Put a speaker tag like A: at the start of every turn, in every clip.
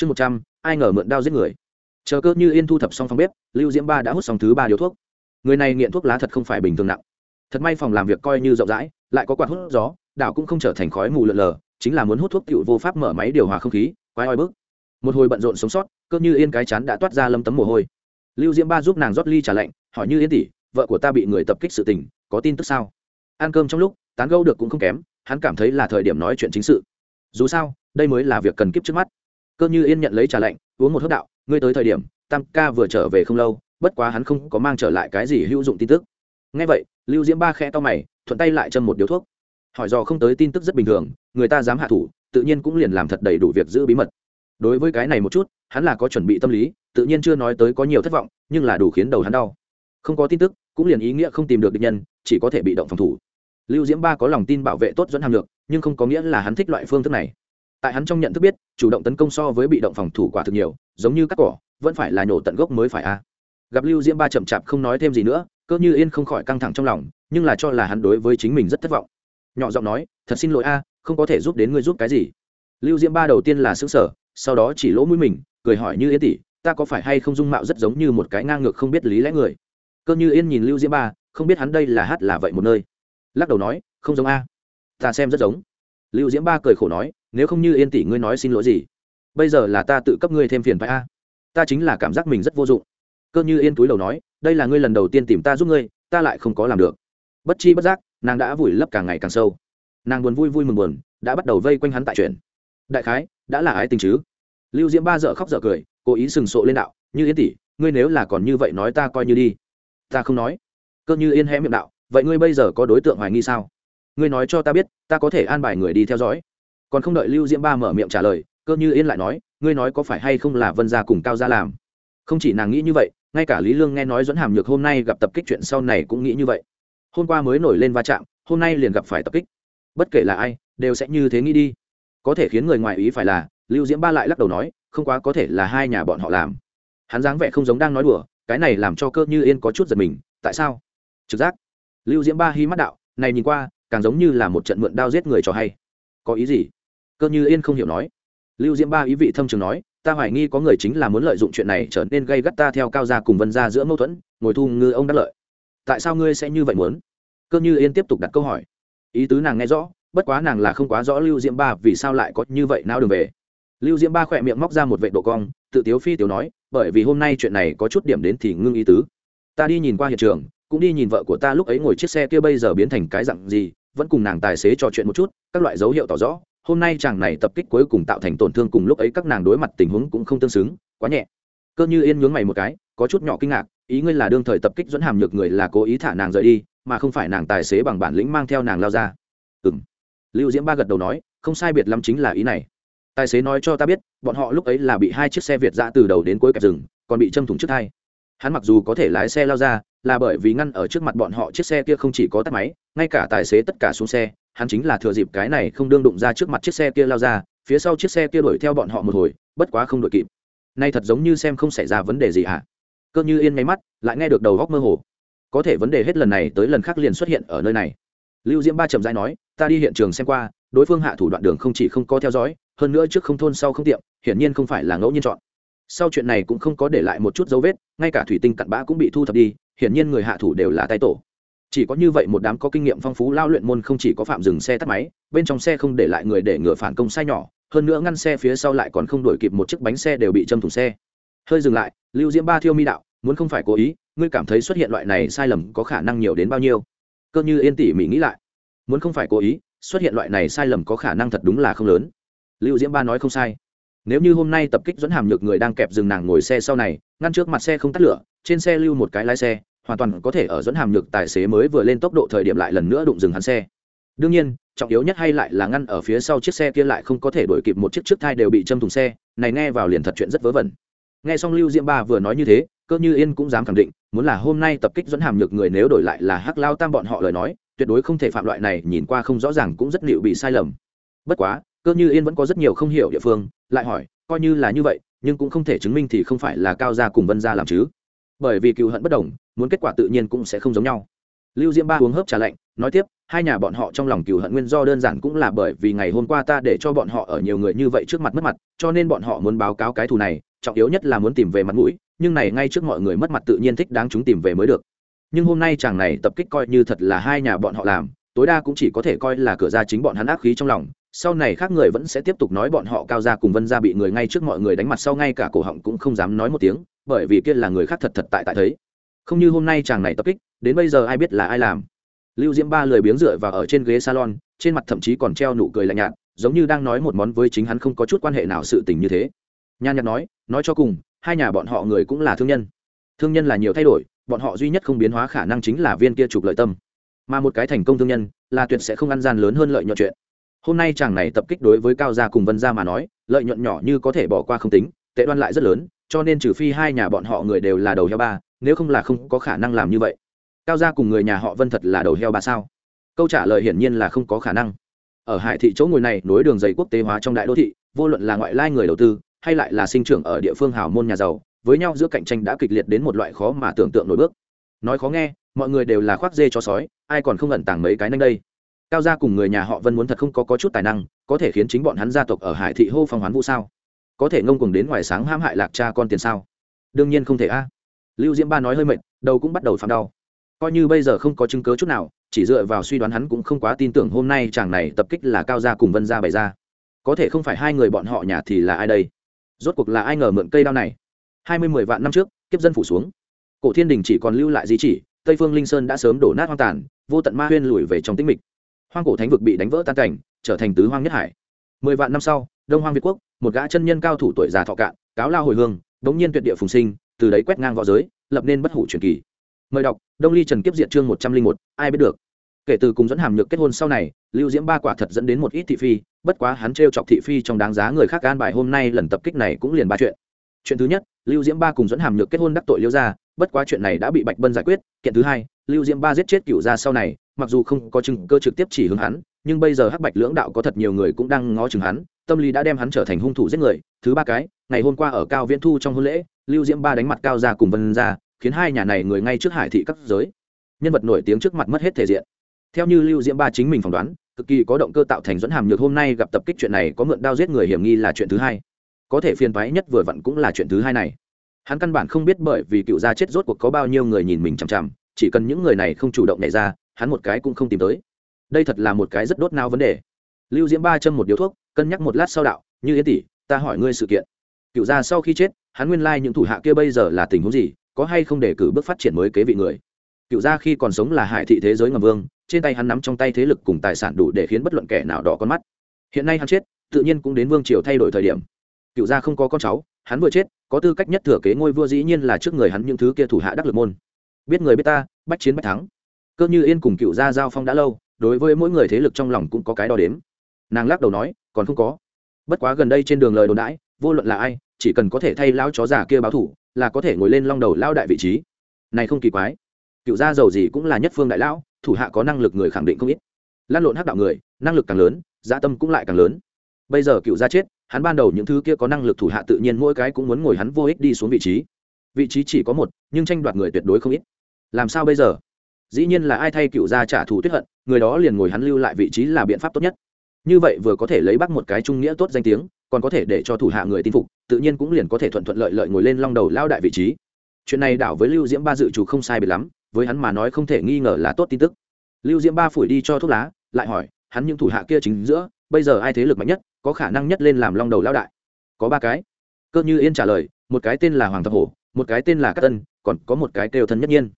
A: chương một trăm, ai ngờ mượn đao giết người. Chờ cơ như yên thu thập xong phòng bếp, lưu diễm ba đã hút xong thứ ba điếu thuốc. Người này nghiện thuốc lá thật không phải bình thường nặng. Thật may phòng làm việc coi như rộng rãi, lại có quạt hút gió, đảo cũng không trở thành khói mù lợn lờ, chính là muốn hút thuốc cựu vô pháp mở máy điều hòa không khí, quái oi bức. Một hồi bận rộn sống sót, cơ như yên cái chán đã toát ra lâm tấm mồ hôi. Lưu diễm ba giúp nàng rót ly trà lạnh, hỏi như yên tỷ, vợ của ta bị người tập kích sự tình, có tin tức sao? Ăn cơm trong lúc, tán gâu được cũng không kém, hắn cảm thấy là thời điểm nói chuyện chính sự. Dù sao, đây mới là việc cần kiếp trước mắt cơ như yên nhận lấy trà lạnh, uống một hớp đạo, ngươi tới thời điểm, tam ca vừa trở về không lâu, bất quá hắn không có mang trở lại cái gì hữu dụng tin tức. Ngay vậy, lưu diễm ba khẽ to mày, thuận tay lại châm một điếu thuốc. Hỏi dò không tới tin tức rất bình thường, người ta dám hạ thủ, tự nhiên cũng liền làm thật đầy đủ việc giữ bí mật. Đối với cái này một chút, hắn là có chuẩn bị tâm lý, tự nhiên chưa nói tới có nhiều thất vọng, nhưng là đủ khiến đầu hắn đau. Không có tin tức, cũng liền ý nghĩa không tìm được địch nhân, chỉ có thể bị động phòng thủ. Lưu diễm ba có lòng tin bảo vệ tốt dẫn hàm lượng, nhưng không có nghĩa là hắn thích loại phương thức này tại hắn trong nhận thức biết, chủ động tấn công so với bị động phòng thủ quả thực nhiều, giống như cắt cỏ, vẫn phải là nhổ tận gốc mới phải a gặp lưu diễm ba chậm chạp không nói thêm gì nữa, cơ như yên không khỏi căng thẳng trong lòng, nhưng là cho là hắn đối với chính mình rất thất vọng. Nhỏ giọng nói, thật xin lỗi a, không có thể giúp đến ngươi giúp cái gì. Lưu diễm ba đầu tiên là xứng sở sau đó chỉ lỗ mũi mình, cười hỏi như yên tỷ, ta có phải hay không dung mạo rất giống như một cái ngang ngược không biết lý lẽ người? Cơ như yên nhìn lưu diễm ba, không biết hắn đây là hát là vậy một nơi. Lắc đầu nói, không giống a, ta xem rất giống. Lưu diễm ba cười khổ nói nếu không như yên tỷ ngươi nói xin lỗi gì, bây giờ là ta tự cấp ngươi thêm phiền phải a. Ta chính là cảm giác mình rất vô dụng. Cơ như yên túi đầu nói, đây là ngươi lần đầu tiên tìm ta giúp ngươi, ta lại không có làm được. Bất chi bất giác, nàng đã vùi lấp càng ngày càng sâu. Nàng buồn vui vui mừng buồn, đã bắt đầu vây quanh hắn tại chuyện. Đại khái, đã là ái tình chứ. Lưu diễm ba dợ khóc dợ cười, cố ý sừng sộ lên đạo, như yên tỷ, ngươi nếu là còn như vậy nói ta coi như đi. Ta không nói. Cơ như yên hé miệng đạo, vậy ngươi bây giờ có đối tượng hoài nghi sao? Ngươi nói cho ta biết, ta có thể an bài người đi theo dõi còn không đợi lưu diễm ba mở miệng trả lời, cơ như yên lại nói, ngươi nói có phải hay không là vân gia cùng cao gia làm? Không chỉ nàng nghĩ như vậy, ngay cả lý lương nghe nói dẫn hàm nhược hôm nay gặp tập kích chuyện sau này cũng nghĩ như vậy. Hôm qua mới nổi lên va chạm, hôm nay liền gặp phải tập kích. Bất kể là ai, đều sẽ như thế nghĩ đi. Có thể khiến người ngoài ý phải là, lưu diễm ba lại lắc đầu nói, không quá có thể là hai nhà bọn họ làm. Hắn dáng vẻ không giống đang nói đùa, cái này làm cho cơ như yên có chút giật mình, tại sao? Trực giác. Lưu diễm ba hy mắt đạo, này nhìn qua, càng giống như là một trận mượn đao giết người cho hay. Có ý gì? Cơ như yên không hiểu nói. Lưu diễm ba ý vị thâm trường nói, ta hoài nghi có người chính là muốn lợi dụng chuyện này trở nên gây gắt ta theo cao gia cùng vân gia giữa mâu thuẫn, ngồi thu ngư ông đắc lợi. Tại sao ngươi sẽ như vậy muốn? Cơ như yên tiếp tục đặt câu hỏi. Ý tứ nàng nghe rõ, bất quá nàng là không quá rõ lưu diễm ba vì sao lại có như vậy nào đường về. Lưu diễm ba khỏe miệng móc ra một vệ độ cong, tự tiếu phi tiếu nói, bởi vì hôm nay chuyện này có chút điểm đến thì ngưng ý tứ. Ta đi nhìn qua hiện trường, cũng đi nhìn vợ của ta lúc ấy ngồi chiếc xe kia bây giờ biến thành cái dặn gì, vẫn cùng nàng tài xế trò chuyện một chút, các loại dấu hiệu tỏ rõ hôm nay chàng này tập kích cuối cùng tạo thành tổn thương cùng lúc ấy các nàng đối mặt tình huống cũng không tương xứng, quá nhẹ. Cơ như yên nhướng mày một cái, có chút nhỏ kinh ngạc, ý ngươi là đương thời tập kích dẫn hàm nhược người là cố ý thả nàng rời đi, mà không phải nàng tài xế bằng bản lĩnh mang theo nàng lao ra. Ừ m lưu diễm ba gật đầu nói, không sai biệt lắm chính là ý này. Tài xế nói cho ta biết, bọn họ lúc ấy là bị hai chiếc xe việt ra từ đầu đến cuối kẹp rừng, còn bị châm thủng trước thai hắn mặc dù có thể lái xe lao ra, là bởi vì ngăn ở trước mặt bọn họ chiếc xe kia không chỉ có tắt máy, ngay cả tài xế tất cả xuống xe hắn chính là thừa dịp cái này không đương đụng ra trước mặt chiếc xe kia lao ra, phía sau chiếc xe kia đuổi theo bọn họ một hồi, bất quá không đuổi kịp. Nay thật giống như xem không xảy ra vấn đề gì hả cơ như yên nháy mắt, lại nghe được đầu góc mơ hồ. Có thể vấn đề hết lần này tới lần khác liền xuất hiện ở nơi này. Lưu diễm ba trầm dai nói, ta đi hiện trường xem qua, đối phương hạ thủ đoạn đường không chỉ không có theo dõi, hơn nữa trước không thôn sau không tiệm, hiển nhiên không phải là ngẫu nhiên chọn. Sau chuyện này cũng không có để lại một chút dấu vết, ngay cả thủy tinh cặn bã cũng bị thu thập đi, hiển nhiên người hạ thủ đều là tay tổ chỉ có như vậy một đám có kinh nghiệm phong phú lao luyện môn không chỉ có phạm dừng xe tắt máy, bên trong xe không để lại người để ngựa phản công sai nhỏ, hơn nữa ngăn xe phía sau lại còn không đổi kịp một chiếc bánh xe đều bị châm thủng xe. Hơi dừng lại, lưu diễm ba thiêu mi đạo, muốn không phải cố ý, ngươi cảm thấy xuất hiện loại này sai lầm có khả năng nhiều đến bao nhiêu? Cơ như yên tỉ mỉ nghĩ lại, muốn không phải cố ý, xuất hiện loại này sai lầm có khả năng thật đúng là không lớn. Lưu diễm ba nói không sai. Nếu như hôm nay tập kích dẫn hàm nhược người đang kẹp dừng nàng ngồi xe sau này, ngăn trước mặt xe không tắt lửa, trên xe lưu một cái lái xe hoàn toàn có thể ở dẫn hàm nhược tài xế mới vừa lên tốc độ thời điểm lại lần nữa đụng dừng hắn xe. Đương nhiên, trọng yếu nhất hay lại là ngăn ở phía sau chiếc xe kia lại không có thể đuổi kịp một chiếc trước thai đều bị châm thùng xe, này nghe vào liền thật chuyện rất vớ vẩn. Nghe xong lưu diễm ba vừa nói như thế, cơ như yên cũng dám khẳng định, muốn là hôm nay tập kích dẫn hàm nhược người nếu đổi lại là hắc lao tam bọn họ lời nói, tuyệt đối không thể phạm loại này, nhìn qua không rõ ràng cũng rất liệu bị sai lầm. Bất quá, cơ như yên vẫn có rất nhiều không hiểu địa phương, lại hỏi, coi như là như vậy, nhưng cũng không thể chứng minh thì không phải là cao gia cùng vân gia làm chứ. Bởi vì cựu hận bất đồng muốn kết quả tự nhiên cũng sẽ không giống nhau. Lưu diễm ba uống hớp trà lạnh, nói tiếp, hai nhà bọn họ trong lòng cừu hận nguyên do đơn giản cũng là bởi vì ngày hôm qua ta để cho bọn họ ở nhiều người như vậy trước mặt mất mặt, cho nên bọn họ muốn báo cáo cái thù này, trọng yếu nhất là muốn tìm về mặt mũi, nhưng này ngay trước mọi người mất mặt tự nhiên thích đáng chúng tìm về mới được. Nhưng hôm nay chàng này tập kích coi như thật là hai nhà bọn họ làm, tối đa cũng chỉ có thể coi là cửa ra chính bọn hắn ác khí trong lòng, sau này khác người vẫn sẽ tiếp tục nói bọn họ cao ra cùng vân ra bị người ngay trước mọi người đánh mặt sau ngay cả cổ họng cũng không dám nói một tiếng, bởi vì kia là người khác thật thật tại tại thấy không như hôm nay chàng này tập kích, đến bây giờ ai biết là ai làm. Lưu diễm ba lười biếng dựa và ở trên ghế salon, trên mặt thậm chí còn treo nụ cười lạnh nhạt, giống như đang nói một món với chính hắn không có chút quan hệ nào sự tình như thế. Nhan nhạt nói nói cho cùng, hai nhà bọn họ người cũng là thương nhân. Thương nhân là nhiều thay đổi, bọn họ duy nhất không biến hóa khả năng chính là viên kia trục lợi tâm. Mà một cái thành công thương nhân, là tuyệt sẽ không ăn gian lớn hơn lợi nhuận chuyện. Hôm nay chàng này tập kích đối với cao gia cùng vân gia mà nói, lợi nhuận nhỏ như có thể bỏ qua không tính, tệ đoan lại rất lớn, cho nên trừ phi hai nhà bọn họ người đều là đầu heo ba nếu không là không có khả năng làm như vậy cao gia cùng người nhà họ vân thật là đầu heo bà sao? Câu trả lời hiển nhiên là không có khả năng. Ở hải thị chỗ ngồi này nối đường dây quốc tế hóa trong đại đô thị vô luận là ngoại lai người đầu tư hay lại là sinh trưởng ở địa phương hào môn nhà giàu với nhau giữa cạnh tranh đã kịch liệt đến một loại khó mà tưởng tượng nổi bước. Nói khó nghe mọi người đều là khoác dê cho sói ai còn không ẩn tàng mấy cái nanh đây? Cao gia cùng người nhà họ vân muốn thật không có, có chút tài năng có thể khiến chính bọn hắn gia tộc ở hải thị hô phong hoán vũ sao? Có thể ngông cuồng đến ngoài sáng hãm hại lạc cha con tiền sao? Đương nhiên không thể a lưu diễm ba nói hơi mệt, đầu cũng bắt đầu phạm đau. Coi như bây giờ không có chứng cớ chút nào, chỉ dựa vào suy đoán hắn cũng không quá tin tưởng hôm nay chàng này tập kích là cao gia cùng vân gia bày ra. Có thể không phải hai người bọn họ nhà thì là ai đây? Rốt cuộc là ai ngờ mượn cây đao này? Hai mươi mười vạn năm trước, kiếp dân phủ xuống. Cổ thiên đình chỉ còn lưu lại di chỉ, tây phương linh sơn đã sớm đổ nát hoang tàn, vô tận ma huyên lùi về trong tĩnh mịch. Hoang cổ thánh vực bị đánh vỡ tan cảnh, trở thành tứ hoang nhất hải. Mười vạn năm sau, đông hoang việt quốc, một gã chân nhân cao thủ tuổi già thọ cạn, cáo lao hồi hương, đống nhiên tuyệt địa phùng sinh từ đấy quét ngang v õ giới, lập nên bất hủ truyền kỳ. Mời đọc, đông ly trần kiếp diện chương một trăm linh một, ai biết được. Kể từ cùng dẫn hàm nhược kết hôn sau này, lưu diễm ba quả thật dẫn đến một ít thị phi, bất quá hắn t r e o chọc thị phi trong đáng giá người khác gan bài hôm nay lần tập kích này cũng liền ba chuyện. Chuyện thứ nhất, lưu diễm ba cùng dẫn hàm nhược kết hôn đắc tội liêu ra bất quá chuyện này đã bị bạch bân giải quyết. Kiện thứ hai, lưu diễm ba giết chết cựu gia sau này, mặc dù không có chứng cơ trực tiếp chỉ hướng hắn, nhưng bây giờ hắc bạch lưỡng đạo có thật nhiều người cũng đang ngó chừng hắn, tâm lý đã đem hắn trở thành hung thủ giết người. Thứ ba cái ngày hôm qua ở cao viễn thu trong hôn lễ, lưu diễm ba đánh mặt cao ra cùng vân ra khiến hai nhà này người ngay trước hải thị cấp giới. Nhân vật nổi tiếng trước mặt mất hết thể diện. Theo như lưu diễm ba chính mình phỏng đoán, cực kỳ có động cơ tạo thành dẫn hàm nhược hôm nay gặp tập kích chuyện này có mượn đao giết người hiểm nghi là chuyện thứ hai. Có thể phiền toái nhất vừa vặn cũng là chuyện thứ hai này. Hắn căn bản không biết bởi vì cựu gia chết rốt cuộc có bao nhiêu người nhìn mình chằm chằm, chỉ cần những người này không chủ động nhảy ra, hắn một cái cũng không tìm tới. Đây thật là một cái rất đốt nao vấn đề. Lưu diễm ba châm một điếu thuốc, cân nhắc một lát sau đạo, như yến tỷ, ta hỏi ngươi sự kiện cựu gia sau khi chết, hắn nguyên lai những thủ hạ kia bây giờ là tình huống gì, có hay không để cử bước phát triển mới kế vị người? Cựu gia khi còn sống là hải thị thế giới ngầm vương, trên tay hắn nắm trong tay thế lực cùng tài sản đủ để khiến bất luận kẻ nào đỏ con mắt. Hiện nay hắn chết, tự nhiên cũng đến vương triều thay đổi thời điểm. Cựu gia không có con cháu, hắn vừa chết, có tư cách nhất thừa kế ngôi vua dĩ nhiên là trước người hắn những thứ kia thủ hạ đắc lực môn. Biết người biết ta, bách chiến bách thắng. Cơ như yên cùng cựu gia giao phong đã lâu, đối với mỗi người thế lực trong lòng cũng có cái đo đếm. Nàng lắc đầu nói, còn không có. Bất quá gần đây trên đường lời đồn đãi, vô luận là ai chỉ cần có thể thay lão chó già kia báo thủ, là có thể ngồi lên long đầu lao đại vị trí. Này không kỳ quái. Cựu gia giàu gì cũng là nhất phương đại lão, thủ hạ có năng lực người khẳng định không ít. Lan lộn hắc đạo người, năng lực càng lớn dạ tâm cũng lại càng lớn. Bây giờ cựu gia chết, hắn ban đầu những thứ kia có năng lực thủ hạ tự nhiên mỗi cái cũng muốn ngồi hắn vô ích đi xuống vị trí. Vị trí chỉ có một, nhưng tranh đoạt người tuyệt đối không ít. Làm sao bây giờ? Dĩ nhiên là ai thay cựu gia trả thù tuyết hận, người đó liền ngồi hắn lưu lại vị trí là biện pháp tốt nhất. Như vậy vừa có thể lấy bắt một cái trung nghĩa tốt danh tiếng còn có thể để cho thủ hạ người tin phục, tự nhiên cũng liền có thể thuận thuận lợi lợi ngồi lên long đầu lao đại vị trí. Chuyện này đảo với lưu diễm ba dự chủ không sai biệt lắm, với hắn mà nói không thể nghi ngờ là tốt tin tức. Lưu diễm ba phủi đi cho thuốc lá, lại hỏi, hắn những thủ hạ kia chính giữa, bây giờ ai thế lực mạnh nhất, có khả năng nhất lên làm long đầu lao đại? Có ba cái. Cơ như yên trả lời, một cái tên là hoàng thập hổ, một cái tên là cát tân, còn có một cái kêu thân nhất nhiên.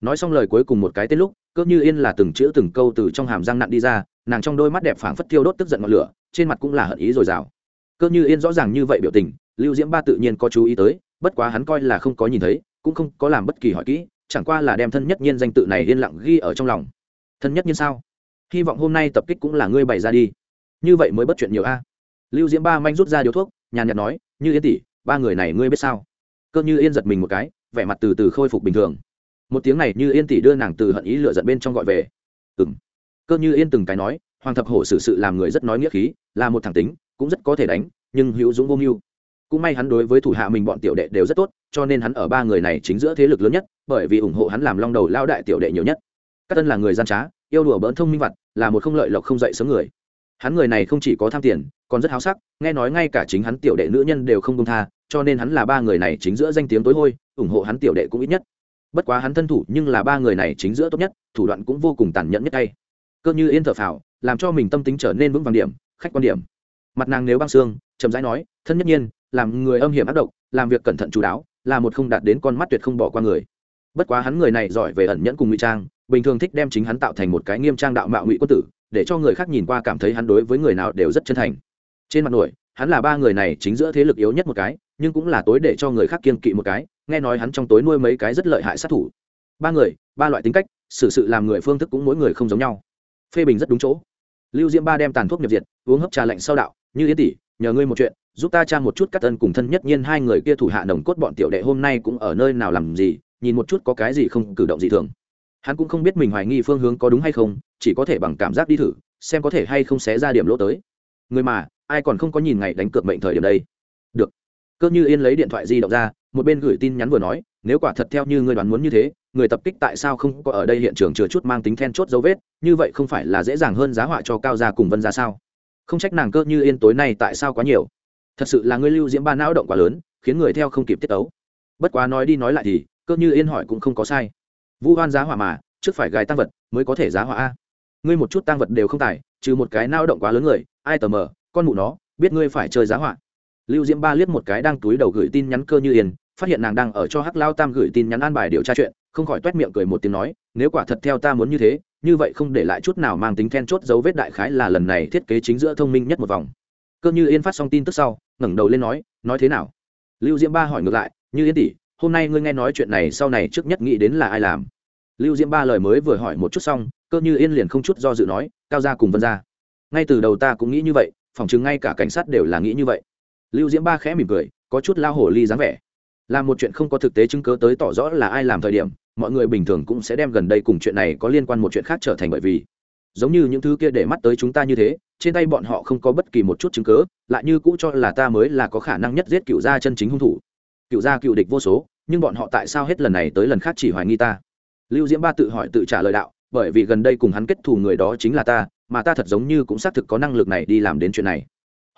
A: Nói xong lời cuối cùng một cái tên lúc, cơ như yên là từng chữ từng câu từ trong hàm răng nặn đi ra, nàng trong đôi mắt đẹp phảng phất tiêu đốt tức giận ngọn lửa, trên mặt cũng là hận ý dồi dào cơ như yên rõ ràng như vậy biểu tình, lưu diễm ba tự nhiên có chú ý tới, bất quá hắn coi là không có nhìn thấy, cũng không có làm bất kỳ hỏi kỹ, chẳng qua là đem thân nhất nhiên danh tự này yên lặng ghi ở trong lòng. Thân nhất nhiên sao? Hy vọng hôm nay tập kích cũng là ngươi bày ra đi. Như vậy mới bất chuyện nhiều a. Lưu diễm ba manh rút ra điếu thuốc, nhàn nhạt nói, như yên tỷ, ba người này ngươi biết sao? Cơ như yên giật mình một cái, vẻ mặt từ từ khôi phục bình thường. Một tiếng này như yên tỷ đưa nàng từ hận ý lựa giận bên trong gọi về. Ừ m cơ như yên từng cái nói hoàng thập hổ xử sự làm người rất nói nghĩa khí, là một thẳng tính, cũng rất có thể đánh, nhưng hữu dũng vô mưu. Cũng may hắn đối với thủ hạ mình bọn tiểu đệ đều rất tốt, cho nên hắn ở ba người này chính giữa thế lực lớn nhất, bởi vì ủng hộ hắn làm long đầu lao đại tiểu đệ nhiều nhất. Các tân là người gian trá, yêu đùa bỡn thông minh vật là một không lợi lộc không dậy sớm người. Hắn người này không chỉ có tham tiền, còn rất háo sắc, nghe nói ngay cả chính hắn tiểu đệ nữ nhân đều không công tha, cho nên hắn là ba người này chính giữa danh tiếng tối hôi, ủng hộ hắn tiểu đệ cũng ít nhất. Bất quá hắn thân thủ nhưng là ba người này chính giữa tốt nhất, thủ đoạn cũng vô cùng tàn nhẫn nhất tay. Cơ như yên thở phào làm cho mình tâm tính trở nên vững vàng điểm khách quan điểm. Mặt nàng nếu băng xương chậm rãi nói thân nhất nhiên làm người âm hiểm ác độc làm việc cẩn thận chú đáo là một không đạt đến con mắt tuyệt không bỏ qua người. Bất quá hắn người này giỏi về ẩn nhẫn cùng ngụy trang bình thường thích đem chính hắn tạo thành một cái nghiêm trang đạo mạo ngụy quân tử để cho người khác nhìn qua cảm thấy hắn đối với người nào đều rất chân thành. Trên mặt nổi hắn là ba người này chính giữa thế lực yếu nhất một cái nhưng cũng là tối để cho người khác kiên kỵ một cái nghe nói hắn trong tối nuôi mấy cái rất lợi hại sát thủ. Ba người ba loại tính cách xử sự, sự làm người phương thức cũng mỗi người không giống nhau. Phê bình rất đúng chỗ lưu diễm ba đem tàn thuốc nhập diệt, uống hấp trà lạnh sau đạo, như yến tỷ, nhờ ngươi một chuyện, giúp ta tra một chút các tân cùng thân nhất nhiên hai người kia thủ hạ nồng cốt bọn tiểu đệ hôm nay cũng ở nơi nào làm gì, nhìn một chút có cái gì không, cử động gì thường. Hắn cũng không biết mình hoài nghi phương hướng có đúng hay không, chỉ có thể bằng cảm giác đi thử, xem có thể hay không xé ra điểm lỗ tới. Người mà, ai còn không có nhìn ngày đánh cược mệnh thời điểm đây? Được. Cơ như yên lấy điện thoại di động ra, một bên gửi tin nhắn vừa nói, nếu quả thật theo như ngươi đoán muốn như thế người tập kích tại sao không có ở đây hiện trường chừa chút mang tính then chốt dấu vết, như vậy không phải là dễ dàng hơn giá họa cho cao gia cùng vân ra sao? Không trách nàng cơ như yên tối nay tại sao quá nhiều. Thật sự là ngươi lưu diễm ba não động quá lớn, khiến người theo không kịp tiết tấu. Bất quá nói đi nói lại thì, cơ như yên hỏi cũng không có sai. Vu hoan giá hỏa mà, trước phải gài tăng vật mới có thể giá hỏa a. Ngươi một chút tăng vật đều không tài, trừ một cái nao động quá lớn người, ai tờ mờ, con mụ nó, biết ngươi phải chơi giá hỏa lưu diễm ba liếc một cái đang túi đầu gửi tin nhắn cơ như yên, phát hiện nàng đang ở cho hắc lao tam gửi tin nhắn an bài điều tra chuyện không khỏi toét miệng cười một tiếng nói, nếu quả thật theo ta muốn như thế, như vậy không để lại chút nào mang tính then chốt dấu vết đại khái là lần này thiết kế chính giữa thông minh nhất một vòng. Cơ như yên phát xong tin tức sau, ngẩng đầu lên nói nói thế nào? Lưu diễm ba hỏi ngược lại, như yên tỷ, hôm nay ngươi nghe nói chuyện này sau này trước nhất nghĩ đến là ai làm? Lưu diễm ba lời mới vừa hỏi một chút xong, cơ như yên liền không chút do dự nói, cao gia cùng vân gia. Ngay từ đầu ta cũng nghĩ như vậy, phòng chứng ngay cả cảnh sát đều là nghĩ như vậy. Lưu diễm ba khẽ mỉm cười, có chút lao hổ ly dáng vẻ là một chuyện không có thực tế chứng cớ tới tỏ rõ là ai làm thời điểm, mọi người bình thường cũng sẽ đem gần đây cùng chuyện này có liên quan một chuyện khác trở thành bởi vì, giống như những thứ kia để mắt tới chúng ta như thế, trên tay bọn họ không có bất kỳ một chút chứng cớ lại như cũ cho là ta mới là có khả năng nhất giết cựu gia chân chính hung thủ. Cựu gia cựu địch vô số, nhưng bọn họ tại sao hết lần này tới lần khác chỉ hoài nghi ta? Lưu diễm ba tự hỏi tự trả lời đạo, bởi vì gần đây cùng hắn kết thù người đó chính là ta, mà ta thật giống như cũng xác thực có năng lực này đi làm đến chuyện này.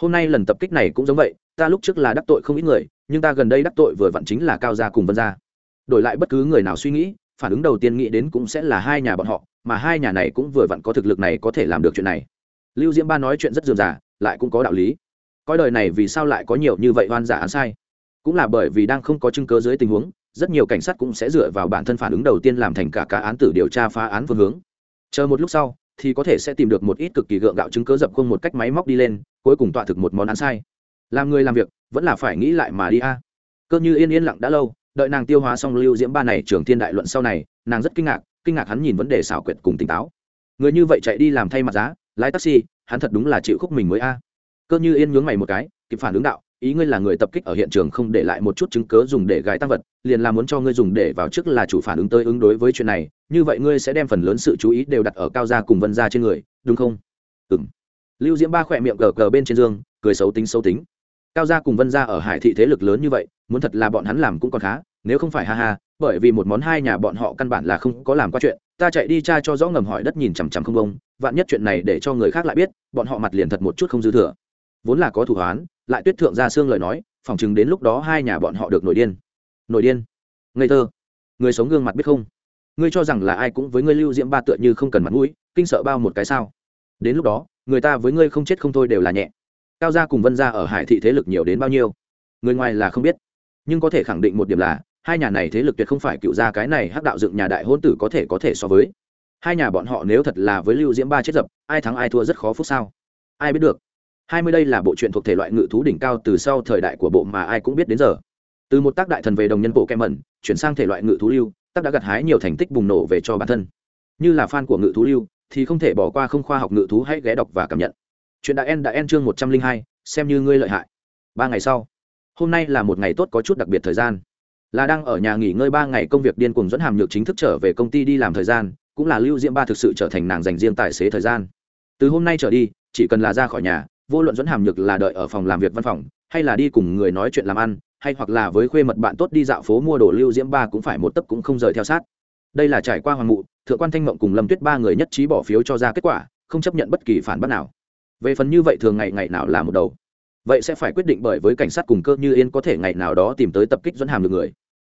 A: Hôm nay lần tập kích này cũng giống vậy, ta lúc trước là đắc tội không ít người nhưng ta gần đây đắc tội vừa vặn chính là cao gia cùng vân gia. Đổi lại bất cứ người nào suy nghĩ, phản ứng đầu tiên nghĩ đến cũng sẽ là hai nhà bọn họ, mà hai nhà này cũng vừa vặn có thực lực này có thể làm được chuyện này. Lưu diễm ba nói chuyện rất dườm già, lại cũng có đạo lý. Coi đời này vì sao lại có nhiều như vậy oan giả án sai? Cũng là bởi vì đang không có chứng cớ dưới tình huống, rất nhiều cảnh sát cũng sẽ dựa vào bản thân phản ứng đầu tiên làm thành cả cả án tử điều tra phá án phương hướng. Chờ một lúc sau, thì có thể sẽ tìm được một ít cực kỳ gượng gạo chứng cớ dập khuôn một cách máy móc đi lên, cuối cùng tọa thực một món án sai làm người làm việc, vẫn là phải nghĩ lại mà đi a. Cơ như yên yên lặng đã lâu, đợi nàng tiêu hóa xong lưu diễm ba này Trường thiên đại luận sau này, nàng rất kinh ngạc kinh ngạc hắn nhìn vấn đề xảo quyệt cùng tỉnh táo. Người như vậy chạy đi làm thay mặt giá, lái taxi, hắn thật đúng là chịu khúc mình mới a. Cơ như yên nhướng mày một cái, kịp phản ứng đạo, ý ngươi là người tập kích ở hiện trường không để lại một chút chứng cớ dùng để gài tăng vật, liền là muốn cho ngươi dùng để vào trước là chủ phản ứng tới ứng đối với chuyện này, như vậy ngươi sẽ đem phần lớn sự chú ý đều đặt ở cao gia cùng vân gia trên người, đúng không? Ừ lưu diễm ba khỏe miệng gờ gờ bên trên giường cười xấu tính xấu tính cao gia cùng vân gia ở hải thị thế lực lớn như vậy, muốn thật là bọn hắn làm cũng còn khá, nếu không phải ha ha, bởi vì một món hai nhà bọn họ căn bản là không có làm qua chuyện, ta chạy đi tra cho rõ ngầm hỏi đất nhìn chằm chằm không bông, vạn nhất chuyện này để cho người khác lại biết, bọn họ mặt liền thật một chút không dư thừa. Vốn là có thủ hoán, lại tuyết thượng ra xương lời nói phỏng chừng đến lúc đó hai nhà bọn họ được nổi điên. Nổi điên? Ngây thơ. Người sống gương mặt biết không? Ngươi cho rằng là ai cũng với ngươi lưu diễm ba tựa như không cần mặt mũi, kinh sợ bao một cái sao? Đến lúc đó, người ta với ngươi không chết không thôi đều là nhẹ cao gia cùng vân gia ở hải thị thế lực nhiều đến bao nhiêu? Người ngoài là không biết. Nhưng có thể khẳng định một điểm là, hai nhà này thế lực tuyệt không phải cựu gia cái này hắc đạo dựng nhà đại hôn tử có thể có thể so với. Hai nhà bọn họ nếu thật là với lưu diễm ba chết dập, ai thắng ai thua rất khó phút sao? Ai biết được? Hai mươi đây là bộ truyện thuộc thể loại ngự thú đỉnh cao từ sau thời đại của bộ mà ai cũng biết đến giờ. Từ một tác đại thần về đồng nhân bộ kem mẩn, chuyển sang thể loại ngự thú lưu, tác đã gặt hái nhiều thành tích bùng nổ về cho bản thân. Như là fan của ngự thú lưu, thì không thể bỏ qua không khoa học ngự thú hãy ghé đọc và cảm nhận chuyện đại en đã en chương một trăm linh hai, xem như ngươi lợi hại. Ba ngày sau, hôm nay là một ngày tốt có chút đặc biệt thời gian. Là đang ở nhà nghỉ ngơi ba ngày công việc điên cùng dẫn hàm nhược chính thức trở về công ty đi làm thời gian, cũng là lưu diễm ba thực sự trở thành nàng dành riêng tài xế thời gian. Từ hôm nay trở đi, chỉ cần là ra khỏi nhà, vô luận dẫn hàm nhược là đợi ở phòng làm việc văn phòng, hay là đi cùng người nói chuyện làm ăn, hay hoặc là với khuê mật bạn tốt đi dạo phố mua đồ, lưu diễm ba cũng phải một tấc cũng không rời theo sát. Đây là trải qua hoàng mụ, thượng quan thanh mộng cùng lâm tuyết ba người nhất trí bỏ phiếu cho ra kết quả, không chấp nhận bất kỳ phản bác nào về phần như vậy thường ngày ngày nào là một đầu, vậy sẽ phải quyết định bởi với cảnh sát cùng cơ như yên có thể ngày nào đó tìm tới tập kích dẫn hàm được người.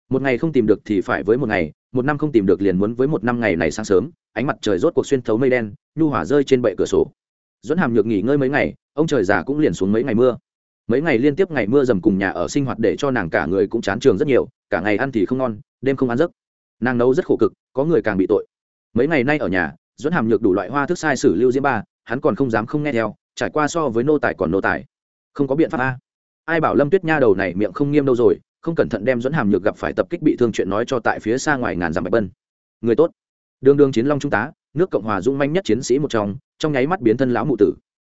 A: Một ngày không tìm được thì phải với một ngày, một năm không tìm được liền muốn với một năm ngày này sáng sớm, ánh mặt trời rốt cuộc xuyên thấu mây đen, nhu hỏa rơi trên bệ cửa sổ. Dẫn hàm nhược nghỉ ngơi mấy ngày, ông trời già cũng liền xuống mấy ngày mưa. Mấy ngày liên tiếp ngày mưa dầm cùng nhà ở sinh hoạt để cho nàng cả người cũng chán trường rất nhiều, cả ngày ăn thì không ngon, đêm không ăn giấc. Nàng nấu rất khổ cực, có người càng bị tội. Mấy ngày nay ở nhà, dẫn hàm nhược đủ loại hoa thức sai sử lưu diễm ba hắn còn không dám không nghe theo, trải qua so với nô tài còn nô tài. Không có biện pháp a. Ai bảo lâm tuyết nha đầu này miệng không nghiêm đâu rồi, không cẩn thận đem dẫn hàm nhược gặp phải tập kích bị thương chuyện nói cho tại phía xa ngoài ngàn dặm bạch bân. Người tốt. Đường đường chiến long trung tá, nước cộng hòa dung manh nhất chiến sĩ một trong trong nháy mắt biến thân lão mụ tử.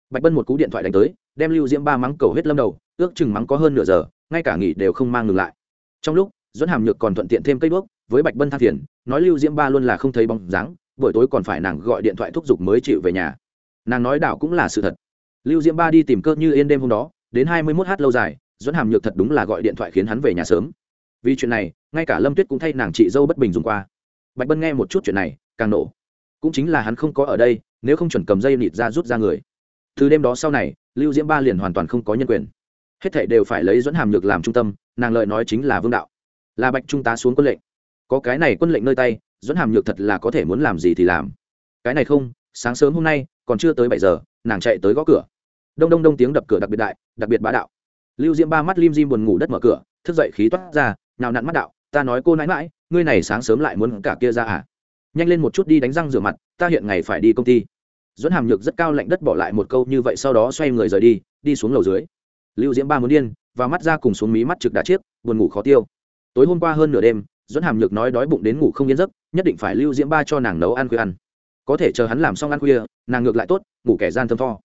A: Bạch bân một cú điện thoại đánh tới, đem lưu diễm ba mắng cầu hết lâm đầu, ước chừng mắng có hơn nửa giờ, ngay cả nghỉ đều không mang ngừng lại. Trong lúc dẫn hàm nhược còn thuận tiện thêm cây bước với bạch bân than phiền, nói lưu diễm ba luôn là không thấy bóng dáng, buổi tối còn phải nàng gọi điện thoại thúc giục mới chịu về nhà nàng nói đảo cũng là sự thật. Lưu diễm ba đi tìm cơ như yên đêm hôm đó, đến hai mươi mốt h lâu dài dẫn hàm nhược thật đúng là gọi điện thoại khiến hắn về nhà sớm. Vì chuyện này, ngay cả lâm tuyết cũng thay nàng chị dâu bất bình dùng qua. Bạch bân nghe một chút chuyện này, càng nổ. Cũng chính là hắn không có ở đây, nếu không chuẩn cầm dây nịt ra rút ra người. Từ đêm đó sau này, lưu diễm ba liền hoàn toàn không có nhân quyền. Hết thảy đều phải lấy dẫn hàm nhược làm trung tâm, nàng lợi nói chính là vương đạo. Là bạch trung tá xuống quân lệnh. Có cái này quân lệnh nơi tay dẫn hàm nhược thật là có thể muốn làm gì thì làm. Cái này không, sáng sớm hôm nay còn chưa tới bảy giờ, nàng chạy tới gõ cửa. Đông đông đông tiếng đập cửa đặc biệt đại, đặc biệt bá đạo. Lưu diễm ba mắt lim dim buồn ngủ đất mở cửa, thức dậy khí toát ra nào nặn mắt đạo, ta nói cô nãi mãi, ngươi này sáng sớm lại muốn cả kia ra à? Nhanh lên một chút đi đánh răng rửa mặt, ta hiện ngày phải đi công ty. Dẫn hàm nhược rất cao lạnh đất bỏ lại một câu như vậy sau đó xoay người rời đi đi xuống lầu dưới. Lưu diễm ba muốn điên và mắt ra cùng xuống mí mắt trực đã chiếc, buồn ngủ khó tiêu. Tối hôm qua hơn nửa đêm dẫn hàm nhược nói đói bụng đến ngủ không yên giấc, nhất định phải lưu diễm ba cho nàng nấu ăn khuya ăn có thể chờ hắn làm xong ăn khuya, nàng ngược lại tốt, ngủ kẻ gian thơm tho.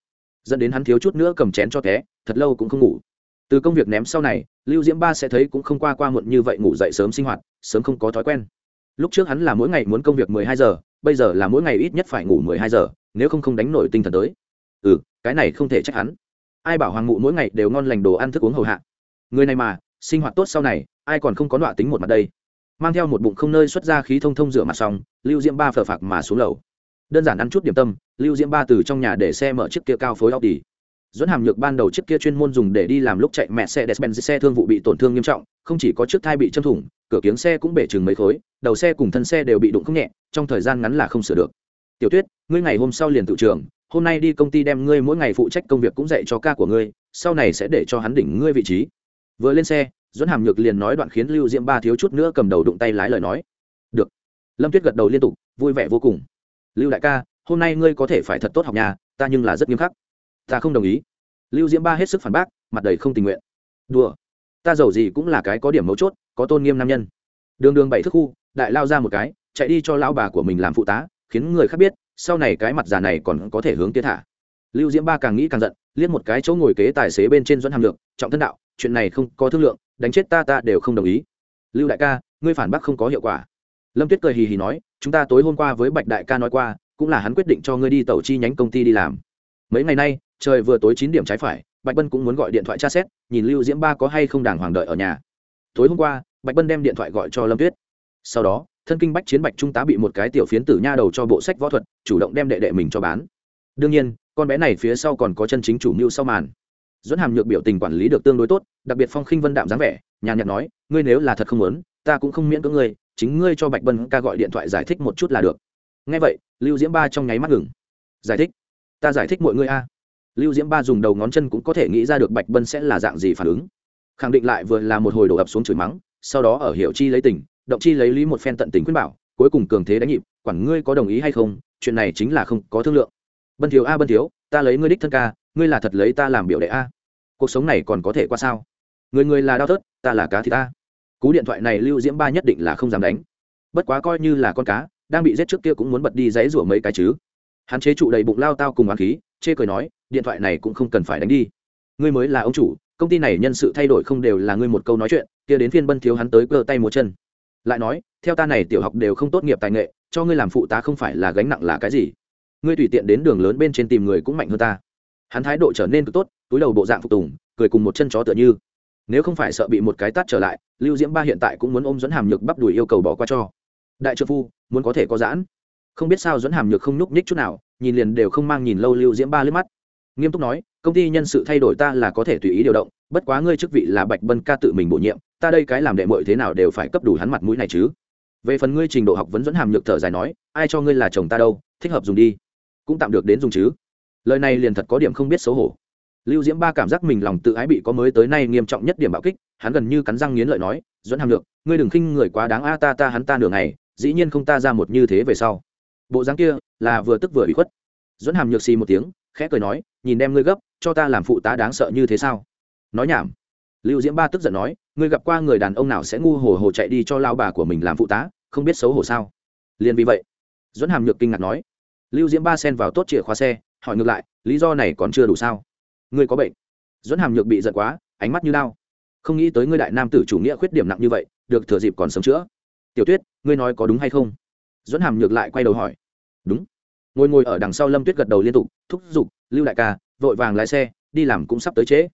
A: Dẫn đến hắn thiếu chút nữa cầm chén cho té, thật lâu cũng không ngủ. Từ công việc ném sau này, lưu diễm ba sẽ thấy cũng không qua qua muộn như vậy ngủ dậy sớm sinh hoạt, sớm không có thói quen. Lúc trước hắn là mỗi ngày muốn công việc mười hai giờ, bây giờ là mỗi ngày ít nhất phải ngủ mười hai giờ, nếu không không đánh nổi tinh thần tới. Ừ cái này không thể trách hắn. Ai bảo hoàng ngụ mỗi ngày đều ngon lành đồ ăn thức uống hầu hạ. Người này mà, sinh hoạt tốt sau này, ai còn không có nọa tính một mặt đây. Mang theo một bụng không nơi xuất ra khí thông thông rửa mặt xong, lưu diễm ba phờ phạc mà xuống lầu đơn giản ăn chút điểm tâm, lưu diễm ba từ trong nhà để xe mở chiếc kia cao phối áo đi dẫn hàm nhược ban đầu chiếc kia chuyên môn dùng để đi làm lúc chạy mẹ xe despen xe thương vụ bị tổn thương nghiêm trọng, không chỉ có chiếc thai bị châm thủng, cửa kiếng xe cũng bể chừng mấy khối, đầu xe cùng thân xe đều bị đụng không nhẹ, trong thời gian ngắn là không sửa được. Tiểu tuyết, ngươi ngày hôm sau liền tự trường, hôm nay đi công ty đem ngươi mỗi ngày phụ trách công việc cũng dạy cho ca của ngươi, sau này sẽ để cho hắn đỉnh ngươi vị trí. Vừa lên xe, dẫn hàm nhược liền nói đoạn khiến lưu diễm ba thiếu chút nữa cầm đầu đụng tay lái lời nói. Được. Lâm tuyết gật đầu liên tục, vui vẻ vô cùng lưu đại ca, hôm nay ngươi có thể phải thật tốt học nhà, ta nhưng là rất nghiêm khắc. Ta không đồng ý. Lưu diễm ba hết sức phản bác, mặt đầy không tình nguyện. Đùa. Ta giàu gì cũng là cái có điểm mấu chốt, có tôn nghiêm nam nhân. Đường đường bảy thức khu, đại lao ra một cái, chạy đi cho lão bà của mình làm phụ tá, khiến người khác biết, sau này cái mặt già này còn có thể hướng tiến thả. Lưu diễm ba càng nghĩ càng giận, liếc một cái chỗ ngồi kế tài xế bên trên dẫn hàm lượng, trọng thân đạo, chuyện này không có thương lượng, đánh chết ta ta đều không đồng ý. Lưu đại ca, ngươi phản bác không có hiệu quả lâm tuyết cười hì hì nói, chúng ta tối hôm qua với bạch đại ca nói qua, cũng là hắn quyết định cho ngươi đi tàu chi nhánh công ty đi làm. Mấy ngày nay, trời vừa tối chín điểm trái phải, bạch bân cũng muốn gọi điện thoại tra xét, nhìn lưu diễm ba có hay không đàng hoàng đợi ở nhà. Tối hôm qua, bạch bân đem điện thoại gọi cho lâm tuyết. Sau đó, thân kinh bách chiến bạch trung tá bị một cái tiểu phiến tử nha đầu cho bộ sách võ thuật, chủ động đem đệ đệ mình cho bán. Đương nhiên, con bé này phía sau còn có chân chính chủ mưu sau màn. Dẫn hàm nhược biểu tình quản lý được tương đối tốt, đặc biệt phong khinh vân đạm dáng vẻ, nhàn nhạt nói, ngươi nếu là thật không muốn, ta cũng không miễn cưỡng ngươi chính ngươi cho bạch bân ca gọi điện thoại giải thích một chút là được. Nghe vậy, lưu diễm ba trong nháy mắt ngừng. Giải thích? Ta giải thích mọi ngươi a. Lưu diễm ba dùng đầu ngón chân cũng có thể nghĩ ra được bạch bân sẽ là dạng gì phản ứng. Khẳng định lại vừa là một hồi đổ ập xuống chửi mắng, sau đó ở hiệu chi lấy tình, động chi lấy lý một phen tận tình khuyên bảo, cuối cùng cường thế đánh nhịp, quản ngươi có đồng ý hay không, chuyện này chính là không có thương lượng. Bân thiếu a, bân thiếu, ta lấy ngươi đích thân ca, ngươi là thật lấy ta làm biểu đệ a. Cuộc sống này còn có thể qua sao? Người người là đau thớt, ta là cá thì ta cú điện thoại này lưu diễm ba nhất định là không dám đánh. Bất quá coi như là con cá, đang bị giết trước kia cũng muốn bật đi dãy rủa mấy cái chứ. Hắn chế trụ đầy bụng lao tao cùng oán khí, chê cười nói, điện thoại này cũng không cần phải đánh đi. Ngươi mới là ông chủ, công ty này nhân sự thay đổi không đều là ngươi một câu nói chuyện, kia đến phiên bân thiếu hắn tới cơ tay một chân. Lại nói, theo ta này tiểu học đều không tốt nghiệp tài nghệ, cho ngươi làm phụ tá không phải là gánh nặng là cái gì. Ngươi tùy tiện đến đường lớn bên trên tìm người cũng mạnh hơn ta. Hắn thái độ trở nên cực tốt, túi đầu bộ dạng phục tùng, cười cùng một chân chó tựa như nếu không phải sợ bị một cái tát trở lại, lưu diễm ba hiện tại cũng muốn ôm dẫn hàm nhược bắp đùi yêu cầu bỏ qua cho. Đại trợ phu, muốn có thể có giãn. Không biết sao dẫn hàm nhược không nhúc nhích chút nào, nhìn liền đều không mang nhìn lâu lưu diễm ba liếc mắt. Nghiêm túc nói, công ty nhân sự thay đổi ta là có thể tùy ý điều động, bất quá ngươi chức vị là bạch bân ca tự mình bổ nhiệm, ta đây cái làm đệ mội thế nào đều phải cấp đủ hắn mặt mũi này chứ. Về phần ngươi trình độ học vẫn dẫn hàm nhược thở dài nói, ai cho ngươi là chồng ta đâu, thích hợp dùng đi. Cũng tạm được đến dùng chứ. Lời này liền thật có điểm không biết xấu hổ lưu diễm ba cảm giác mình lòng tự ái bị có mới tới nay nghiêm trọng nhất điểm bạo kích, hắn gần như cắn răng nghiến lợi nói dẫn hàm nhược ngươi đừng khinh người quá đáng a, ta ta hắn ta nửa ngày, dĩ nhiên không ta ra một như thế về sau. Bộ dáng kia là vừa tức vừa bị khuất. Dẫn hàm nhược xì một tiếng, khẽ cười nói, nhìn đem ngươi gấp, cho ta làm phụ tá đáng sợ như thế sao? Nói nhảm. Lưu diễm ba tức giận nói, ngươi gặp qua người đàn ông nào sẽ ngu hồ hồ chạy đi cho lao bà của mình làm phụ tá, không biết xấu hổ sao? Liền vì vậy dẫn hàm nhược kinh ngạc nói. Lưu diễm ba xen vào tốt chìa khóa xe, hỏi ngược lại, lý do này còn chưa đủ sao? Ngươi có bệnh. Dẫn hàm nhược bị giận quá, ánh mắt như lao không nghĩ tới ngươi đại nam tử chủ nghĩa khuyết điểm nặng như vậy, được thừa dịp còn sống chữa. Tiểu tuyết, ngươi nói có đúng hay không? Dẫn hàm nhược lại quay đầu hỏi. Đúng. Ngồi ngồi ở đằng sau lâm tuyết gật đầu liên tục, thúc giục, lưu đại ca, vội vàng lái xe, đi làm cũng sắp tới trễ.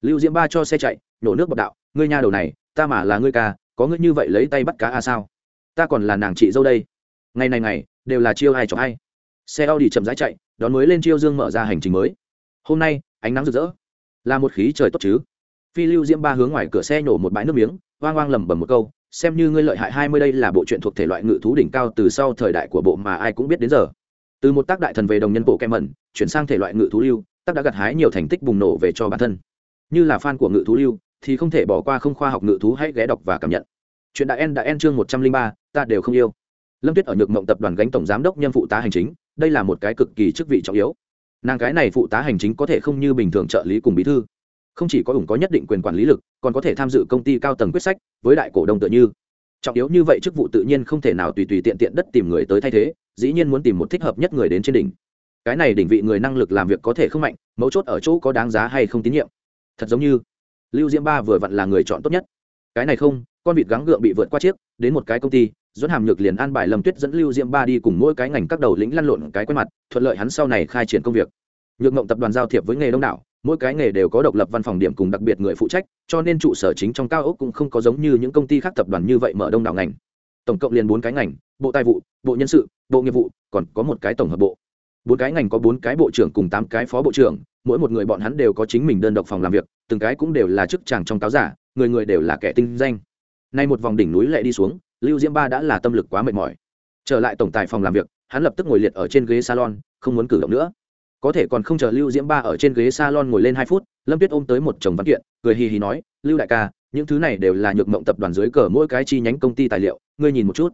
A: Lưu diễm ba cho xe chạy, nổ nước bọc đạo, ngươi nha đầu này, ta mà là ngươi ca, có ngươi như vậy lấy tay bắt cá a sao? Ta còn là nàng chị dâu đây. Ngày này ngày, đều là chiêu ai chọc ai. Xe a u chậm rãi chạy, đón mới lên chiêu dương mở ra hành trình mới. Hôm nay ánh nắng rực rỡ. Là một khí trời tốt chứ? Phi lưu diễm ba hướng ngoài cửa xe nổ một bãi nước miếng oang oang lầm bầm một câu, xem như ngươi lợi hại hai mươi đây là bộ truyện thuộc thể loại ngự thú đỉnh cao từ sau thời đại của bộ mà ai cũng biết đến giờ. Từ một tác đại thần về đồng nhân bộ kem mẩn, chuyển sang thể loại ngự thú lưu, tác đã gặt hái nhiều thành tích bùng nổ về cho bản thân. Như là fan của ngự thú lưu, thì không thể bỏ qua không khoa học ngự thú hãy ghé đọc và cảm nhận. Chuyện đại en đã en chương một trăm linh ba, ta đều không yêu. Lâm tuyết ở nhược mộng tập đoàn gánh tổng giám đốc nhân phụ tá hành chính, đây là một cái cực kỳ chức vị trọng yếu nàng cái này phụ tá hành chính có thể không như bình thường trợ lý cùng bí thư. Không chỉ có ủng có nhất định quyền quản lý lực, còn có thể tham dự công ty cao tầng quyết sách, với đại cổ đông tự như. Trọng yếu như vậy chức vụ tự nhiên không thể nào tùy tùy tiện tiện đất tìm người tới thay thế, dĩ nhiên muốn tìm một thích hợp nhất người đến trên đỉnh. Cái này đỉnh vị người năng lực làm việc có thể không mạnh, mấu chốt ở chỗ có đáng giá hay không tín nhiệm. Thật giống như lưu diễm ba vừa vặn là người chọn tốt nhất. Cái này không, con vịt gắng gượng bị vượt qua chiếc, đến một cái công ty dẫn hàm nhược liền an bài lâm tuyết dẫn lưu diễm ba đi cùng mỗi cái ngành các đầu lĩnh lăn lộn cái quen mặt, thuận lợi hắn sau này khai triển công việc. Nhược mộng tập đoàn giao thiệp với nghề đông đảo, mỗi cái nghề đều có độc lập văn phòng điểm cùng đặc biệt người phụ trách, cho nên trụ sở chính trong cao ốc cũng không có giống như những công ty khác tập đoàn như vậy mở đông đảo ngành. Tổng cộng liền bốn cái ngành, bộ tài vụ, bộ nhân sự, bộ nghiệp vụ, còn có một cái tổng hợp bộ. Bốn cái ngành có bốn cái bộ trưởng cùng tám cái phó bộ trưởng, mỗi một người bọn hắn đều có chính mình đơn độc phòng làm việc, từng cái cũng đều là chức chàng trong cáo giả, người người đều là kẻ tinh danh. Nay một vòng đỉnh núi lệ đi xuống lưu diễm ba đã là tâm lực quá mệt mỏi. Trở lại tổng tài phòng làm việc, hắn lập tức ngồi liệt ở trên ghế salon, không muốn cử động nữa. Có thể còn không chờ lưu diễm ba ở trên ghế salon ngồi lên hai phút, lâm tuyết ôm tới một chồng văn kiện, cười hì hì nói, lưu đại ca, những thứ này đều là nhược mộng tập đoàn dưới cờ mỗi cái chi nhánh công ty tài liệu, ngươi nhìn một chút.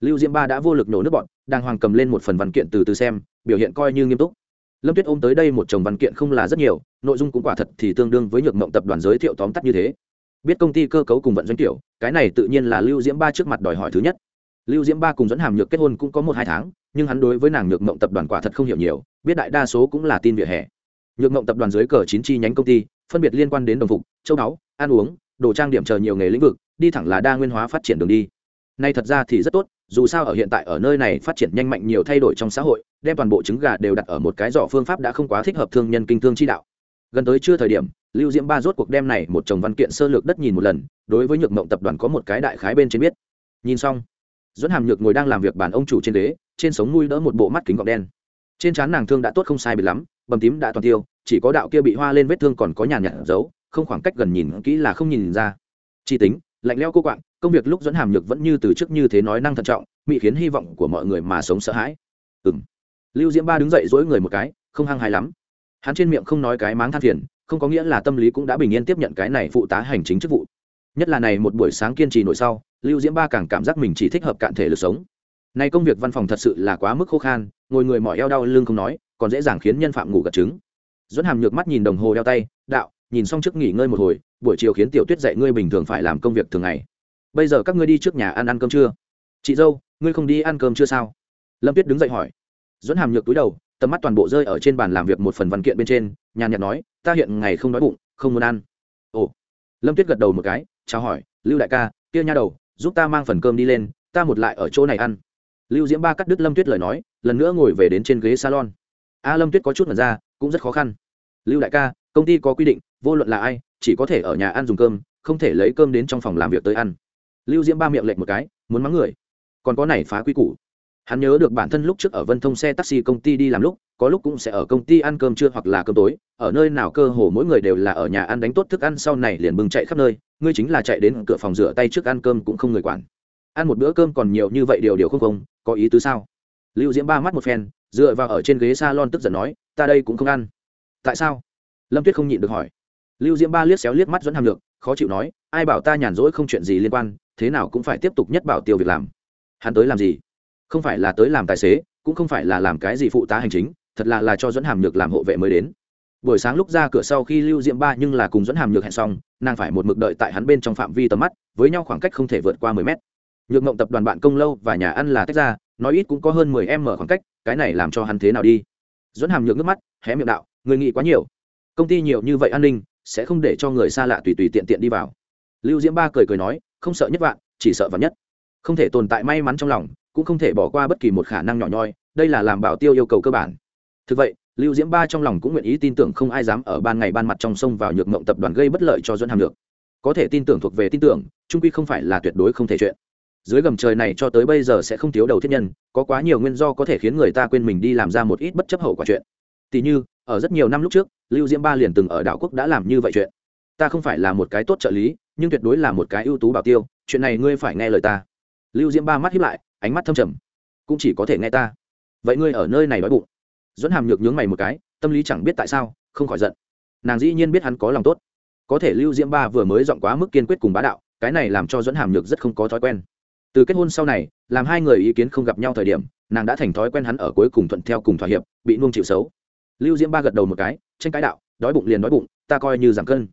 A: Lưu diễm ba đã vô lực nổ nước bọn đang hoàng cầm lên một phần văn kiện từ từ xem, biểu hiện coi như nghiêm túc. Lâm tuyết ôm tới đây một chồng văn kiện không là rất nhiều, nội dung cũng quả thật thì tương đương với nhược mộng tập đoàn giới thiệu tóm tắt như thế biết công ty cơ cấu cùng vận doanh tiểu cái này tự nhiên là lưu diễm ba trước mặt đòi hỏi thứ nhất. Lưu diễm ba cùng dẫn hàm nhược kết hôn cũng có một hai tháng, nhưng hắn đối với nàng nhược mộng tập đoàn quả thật không hiểu nhiều, biết đại đa số cũng là tin vỉa hè. Nhược mộng tập đoàn dưới cờ chín chi nhánh công ty, phân biệt liên quan đến đồng phục, châu báu, ăn uống, đồ trang điểm chờ nhiều nghề lĩnh vực, đi thẳng là đa nguyên hóa phát triển đường đi. Nay thật ra thì rất tốt, dù sao ở hiện tại ở nơi này phát triển nhanh mạnh nhiều thay đổi trong xã hội, đem toàn bộ trứng gà đều đặt ở một cái giỏ phương pháp đã không quá thích hợp thương nhân kinh thương chi đạo. Gần tới chưa thời điểm lưu diễm ba rốt cuộc đem này một chồng văn kiện sơ lược đất nhìn một lần, đối với nhược mộng tập đoàn có một cái đại khái bên trên biết. Nhìn xong dẫn hàm nhược ngồi đang làm việc bàn ông chủ trên đế trên sống nuôi đỡ một bộ mắt kính gọng đen. Trên trán nàng thương đã tốt không sai bị lắm, bầm tím đã toàn tiêu, chỉ có đạo kia bị hoa lên vết thương còn có nhàn nhạt giấu không khoảng cách gần nhìn kỹ là không nhìn ra. Chi tính, lạnh leo cô quạng, công việc lúc dẫn hàm nhược vẫn như từ trước như thế nói năng thận trọng mỹ khiến hy vọng của mọi người mà sống sợ hãi. Ừ m lưu diễm ba đứng dậy dỗi người một cái, không hăng hài lắm. Hắn trên miệng không nói cái máng than phiền không có nghĩa là tâm lý cũng đã bình yên tiếp nhận cái này phụ tá hành chính chức vụ. Nhất là này một buổi sáng kiên trì nổi sau, lưu diễm ba càng cảm giác mình chỉ thích hợp cạn thể lực sống. Nay công việc văn phòng thật sự là quá mức khô khan, ngồi người mỏi eo đau lưng không nói, còn dễ dàng khiến nhân phạm ngủ gật trứng. Dẫn hàm nhược mắt nhìn đồng hồ đeo tay, đạo, nhìn xong trước nghỉ ngơi một hồi, buổi chiều khiến tiểu tuyết dạy ngươi bình thường phải làm công việc thường ngày. Bây giờ các ngươi đi trước nhà ăn ăn cơm chưa? Chị dâu, ngươi không đi ăn cơm chưa sao? Lâm tuyết đứng dậy hỏi. Dẫn hàm nhược túi đầu tầm mắt toàn bộ rơi ở trên bàn làm việc một phần văn kiện bên trên, nhàn nhạt nói, ta hiện ngày không đói bụng, không muốn ăn. Ồ. Lâm tuyết gật đầu một cái, chào hỏi, lưu đại ca, kia nha đầu, giúp ta mang phần cơm đi lên, ta một lại ở chỗ này ăn. Lưu diễm ba cắt đứt lâm tuyết lời nói, lần nữa ngồi về đến trên ghế salon. A lâm tuyết có chút mật ra, cũng rất khó khăn. Lưu đại ca, công ty có quy định, vô luận là ai, chỉ có thể ở nhà ăn dùng cơm, không thể lấy cơm đến trong phòng làm việc tới ăn. Lưu diễm ba miệng lệnh một cái, muốn mắng người, còn có này phá quy củ hắn nhớ được bản thân lúc trước ở vân thông xe taxi công ty đi làm lúc, có lúc cũng sẽ ở công ty ăn cơm trưa hoặc là cơm tối, ở nơi nào cơ hồ mỗi người đều là ở nhà ăn đánh tốt thức ăn sau này liền bừng chạy khắp nơi, ngươi chính là chạy đến cửa phòng rửa tay trước ăn cơm cũng không người quản. Ăn một bữa cơm còn nhiều như vậy điều điều không không, có ý tứ sao? Lưu diễm ba mắt một phen, dựa vào ở trên ghế s a lon tức giận nói, ta đây cũng không ăn. Tại sao? Lâm tuyết không nhịn được hỏi. Lưu diễm ba liếc xéo liếc mắt dẫn hàm được khó chịu nói, ai bảo ta nhàn rỗi không chuyện gì liên quan, thế nào cũng phải tiếp tục nhất bảo tiêu việc làm. Hắn tới làm gì? Không phải là tới làm tài xế, cũng không phải là làm cái gì phụ tá hành chính, thật là là cho dẫn hàm nhược làm hộ vệ mới đến. Buổi sáng lúc ra cửa sau khi lưu Diệm ba nhưng là cùng dẫn hàm nhược hẹn xong, nàng phải một mực đợi tại hắn bên trong phạm vi tầm mắt, với nhau khoảng cách không thể vượt qua mười mét. Nhược mộng tập đoàn bạn công lâu và nhà ăn là tách ra, nói ít cũng có hơn mười em mở khoảng cách, cái này làm cho hắn thế nào đi? Dẫn hàm nhược nước mắt, hé miệng đạo, người nghĩ quá nhiều. Công ty nhiều như vậy an ninh, sẽ không để cho người xa lạ tùy tùy tiện tiện đi vào. Lưu diễm ba cười cười nói, không sợ nhất vạn, chỉ sợ vạn nhất. Không thể tồn tại may mắn trong lòng cũng không thể bỏ qua bất kỳ một khả năng nhỏ nhoi, đây là làm bảo tiêu yêu cầu cơ bản. Thực vậy, lưu diễm ba trong lòng cũng nguyện ý tin tưởng không ai dám ở ban ngày ban mặt trong sông vào nhược mộng tập đoàn gây bất lợi cho dẫn hàm được có thể tin tưởng thuộc về tin tưởng, trung quy không phải là tuyệt đối không thể chuyện. Dưới gầm trời này cho tới bây giờ sẽ không thiếu đầu thiết nhân, có quá nhiều nguyên do có thể khiến người ta quên mình đi làm ra một ít bất chấp hậu quả chuyện. Tỷ như, ở rất nhiều năm lúc trước, lưu diễm ba liền từng ở đảo quốc đã làm như vậy chuyện. Ta không phải là một cái tốt trợ lý, nhưng tuyệt đối là một cái ưu tú bảo tiêu, chuyện này ngươi phải nghe lời ta. Lưu diễm ba mắt hiếp lại ánh mắt thâm trầm. Cũng chỉ có thể nghe ta. Vậy ngươi ở nơi này đói bụng. Dẫn hàm nhược nhướng mày một cái, tâm lý chẳng biết tại sao, không khỏi giận. Nàng dĩ nhiên biết hắn có lòng tốt. Có thể lưu diễm ba vừa mới dọn quá mức kiên quyết cùng bá đạo, cái này làm cho dẫn hàm nhược rất không có thói quen. Từ kết hôn sau này, làm hai người ý kiến không gặp nhau thời điểm, nàng đã thành thói quen hắn ở cuối cùng thuận theo cùng thỏa hiệp, bị nuông chịu xấu. Lưu diễm ba gật đầu một cái, tranh cãi đạo, đói bụng liền đói bụng, ta coi như giảm cân.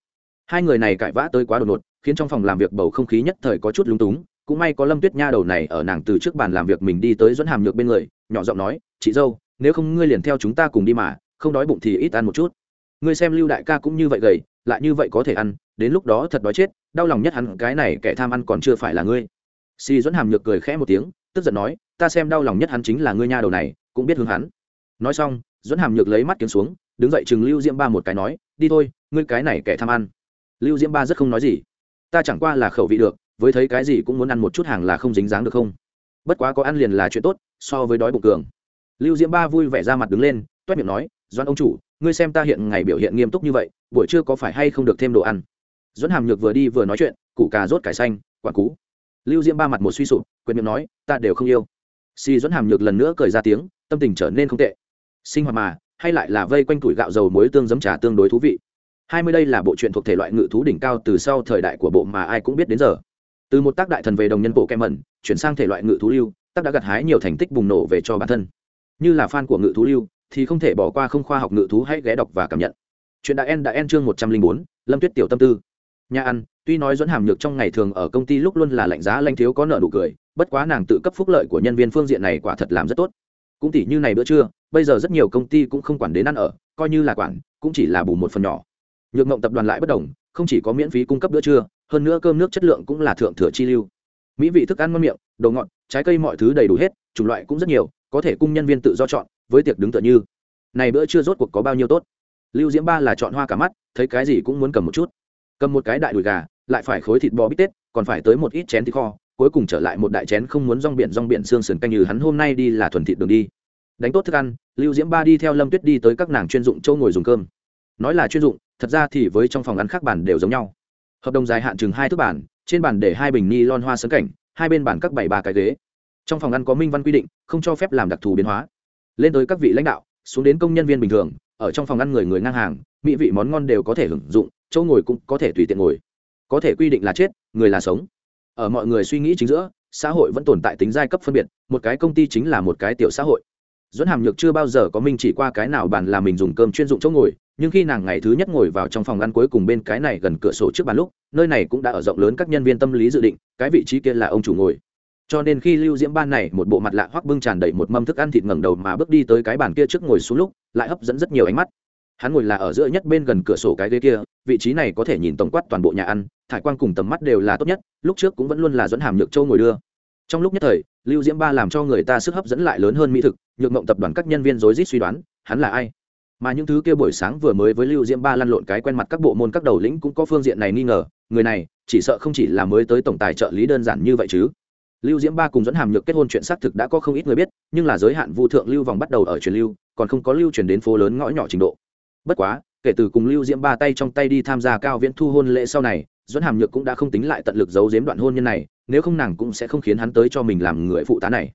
A: Hai người này cãi vã tới quá đột ngột, khiến trong phòng làm việc bầu không khí nhất thời có chút lúng túng cũng may có lâm tuyết nha đầu này ở nàng từ trước bàn làm việc mình đi tới dẫn hàm nhược bên người, nhỏ giọng nói, chị dâu, nếu không ngươi liền theo chúng ta cùng đi mà, không đói bụng thì ít ăn một chút. Ngươi xem lưu đại ca cũng như vậy gầy, lại như vậy có thể ăn, đến lúc đó thật đói chết, đau lòng nhất hắn cái này kẻ tham ăn còn chưa phải là ngươi. Si dẫn hàm nhược cười khẽ một tiếng, tức giận nói, ta xem đau lòng nhất hắn chính là ngươi nha đầu này, cũng biết hướng hắn. Nói xong dẫn hàm nhược lấy mắt kiếm xuống, đứng dậy chừng lưu diễm ba một cái nói, đi thôi, ngươi cái này kẻ tham ăn. Lưu diễm ba rất không nói gì. Ta chẳng qua là khẩu vị được với thấy cái gì cũng muốn ăn một chút hàng là không dính dáng được không? Bất quá có ăn liền là chuyện tốt, so với đói bụng cường. Lưu diễm ba vui vẻ ra mặt đứng lên, toét miệng nói doan ông chủ, ngươi xem ta hiện ngày biểu hiện nghiêm túc như vậy, buổi trưa có phải hay không được thêm đồ ăn? Dẫn hàm nhược vừa đi vừa nói chuyện cụ cà rốt cải xanh, quả cú. Lưu diễm ba mặt một suy sụp quyền miệng nói, ta đều không yêu. Si dẫn hàm nhược lần nữa cười ra tiếng, tâm tình trở nên không tệ. Sinh hoạt mà, hay lại là vây quanh tuổi gạo dầu muối tương giấm trà tương đối thú vị. Hai mươi đây là bộ truyện thuộc thể loại ngự thú đỉnh cao từ sau thời đại của bộ mà ai cũng biết đến giờ từ một tác đại thần về đồng nhân bộ kem mẩn, chuyển sang thể loại ngự thú lưu, tác đã gặt hái nhiều thành tích bùng nổ về cho bản thân. Như là fan của ngự thú lưu, thì không thể bỏ qua không khoa học ngự thú hãy ghé đọc và cảm nhận. Chuyện đại en đã en chương một trăm linh bốn, lâm tuyết tiểu tâm tư. Nhà ăn, tuy nói dẫn hàm nhược trong ngày thường ở công ty lúc luôn là lạnh giá lanh thiếu có nợ nụ cười, bất quá nàng tự cấp phúc lợi của nhân viên phương diện này quả thật làm rất tốt. Cũng tỷ như này bữa trưa, bây giờ rất nhiều công ty cũng không quản đến ăn ở, coi như là quản, cũng chỉ là bù một phần nhỏ. Nhược mộng tập đoàn lại bất đồng, không chỉ có miễn phí cung cấp bữa trưa hơn nữa cơm nước chất lượng cũng là thượng thừa chi lưu. Mỹ vị thức ăn ngon miệng, đồ ngọt, trái cây mọi thứ đầy đủ hết, chủng loại cũng rất nhiều, có thể cung nhân viên tự do chọn, với tiệc đứng tựa như. Này bữa trưa rốt cuộc có bao nhiêu tốt? Lưu diễm ba là chọn hoa cả mắt, thấy cái gì cũng muốn cầm một chút. Cầm một cái đại đùi gà, lại phải khối thịt bò bít tết, còn phải tới một ít chén thịt kho, cuối cùng trở lại một đại chén không muốn rong biển rong biển xương sườn canh như hắn hôm nay đi là thuần thịt đường đi. Đánh tốt thức ăn, lưu diễm ba đi theo lâm tuyết đi tới các nàng chuyên dụng châu ngồi dùng cơm. Nói là chuyên dụng, thật ra thì với trong phòng ăn khác bàn đều giống nhau hợp đồng dài hạn chừng hai thước bản, trên bàn để hai bình ni lon hoa sấn cảnh, hai bên bàn các bảy ba cái ghế. Trong phòng ăn có minh văn quy định, không cho phép làm đặc thù biến hóa. Lên tới các vị lãnh đạo, xuống đến công nhân viên bình thường, ở trong phòng ăn người người ngang hàng, mỹ vị món ngon đều có thể hưởng dụng, chỗ ngồi cũng có thể tùy tiện ngồi. Có thể quy định là chết, người là sống. Ở mọi người suy nghĩ chính giữa, xã hội vẫn tồn tại tính giai cấp phân biệt, một cái công ty chính là một cái tiểu xã hội dẫn hàm nhược chưa bao giờ có minh chỉ qua cái nào bàn là mình dùng cơm chuyên dụng chỗ ngồi, nhưng khi nàng ngày thứ nhất ngồi vào trong phòng ăn cuối cùng bên cái này gần cửa sổ trước bàn lúc, nơi này cũng đã ở rộng lớn các nhân viên tâm lý dự định, cái vị trí kia là ông chủ ngồi. Cho nên khi lưu diễm ban này một bộ mặt lạ hoắc bưng tràn đầy một mâm thức ăn thịt ngẩng đầu mà bước đi tới cái bàn kia trước ngồi xuống lúc, lại hấp dẫn rất nhiều ánh mắt. Hắn ngồi là ở giữa nhất bên gần cửa sổ cái ghế kia, vị trí này có thể nhìn tổng quát toàn bộ nhà ăn, thải quan cùng tầm mắt đều là tốt nhất, lúc trước cũng vẫn luôn là dẫn hàm nhược châu ngồi đưa trong lúc nhất thời, lưu diễm ba làm cho người ta sức hấp dẫn lại lớn hơn mỹ thực, nhược mộng tập đoàn các nhân viên rối rít suy đoán, hắn là ai? Mà những thứ kia buổi sáng vừa mới với lưu diễm ba lăn lộn cái quen mặt các bộ môn các đầu lĩnh cũng có phương diện này nghi ngờ, người này, chỉ sợ không chỉ là mới tới tổng tài trợ lý đơn giản như vậy chứ. Lưu diễm ba cùng dẫn hàm nhược kết hôn chuyện xác thực đã có không ít người biết, nhưng là giới hạn vu thượng lưu vòng bắt đầu ở truyền lưu, còn không có lưu truyền đến phố lớn ngõ nhỏ trình độ. Bất quá, kể từ cùng lưu diễm ba tay trong tay đi tham gia cao viễn thu hôn lễ sau này dẫn hàm nhược cũng đã không tính lại tận lực giấu giếm đoạn hôn nhân này, nếu không nàng cũng sẽ không khiến hắn tới cho mình làm người phụ tá này.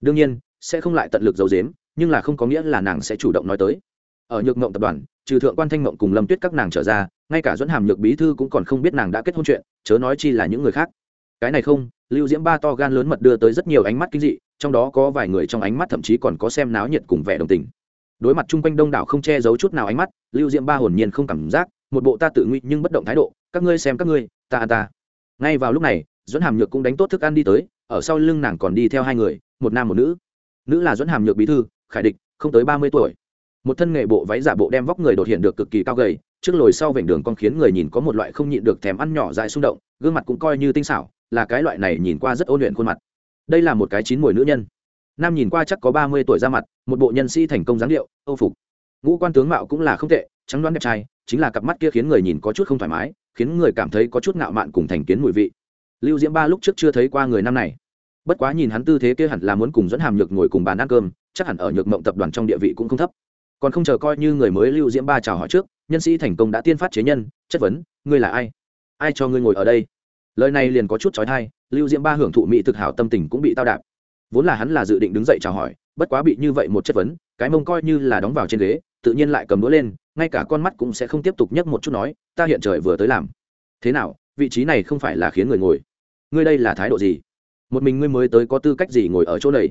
A: Đương nhiên, sẽ không lại tận lực giấu giếm, nhưng là không có nghĩa là nàng sẽ chủ động nói tới. Ở nhược mộng tập đoàn, trừ thượng quan thanh mộng cùng lâm tuyết các nàng trở ra, ngay cả dẫn hàm nhược bí thư cũng còn không biết nàng đã kết hôn chuyện, chớ nói chi là những người khác. Cái này không, lưu diễm ba to gan lớn mật đưa tới rất nhiều ánh mắt kinh dị, trong đó có vài người trong ánh mắt thậm chí còn có xem náo nhiệt cùng vẻ đồng tình. Đối mặt chung quanh đông đảo không che giấu chút nào ánh mắt, lưu diễm ba hồn nhiên không cảm giác, một bộ ta tự nguy nhưng bất động thái độ các ngươi xem các ngươi, ta ta. Ngay vào lúc này dẫn hàm nhược cũng đánh tốt thức ăn đi tới, ở sau lưng nàng còn đi theo hai người, một nam một nữ. Nữ là dẫn hàm nhược bí thư, khải địch, không tới ba mươi tuổi. Một thân nghệ bộ váy giả bộ đem vóc người đột hiện được cực kỳ cao gầy, trước lồi sau vểnh đường con khiến người nhìn có một loại không nhịn được thèm ăn nhỏ dại xung động, gương mặt cũng coi như tinh xảo, là cái loại này nhìn qua rất ôn luyện khuôn mặt. Đây là một cái chín mùi nữ nhân. Nam nhìn qua chắc có ba mươi tuổi ra mặt, một bộ nhân sĩ thành công dáng điệu, âu phục. Ngũ quan tướng mạo cũng là không tệ, trắng đoán đẹp trai, chính là cặp mắt kia khiến người nhìn có chút không thoải mái khiến người cảm thấy có chút ngạo mạn cùng thành kiến mùi vị. Lưu diễm ba lúc trước chưa thấy qua người năm này. Bất quá nhìn hắn tư thế kia hẳn là muốn cùng dẫn hàm nhược ngồi cùng bàn ăn cơm, chắc hẳn ở nhược mộng tập đoàn trong địa vị cũng không thấp. Còn không chờ coi như người mới lưu diễm ba chào hỏi trước, nhân sĩ thành công đã tiên phát chế nhân, chất vấn, ngươi là ai? Ai cho ngươi ngồi ở đây? Lời này liền có chút trói thai lưu diễm ba hưởng thụ mỹ thực hảo tâm tình cũng bị tao đạp. Vốn là hắn là dự định đứng dậy chào hỏi, bất quá bị như vậy một chất vấn, cái mông coi như là đóng vào trên ghế tự nhiên lại cầm đũa lên, ngay cả con mắt cũng sẽ không tiếp tục nhấc một chút nói, ta hiện trời vừa tới làm. Thế nào? Vị trí này không phải là khiến người ngồi. Ngươi đây là thái độ gì? Một mình ngươi mới tới có tư cách gì ngồi ở chỗ này?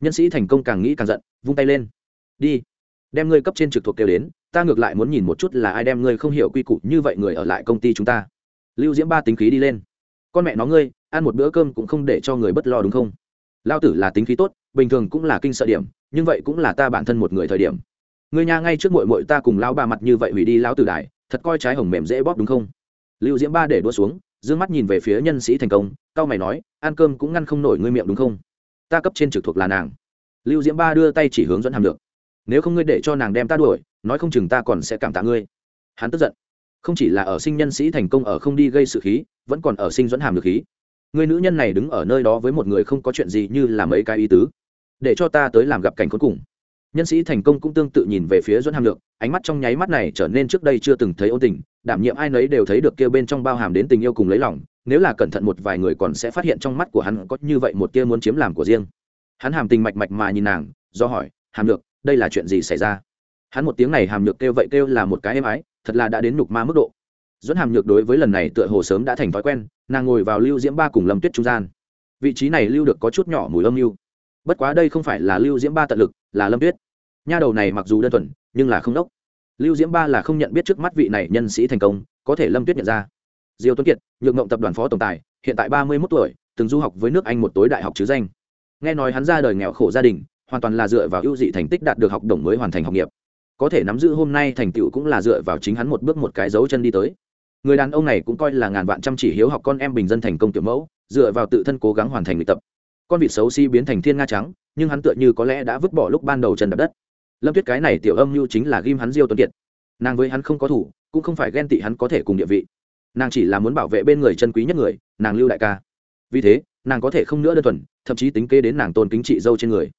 A: Nhân sĩ thành công càng nghĩ càng giận, vung tay lên. Đi, đem ngươi cấp trên trực thuộc kêu đến, ta ngược lại muốn nhìn một chút là ai đem ngươi không hiểu quy củ như vậy người ở lại công ty chúng ta. Lưu diễm ba tính khí đi lên. Con mẹ nó ngươi, ăn một bữa cơm cũng không để cho người bất lo đúng không? Lao tử là tính khí tốt, bình thường cũng là kinh sợ điểm, nhưng vậy cũng là ta bản thân một người thời điểm ngươi nhà ngay trước mội mội ta cùng lao ba mặt như vậy hủy đi lao tử đại thật coi trái hồng mềm dễ bóp đúng không? Lưu diễm ba để đua xuống d ư ơ n g mắt nhìn về phía nhân sĩ thành công cao mày nói, ăn cơm cũng ngăn không nổi ngươi miệng đúng không? Ta cấp trên trực thuộc là nàng. Lưu diễm ba đưa tay chỉ hướng dẫn hàm được. Nếu không ngươi để cho nàng đem ta đuổi, nói không chừng ta còn sẽ cảm tạ ngươi. Hắn tức giận. Không chỉ là ở sinh nhân sĩ thành công ở không đi gây sự khí, vẫn còn ở sinh dẫn hàm được khí. Người nữ nhân này đứng ở nơi đó với một người không có chuyện gì như là mấy cái ý tứ. Để cho ta tới làm gặp cảnh cuối cùng nhân sĩ thành công cũng tương tự nhìn về phía dẫn hàm lượng ánh mắt trong nháy mắt này trở nên trước đây chưa từng thấy ôn tình, đảm nhiệm ai nấy đều thấy được kêu bên trong bao hàm đến tình yêu cùng lấy lòng, nếu là cẩn thận một vài người còn sẽ phát hiện trong mắt của hắn có như vậy một kia muốn chiếm làm của riêng. Hắn hàm tình mạch mạch mà nhìn nàng, do hỏi, hàm lượng đây là chuyện gì xảy ra? Hắn một tiếng này hàm nhược kêu vậy kêu là một cái êm ái, thật là đã đến nhục ma mức độ. Dẫn hàm nhược đối với lần này tựa hồ sớm đã thành thói quen, nàng ngồi vào lưu diễm ba cùng lâm tuyết trung gian. Vị trí này lưu được có chút nhỏ mùi âm mưu. Bất quá đây không phải là lưu diễm ba tận lực, là lâm tuyết nha đầu này mặc dù đơn thuần, nhưng là không đốc. Lưu diễm ba là không nhận biết trước mắt vị này nhân sĩ thành công, có thể lâm tuyết nhận ra. Diêu tuấn kiệt, nhược ngộng tập đoàn phó tổng tài, hiện tại ba mươi mốt tuổi, từng du học với nước anh một tối đại học chứ danh. Nghe nói hắn ra đời nghèo khổ gia đình, hoàn toàn là dựa vào ưu dị thành tích đạt được học đồng mới hoàn thành học nghiệp. Có thể nắm giữ hôm nay thành tựu cũng là dựa vào chính hắn một bước một cái dấu chân đi tới. Người đàn ông này cũng coi là ngàn vạn chăm chỉ hiếu học con em bình dân thành công tiểu mẫu, dựa vào tự thân cố gắng hoàn thành luyện tập. Con vịt xấu si biến thành thiên nga trắng, nhưng hắn tựa như có lẽ đã vứt bỏ lúc ban đầu chân đập đất lâm tuyết cái này tiểu âm mưu chính là ghim hắn diêu tuấn kiệt. Nàng với hắn không có thủ, cũng không phải ghen tị hắn có thể cùng địa vị. Nàng chỉ là muốn bảo vệ bên người chân quý nhất người, nàng lưu đại ca. Vì thế, nàng có thể không nữa đơn thuần, thậm chí tính kế đến nàng tôn kính chị dâu trên người.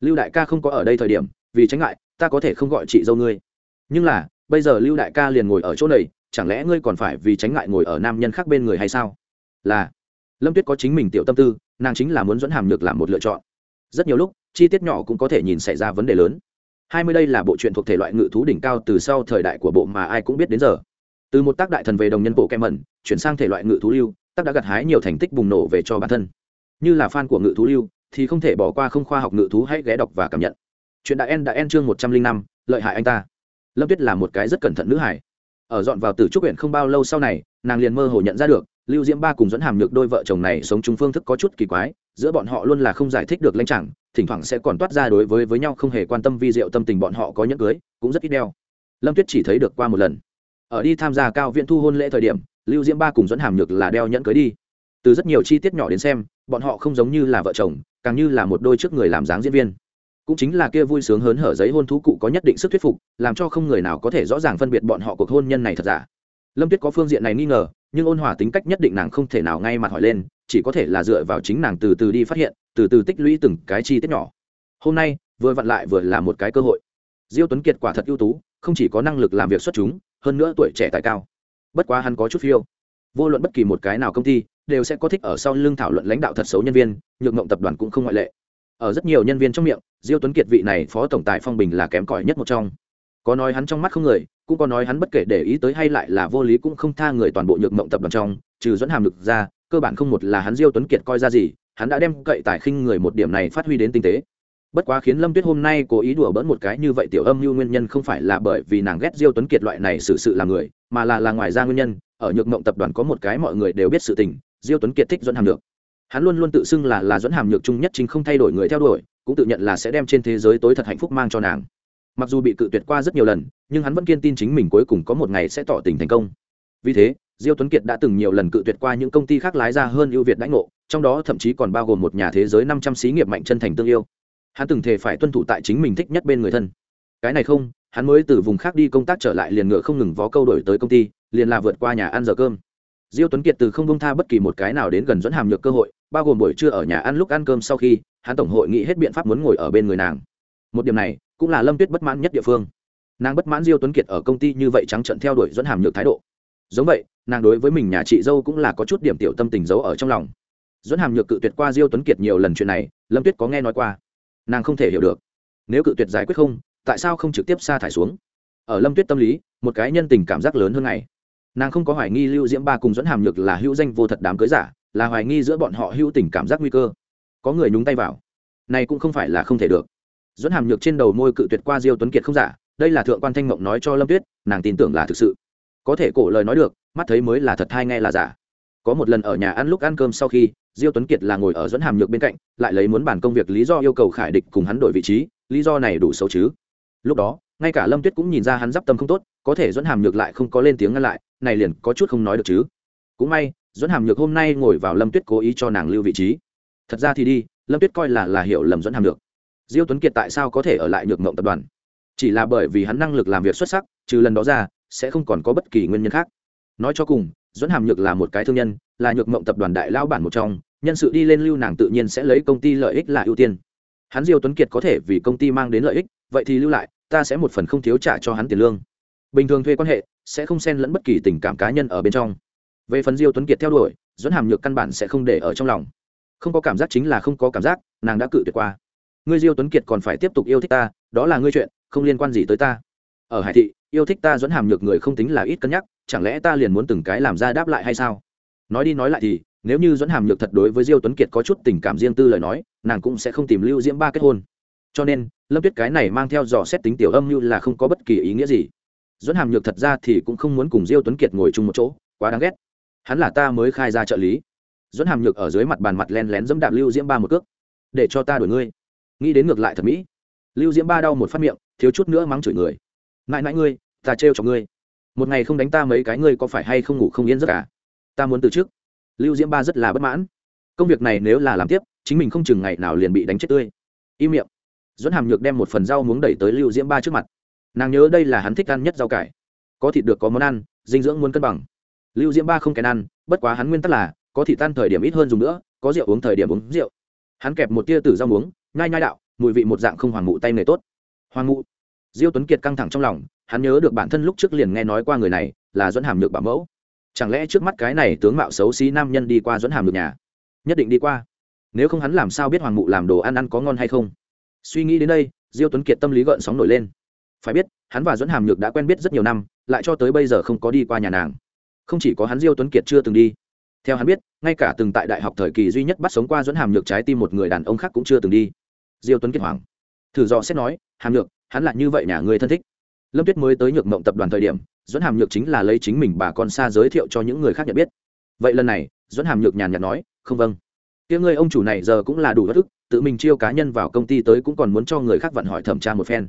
A: Lưu đại ca không có ở đây thời điểm, vì tránh ngại, ta có thể không gọi chị dâu ngươi. Nhưng là, bây giờ lưu đại ca liền ngồi ở chỗ này, chẳng lẽ ngươi còn phải vì tránh ngại ngồi ở nam nhân khác bên người hay sao? Là, lâm tuyết có chính mình tiểu tâm tư, nàng chính là muốn dẫn hàm nhược làm một lựa chọn. Rất nhiều lúc, chi tiết nhỏ cũng có thể nhìn xảy ra vấn đề lớn hai mươi đây là bộ truyện thuộc thể loại ngự thú đỉnh cao từ sau thời đại của bộ mà ai cũng biết đến giờ. Từ một tác đại thần về đồng nhân bộ kem mẩn chuyển sang thể loại ngự thú lưu, tác đã gặt hái nhiều thành tích bùng nổ về cho bản thân. Như là fan của ngự thú lưu, thì không thể bỏ qua không khoa học ngự thú hãy ghé đọc và cảm nhận. Chuyện đã en đã en chương một trăm linh năm, lợi hại anh ta. Lâm tuyết là một cái rất cẩn thận nữ hải ở dọn vào từ trúc huyện không bao lâu sau này, nàng liền mơ hồ nhận ra được, lưu diễm ba cùng dẫn hàm nhược đôi vợ chồng này sống chung phương thức có chút kỳ quái, giữa bọn họ luôn là không giải thích được lãnh chẳng thỉnh thoảng sẽ còn toát ra đối với với nhau không hề quan tâm vi diệu tâm tình bọn họ có nhẫn cưới, cũng rất ít đeo. Lâm tuyết chỉ thấy được qua một lần. Ở đi tham gia cao viện thu hôn lễ thời điểm, lưu diễm ba cùng dẫn hàm nhược là đeo nhẫn cưới đi. Từ rất nhiều chi tiết nhỏ đến xem, bọn họ không giống như là vợ chồng, càng như là một đôi trước người làm dáng diễn viên. Cũng chính là kia vui sướng hớn hở giấy hôn thú cụ có nhất định sức thuyết phục, làm cho không người nào có thể rõ ràng phân biệt bọn họ cuộc hôn nhân này thật giả. Lâm tuyết có phương diện này nghi ngờ nhưng ôn hòa tính cách nhất định nàng không thể nào ngay mặt hỏi lên, chỉ có thể là dựa vào chính nàng từ từ đi phát hiện, từ từ tích lũy từng cái chi tiết nhỏ. Hôm nay, vừa vặn lại vừa là một cái cơ hội. Diêu tuấn kiệt quả thật ưu tú, không chỉ có năng lực làm việc xuất chúng, hơn nữa tuổi trẻ tài cao. Bất quá hắn có chút phiêu. Vô luận bất kỳ một cái nào công ty, đều sẽ có thích ở sau lưng thảo luận lãnh đạo thật xấu nhân viên nhược mộng tập đoàn cũng không ngoại lệ. Ở rất nhiều nhân viên trong miệng, diêu tuấn kiệt vị này phó tổng tài phong bình là kém cỏi nhất một trong. Có nói hắn trong mắt không người cũng có nói hắn bất kể để ý tới hay lại là vô lý cũng không tha người toàn bộ nhược mộng tập đoàn trong trừ dẫn hàm lực ra cơ bản không một là hắn diêu tuấn kiệt coi ra gì hắn đã đem cậy tài khinh người một điểm này phát huy đến tinh tế. Bất quá khiến lâm tuyết hôm nay cố ý đùa bỡn một cái như vậy tiểu âm mưu nguyên nhân không phải là bởi vì nàng ghét diêu tuấn kiệt loại này xử sự, sự làm người mà là là ngoài ra nguyên nhân ở nhược mộng tập đoàn có một cái mọi người đều biết sự tình diêu tuấn kiệt thích dẫn hàm nhược. Hắn luôn luôn tự xưng là là dẫn hàm nhược chung nhất chính không thay đổi người theo đuổi cũng tự nhận là sẽ đem trên thế giới tối thật hạnh phúc mang cho nàng mặc dù bị cự tuyệt qua rất nhiều lần, nhưng hắn vẫn kiên tin chính mình cuối cùng có một ngày sẽ tỏ tình thành công. Vì thế, diêu tuấn kiệt đã từng nhiều lần cự tuyệt qua những công ty khác lái ra hơn ưu việt đãi ngộ, trong đó thậm chí còn bao gồm một nhà thế giới năm trăm xí nghiệp mạnh chân thành tương yêu. Hắn từng thể phải tuân thủ tại chính mình thích nhất bên người thân. Cái này không, hắn mới từ vùng khác đi công tác trở lại liền ngựa không ngừng vó câu đổi tới công ty, liền là vượt qua nhà ăn giờ cơm. Diêu tuấn kiệt từ không bông tha bất kỳ một cái nào đến gần dẫn hàm nhược cơ hội, bao gồm buổi trưa ở nhà ăn lúc ăn cơm sau khi, hắn tổng hội nghĩ hết biện pháp muốn ngồi ở bên người nàng. Một điểm này cũng là lâm tuyết bất mãn nhất địa phương. Nàng bất mãn diêu tuấn kiệt ở công ty như vậy trắng trận theo đuổi dẫn hàm nhược thái độ. Giống vậy, nàng đối với mình nhà chị dâu cũng là có chút điểm tiểu tâm tình giấu ở trong lòng. Dẫn hàm nhược cự tuyệt qua diêu tuấn kiệt nhiều lần chuyện này, lâm tuyết có nghe nói qua. Nàng không thể hiểu được. Nếu cự tuyệt giải quyết không, tại sao không trực tiếp sa thải xuống? Ở lâm tuyết tâm lý, một cái nhân tình cảm giác lớn hơn ngày. Nàng không có hoài nghi lưu diễm ba cùng dẫn hàm nhược là hữu danh vô thật đám cưới giả, là hoài nghi giữa bọn họ hữu tình cảm giác nguy cơ. Có người nhúng tay vào. Này cũng không phải là không thể được dẫn hàm nhược trên đầu môi cự tuyệt qua diêu tuấn kiệt không giả, đây là thượng quan thanh mộng nói cho lâm tuyết, nàng tin tưởng là thực sự. Có thể cổ lời nói được, mắt thấy mới là thật hay nghe là giả. Có một lần ở nhà ăn lúc ăn cơm sau khi, diêu tuấn kiệt là ngồi ở dẫn hàm nhược bên cạnh, lại lấy muốn bàn công việc lý do yêu cầu khải địch cùng hắn đổi vị trí, lý do này đủ xấu chứ. Lúc đó, ngay cả lâm tuyết cũng nhìn ra hắn d i p tâm không tốt, có thể dẫn hàm nhược lại không có lên tiếng ngăn lại, này liền có chút không nói được chứ. Cũng may dẫn hàm nhược hôm nay ngồi vào lâm tuyết cố ý cho nàng lưu vị trí. Thật ra thì đi, lâm tuyết coi là là hiểu lầm dẫn hàm nhược diêu tuấn kiệt tại sao có thể ở lại nhược mộng tập đoàn? Chỉ là bởi vì hắn năng lực làm việc xuất sắc, trừ lần đó ra, sẽ không còn có bất kỳ nguyên nhân khác. Nói cho cùng dẫn hàm nhược là một cái thương nhân, là nhược mộng tập đoàn đại lao bản một trong, nhân sự đi lên lưu nàng tự nhiên sẽ lấy công ty lợi ích là ưu tiên. Hắn diêu tuấn kiệt có thể vì công ty mang đến lợi ích, vậy thì lưu lại, ta sẽ một phần không thiếu trả cho hắn tiền lương. Bình thường thuê quan hệ, sẽ không xen lẫn bất kỳ tình cảm cá nhân ở bên trong. Về phần diêu tuấn kiệt theo đuổi dẫn hàm nhược căn bản sẽ không để ở trong lòng. Không có cảm giác chính là không có cảm giác, nàng đã cự tuyệt qua ngươi diêu tuấn kiệt còn phải tiếp tục yêu thích ta, đó là ngươi chuyện, không liên quan gì tới ta. Ở hải thị, yêu thích ta dẫn hàm nhược người không tính là ít cân nhắc, chẳng lẽ ta liền muốn từng cái làm ra đáp lại hay sao? Nói đi nói lại thì, nếu như dẫn hàm nhược thật đối với diêu tuấn kiệt có chút tình cảm riêng tư lời nói, nàng cũng sẽ không tìm lưu diễm ba kết hôn. Cho nên, lâm tuyết cái này mang theo dò xét tính tiểu âm như là không có bất kỳ ý nghĩa gì. Dẫn hàm nhược thật ra thì cũng không muốn cùng diêu tuấn kiệt ngồi chung một chỗ, quá đáng ghét. Hắn là ta mới khai ra trợ lý. Dẫn hàm nhược ở dưới mặt bàn mặt len lén dẫm đạp lưu diễm ba một cước. Để cho ta đuổi ngươi nghĩ đến ngược lại thật mỹ. Lưu diễm ba đau một phát miệng, thiếu chút nữa mắng chửi người. Mãi mãi ngươi, ta trêu cho ngươi. Một ngày không đánh ta mấy cái ngươi có phải hay không ngủ không yên giấc cả ta muốn từ trước. Lưu diễm ba rất là bất mãn. Công việc này nếu là làm tiếp, chính mình không chừng ngày nào liền bị đánh chết tươi. Im miệng. Dẫn hàm nhược đem một phần rau muống đẩy tới lưu diễm ba trước mặt. Nàng nhớ đây là hắn thích ăn nhất rau cải. Có thịt được có món ăn, dinh dưỡng muốn cân bằng. Lưu diễm ba không kèn ăn, bất quá hắn nguyên tắc là, có thịt tan thời điểm ít hơn dùng nữa, có rượu uống thời điểm uống rượu. Hắn kẹp một tia tử rau muống nhai nhai đạo, mùi vị một dạng không hoàng mụ tay nghề tốt. Hoàng mụ diêu tuấn kiệt căng thẳng trong lòng, hắn nhớ được bản thân lúc trước liền nghe nói qua người này, là dẫn hàm nhược bảo mẫu. Chẳng lẽ trước mắt cái này tướng mạo xấu xí nam nhân đi qua dẫn hàm nhược nhà? Nhất định đi qua. Nếu không hắn làm sao biết hoàng mụ làm đồ ăn ăn có ngon hay không? Suy nghĩ đến đây, diêu tuấn kiệt tâm lý gợn sóng nổi lên. Phải biết, hắn và dẫn hàm nhược đã quen biết rất nhiều năm, lại cho tới bây giờ không có đi qua nhà nàng. Không chỉ có hắn diêu tuấn kiệt chưa từng đi. Theo hắn biết, ngay cả từng tại đại học thời kỳ duy nhất bắt sống qua dẫn hàm nhược trái tim một người đàn ông khác cũng chưa từng đi diêu tuấn kiệt hoàng. Thử dò xét nói, hàm nhược, hắn là như vậy nhà người thân thích? Lâm tuyết mới tới nhược mộng tập đoàn thời điểm, dẫn hàm nhược chính là lấy chính mình bà con xa giới thiệu cho những người khác nhận biết. Vậy lần này, dẫn hàm nhược nhàn nhạt nói, không vâng. Tiếng người ông chủ này giờ cũng là đủ bất ức tự mình chiêu cá nhân vào công ty tới cũng còn muốn cho người khác vận hỏi thẩm tra một phen.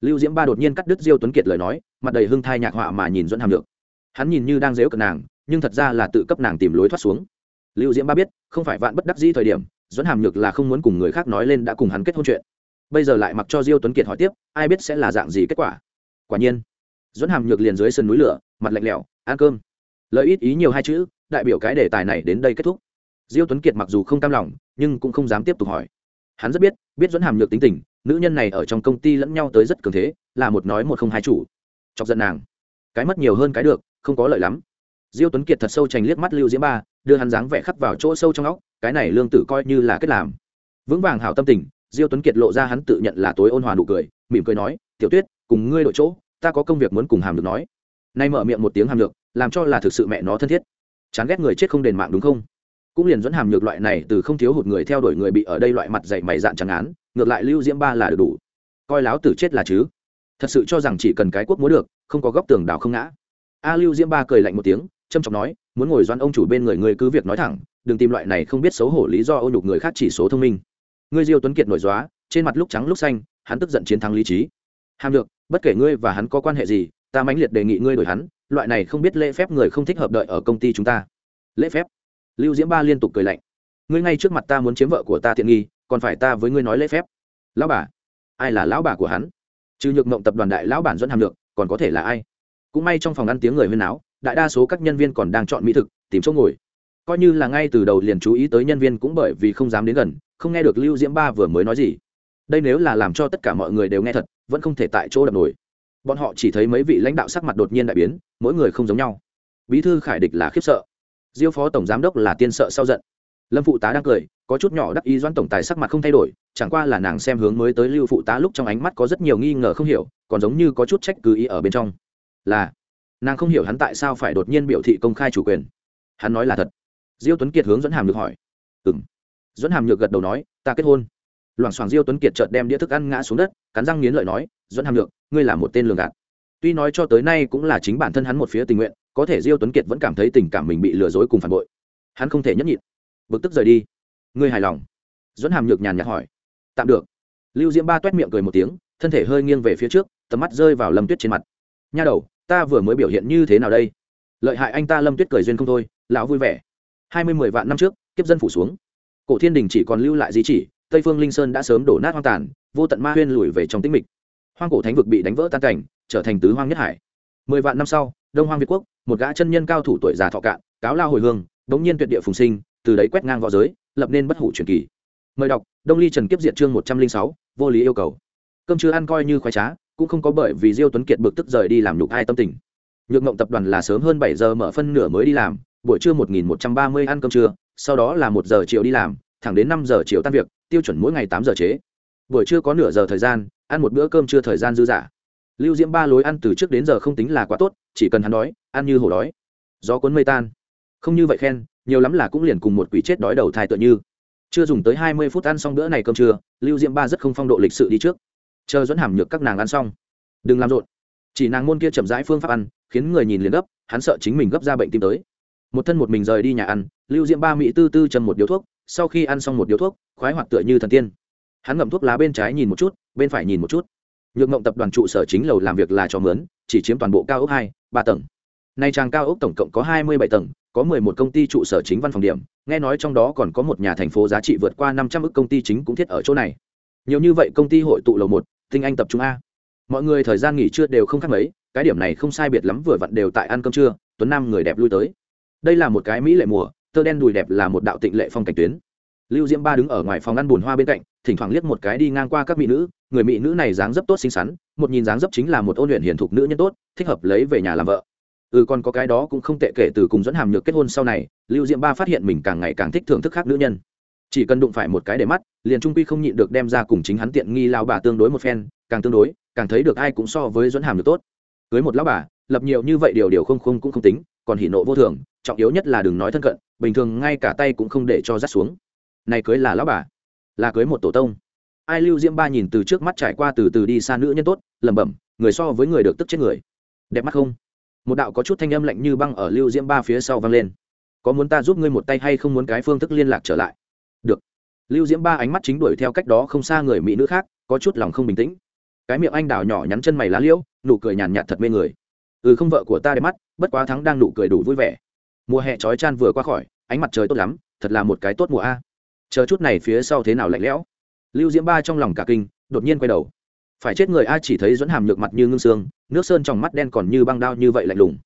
A: Lưu diễm ba đột nhiên cắt đứt diêu tuấn kiệt lời nói, mặt đầy hưng thai nhạc họa mà nhìn dẫn hàm nhược. Hắn nhìn như đang dếu cận nàng, nhưng thật ra là tự cấp nàng tìm lối thoát xuống. Lưu diễm ba biết, không phải vạn bất đắc dĩ thời điểm dẫn hàm nhược là không muốn cùng người khác nói lên đã cùng hắn kết hôn chuyện. Bây giờ lại mặc cho diêu tuấn kiệt hỏi tiếp, ai biết sẽ là dạng gì kết quả. Quả nhiên dẫn hàm nhược liền dưới sân núi lửa, mặt lạnh lẽo, ăn cơm. Lợi ít ý nhiều hai chữ, đại biểu cái đề tài này đến đây kết thúc. Diêu tuấn kiệt mặc dù không cam lòng, nhưng cũng không dám tiếp tục hỏi. Hắn rất biết biết dẫn hàm nhược tính tình, nữ nhân này ở trong công ty lẫn nhau tới rất cường thế, là một nói một không hai chủ. Chọc giận nàng. Cái mất nhiều hơn cái được, không có lợi lắm. Diêu tuấn kiệt thật sâu trành liếc mắt lưu diễm ba, đưa hắn dáng vẻ khắc vào chỗ sâu trong óc cái này lương tử coi như là kết làm. Vững vàng hảo tâm tình, diêu tuấn kiệt lộ ra hắn tự nhận là tối ôn hòa nụ cười, mỉm cười nói, tiểu tuyết, cùng ngươi đội chỗ, ta có công việc muốn cùng hàm được nói. Nay mở miệng một tiếng hàm được làm cho là thực sự mẹ nó thân thiết. Chán ghét người chết không đền mạng đúng không? Cũng liền dẫn hàm nhược loại này từ không thiếu hụt người theo đuổi người bị ở đây loại mặt dày mày dạn chẳng án, ngược lại lưu diễm ba là được đủ. Coi láo tử chết là chứ. Thật sự cho rằng chỉ cần cái quốc múa được, không có góc tường đào không ngã. A lưu diễm ba cười lạnh một tiếng trâm trọng nói, muốn ngồi doan ông chủ bên người người cứ việc nói thẳng đừng tìm loại này không biết xấu hổ lý do ô nhục người khác chỉ số thông minh. Ngươi diêu tuấn kiệt nổi dóa, trên mặt lúc trắng lúc xanh, hắn tức giận chiến thắng lý trí. Hàm được bất kể ngươi và hắn có quan hệ gì, ta mãnh liệt đề nghị ngươi đổi hắn, loại này không biết lễ phép người không thích hợp đợi ở công ty chúng ta. Lễ phép? Lưu diễm ba liên tục cười lạnh. Ngươi ngay trước mặt ta muốn chiếm vợ của ta tiện nghi, còn phải ta với ngươi nói lễ phép. Lão bà. Ai là lão bà của hắn? Trừ nhược mộng tập đoàn đại lão bản dẫn hàm được còn có thể là ai? Cũng may trong phòng ăn tiếng người huyên náo, đại đa số các nhân viên còn đang chọn mỹ thực, tìm chỗ ngồi coi như là ngay từ đầu liền chú ý tới nhân viên cũng bởi vì không dám đến gần, không nghe được lưu diễm ba vừa mới nói gì. Đây nếu là làm cho tất cả mọi người đều nghe thật, vẫn không thể tại chỗ đập nổi. Bọn họ chỉ thấy mấy vị lãnh đạo sắc mặt đột nhiên đại biến, mỗi người không giống nhau. Bí thư khải địch là khiếp sợ. Diêu phó tổng giám đốc là tiên sợ sau giận. Lâm phụ tá đang cười, có chút nhỏ đắc ý doan tổng tài sắc mặt không thay đổi, chẳng qua là nàng xem hướng mới tới lưu phụ tá lúc trong ánh mắt có rất nhiều nghi ngờ không hiểu, còn giống như có chút trách cứ ý ở bên trong. Là, nàng không hiểu hắn tại sao phải đột nhiên biểu thị công khai chủ quyền. Hắn nói là thật diêu tuấn kiệt hướng dẫn hàm được hỏi. Ừng dẫn hàm nhược gật đầu nói, ta kết hôn. Loảng xoảng diêu tuấn kiệt chợt đem đĩa thức ăn ngã xuống đất, cắn răng nghiến lợi nói dẫn hàm nhược, ngươi là một tên lường gạt. Tuy nói cho tới nay cũng là chính bản thân hắn một phía tình nguyện, có thể diêu tuấn kiệt vẫn cảm thấy tình cảm mình bị lừa dối cùng phản bội. Hắn không thể nhấp nhịn. Bực tức rời đi. Ngươi hài lòng? Dẫn hàm nhược nhàn nhạt hỏi. Tạm được. Lưu diễm ba toét miệng cười một tiếng, thân thể hơi nghiêng về phía trước, tầm mắt rơi vào lâm tuyết trên mặt. Nha đầu, ta vừa mới biểu hiện như thế nào đây? Lợi hại anh ta lâm tuyết cười duyên không thôi, lão vui vẻ hai mươi mười vạn năm trước, kiếp dân phủ xuống. Cổ thiên đình chỉ còn lưu lại di chỉ, tây phương linh sơn đã sớm đổ nát hoang tàn, vô tận ma huyên lùi về trong tĩnh mịch. Hoang cổ thánh vực bị đánh vỡ tan cảnh, trở thành tứ hoang nhất hải. Mười vạn năm sau, đông hoang việt quốc, một gã chân nhân cao thủ tuổi già thọ cạn, cáo lao hồi hương, đống nhiên tuyệt địa phùng sinh, từ đấy quét ngang v õ giới, lập nên bất hủ truyền kỳ. Mời đọc, đông ly trần kiếp diệt chương một trăm linh sáu, vô lý yêu cầu. Cơm chưa ăn coi như khoái trá, cũng không có bởi vì diêu tuấn kiệt bực tức rời đi làm nhục hai tâm tình. Nhược mộng tập đoàn là sớm hơn bảy giờ mở phân nửa mới đi làm buổi trưa một nghìn một trăm ba mươi ăn cơm trưa, sau đó là một giờ chiều đi làm, thẳng đến năm giờ chiều tan việc, tiêu chuẩn mỗi ngày tám giờ chế. Buổi trưa có nửa giờ thời gian, ăn một bữa cơm trưa thời gian dư dả. Lưu diễm ba lối ăn từ trước đến giờ không tính là quá tốt, chỉ cần hắn đói, ăn như hổ đói. Gió cuốn mây tan. Không như vậy khen, nhiều lắm là cũng liền cùng một quỷ chết đói đầu thai tựa như. Chưa dùng tới hai mươi phút ăn xong bữa này cơm trưa, lưu diễm ba rất không phong độ lịch sự đi trước. Chờ dẫn hàm nhược các nàng ăn xong. Đừng làm rộn. Chỉ nàng môn kia chậm rãi phương pháp ăn, khiến người nhìn liền gấp, hắn sợ chính mình gấp ra bệnh tim tới một thân một mình rời đi nhà ăn, lưu diễm ba mỹ tư tư châm một điếu thuốc, sau khi ăn xong một điếu thuốc, khoái hoạt tựa như thần tiên. Hắn ngậm thuốc lá bên trái nhìn một chút, bên phải nhìn một chút. Nhược mộng tập đoàn trụ sở chính lầu làm việc là cho mướn, chỉ chiếm toàn bộ cao ốc hai, ba tầng. Nay trang cao ốc tổng cộng có hai mươi bảy tầng, có mười một công ty trụ sở chính văn phòng điểm, nghe nói trong đó còn có một nhà thành phố giá trị vượt qua năm trăm ước công ty chính cũng thiết ở chỗ này. Nhiều như vậy công ty hội tụ lầu một, tinh anh tập trung a. Mọi người thời gian nghỉ trưa đều không khác mấy, cái điểm này không sai biệt lắm, vừa vặn đều tại ăn cơm trưa, tuấn nam người đẹp lui tới đây là một cái mỹ lệ mùa, tơ đen đùi đẹp là một đạo tịnh lệ phong cảnh tuyến. Lưu diễm ba đứng ở ngoài phòng ăn bùn hoa bên cạnh, thỉnh thoảng liếc một cái đi ngang qua các mỹ nữ, người mỹ nữ này dáng dấp tốt xinh xắn, một nhìn dáng dấp chính là một ôn luyện hiền thục nữ nhân tốt, thích hợp lấy về nhà làm vợ. Ừ còn có cái đó cũng không tệ kể từ cùng dẫn hàm nhược kết hôn sau này, lưu diễm ba phát hiện mình càng ngày càng thích thưởng thức khác nữ nhân. Chỉ cần đụng phải một cái để mắt, liền trung quy không nhịn được đem ra cùng chính hắn tiện nghi lao bà tương đối một phen, càng tương đối, càng thấy được ai cũng so với dẫn hàm được tốt. Cưới một lão bà, lập nhiều như vậy điều điều không không cũng không tính còn hỉ nộ vô thường, trọng yếu nhất là đừng nói thân cận, bình thường ngay cả tay cũng không để cho rắt xuống. Này cưới là lão bà, là cưới một tổ tông. Ai lưu diễm ba nhìn từ trước mắt trải qua từ từ đi xa nữ nhân tốt, lẩm bẩm, người so với người được tức chết người. Đẹp mắt không? Một đạo có chút thanh âm lạnh như băng ở lưu diễm ba phía sau vang lên. Có muốn ta giúp ngươi một tay hay không muốn cái phương thức liên lạc trở lại? Được. Lưu diễm ba ánh mắt chính đuổi theo cách đó không xa người mỹ nữ khác, có chút lòng không bình tĩnh. Cái miệng anh đào nhỏ nhắn chân mày lá liễu, nụ cười nhàn nhạt thật mê người ừ không vợ của ta đẹp mắt, bất quá thắng đang nụ cười đủ vui vẻ. Mùa hè trói chan vừa qua khỏi, ánh mặt trời tốt lắm, thật là một cái tốt mùa a. Chờ chút này phía sau thế nào lạnh lẽo. Lưu diễm ba trong lòng cả kinh, đột nhiên quay đầu. Phải chết người a, chỉ thấy dẫn hàm nhược mặt như ngưng xương nước sơn trong mắt đen còn như băng đao như vậy lạnh lùng.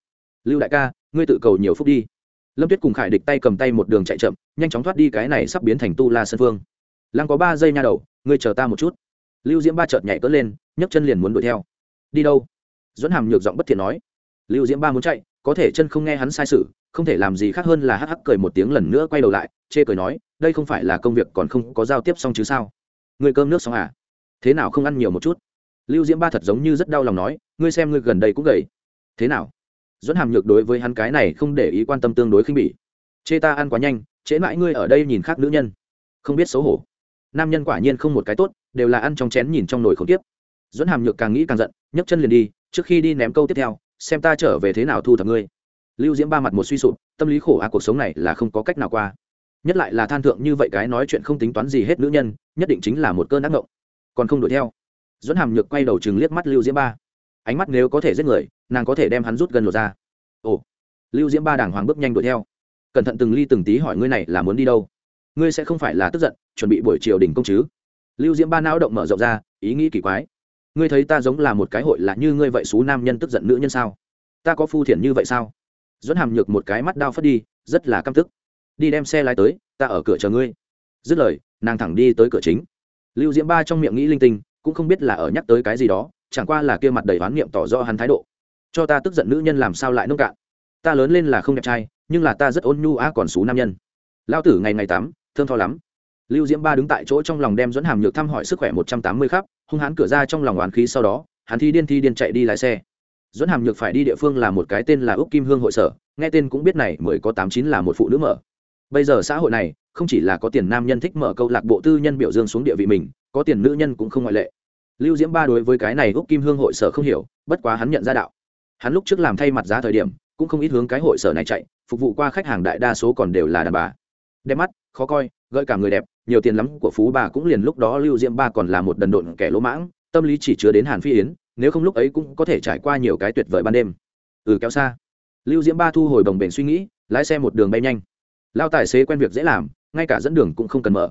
A: Lưu đại ca, ngươi tự cầu nhiều phúc đi. Lâm tuyết cùng khải địch tay cầm tay một đường chạy chậm, nhanh chóng thoát đi cái này sắp biến thành tu la sân phương lăng có ba giây nha đầu, ngươi chờ ta một chút. Lưu diễm ba chợt nhảy cất lên, nhấc chân liền muốn đuổi theo. Đi đâu? Dẫn hàm nhược giọng bất thiện nói lưu diễm ba muốn chạy, có thể chân không nghe hắn sai sự, không thể làm gì khác hơn là hắc hắc cười một tiếng lần nữa quay đầu lại, chê cười nói, đây không phải là công việc còn không có giao tiếp xong chứ sao? Người cơm nước xong à? Thế nào không ăn nhiều một chút? Lưu diễm ba thật giống như rất đau lòng nói, ngươi xem ngươi gần đây cũng gầy. Thế nào? Dẫn hàm nhược đối với hắn cái này không để ý quan tâm tương đối khinh bỉ. Chê ta ăn quá nhanh, trễ mãi ngươi ở đây nhìn khác nữ nhân. Không biết xấu hổ. Nam nhân quả nhiên không một cái tốt, đều là ăn trong chén nhìn trong nồi không tiếp dẫn hàm nhược càng nghĩ càng giận, nhấc chân liền đi, trước khi đi ném câu tiếp theo xem ta trở về thế nào thu thập ngươi. Lưu diễm ba mặt một suy sụp, tâm lý khổ a, cuộc sống này là không có cách nào qua. Nhất lại là than thượng như vậy cái nói chuyện không tính toán gì hết nữ nhân, nhất định chính là một cơn ác ngộng. Còn không đuổi theo. Dẫn hàm nhược quay đầu chừng liếc mắt lưu diễm ba. Ánh mắt nếu có thể giết người, nàng có thể đem hắn rút gần lột ra. Ồ. Lưu diễm ba đàng hoàng bước nhanh đuổi theo. Cẩn thận từng ly từng tí hỏi ngươi này là muốn đi đâu? Ngươi sẽ không phải là tức giận, chuẩn bị buổi chiều đình công chứ? Lưu diễm ba não động mở rộng ra, ý nghĩ kỳ quái ngươi thấy ta giống là một cái hội là như ngươi vậy xú nam nhân tức giận nữ nhân sao? Ta có phu thiện như vậy sao? Dẫn hàm nhược một cái mắt đao phất đi, rất là căm tức. Đi đem xe lái tới, ta ở cửa chờ ngươi. Dứt lời, nàng thẳng đi tới cửa chính. Lưu diễm ba trong miệng nghĩ linh tinh, cũng không biết là ở nhắc tới cái gì đó, chẳng qua là kia mặt đầy oán niệm tỏ rõ hắn thái độ. Cho ta tức giận nữ nhân làm sao lại nông cạn? Ta lớn lên là không đẹp trai, nhưng là ta rất ôn nhu a còn xú nam nhân. Lao tử ngày ngày tắm, thơm tho lắm. Lưu diễm ba đứng tại chỗ trong lòng đem dẫn hàm nhược thăm hỏi sức khỏe một trăm tám mươi khắp hung hãn cửa ra trong lòng oán khí sau đó, hắn thi điên thi điên chạy đi lái xe. Dẫn hàm nhược phải đi địa phương là một cái tên là úc kim hương hội sở, nghe tên cũng biết này mới có tám chín là một phụ nữ mở. Bây giờ xã hội này, không chỉ là có tiền nam nhân thích mở câu lạc bộ tư nhân biểu dương xuống địa vị mình, có tiền nữ nhân cũng không ngoại lệ. Lưu diễm ba đối với cái này úc kim hương hội sở không hiểu, bất quá hắn nhận ra đạo. Hắn lúc trước làm thay mặt giá thời điểm, cũng không ít hướng cái hội sở này chạy, phục vụ qua khách hàng đại đa số còn đều là đàn bà. Đẹp mắt, khó coi, gợi cả người đẹp nhiều tiền lắm của phú bà cũng liền lúc đó lưu diễm ba còn là một đần độn kẻ lỗ mãng, tâm lý chỉ chứa đến hàn phi yến, nếu không lúc ấy cũng có thể trải qua nhiều cái tuyệt vời ban đêm. Ừ kéo xa. Lưu diễm ba thu hồi bồng bềnh suy nghĩ, lái xe một đường bay nhanh. Lao tài xế quen việc dễ làm, ngay cả dẫn đường cũng không cần mở.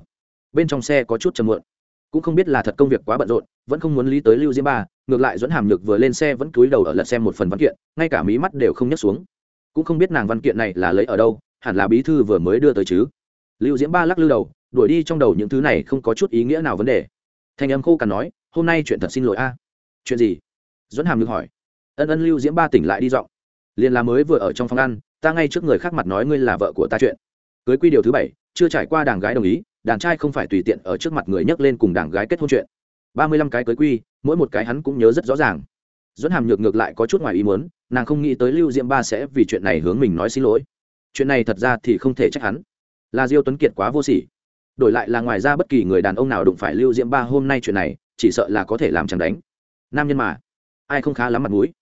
A: Bên trong xe có chút chầm muộn. Cũng không biết là thật công việc quá bận rộn, vẫn không muốn lý tới lưu diễm ba, ngược lại dẫn hàm nhược vừa lên xe vẫn cúi đầu ở lật xem một phần văn kiện, ngay cả mí mắt đều không nhấc xuống. Cũng không biết nàng văn kiện này là lấy ở đâu, hẳn là bí thư vừa mới đưa tới chứ. Lưu diễm ba lắc lư đầu đuổi đi trong đầu những thứ này không có chút ý nghĩa nào vấn đề. Thanh âm khô cằn nói, hôm nay chuyện thật xin lỗi a. Chuyện gì? Dẫn hàm nhược hỏi. Ân ân lưu diễm ba tỉnh lại đi giọng liền là mới vừa ở trong phòng ăn, ta ngay trước người khác mặt nói ngươi là vợ của ta chuyện. Cưới quy điều thứ bảy, chưa trải qua đảng gái đồng ý, đàn trai không phải tùy tiện ở trước mặt người nhắc lên cùng đảng gái kết hôn chuyện. Ba mươi lăm cái cưới quy, mỗi một cái hắn cũng nhớ rất rõ ràng. Dẫn hàm nhược ngược lại có chút ngoài ý muốn, nàng không nghĩ tới lưu diễm ba sẽ vì chuyện này hướng mình nói xin lỗi. Chuyện này thật ra thì không thể trách hắn. Là diêu tuấn kiệt quá vô sỉ đổi lại là ngoài ra bất kỳ người đàn ông nào đụng phải lưu diễm ba hôm nay chuyện này, chỉ sợ là có thể làm chẳng đánh. Nam nhân mà, ai không khá lắm mặt mũi.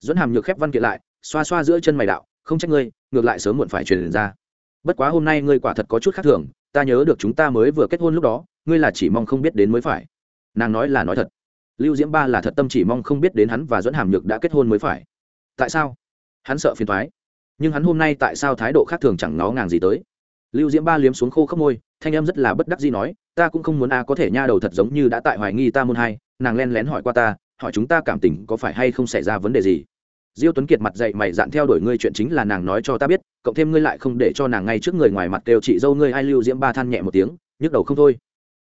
A: Dẫn hàm nhược khép văn kiện lại, xoa xoa giữa chân mày đạo, không trách ngươi, ngược lại sớm muộn phải truyền ra. Bất quá hôm nay ngươi quả thật có chút khác thường, ta nhớ được chúng ta mới vừa kết hôn lúc đó, ngươi là chỉ mong không biết đến mới phải. Nàng nói là nói thật. Lưu diễm ba là thật tâm chỉ mong không biết đến hắn và dẫn hàm nhược đã kết hôn mới phải. Tại sao? Hắn sợ phiền thoái. Nhưng hắn hôm nay tại sao thái độ khác thường chẳng nó ngàng gì tới? Lưu diễm ba liếm xuống khô khốc môi, thanh em rất là bất đắc gì nói, ta cũng không muốn a có thể nha đầu thật giống như đã tại hoài nghi ta môn hai, nàng len lén hỏi qua ta, hỏi chúng ta cảm tình có phải hay không xảy ra vấn đề gì? Diêu tuấn kiệt mặt dậy mày dạn theo đuổi ngươi chuyện chính là nàng nói cho ta biết, cộng thêm ngươi lại không để cho nàng ngay trước người ngoài mặt đều chị dâu ngươi, ai lưu diễm ba than nhẹ một tiếng, nhức đầu không thôi.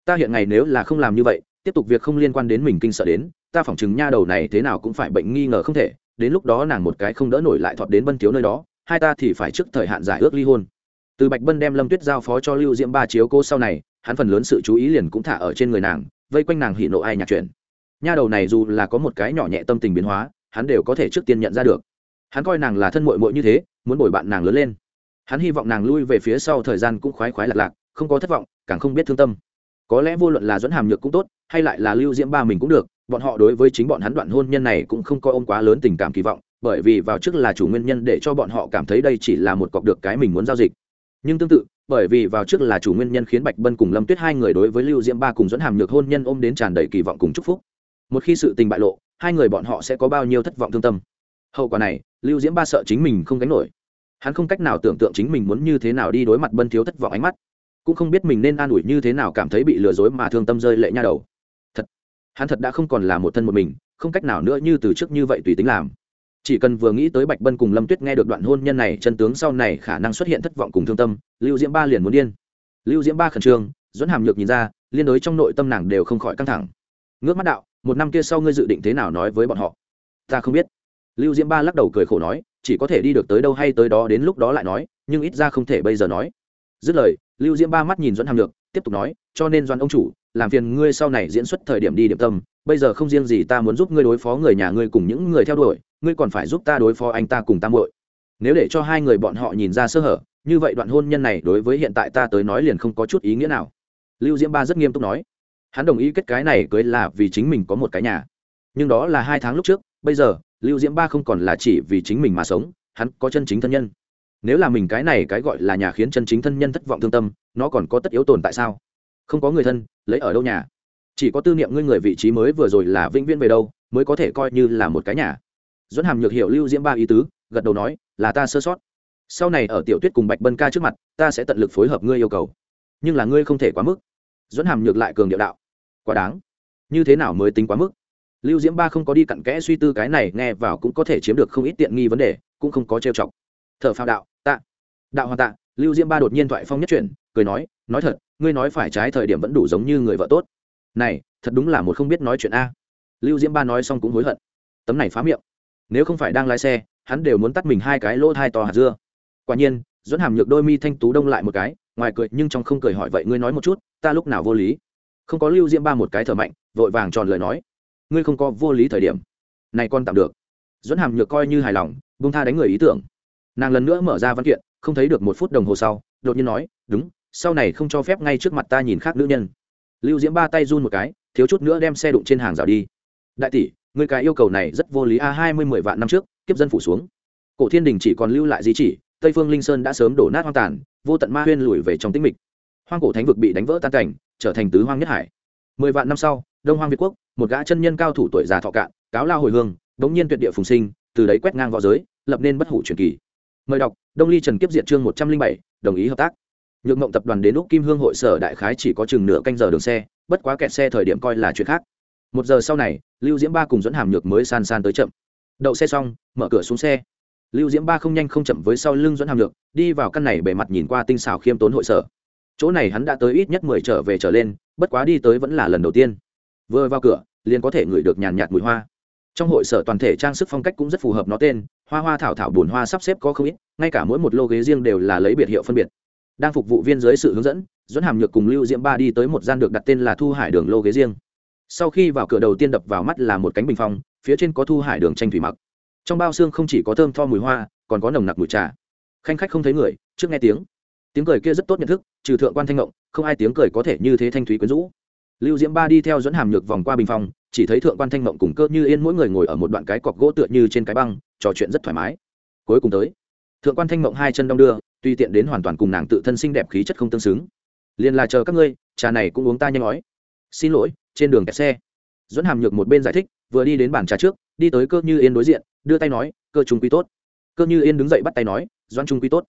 A: Ta hiện ngày nếu là không làm như vậy, tiếp tục việc không liên quan đến mình kinh sợ đến, ta phỏng chừng nha đầu này thế nào cũng phải bệnh nghi ngờ không thể, đến lúc đó nàng một cái không đỡ nổi lại thọt đến bân thiếu nơi đó, hai ta thì phải trước thời hạn giải ước ly hôn từ bạch bân đem lâm tuyết giao phó cho lưu diễm ba chiếu cô sau này, hắn phần lớn sự chú ý liền cũng thả ở trên người nàng, vây quanh nàng hỉ nộ ai nhạc chuyện. Nha đầu này dù là có một cái nhỏ nhẹ tâm tình biến hóa, hắn đều có thể trước tiên nhận ra được. Hắn coi nàng là thân mội mội như thế, muốn bồi bạn nàng lớn lên. Hắn hy vọng nàng lui về phía sau thời gian cũng khoái khoái lạc lạc, không có thất vọng, càng không biết thương tâm. Có lẽ vô luận là dẫn hàm nhược cũng tốt, hay lại là lưu diễm ba mình cũng được, bọn họ đối với chính bọn hắn đoạn hôn nhân này cũng không có ôm quá lớn tình cảm kỳ vọng, bởi vì vào trước là chủ nguyên nhân để cho bọn họ cảm thấy đây chỉ là một cọc được cái mình muốn giao dịch nhưng tương tự, bởi vì vào trước là chủ nguyên nhân khiến bạch bân cùng lâm tuyết hai người đối với lưu diễm ba cùng dẫn hàm nhược hôn nhân ôm đến tràn đầy kỳ vọng cùng chúc phúc. Một khi sự tình bại lộ, hai người bọn họ sẽ có bao nhiêu thất vọng thương tâm. Hậu quả này, lưu diễm ba sợ chính mình không gánh nổi. Hắn không cách nào tưởng tượng chính mình muốn như thế nào đi đối mặt bân thiếu thất vọng ánh mắt. Cũng không biết mình nên an ủi như thế nào cảm thấy bị lừa dối mà thương tâm rơi lệ nha đầu. Thật, hắn thật đã không còn là một thân một mình, không cách nào nữa như từ trước như vậy tùy tính làm chỉ cần vừa nghĩ tới bạch bân cùng lâm tuyết nghe được đoạn hôn nhân này, chân tướng sau này khả năng xuất hiện thất vọng cùng thương tâm, lưu diễm ba liền muốn điên. Lưu diễm ba khẩn trương, dẫn hàm nhược nhìn ra, liên đối trong nội tâm nàng đều không khỏi căng thẳng. Ngước mắt đạo, một năm kia sau ngươi dự định thế nào nói với bọn họ? Ta không biết. Lưu diễm ba lắc đầu cười khổ nói, chỉ có thể đi được tới đâu hay tới đó đến lúc đó lại nói, nhưng ít ra không thể bây giờ nói. Dứt lời, lưu diễm ba mắt nhìn dẫn hàm nhược, tiếp tục nói, cho nên doan ông chủ, làm phiền ngươi sau này diễn xuất thời điểm đi điểm tâm, bây giờ không riêng gì ta muốn giúp ngươi đối phó người nhà ngươi cùng những người theo đuổi ngươi còn phải giúp ta đối phó anh ta cùng tam muội. Nếu để cho hai người bọn họ nhìn ra sơ hở, như vậy đoạn hôn nhân này đối với hiện tại ta tới nói liền không có chút ý nghĩa nào. Lưu diễm ba rất nghiêm túc nói. Hắn đồng ý kết cái này cưới là vì chính mình có một cái nhà. Nhưng đó là hai tháng lúc trước, bây giờ, lưu diễm ba không còn là chỉ vì chính mình mà sống, hắn có chân chính thân nhân. Nếu là mình cái này cái gọi là nhà khiến chân chính thân nhân thất vọng thương tâm, nó còn có tất yếu tồn tại sao? Không có người thân, lấy ở đâu nhà? Chỉ có tư niệm ngươi người vị trí mới vừa rồi là vĩnh viễn về đâu, mới có thể coi như là một cái nhà dẫn hàm nhược hiệu lưu diễm ba ý tứ, gật đầu nói, là ta sơ sót. Sau này ở tiểu tuyết cùng bạch bân ca trước mặt, ta sẽ tận lực phối hợp ngươi yêu cầu. Nhưng là ngươi không thể quá mức. Dẫn hàm nhược lại cường điệu đạo, quá đáng. Như thế nào mới tính quá mức? Lưu diễm ba không có đi cặn kẽ suy tư cái này, nghe vào cũng có thể chiếm được không ít tiện nghi vấn đề, cũng không có trêu chọc. Thợ phao đạo, tạ. Đạo hoa tạ. Lưu diễm ba đột nhiên thoại phong nhất chuyển, cười nói nói thật, ngươi nói phải trái thời điểm vẫn đủ giống như người vợ tốt. Này, thật đúng là một không biết nói chuyện a. Lưu diễm ba nói xong cũng hối hận. Tấm này phá miệng nếu không phải đang lái xe, hắn đều muốn tắt mình hai cái lỗ thai to hạt dưa. Quả nhiên dẫn hàm nhược đôi mi thanh tú đông lại một cái, ngoài cười nhưng trong không cười hỏi vậy ngươi nói một chút, ta lúc nào vô lý? Không có lưu diễm ba một cái thở mạnh, vội vàng tròn lời nói. Ngươi không có vô lý thời điểm. Này con tạm được. Dẫn hàm nhược coi như hài lòng bông tha đánh người ý tưởng. Nàng lần nữa mở ra văn kiện, không thấy được một phút đồng hồ sau, đột nhiên nói, đúng, sau này không cho phép ngay trước mặt ta nhìn khác nữ nhân. Lưu diễm ba tay run một cái, thiếu chút nữa đem xe đụng trên hàng rào đi. Đại tỷ người cái yêu cầu này rất vô lý a, hai mươi mười vạn năm trước, kiếp dân phủ xuống. Cổ thiên đình chỉ còn lưu lại di chỉ, tây phương linh sơn đã sớm đổ nát hoang tàn, vô tận ma huyên lùi về trong tĩnh mịch. Hoang cổ thánh vực bị đánh vỡ tan cảnh, trở thành tứ hoang nhất hải. Mười vạn năm sau, đông hoang việt quốc, một gã chân nhân cao thủ tuổi già thọ cạn, cáo lao hồi hương, đống nhiên tuyệt địa phùng sinh, từ đấy quét ngang v õ giới, lập nên bất hủ truyền kỳ. Mời đọc, đông ly trần kiếp diện chương một trăm linh bảy, đồng ý hợp tác. Nhượng mộng tập đoàn đến lúc kim hương hội sở đại khái chỉ có chừng nửa canh giờ đường xe, bất quá kẹt xe thời điểm coi là chuyện khác một giờ sau này, lưu diễm ba cùng dẫn hàm nhược mới san san tới chậm. Đậu xe xong, mở cửa xuống xe. Lưu diễm ba không nhanh không chậm với sau lưng dẫn hàm nhược, đi vào căn này bề mặt nhìn qua tinh xảo khiêm tốn hội sở. Chỗ này hắn đã tới ít nhất mười trở về trở lên, bất quá đi tới vẫn là lần đầu tiên. Vừa vào cửa, liền có thể ngửi được nhàn nhạt mùi hoa. Trong hội sở toàn thể trang sức phong cách cũng rất phù hợp nó tên, hoa hoa thảo thảo bùn hoa sắp xếp có không ít, ngay cả mỗi một lô ghế riêng đều là lấy biệt hiệu phân biệt. Đang phục vụ viên dưới sự hướng dẫn dẫn hàm nhược cùng lưu diễm ba đi tới một gian được đặt tên là thu hải đường lô ghế riêng sau khi vào cửa đầu tiên đập vào mắt là một cánh bình phong, phía trên có thu hải đường tranh thủy mặc. Trong bao xương không chỉ có thơm tho mùi hoa, còn có nồng nặc mùi trà. Khanh khách không thấy người, trước nghe tiếng. Tiếng cười kia rất tốt nhận thức, trừ thượng quan thanh ngộng, không ai tiếng cười có thể như thế thanh thúy quyến rũ. Lưu diễm ba đi theo dẫn hàm nhược vòng qua bình phong, chỉ thấy thượng quan thanh ngộng cùng cơ như yên mỗi người ngồi ở một đoạn cái cọc gỗ tựa như trên cái băng, trò chuyện rất thoải mái. Cuối cùng tới, thượng quan thanh ngộng hai chân đong đưa tuy tiện đến hoàn toàn cùng nàng tự thân xinh đẹp khí chất không tương xứng. Liền là chờ các ngươi, trà này cũng uống ta nhanh nói. Xin lỗi trên đường kẹt xe. Dẫn hàm nhược một bên giải thích, vừa đi đến bàn trà trước, đi tới cơ như yên đối diện, đưa tay nói, cơ trung quy tốt. Cơ như yên đứng dậy bắt tay nói doan trung quy tốt.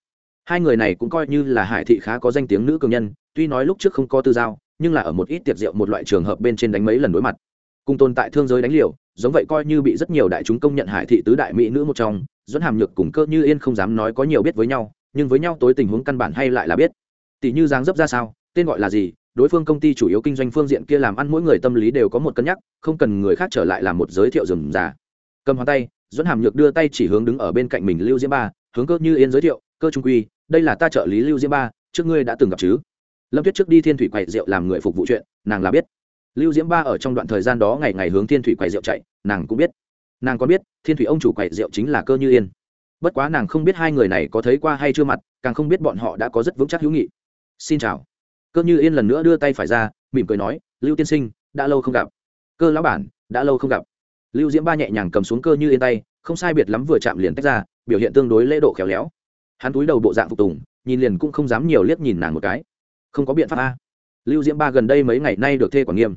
A: Hai người này cũng coi như là hải thị khá có danh tiếng nữ cường nhân, tuy nói lúc trước không có tư giao, nhưng là ở một ít tiệc rượu một loại trường hợp bên trên đánh mấy lần đối mặt. Cùng tồn tại thương giới đánh liều, giống vậy coi như bị rất nhiều đại chúng công nhận hải thị tứ đại mỹ nữ một trong dẫn hàm nhược cùng cơ như yên không dám nói có nhiều biết với nhau, nhưng với nhau tối tình huống căn bản hay lại là biết. Tỷ như dáng dấp ra sao, tên gọi là gì đối phương công ty chủ yếu kinh doanh phương diện kia làm ăn mỗi người tâm lý đều có một cân nhắc, không cần người khác trở lại làm một giới thiệu rừng già cầm hoàn tay dẫn hàm nhược đưa tay chỉ hướng đứng ở bên cạnh mình lưu diễm ba, hướng cơ như yên giới thiệu, cơ trung quy, đây là ta trợ lý lưu diễm ba, trước ngươi đã từng gặp chứ? Lâm tuyết trước đi thiên thủy quậy rượu làm người phục vụ chuyện, nàng là biết. Lưu diễm ba ở trong đoạn thời gian đó ngày ngày hướng thiên thủy quậy rượu chạy, nàng cũng biết. Nàng còn biết, thiên thủy ông chủ quậy rượu chính là cơ như yên. Bất quá nàng không biết hai người này có thấy qua hay chưa mặt, càng không biết bọn họ đã có rất vững chắc hữu nghị. Xin chào cơ như yên lần nữa đưa tay phải ra, mỉm cười nói, lưu tiên sinh, đã lâu không gặp. Cơ lão bản, đã lâu không gặp. Lưu diễm ba nhẹ nhàng cầm xuống cơ như yên tay, không sai biệt lắm vừa chạm liền tách ra, biểu hiện tương đối lễ độ khéo léo. Hắn túi đầu bộ dạng phục tùng, nhìn liền cũng không dám nhiều liếc nhìn nàng một cái. Không có biện pháp a. Lưu diễm ba gần đây mấy ngày nay được thê quản nghiêm.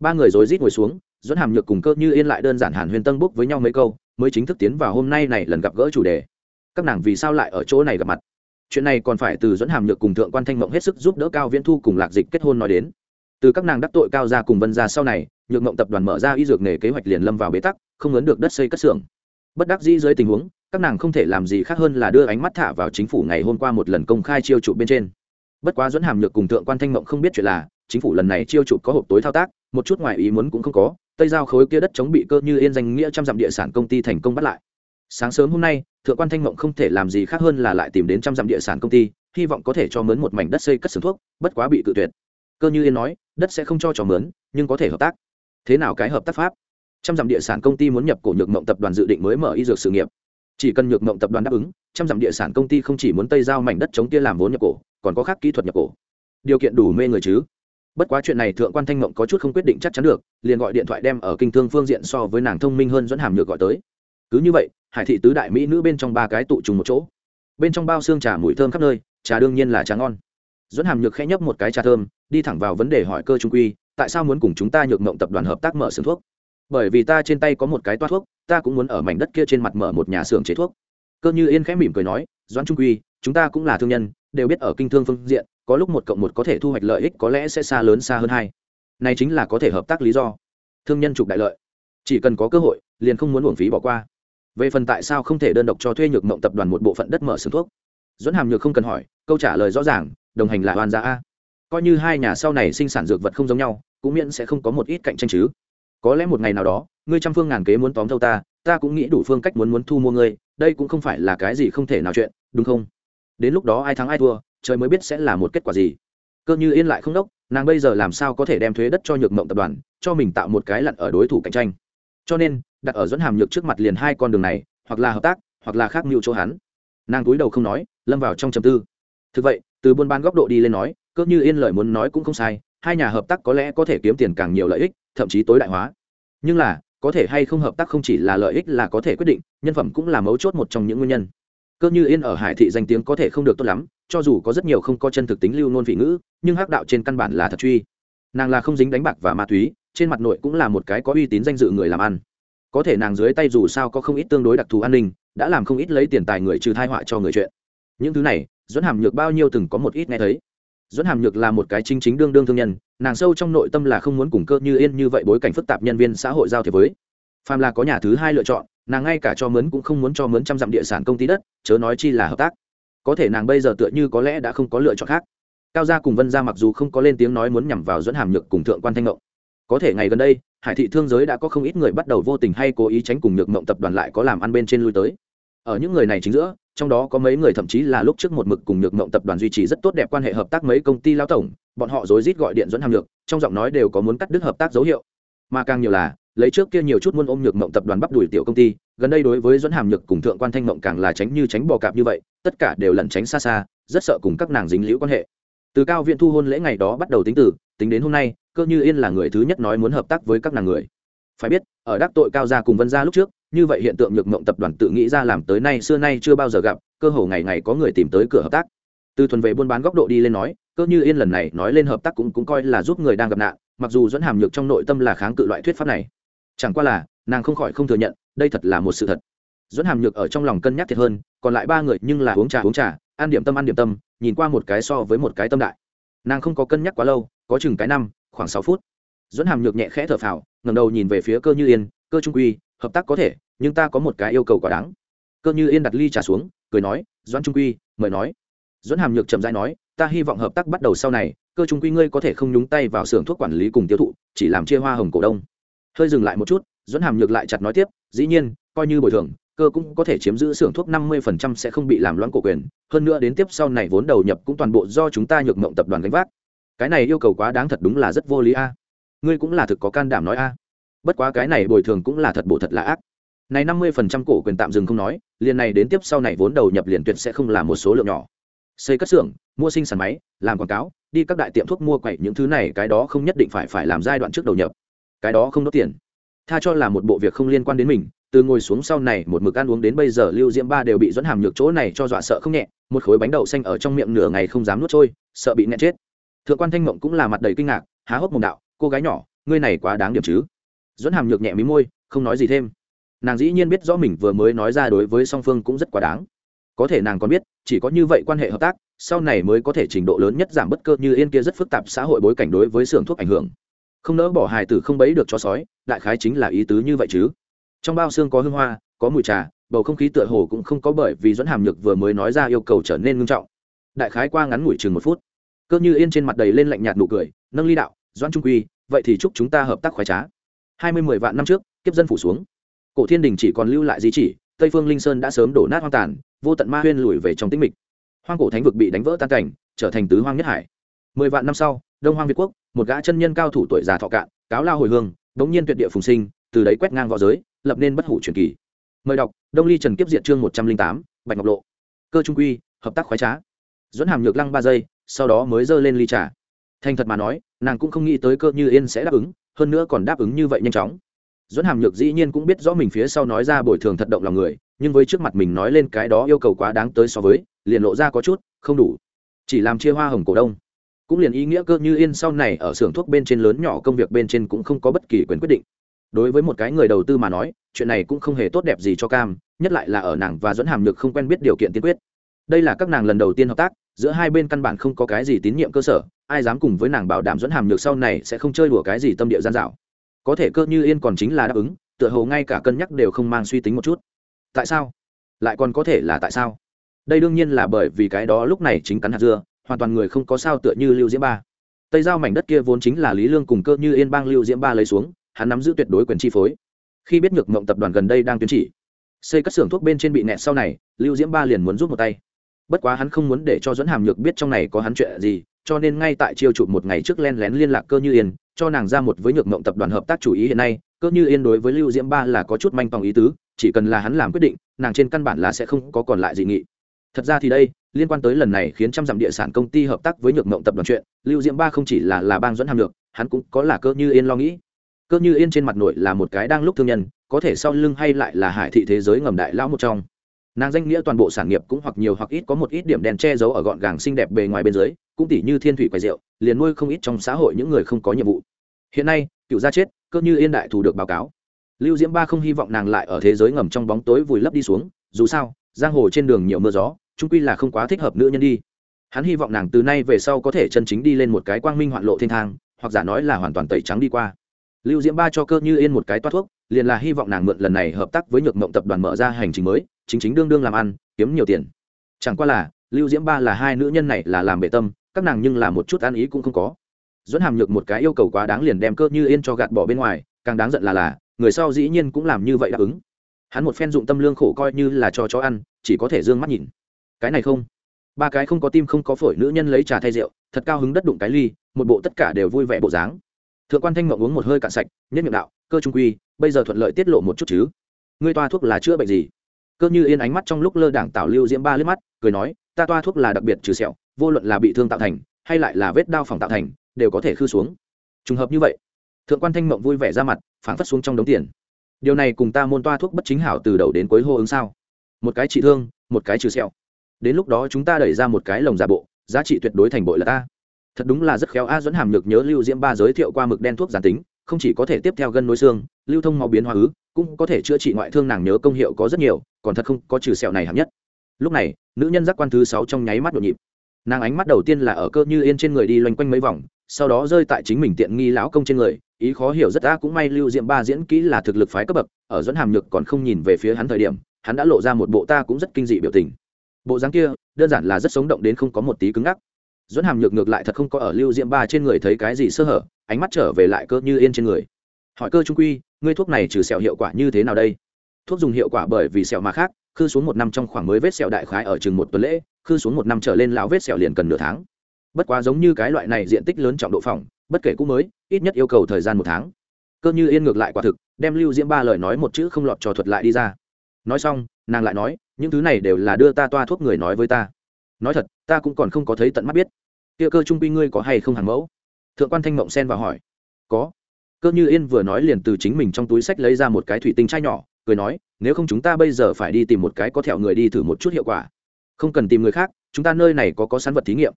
A: Ba người rối rít ngồi xuống dẫn hàm nhược cùng cơ như yên lại đơn giản hàn huyền tân búc với nhau mấy câu, mới chính thức tiến vào hôm nay này lần gặp gỡ chủ đề. Các nàng vì sao lại ở chỗ này gặp mặt? Chuyện này còn phải từ dẫn hàm nhược cùng thượng quan thanh mộng hết sức giúp đỡ cao viễn thu cùng lạc dịch kết hôn nói đến. Từ các nàng đắc tội cao ra cùng vân ra sau này, nhược mộng tập đoàn mở ra y dược nghề kế hoạch liền lâm vào bế tắc, không ấn được đất xây cất xưởng. Bất đắc dĩ dưới tình huống, các nàng không thể làm gì khác hơn là đưa ánh mắt thả vào chính phủ ngày hôm qua một lần công khai chiêu trụ bên trên. Bất quá dẫn hàm nhược cùng thượng quan thanh mộng không biết chuyện là, chính phủ lần này chiêu trụ có hộp tối thao tác, một chút ngoài ý muốn cũng không có, tây giao khối kia đất chống bị cơ như yên danh nghĩa trăm dặm địa sản công ty thành công bắt lại sáng sớm hôm nay, thượng quan thanh mộng không thể làm gì khác hơn là lại tìm đến trăm dặm địa sản công ty, hy vọng có thể cho mướn một mảnh đất xây cất xưởng thuốc, bất quá bị cự tuyệt. Cơ như yên nói, đất sẽ không cho cho mướn, nhưng có thể hợp tác. Thế nào cái hợp tác pháp? Trăm dặm địa sản công ty muốn nhập cổ nhược mộng tập đoàn dự định mới mở y dược sự nghiệp. Chỉ cần nhược mộng tập đoàn đáp ứng, trăm dặm địa sản công ty không chỉ muốn tây giao mảnh đất chống kia làm vốn nhập cổ, còn có khác kỹ thuật nhập cổ. Điều kiện đủ mê người chứ? Bất quá chuyện này thượng quan thanh mộng có chút không quyết định chắc chắn được, liền gọi điện thoại đem ở kinh thương phương diện so với nàng thông minh hơn dẫn hàm nhược gọi tới. Cứ như vậy hải thị tứ đại mỹ nữ bên trong ba cái tụ trùng một chỗ. Bên trong bao xương trà mùi thơm khắp nơi, trà đương nhiên là trà ngon. Dẫn hàm nhược khẽ nhấp một cái trà thơm, đi thẳng vào vấn đề hỏi cơ trung quy, tại sao muốn cùng chúng ta nhược mộng tập đoàn hợp tác mở xưởng thuốc? Bởi vì ta trên tay có một cái toa thuốc, ta cũng muốn ở mảnh đất kia trên mặt mở một nhà xưởng chế thuốc. Cơ như yên khẽ mỉm cười nói doãn trung quy, chúng ta cũng là thương nhân, đều biết ở kinh thương phương diện, có lúc một cộng một có thể thu hoạch lợi ích có lẽ sẽ xa lớn xa hơn hai. Này chính là có thể hợp tác lý do. Thương nhân trục đại lợi. Chỉ cần có cơ hội, liền không muốn uổng phí bỏ qua về phần tại sao không thể đơn độc cho thuê nhược mộng tập đoàn một bộ phận đất mở xưởng thuốc? Dẫn hàm nhược không cần hỏi câu trả lời rõ ràng đồng hành là oan gia, a. Coi như hai nhà sau này sinh sản dược vật không giống nhau cũng miễn sẽ không có một ít cạnh tranh chứ. Có lẽ một ngày nào đó ngươi trăm phương ngàn kế muốn tóm thâu ta ta cũng nghĩ đủ phương cách muốn muốn thu mua ngươi đây cũng không phải là cái gì không thể nào chuyện đúng không? Đến lúc đó ai thắng ai thua trời mới biết sẽ là một kết quả gì. Cơ như yên lại không đốc nàng bây giờ làm sao có thể đem thuế đất cho nhược mộng tập đoàn cho mình tạo một cái lặn ở đối thủ cạnh tranh? Cho nên, đặt ở dẫn hàm nhược trước mặt liền hai con đường này, hoặc là hợp tác, hoặc là khác mưu chỗ hắn. Nàng túi đầu không nói, lâm vào trong trầm tư. Thực vậy, từ buôn bán góc độ đi lên nói cỡ như yên lời muốn nói cũng không sai, hai nhà hợp tác có lẽ có thể kiếm tiền càng nhiều lợi ích, thậm chí tối đại hóa. Nhưng là, có thể hay không hợp tác không chỉ là lợi ích là có thể quyết định, nhân phẩm cũng là mấu chốt một trong những nguyên nhân. Cơ như yên ở hải thị danh tiếng có thể không được tốt lắm, cho dù có rất nhiều không có chân thực tính lưu nôn vị ngữ, nhưng hắc đạo trên căn bản là thật truy. Nàng là không dính đánh bạc và ma túy trên mặt nội cũng là một cái có uy tín danh dự người làm ăn. Có thể nàng dưới tay dù sao có không ít tương đối đặc thù an ninh, đã làm không ít lấy tiền tài người trừ thai họa cho người chuyện. Những thứ này dẫn hàm nhược bao nhiêu từng có một ít nghe thấy. Dẫn hàm nhược là một cái chính chính đương đương thương nhân, nàng sâu trong nội tâm là không muốn cùng cơ như yên như vậy bối cảnh phức tạp nhân viên xã hội giao thiệp với. Phàm là có nhà thứ hai lựa chọn, nàng ngay cả cho mướn cũng không muốn cho mướn trăm dặm địa sản công ty đất, chớ nói chi là hợp tác. Có thể nàng bây giờ tựa như có lẽ đã không có lựa chọn khác. Cao gia cùng vân gia mặc dù không có lên tiếng nói muốn nhằm vào dẫn hàm nhược cùng thượng quan thanh ngộng có thể ngày gần đây, hải thị thương giới đã có không ít người bắt đầu vô tình hay cố ý tránh cùng nhược mộng tập đoàn lại có làm ăn bên trên lui tới. Ở những người này chính giữa, trong đó có mấy người thậm chí là lúc trước một mực cùng nhược mộng tập đoàn duy trì rất tốt đẹp quan hệ hợp tác mấy công ty lao tổng, bọn họ rối rít gọi điện dẫn hàm nhược trong giọng nói đều có muốn cắt đứt hợp tác dấu hiệu. Mà càng nhiều là, lấy trước kia nhiều chút muôn ôm nhược mộng tập đoàn bắp đuổi tiểu công ty, gần đây đối với dẫn hàm nhược cùng thượng quan thanh mộng càng là tránh như tránh bò cạp như vậy, tất cả đều lẩn tránh xa xa, rất sợ cùng các nàng dính liễu quan hệ từ cao viện thu hôn lễ ngày đó bắt đầu tính từ, tính đến hôm nay, cơ như yên là người thứ nhất nói muốn hợp tác với các nàng người. Phải biết, ở đắc tội cao gia cùng vân gia lúc trước, như vậy hiện tượng nhược mộng tập đoàn tự nghĩ ra làm tới nay xưa nay chưa bao giờ gặp, cơ hồ ngày ngày có người tìm tới cửa hợp tác. Từ thuần về buôn bán góc độ đi lên nói, cơ như yên lần này nói lên hợp tác cũng cũng coi là giúp người đang gặp nạn, mặc dù dẫn hàm nhược trong nội tâm là kháng cự loại thuyết pháp này. Chẳng qua là, nàng không khỏi không thừa nhận, đây thật là một sự thật. Dẫn hàm nhược ở trong lòng cân nhắc thiệt hơn, còn lại ba người nhưng là uống trà uống trà, ăn điểm tâm, ăn điểm tâm nhìn qua một cái so với một cái tâm đại. Nàng không có cân nhắc quá lâu, có chừng cái năm, khoảng sáu phút. Dẫn hàm nhược nhẹ khẽ thở phào ngầm đầu nhìn về phía cơ như yên, cơ trung quy, hợp tác có thể, nhưng ta có một cái yêu cầu quá đáng. Cơ như yên đặt ly trà xuống, cười nói doãn trung quy, mời nói. Doãn hàm nhược chậm rãi nói, ta hy vọng hợp tác bắt đầu sau này, cơ trung quy ngươi có thể không nhúng tay vào xưởng thuốc quản lý cùng tiêu thụ, chỉ làm chia hoa hồng cổ đông. Hơi dừng lại một chút doãn hàm nhược lại chặt nói tiếp, dĩ nhiên, coi như bồi thường cơ cũng có thể chiếm giữ xưởng thuốc năm mươi phần trăm sẽ không bị làm loãng cổ quyền. Hơn nữa đến tiếp sau này vốn đầu nhập cũng toàn bộ do chúng ta nhược mộng tập đoàn gánh vác. Cái này yêu cầu quá đáng thật đúng là rất vô lý a. Ngươi cũng là thực có can đảm nói a. Bất quá cái này bồi thường cũng là thật bộ thật là ác. Này năm mươi phần trăm cổ quyền tạm dừng không nói, liền này đến tiếp sau này vốn đầu nhập liền tuyệt sẽ không là một số lượng nhỏ. Xây cất xưởng, mua sinh sản máy, làm quảng cáo, đi các đại tiệm thuốc mua quậy những thứ này, cái đó không nhất định phải phải làm giai đoạn trước đầu nhập. Cái đó không đốt tiền. Tha cho là một bộ việc không liên quan đến mình từ ngồi xuống sau này, một mực ăn uống đến bây giờ, lưu diễm ba đều bị dẫn hàm nhược chỗ này cho dọa sợ không nhẹ, một khối bánh đậu xanh ở trong miệng nửa ngày không dám nuốt trôi, sợ bị nẹt chết. Thượng quan thanh mộng cũng là mặt đầy kinh ngạc, há hốc mồm đạo, cô gái nhỏ, ngươi này quá đáng điểm chứ? Dẫn hàm nhược nhẹ mí môi, không nói gì thêm. Nàng dĩ nhiên biết rõ mình vừa mới nói ra đối với song phương cũng rất quá đáng. Có thể nàng còn biết, chỉ có như vậy quan hệ hợp tác, sau này mới có thể trình độ lớn nhất giảm bất cơ như yên kia rất phức tạp xã hội bối cảnh đối với xưởng thuốc ảnh hưởng. Không nỡ bỏ hài tử không bấy được cho sói, đại khái chính là ý tứ như vậy chứ trong bao xương có hương hoa, có mùi trà, bầu không khí tựa hồ cũng không có bởi vì dẫn hàm nhược vừa mới nói ra yêu cầu trở nên ngưng trọng. Đại khái qua ngắn ngủi chừng một phút, cơ như yên trên mặt đầy lên lạnh nhạt nụ cười, nâng ly đạo doãn trung quy, vậy thì chúc chúng ta hợp tác khoái trá. Hai mươi mười vạn năm trước, kiếp dân phủ xuống. Cổ thiên đình chỉ còn lưu lại di chỉ, tây phương linh sơn đã sớm đổ nát hoang tàn, vô tận ma huyên lùi về trong tĩnh mịch. Hoang cổ thánh vực bị đánh vỡ tan cảnh, trở thành tứ hoang nhất hải. Mười vạn năm sau, đông hoang việt quốc, một gã chân nhân cao thủ tuổi già thọ cạn, cáo lao hồi hương, bỗng nhiên tuyệt địa phùng sinh, từ đấy quét ngang v õ giới lập nên bất hủ truyền kỳ. Mời đọc, đông ly trần kiếp diệt chương một trăm linh tám, bạch ngọc lộ. Cơ trung quy, hợp tác khoái trá. Dẫn hàm nhược lăng ba giây, sau đó mới giơ lên ly trà. Thành thật mà nói, nàng cũng không nghĩ tới cơ như yên sẽ đáp ứng, hơn nữa còn đáp ứng như vậy nhanh chóng. Dẫn hàm nhược dĩ nhiên cũng biết rõ mình phía sau nói ra bồi thường thật động lòng người, nhưng với trước mặt mình nói lên cái đó yêu cầu quá đáng tới so với, liền lộ ra có chút không đủ. Chỉ làm chia hoa hồng cổ đông. Cũng liền ý nghĩa cơ như yên sau này ở xưởng thuốc bên trên lớn nhỏ công việc bên trên cũng không có bất kỳ quyền quyết định đối với một cái người đầu tư mà nói, chuyện này cũng không hề tốt đẹp gì cho cam, nhất lại là ở nàng và dẫn hàm nhược không quen biết điều kiện tiên quyết. Đây là các nàng lần đầu tiên hợp tác, giữa hai bên căn bản không có cái gì tín nhiệm cơ sở, ai dám cùng với nàng bảo đảm dẫn hàm nhược sau này sẽ không chơi đùa cái gì tâm địa gian dạo có thể cơ như yên còn chính là đáp ứng, tựa hồ ngay cả cân nhắc đều không mang suy tính một chút. Tại sao? Lại còn có thể là tại sao? Đây đương nhiên là bởi vì cái đó lúc này chính cắn hạt dưa, hoàn toàn người không có sao tựa như lưu diễm ba. Tây giao mảnh đất kia vốn chính là lý lương cùng cơ như yên bang lưu diễm ba lấy xuống hắn nắm giữ tuyệt đối quyền chi phối. Khi biết nhược mộng tập đoàn gần đây đang tuyên chỉ, xây các xưởng thuốc bên trên bị nẹt sau này, lưu diễm ba liền muốn rút một tay. Bất quá hắn không muốn để cho dẫn hàm nhược biết trong này có hắn chuyện gì, cho nên ngay tại chiêu chụp một ngày trước len lén liên lạc cơ như yên, cho nàng ra một với nhược mộng tập đoàn hợp tác chủ ý hiện nay. Cơ như yên đối với lưu diễm ba là có chút manh tòng ý tứ, chỉ cần là hắn làm quyết định, nàng trên căn bản là sẽ không có còn lại gì nghị. Thật ra thì đây, liên quan tới lần này khiến trăm dặm địa sản công ty hợp tác với nhược mộng tập đoàn chuyện, lưu diễm ba không chỉ là là bang dẫn hàm nhược, hắn cũng có là cơ như yên lo nghĩ cơ như yên trên mặt nội là một cái đang lúc thương nhân, có thể sau lưng hay lại là hải thị thế giới ngầm đại lão một trong. Nàng danh nghĩa toàn bộ sản nghiệp cũng hoặc nhiều hoặc ít có một ít điểm đèn che giấu ở gọn gàng xinh đẹp bề ngoài bên dưới, cũng tỷ như thiên thủy quầy rượu, liền nuôi không ít trong xã hội những người không có nhiệm vụ. Hiện nay, cựu gia chết, cơ như yên đại thủ được báo cáo. Lưu diễm ba không hy vọng nàng lại ở thế giới ngầm trong bóng tối vùi lấp đi xuống, dù sao, giang hồ trên đường nhiều mưa gió trung quy là không quá thích hợp nữ nhân đi. Hắn hy vọng nàng từ nay về sau có thể chân chính đi lên một cái quang minh hoạn lộ thiên thang, hoặc giả nói là hoàn toàn tẩy trắng đi qua lưu diễm ba cho cơ như yên một cái toát thuốc, liền là hy vọng nàng mượn lần này hợp tác với nhược mộng tập đoàn mở ra hành trình mới, chính chính đương đương làm ăn, kiếm nhiều tiền. Chẳng qua là, lưu diễm ba là hai nữ nhân này là làm bệ tâm, các nàng nhưng là một chút ăn ý cũng không có. Dẫn hàm nhược một cái yêu cầu quá đáng liền đem cơ như yên cho gạt bỏ bên ngoài, càng đáng giận là là, người sau dĩ nhiên cũng làm như vậy đáp ứng. Hắn một phen dụng tâm lương khổ coi như là cho chó ăn, chỉ có thể d ư ơ n g mắt nhìn. Cái này không. Ba cái không có tim không có phổi nữ nhân lấy trà thay rượu, thật cao hứng đất đụng cái ly, một bộ tất cả đều vui vẻ bộ dáng thượng quan thanh mộng uống một hơi cạn sạch, nhất miệng đạo, cơ trung quy, bây giờ thuận lợi tiết lộ một chút chứ? Ngươi toa thuốc là chữa bệnh gì? Cơ như yên ánh mắt trong lúc lơ đảng tảo lưu diễm ba liếc mắt, cười nói, ta toa thuốc là đặc biệt trừ sẹo, vô luận là bị thương tạo thành, hay lại là vết đao phòng tạo thành, đều có thể khư xuống. Trùng hợp như vậy, thượng quan thanh mộng vui vẻ ra mặt, phảng phất xuống trong đống tiền. Điều này cùng ta môn toa thuốc bất chính hảo từ đầu đến cuối hô ứng sao? Một cái trị thương, một cái trừ sẹo. Đến lúc đó chúng ta đẩy ra một cái lồng giả bộ, giá trị tuyệt đối thành bội là ta thật đúng là rất khéo a dẫn hàm nhược nhớ lưu diễm ba giới thiệu qua mực đen thuốc giản tính, không chỉ có thể tiếp theo gân nối xương, lưu thông máu biến hóa ứ, cũng có thể chữa trị ngoại thương nàng nhớ công hiệu có rất nhiều, còn thật không có trừ sẹo này hạng nhất. Lúc này, nữ nhân giác quan thứ sáu trong nháy mắt nhộn nhịp. Nàng ánh mắt đầu tiên là ở cơ như yên trên người đi loanh quanh mấy vòng, sau đó rơi tại chính mình tiện nghi lão công trên người, ý khó hiểu rất đã cũng may lưu diệm ba diễn kỹ là thực lực phái cấp bậc, ở dẫn hàm nhược còn không nhìn về phía hắn thời điểm, hắn đã lộ ra một bộ ta cũng rất kinh dị biểu tình. Bộ dáng kia, đơn giản là rất sống động đến không có một tí cứng ngắc dẫn hàm nhược ngược lại thật không có ở lưu diễm ba trên người thấy cái gì sơ hở, ánh mắt trở về lại cơ như yên trên người. Hỏi cơ trung quy, ngươi thuốc này trừ sẹo hiệu quả như thế nào đây? Thuốc dùng hiệu quả bởi vì sẹo mà khác, khư xuống một năm trong khoảng mới vết sẹo đại khái ở chừng một tuần lễ, khư xuống một năm trở lên lão vết sẹo liền cần nửa tháng. Bất quá giống như cái loại này diện tích lớn trọng độ phòng bất kể cũ mới, ít nhất yêu cầu thời gian một tháng. Cơ như yên ngược lại quả thực, đem lưu diễm ba lời nói một chữ không lọt trò thuật lại đi ra. Nói xong, nàng lại nói, những thứ này đều là đưa ta toa thuốc người nói với ta nói thật ta cũng còn không có thấy tận mắt biết. Kia cơ trung quy ngươi có hay không hàng mẫu? Thượng quan thanh mộng xen vào hỏi. Có. Cơ như yên vừa nói liền từ chính mình trong túi sách lấy ra một cái thủy tinh chai nhỏ cười nói nếu không chúng ta bây giờ phải đi tìm một cái có thẹo người đi thử một chút hiệu quả. Không cần tìm người khác chúng ta nơi này có có sán vật thí nghiệm.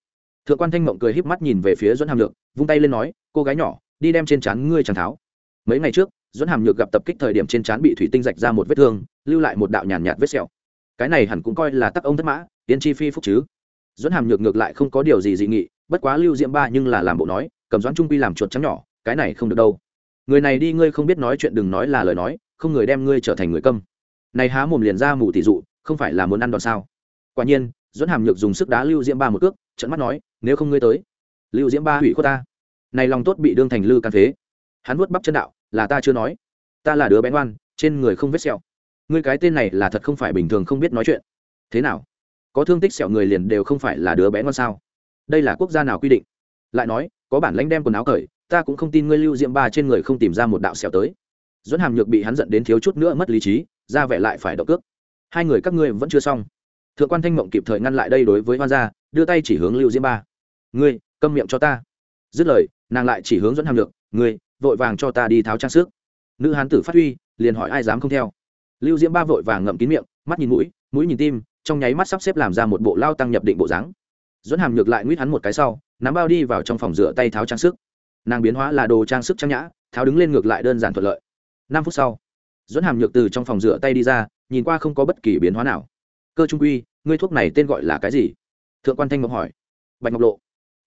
A: Thượng quan thanh mộng cười híp mắt nhìn về phía dẫn hàm nhược vung tay lên nói cô gái nhỏ đi đem trên trán ngươi chẳng tháo. Mấy ngày trước dẫn hàm nhược gặp tập kích thời điểm trên trán bị thủy tinh rạch ra một vết thương lưu lại một đạo nhàn nhạt, nhạt vết sẹo. Cái này hẳn cũng coi là tắc ông thất mã tiên chi phi phúc chứ. Dẫn hàm nhược ngược lại không có điều gì dị nghị, bất quá lưu diễm ba nhưng là làm bộ nói, cầm doãn trung quy làm chuột trắng nhỏ, cái này không được đâu. Người này đi ngươi không biết nói chuyện đừng nói là lời nói, không người đem ngươi trở thành người câm. Này há mồm liền ra mù tỷ dụ, không phải là muốn ăn đòn sao? Quả nhiên dẫn hàm nhược dùng sức đá lưu diễm ba một cước trận mắt nói, nếu không ngươi tới, lưu diễm ba hủy khuất ta. Này lòng tốt bị đương thành lư can phế hắn vuốt bắp chân đạo, là ta chưa nói. Ta là đứa bé ngoan, trên người không vết sẹo. Ngươi cái tên này là thật không phải bình thường không biết nói chuyện. Thế nào? Có thương tích sẹo người liền đều không phải là đứa bé ngon sao? Đây là quốc gia nào quy định? Lại nói, có bản lãnh đem quần áo cởi, ta cũng không tin ngươi lưu Diệm ba trên người không tìm ra một đạo sẹo tới. Dẫn hàm nhược bị hắn giận đến thiếu chút nữa mất lý trí, ra vẻ lại phải đậu cước. Hai người các ngươi vẫn chưa xong. Thượng quan thanh mộng kịp thời ngăn lại đây đối với hoa gia, đưa tay chỉ hướng lưu diễm ba. Ngươi, câm miệng cho ta. Dứt lời, nàng lại chỉ hướng dẫn hàm nhược, ngươi, vội vàng cho ta đi tháo trang sức. Nữ hán tử phát huy, liền hỏi ai dám không theo. Lưu diễm ba vội vàng ngậm kín miệng, mắt nhìn mũi mũi nhìn tim trong nháy mắt sắp xếp làm ra một bộ lao tăng nhập định bộ dáng. Dẫn hàm ngược lại nguyết hắn một cái sau nắm bao đi vào trong phòng rửa tay tháo trang sức. Nàng biến hóa là đồ trang sức trang nhã tháo đứng lên ngược lại đơn giản thuận lợi. Năm phút sau dẫn hàm nhược từ trong phòng rửa tay đi ra nhìn qua không có bất kỳ biến hóa nào. Cơ trung quy ngươi thuốc này tên gọi là cái gì? Thượng quan thanh ngọc hỏi. Bạch ngọc lộ.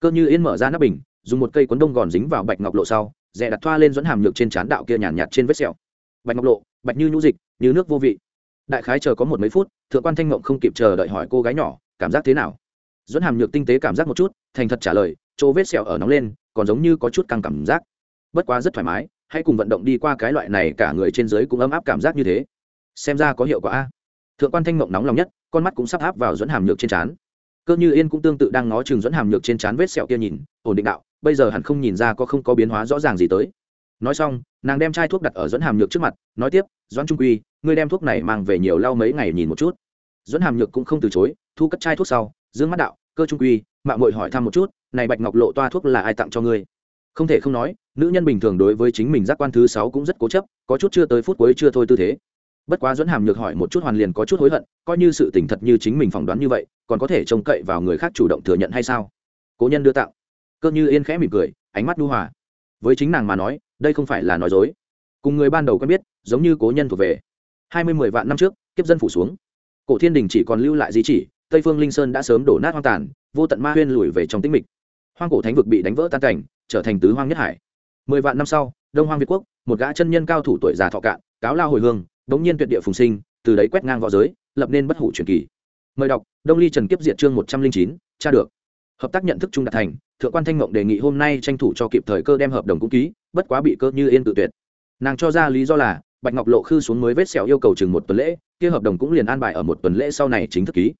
A: Cơ như yên mở ra nắp bình dùng một cây cuốn đông gòn dính vào bạch ngọc lộ sau rẽ đặt thoa lên dẫn hàm nhược trên trán đạo kia nhàn nhạt, nhạt trên vết sẹo. Bạch ngọc lộ bạch như nhũ dịch như nước vô vị đại khái chờ có một mấy phút, thượng quan thanh ngộng không kịp chờ đợi hỏi cô gái nhỏ, cảm giác thế nào? Dẫn hàm nhược tinh tế cảm giác một chút, thành thật trả lời, chỗ vết sẹo ở nóng lên, còn giống như có chút căng cảm giác. Bất quá rất thoải mái, hãy cùng vận động đi qua cái loại này cả người trên dưới cũng ấm áp cảm giác như thế. Xem ra có hiệu quả a. Thượng quan thanh mộng nóng lòng nhất, con mắt cũng sắp áp vào dẫn hàm nhược trên trán. Cơ như yên cũng tương tự đang ngó chừng dẫn hàm nhược trên trán vết sẹo kia nhìn, ổn định đạo, bây giờ hẳn không nhìn ra có không có biến hóa rõ ràng gì tới. Nói xong, nàng đem chai thuốc đặt ở dẫn hàm nhược trước mặt, nói tiếp, doãn trung quy ngươi đem thuốc này mang về nhiều lau mấy ngày nhìn một chút. Dẫn hàm nhược cũng không từ chối, thu cất chai thuốc sau, dương mắt đạo, cơ trung quy, mạng mội hỏi thăm một chút, này bạch ngọc lộ toa thuốc là ai tặng cho ngươi? Không thể không nói, nữ nhân bình thường đối với chính mình giác quan thứ sáu cũng rất cố chấp, có chút chưa tới phút cuối chưa thôi tư thế. Bất quá dẫn hàm nhược hỏi một chút hoàn liền có chút hối hận, coi như sự tỉnh thật như chính mình phỏng đoán như vậy, còn có thể trông cậy vào người khác chủ động thừa nhận hay sao? Cố nhân đưa tặng. Cơ như yên khẽ mỉm cười, ánh mắt nu hòa. Với chính nàng mà nói, đây không phải là nói dối. Cùng người ban đầu quen biết, giống như cố nhân thuộc về hai mươi mười vạn năm trước, kiếp dân phủ xuống. Cổ thiên đình chỉ còn lưu lại di chỉ, tây phương linh sơn đã sớm đổ nát hoang tàn, vô tận ma huyên lùi về trong tĩnh mịch. Hoang cổ thánh vực bị đánh vỡ tan cảnh, trở thành tứ hoang nhất hải. Mười vạn năm sau, đông hoang việt quốc, một gã chân nhân cao thủ tuổi già thọ cạn, cáo lao hồi hương, đống nhiên tuyệt địa phùng sinh, từ đấy quét ngang v õ giới, lập nên bất hủ truyền kỳ. Mời đọc, đông ly trần kiếp diệt chương một trăm linh chín, tra được. Hợp tác nhận thức trung đạt thành, thượng quan thanh mộng đề nghị hôm nay tranh thủ cho kịp thời cơ đem hợp đồng cũng ký, bất quá bị cơ như yên tự tuyệt. Nàng cho ra lý do là bạch ngọc lộ khư xuống mới vết sẹo yêu cầu chừng một tuần lễ, kia hợp đồng cũng liền an bài ở một tuần lễ sau này chính thức ký.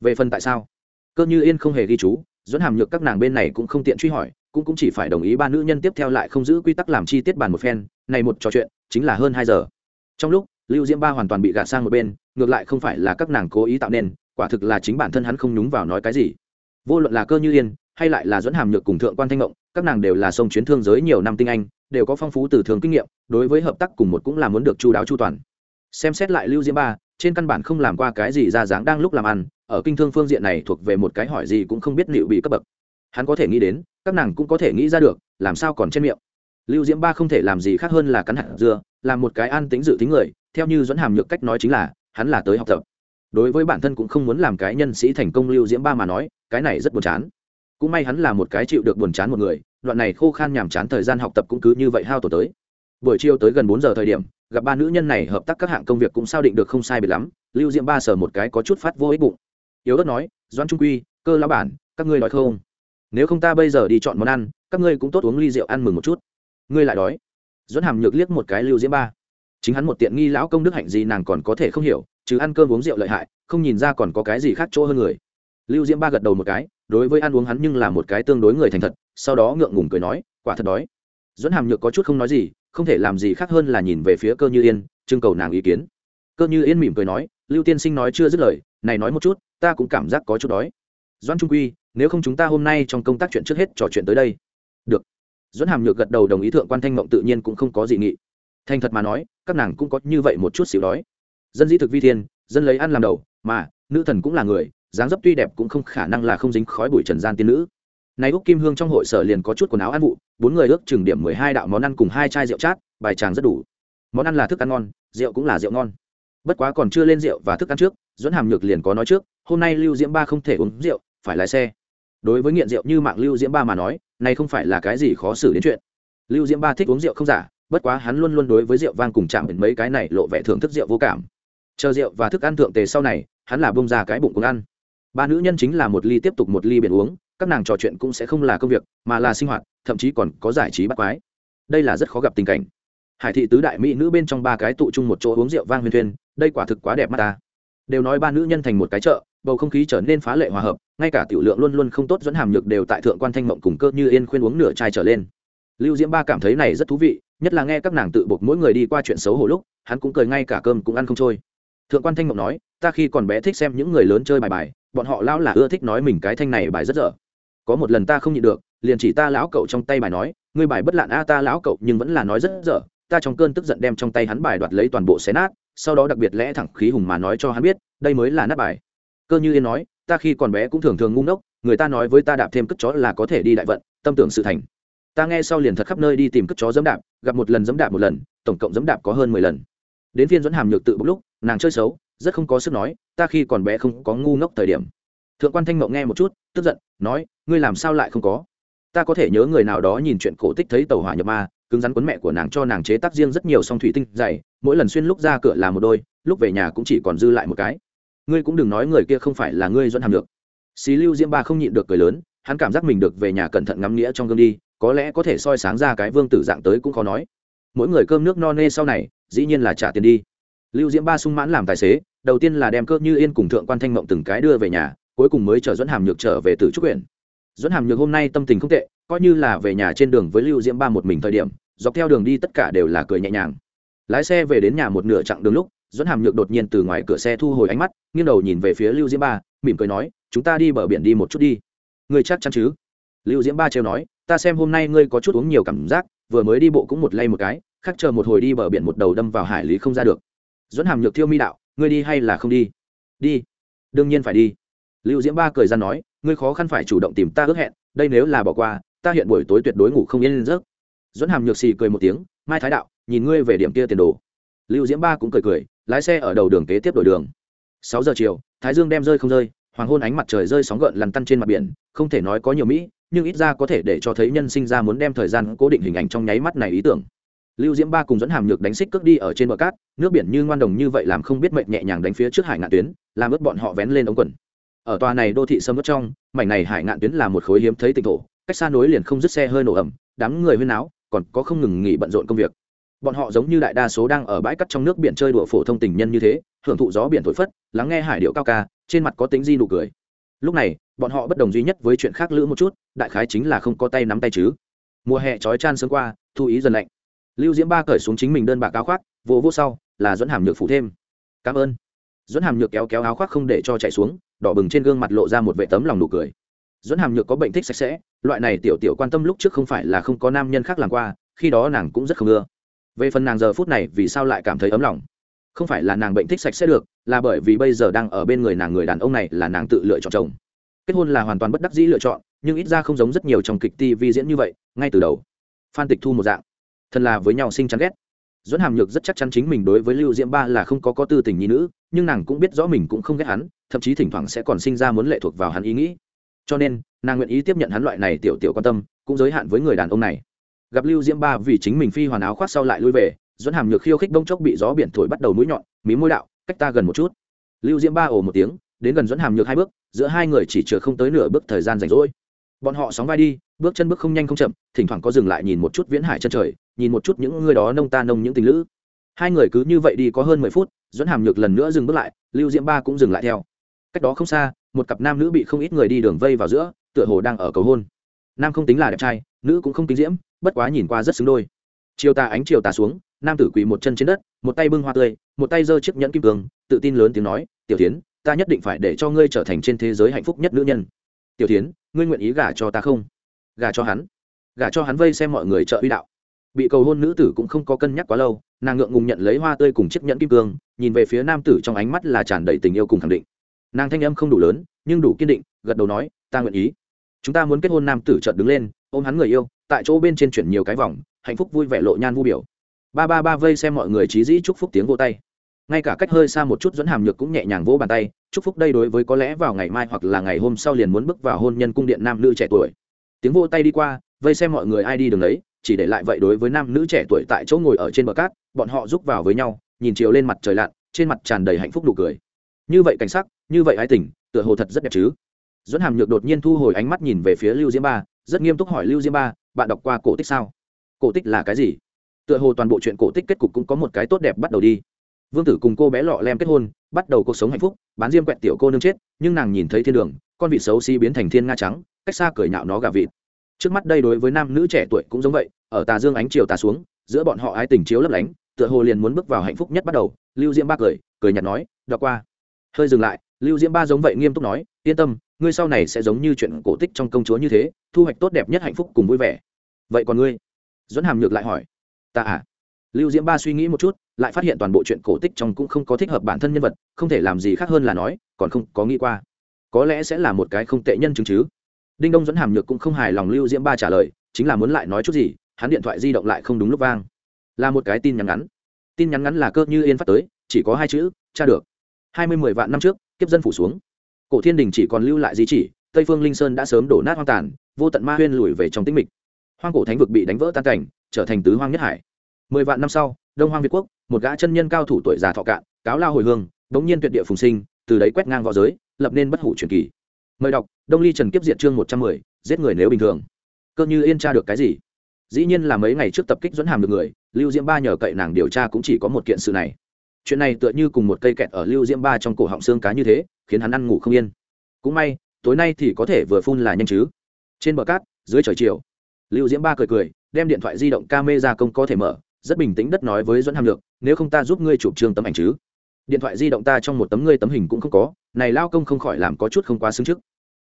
A: Về phần tại sao? Cơ như yên không hề ghi chú dẫn hàm nhược các nàng bên này cũng không tiện truy hỏi, cũng cũng chỉ phải đồng ý ba nữ nhân tiếp theo lại không giữ quy tắc làm chi tiết bàn một phen, này một trò chuyện, chính là hơn hai giờ. Trong lúc, lưu diễm ba hoàn toàn bị gạt sang một bên, ngược lại không phải là các nàng cố ý tạo nên, quả thực là chính bản thân hắn không nhúng vào nói cái gì. Vô luận là cơ như yên, hay lại là dẫn hàm nhược cùng thượng quan thanh ngộng các nàng đều là sông chuyến thương giới nhiều năm tinh anh, đều có phong phú từ thường kinh nghiệm, đối với hợp tác cùng một cũng là muốn được chu đáo chu toàn. Xem xét lại lưu diễm ba, trên căn bản không làm qua cái gì ra dáng đang lúc làm ăn, ở kinh thương phương diện này thuộc về một cái hỏi gì cũng không biết liệu bị cấp bậc. Hắn có thể nghĩ đến, các nàng cũng có thể nghĩ ra được, làm sao còn trên miệng. Lưu diễm ba không thể làm gì khác hơn là cắn hạt dưa, làm một cái an tính dự tính người, theo như dẫn hàm nhược cách nói chính là, hắn là tới học tập. Đối với bản thân cũng không muốn làm cái nhân sĩ thành công lưu diễm ba mà nói, cái này rất buồn chán cũng may hắn là một cái chịu được buồn chán một người, đoạn này khô khan nhàm chán thời gian học tập cũng cứ như vậy hao tổ tới. Buổi chiều tới gần bốn giờ thời điểm, gặp ba nữ nhân này hợp tác các hạng công việc cũng sao định được không sai biệt lắm, lưu diễm ba sờ một cái có chút phát vô ích bụng. Yếu ớt nói doan trung quy, cơ lão bản, các ngươi nói không? Nếu không ta bây giờ đi chọn món ăn, các ngươi cũng tốt uống ly rượu ăn mừng một chút. Ngươi lại đói? Doãn hàm nhược liếc một cái lưu diễm ba. Chính hắn một tiện nghi lão công đức hạnh gì nàng còn có thể không hiểu chứ ăn cơm uống rượu lợi hại, không nhìn ra còn có cái gì khác chỗ hơn người. Lưu diễm ba gật đầu một cái đối với ăn uống hắn nhưng là một cái tương đối người thành thật, sau đó ngượng ngùng cười nói, quả thật đói. Dẫn hàm nhược có chút không nói gì, không thể làm gì khác hơn là nhìn về phía cơ như yên, trưng cầu nàng ý kiến. Cơ như yên mỉm cười nói, lưu tiên sinh nói chưa dứt lời, này nói một chút, ta cũng cảm giác có chút đói. Doan trung quy, nếu không chúng ta hôm nay trong công tác chuyện trước hết trò chuyện tới đây. Được. Doãn hàm nhược gật đầu đồng ý thượng quan thanh mộng tự nhiên cũng không có gì nghị. Thành thật mà nói, các nàng cũng có như vậy một chút xíu đói. Dân dĩ thực vi thiên, dân lấy ăn làm đầu, mà, nữ thần cũng là người dáng dấp tuy đẹp cũng không khả năng là không dính khói bụi trần gian tiên nữ. Nay úc kim hương trong hội sở liền có chút quần áo ăn vụ, bốn người ước chừng điểm mười hai đạo món ăn cùng hai chai rượu chát, bài tràng rất đủ. Món ăn là thức ăn ngon, rượu cũng là rượu ngon. Bất quá còn chưa lên rượu và thức ăn trước dẫn hàm nhược liền có nói trước, hôm nay lưu diễm ba không thể uống rượu, phải lái xe. Đối với nghiện rượu như mạng lưu diễm ba mà nói, này không phải là cái gì khó xử đến chuyện. Lưu diễm ba thích uống rượu không giả, bất quá hắn luôn luôn đối với rượu vang cùng chạm đến mấy cái này lộ vẻ thưởng thức rượu vô cảm. Chờ rượu và thức ăn thượng tề sau này, hắn là bông ra cái bụng cùng ăn ba nữ nhân chính là một ly tiếp tục một ly biển uống các nàng trò chuyện cũng sẽ không là công việc mà là sinh hoạt thậm chí còn có giải trí bắt quái. Đây là rất khó gặp tình cảnh. Hải thị tứ đại mỹ nữ bên trong ba cái tụ chung một chỗ uống rượu vang huyền thuyền, đây quả thực quá đẹp mắt ta. Đều nói ba nữ nhân thành một cái chợ bầu không khí trở nên phá lệ hòa hợp ngay cả tiểu lượng luôn luôn không tốt dẫn hàm nhược đều tại thượng quan thanh mộng cùng cơ như yên khuyên uống nửa chai trở lên. Lưu diễm ba cảm thấy này rất thú vị nhất là nghe các nàng tự buộc mỗi người đi qua chuyện xấu hổ lúc hắn cũng cười ngay cả cơm cũng ăn không trôi. Thượng quan thanh mộng nói ta khi còn bé thích xem những người lớn chơi bài bài, bọn họ lão là ưa thích nói mình cái thanh này bài rất dở. Có một lần ta không nhịn được, liền chỉ ta lão cậu trong tay bài nói, ngươi bài bất lạn a, ta lão cậu nhưng vẫn là nói rất dở. Ta trong cơn tức giận đem trong tay hắn bài đoạt lấy toàn bộ xé nát, sau đó đặc biệt lẽ thẳng khí hùng mà nói cho hắn biết, đây mới là nát bài. Cơ như yên nói, ta khi còn bé cũng thường thường ngu ngốc, người ta nói với ta đạp thêm cất chó là có thể đi đại vận, tâm tưởng sự thành. Ta nghe sau liền thật khắp nơi đi tìm cất chó dẫm đạp, gặp một lần dẫm đạp một lần, tổng cộng dẫm đạp có hơn mười lần. Đến phiên dẫn hàm nhược tự bốc lúc, nàng chơi xấu rất không có sức nói, ta khi còn bé không có ngu ngốc thời điểm. Thượng quan thanh mộng nghe một chút, tức giận, nói, ngươi làm sao lại không có? Ta có thể nhớ người nào đó nhìn chuyện cổ tích thấy tàu hỏa nhập ma, cứng rắn quấn mẹ của nàng cho nàng chế tác riêng rất nhiều song thủy tinh dày, mỗi lần xuyên lúc ra cửa là một đôi, lúc về nhà cũng chỉ còn dư lại một cái. Ngươi cũng đừng nói người kia không phải là ngươi dẫn hàm được xí lưu diễm ba không nhịn được cười lớn, hắn cảm giác mình được về nhà cẩn thận ngắm nghĩa trong gương đi, có lẽ có thể soi sáng ra cái vương tử dạng tới cũng khó nói. Mỗi người cơm nước no nê sau này, dĩ nhiên là trả tiền đi. Lưu diễm ba sung mãn làm tài xế đầu tiên là đem cơ như yên cùng thượng quan thanh mộng từng cái đưa về nhà, cuối cùng mới chở dẫn hàm nhược trở về từ trúc huyện. Dẫn hàm nhược hôm nay tâm tình không tệ, coi như là về nhà trên đường với lưu diễm ba một mình thời điểm, dọc theo đường đi tất cả đều là cười nhẹ nhàng. Lái xe về đến nhà một nửa chặng đường lúc dẫn hàm nhược đột nhiên từ ngoài cửa xe thu hồi ánh mắt, nghiêng đầu nhìn về phía lưu diễm ba, mỉm cười nói, chúng ta đi bờ biển đi một chút đi. Ngươi chắc chắn chứ? Lưu diễm ba trêu nói, ta xem hôm nay ngươi có chút uống nhiều cảm giác, vừa mới đi bộ cũng một lay một cái khắc chờ một hồi đi bờ biển một đầu đâm vào hải lý không ra được. Dẫn hàm nhược thiêu mi đạo ngươi đi hay là không đi? Đi. Đương nhiên phải đi. Lưu diễm ba cười ra nói, ngươi khó khăn phải chủ động tìm ta ước hẹn, đây nếu là bỏ qua, ta hiện buổi tối tuyệt đối ngủ không yên giấc. Dẫn hàm nhược xì cười một tiếng, mai thái đạo, nhìn ngươi về điểm kia tiền đồ. Lưu diễm ba cũng cười cười, lái xe ở đầu đường kế tiếp đổi đường. Sáu giờ chiều, thái dương đem rơi không rơi, hoàng hôn ánh mặt trời rơi sóng gợn lằn tăn trên mặt biển, không thể nói có nhiều mỹ, nhưng ít ra có thể để cho thấy nhân sinh ra muốn đem thời gian cố định hình ảnh trong nháy mắt này ý tưởng lưu diễm ba cùng dẫn hàm nhược đánh xích cước đi ở trên bờ cát, nước biển như ngoan đồng như vậy làm không biết mệnh nhẹ nhàng đánh phía trước hải ngạn tuyến, làm ướt bọn họ vén lên ống quần. Ở tòa này đô thị sâm ướt trong, mảnh này hải ngạn tuyến là một khối hiếm thấy tỉnh thổ, cách xa nối liền không dứt xe hơi nổ ẩm đám người huyên áo còn có không ngừng nghỉ bận rộn công việc. Bọn họ giống như đại đa số đang ở bãi cắt trong nước biển chơi đùa phổ thông tình nhân như thế, hưởng thụ gió biển thổi phất, lắng nghe hải điệu cao ca, trên mặt có tính di nụ cười. Lúc này, bọn họ bất đồng duy nhất với chuyện khác lữ một chút, đại khái chính là không có tay nắm tay chứ. Mùa hè trói chan sớm qua, thu ý dần lạnh lưu diễm ba cởi xuống chính mình đơn bạc áo khoác vỗ vỗ sau, là dẫn hàm nhược phủ thêm. Cảm ơn. Dẫn hàm nhược kéo kéo áo khoác không để cho chạy xuống, đỏ bừng trên gương mặt lộ ra một vệ tấm lòng nụ cười. Dẫn hàm nhược có bệnh thích sạch sẽ, loại này tiểu tiểu quan tâm lúc trước không phải là không có nam nhân khác làm qua, khi đó nàng cũng rất không ưa. Về phần nàng giờ phút này, vì sao lại cảm thấy ấm lòng? Không phải là nàng bệnh thích sạch sẽ được, là bởi vì bây giờ đang ở bên người nàng người đàn ông này là nàng tự lựa chọn chồng. Kết hôn là hoàn toàn bất đắc dĩ lựa chọn, nhưng ít ra không giống rất nhiều trong kịch tv diễn như vậy, ngay từ đầu. Phan tịch thu một dạng thần là với nhau sinh chán ghét. Dẫn hàm nhược rất chắc chắn chính mình đối với lưu diễm ba là không có có tư tình nhi nữ, nhưng nàng cũng biết rõ mình cũng không ghét hắn, thậm chí thỉnh thoảng sẽ còn sinh ra muốn lệ thuộc vào hắn ý nghĩ. Cho nên, nàng nguyện ý tiếp nhận hắn loại này tiểu tiểu quan tâm, cũng giới hạn với người đàn ông này. Gặp lưu diễm ba vì chính mình phi hoàn áo khoác sau lại lui về dẫn hàm nhược khiêu khích bông chốc bị gió biển thổi bắt đầu mũi nhọn, mí môi đạo, cách ta gần một chút. Lưu diễm ba ồ một tiếng, đến gần dẫn hàm nhược hai bước, giữa hai người chỉ chừa không tới nửa bước thời gian rảnh rỗi bọn họ sóng vai đi, bước chân bước không nhanh không chậm, thỉnh thoảng có dừng lại nhìn một chút viễn hải chân trời, nhìn một chút những người đó nông ta nông những tình lữ. Hai người cứ như vậy đi có hơn mười phút, dẫn hàm nhược lần nữa dừng bước lại, lưu diễm ba cũng dừng lại theo. Cách đó không xa, một cặp nam nữ bị không ít người đi đường vây vào giữa, tựa hồ đang ở cầu hôn. Nam không tính là đẹp trai, nữ cũng không tính diễm, bất quá nhìn qua rất xứng đôi. Chiều tà ánh chiều tà xuống, nam tử quỳ một chân trên đất, một tay bưng hoa tươi, một tay giơ chiếc nhẫn kim cương, tự tin lớn tiếng nói, tiểu tiến ta nhất định phải để cho ngươi trở thành trên thế giới hạnh phúc nhất nữ nhân. Tiểu tiến ngươi nguyện ý gả cho ta không? Gả cho hắn? Gả cho hắn vây xem mọi người trợ uy đạo. Bị cầu hôn nữ tử cũng không có cân nhắc quá lâu, nàng ngượng ngùng nhận lấy hoa tươi cùng chiếc nhẫn kim cương, nhìn về phía nam tử trong ánh mắt là tràn đầy tình yêu cùng khẳng định. Nàng thanh âm không đủ lớn, nhưng đủ kiên định, gật đầu nói, ta nguyện ý. Chúng ta muốn kết hôn nam tử chợt đứng lên, ôm hắn người yêu, tại chỗ bên trên chuyển nhiều cái vòng, hạnh phúc vui vẻ lộ nhan vu biểu. Ba ba ba vây xem mọi người trí dĩ chúc phúc tiếng vô tay ngay cả cách hơi xa một chút dẫn hàm nhược cũng nhẹ nhàng vỗ bàn tay, chúc phúc đây đối với có lẽ vào ngày mai hoặc là ngày hôm sau liền muốn bước vào hôn nhân cung điện nam nữ trẻ tuổi. Tiếng vô tay đi qua, vây xem mọi người ai đi đường ấy, chỉ để lại vậy đối với nam nữ trẻ tuổi tại chỗ ngồi ở trên bờ cát, bọn họ rúc vào với nhau, nhìn chiều lên mặt trời lặn, trên mặt tràn đầy hạnh phúc nụ cười. Như vậy cảnh sắc, như vậy ái tình, tựa hồ thật rất đẹp chứ? Dẫn hàm nhược đột nhiên thu hồi ánh mắt nhìn về phía lưu diễm ba, rất nghiêm túc hỏi lưu diễm ba, bạn đọc qua cổ tích sao? Cổ tích là cái gì? Tựa hồ toàn bộ chuyện cổ tích kết cục cũng có một cái tốt đẹp bắt đầu đi vương tử cùng cô bé lọ lem kết hôn, bắt đầu cuộc sống hạnh phúc, bán diêm quẹt tiểu cô nương chết, nhưng nàng nhìn thấy thiên đường, con vịt xấu xí biến thành thiên nga trắng, cách xa cười nhạo nó gà vịt. Trước mắt đây đối với nam nữ trẻ tuổi cũng giống vậy, ở tà dương ánh chiều tà xuống, giữa bọn họ ái tình chiếu lấp lánh, tựa hồ liền muốn bước vào hạnh phúc nhất bắt đầu, lưu diễm ba cười cười nhạt nói, đọc qua. Hơi dừng lại, lưu diễm ba giống vậy nghiêm túc nói, yên tâm, ngươi sau này sẽ giống như chuyện cổ tích trong công chúa như thế, thu hoạch tốt đẹp nhất hạnh phúc cùng vui vẻ. Vậy còn ngươi? Dẫn hàm nhược lại hỏi. Ta à? Lưu diễm ba suy nghĩ một chút lại phát hiện toàn bộ chuyện cổ tích trong cũng không có thích hợp bản thân nhân vật, không thể làm gì khác hơn là nói, còn không có nghĩ qua. Có lẽ sẽ là một cái không tệ nhân chứng chứ. Đinh đông dẫn hàm nhược cũng không hài lòng lưu diễm ba trả lời, chính là muốn lại nói chút gì, hắn điện thoại di động lại không đúng lúc vang. Là một cái tin nhắn ngắn. Tin nhắn ngắn là cơ như yên phát tới, chỉ có hai chữ tra được. Hai mươi mười vạn năm trước, kiếp dân phủ xuống. Cổ thiên đình chỉ còn lưu lại di chỉ, tây phương linh sơn đã sớm đổ nát hoang tàn, vô tận ma huyên lùi về trong tĩnh mịch. Hoang cổ thánh vực bị đánh vỡ tan cảnh, trở thành tứ hoang nhất hải. Mười vạn năm sau đông hoang việt quốc, một gã chân nhân cao thủ tuổi già thọ cạn, cáo lao hồi hương, bỗng nhiên tuyệt địa phùng sinh, từ đấy quét ngang v õ giới, lập nên bất hủ truyền kỳ. Mời đọc, đông ly trần kiếp diện chương một trăm mười, giết người nếu bình thường. Cơ như yên tra được cái gì? Dĩ nhiên là mấy ngày trước tập kích dẫn hàm được người, lưu diễm ba nhờ cậy nàng điều tra cũng chỉ có một kiện sự này. Chuyện này tựa như cùng một cây kẹt ở lưu diễm ba trong cổ họng xương cá như thế, khiến hắn ăn ngủ không yên. Cũng may, tối nay thì có thể vừa phun là nhanh chứ. Trên bờ cát, dưới trời chiều, lưu diễm ba cười cười, đem điện thoại di động ca mê ra công có thể mở rất bình tĩnh đất nói với dẫn hàm lược, nếu không ta giúp ngươi chụp trương tấm ảnh chứ? Điện thoại di động ta trong một tấm ngươi tấm hình cũng không có, này lao công không khỏi làm có chút không quá xứng trước.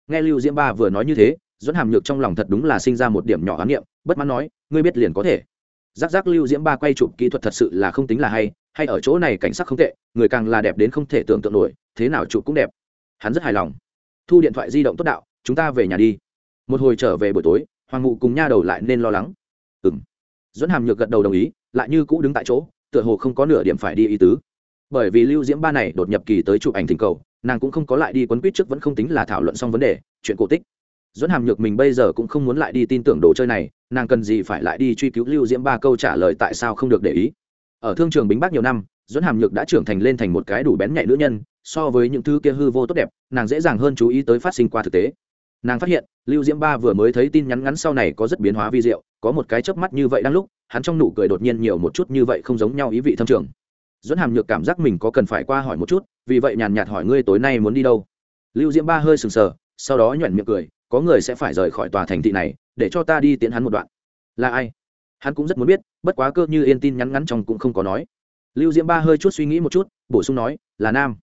A: Nghe lưu diễm ba vừa nói như thế dẫn hàm nhược trong lòng thật đúng là sinh ra một điểm nhỏ ám niệm, bất mãn nói, ngươi biết liền có thể. Giác giác lưu diễm ba quay chụp kỹ thuật thật sự là không tính là hay hay ở chỗ này cảnh sắc không tệ, người càng là đẹp đến không thể tưởng tượng nổi, thế nào chụp cũng đẹp. Hắn rất hài lòng. Thu điện thoại di động tốt đạo, chúng ta về nhà đi. Một hồi trở về buổi tối, hoàng ngụ cùng nha đầu lại nên lo lắng. Ừ m dẫn hàm nhược gật đầu đồng ý lại như cũ đứng tại chỗ, tựa hồ không có nửa điểm phải đi ý tứ. Bởi vì lưu diễm ba này đột nhập kỳ tới chụp ảnh thỉnh cầu, nàng cũng không có lại đi quấn quýt trước vẫn không tính là thảo luận xong vấn đề, chuyện cổ tích. Dẫn hàm nhược mình bây giờ cũng không muốn lại đi tin tưởng đồ chơi này, nàng cần gì phải lại đi truy cứu lưu diễm ba câu trả lời tại sao không được để ý. Ở thương trường bính bác nhiều năm dẫn hàm nhược đã trưởng thành lên thành một cái đủ bén nhạy nữ nhân, so với những thứ kia hư vô tốt đẹp, nàng dễ dàng hơn chú ý tới phát sinh qua thực tế. Nàng phát hiện, lưu diễm ba vừa mới thấy tin nhắn ngắn sau này có rất biến hóa vi diệu, có một cái chớp mắt như vậy đang lúc hắn trong nụ cười đột nhiên nhiều một chút như vậy không giống nhau ý vị thâm trường. Dẫn hàm nhược cảm giác mình có cần phải qua hỏi một chút, vì vậy nhàn nhạt hỏi ngươi tối nay muốn đi đâu? Lưu diễm ba hơi sừng sờ, sau đó nhoẻn miệng cười, có người sẽ phải rời khỏi tòa thành thị này, để cho ta đi tiễn hắn một đoạn. Là ai? Hắn cũng rất muốn biết, bất quá cơ như yên tin nhắn ngắn trong cũng không có nói. Lưu diễm ba hơi chút suy nghĩ một chút, bổ sung nói, là nam.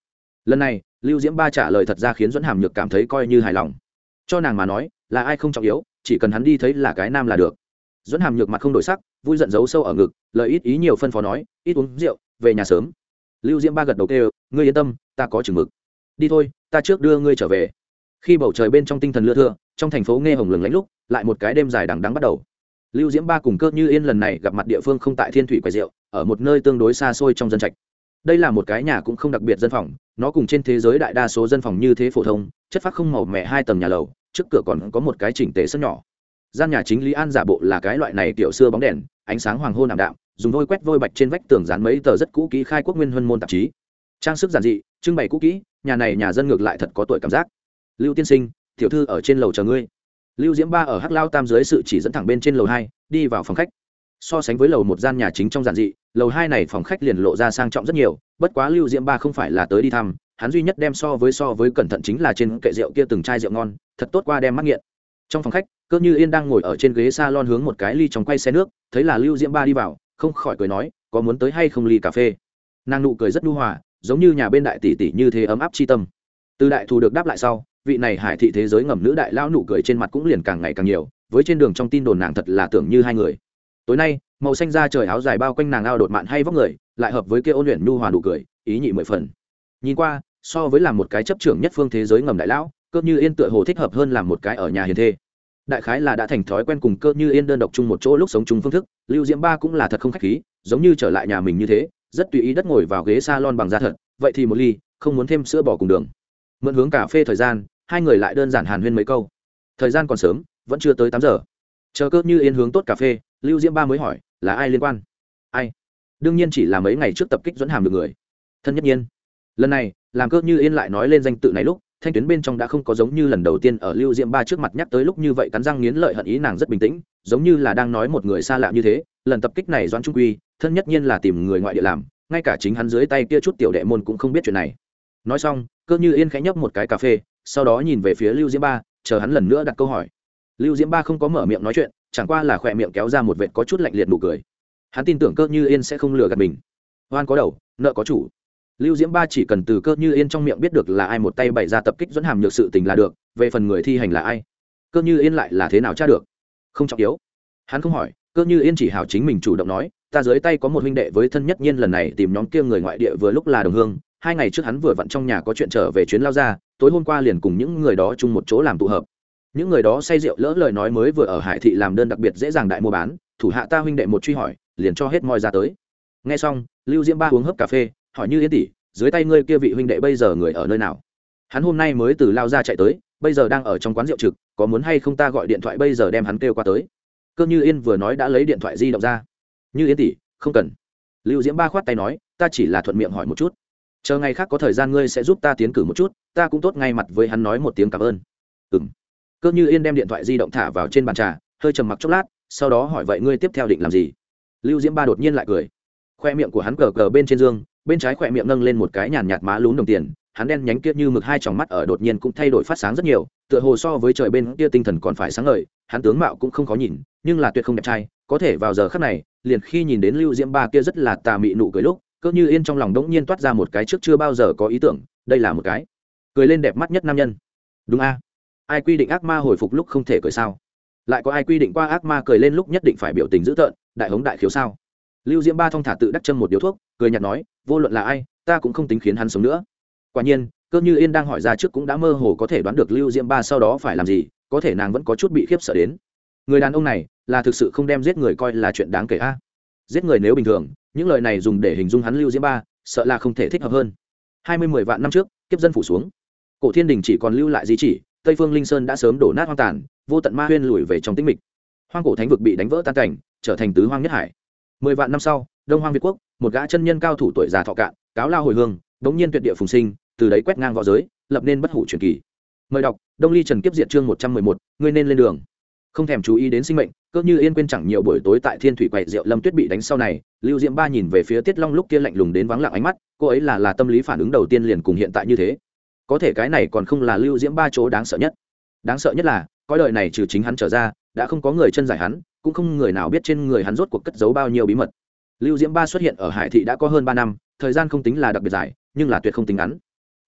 A: Lần này, lưu diễm ba trả lời thật ra khiến dẫn hàm nhược cảm thấy coi như hài lòng. Cho nàng mà nói, là ai không trọng yếu, chỉ cần hắn đi thấy là cái nam là được. Dẫn hàm nhược mặt không đổi sắc vui giận giấu sâu ở ngực, lời ít ý nhiều phân phó nói, ít uống rượu, về nhà sớm. Lưu diễm ba gật đầu kêu, ngươi yên tâm, ta có chừng mực. Đi thôi, ta trước đưa ngươi trở về. Khi bầu trời bên trong tinh thần lưa thưa, trong thành phố nghe hồng lừng lánh lúc, lại một cái đêm dài đằng đắng bắt đầu. Lưu diễm ba cùng cơ như yên lần này gặp mặt địa phương không tại thiên thủy quầy rượu, ở một nơi tương đối xa xôi trong dân trạch. Đây là một cái nhà cũng không đặc biệt dân phòng, nó cùng trên thế giới đại đa số dân phòng như thế phổ thông, chất phác không màu mẹ hai tầng nhà lầu, trước cửa còn có một cái chỉnh tề sân nhỏ gian nhà chính lý an giả bộ là cái loại này tiểu xưa bóng đèn, ánh sáng hoàng hôn ảm đạm, dùng vôi quét vôi bạch trên vách tường dán mấy tờ rất cũ kỹ khai quốc nguyên huân môn tạp chí. Trang sức giản dị, trưng bày cũ kỹ, nhà này nhà dân ngược lại thật có tuổi cảm giác. Lưu tiên sinh, tiểu thư ở trên lầu chờ ngươi. Lưu diễm ba ở hắc lao tam dưới sự chỉ dẫn thẳng bên trên lầu hai, đi vào phòng khách. So sánh với lầu một gian nhà chính trong giản dị, lầu hai này phòng khách liền lộ ra sang trọng rất nhiều, bất quá lưu diễm ba không phải là tới đi thăm, hắn duy nhất đem so với so với cẩn thận chính là trên kệ rượu kia từng chai rượu ngon, thật tốt qua đem mắc nghiện. Trong phòng khách cơ như yên đang ngồi ở trên ghế s a lon hướng một cái ly trong quay xe nước, thấy là lưu diễm ba đi vào, không khỏi cười nói, có muốn tới hay không ly cà phê? Nàng nụ cười rất nhu hòa, giống như nhà bên đại tỷ tỷ như thế ấm áp chi tâm. Từ đại thù được đáp lại sau, vị này hải thị thế giới ngầm nữ đại lão nụ cười trên mặt cũng liền càng ngày càng nhiều, với trên đường trong tin đồn nàng thật là tưởng như hai người. Tối nay, màu xanh da trời áo dài bao quanh nàng ao đột mạn hay vóc người, lại hợp với kia ôn luyện nhu hòa nụ cười, ý nhị mười phần. Nhìn qua, so với làm một cái chấp trưởng nhất phương thế giới ngầm đại lão, cơ như yên tựa hồ thích hợp hơn làm một cái ở nhà hiền thê đại khái là đã thành thói quen cùng cơ như yên đơn độc chung một chỗ lúc sống chung phương thức, lưu diễm ba cũng là thật không khách khí, giống như trở lại nhà mình như thế, rất tùy ý đất ngồi vào ghế s a lon bằng da thật, vậy thì một ly, không muốn thêm sữa bỏ cùng đường. Mượn hướng cà phê thời gian, hai người lại đơn giản hàn huyên mấy câu. Thời gian còn sớm, vẫn chưa tới tám giờ. Chờ cơ như yên hướng tốt cà phê, lưu diễm ba mới hỏi, là ai liên quan? Ai? Đương nhiên chỉ là mấy ngày trước tập kích dẫn hàm được người. Thân nhất nhiên. Lần này, làm cơ như yên lại nói lên danh tự này lúc thanh tuyến bên trong đã không có giống như lần đầu tiên ở lưu diễm ba trước mặt nhắc tới lúc như vậy cắn răng nghiến lợi hận ý nàng rất bình tĩnh, giống như là đang nói một người xa lạ như thế, lần tập kích này doan trung quy, thân nhất nhiên là tìm người ngoại địa làm, ngay cả chính hắn dưới tay kia chút tiểu đệ môn cũng không biết chuyện này. Nói xong, cơ như yên khẽ nhấp một cái cà phê, sau đó nhìn về phía lưu diễm ba, chờ hắn lần nữa đặt câu hỏi. Lưu diễm ba không có mở miệng nói chuyện, chẳng qua là khỏe miệng kéo ra một vệt có chút lạnh liệt nụ cười. Hắn tin tưởng cơ như yên sẽ không lừa gạt mình. Oan có đầu, nợ có chủ lưu diễm ba chỉ cần từ cơ như yên trong miệng biết được là ai một tay bày ra tập kích dẫn hàm nhược sự tình là được, về phần người thi hành là ai, cơ như yên lại là thế nào tra được, không trọng yếu. Hắn không hỏi, cơ như yên chỉ hảo chính mình chủ động nói, ta dưới tay có một huynh đệ với thân nhất nhiên lần này tìm nhóm kia người ngoại địa vừa lúc là đồng hương, hai ngày trước hắn vừa vặn trong nhà có chuyện trở về chuyến lao ra, tối hôm qua liền cùng những người đó chung một chỗ làm tụ hợp. Những người đó say rượu lỡ lời nói mới vừa ở hải thị làm đơn đặc biệt dễ dàng đại mua bán, thủ hạ ta huynh đệ một truy hỏi, liền cho hết moi ra tới. Nghe xong, lưu diễm ba uống hớp cà phê hỏi như yên tỷ, dưới tay ngươi kia vị huynh đệ bây giờ người ở nơi nào? Hắn hôm nay mới từ lao ra chạy tới, bây giờ đang ở trong quán rượu trực, có muốn hay không ta gọi điện thoại bây giờ đem hắn kêu qua tới? Cơ như yên vừa nói đã lấy điện thoại di động ra. Như yên tỷ, không cần. Lưu diễm ba khoát tay nói, ta chỉ là thuận miệng hỏi một chút. Chờ ngày khác có thời gian ngươi sẽ giúp ta tiến cử một chút, ta cũng tốt ngay mặt với hắn nói một tiếng cảm ơn. Ừ m cơ như yên đem điện thoại di động thả vào trên bàn trà, hơi trầm mặc chốc lát, sau đó hỏi vậy ngươi tiếp theo định làm gì? Lưu diễm ba đột nhiên lại cười. Khoe miệng của hắn cờ cờ bên trên giường bên trái khỏe miệng nâng lên một cái nhàn nhạt má lún đồng tiền, hắn đen nhánh kia như mực hai tròng mắt ở đột nhiên cũng thay đổi phát sáng rất nhiều, tựa hồ so với trời bên kia tinh thần còn phải sáng ngời, hắn tướng mạo cũng không khó nhìn, nhưng là tuyệt không đẹp trai, có thể vào giờ khắc này, liền khi nhìn đến lưu diễm ba kia rất là tà mị nụ cười lúc cỡ như yên trong lòng đống nhiên toát ra một cái trước chưa bao giờ có ý tưởng, đây là một cái cười lên đẹp mắt nhất nam nhân. Đúng a. Ai quy định ác ma hồi phục lúc không thể cười sao? Lại có ai quy định qua ác ma cười lên lúc nhất định phải biểu tình dữ tợn, đại hống đại khiếu sao? Lưu diễm ba thong thả tự đắc chân một điếu thuốc cười nhạt nói, vô luận là ai, ta cũng không tính khiến hắn sống nữa. Quả nhiên, cơ như yên đang hỏi ra trước cũng đã mơ hồ có thể đoán được lưu diễm ba sau đó phải làm gì, có thể nàng vẫn có chút bị khiếp sợ đến. Người đàn ông này, là thực sự không đem giết người coi là chuyện đáng kể a. Giết người nếu bình thường, những lời này dùng để hình dung hắn lưu diễm ba, sợ là không thể thích hợp hơn. Hai mươi mười vạn năm trước, kiếp dân phủ xuống. Cổ thiên đình chỉ còn lưu lại di chỉ, tây phương linh sơn đã sớm đổ nát hoang tàn, vô tận ma huyên lùi về trong tĩnh mịch. Hoang cổ thánh vực bị đánh vỡ tan cảnh, trở thành tứ hoang nhất hải. Mười vạn năm sau đông hoang việt quốc, một gã chân nhân cao thủ tuổi già thọ cạn, cáo lao hồi hương, đống nhiên tuyệt địa phùng sinh, từ đấy quét ngang v õ giới, lập nên bất hủ truyền kỳ. Mời đọc, đông ly trần kiếp diệt chương một trăm mười một, ngươi nên lên đường. Không thèm chú ý đến sinh mệnh, cơ như yên quên chẳng nhiều buổi tối tại thiên thủy quậy rượu lâm tuyết bị đánh sau này, lưu diễm ba nhìn về phía tiết long lúc kia lạnh lùng đến vắng lặng ánh mắt, cô ấy là là tâm lý phản ứng đầu tiên liền cùng hiện tại như thế. Có thể cái này còn không là lưu diễm ba chỗ đáng sợ nhất. Đáng sợ nhất là coi đời này trừ chính hắn trở ra, đã không có người chân giải hắn, cũng không người nào biết trên người hắn rốt cuộc cất giấu bao nhiêu bí mật lưu diễm ba xuất hiện ở hải thị đã có hơn ba năm, thời gian không tính là đặc biệt dài, nhưng là tuyệt không tính ngắn.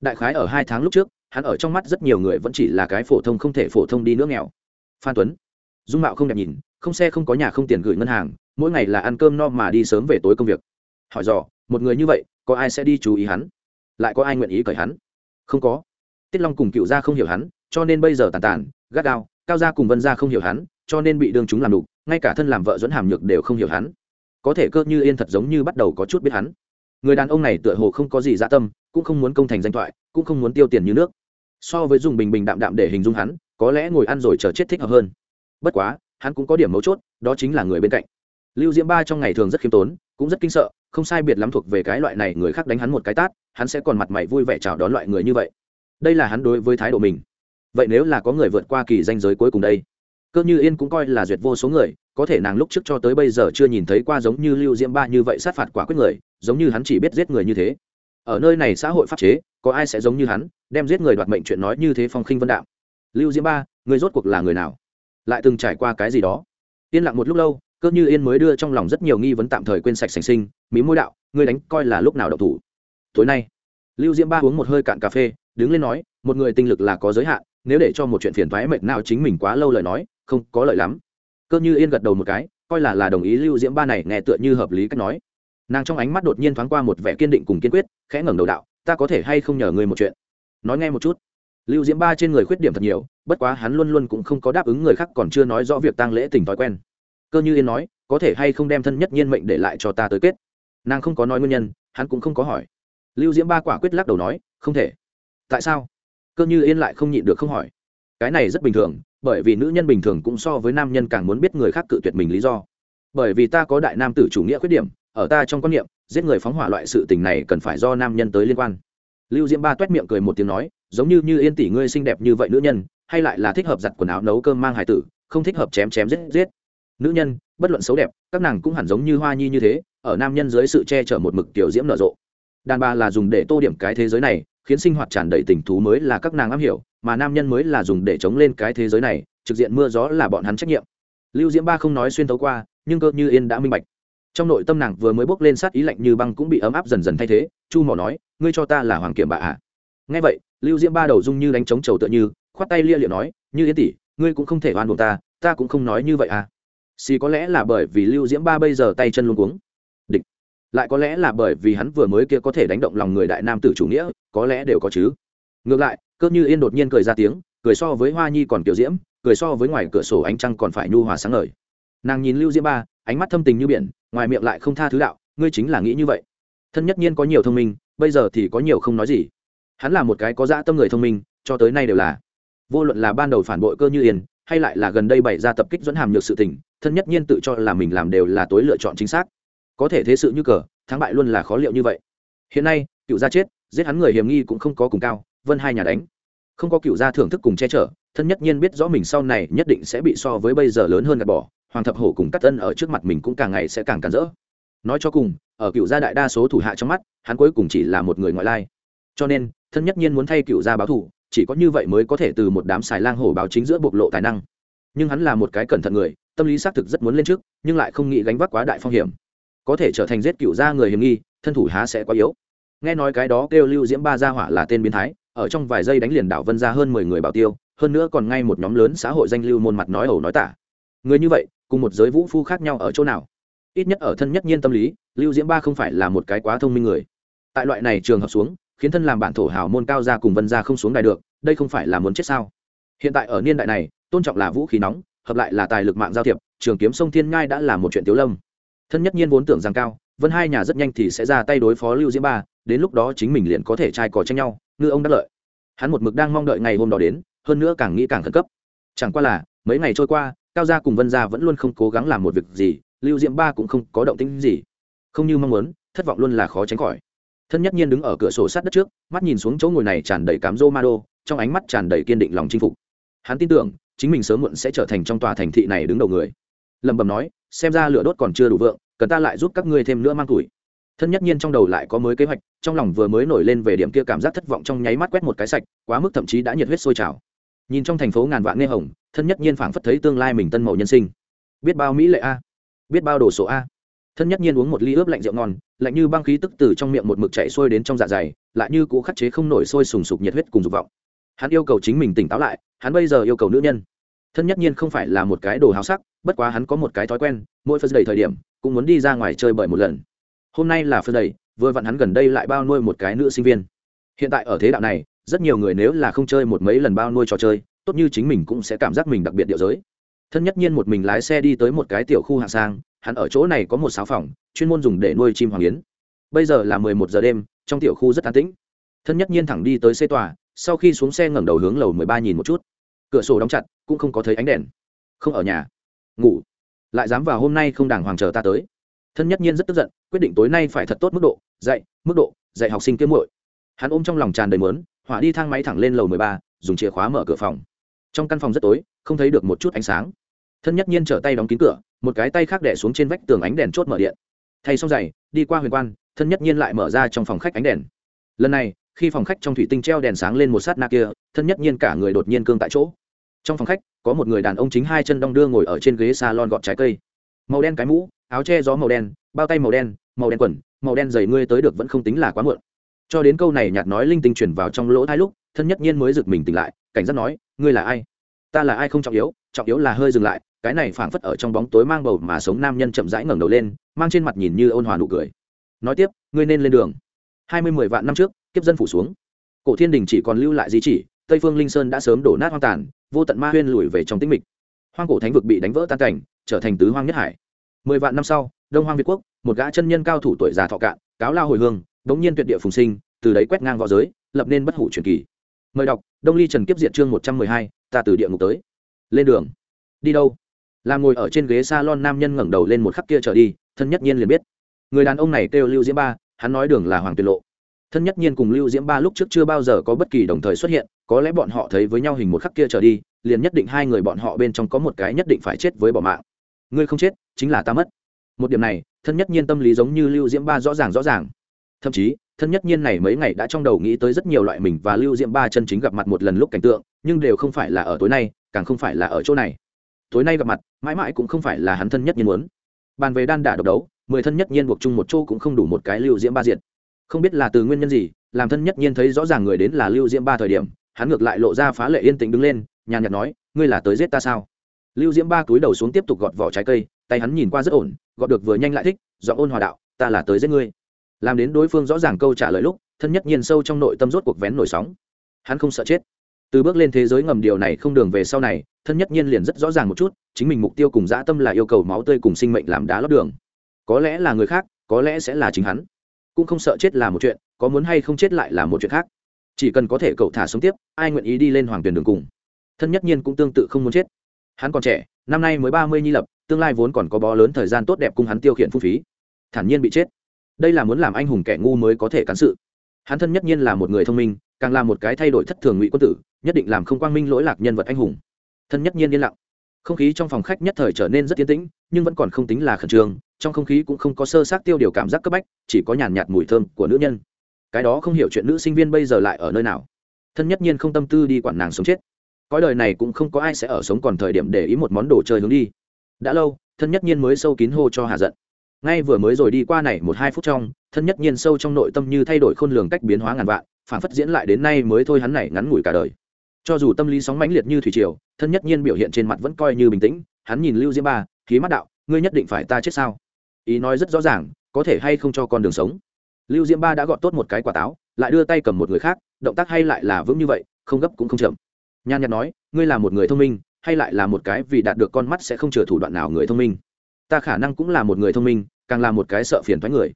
A: Đại khái ở hai tháng lúc trước, hắn ở trong mắt rất nhiều người vẫn chỉ là cái phổ thông không thể phổ thông đi nữa nghèo. Phan tuấn, dung mạo không đẹp nhìn, không xe không có nhà không tiền gửi ngân hàng, mỗi ngày là ăn cơm no mà đi sớm về tối công việc. Hỏi dò, một người như vậy, có ai sẽ đi chú ý hắn? Lại có ai nguyện ý cởi hắn? Không có. Tiết long cùng cựu gia không hiểu hắn, cho nên bây giờ tàn tàn, gắt gao, cao gia cùng vân gia không hiểu hắn, cho nên bị đương chúng làm đục, ngay cả thân làm vợ dẫn hàm nhược đều không hiểu hắn có thể cơ như yên thật giống như bắt đầu có chút biết hắn. Người đàn ông này tựa hồ không có gì dã tâm, cũng không muốn công thành danh thoại, cũng không muốn tiêu tiền như nước. So với dùng bình bình đạm đạm để hình dung hắn, có lẽ ngồi ăn rồi chờ chết thích hợp hơn. Bất quá, hắn cũng có điểm mấu chốt, đó chính là người bên cạnh. Lưu diễm ba trong ngày thường rất khiêm tốn, cũng rất kinh sợ, không sai biệt lắm thuộc về cái loại này người khác đánh hắn một cái tát, hắn sẽ còn mặt mày vui vẻ chào đón loại người như vậy. Đây là hắn đối với thái độ mình. Vậy nếu là có người vượt qua kỳ danh giới cuối cùng đây, cơ như yên cũng coi là duyệt vô số người có thể nàng lúc trước cho tới bây giờ chưa nhìn thấy qua giống như lưu diễm ba như vậy sát phạt quả quyết người, giống như hắn chỉ biết giết người như thế. Ở nơi này xã hội pháp chế, có ai sẽ giống như hắn, đem giết người đoạt mệnh chuyện nói như thế phong khinh vân đạo? Lưu diễm ba, người rốt cuộc là người nào? Lại từng trải qua cái gì đó? Yên lặng một lúc lâu, cơ như yên mới đưa trong lòng rất nhiều nghi vấn tạm thời quên sạch sành sinh mí môi đạo người đánh coi là lúc nào đậu thủ? Tối nay, lưu diễm ba uống một hơi cạn cà phê, đứng lên nói, một người tinh lực là có giới hạn, nếu để cho một chuyện phiền thoái mệt nào chính mình quá lâu lời nói, không có lợi lắm cơ như yên gật đầu một cái, coi là là đồng ý lưu diễm ba này nghe tựa như hợp lý cách nói. Nàng trong ánh mắt đột nhiên thoáng qua một vẻ kiên định cùng kiên quyết, khẽ ngẩng đầu đạo, ta có thể hay không nhờ ngươi một chuyện? Nói nghe một chút. Lưu diễm ba trên người khuyết điểm thật nhiều, bất quá hắn luôn luôn cũng không có đáp ứng người khác còn chưa nói rõ việc tăng lễ tình thói quen. Cơ như yên nói, có thể hay không đem thân nhất nhiên mệnh để lại cho ta tới kết? Nàng không có nói nguyên nhân, hắn cũng không có hỏi. Lưu diễm ba quả quyết lắc đầu nói, không thể. Tại sao? Cơ như yên lại không nhịn được không hỏi. Cái này rất bình thường bởi vì nữ nhân bình thường cũng so với nam nhân càng muốn biết người khác cự tuyệt mình lý do. Bởi vì ta có đại nam tử chủ nghĩa khuyết điểm, ở ta trong quan niệm, giết người phóng hỏa loại sự tình này cần phải do nam nhân tới liên quan. Lưu diễm ba t u é t miệng cười một tiếng nói, giống như như yên tỷ ngươi xinh đẹp như vậy nữ nhân, hay lại là thích hợp giặt quần áo nấu cơm mang hải tử, không thích hợp chém chém giết giết. Nữ nhân, bất luận xấu đẹp, các nàng cũng hẳn giống như hoa nhi như thế, ở nam nhân dưới sự che chở một mực tiểu diễm nở rộ. Đàn bà là dùng để tô điểm cái thế giới này, khiến sinh hoạt tràn đầy tình thú mới là các nàng am hiểu mà nam nhân mới là dùng để chống lên cái thế giới này, trực diện mưa gió là bọn hắn trách nhiệm. Lưu diễm ba không nói xuyên tấu qua, nhưng cơ như yên đã minh bạch. Trong nội tâm nàng vừa mới bốc lên sát ý lạnh như băng cũng bị ấm áp dần dần thay thế, chu mỏ nói, ngươi cho ta là hoàng kiểm bà ạ à. ngay vậy, lưu diễm ba đầu dung như đánh trống trầu tựa như, khoát tay lia liệu nói, như yên tỷ, ngươi cũng không thể oan buộc ta ta cũng không nói như vậy à. Xì có lẽ là bởi vì lưu diễm ba bây giờ tay chân luôn cuống. Địch. Lại có lẽ là bởi vì hắn vừa mới kia có thể đánh động lòng người đại nam tử chủ nghĩa, có lẽ đều có chứ. Ngược lại cơ như yên đột nhiên cười ra tiếng, cười so với hoa nhi còn kiểu diễm, cười so với ngoài cửa sổ ánh trăng còn phải nhu hòa sáng ngời. Nàng nhìn lưu diễm ba, ánh mắt thâm tình như biển, ngoài miệng lại không tha thứ đạo, ngươi chính là nghĩ như vậy. Thân nhất nhiên có nhiều thông minh, bây giờ thì có nhiều không nói gì. Hắn là một cái có dã tâm người thông minh, cho tới nay đều là. Vô luận là ban đầu phản bội cơ như yên, hay lại là gần đây bày ra tập kích dẫn hàm nhược sự tình, thân nhất nhiên tự cho là mình làm đều là tối lựa chọn chính xác. Có thể thế sự như cờ, thắng bại luôn là khó liệu như vậy. Hiện nay, cựu gia chết, giết hắn người hiểm nghi cũng không có cùng cao vân hai nhà đánh. Không có cựu gia thưởng thức cùng che chở, thân nhất nhiên biết rõ mình sau này nhất định sẽ bị so với bây giờ lớn hơn gạt bỏ, hoàng thập hổ cùng cắt tân ở trước mặt mình cũng càng ngày sẽ càng cản rỡ. Nói cho cùng, ở cựu gia đại đa số thủ hạ trong mắt, hắn cuối cùng chỉ là một người ngoại lai. Cho nên, thân nhất nhiên muốn thay cựu gia báo thủ chỉ có như vậy mới có thể từ một đám xài lang hổ báo chính giữa bộc lộ tài năng. Nhưng hắn là một cái cẩn thận người, tâm lý xác thực rất muốn lên trước, nhưng lại không nghĩ gánh vác quá đại phong hiểm. Có thể trở thành giết cựu gia người hiểm nghi, thân thủ há sẽ quá yếu. Nghe nói cái đó kêu lưu diễm ba gia hỏa là tên biến thái ở trong vài giây đánh liền đảo vân ra hơn mười người bảo tiêu, hơn nữa còn ngay một nhóm lớn xã hội danh lưu môn mặt nói ẩu nói tả. Người như vậy, cùng một giới vũ phu khác nhau ở chỗ nào? Ít nhất ở thân nhất nhiên tâm lý, lưu diễm ba không phải là một cái quá thông minh người. Tại loại này trường hợp xuống, khiến thân làm bản thổ hào môn cao ra cùng vân ra không xuống đài được, đây không phải là muốn chết sao? Hiện tại ở niên đại này, tôn trọng là vũ khí nóng, hợp lại là tài lực mạng giao thiệp, trường kiếm sông thiên ngai đã là một chuyện tiếu lâm. Thân nhất nhiên vốn tưởng rằng cao, vân hai nhà rất nhanh thì sẽ ra tay đối phó lưu diễm ba, đến lúc đó chính mình liền có thể trai cò tranh nhau ngư ông đắc lợi. Hắn một mực đang mong đợi ngày hôm đó đến, hơn nữa càng nghĩ càng khẩn cấp. Chẳng qua là, mấy ngày trôi qua, cao gia cùng vân gia vẫn luôn không cố gắng làm một việc gì, lưu diễm ba cũng không có động tĩnh gì. Không như mong muốn, thất vọng luôn là khó tránh khỏi. Thân nhất nhiên đứng ở cửa sổ sát đất trước, mắt nhìn xuống chỗ ngồi này tràn đầy cám rô ma đô, trong ánh mắt tràn đầy kiên định lòng chinh phục. Hắn tin tưởng, chính mình sớm muộn sẽ trở thành trong tòa thành thị này đứng đầu người. Lẩm bẩm nói, xem ra lửa đốt còn chưa đủ vượng, cần ta lại giúp các ngươi thêm nữa mang tuổi thân nhất nhiên trong đầu lại có mới kế hoạch, trong lòng vừa mới nổi lên về điểm kia cảm giác thất vọng trong nháy mắt quét một cái sạch, quá mức thậm chí đã nhiệt huyết sôi trào. Nhìn trong thành phố ngàn vạn nghe hồng, thân nhất nhiên phảng phất thấy tương lai mình tân màu nhân sinh. Biết bao mỹ lệ a, biết bao đồ số a. Thân nhất nhiên uống một ly ướp lạnh rượu ngon, lạnh như băng khí tức từ trong miệng một mực chạy sôi đến trong dạ dày, lại như cũ khắc chế không nổi sôi sùng sục nhiệt huyết cùng dục vọng. Hắn yêu cầu chính mình tỉnh táo lại, hắn bây giờ yêu cầu nữ nhân. Thân nhất nhiên không phải là một cái đồ háo sắc, bất quá hắn có một cái thói quen, mỗi phân đầy thời điểm, cũng muốn đi ra ngoài chơi bởi một lần hôm nay là phân đầy vừa vặn hắn gần đây lại bao nuôi một cái nữ sinh viên. Hiện tại ở thế đạo này, rất nhiều người nếu là không chơi một mấy lần bao nuôi trò chơi, tốt như chính mình cũng sẽ cảm giác mình đặc biệt điệu giới. Thân nhất nhiên một mình lái xe đi tới một cái tiểu khu hạng sang, hắn ở chỗ này có một sáu phòng, chuyên môn dùng để nuôi chim hoàng yến. Bây giờ là mười một giờ đêm, trong tiểu khu rất an tĩnh. Thân nhất nhiên thẳng đi tới xe tòa, sau khi xuống xe ngẩng đầu hướng lầu mười ba nhìn một chút. Cửa sổ đóng chặt, cũng không có thấy ánh đèn. Không ở nhà. Ngủ. Lại dám vào hôm nay không đàng hoàng chờ ta tới thân nhất nhiên rất tức giận, quyết định tối nay phải thật tốt mức độ, dạy, mức độ, dạy học sinh kiếm muội. Hắn ôm trong lòng tràn đầy mớn hỏa đi thang máy thẳng lên lầu mười ba, dùng chìa khóa mở cửa phòng. Trong căn phòng rất tối, không thấy được một chút ánh sáng. Thân nhất nhiên trở tay đóng kín cửa, một cái tay khác đẻ xuống trên vách tường ánh đèn chốt mở điện. Thay xong giày, đi qua huyền quan, thân nhất nhiên lại mở ra trong phòng khách ánh đèn. Lần này, khi phòng khách trong thủy tinh treo đèn sáng lên một sát na kia, thân nhất nhiên cả người đột nhiên cương tại chỗ. Trong phòng khách, có một người đàn ông chính hai chân đong đưa ngồi ở trên ghế salon gọt trái cây. Màu đen cái mũ áo che gió màu đen, bao tay màu đen màu đen quần, màu đen dày ngươi tới được vẫn không tính là quá muộn. Cho đến câu này nhạt nói linh tinh chuyển vào trong lỗ hai lúc, thân nhất nhiên mới giựt mình tỉnh lại, cảnh giác nói, ngươi là ai? Ta là ai không trọng yếu trọng yếu là hơi dừng lại. Cái này phảng phất ở trong bóng tối mang bầu mà sống nam nhân chậm rãi ngẩng đầu lên, mang trên mặt nhìn như ôn hòa nụ cười. Nói tiếp, ngươi nên lên đường. Hai mươi mười vạn năm trước, kiếp dân phủ xuống. Cổ thiên đình chỉ còn lưu lại di chỉ, tây phương linh sơn đã sớm đổ nát hoang tàn, vô tận ma huyên lùi về trong tĩnh mịch. Hoang cổ thánh vực bị đánh vỡ tan cảnh, trở thành tứ hoang nhất hải mười vạn năm sau, đông hoang việt quốc, một gã chân nhân cao thủ tuổi già thọ cạn, cáo lao hồi hương bỗng nhiên tuyệt địa phùng sinh, từ đấy quét ngang v õ giới, lập nên bất hủ truyền kỳ. Mời đọc, đông ly trần kiếp diệt chương một trăm mười hai, ta từ địa ngục tới. Lên đường. Đi đâu? Làm ngồi ở trên ghế s a lon nam nhân ngẩng đầu lên một khắc kia trở đi, thân nhất nhiên liền biết. Người đàn ông này kêu lưu diễm ba, hắn nói đường là hoàng tuyệt lộ. Thân nhất nhiên cùng lưu diễm ba lúc trước chưa bao giờ có bất kỳ đồng thời xuất hiện, có lẽ bọn họ thấy với nhau hình một khắc kia trở đi, liền nhất định hai người bọn họ bên trong có một cái nhất định phải chết với bỏ mạng ngươi không chết, chính là ta mất. Một điểm này, thân nhất nhiên tâm lý giống như lưu diễm ba rõ ràng rõ ràng. Thậm chí, thân nhất nhiên này mấy ngày đã trong đầu nghĩ tới rất nhiều loại mình và lưu diễm ba chân chính gặp mặt một lần lúc cảnh tượng, nhưng đều không phải là ở tối nay, càng không phải là ở chỗ này. Tối nay gặp mặt, mãi mãi cũng không phải là hắn thân nhất nhiên muốn. Bàn về đan đả độc đấu, mười thân nhất nhiên buộc chung một chỗ cũng không đủ một cái lưu diễm ba diệt. Không biết là từ nguyên nhân gì, làm thân nhất nhiên thấy rõ ràng người đến là lưu diễm ba thời điểm, hắn ngược lại lộ ra phá lệ yên tĩnh đứng lên, nhàn nhạt nói, ngươi là tới giết ta sao? Lưu diễm ba túi đầu xuống tiếp tục gọt vỏ trái cây, tay hắn nhìn qua rất ổn, gọt được vừa nhanh lại thích do ôn hòa đạo, ta là tới giết ngươi. Làm đến đối phương rõ ràng câu trả lời lúc, thân nhất nhiên sâu trong nội tâm rốt cuộc vén nổi sóng. Hắn không sợ chết. Từ bước lên thế giới ngầm điều này không đường về sau này, thân nhất nhiên liền rất rõ ràng một chút, chính mình mục tiêu cùng dã tâm là yêu cầu máu tươi cùng sinh mệnh làm đá lót đường. Có lẽ là người khác, có lẽ sẽ là chính hắn. Cũng không sợ chết là một chuyện, có muốn hay không chết lại là một chuyện khác. Chỉ cần có thể cậu thả sống tiếp, ai nguyện ý đi lên hoàng tuyển đường cùng. Thân nhất nhiên cũng tương tự không muốn chết hắn còn trẻ, năm nay mới ba mươi nhi lập, tương lai vốn còn có bó lớn thời gian tốt đẹp cùng hắn tiêu khiển phung phí. Thản nhiên bị chết. Đây là muốn làm anh hùng kẻ ngu mới có thể cán sự. Hắn thân nhất nhiên là một người thông minh, càng là một cái thay đổi thất thường ngụy quân tử, nhất định làm không quang minh lỗi lạc nhân vật anh hùng. Thân nhất nhiên yên lặng. Không khí trong phòng khách nhất thời trở nên rất tiến tĩnh, nhưng vẫn còn không tính là khẩn trương, trong không khí cũng không có sơ sát tiêu điều cảm giác cấp bách, chỉ có nhàn nhạt mùi thơm của nữ nhân. Cái đó không hiểu chuyện nữ sinh viên bây giờ lại ở nơi nào. Thân nhất nhiên không tâm tư đi quản nàng sống chết cõi đời này cũng không có ai sẽ ở sống còn thời điểm để ý một món đồ chơi hướng đi. Đã lâu, thân nhất nhiên mới sâu kín hô cho hà giận. Ngay vừa mới rồi đi qua này một hai phút trong, thân nhất nhiên sâu trong nội tâm như thay đổi khôn lường cách biến hóa ngàn vạn, phản phất diễn lại đến nay mới thôi hắn này ngắn ngủi cả đời. Cho dù tâm lý sóng mãnh liệt như thủy triều, thân nhất nhiên biểu hiện trên mặt vẫn coi như bình tĩnh, hắn nhìn lưu diễm ba, khí mắt đạo, ngươi nhất định phải ta chết sao? Ý nói rất rõ ràng, có thể hay không cho con đường sống? Lưu diễm ba đã gọt tốt một cái quả táo, lại đưa tay cầm một người khác, động tác hay lại là vững như vậy, không gấp cũng không chậm nhan nhạt nói, ngươi là một người thông minh, hay lại là một cái vì đạt được con mắt sẽ không chừa thủ đoạn nào người thông minh? Ta khả năng cũng là một người thông minh, càng là một cái sợ phiền thoái người.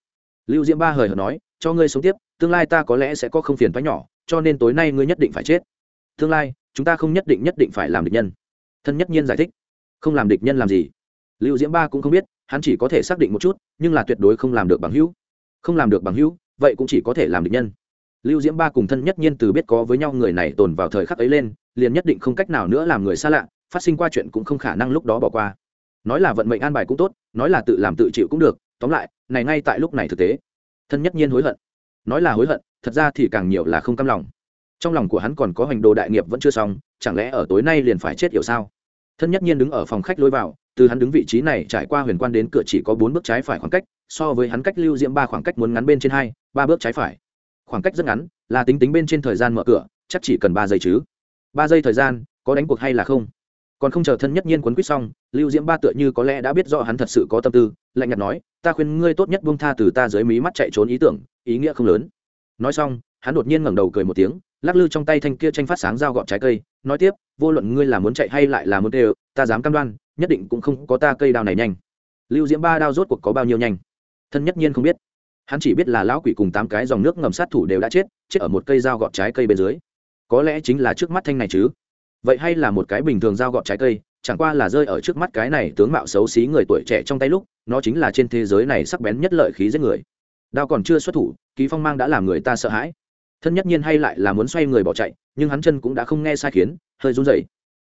A: Lưu diễm ba hời hợt nói, cho ngươi sống tiếp, tương lai ta có lẽ sẽ có không phiền thoái nhỏ, cho nên tối nay ngươi nhất định phải chết. Tương lai, chúng ta không nhất định nhất định phải làm địch nhân. Thân nhất nhiên giải thích, không làm địch nhân làm gì? Lưu diễm ba cũng không biết, hắn chỉ có thể xác định một chút, nhưng là tuyệt đối không làm được bằng hữu. Không làm được bằng hữu, vậy cũng chỉ có thể làm địch nhân. Lưu diễm ba cùng thân nhất nhiên từ biết có với nhau người này tồn vào thời khắc ấy lên liền nhất định không cách nào nữa làm người xa lạ, phát sinh qua chuyện cũng không khả năng lúc đó bỏ qua. Nói là vận mệnh an bài cũng tốt, nói là tự làm tự chịu cũng được, tóm lại, này ngay tại lúc này thực tế. Thân nhất nhiên hối hận. Nói là hối hận, thật ra thì càng nhiều là không cam lòng. Trong lòng của hắn còn có hành đồ đại nghiệp vẫn chưa xong, chẳng lẽ ở tối nay liền phải chết hiểu sao? Thân nhất nhiên đứng ở phòng khách lối vào, từ hắn đứng vị trí này trải qua huyền quan đến cửa chỉ có bốn bước trái phải khoảng cách, so với hắn cách lưu diễm ba khoảng cách muốn ngắn bên trên hai, ba bước trái phải. Khoảng cách rất ngắn, là tính tính bên trên thời gian mở cửa, chắc chỉ cần ba giây chứ ba giây thời gian, có đánh cuộc hay là không? Còn không chờ thân nhất nhiên quấn quýt xong, lưu diễm ba tựa như có lẽ đã biết rõ hắn thật sự có tâm tư, lạnh nhạt nói, ta khuyên ngươi tốt nhất buông tha từ ta dưới mí mắt chạy trốn ý tưởng, ý nghĩa không lớn. Nói xong, hắn đột nhiên ngẩng đầu cười một tiếng, lắc lư trong tay thanh kia tranh phát sáng dao gọt trái cây, nói tiếp, vô luận ngươi là muốn chạy hay lại là muốn đều ta dám cam đoan, nhất định cũng không có ta cây đao này nhanh. Lưu diễm ba đao rốt cuộc có bao nhiêu nhanh? Thân nhất nhiên không biết. Hắn chỉ biết là lão quỷ cùng tám cái dòng nước ngầm sát thủ đều đã chết chết ở một cây dao gọt trái cây bên dưới có lẽ chính là trước mắt thanh này chứ. Vậy hay là một cái bình thường dao gọt trái cây, chẳng qua là rơi ở trước mắt cái này tướng mạo xấu xí người tuổi trẻ trong tay lúc, nó chính là trên thế giới này sắc bén nhất lợi khí giết người. Đao còn chưa xuất thủ ký phong mang đã làm người ta sợ hãi. Thân nhất nhiên hay lại là muốn xoay người bỏ chạy, nhưng hắn chân cũng đã không nghe sai khiến, hơi run rẩy.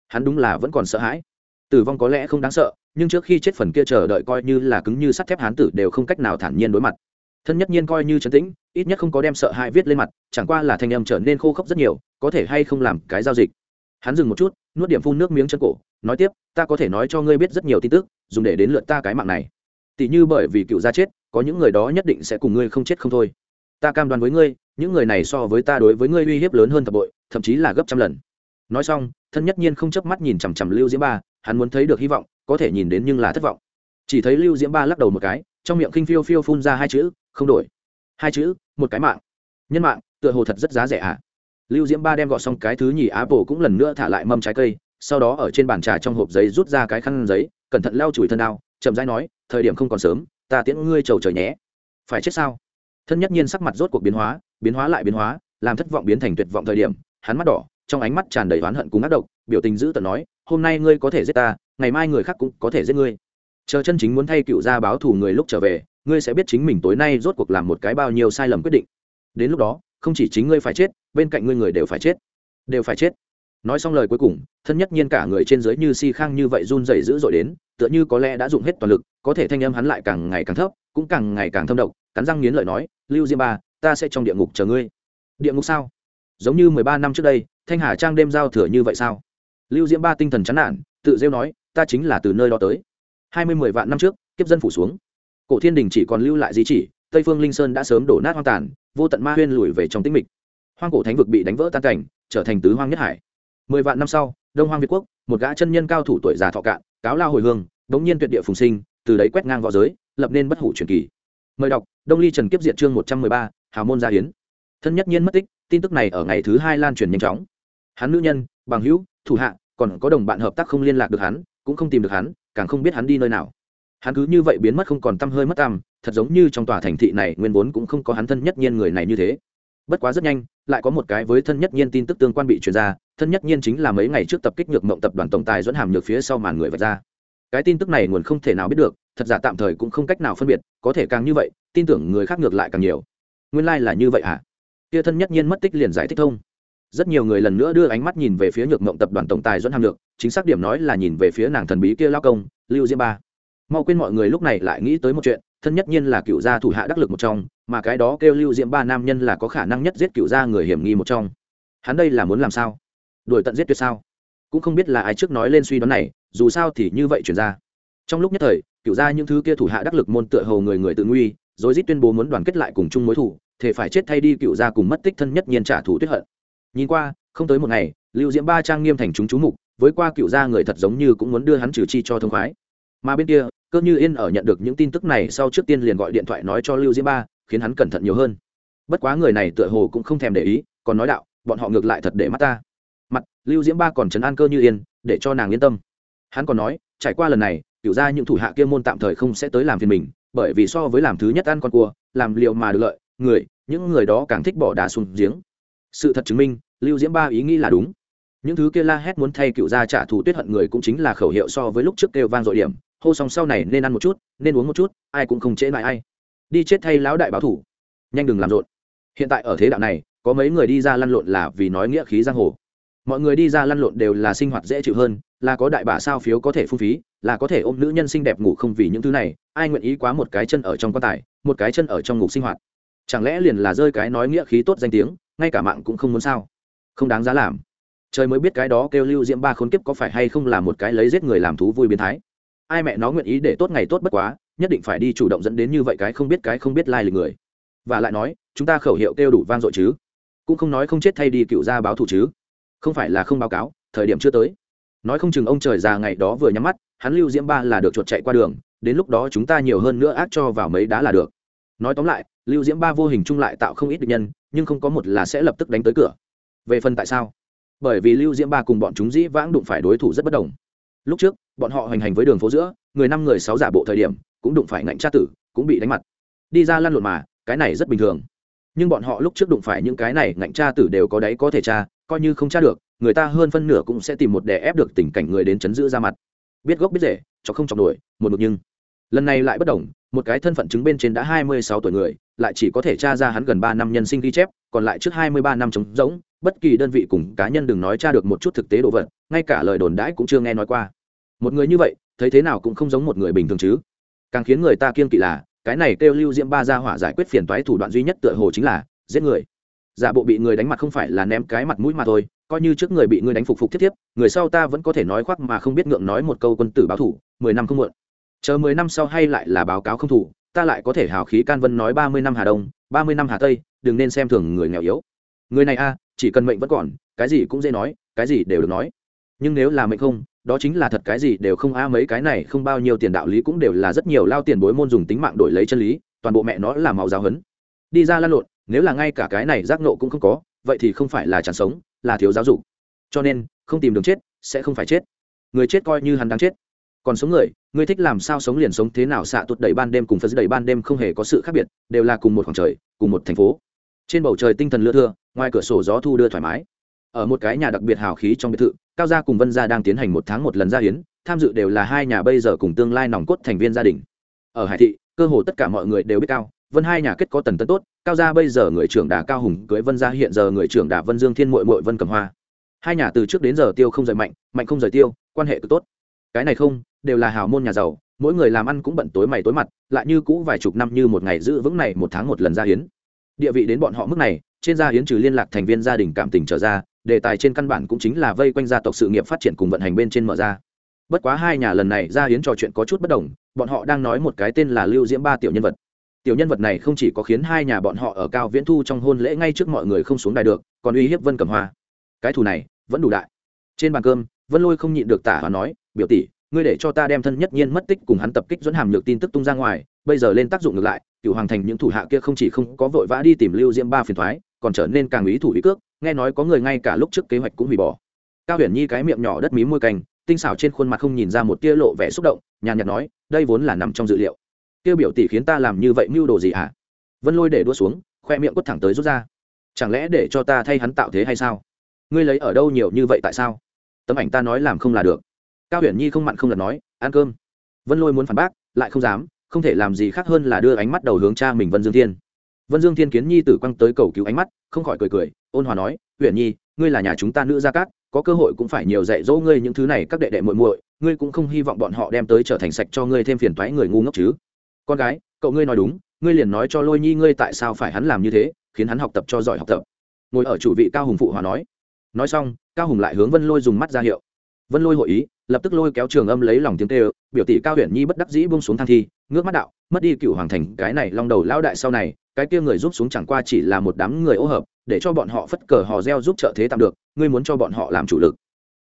A: Hắn đúng là vẫn còn sợ hãi. Tử vong có lẽ không đáng sợ, nhưng trước khi chết phần kia chờ đợi coi như là cứng như sắt thép hán tử đều không cách nào thản nhiên đối mặt thân nhất nhiên coi như trấn tĩnh, ít nhất không có đem sợ hãi viết lên mặt, chẳng qua là thanh âm trở nên khô khốc rất nhiều, có thể hay không làm cái giao dịch. Hắn dừng một chút, nuốt điểm phun nước miếng chân cổ, nói tiếp, ta có thể nói cho ngươi biết rất nhiều tin tức, dùng để đến lượt ta cái mạng này. Tỷ như bởi vì cựu gia chết, có những người đó nhất định sẽ cùng ngươi không chết không thôi. Ta cam đoan với ngươi, những người này so với ta đối với ngươi uy hiếp lớn hơn thập bội, thậm chí là gấp trăm lần. Nói xong, thân nhất nhiên không chớp mắt nhìn chằm chằm lưu diễm ba, hắn muốn thấy được hy vọng, có thể nhìn đến nhưng là thất vọng. Chỉ thấy lưu diễm ba lắc đầu một cái, trong miệng khinh phiêu phiêu phun ra hai chữ không đổi. Hai chữ, một cái mạng. Nhân mạng, tựa hồ thật rất giá rẻ ạ à. lưu diễm ba đem gọt xong cái thứ nhì apple cũng lần nữa thả lại mâm trái cây, sau đó ở trên bàn trà trong hộp giấy rút ra cái khăn giấy, cẩn thận lau chùi thân đao, chậm rãi nói, thời điểm không còn sớm, ta tiễn ngươi trầu trời nhé. Phải chết sao? Thân nhất nhiên sắc mặt rốt cuộc biến hóa biến hóa lại biến hóa, làm thất vọng biến thành tuyệt vọng thời điểm, hắn mắt đỏ, trong ánh mắt tràn đầy oán hận cùng ác độc, biểu tình dữ tợn nói, hôm nay ngươi có thể giết ta, ngày mai người khác cũng có thể giết ngươi. Chờ chân chính muốn thay cựu gia báo thù người lúc trở về ngươi sẽ biết chính mình tối nay rốt cuộc làm một cái bao nhiêu sai lầm quyết định. Đến lúc đó, không chỉ chính ngươi phải chết, bên cạnh ngươi người đều phải chết. Đều phải chết. Nói xong lời cuối cùng, thân nhất nhiên cả người trên dưới như si khang như vậy run rẩy dữ dội đến, tựa như có lẽ đã dùng hết toàn lực, có thể thanh âm hắn lại càng ngày càng thấp, cũng càng ngày càng thâm độc, cắn răng nghiến lợi nói, lưu diêm ba, ta sẽ trong địa ngục chờ ngươi. Địa ngục sao? Giống như mười ba năm trước đây, thanh hà trang đêm giao thừa như vậy sao? Lưu diễm ba tinh thần chán nản, tự rêu nói, ta chính là từ nơi đó tới. Hai mươi mười vạn năm trước, kiếp dân phủ xuống cổ thiên đình chỉ còn lưu lại di chỉ, tây phương linh sơn đã sớm đổ nát hoang tàn, vô tận ma huyên lùi về trong tĩnh mịch. Hoang cổ thánh vực bị đánh vỡ tan cảnh, trở thành tứ hoang nhất hải. Mười vạn năm sau, đông hoang việt quốc, một gã chân nhân cao thủ tuổi già thọ cạn, cáo lao hồi hương, đống nhiên tuyệt địa phùng sinh, từ đấy quét ngang v õ giới, lập nên bất hủ truyền kỳ. Mời đọc, đông ly trần kiếp diệt chương một trăm mười ba, hào môn gia hiến. Thân nhất nhiên mất tích, tin tức này ở ngày thứ hai lan truyền nhanh chóng. Hắn nữ nhân, bằng hữu, thủ hạ, còn có đồng bạn hợp tác không liên lạc được hắn, cũng không tìm được hắn, càng không biết hắn đi nơi nào hắn cứ như vậy biến mất không còn t hơi mất tăm, thật giống như trong tòa thành thị này nguyên vốn cũng không có hắn thân nhất nhiên người này như thế. Bất quá rất nhanh, lại có một cái với thân nhất nhiên tin tức tương quan bị truyền ra, thân nhất nhiên chính là mấy ngày trước tập kích nhược mộng tập đoàn tổng tài dẫn hàm nhược phía sau màn người vạch ra. Cái tin tức này nguồn không thể nào biết được, thật giả tạm thời cũng không cách nào phân biệt, có thể càng như vậy, tin tưởng người khác ngược lại càng nhiều. Nguyên lai、like、là như vậy à kia thân nhất nhiên mất tích liền giải thích thông. Rất nhiều người lần nữa đưa ánh mắt nhìn về phía nhược mộng tập đoàn tổng tài dẫn hàm nhược, chính xác điểm nói là nhìn về phía nàng thần bí kia lao công, lưu diêm ba mau quên mọi người lúc này lại nghĩ tới một chuyện, thân nhất nhiên là cựu gia thủ hạ đắc lực một trong, mà cái đó kêu lưu diễm ba nam nhân là có khả năng nhất giết cựu gia người hiểm nghi một trong. Hắn đây là muốn làm sao? Đuổi tận giết tuyệt sao? Cũng không biết là ai trước nói lên suy đoán này, dù sao thì như vậy chuyển ra. Trong lúc nhất thời, cựu gia những thứ kia thủ hạ đắc lực môn tựa hầu người người tự nguy, rồi rít tuyên bố muốn đoàn kết lại cùng chung mối thủ thể phải chết thay đi cựu gia cùng mất tích thân nhất nhiên trả thù tuyết hận. Nhìn qua, không tới một ngày, lưu diễm ba trang nghiêm thành chúng chú mục, với qua cựu gia người thật giống như cũng muốn đưa hắn trừ chi cho thông khoái mà bên kia, cơ như yên ở nhận được những tin tức này sau trước tiên liền gọi điện thoại nói cho lưu diễm ba, khiến hắn cẩn thận nhiều hơn. Bất quá người này tựa hồ cũng không thèm để ý, còn nói đạo, bọn họ ngược lại thật để mắt ta. Mặt, lưu diễm ba còn chấn an cơ như yên, để cho nàng yên tâm. Hắn còn nói, trải qua lần này cựu ra những thủ hạ kia môn tạm thời không sẽ tới làm phiền mình, bởi vì so với làm thứ nhất ăn con cua, làm liệu mà được lợi, người, những người đó càng thích bỏ đá xuống giếng. Sự thật chứng minh, lưu diễm ba ý nghĩ là đúng. Những thứ kia la hét muốn thay cựu gia trả thù tuyết hận người cũng chính là khẩu hiệu so với lúc trước kêu vang dội điểm hô xong sau này nên ăn một chút, nên uống một chút, ai cũng không trễ lại ai. Đi chết thay lão đại báo thủ. Nhanh đừng làm rộn. Hiện tại ở thế đạo này, có mấy người đi ra lăn lộn là vì nói nghĩa khí giang hồ. Mọi người đi ra lăn lộn đều là sinh hoạt dễ chịu hơn, là có đại bả sao phiếu có thể phung phí, là có thể ôm nữ nhân xinh đẹp ngủ không vì những thứ này, ai nguyện ý quá một cái chân ở trong quan tài, một cái chân ở trong ngục sinh hoạt. Chẳng lẽ liền là rơi cái nói nghĩa khí tốt danh tiếng, ngay cả mạng cũng không muốn sao? Không đáng giá làm. Trời mới biết cái đó kêu lưu diễm ba khốn kiếp có phải hay không là một cái lấy giết người làm thú vui biến thái ai mẹ nó nguyện ý để tốt ngày tốt bất quá, nhất định phải đi chủ động dẫn đến như vậy cái không biết cái không biết lai lịch người. Và lại nói, chúng ta khẩu hiệu kêu đủ vang dội chứ. Cũng không nói không chết thay đi cựu gia báo thủ chứ. Không phải là không báo cáo, thời điểm chưa tới. Nói không chừng ông trời già ngày đó vừa nhắm mắt, hắn lưu diễm ba là được chuột chạy qua đường, đến lúc đó chúng ta nhiều hơn nữa ác cho vào mấy đá là được. Nói tóm lại, lưu diễm ba vô hình chung lại tạo không ít được nhân, nhưng không có một là sẽ lập tức đánh tới cửa. Về phần tại sao? Bởi vì lưu diễm ba cùng bọn chúng dĩ vãng đụng phải đối thủ rất bất đồng. Lúc trước bọn họ hoành hành với đường phố giữa, người năm người sáu giả bộ thời điểm, cũng đụng phải ngạnh tra tử, cũng bị đánh mặt. Đi ra lăn lộn mà, cái này rất bình thường. Nhưng bọn họ lúc trước đụng phải những cái này, ngạnh tra tử đều có đấy có thể tra, coi như không tra được, người ta hơn phân nửa cũng sẽ tìm một đè ép được tình cảnh người đến chấn giữ ra mặt. Biết gốc biết rễ, cho không chọc nổi, một một nhưng. Lần này lại bất đồng, một cái thân phận chứng bên trên đã hai mươi sáu tuổi người, lại chỉ có thể tra ra hắn gần ba năm nhân sinh ghi chép, còn lại trước hai mươi ba năm trống rỗng, bất kỳ đơn vị cùng cá nhân đừng nói tra được một chút thực tế đồ vật, ngay cả lời đồn đãi cũng chưa nghe nói qua một người như vậy, thấy thế nào cũng không giống một người bình thường chứ. Càng khiến người ta kiên kỵ là, cái này kêu lưu diễm ba ra hỏa giải quyết phiền toái thủ đoạn duy nhất tựa hồ chính là, giết người. Giả bộ bị người đánh mặt không phải là ném cái mặt mũi mà thôi, coi như trước người bị người đánh phục phục thiết thiếp, người sau ta vẫn có thể nói khoác mà không biết ngượng nói một câu quân tử báo thủ, mười năm không muộn. Chờ mười năm sau hay lại là báo cáo không thủ, ta lại có thể hào khí can vân nói ba mươi năm hà đông, ba mươi năm hà tây, đừng nên xem thường người nghèo yếu. Người này a, chỉ cần mệnh vẫn còn, cái gì cũng dễ nói, cái gì đều được nói. Nhưng nếu là mệnh không đó chính là thật cái gì đều không a, mấy cái này không bao nhiêu tiền đạo lý cũng đều là rất nhiều lao tiền bối môn dùng tính mạng đổi lấy chân lý, toàn bộ mẹ nó là màu giáo hấn đi ra lan lộn, nếu là ngay cả cái này giác nộ cũng không có, vậy thì không phải là chẳng sống, là thiếu giáo dục. Cho nên, không tìm đường chết, sẽ không phải chết. Người chết coi như hắn đang chết. Còn sống người người thích làm sao sống liền sống thế nào, xạ tuột đầy ban đêm cùng phật đầy ban đêm không hề có sự khác biệt, đều là cùng một khoảng trời, cùng một thành phố. Trên bầu trời tinh thần lưa thưa, ngoài cửa sổ gió thu đưa thoải mái ở một cái nhà đặc biệt hào khí trong biệt thự, cao gia cùng vân gia đang tiến hành một tháng một lần gia hiến, tham dự đều là hai nhà bây giờ cùng tương lai nòng cốt thành viên gia đình. Ở hải thị, cơ hồ tất cả mọi người đều biết cao, vân hai nhà kết có tần tấn tốt, cao gia bây giờ người trưởng đà cao hùng cưới vân gia hiện giờ người trưởng đà vân dương thiên mội mội vân cầm hoa. Hai nhà từ trước đến giờ tiêu không rời mạnh mạnh không rời tiêu, quan hệ cực tốt. Cái này không, đều là hào môn nhà giàu, mỗi người làm ăn cũng bận tối mày tối mặt, lại như cũ vài chục năm như một ngày giữ vững này một tháng một lần gia hiến. Địa vị đến bọn họ mức này, trên gia hiến trừ liên lạc thành viên gia đình cảm tình trở ra đề tài trên căn bản cũng chính là vây quanh gia tộc sự nghiệp phát triển cùng vận hành bên trên mở ra. Bất quá hai nhà lần này ra hiến trò chuyện có chút bất đồng, bọn họ đang nói một cái tên là lưu diễm ba tiểu nhân vật. Tiểu nhân vật này không chỉ có khiến hai nhà bọn họ ở cao viễn thu trong hôn lễ ngay trước mọi người không xuống đài được, còn uy hiếp vân cầm hoa. Cái thù này, vẫn đủ đại. Trên bàn cơm, vân lôi không nhịn được tả và nói, biểu tỷ, ngươi để cho ta đem thân nhất nhiên mất tích cùng hắn tập kích dẫn hàm nhược tin tức tung ra ngoài, bây giờ lên tác dụng ngược lại cựu hoàng thành những thủ hạ kia không chỉ không có vội vã đi tìm lưu diễm ba phiền thoái, còn trở nên càng ý thủ ý cước nghe nói có người ngay cả lúc trước kế hoạch cũng hủy bỏ. Cao huyền nhi cái miệng nhỏ đất mí môi cành, tinh xảo trên khuôn mặt không nhìn ra một tia lộ vẻ xúc động, nhàn nhạt nói, đây vốn là nằm trong dự liệu. Tiêu biểu tỷ khiến ta làm như vậy mưu đồ gì hả? À? vân lôi để đua xuống, khoe miệng quất thẳng tới rút ra. Chẳng lẽ để cho ta thay hắn tạo thế hay sao? Ngươi lấy ở đâu nhiều như vậy tại sao? Tấm ảnh ta nói làm không là được. Cao huyền nhi không mặn không lật nói, ăn cơm. Vân lôi muốn phản bác, lại không dám, không thể làm gì khác hơn là đưa ánh mắt đầu hướng cha mình vân dương thiên vân dương thiên kiến nhi tử quăng tới cầu cứu ánh mắt, không khỏi cười cười, ôn hòa nói huyền nhi, ngươi là nhà chúng ta nữ gia cát, có cơ hội cũng phải nhiều dạy dỗ ngươi những thứ này, các đệ đệ muội muội, ngươi cũng không hy vọng bọn họ đem tới trở thành sạch cho ngươi thêm phiền toái người ngu ngốc chứ. Con gái, cậu ngươi nói đúng, ngươi liền nói cho lôi nhi ngươi tại sao phải hắn làm như thế, khiến hắn học tập cho giỏi học tập. Ngồi ở chủ vị cao hùng phụ hòa nói. Nói xong, cao hùng lại hướng vân lôi dùng mắt ra hiệu. Vân lôi hội ý, lập tức lôi kéo trường âm lấy lòng tiếng tê biểu tỷ cao huyền nhi bất đắc dĩ buông xuống thang thi, ngước mắt đạo, mất đi cựu hoàng thành, cái này long đầu lão đại sau này cái kia người giúp xuống chẳng qua chỉ là một đám người ô hợp, để cho bọn họ phất cờ hò reo giúp trợ thế tạm được, ngươi muốn cho bọn họ làm chủ lực.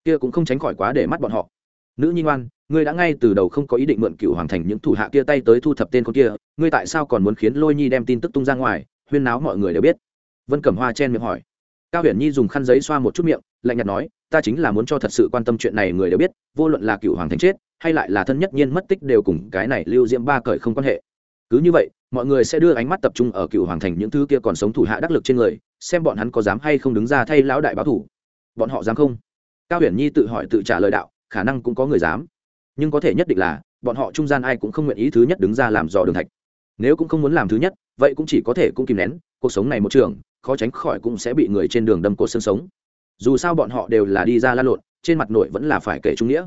A: Kia cũng không tránh khỏi quá để mắt bọn họ. Nữ nhi ngoan, ngươi đã ngay từ đầu không có ý định mượn cựu hoàng thành những thủ hạ kia tay tới thu thập tên con kia, ngươi tại sao còn muốn khiến lôi nhi đem tin tức tung ra ngoài, huyên náo mọi người đều biết. Vân cẩm hoa chen miệng hỏi. Cao huyền nhi dùng khăn giấy xoa một chút miệng, lạnh nhạt nói, ta chính là muốn cho thật sự quan tâm chuyện này người đều biết, vô luận là cựu hoàng thành chết, hay lại là thân nhất nhiên mất tích đều cùng cái này lưu diễm ba cởi không quan hệ cứ như vậy, mọi người sẽ đưa ánh mắt tập trung ở cựu hoàng thành những thứ kia còn sống thủ hạ đắc lực trên người, xem bọn hắn có dám hay không đứng ra thay lão đại báo thủ. Bọn họ dám không? Cao huyền nhi tự hỏi tự trả lời đạo, khả năng cũng có người dám. Nhưng có thể nhất định là, bọn họ trung gian ai cũng không nguyện ý thứ nhất đứng ra làm dò đường thạch. Nếu cũng không muốn làm thứ nhất, vậy cũng chỉ có thể cũng kìm nén, cuộc sống này một trường, khó tránh khỏi cũng sẽ bị người trên đường đâm cột xương sống. Dù sao bọn họ đều là đi ra lan lộn, trên mặt nội vẫn là phải kể trung nghĩa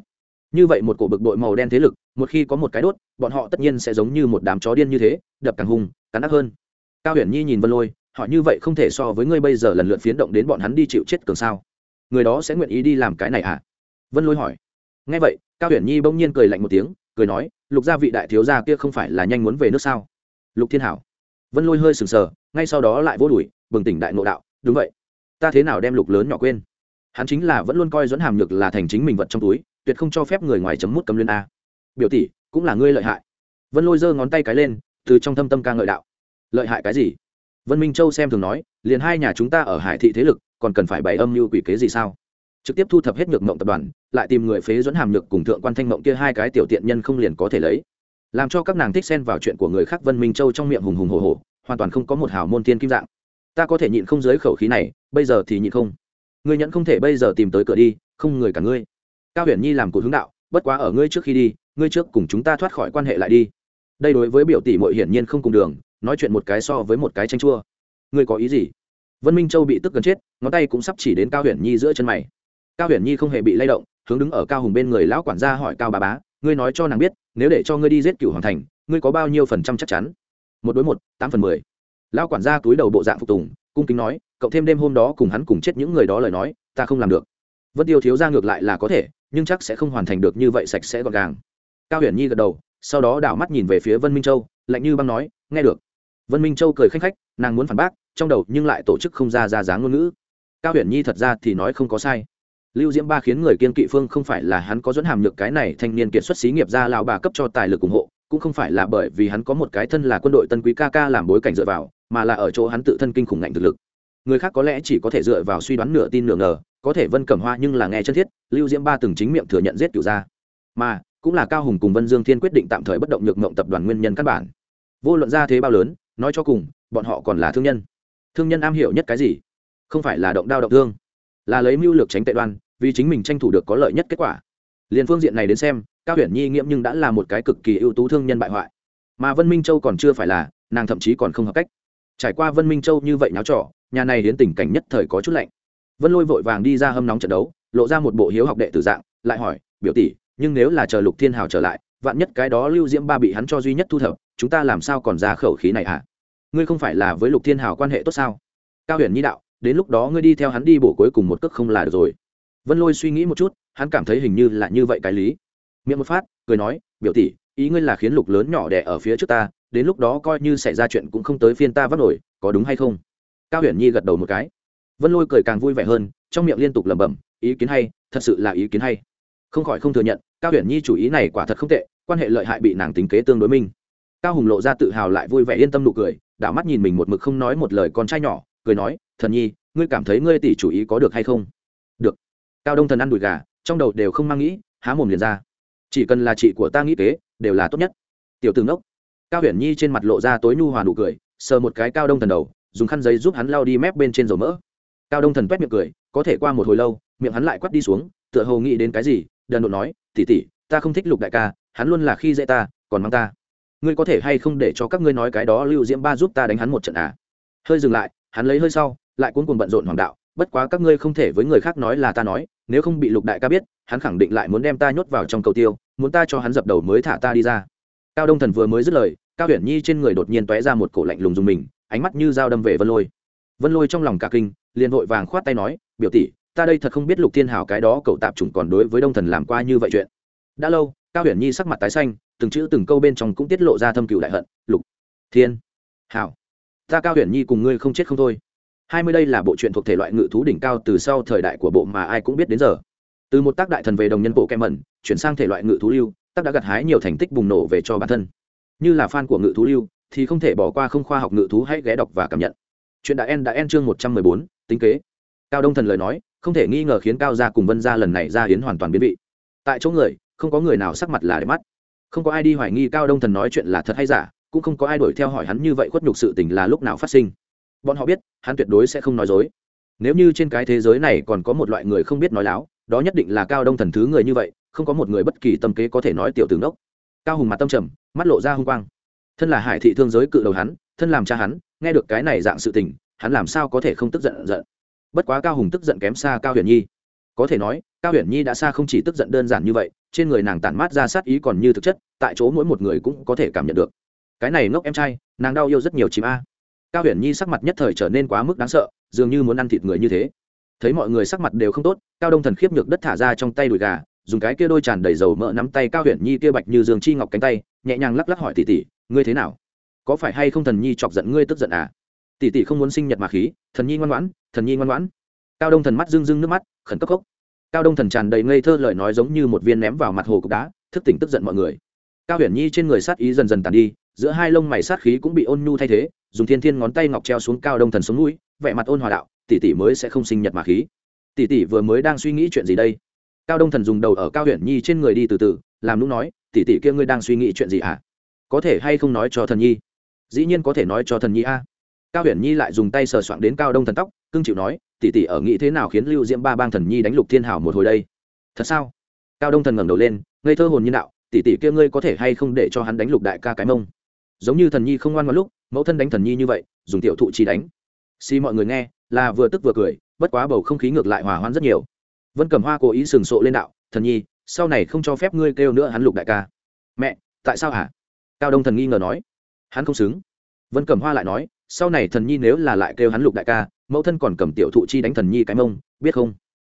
A: như vậy một cổ bực đội màu đen thế lực, một khi có một cái đốt, bọn họ tất nhiên sẽ giống như một đám chó điên như thế, đập càng hung, cắn ác hơn. Cao huyền nhi nhìn vân lôi, họ như vậy không thể so với ngươi bây giờ lần lượt phiến động đến bọn hắn đi chịu chết cường sao? Người đó sẽ nguyện ý đi làm cái này à? Vân lôi hỏi. Ngay vậy, cao huyền nhi bỗng nhiên cười lạnh một tiếng, cười nói, lục gia vị đại thiếu gia kia không phải là nhanh muốn về nước sao? Lục thiên hảo. Vân lôi hơi sừng sờ, ngay sau đó lại vô đuổi, bừng tỉnh đại ngộ đạo, đúng vậy. Ta thế nào đem lục lớn nhỏ quên? Hắn chính là vẫn luôn coi dẫn hàm nhược là thành chính mình vật trong túi tuyệt không cho phép người ngoài chấm mút cấm liên a. Biểu tỷ, cũng là ngươi lợi hại. Vân lôi giơ ngón tay cái lên, từ trong thâm tâm ca ngợi đạo. Lợi hại cái gì? Vân minh châu xem thường nói, liền hai nhà chúng ta ở hải thị thế lực, còn cần phải bày âm mưu quỷ kế gì sao? Trực tiếp thu thập hết nhược mộng tập đoàn, lại tìm người phế dẫn hàm nhược cùng thượng quan thanh mộng kia hai cái tiểu tiện nhân không liền có thể lấy. Làm cho các nàng thích xen vào chuyện của người khác vân minh châu trong miệng hùng hùng hồ hồ hoàn toàn không có một hào môn tiên kim dạng. Ta có thể nhịn không dưới khẩu khí này, bây giờ thì nhịn không. Ngươi nhận không thể bây giờ tìm tới cửa đi, không người cả ngươi cao huyền nhi làm cột hướng đạo, bất quá ở ngươi trước khi đi, ngươi trước cùng chúng ta thoát khỏi quan hệ lại đi. Đây đối với biểu tỷ mội hiển nhiên không cùng đường, nói chuyện một cái so với một cái tranh chua. Ngươi có ý gì? Vân minh châu bị tức gần chết, ngón tay cũng sắp chỉ đến cao huyền nhi giữa chân mày. Cao huyền nhi không hề bị lay động, hướng đứng ở cao hùng bên người lão quản gia hỏi, cao bà bá, ngươi nói cho nàng biết, nếu để cho ngươi đi giết cửu hoàng thành, ngươi có bao nhiêu phần trăm chắc chắn? Một đối một, tám phần mười. Lão quản gia túi đầu bộ dạng phục tùng, cung kính nói, cậu thêm đêm hôm đó cùng hắn cùng chết những người đó lời nói, ta không làm được. Vân tiêu thiếu ra ngược lại là có thể nhưng chắc sẽ không hoàn thành được như vậy sạch sẽ gọn gàng. Cao huyền nhi gật đầu, sau đó đảo mắt nhìn về phía vân minh châu, lạnh như băng nói, nghe được. Vân minh châu cười khanh khách, nàng muốn phản bác, trong đầu nhưng lại tổ chức không ra ra dáng ngôn ngữ. Cao huyền nhi thật ra thì nói không có sai. Lưu diễm ba khiến người kiên kỵ phương không phải là hắn có dẫn hàm nhược cái này thanh niên kiệt xuất xí nghiệp ra lao bà cấp cho tài lực ủng hộ, cũng không phải là bởi vì hắn có một cái thân là quân đội tân quý ca ca làm bối cảnh dựa vào, mà là ở chỗ hắn tự thân kinh khủng ngạnh thực lực người khác có lẽ chỉ có thể dựa vào suy đoán nửa tin nửa ngờ, có thể vân cẩm hoa nhưng là nghe chân thiết, lưu diễm ba từng chính miệng thừa nhận giết cựu gia. Mà, cũng là cao hùng cùng vân dương thiên quyết định tạm thời bất động nhược mộng tập đoàn nguyên nhân căn bản. Vô luận ra thế bao lớn, nói cho cùng, bọn họ còn là thương nhân. Thương nhân am hiểu nhất cái gì? Không phải là động đao động thương. Là lấy mưu lược tránh tệ đoan, vì chính mình tranh thủ được có lợi nhất kết quả. Liền phương diện này đến xem, cao huyền nhi nghiễm nhưng đã là một cái cực kỳ ưu tú thương nhân bại hoại. Mà vân minh châu còn chưa phải là, nàng thậm chí còn không hợp cách. Trải qua vân minh châu như vậy náo trọ nhà này đến tình cảnh nhất thời có chút lạnh. Vân lôi vội vàng đi ra hâm nóng trận đấu, lộ ra một bộ hiếu học đệ tử dạng, lại hỏi, biểu tỷ, nhưng nếu là chờ lục thiên hào trở lại, vạn nhất cái đó lưu diễm ba bị hắn cho duy nhất thu thập, chúng ta làm sao còn ra khẩu khí này hả? À? ngươi không phải là với lục thiên hào quan hệ tốt sao? Cao huyền nhi đạo, đến lúc đó ngươi đi theo hắn đi bổ cuối cùng một cước không là được rồi. Vân lôi suy nghĩ một chút, hắn cảm thấy hình như là như vậy cái lý. Miệng một phát, cười nói, biểu tỷ, ý ngươi là khiến lục lớn nhỏ đẻ ở phía trước ta, đến lúc đó coi như xảy ra chuyện cũng không tới phiên ta vắt nổi, có đúng hay không? Cao huyền nhi gật đầu một cái. Vân lôi cười càng vui vẻ hơn, trong miệng liên tục lẩm bẩm, ý kiến hay, thật sự là ý kiến hay. Không khỏi không thừa nhận, cao huyền nhi chủ ý này quả thật không tệ, quan hệ lợi hại bị nàng tính kế tương đối minh. Cao hùng lộ ra tự hào lại vui vẻ yên tâm nụ cười, đảo mắt nhìn mình một mực không nói một lời con trai nhỏ, cười nói, thần nhi, ngươi cảm thấy ngươi tỷ chủ ý có được hay không? Được. Cao đông thần ăn đùi gà, trong đầu đều không mang nghĩ, há mồm liền ra. Chỉ cần là chị của ta nghĩ kế, đều là tốt nhất. Tiểu tướng đốc cao huyền nhi trên mặt lộ ra tối nhu hòa nụ cười, sờ một cái cao đông thần đầu dùng khăn giấy giúp hắn lao đi mép bên trên dầu mỡ. Cao đông thần quét miệng cười, có thể qua một hồi lâu, miệng hắn lại quắt đi xuống, tựa hồ nghĩ đến cái gì, đần độn nói tỉ tỉ ta không thích lục đại ca, hắn luôn là khi dễ ta, còn mang ta. Ngươi có thể hay không để cho các ngươi nói cái đó lưu diễm ba giúp ta đánh hắn một trận à? Hơi dừng lại, hắn lấy hơi sau, lại cuốn cuồng bận rộn hoàng đạo, bất quá các ngươi không thể với người khác nói là ta nói, nếu không bị lục đại ca biết, hắn khẳng định lại muốn đem ta nhốt vào trong cầu tiêu, muốn ta cho hắn dập đầu mới thả ta đi ra. Cao đông thần vừa mới dứt lời, cao huyền nhi trên người đột nhiên tóe ra một cổ lạnh lùng dùng mình ánh mắt như dao đâm về vân lôi. Vân lôi trong lòng cả kinh, liền vội vàng khoát tay nói, biểu tỷ, ta đây thật không biết lục thiên hảo cái đó cậu tạp chủng còn đối với đông thần làm qua như vậy chuyện. Đã lâu, cao huyền nhi sắc mặt tái xanh, từng chữ từng câu bên trong cũng tiết lộ ra thâm cựu đại hận, lục thiên hảo ta cao huyền nhi cùng ngươi không chết không thôi. Hai mươi đây là bộ truyện thuộc thể loại ngự thú đỉnh cao từ sau thời đại của bộ mà ai cũng biết đến giờ. Từ một tác đại thần về đồng nhân bộ kem mẩn, chuyển sang thể loại ngự thú lưu, tác đã gặt hái nhiều thành tích bùng nổ về cho bản thân. Như là fan của ngự thú lưu thì không thể bỏ qua không khoa học ngự thú hãy ghé đọc và cảm nhận. Chuyện đã en đã en chương một trăm mười bốn, tính kế. Cao đông thần lời nói, không thể nghi ngờ khiến cao gia cùng vân gia lần này ra hiến hoàn toàn biến vị. Tại chỗ người, không có người nào sắc mặt là để mắt. Không có ai đi hoài nghi cao đông thần nói chuyện là thật hay giả, cũng không có ai đuổi theo hỏi hắn như vậy khuất nhục sự tình là lúc nào phát sinh. Bọn họ biết, hắn tuyệt đối sẽ không nói dối. Nếu như trên cái thế giới này còn có một loại người không biết nói láo, đó nhất định là cao đông thần thứ người như vậy, không có một người bất kỳ tâm kế có thể nói tiểu tướng đốc cao hùng mặt tâm trầm, mắt lộ ra h u n g quang thân là hải thị thương giới cự đầu hắn, thân làm cha hắn, nghe được cái này dạng sự tình, hắn làm sao có thể không tức giận giận? Bất quá cao hùng tức giận kém xa cao huyền nhi. Có thể nói, cao huyền nhi đã xa không chỉ tức giận đơn giản như vậy, trên người nàng tản mát ra sát ý còn như thực chất, tại chỗ mỗi một người cũng có thể cảm nhận được. Cái này ngốc em trai, nàng đau yêu rất nhiều chìm a. Cao huyền nhi sắc mặt nhất thời trở nên quá mức đáng sợ, dường như muốn ăn thịt người như thế. Thấy mọi người sắc mặt đều không tốt, cao đông thần khiếp nhược đất thả ra trong tay đùi gà, dùng cái kia đôi tràn đầy dầu mỡ nắm tay cao huyền nhi kia bạch như dương chi ngọc cánh tay, nhẹ nhàng lắc lắc hỏi tỉ tỉ ngươi thế nào? Có phải hay không thần nhi chọc giận ngươi tức giận à? Tỷ tỷ không muốn sinh nhật mà khí, thần nhi ngoan ngoãn, thần nhi ngoan ngoãn. Cao đông thần mắt rưng rưng nước mắt, khẩn cấp cốc cao đông thần tràn đầy ngây thơ lời nói giống như một viên ném vào mặt hồ cục đá, thức tỉnh tức giận mọi người. Cao huyền nhi trên người sát ý dần dần tàn đi, giữa hai lông mày sát khí cũng bị ôn nhu thay thế, dùng thiên thiên ngón tay ngọc treo xuống cao đông thần sống mũi vẻ mặt ôn hòa đạo, tỷ tỷ mới sẽ không sinh nhật mà khí. Tỷ tỷ vừa mới đang suy nghĩ chuyện gì đây? Cao đông thần dùng đầu ở cao Huyền nhi trên người đi từ từ, làm lúc nói, tỷ tỷ kia ngươi đang suy nghĩ chuyện gì ạ à? Có thể hay không nói cho thần nhi? Dĩ nhiên có thể nói cho thần nhi a. Cao huyền nhi lại dùng tay sờ soạng đến cao đông thần tóc, cưng chịu nói, tỷ tỷ ở nghĩ thế nào khiến lưu diễm ba bang thần nhi đánh lục thiên hảo một hồi đây? Thật sao? Cao đông thần ngẩng đầu lên, ngây thơ hồn như đạo, tỷ tỷ kia ngươi có thể hay không để cho hắn đánh lục đại ca cái mông? Giống như thần nhi không ngoan ngoan lúc, mẫu thân đánh thần nhi như vậy, dùng tiểu thụ chi đánh. Xi mọi người nghe, là vừa tức vừa cười, bất quá bầu không khí ngược lại hòa hoãn rất nhiều. Vân cầm hoa cố ý sừng sộ lên đạo, thần nhi, sau này không cho phép ngươi kêu nữa hắn lục đại ca. Mẹ, tại sao hả? Cao đông thần nghi ngờ nói. Hắn không xứng. Vân cầm hoa lại nói, sau này thần nhi nếu là lại kêu hắn lục đại ca, mẫu thân còn cầm tiểu thụ chi đánh thần nhi cái mông, biết không?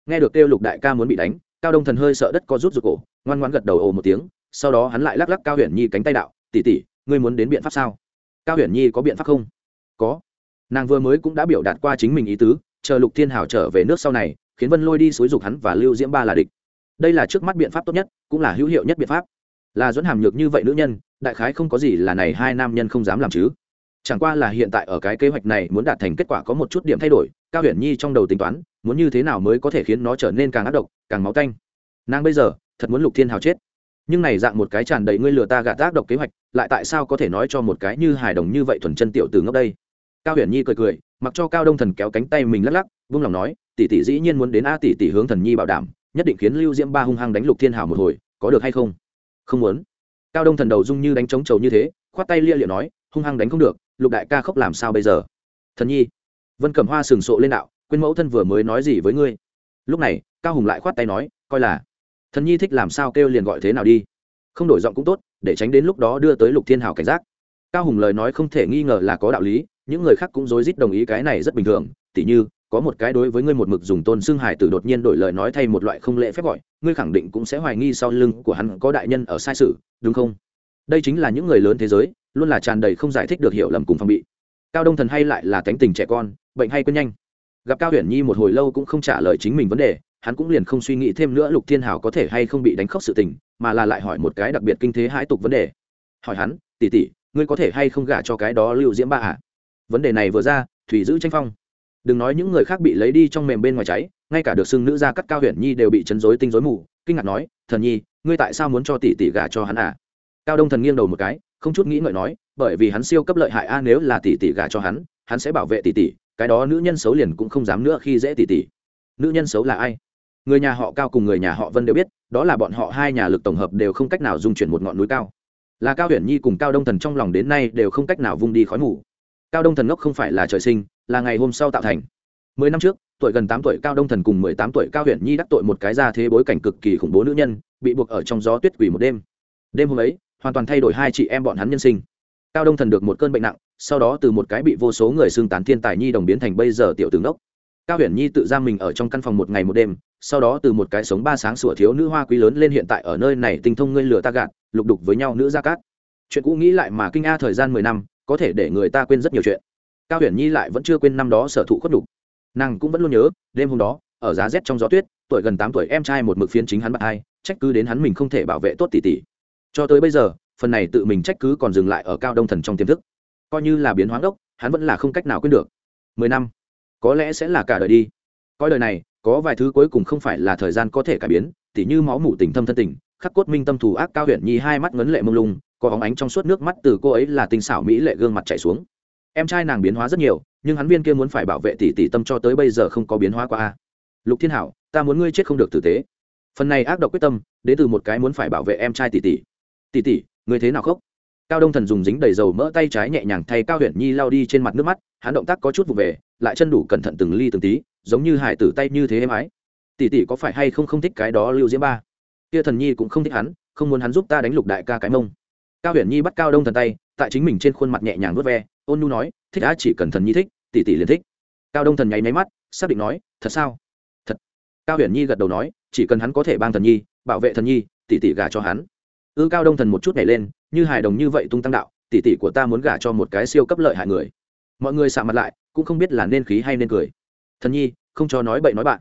A: Nghe được kêu lục đại ca muốn bị đánh, cao đông thần hơi sợ đất có rút ruột cổ, ngoan ngoan gật đầu ồ một tiếng, sau đó hắn lại lắc lắc cao huyền nhi cánh tay đạo tỉ tỉ ngươi muốn đến biện pháp sao? Cao huyền nhi có biện pháp không? Có. Nàng vừa mới cũng đã biểu đạt qua chính mình ý tứ, chờ lục thiên hảo trở về nước sau này, khiến vân lôi đi xúi dục hắn và lưu diễm ba là địch. Đây là trước mắt biện pháp tốt nhất, cũng là hữu hiệu nhất biện pháp là dẫn hàm nhược như vậy nữ nhân, đại khái không có gì là này hai nam nhân không dám làm chứ. Chẳng qua là hiện tại ở cái kế hoạch này muốn đạt thành kết quả có một chút điểm thay đổi, cao huyền nhi trong đầu tính toán, muốn như thế nào mới có thể khiến nó trở nên càng ác độc, càng máu canh. Nàng bây giờ, thật muốn lục thiên hào chết. Nhưng này dạng một cái tràn đầy ngươi lừa ta gạt ác độc kế hoạch, lại tại sao có thể nói cho một cái như hài đồng như vậy thuần chân tiểu từ ngốc đây? Cao huyền nhi cười cười, mặc cho cao đông thần kéo cánh tay mình lắc lắc, vung lòng nói, tỷ tỷ dĩ nhiên muốn đến a tỷ tỷ hướng thần nhi bảo đảm, nhất định khiến lưu diễm ba hung hăng đánh lục thiên hào một hồi, có được hay không? Không muốn. Cao đông thần đầu dung như đánh trống trầu như thế, khoát tay lia liệu nói, hung hăng đánh không được, lục đại ca khóc làm sao bây giờ? Thần nhi, vân cẩm hoa sừng sộ lên đạo, quên mẫu thân vừa mới nói gì với ngươi? Lúc này, cao hùng lại khoát tay nói, coi là, thần nhi thích làm sao kêu liền gọi thế nào đi. Không đổi giọng cũng tốt, để tránh đến lúc đó đưa tới lục thiên hào cảnh giác. Cao hùng lời nói không thể nghi ngờ là có đạo lý, những người khác cũng rối rít đồng ý cái này rất bình thường, tỉ như có một cái đối với ngươi một mực dùng tôn xưng hải tử đột nhiên đổi lời nói thay một loại không lễ phép gọi, ngươi khẳng định cũng sẽ hoài nghi sau lưng của hắn có đại nhân ở sai sự, đúng không? Đây chính là những người lớn thế giới, luôn là tràn đầy không giải thích được hiểu lầm cùng phong bị. Cao đông thần hay lại là tánh tình trẻ con, bệnh hay quên nhanh. Gặp cao huyền nhi một hồi lâu cũng không trả lời chính mình vấn đề, hắn cũng liền không suy nghĩ thêm nữa lục thiên hào có thể hay không bị đánh khóc sự tình, mà là lại hỏi một cái đặc biệt kinh thế hãi tục vấn đề. Hỏi hắn tỉ tỉ ngươi có thể hay không gả cho cái đó lưu diễm ba à? vấn đề này vừa ra, thủy giữ tranh phong đừng nói những người khác bị lấy đi trong mềm bên ngoài cháy, ngay cả được xưng nữ gia cắt cao huyền nhi đều bị chấn rối tinh rối mù, kinh ngạc nói, thần nhi, ngươi tại sao muốn cho tỷ tỷ gả cho hắn à? Cao đông thần nghiêng đầu một cái, không chút nghĩ ngợi nói, bởi vì hắn siêu cấp lợi hại a, nếu là tỷ tỷ gả cho hắn hắn sẽ bảo vệ tỷ tỷ, cái đó nữ nhân xấu liền cũng không dám nữa khi dễ tỷ tỷ. Nữ nhân xấu là ai? Người nhà họ cao cùng người nhà họ vân đều biết, đó là bọn họ hai nhà lực tổng hợp đều không cách nào dung chuyển một ngọn núi cao. Là cao huyền nhi cùng cao đông thần trong lòng đến nay đều không cách nào vung đi khói mù. Cao đông thần ngốc không phải là trời sinh là ngày hôm sau tạo thành. Mười năm trước, tuổi gần tám tuổi cao đông thần cùng mười tám tuổi cao huyền nhi đắc tội một cái ra thế bối cảnh cực kỳ khủng bố nữ nhân, bị buộc ở trong gió tuyết quỷ một đêm. Đêm hôm ấy, hoàn toàn thay đổi hai chị em bọn hắn nhân sinh. Cao đông thần được một cơn bệnh nặng, sau đó từ một cái bị vô số người xưng tán thiên tài nhi đồng biến thành bây giờ tiểu tướng đốc. Cao huyền nhi tự giam mình ở trong căn phòng một ngày một đêm, sau đó từ một cái sống ba sáng sủa thiếu nữ hoa quý lớn lên hiện tại ở nơi này tinh thông ngươi lừa ta gạt, lục đục với nhau nữ gia cát. Chuyện cũ nghĩ lại mà kinh a thời gian mười năm, có thể để người ta quên rất nhiều chuyện cao huyền nhi lại vẫn chưa quên năm đó sở thụ khuất đục nàng cũng vẫn luôn nhớ, đêm hôm đó, ở giá rét trong gió tuyết, tuổi gần tám tuổi em trai một mực phiến chính hắn bạn hai, trách cứ đến hắn mình không thể bảo vệ tốt tỷ tỷ. Cho tới bây giờ, phần này tự mình trách cứ còn dừng lại ở cao đông thần trong tiềm thức. Coi như là biến hoáng ốc hắn vẫn là không cách nào quên được. Mười năm, có lẽ sẽ là cả đời đi. Coi đời này, có vài thứ cuối cùng không phải là thời gian có thể cải biến, tỉ như máu mủ tình thâm thân tình, khắc cốt minh tâm thù ác cao huyện nhi hai mắt ngấn lệ mông lung, có óng ánh trong suốt nước mắt từ cô ấy là tinh xảo mỹ lệ gương mặt chảy xuống em trai nàng biến hóa rất nhiều, nhưng hắn viên kia muốn phải bảo vệ tỷ tỷ tâm cho tới bây giờ không có biến hóa qua lục thiên hảo, ta muốn ngươi chết không được tử tế. Phần này ác độc quyết tâm, đến từ một cái muốn phải bảo vệ em trai tỷ tỷ. Tỷ tỷ, ngươi thế nào khóc? Cao đông thần dùng dính đầy dầu mỡ tay trái nhẹ nhàng thay cao huyện nhi lao đi trên mặt nước mắt, hắn động tác có chút vụ về, lại chân đủ cẩn thận từng ly từng tí, giống như hải tử tay như thế êm ái. Tỷ tỷ có phải hay không không thích cái đó lưu diễm ba? Kia thần nhi cũng không thích hắn, không muốn hắn giúp ta đánh lục đại ca cái mông cao huyền nhi bắt cao đông thần tay, tại chính mình trên khuôn mặt nhẹ nhàng vớt ve, ôn nu nói, thích đã chỉ cần thần nhi thích, tỷ tỷ liền thích. Cao đông thần nháy máy mắt, xác định nói, thật sao? Thật. Cao huyền nhi gật đầu nói, chỉ cần hắn có thể bang thần nhi, bảo vệ thần nhi, tỷ tỷ gả cho hắn. Ư cao đông thần một chút nhảy lên, như hài đồng như vậy tung tăng đạo, tỷ tỷ của ta muốn gả cho một cái siêu cấp lợi hại người. Mọi người sạ mặt lại, cũng không biết là nên khí hay nên cười. Thần nhi, không cho nói bậy nói bạn.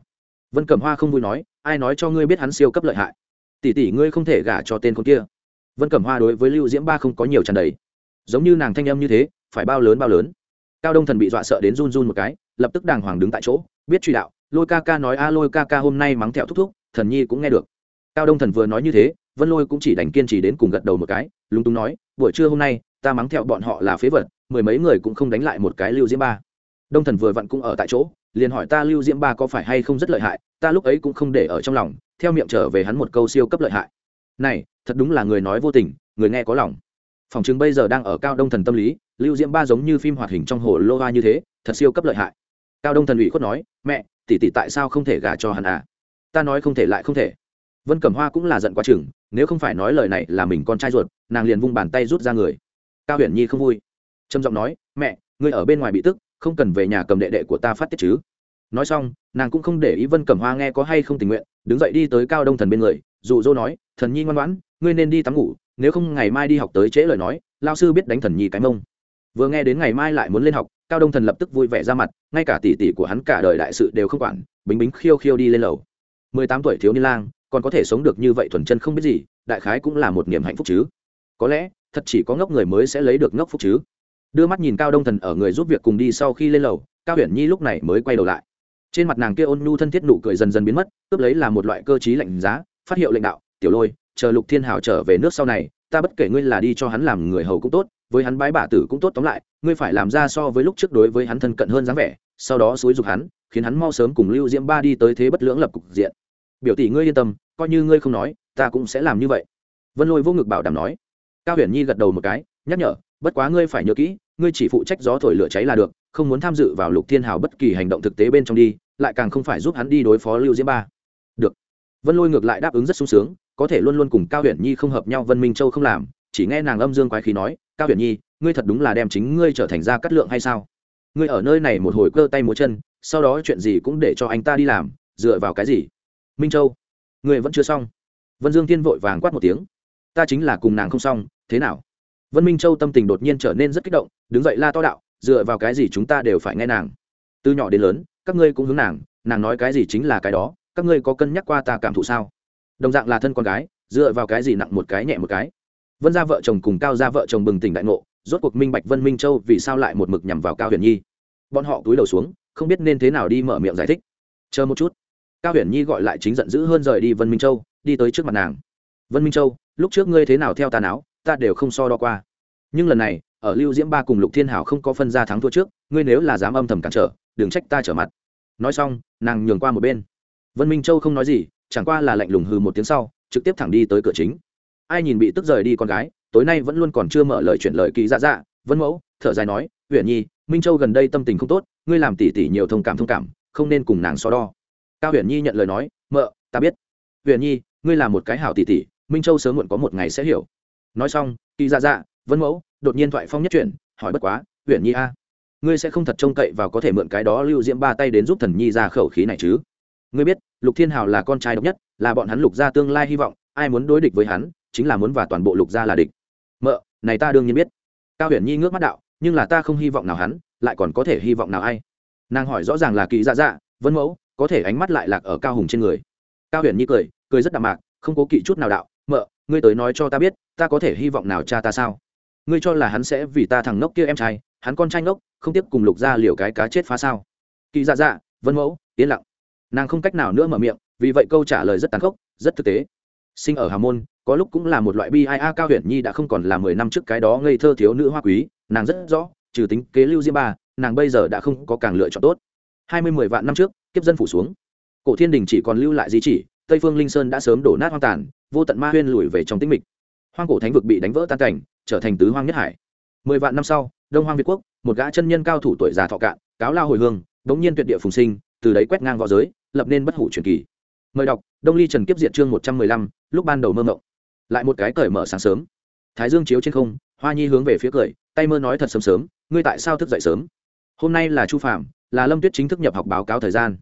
A: Vân cẩm hoa không vui nói, ai nói cho ngươi biết hắn siêu cấp lợi hại? Tỷ tỷ ngươi không thể gả cho tên con kia vân cẩm hoa đối với lưu diễm ba không có nhiều tràn đầy. Giống như nàng thanh âm như thế, phải bao lớn bao lớn. Cao đông thần bị dọa sợ đến run run một cái, lập tức đàng hoàng đứng tại chỗ, biết truy đạo, lôi ca ca nói a, lôi ca ca hôm nay mắng thẹo thúc thúc, thần nhi cũng nghe được. Cao đông thần vừa nói như thế, vân lôi cũng chỉ đành kiên trì đến cùng gật đầu một cái, lúng túng nói, buổi trưa hôm nay, ta mắng thẹo bọn họ là phế vật, mười mấy người cũng không đánh lại một cái lưu diễm ba. Đông thần vừa vặn cũng ở tại chỗ, liền hỏi ta lưu diễm ba có phải hay không rất lợi hại, ta lúc ấy cũng không để ở trong lòng, theo miệng trở về hắn một câu siêu cấp lợi hại. Này thật đúng là người nói vô tình, người nghe có lòng. Phòng chứng bây giờ đang ở cao đông thần tâm lý, lưu diễm ba giống như phim hoạt hình trong hồ lô hoa như thế, thật siêu cấp lợi hại. Cao đông thần ủy khuất nói, mẹ, tỷ tỷ tại sao không thể gả cho hắn à? Ta nói không thể lại không thể. Vân cẩm hoa cũng là giận quá chừng, nếu không phải nói lời này là mình con trai ruột, nàng liền vung bàn tay rút ra người. Cao huyền nhi không vui. Trầm giọng nói, mẹ, ngươi ở bên ngoài bị tức, không cần về nhà cầm đệ đệ của ta phát tiết chứ. Nói xong, nàng cũng không để ý vân cẩm hoa nghe có hay không tình nguyện, đứng dậy đi tới cao đông thần bên người, dụ dỗ nói, thần nhi ngoan ngoãn ngươi nên đi tắm ngủ, nếu không ngày mai đi học tới trễ lời nói, lao sư biết đánh thần nhi cái mông. Vừa nghe đến ngày mai lại muốn lên học, cao đông thần lập tức vui vẻ ra mặt, ngay cả tỷ tỷ của hắn cả đời đại sự đều không quản, bính bính khiêu khiêu đi lên lầu. Mười tám tuổi thiếu niên lang, còn có thể sống được như vậy thuần chân không biết gì, đại khái cũng là một niềm hạnh phúc chứ. Có lẽ, thật chỉ có ngốc người mới sẽ lấy được ngốc phúc chứ. Đưa mắt nhìn cao đông thần ở người giúp việc cùng đi sau khi lên lầu, cao huyền nhi lúc này mới quay đầu lại. Trên mặt nàng kia ôn nhu thân thiết nụ cười dần dần biến mất, cướp lấy là một loại cơ chí lạnh giá, phát hiệu lãnh đạo, tiểu lôi chờ lục thiên hảo trở về nước sau này, ta bất kể ngươi là đi cho hắn làm người hầu cũng tốt, với hắn bái bả tử cũng tốt tóm lại, ngươi phải làm ra so với lúc trước đối với hắn thân cận hơn dáng vẻ, sau đó xúi giục hắn, khiến hắn mau sớm cùng lưu diễm ba đi tới thế bất lưỡng lập cục diện. Biểu tỷ ngươi yên tâm, coi như ngươi không nói, ta cũng sẽ làm như vậy. Vân lôi vô ngực bảo đảm nói. Cao huyền nhi gật đầu một cái, nhắc nhở, bất quá ngươi phải nhớ kỹ, ngươi chỉ phụ trách gió thổi lửa cháy là được, không muốn tham dự vào lục thiên hào bất kỳ hành động thực tế bên trong đi, lại càng không phải giúp hắn đi đối phó lưu diễm ba. Được. Vân lôi ngược lại đáp ứng rất sung sướng có thể luôn luôn cùng cao huyền nhi không hợp nhau vân minh châu không làm, chỉ nghe nàng âm dương quái khí nói, cao huyền nhi, ngươi thật đúng là đem chính ngươi trở thành ra cắt lượng hay sao? Ngươi ở nơi này một hồi cơ tay múa chân, sau đó chuyện gì cũng để cho anh ta đi làm, dựa vào cái gì? Minh châu, ngươi vẫn chưa xong. Vân dương tiên vội vàng quát một tiếng, ta chính là cùng nàng không xong, thế nào? Vân minh châu tâm tình đột nhiên trở nên rất kích động, đứng dậy la to đạo, dựa vào cái gì chúng ta đều phải nghe nàng? Từ nhỏ đến lớn, các ngươi cũng hướng nàng nàng nói cái gì chính là cái đó, các ngươi có cân nhắc qua ta cảm thụ sao? Đồng dạng là thân con gái, dựa vào cái gì nặng một cái nhẹ một cái. Vân gia vợ chồng cùng cao gia vợ chồng bừng tỉnh đại ngộ, rốt cuộc minh bạch vân minh châu vì sao lại một mực nhằm vào cao huyền nhi. Bọn họ túi đầu xuống, không biết nên thế nào đi mở miệng giải thích. Chờ một chút. Cao huyền nhi gọi lại chính giận dữ hơn rời đi vân minh châu, đi tới trước mặt nàng. Vân minh châu, lúc trước ngươi thế nào theo ta não ta đều không so đo qua. Nhưng lần này, ở lưu diễm ba cùng lục thiên hảo không có phân ra thắng thua trước, ngươi nếu là dám âm thầm cản trở, đừng trách ta trở mặt. Nói xong, nàng nhường qua một bên. Vân minh châu không nói gì chẳng qua là lạnh lùng hừ một tiếng sau, trực tiếp thẳng đi tới cửa chính. Ai nhìn bị tức rời đi con gái, tối nay vẫn luôn còn chưa mở lời chuyện lời kỳ dạ dạ vân mẫu, thở dài nói huyện nhi, minh châu gần đây tâm tình không tốt, ngươi làm tỉ tỉ nhiều thông cảm thông cảm, không nên cùng nàng so đo. Cao huyện nhi nhận lời nói, mợ, ta biết. Huyện nhi, ngươi là một cái hảo tỉ tỉ, minh châu sớm muộn có một ngày sẽ hiểu. Nói xong, kỳ dạ dạ vân mẫu, đột nhiên thoại phong nhất chuyển, hỏi bất quá huyện nhi a, ngươi sẽ không thật trông cậy vào có thể mượn cái đó lưu diễm ba tay đến giúp thần nhi ra khẩu khí này chứ? Ngươi biết, lục thiên hào là con trai độc nhất, là bọn hắn lục gia tương lai hy vọng, ai muốn đối địch với hắn, chính là muốn và toàn bộ lục gia là địch. Mợ, này ta đương nhiên biết. Cao huyền nhi ngước mắt đạo, nhưng là ta không hy vọng nào hắn, lại còn có thể hy vọng nào ai? Nàng hỏi rõ ràng là kỳ dạ dạ vân mẫu, có thể ánh mắt lại lạc ở cao hùng trên người. Cao huyền nhi cười cười rất đạm mạc, không cố kỵ chút nào đạo, mợ, ngươi tới nói cho ta biết, ta có thể hy vọng nào cha ta sao? Ngươi cho là hắn sẽ vì ta thằng ngốc kia em trai, hắn con trai ngốc, không tiếp cùng lục ra liều cái cá chết phá sao? Kỳ dạ dạ vân mẫu, yên lặng nàng không cách nào nữa mở miệng, vì vậy câu trả lời rất tàn khốc, rất thực tế. Sinh ở hà môn, có lúc cũng là một loại bi ai a cao huyền nhi đã không còn là mười năm trước cái đó ngây thơ thiếu nữ hoa quý, nàng rất rõ, trừ tính kế lưu diêm ba, nàng bây giờ đã không có càng lựa chọn tốt. Hai mươi mười vạn năm trước, kiếp dân phủ xuống. Cổ thiên đình chỉ còn lưu lại di chỉ, tây phương linh sơn đã sớm đổ nát hoang tàn, vô tận ma huyên lùi về trong tĩnh mịch. Hoang cổ thánh vực bị đánh vỡ tan cảnh, trở thành tứ hoang nhất hải. Mười vạn năm sau, đông hoang việt quốc, một gã chân nhân cao thủ tuổi già thọ cạn, cáo lao hồi hương bỗng nhiên tuyệt địa phùng sinh từ đấy quét ngang võ giới, lập nên bất hủ truyền kỳ. Mời đọc, đông ly trần kiếp diệt chương một trăm mười lăm, lúc ban đầu mơ mộng. Lại một cái cởi mở sáng sớm. Thái dương chiếu trên không, hoa nhi hướng về phía cười, tay mơ nói thật sớm sớm, ngươi tại sao thức dậy sớm? Hôm nay là chu phạm là lâm tuyết chính thức nhập học báo cáo thời gian.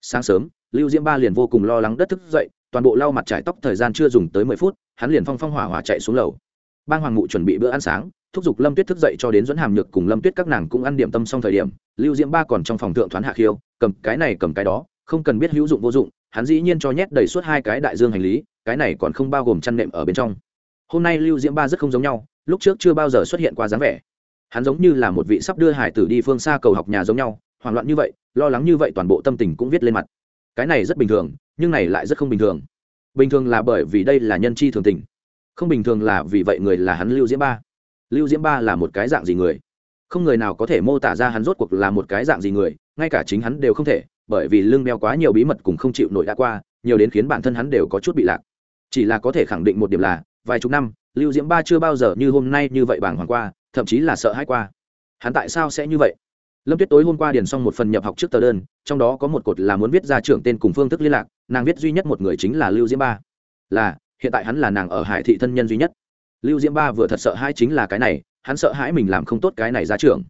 A: Sáng sớm, lưu diễm ba liền vô cùng lo lắng đất thức dậy, toàn bộ lau mặt trải tóc thời gian chưa dùng tới mười phút, hắn liền phong phong hỏa hỏa chạy xuống lầu. Bang hoàng ngụ chuẩn bị bữa ăn sáng thúc giục lâm tuyết thức dậy cho đến dẫn hàm nhược cùng lâm tuyết các nàng cũng ăn điểm tâm xong thời điểm, lưu diễm ba còn trong phòng thượng thoán hạ khiêu, cầm cái này cầm cái đó, không cần biết hữu dụng vô dụng, hắn dĩ nhiên cho nhét đầy suốt hai cái đại dương hành lý, cái này còn không bao gồm chăn nệm ở bên trong. Hôm nay lưu diễm ba rất không giống nhau, lúc trước chưa bao giờ xuất hiện qua dáng vẻ. Hắn giống như là một vị sắp đưa hải tử đi phương xa cầu học nhà giống nhau, hoảng loạn như vậy, lo lắng như vậy toàn bộ tâm tình cũng viết lên mặt. Cái này rất bình thường, nhưng này lại rất không bình thường. Bình thường là bởi vì đây là nhân chi thường tình, không bình thường là vì vậy người là hắn lưu diễm ba lưu diễm ba là một cái dạng gì người? Không người nào có thể mô tả ra hắn rốt cuộc là một cái dạng gì người, ngay cả chính hắn đều không thể, bởi vì lưng đeo quá nhiều bí mật cùng không chịu nổi đã qua, nhiều đến khiến bản thân hắn đều có chút bị lạc. Chỉ là có thể khẳng định một điểm là, vài chục năm, lưu diễm ba chưa bao giờ như hôm nay như vậy bàng hoàng qua, thậm chí là sợ hãi qua. Hắn tại sao sẽ như vậy? Lâm tuyết tối hôm qua điền xong một phần nhập học trước tờ đơn, trong đó có một cột là muốn viết ra trưởng tên cùng phương thức liên lạc, nàng viết duy nhất một người chính là lưu diễm ba. Là, hiện tại hắn là nàng ở hải thị thân nhân duy nhất lưu diễm ba vừa thật sợ hãi chính là cái này, hắn sợ hãi mình làm không tốt cái này ra trưởng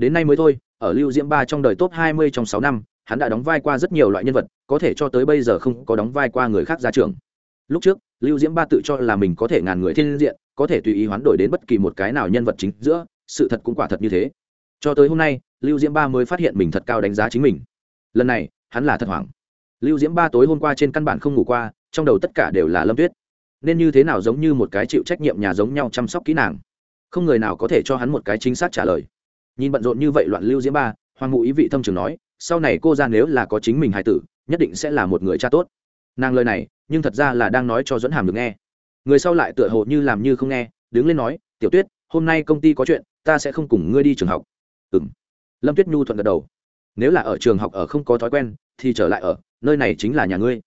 A: đến nay mới thôi, ở lưu diễm ba trong đời top hai mươi trong sáu năm, hắn đã đóng vai qua rất nhiều loại nhân vật, có thể cho tới bây giờ không có đóng vai qua người khác ra trường. Lúc trước, lưu diễm ba tự cho là mình có thể ngàn người thiên diện, có thể tùy ý hoán đổi đến bất kỳ một cái nào nhân vật chính giữa, sự thật cũng quả thật như thế. Cho tới hôm nay, lưu diễm ba mới phát hiện mình thật cao đánh giá chính mình. Lần này, hắn là thật hoảng. Lưu diễm ba tối hôm qua trên căn bản không ngủ qua, trong đầu tất cả đều là lâm tuyết nên như thế nào giống như một cái chịu trách nhiệm nhà giống nhau chăm sóc kỹ nàng? Không người nào có thể cho hắn một cái chính xác trả lời. Nhìn bận rộn như vậy loạn lưu diễm ba, hoàng ngụ ý vị thâm trường nói, sau này cô ra nếu là có chính mình hài tử, nhất định sẽ là một người cha tốt. Nàng lời này, nhưng thật ra là đang nói cho dẫn hàm được nghe. Người sau lại tựa hồ như làm như không nghe, đứng lên nói, tiểu tuyết, hôm nay công ty có chuyện, ta sẽ không cùng ngươi đi trường học. Ừ m lâm tuyết nhu thuận gật đầu. Nếu là ở trường học ở không có thói quen, thì trở lại ở, nơi này chính là nhà ngươi.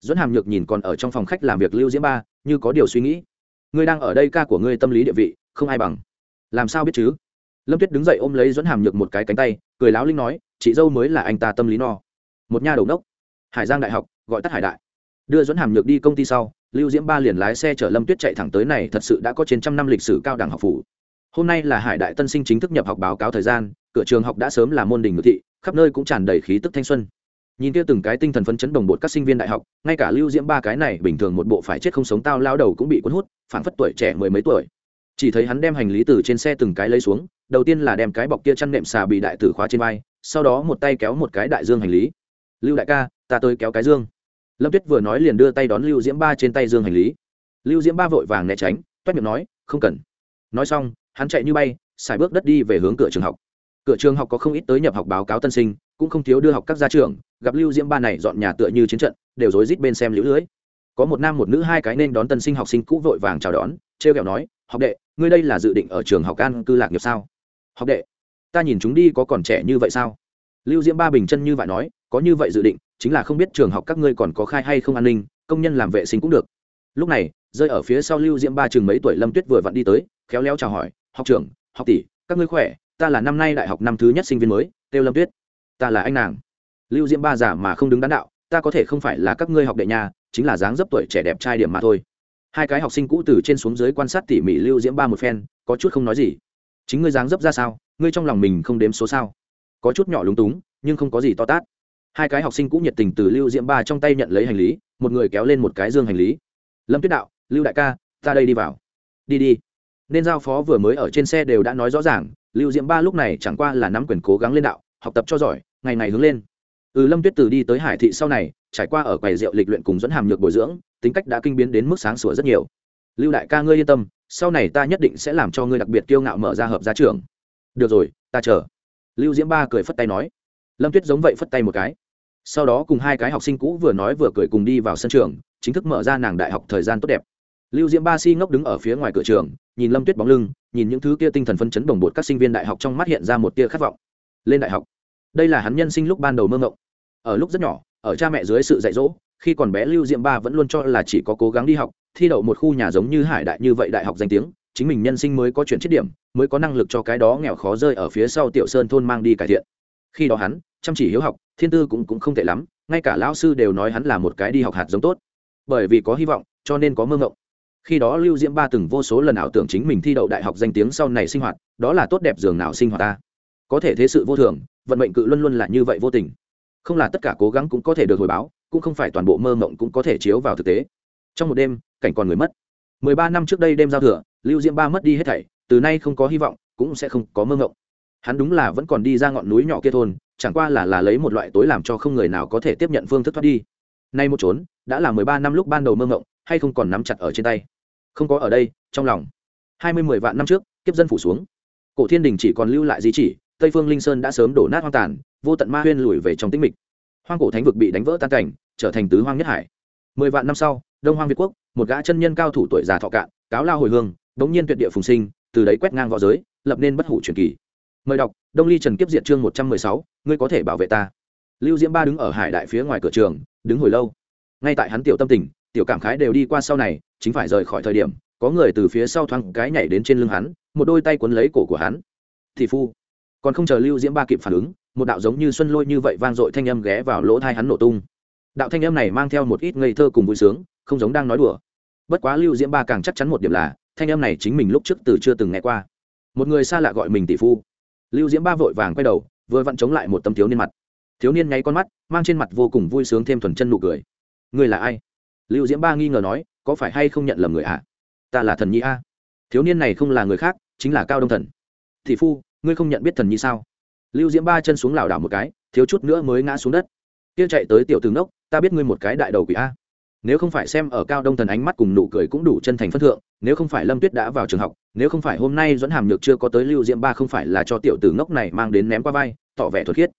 A: Dẫn hàm nhược nhìn còn ở trong phòng khách làm việc lưu diễm ba như có điều suy nghĩ. Ngươi đang ở đây ca của ngươi tâm lý địa vị, không ai bằng. Làm sao biết chứ? Lâm tuyết đứng dậy ôm lấy dẫn hàm nhược một cái cánh tay, cười láo linh nói, chị dâu mới là anh ta tâm lý no. Một nhà đầu đốc. Hải giang đại học, gọi tắt hải đại. Đưa dẫn hàm nhược đi công ty sau, lưu diễm ba liền lái xe chở lâm tuyết chạy thẳng tới này thật sự đã có trên trăm năm lịch sử cao đẳng học phủ. Hôm nay là hải đại tân sinh chính thức nhập học báo cáo thời gian, cửa trường học đã sớm là môn đình ngự thị, khắp nơi cũng tràn đầy khí tức thanh xuân nhìn kia từng cái tinh thần phấn chấn đồng bột các sinh viên đại học, ngay cả lưu diễm ba cái này bình thường một bộ phải chết không sống tao lao đầu cũng bị cuốn hút phản phất tuổi trẻ mười mấy tuổi. Chỉ thấy hắn đem hành lý từ trên xe từng cái lấy xuống, đầu tiên là đem cái bọc kia chăn nệm xà bị đại tử khóa trên vai, sau đó một tay kéo một cái đại dương hành lý. Lưu đại ca, ta tới kéo cái dương. Lâm tuyết vừa nói liền đưa tay đón lưu diễm ba trên tay dương hành lý. Lưu diễm ba vội vàng né tránh, toét miệng nói, không cần. Nói xong, hắn chạy như bay, xài bước đất đi về hướng cửa trường học. Cửa trường học có không ít tới nhập học báo cáo tân sinh cũng không thiếu đưa học các gia trưởng, gặp lưu diễm ba này dọn nhà tựa như chiến trận, đều rối rít bên xem lũ lưới. Có một nam một nữ hai cái nên đón tân sinh học sinh cũ vội vàng chào đón, trêu kẹo nói, học đệ, ngươi đây là dự định ở trường học an cư lạc nghiệp sao? Học đệ, ta nhìn chúng đi có còn trẻ như vậy sao? Lưu diễm ba bình chân như vậy nói, có như vậy dự định, chính là không biết trường học các ngươi còn có khai hay không an ninh, công nhân làm vệ sinh cũng được. Lúc này, rơi ở phía sau lưu diễm ba chừng mấy tuổi lâm tuyết vừa vặn đi tới, khéo léo chào hỏi, học trưởng, học tỷ, các ngươi khỏe, ta là năm nay đại học năm thứ nhất sinh viên mới têu lâm tuyết ta là anh nàng. Lưu diễm ba giả mà không đứng đắn đạo, ta có thể không phải là các ngươi học đệ nhà chính là dáng dấp tuổi trẻ đẹp trai điểm mà thôi. Hai cái học sinh cũ từ trên xuống dưới quan sát tỉ mỉ lưu diễm ba một phen, có chút không nói gì. Chính ngươi dáng dấp ra sao? Ngươi trong lòng mình không đếm số sao? Có chút nhỏ lúng túng, nhưng không có gì to tát. Hai cái học sinh cũ nhiệt tình từ lưu diễm ba trong tay nhận lấy hành lý, một người kéo lên một cái dương hành lý. Lâm tuyết đạo, lưu đại ca, ta đây đi vào. Đi đi. Nên giao phó vừa mới ở trên xe đều đã nói rõ ràng, lưu diễm ba lúc này chẳng qua là nắm quyền cố gắng lên đạo, học tập cho giỏi ngày ngày hướng lên. Ừ lâm tuyết từ đi tới hải thị sau này, trải qua ở quầy rượu lịch luyện cùng dẫn hàm nhược bồi dưỡng, tính cách đã kinh biến đến mức sáng sủa rất nhiều. Lưu đại ca ngươi yên tâm, sau này ta nhất định sẽ làm cho ngươi đặc biệt kiêu ngạo mở ra hợp gia trưởng. được rồi, ta chờ. Lưu diễm ba cười phất tay nói. Lâm tuyết giống vậy phất tay một cái. Sau đó cùng hai cái học sinh cũ vừa nói vừa cười cùng đi vào sân trường, chính thức mở ra nàng đại học thời gian tốt đẹp. Lưu diễm ba si ngốc đứng ở phía ngoài cửa trường, nhìn lâm tuyết bóng lưng, nhìn những thứ kia tinh thần phân chấn đồng bột các sinh viên đại học trong mắt hiện ra một tia khát vọng. Lên đại học đây là hắn nhân sinh lúc ban đầu mơ ngộng. Ở lúc rất nhỏ, ở cha mẹ dưới sự dạy dỗ, khi còn bé lưu Diệm ba vẫn luôn cho là chỉ có cố gắng đi học, thi đậu một khu nhà giống như hải đại như vậy đại học danh tiếng, chính mình nhân sinh mới có chuyển chiết điểm, mới có năng lực cho cái đó nghèo khó rơi ở phía sau tiểu sơn thôn mang đi cải thiện. Khi đó hắn, chăm chỉ hiếu học, thiên tư cũng cũng không tệ lắm, ngay cả lão sư đều nói hắn là một cái đi học hạt giống tốt. Bởi vì có hy vọng, cho nên có mơ ngộng. Khi đó lưu diễm ba từng vô số lần ảo tưởng chính mình thi đậu đại học danh tiếng sau này sinh hoạt, đó là tốt đẹp giường nào sinh hoạt ta. Có thể thế sự vô thường vận mệnh cự luôn luôn là như vậy vô tình. Không là tất cả cố gắng cũng có thể được hồi báo, cũng không phải toàn bộ mơ mộng cũng có thể chiếu vào thực tế. Trong một đêm, cảnh còn người mất. Mười ba năm trước đây đêm giao thừa, lưu diễm ba mất đi hết thảy, từ nay không có hy vọng, cũng sẽ không có mơ mộng. Hắn đúng là vẫn còn đi ra ngọn núi nhỏ kia thôn, chẳng qua là là lấy một loại tối làm cho không người nào có thể tiếp nhận phương thức thoát đi. Nay một trốn đã là mười ba năm lúc ban đầu mơ mộng, hay không còn nắm chặt ở trên tay? Không có ở đây, trong lòng. Hai mươi mười vạn năm trước, kiếp dân phủ xuống. Cổ thiên đình chỉ còn lưu lại di chỉ tây phương linh sơn đã sớm đổ nát hoang tàn, vô tận ma huyên lùi về trong tĩnh mịch. Hoang cổ thánh vực bị đánh vỡ tan cảnh, trở thành tứ hoang nhất hải. Mười vạn năm sau, đông hoang việt quốc, một gã chân nhân cao thủ tuổi già thọ cạn, cáo lao hồi hương đống nhiên tuyệt địa phùng sinh, từ đấy quét ngang v õ giới, lập nên bất hủ truyền kỳ. Mời đọc, đông ly trần kiếp diện chương một trăm mười sáu, ngươi có thể bảo vệ ta. Lưu diễm ba đứng ở hải đại phía ngoài cửa trường, đứng hồi lâu. Ngay tại hắn tiểu tâm tình, tiểu cảm khái đều đi qua sau này, chính phải rời khỏi thời điểm, có người từ phía sau thoáng cái nhảy đến trên lưng hắn, một đôi tay quấn lấy cổ của hắn. Thị phu còn không chờ lưu diễm ba kịp phản ứng, một đạo giống như xuân lôi như vậy vang dội thanh âm ghé vào lỗ thai hắn nổ tung. Đạo thanh âm này mang theo một ít ngây thơ cùng vui sướng, không giống đang nói đùa. Bất quá lưu diễm ba càng chắc chắn một điểm là, thanh âm này chính mình lúc trước từ chưa từng nghe qua. Một người xa lạ gọi mình tỷ phu. Lưu diễm ba vội vàng quay đầu, vừa vặn chống lại một tấm thiếu niên mặt. Thiếu niên nháy con mắt, mang trên mặt vô cùng vui sướng thêm thuần chân nụ cười. Người là ai? Lưu diễm ba nghi ngờ nói, có phải hay không nhận lầm người ạ? À? ta là thần nhi a. Thiếu niên này không là người khác, chính là cao đông thần. Thị phu ngươi không nhận biết thần nhi sao? Lưu diễm ba chân xuống lảo đảo một cái, thiếu chút nữa mới ngã xuống đất. Kia chạy tới tiểu tướng đốc ta biết ngươi một cái đại đầu quỷ a. Nếu không phải xem ở cao đông thần ánh mắt cùng nụ cười cũng đủ chân thành phân thượng, nếu không phải lâm tuyết đã vào trường học, nếu không phải hôm nay dẫn hàm nhược chưa có tới lưu diễm ba không phải là cho tiểu tử ngốc này mang đến ném qua vai, tỏ vẻ thuật khiết.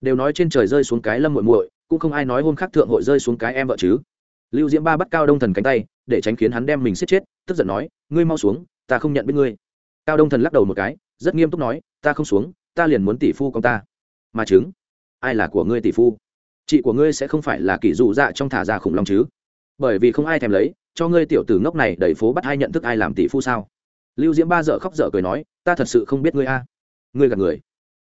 A: Đều nói trên trời rơi xuống cái lâm muội muội, cũng không ai nói hôm khác thượng hội rơi xuống cái em vợ chứ. Lưu diễm ba bắt cao đông thần cánh tay, để tránh khiến hắn đem mình giết chết, tức giận nói, ngươi mau xuống, ta không nhận biết ngươi. Cao đông thần lắc đầu một cái rất nghiêm túc nói, ta không xuống, ta liền muốn tỷ phu con ta. Mà chứng ai là của ngươi tỷ phu? Chị của ngươi sẽ không phải là kỷ dụ dạ trong thả ra khủng long chứ? Bởi vì không ai thèm lấy, cho ngươi tiểu tử ngốc này đẩy phố bắt hai nhận thức ai làm tỷ phu sao? Lưu diễm ba dợ khóc dở cười nói, ta thật sự không biết ngươi a. Ngươi gạt người.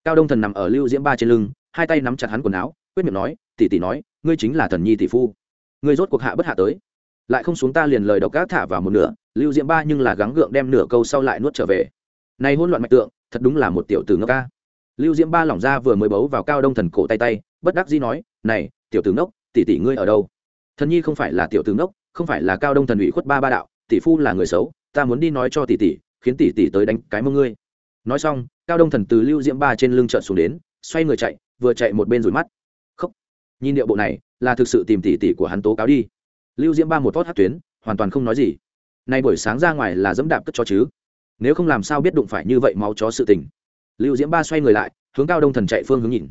A: Cao đông thần nằm ở lưu diễm ba trên lưng, hai tay nắm chặt hắn quần áo, quyết miệng nói, tỷ tỷ nói, ngươi chính là thần nhi tỷ phu. Ngươi rốt cuộc hạ bất hạ tới. Lại không xuống ta liền lời độc gác thả vào một nửa. Lưu diễm ba nhưng là gắng gượng đem nửa câu sau lại nuốt trở về này hỗn loạn mạch tượng, thật đúng là một tiểu tử ngốc ca. Lưu diễm ba lỏng ra vừa mới bấu vào cao đông thần cổ tay tay, bất đắc dĩ nói, này, tiểu tử ngốc, tỷ tỷ ngươi ở đâu? Thần nhi không phải là tiểu tử ngốc, không phải là cao đông thần ủy khuất ba ba đạo, tỷ phu là người xấu, ta muốn đi nói cho tỷ tỷ, khiến tỷ tỷ tới đánh cái mông ngươi. Nói xong, cao đông thần từ lưu diễm ba trên lưng trợn xuống đến, xoay người chạy, vừa chạy một bên rủi mắt. Khóc nhìn điệu bộ này, là thực sự tìm tỷ tỷ của hắn tố cáo đi. Lưu diễm ba một tót hát tuyến, hoàn toàn không nói gì. Nay buổi sáng ra ngoài là dẫm đạp cất cho chứ? Nếu không làm sao biết đụng phải như vậy máu chó sự tình. Lưu diễm ba xoay người lại, hướng cao đông thần chạy phương hướng nhìn.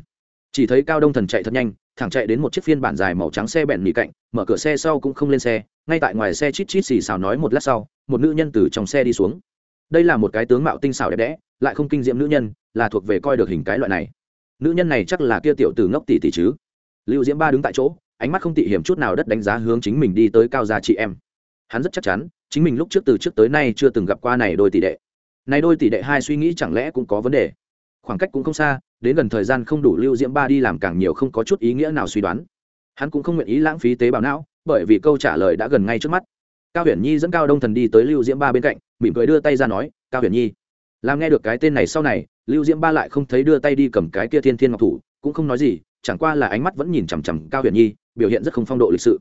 A: Chỉ thấy cao đông thần chạy thật nhanh, thẳng chạy đến một chiếc phiên bản dài màu trắng xe bẹn mì cạnh, mở cửa xe sau cũng không lên xe, ngay tại ngoài xe chít chít xì xào nói một lát sau, một nữ nhân từ trong xe đi xuống. Đây là một cái tướng mạo tinh xảo đẹp đẽ, lại không kinh diệm nữ nhân, là thuộc về coi được hình cái loại này. Nữ nhân này chắc là kia tiểu từ ngốc tỷ tỷ chứ. Lưu diễm ba đứng tại chỗ, ánh mắt không tị hiểm chút nào đất đánh giá hướng chính mình đi tới cao gia chị em hắn rất chắc chắn, chính mình lúc trước từ trước tới nay chưa từng gặp qua này đôi tỷ đệ. Này đôi tỷ đệ hai suy nghĩ chẳng lẽ cũng có vấn đề? Khoảng cách cũng không xa, đến gần thời gian không đủ lưu diễm ba đi làm càng nhiều không có chút ý nghĩa nào suy đoán. Hắn cũng không nguyện ý lãng phí tế bào não, bởi vì câu trả lời đã gần ngay trước mắt. Cao huyền nhi dẫn cao đông thần đi tới lưu diễm ba bên cạnh, mỉm cười đưa tay ra nói, cao huyền nhi, làm nghe được cái tên này sau này, lưu diễm ba lại không thấy đưa tay đi cầm cái kia thiên thiên ngọc thủ, cũng không nói gì, chẳng qua là ánh mắt vẫn nhìn chằm chằm cao huyền nhi, biểu hiện rất không phong độ lịch sự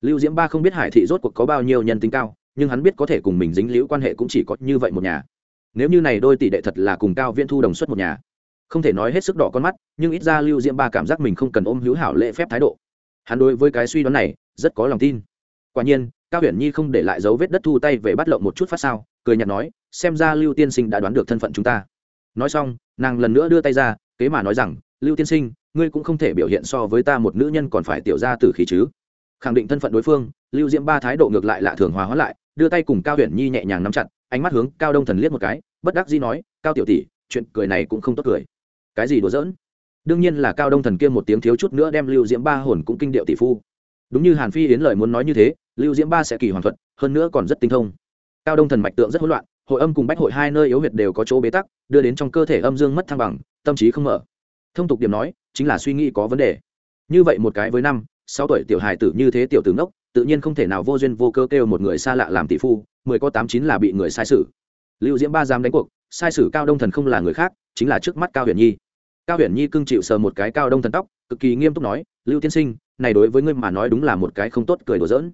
A: lưu diễm ba không biết hải thị rốt cuộc có bao nhiêu nhân tính cao, nhưng hắn biết có thể cùng mình dính liễu quan hệ cũng chỉ có như vậy một nhà. Nếu như này đôi tỷ đệ thật là cùng cao viễn thu đồng xuất một nhà, không thể nói hết sức đỏ con mắt, nhưng ít ra lưu diễm ba cảm giác mình không cần ôm hữu hảo lễ phép thái độ. Hắn đối với cái suy đoán này, rất có lòng tin. Quả nhiên, cao huyền nhi không để lại dấu vết đất thu tay về bắt lộng một chút phát sao, cười nhạt nói, xem ra lưu tiên sinh đã đoán được thân phận chúng ta. Nói xong, nàng lần nữa đưa tay ra, kế mà nói rằng, lưu tiên sinh, ngươi cũng không thể biểu hiện so với ta một nữ nhân còn phải tiểu ra từ khí chứ khẳng định thân phận đối phương, lưu diễm ba thái độ ngược lại lạ thường hòa hóa lại, đưa tay cùng cao huyền nhi nhẹ nhàng nắm chặt, ánh mắt hướng cao đông thần liếc một cái, bất đắc dĩ nói, cao tiểu tỷ, chuyện cười này cũng không tốt cười. Cái gì đùa giỡn? Đương nhiên là cao đông thần kia một tiếng thiếu chút nữa đem lưu diễm ba hồn cũng kinh điệu tỷ phu. Đúng như hàn phi yến lời muốn nói như thế, lưu diễm ba sẽ kỳ hoàn thuật, hơn nữa còn rất tinh thông. Cao đông thần mạch tượng rất hỗn loạn, hội âm cùng bách hội hai nơi yếu huyệt đều có chỗ bế tắc, đưa đến trong cơ thể âm dương mất thăng bằng, tâm trí không mở. Thông tục điểm nói, chính là suy nghĩ có vấn đề. Như vậy một cái với năm sáu tuổi tiểu hài tử như thế tiểu tử ngốc, tự nhiên không thể nào vô duyên vô cơ kêu một người xa lạ làm tỷ phu, mười có tám chín là bị người sai sử lưu diễm ba dám đánh cuộc, sai sử cao đông thần không là người khác, chính là trước mắt cao huyền nhi. Cao huyền nhi cưng chịu sờ một cái cao đông thần tóc, cực kỳ nghiêm túc nói, lưu tiên sinh, này đối với ngươi mà nói đúng là một cái không tốt cười đùa giỡn.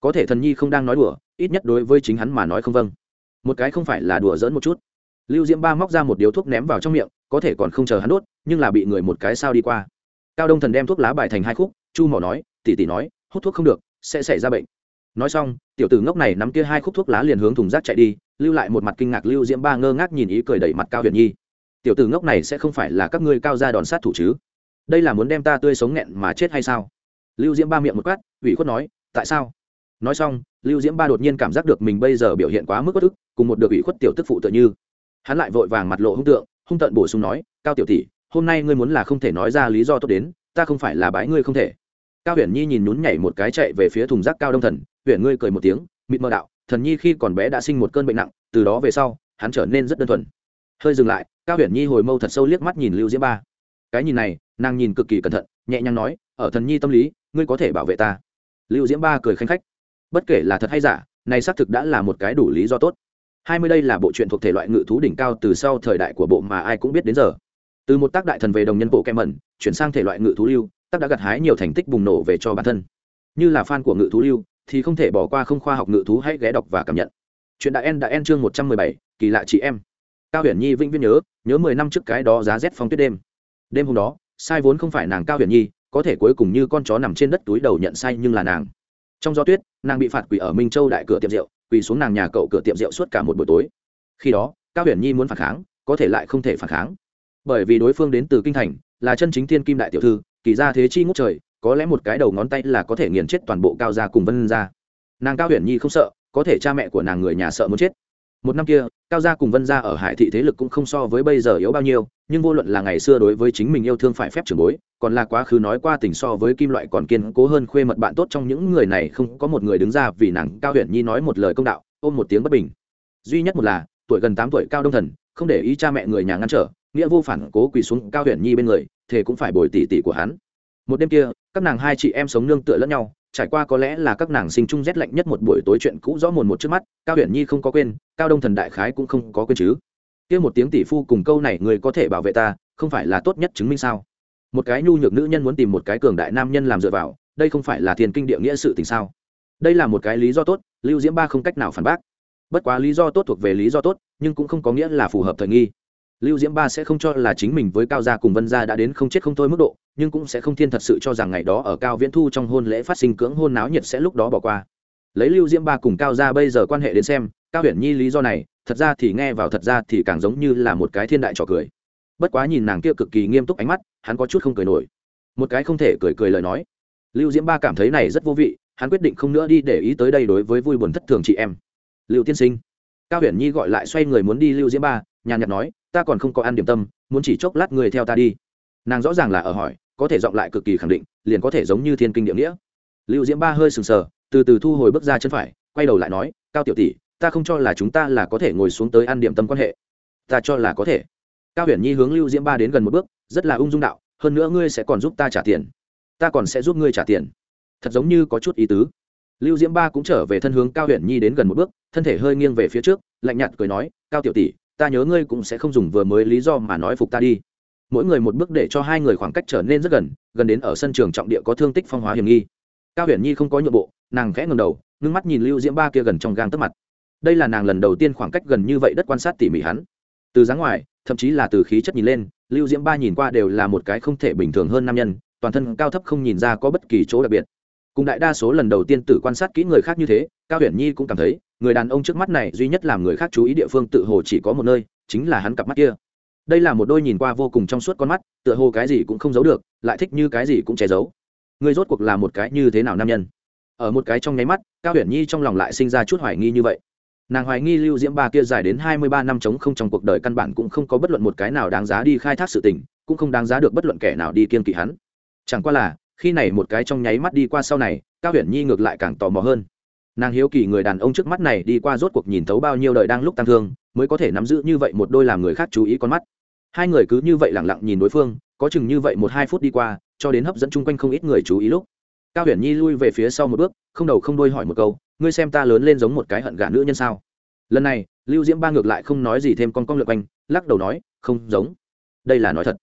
A: Có thể thần nhi không đang nói đùa, ít nhất đối với chính hắn mà nói không vâng. Một cái không phải là đùa giỡn một chút. Lưu diễm ba móc ra một điếu thuốc ném vào trong miệng, có thể còn không chờ hắn đốt, nhưng là bị người một cái sao đi qua. Cao đông thần đem thuốc lá bài thành hai khúc chu mỏ nói tỉ tỉ nói, hút thuốc không được, sẽ xảy ra bệnh. Nói xong, tiểu tử ngốc này nắm kia hai khúc thuốc lá liền hướng thùng rác chạy đi, lưu lại một mặt kinh ngạc lưu diễm ba ngơ ngác nhìn ý cười đẩy mặt cao huyền nhi. Tiểu tử ngốc này sẽ không phải là các ngươi cao ra đòn sát thủ chứ? Đây là muốn đem ta tươi sống nghẹn mà chết hay sao? Lưu diễm ba miệng một quát, ủy khuất nói, tại sao? Nói xong, lưu diễm ba đột nhiên cảm giác được mình bây giờ biểu hiện quá mức bất ức, cùng một được ủy khuất tiểu tức phụ tự như. Hắn lại vội vàng mặt lộ hung tượng, hung tận bổ sung nói, cao tiểu tỷ, hôm nay ngươi muốn là không thể nói ra lý do tốt đến, ta không phải là bái ngươi không thể cao huyền nhi nhìn nhún nhảy một cái chạy về phía thùng rác cao đông thần huyền ngươi cười một tiếng, mịt mờ đạo, thần nhi khi còn bé đã sinh một cơn bệnh nặng, từ đó về sau, hắn trở nên rất đơn thuần. Hơi dừng lại, cao huyền nhi hồi mâu thật sâu liếc mắt nhìn lưu diễm ba. Cái nhìn này, nàng nhìn cực kỳ cẩn thận, nhẹ nhàng nói, ở thần nhi tâm lý, ngươi có thể bảo vệ ta. Lưu diễm ba cười khanh khách, bất kể là thật hay giả, này xác thực đã là một cái đủ lý do tốt. Hai mươi đây là bộ truyện thuộc thể loại ngự thú đỉnh cao từ sau thời đại của bộ mà ai cũng biết đến giờ. Từ một tác đại thần về đồng nhân bộ kem mẩn, chuyển sang thể loại ngự thú lưu tác đã gặt hái nhiều thành tích bùng nổ về cho bản thân. Như là fan của ngự thú lưu, thì không thể bỏ qua không khoa học ngự thú hãy ghé đọc và cảm nhận. Chuyện đại en đã en chương một trăm mười bảy, kỳ lạ chị em. Cao huyền nhi vĩnh viễn nhớ nhớ mười năm trước cái đó giá rét phong tuyết đêm. Đêm hôm đó, sai vốn không phải nàng cao huyền nhi, có thể cuối cùng như con chó nằm trên đất túi đầu nhận sai nhưng là nàng. Trong gió tuyết, nàng bị phạt quỷ ở minh châu đại cửa tiệm rượu, quỳ xuống nàng nhà cậu cửa tiệm rượu suốt cả một buổi tối. Khi đó, cao huyền nhi muốn phản kháng, có thể lại không thể phản kháng. Bởi vì đối phương đến từ kinh thành, là chân chính thiên kim đại tiểu thư kỳ ra thế chi ngút trời, có lẽ một cái đầu ngón tay là có thể nghiền chết toàn bộ cao gia cùng vân gia. Nàng cao huyền nhi không sợ, có thể cha mẹ của nàng người nhà sợ muốn chết. Một năm kia, cao gia cùng vân gia ở hải thị thế lực cũng không so với bây giờ yếu bao nhiêu, nhưng vô luận là ngày xưa đối với chính mình yêu thương phải phép trưởng bối, còn là quá khứ nói qua tình so với kim loại còn kiên cố hơn khuê mật bạn tốt trong những người này không có một người đứng ra vì nàng cao huyền nhi nói một lời công đạo, ôm một tiếng bất bình. Duy nhất một là, tuổi gần tám tuổi cao đông thần, không để ý cha mẹ người nhà ngăn trở, nghĩa vô phản cố quỳ xuống cao huyền nhi bên người thế cũng phải bồi tỷ tỷ của hắn. Một đêm kia, các nàng hai chị em sống nương tựa lẫn nhau, trải qua có lẽ là các nàng sinh chung rét lạnh nhất một buổi tối chuyện cũ rõ mồn một trước mắt, cao huyền nhi không có quên, cao đông thần đại khái cũng không có quên chứ. Kia một tiếng tỷ phu cùng câu này người có thể bảo vệ ta, không phải là tốt nhất chứng minh sao? Một cái nhu nhược nữ nhân muốn tìm một cái cường đại nam nhân làm dựa vào, đây không phải là thiền kinh địa nghĩa sự tình sao? Đây là một cái lý do tốt, lưu diễm ba không cách nào phản bác. Bất quá lý do tốt thuộc về lý do tốt, nhưng cũng không có nghĩa là phù hợp thời nghi lưu diễm ba sẽ không cho là chính mình với cao gia cùng vân gia đã đến không chết không thôi mức độ, nhưng cũng sẽ không thiên thật sự cho rằng ngày đó ở cao viễn thu trong hôn lễ phát sinh cưỡng hôn náo nhiệt sẽ lúc đó bỏ qua. Lấy lưu diễm ba cùng cao gia bây giờ quan hệ đến xem, cao huyền nhi lý do này, thật ra thì nghe vào thật ra thì càng giống như là một cái thiên đại trò cười. Bất quá nhìn nàng kia cực kỳ nghiêm túc ánh mắt, hắn có chút không cười nổi. Một cái không thể cười cười lời nói. Lưu diễm ba cảm thấy này rất vô vị, hắn quyết định không nữa đi để ý tới đây đối với vui buồn thất thường chị em. Lưu tiên sinh. Cao huyền nhi gọi lại xoay người muốn đi lưu diễm ba, nhàn nhạt nói ta còn không có ăn điểm tâm, muốn chỉ chốc lát người theo ta đi. Nàng rõ ràng là ở hỏi, có thể giọng lại cực kỳ khẳng định, liền có thể giống như thiên kinh địa nghĩa. Lưu diễm ba hơi sừng sờ, từ từ thu hồi bước ra chân phải, quay đầu lại nói, cao tiểu tỷ, ta không cho là chúng ta là có thể ngồi xuống tới ăn điểm tâm quan hệ. Ta cho là có thể. Cao huyền nhi hướng lưu diễm ba đến gần một bước, rất là ung dung đạo, hơn nữa ngươi sẽ còn giúp ta trả tiền. Ta còn sẽ giúp ngươi trả tiền. Thật giống như có chút ý tứ. Lưu diễm ba cũng trở về thân hướng cao huyền nhi đến gần một bước, thân thể hơi nghiêng về phía trước, lạnh nhạt cười nói, cao tiểu tỷ ta nhớ ngươi cũng sẽ không dùng vừa mới lý do mà nói phục ta đi. Mỗi người một bước để cho hai người khoảng cách trở nên rất gần gần đến ở sân trường trọng địa có thương tích phong hóa hiểm nghi. Cao huyền nhi không có nhượng bộ, nàng khẽ ngầm đầu, ngưng mắt nhìn lưu diễm ba kia gần trong gang tấp mặt. Đây là nàng lần đầu tiên khoảng cách gần như vậy đất quan sát tỉ mỉ hắn. Từ dáng ngoài, thậm chí là từ khí chất nhìn lên, lưu diễm ba nhìn qua đều là một cái không thể bình thường hơn nam nhân, toàn thân cao thấp không nhìn ra có bất kỳ chỗ đặc biệt. Cùng đại đa số lần đầu tiên tử quan sát kỹ người khác như thế, cao huyền nhi cũng cảm thấy người đàn ông trước mắt này duy nhất làm người khác chú ý địa phương tự hồ chỉ có một nơi, chính là hắn cặp mắt kia. Đây là một đôi nhìn qua vô cùng trong suốt con mắt, tựa hồ cái gì cũng không giấu được, lại thích như cái gì cũng che giấu. Người rốt cuộc là một cái như thế nào nam nhân? Ở một cái trong nháy mắt, cao huyền nhi trong lòng lại sinh ra chút hoài nghi như vậy. Nàng hoài nghi lưu diễm ba kia dài đến hai mươi ba năm chống không trong cuộc đời căn bản cũng không có bất luận một cái nào đáng giá đi khai thác sự tình, cũng không đáng giá được bất luận kẻ nào đi kiên kỵ hắn. Chẳng qua là, khi này một cái trong nháy mắt đi qua sau này, cao huyền nhi ngược lại càng tò mò hơn nàng hiếu kỳ người đàn ông trước mắt này đi qua rốt cuộc nhìn thấu bao nhiêu đời đang lúc tăng thương, mới có thể nắm giữ như vậy một đôi làm người khác chú ý con mắt. Hai người cứ như vậy lẳng lặng nhìn đối phương, có chừng như vậy một hai phút đi qua, cho đến hấp dẫn chung quanh không ít người chú ý lúc. Cao huyền nhi lui về phía sau một bước, không đầu không đôi hỏi một câu, ngươi xem ta lớn lên giống một cái hận gà nữ nhân sao? Lần này, lưu diễm ba ngược lại không nói gì thêm con con lượt quanh, lắc đầu nói, không giống. Đây là nói thật.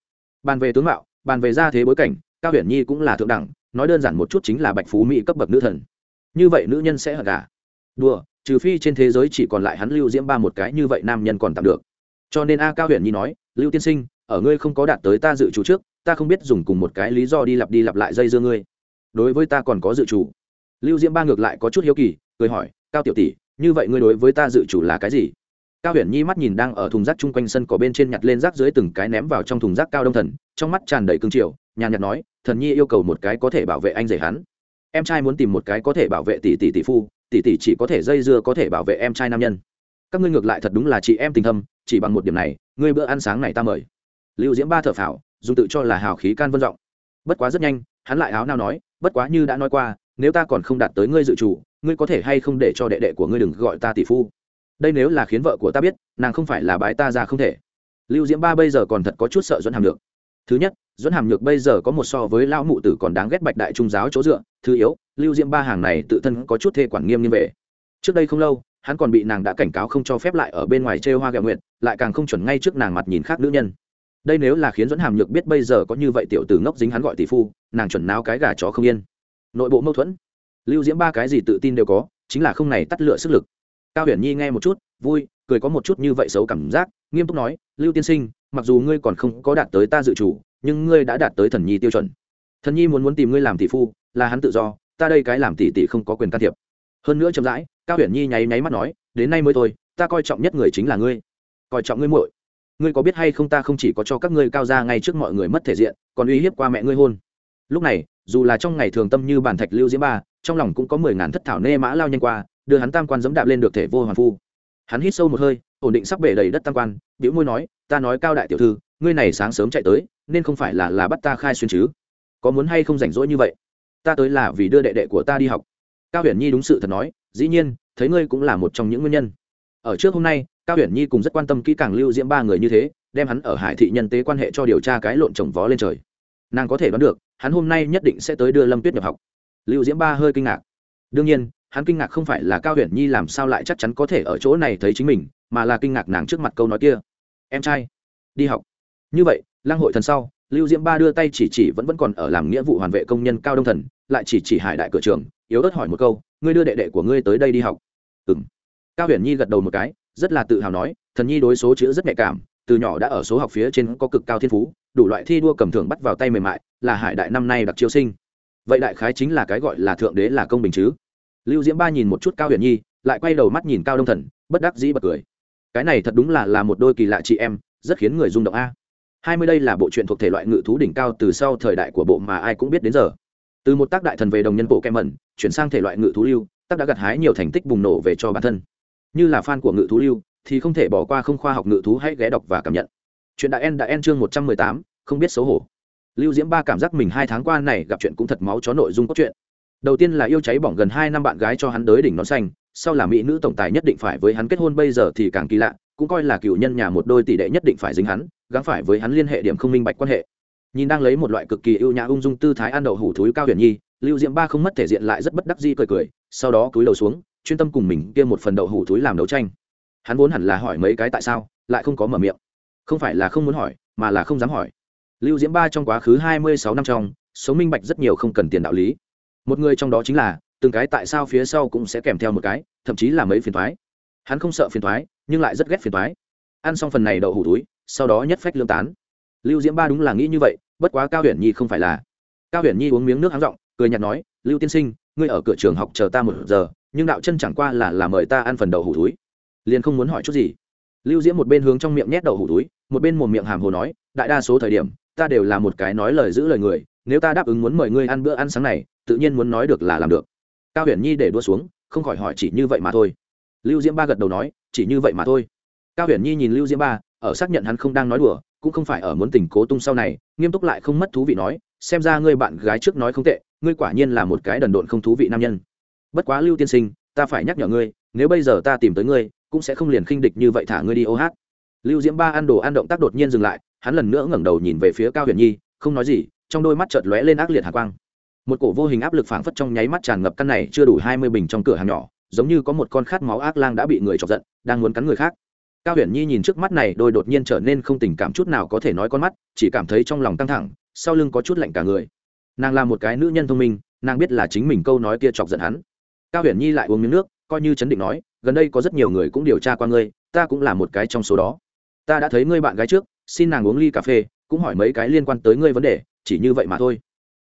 A: Bàn về tướng mạo, bàn về gia thế bối cảnh, cao huyền nhi cũng là thượng đẳng, nói đơn giản một chút chính là bạch phú mỹ cấp bậc nữ thần như vậy nữ nhân sẽ hận cả đùa, trừ phi trên thế giới chỉ còn lại hắn lưu diễm ba một cái như vậy nam nhân còn tạm được. Cho nên a cao huyền nhi nói, lưu tiên sinh, ở ngươi không có đạt tới ta dự chủ trước, ta không biết dùng cùng một cái lý do đi lặp đi lặp lại dây dưa ngươi. Đối với ta còn có dự chủ lưu diễm ba ngược lại có chút hiếu kỳ, cười hỏi, cao tiểu tỷ, như vậy ngươi đối với ta dự chủ là cái gì? Cao huyền nhi mắt nhìn đang ở thùng rác chung quanh sân có bên trên nhặt lên rác dưới từng cái ném vào trong thùng rác cao đông thần, trong mắt tràn đầy cương triều, nhàn nhạt nói, thần nhi yêu cầu một cái có thể bảo vệ anh rể hắn em trai muốn tìm một cái có thể bảo vệ tỷ tỷ tỷ phu, tỷ tỷ chỉ có thể dây dưa có thể bảo vệ em trai nam nhân. Các ngươi ngược lại thật đúng là chị em tình thâm, chỉ bằng một điểm này, ngươi bữa ăn sáng này ta mời. Lưu diễm ba thở phào, dùng tự cho là hào khí can vân vọng bất quá rất nhanh, hắn lại áo nào nói, bất quá như đã nói qua, nếu ta còn không đạt tới ngươi dự chủ ngươi có thể hay không để cho đệ đệ của ngươi đừng gọi ta tỷ phu? Đây nếu là khiến vợ của ta biết, nàng không phải là bái ta ra không thể. Lưu diễm ba bây giờ còn thật có chút sợ dẫn hàm được thứ nhất dẫn hàm nhược bây giờ có một so với lão mụ tử còn đáng ghét bạch đại trung giáo chỗ dựa, thứ yếu, lưu diễm ba hàng này tự thân có chút thê quản nghiêm như vậy. trước đây không lâu, hắn còn bị nàng đã cảnh cáo không cho phép lại ở bên ngoài chơi hoa gạo nguyện lại càng không chuẩn ngay trước nàng mặt nhìn khác nữ nhân. Đây nếu là khiến dẫn hàm nhược biết bây giờ có như vậy tiểu tử ngốc dính hắn gọi tỷ phu, nàng chuẩn náo cái gà chó không yên. Nội bộ mâu thuẫn. Lưu diễm ba cái gì tự tin đều có, chính là không này tắt lựa sức lực. Cao huyền nhi nghe một chút, vui, cười có một chút như vậy xấu cảm giác, nghiêm túc nói, lưu tiên sinh mặc dù ngươi còn không có đạt tới ta dự chủ, nhưng ngươi đã đạt tới thần nhi tiêu chuẩn. Thần nhi muốn muốn tìm ngươi làm tỷ phu, là hắn tự do, ta đây cái làm tỷ tỷ không có quyền can thiệp. Hơn nữa chậm rãi, cao huyền nhi nháy nháy mắt nói, đến nay mới thôi, ta coi trọng nhất người chính là ngươi. Coi trọng ngươi muội. Ngươi có biết hay không ta không chỉ có cho các ngươi cao ra ngay trước mọi người mất thể diện, còn uy hiếp qua mẹ ngươi hôn. Lúc này, dù là trong ngày thường tâm như bản thạch lưu diễm ba, trong lòng cũng có mười ngàn thất thảo nê mã lao nhanh qua, đưa hắn tam quan dẫm đạp lên được thể vô hoàn phu. Hắn hít sâu một hơi ổn định sắc bể đầy đất tam quan biểu môi nói, ta nói cao đại tiểu thư, ngươi này sáng sớm chạy tới, nên không phải là là bắt ta khai xuyên chứ? Có muốn hay không rảnh rỗi như vậy? Ta tới là vì đưa đệ đệ của ta đi học. Cao huyền nhi đúng sự thật nói, dĩ nhiên, thấy ngươi cũng là một trong những nguyên nhân. Ở trước hôm nay, cao huyền nhi cũng rất quan tâm kỹ càng lưu diễm ba người như thế, đem hắn ở hải thị nhân tế quan hệ cho điều tra cái lộn trồng vó lên trời. Nàng có thể đoán được, hắn hôm nay nhất định sẽ tới đưa lâm tuyết nhập học. Lưu diễm ba hơi kinh ngạc. Đương nhiên, hắn kinh ngạc không phải là cao huyền nhi làm sao lại chắc chắn có thể ở chỗ này thấy chính mình mà là kinh ngạc nàng trước mặt câu nói kia. Em trai, đi học. Như vậy lang hội thần sau, lưu diễm ba đưa tay chỉ chỉ vẫn vẫn còn ở làm nghĩa vụ hoàn vệ công nhân cao đông thần, lại chỉ chỉ hải đại cửa trường, yếu ớt hỏi một câu, ngươi đưa đệ đệ của ngươi tới đây đi học? Ừ m cao huyền nhi gật đầu một cái, rất là tự hào nói, thần nhi đối số chữ rất nhạy cảm, từ nhỏ đã ở số học phía trên có cực cao thiên phú, đủ loại thi đua cầm thưởng bắt vào tay mềm mại, là hải đại năm nay đặc chiêu sinh. Vậy đại khái chính là cái gọi là thượng đế là công bình chứ? Lưu diễm ba nhìn một chút cao huyền nhi, lại quay đầu mắt nhìn cao đông thần, bất đắc dĩ bật cười cái này thật đúng là là một đôi kỳ lạ chị em, rất khiến người rung động a. Hai mươi đây là bộ truyện thuộc thể loại ngự thú đỉnh cao từ sau thời đại của bộ mà ai cũng biết đến giờ. Từ một tác đại thần về đồng nhân bộ kem mẩn, chuyển sang thể loại ngự thú lưu, tác đã gặt hái nhiều thành tích bùng nổ về cho bản thân. Như là fan của ngự thú lưu, thì không thể bỏ qua không khoa học ngự thú hãy ghé đọc và cảm nhận. Chuyện đại en đã en chương một trăm mười tám, không biết xấu hổ. Lưu diễm ba cảm giác mình hai tháng qua này gặp chuyện cũng thật máu chó nội dung cốt truyện. Đầu tiên là yêu cháy bỏng gần hai năm bạn gái cho hắn tới đỉnh nón xanh sau là mỹ nữ tổng tài nhất định phải với hắn kết hôn, bây giờ thì càng kỳ lạ, cũng coi là cựu nhân nhà một đôi tỷ đệ nhất định phải dính hắn, gắng phải với hắn liên hệ điểm không minh bạch quan hệ. Nhìn đang lấy một loại cực kỳ ưu nhã ung dung tư thái ăn đậu hủ thúi cao huyền nhi, lưu diễm ba không mất thể diện lại rất bất đắc di cười cười, sau đó cúi đầu xuống, chuyên tâm cùng mình kia một phần đậu hủ thúi làm đấu tranh hắn vốn hẳn là hỏi mấy cái tại sao, lại không có mở miệng. Không phải là không muốn hỏi, mà là không dám hỏi. Lưu diễm ba trong quá khứ hai mươi sáu năm trong, sống minh bạch rất nhiều không cần tiền đạo lý. Một người trong đó chính là từng cái tại sao phía sau cũng sẽ kèm theo một cái, thậm chí là mấy phiền thoái hắn không sợ phiền thoái nhưng lại rất ghét phiền thoái ăn xong phần này đậu hủ túi, sau đó nhất phách lương tán. Lưu diễm ba đúng là nghĩ như vậy, bất quá cao huyền nhi không phải là. Cao huyền nhi uống miếng nước háng r ộ n g cười n h ạ t nói, lưu tiên sinh, ngươi ở cửa trường học chờ ta một giờ, nhưng đạo chân chẳng qua là là mời ta ăn phần đậu hủ túi. Liền không muốn hỏi chút gì. Lưu diễm một bên hướng trong miệng nhét đậu hủ túi, một bên một miệng hàm hồ nói, đại đa số thời điểm, ta đều là một cái nói lời giữ lời người, nếu ta đáp ứng muốn mời ngươi ăn bữa ăn sáng này, tự nhiên muốn nói được là làm được cao huyền nhi để đua xuống, không khỏi hỏi chỉ như vậy mà thôi. Lưu diễm ba gật đầu nói, chỉ như vậy mà thôi. Cao huyền nhi nhìn lưu diễm ba, ở xác nhận hắn không đang nói đùa, cũng không phải ở muốn tình cố tung sau này, nghiêm túc lại không mất thú vị nói, xem ra ngươi bạn gái trước nói không tệ, ngươi quả nhiên là một cái đần độn không thú vị nam nhân. Bất quá lưu tiên sinh, ta phải nhắc nhở ngươi, nếu bây giờ ta tìm tới ngươi, cũng sẽ không liền khinh địch như vậy thả ngươi đi ô hát. Lưu diễm ba ăn đồ ăn động tác đột nhiên dừng lại, hắn lần nữa ngẩng đầu nhìn về phía cao huyền nhi, không nói gì, trong đôi mắt chợt lóe lên ác liệt hạ quang một cổ vô hình áp lực phảng phất trong nháy mắt tràn ngập căn này chưa đủ hai mươi bình trong cửa hàng nhỏ, giống như có một con khát máu ác lang đã bị người chọc giận, đang muốn cắn người khác. Cao huyền nhi nhìn trước mắt này, đôi đột nhiên trở nên không tình cảm chút nào có thể nói con mắt, chỉ cảm thấy trong lòng căng thẳng, sau lưng có chút lạnh cả người. Nàng là một cái nữ nhân thông minh, nàng biết là chính mình câu nói kia chọc giận hắn. Cao huyền nhi lại uống miếng nước, coi như chấn định nói, gần đây có rất nhiều người cũng điều tra qua ngươi, ta cũng là một cái trong số đó. Ta đã thấy ngươi bạn gái trước, xin nàng uống ly cà phê, cũng hỏi mấy cái liên quan tới ngươi vấn đề, chỉ như vậy mà thôi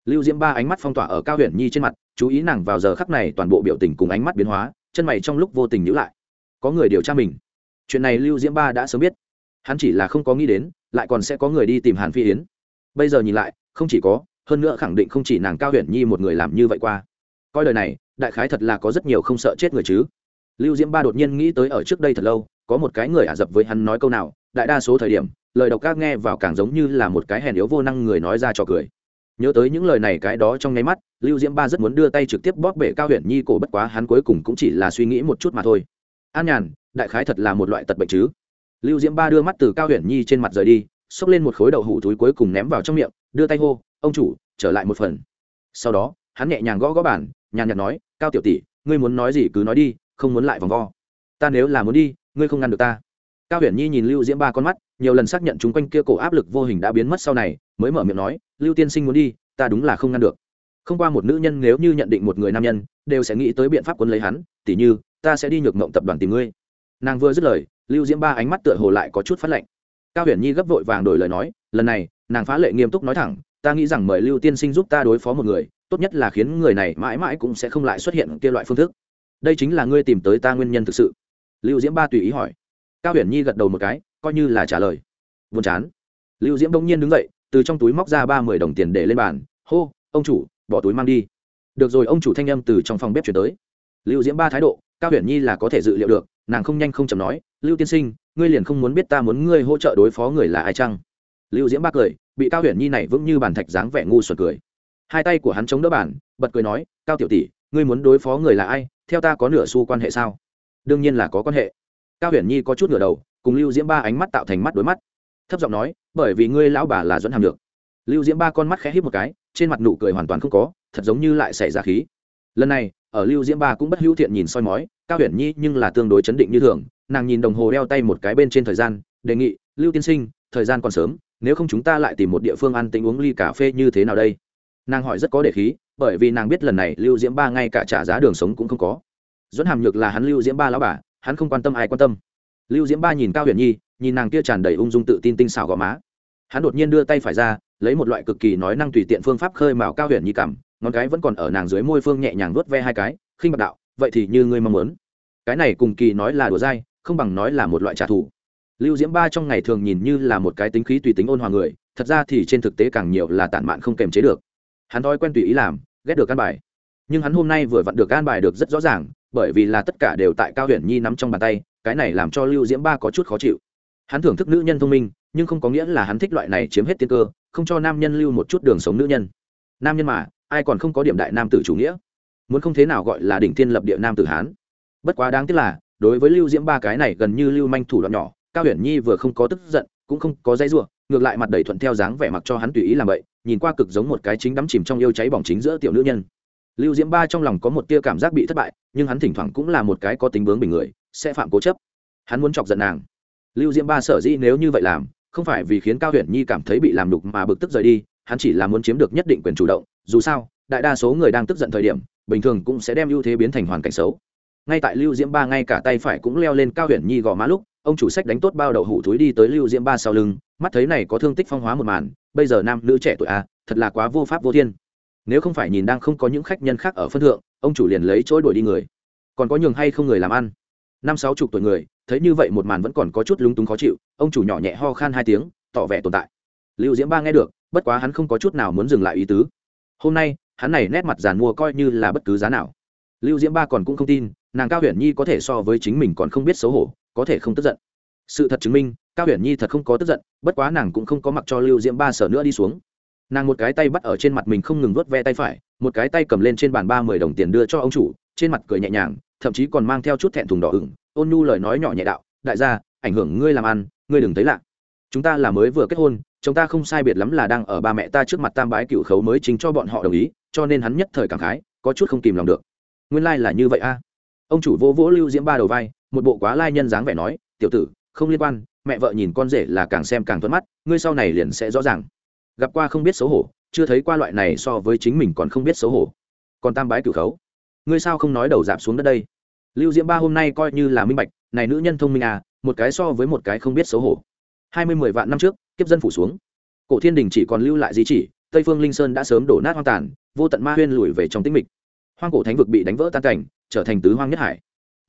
A: lưu diễm ba ánh mắt phong tỏa ở cao huyền nhi trên mặt, chú ý nàng vào giờ khắc này toàn bộ biểu tình cùng ánh mắt biến hóa, chân mày trong lúc vô tình nhữ lại. Có người điều tra mình. Chuyện này lưu diễm ba đã sớm biết. Hắn chỉ là không có nghĩ đến, lại còn sẽ có người đi tìm hàn phi yến. Bây giờ nhìn lại, không chỉ có, hơn nữa khẳng định không chỉ nàng cao huyền nhi một người làm như vậy qua. Coi lời này, đại khái thật là có rất nhiều không sợ chết người chứ. Lưu diễm ba đột nhiên nghĩ tới ở trước đây thật lâu, có một cái người ả rập với hắn nói câu nào, đại đa số thời điểm, lời độc các nghe vào càng giống như là một cái hèn yếu vô năng người nói ra trò cười nhớ tới những lời này cái đó trong nháy mắt, lưu diễm ba rất muốn đưa tay trực tiếp bóp bể cao huyền nhi cổ bất quá hắn cuối cùng cũng chỉ là suy nghĩ một chút mà thôi. An nhàn, đại khái thật là một loại tật bệnh chứ? Lưu diễm ba đưa mắt từ cao huyền nhi trên mặt rời đi, xốc lên một khối đậu hủ túi cuối cùng ném vào trong miệng, đưa tay hô, ông chủ, trở lại một phần. Sau đó, hắn nhẹ nhàng gõ gõ bản nhàn nhạt nói, cao tiểu tỷ, ngươi muốn nói gì cứ nói đi, không muốn lại vòng vo. Ta nếu là muốn đi, ngươi không ngăn được ta. Cao huyền nhi nhìn lưu diễm ba con mắt, nhiều lần xác nhận chúng quanh kia cổ áp lực vô hình đã biến mất sau này, mới mở miệng nói lưu tiên sinh muốn đi, ta đúng là không ngăn được. Không qua một nữ nhân nếu như nhận định một người nam nhân, đều sẽ nghĩ tới biện pháp quân lấy hắn, tỉ như, ta sẽ đi nhược mộng tập đoàn tìm ngươi. Nàng vừa dứt lời, lưu diễm ba ánh mắt tựa hồ lại có chút phát lệnh cao huyền nhi gấp vội vàng đổi lời nói, lần này, nàng phá lệ nghiêm túc nói thẳng, ta nghĩ rằng mời lưu tiên sinh giúp ta đối phó một người, tốt nhất là khiến người này mãi mãi cũng sẽ không lại xuất hiện kia loại phương thức. Đây chính là ngươi tìm tới ta nguyên nhân thực sự. Lưu diễm ba tùy ý hỏi. Cao huyền nhi gật đầu một cái, coi như là trả lời. Buồn chán. Lưu diễm bỗng nhiên đứng dậy từ trong túi móc ra ba mươi đồng tiền để lên bàn, hô, ông chủ, bỏ túi mang đi. Được rồi, ông chủ thanh âm từ trong phòng bếp chuyển tới. Lưu diễm ba thái độ, cao huyền nhi là có thể dự liệu được, nàng không nhanh không chầm nói, lưu tiên sinh, ngươi liền không muốn biết ta muốn ngươi hỗ trợ đối phó người là ai chăng? Lưu diễm ba cười, bị cao huyền nhi này vững như bàn thạch dáng vẻ ngu xuẩn cười. Hai tay của hắn chống đỡ bàn, bật cười nói, cao tiểu tỷ, ngươi muốn đối phó người là ai? Theo ta có nửa xu quan hệ sao? Đương nhiên là có quan hệ. Cao huyền nhi có chút ngửa đầu, cùng lưu diễm ba ánh mắt tạo thành mắt đối mắt thấp giọng nói, bởi vì ngươi lão bà là dẫn hàm được lưu diễm ba con mắt khẽ hít một cái, trên mặt nụ cười hoàn toàn không có, thật giống như lại xảy ra khí. Lần này, ở lưu diễm ba cũng bất hữu thiện nhìn soi mói, cao huyền nhi nhưng là tương đối chấn định như thường, nàng nhìn đồng hồ đeo tay một cái bên trên thời gian, đề nghị, lưu tiên sinh, thời gian còn sớm, nếu không chúng ta lại tìm một địa phương ăn tính uống ly cà phê như thế nào đây? Nàng hỏi rất có để khí, bởi vì nàng biết lần này lưu diễm ba ngay cả trả giá đường sống cũng không có. Dẫn hàm nhược là hắn lưu diễm ba lão bà, hắn không quan tâm ai quan tâm. Lưu diễm ba nhìn cao huyền nhi nhìn nàng kia tràn đầy ung dung tự tin tinh xảo gò má. Hắn đột nhiên đưa tay phải ra, lấy một loại cực kỳ nói năng tùy tiện phương pháp khơi mào cao huyền nhi cảm, ngón cái vẫn còn ở nàng dưới môi phương nhẹ nhàng vuốt ve hai cái, khinh bạc đạo, vậy thì như ngươi mong muốn. Cái này cùng kỳ nói là đùa dai, không bằng nói là một loại trả thù. Lưu diễm ba trong ngày thường nhìn như là một cái tính khí tùy tính ôn hòa người, thật ra thì trên thực tế càng nhiều là tản mạn không kềm chế được. Hắn thói quen tùy ý làm, ghét được căn bài. Nhưng hắn hôm nay vừa vặn được an bài được rất rõ ràng, bởi vì là tất cả đều tại cao huyền nhi nắm trong bàn tay, cái này làm cho lưu diễm ba có chút khó chịu hắn thưởng thức nữ nhân thông minh, nhưng không có nghĩa là hắn thích loại này chiếm hết tiên cơ, không cho nam nhân lưu một chút đường sống nữ nhân. Nam nhân mà, ai còn không có điểm đại nam tử chủ nghĩa? Muốn không thế nào gọi là đỉnh thiên lập địa nam tử hán. Bất quá đáng tiếc là, đối với lưu diễm ba cái này gần như lưu manh thủ đoạn nhỏ, cao huyền nhi vừa không có tức giận, cũng không có dây ruộng ngược lại mặt đầy thuận theo dáng vẻ mặc cho hắn tùy ý làm vậy nhìn qua cực giống một cái chính đắm chìm trong yêu cháy bỏng chính giữa tiểu nữ nhân. Lưu diễm ba trong lòng có một tia cảm giác bị thất bại, nhưng hắn thỉnh thoảng cũng là một cái có tính bướng bình người, sẽ phạm cố chấp. Hắn muốn chọc giận nàng lưu diễm ba sở dĩ nếu như vậy làm, không phải vì khiến cao huyền nhi cảm thấy bị làm đục mà bực tức rời đi, hắn chỉ là muốn chiếm được nhất định quyền chủ động, dù sao, đại đa số người đang tức giận thời điểm, bình thường cũng sẽ đem ưu thế biến thành hoàn cảnh xấu. Ngay tại lưu diễm ba ngay cả tay phải cũng leo lên cao huyền nhi gò má lúc, ông chủ sách đánh tốt bao đậu hủ thúi đi tới lưu diễm ba sau lưng, mắt thấy này có thương tích phong hóa một màn, bây giờ nam nữ trẻ tuổi a thật là quá vô pháp vô thiên. Nếu không phải nhìn đang không có những khách nhân khác ở phân thượng, ông chủ liền lấy chỗ đuổi đi người. Còn có nhường hay không người làm ăn? Năm sáu chục tuổi người thấy như vậy một màn vẫn còn có chút lúng túng khó chịu, ông chủ nhỏ nhẹ ho khan hai tiếng, tỏ vẻ tồn tại. Lưu diễm ba nghe được, bất quá hắn không có chút nào muốn dừng lại ý tứ. Hôm nay, hắn này nét mặt giàn mua coi như là bất cứ giá nào. Lưu diễm ba còn cũng không tin, nàng cao huyền nhi có thể so với chính mình còn không biết xấu hổ, có thể không tức giận. Sự thật chứng minh, cao huyền nhi thật không có tức giận, bất quá nàng cũng không có mặc cho lưu diễm ba sở nữa đi xuống. Nàng một cái tay bắt ở trên mặt mình không ngừng vớt ve tay phải, một cái tay cầm lên trên bàn ba mươi đồng tiền đưa cho ông chủ, trên mặt cười nhẹ nhàng, thậm chí còn mang theo chút thẹn thùng đỏ ửng ôn nhu lời nói nhỏ nhẹ đạo, đại gia, ảnh hưởng ngươi làm ăn, ngươi đừng thấy lạ. Chúng ta là mới vừa kết hôn, chúng ta không sai biệt lắm là đang ở ba mẹ ta trước mặt tam bái cựu khấu mới chính cho bọn họ đồng ý, cho nên hắn nhất thời cảm khái, có chút không kìm lòng được. Nguyên lai、like、là như vậy a. Ông chủ vô vỗ lưu diễm ba đầu vai, một bộ quá lai nhân dáng vẻ nói, tiểu tử, không liên quan, mẹ vợ nhìn con rể là càng xem càng thuận mắt, ngươi sau này liền sẽ rõ ràng. Gặp qua không biết xấu hổ, chưa thấy qua loại này so với chính mình còn không biết xấu hổ. Còn tam bái cửu khấu, ngươi sao không nói đầu dạp xuống đất đây? Lưu diễm ba hôm nay coi như là minh bạch, này nữ nhân thông minh à một cái so với một cái không biết xấu hổ. Hai mươi mười vạn năm trước, kiếp dân phủ xuống. Cổ thiên đình chỉ còn lưu lại di chỉ, tây phương linh sơn đã sớm đổ nát hoang tàn, vô tận ma huyên lùi về trong tĩnh mịch. Hoang cổ thánh vực bị đánh vỡ tan cảnh, trở thành tứ hoang nhất hải.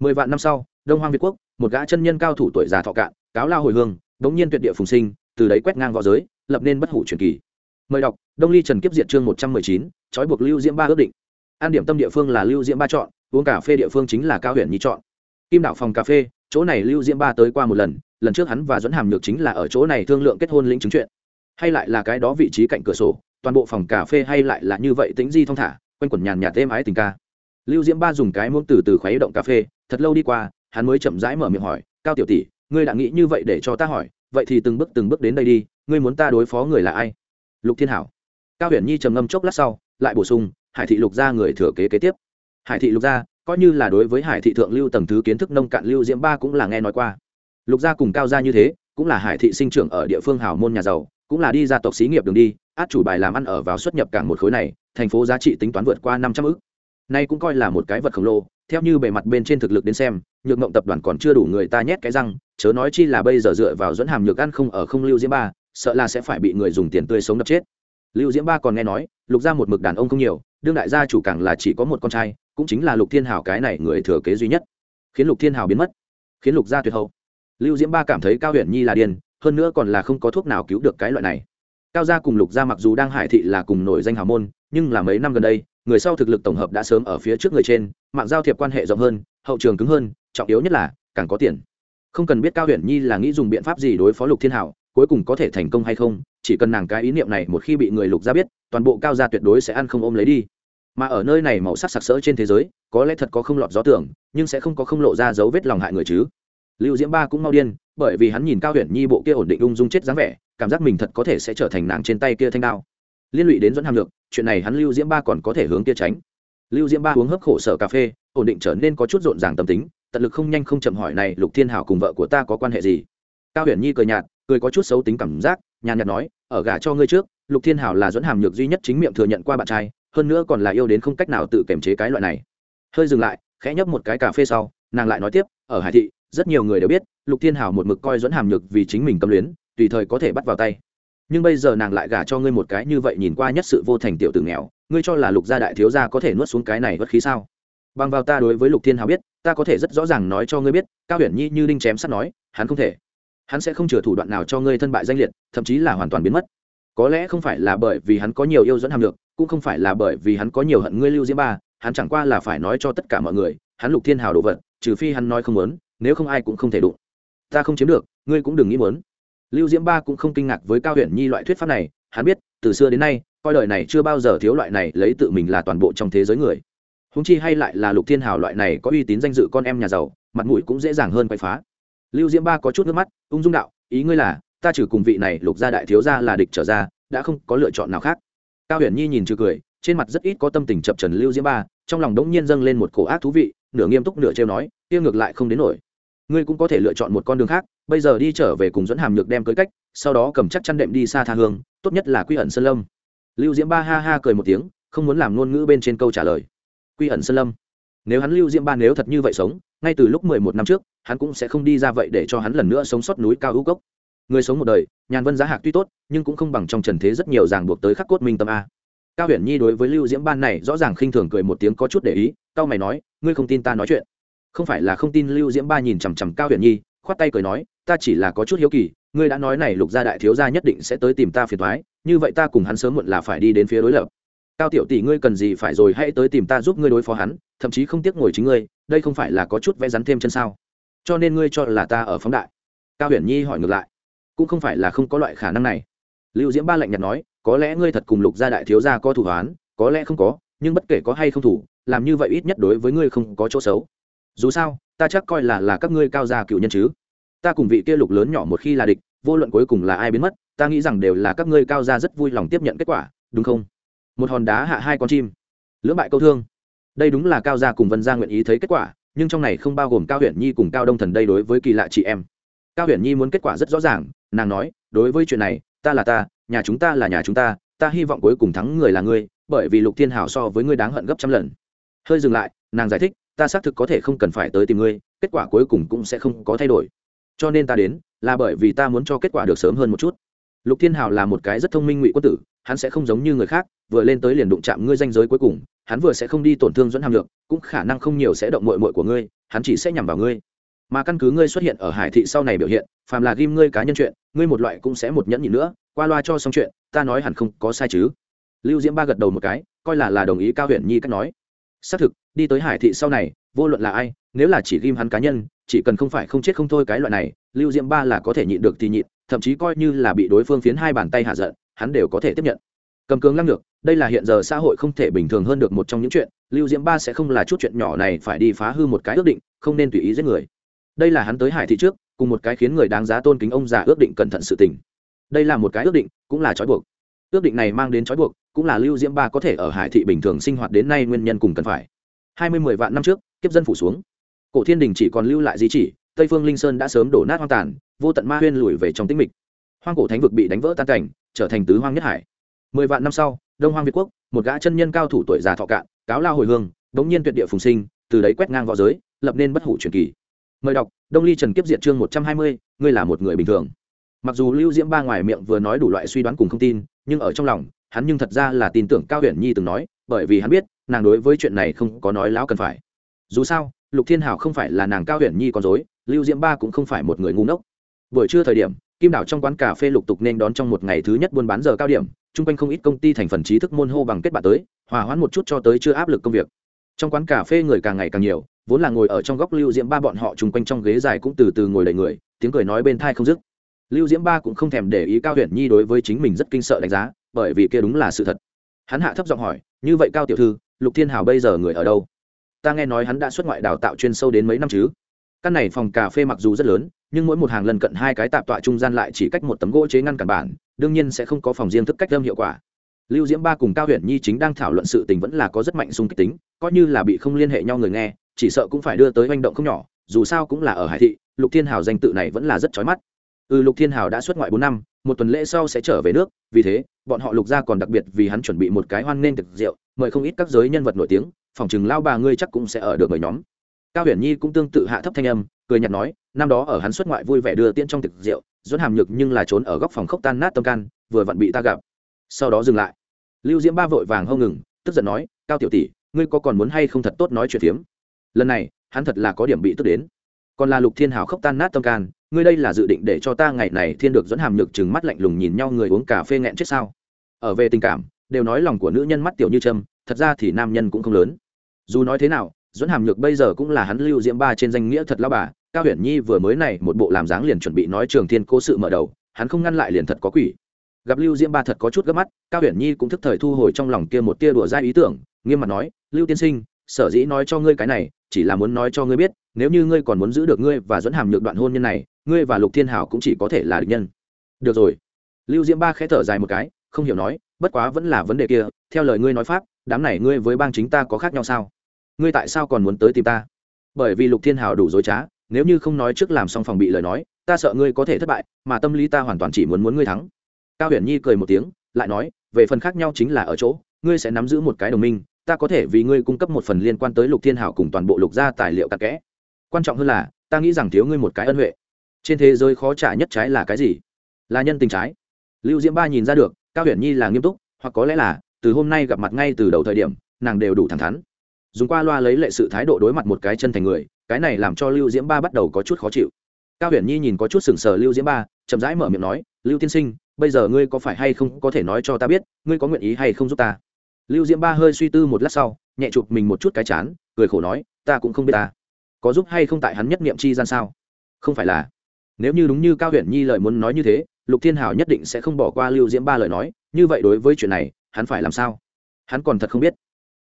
A: Mười vạn năm sau, đông hoang việt quốc, một gã chân nhân cao thủ tuổi già thọ cạn, cáo lao hồi hương, đống nhiên tuyệt địa phùng sinh, từ đấy quét ngang v õ giới, lập nên bất hủ truyền kỳ. Mời đọc, đông ly trần kiếp diện chương một trăm mười chín, trói buộc lưu diễm ba ước định. An điểm tâm địa phương là lưu diễm ba chọn uống cà phê địa phương chính là cao huyện nhi chọn. Kim đạo phòng cà phê, chỗ này lưu diễm ba tới qua một lần lần trước hắn và dẫn hàm nhược chính là ở chỗ này thương lượng kết hôn lĩnh chứng chuyện. Hay lại là cái đó vị trí cạnh cửa sổ, toàn bộ phòng cà phê hay lại là như vậy tính di thong thả, quanh quẩn nhàn nhạt êm ái tình ca. Lưu diễm ba dùng cái muỗng từ từ khuấy động cà phê, thật lâu đi qua, hắn mới chậm rãi mở miệng hỏi, cao tiểu tỷ, ngươi đã nghĩ như vậy để cho ta hỏi, vậy thì từng bước từng bước đến đây đi, ngươi muốn ta đối phó người là ai? Lục thiên hảo. Cao huyền nhi trầm ngâm chốc lát sau, lại bổ sung, hải thị lục gia người thừa kế kế tiếp hải thị lục gia, coi như là đối với hải thị thượng lưu tầng thứ kiến thức nông cạn lưu diễm ba cũng là nghe nói qua. Lục gia cùng cao gia như thế, cũng là hải thị sinh trưởng ở địa phương hào môn nhà giàu, cũng là đi gia tộc xí nghiệp đường đi, át chủ bài làm ăn ở vào xuất nhập cảng một khối này, thành phố giá trị tính toán vượt qua năm trăm ước nay cũng coi là một cái vật khổng lồ, theo như bề mặt bên trên thực lực đến xem, nhược mộng tập đoàn còn chưa đủ người ta nhét cái răng, chớ nói chi là bây giờ dựa vào dẫn hàm nhược ăn không ở không lưu diễm ba, sợ là sẽ phải bị người dùng tiền tươi sống đập chết. Lưu diễm ba còn nghe nói, lục gia một mực đàn ông không nhiều, đương đại gia chủ càng là chỉ có một con trai cũng chính là lục thiên hào cái này người thừa kế duy nhất. Khiến lục thiên hào biến mất. Khiến lục gia tuyệt hậu. Lưu diễm ba cảm thấy cao huyện nhi là điên, hơn nữa còn là không có thuốc nào cứu được cái loại này. Cao gia cùng lục gia mặc dù đang hải thị là cùng nổi danh hào môn, nhưng là mấy năm gần đây, người sau thực lực tổng hợp đã sớm ở phía trước người trên, mạng giao thiệp quan hệ rộng hơn, hậu trường cứng hơn, trọng yếu nhất là, càng có tiền. Không cần biết cao huyện nhi là nghĩ dùng biện pháp gì đối phó lục thiên hảo cuối cùng có thể thành công hay không, chỉ cần nàng cái ý niệm này một khi bị người lục gia biết, toàn bộ cao gia tuyệt đối sẽ ăn không ôm lấy đi mà ở nơi này màu sắc sặc sỡ trên thế giới, có lẽ thật có không lọt gió tưởng, nhưng sẽ không có không lộ ra dấu vết lòng hại người chứ. Lưu diễm ba cũng mau điên, bởi vì hắn nhìn cao huyền nhi bộ kia ổn định ung dung chết dáng vẻ, cảm giác mình thật có thể sẽ trở thành nàng trên tay kia thanh đao. Liên lụy đến dẫn hàm lược chuyện này hắn lưu diễm ba còn có thể hướng kia tránh. Lưu diễm ba uống hấp khổ sở cà phê, ổn định trở nên có chút rộn ràng tâm tính, tận lực không nhanh không chậm hỏi này, lục thiên hảo cùng vợ của ta có quan hệ gì? Cao huyền nhi cười nhạt, cười có chút xấu tính cảm giác, nhàn nhạt nói, ở gả cho ngươi trước, lục thiên hảo là dẫn hàm nhược duy nhất chính miệng thừa nhận qua bạn trai hơn nữa còn là yêu đến không cách nào tự kiềm chế cái loại này. Hơi dừng lại, khẽ nhấp một cái cà phê sau, nàng lại nói tiếp, ở hải thị, rất nhiều người đều biết, lục thiên hào một mực coi dẫn hàm nhược vì chính mình tâm luyến, tùy thời có thể bắt vào tay. Nhưng bây giờ nàng lại gả cho ngươi một cái như vậy nhìn qua nhất sự vô thành tiểu tử nghèo, ngươi cho là lục gia đại thiếu gia có thể nuốt xuống cái này bất khí sao? Bằng vào ta đối với lục thiên hào biết, ta có thể rất rõ ràng nói cho ngươi biết, cao huyền nhi như đinh chém sắt nói, hắn không thể. Hắn sẽ không chừa thủ đoạn nào cho ngươi thân bại danh liệt, thậm chí là hoàn toàn biến mất có lẽ không phải là bởi vì hắn có nhiều yêu dẫn hàm lượng, cũng không phải là bởi vì hắn có nhiều hận ngươi lưu diễm ba hắn chẳng qua là phải nói cho tất cả mọi người hắn lục thiên hào đồ vật trừ phi hắn nói không muốn nếu không ai cũng không thể đụng. Ta không chiếm được ngươi cũng đừng nghĩ muốn. Lưu diễm ba cũng không kinh ngạc với cao huyền nhi loại thuyết pháp này hắn biết từ xưa đến nay coi đời này chưa bao giờ thiếu loại này lấy tự mình là toàn bộ trong thế giới người. Húng chi hay lại là lục thiên hào loại này có uy tín danh dự con em nhà giàu mặt mũi cũng dễ dàng hơn quay phá. Lưu diễm ba có chút nước mắt ung dung đạo ý ngươi là ta trừ cùng vị này lục gia đại thiếu gia là địch trở ra, đã không có lựa chọn nào khác. Cao huyền nhi nhìn trừ cười, trên mặt rất ít có tâm tình chập trần lưu diễm ba, trong lòng đống nhiên dâng lên một cổ ác thú vị, nửa nghiêm túc nửa trêu nói, kia ngược lại không đến nổi. Ngươi cũng có thể lựa chọn một con đường khác, bây giờ đi trở về cùng dẫn hàm nhược đem cưới cách, sau đó cầm chắc chăn đệm đi xa tha hương, tốt nhất là quy ẩn sơn lâm. Lưu diễm ba ha ha cười một tiếng, không muốn làm ngôn ngữ bên trên câu trả lời. Quy ẩn sơn lâm. Nếu hắn lưu diễm ba nếu thật như vậy sống, ngay từ lúc mười một năm trước, hắn cũng sẽ không đi ra vậy để cho hắn lần nữa sống sót núi cao hữu cốc người sống một đời, nhàn vân giá hạc tuy tốt, nhưng cũng không bằng trong trần thế rất nhiều ràng buộc tới khắc cốt minh tâm a. Cao huyền nhi đối với lưu diễm ban này rõ ràng khinh thường cười một tiếng có chút để ý cao mày nói, ngươi không tin ta nói chuyện. Không phải là không tin lưu diễm ba nhìn chằm chằm cao huyền nhi, khoát tay cười nói, ta chỉ là có chút hiếu kỳ, ngươi đã nói này lục gia đại thiếu gia nhất định sẽ tới tìm ta phiền thoái như vậy ta cùng hắn sớm muộn là phải đi đến phía đối lập. Cao tiểu tỷ, ngươi cần gì phải rồi hãy tới tìm ta giúp ngươi đối phó hắn, thậm chí không tiếc ngồi chính ngươi, đây không phải là có chút vẽ rắn thêm chân sao? Cho nên ngươi cho là ta ở phóng đại. Cao huyền nhi hỏi ngược lại cũng không phải là không có loại khả năng này. Lưu diễm ba lạnh nhạt nói, có lẽ ngươi thật cùng lục gia đại thiếu gia có thủ hoán, có lẽ không có, nhưng bất kể có hay không thủ, làm như vậy ít nhất đối với ngươi không có chỗ xấu. Dù sao, ta chắc coi là là các ngươi cao gia cựu nhân chứ. Ta cùng vị kia lục lớn nhỏ một khi là địch, vô luận cuối cùng là ai biến mất, ta nghĩ rằng đều là các ngươi cao gia rất vui lòng tiếp nhận kết quả, đúng không? Một hòn đá hạ hai con chim. Lưỡng bại câu thương. Đây đúng là cao gia cùng vân gia nguyện ý thấy kết quả, nhưng trong này không bao gồm cao Huyền nhi cùng cao đông thần đây đối với kỳ lạ chị em. Cao Huyền nhi muốn kết quả rất rõ ràng nàng nói, đối với chuyện này, ta là ta, nhà chúng ta là nhà chúng ta ta hy vọng cuối cùng thắng người là ngươi, bởi vì lục thiên hảo so với ngươi đáng hận gấp trăm lần. Hơi dừng lại, nàng giải thích, ta xác thực có thể không cần phải tới tìm ngươi, kết quả cuối cùng cũng sẽ không có thay đổi. Cho nên ta đến, là bởi vì ta muốn cho kết quả được sớm hơn một chút. Lục thiên hào là một cái rất thông minh ngụy quân tử, hắn sẽ không giống như người khác, vừa lên tới liền đụng chạm ngươi danh giới cuối cùng, hắn vừa sẽ không đi tổn thương dẫn hàm lượng cũng khả năng không nhiều sẽ động mội mội của ngươi, hắn chỉ sẽ nhằm vào ngươi mà căn cứ ngươi xuất hiện ở hải thị sau này biểu hiện, phàm là ghim ngươi cá nhân chuyện, ngươi một loại cũng sẽ một nhẫn nhịn nữa, qua loa cho xong chuyện, ta nói hẳn không có sai chứ. Lưu diễm ba gật đầu một cái, coi là là đồng ý cao huyện nhi cách nói. Xác thực, đi tới hải thị sau này, vô luận là ai, nếu là chỉ ghim hắn cá nhân, chỉ cần không phải không chết không thôi cái loại này, lưu diễm ba là có thể nhịn được thì nhịn, thậm chí coi như là bị đối phương phiến hai bàn tay hạ giận, hắn đều có thể tiếp nhận. Cầm cường lăng được đây là hiện giờ xã hội không thể bình thường hơn được một trong những chuyện, lưu diễm ba sẽ không là chút chuyện nhỏ này phải đi phá hư một cái ước định, không nên tùy ý giết người đây là hắn tới hải thị trước, cùng một cái khiến người đáng giá tôn kính ông già ước định cẩn thận sự tình. Đây là một cái ước định, cũng là trói buộc. Ước định này mang đến trói buộc, cũng là lưu diễm ba có thể ở hải thị bình thường sinh hoạt đến nay nguyên nhân cùng cần phải. Hai mươi mười vạn năm trước, kiếp dân phủ xuống. Cổ thiên đình chỉ còn lưu lại di chỉ, tây phương linh sơn đã sớm đổ nát hoang tàn, vô tận ma huyên lùi về trong tĩnh mịch. Hoang cổ thánh vực bị đánh vỡ tan cảnh, trở thành tứ hoang nhất hải. Mười vạn năm sau, đông hoang việt quốc, một gã chân nhân cao thủ tuổi già thọ cạn, cáo lao hồi hương, đống nhiên tuyệt địa phùng sinh, từ đấy quét ngang v õ giới, lập nên bất hủ truyền kỳ mời đọc, đông ly trần kiếp diệt chương một trăm hai mươi, ngươi là một người bình thường. Mặc dù lưu diễm ba ngoài miệng vừa nói đủ loại suy đoán cùng không tin, nhưng ở trong lòng, hắn nhưng thật ra là tin tưởng cao huyền nhi từng nói, bởi vì hắn biết, nàng đối với chuyện này không có nói láo cần phải. Dù sao, lục thiên hảo không phải là nàng cao huyền nhi con dối, lưu diễm ba cũng không phải một người ngu ngốc. Buổi trưa thời điểm, kim đảo trong quán cà phê lục tục nên đón trong một ngày thứ nhất buôn bán giờ cao điểm, chung quanh không ít công ty thành phần trí thức môn hô bằng kết bạn tới, hòa hoãn một chút cho tới chưa áp lực công việc. Trong quán cà phê người càng ngày càng nhiều vốn là ngồi ở trong góc lưu diễm ba bọn họ chung quanh trong ghế dài cũng từ từ ngồi đầy người, tiếng cười nói bên thai không dứt. Lưu diễm ba cũng không thèm để ý cao huyền nhi đối với chính mình rất kinh sợ đánh giá, bởi vì kia đúng là sự thật. Hắn hạ thấp giọng hỏi, như vậy cao tiểu thư, lục thiên hào bây giờ người ở đâu? Ta nghe nói hắn đã xuất ngoại đào tạo chuyên sâu đến mấy năm chứ? Căn này phòng cà phê mặc dù rất lớn, nhưng mỗi một hàng lần cận hai cái tạp tọa trung gian lại chỉ cách một tấm gỗ chế ngăn cản bản, đương nhiên sẽ không có phòng riêng thức cách âm hiệu quả. Lưu diễm ba cùng cao huyền nhi chính đang thảo luận sự tình vẫn là có rất mạnh xung kích tính, coi như là bị không liên hệ nhau người nghe chỉ sợ cũng phải đưa tới hành động không nhỏ, dù sao cũng là ở hải thị, lục thiên hào danh tự này vẫn là rất trói mắt. Ừ lục thiên hào đã xuất ngoại bốn năm, một tuần lễ sau sẽ trở về nước, vì thế, bọn họ lục gia còn đặc biệt vì hắn chuẩn bị một cái hoan nên thực rượu, mời không ít các giới nhân vật nổi tiếng, phòng chừng lao bà ngươi chắc cũng sẽ ở được mời nhóm. Cao huyền nhi cũng tương tự hạ thấp thanh âm, cười nhạt nói, năm đó ở hắn xuất ngoại vui vẻ đưa tiễn trong thực rượu dẫn hàm nhược nhưng là trốn ở góc phòng khốc tan nát tâm can, vừa vặn bị ta gặp. Sau đó dừng lại. Lưu diễm ba vội vàng hông ngừng, tức giận nói, cao tiểu tỷ, ngươi có còn muốn hay không thật tốt nói chuyện phiếm? Lần này, hắn thật là có điểm bị tức đến. Còn là lục thiên hào khóc tan nát tâm can, ngươi đây là dự định để cho ta ngày này thiên được dẫn hàm nhược chừng mắt lạnh lùng nhìn nhau người uống cà phê nghẹn chết sao? Ở về tình cảm, đều nói lòng của nữ nhân mắt tiểu như trâm thật ra thì nam nhân cũng không lớn. Dù nói thế nào, dẫn hàm nhược bây giờ cũng là hắn lưu diễm ba trên danh nghĩa thật lao bà, cao huyền nhi vừa mới này một bộ làm dáng liền chuẩn bị nói trường thiên cố sự mở đầu, hắn không ngăn lại liền thật có quỷ. Gặp lưu diễm ba thật có chút gấp mắt, cao huyền nhi cũng thức thời thu hồi trong lòng kia một tia đùa ra ý tưởng, nghiêm mặt nói, lưu tiên sinh, sở dĩ nói cho ngươi cái này chỉ là muốn nói cho ngươi biết, nếu như ngươi còn muốn giữ được ngươi và dẫn hàm nhược đoạn hôn nhân này, ngươi và lục thiên hảo cũng chỉ có thể là địch nhân. Được rồi. Lưu diễm ba khẽ thở dài một cái, không hiểu nói, bất quá vẫn là vấn đề kia, theo lời ngươi nói pháp, đám này ngươi với bang chính ta có khác nhau sao? Ngươi tại sao còn muốn tới tìm ta? Bởi vì lục thiên hảo đủ dối trá, nếu như không nói trước làm xong phòng bị lời nói, ta sợ ngươi có thể thất bại, mà tâm lý ta hoàn toàn chỉ muốn muốn ngươi thắng. Cao huyền nhi cười một tiếng, lại nói, về phần khác nhau chính là ở chỗ, ngươi sẽ nắm giữ một cái đồng minh ta có thể vì ngươi cung cấp một phần liên quan tới lục thiên hảo cùng toàn bộ lục gia tài liệu cặn kẽ. Quan trọng hơn là, ta nghĩ rằng thiếu ngươi một cái ân huệ. Trên thế giới khó trả nhất trái là cái gì? Là nhân tình trái. Lưu diễm ba nhìn ra được, cao huyền nhi là nghiêm túc, hoặc có lẽ là, từ hôm nay gặp mặt ngay từ đầu thời điểm, nàng đều đủ thẳng thắn. Dùng qua loa lấy lệ sự thái độ đối mặt một cái chân thành người, cái này làm cho lưu diễm ba bắt đầu có chút khó chịu. Cao huyền nhi nhìn có chút sừng sờ lưu diễm ba, chậm rãi mở miệng nói, lưu tiên sinh, bây giờ ngươi có phải hay không có thể nói cho ta biết, ngươi có nguyện ý hay không giúp ta? Lưu diễm ba hơi suy tư một lát sau, nhẹ chụp mình một chút cái chán, cười khổ nói, ta cũng không biết ta, có giúp hay không tại hắn nhất niệm chi gian sao? Không phải là, nếu như đúng như cao huyền nhi lời muốn nói như thế, lục thiên hảo nhất định sẽ không bỏ qua lưu diễm ba lời nói, như vậy đối với chuyện này, hắn phải làm sao? Hắn còn thật không biết.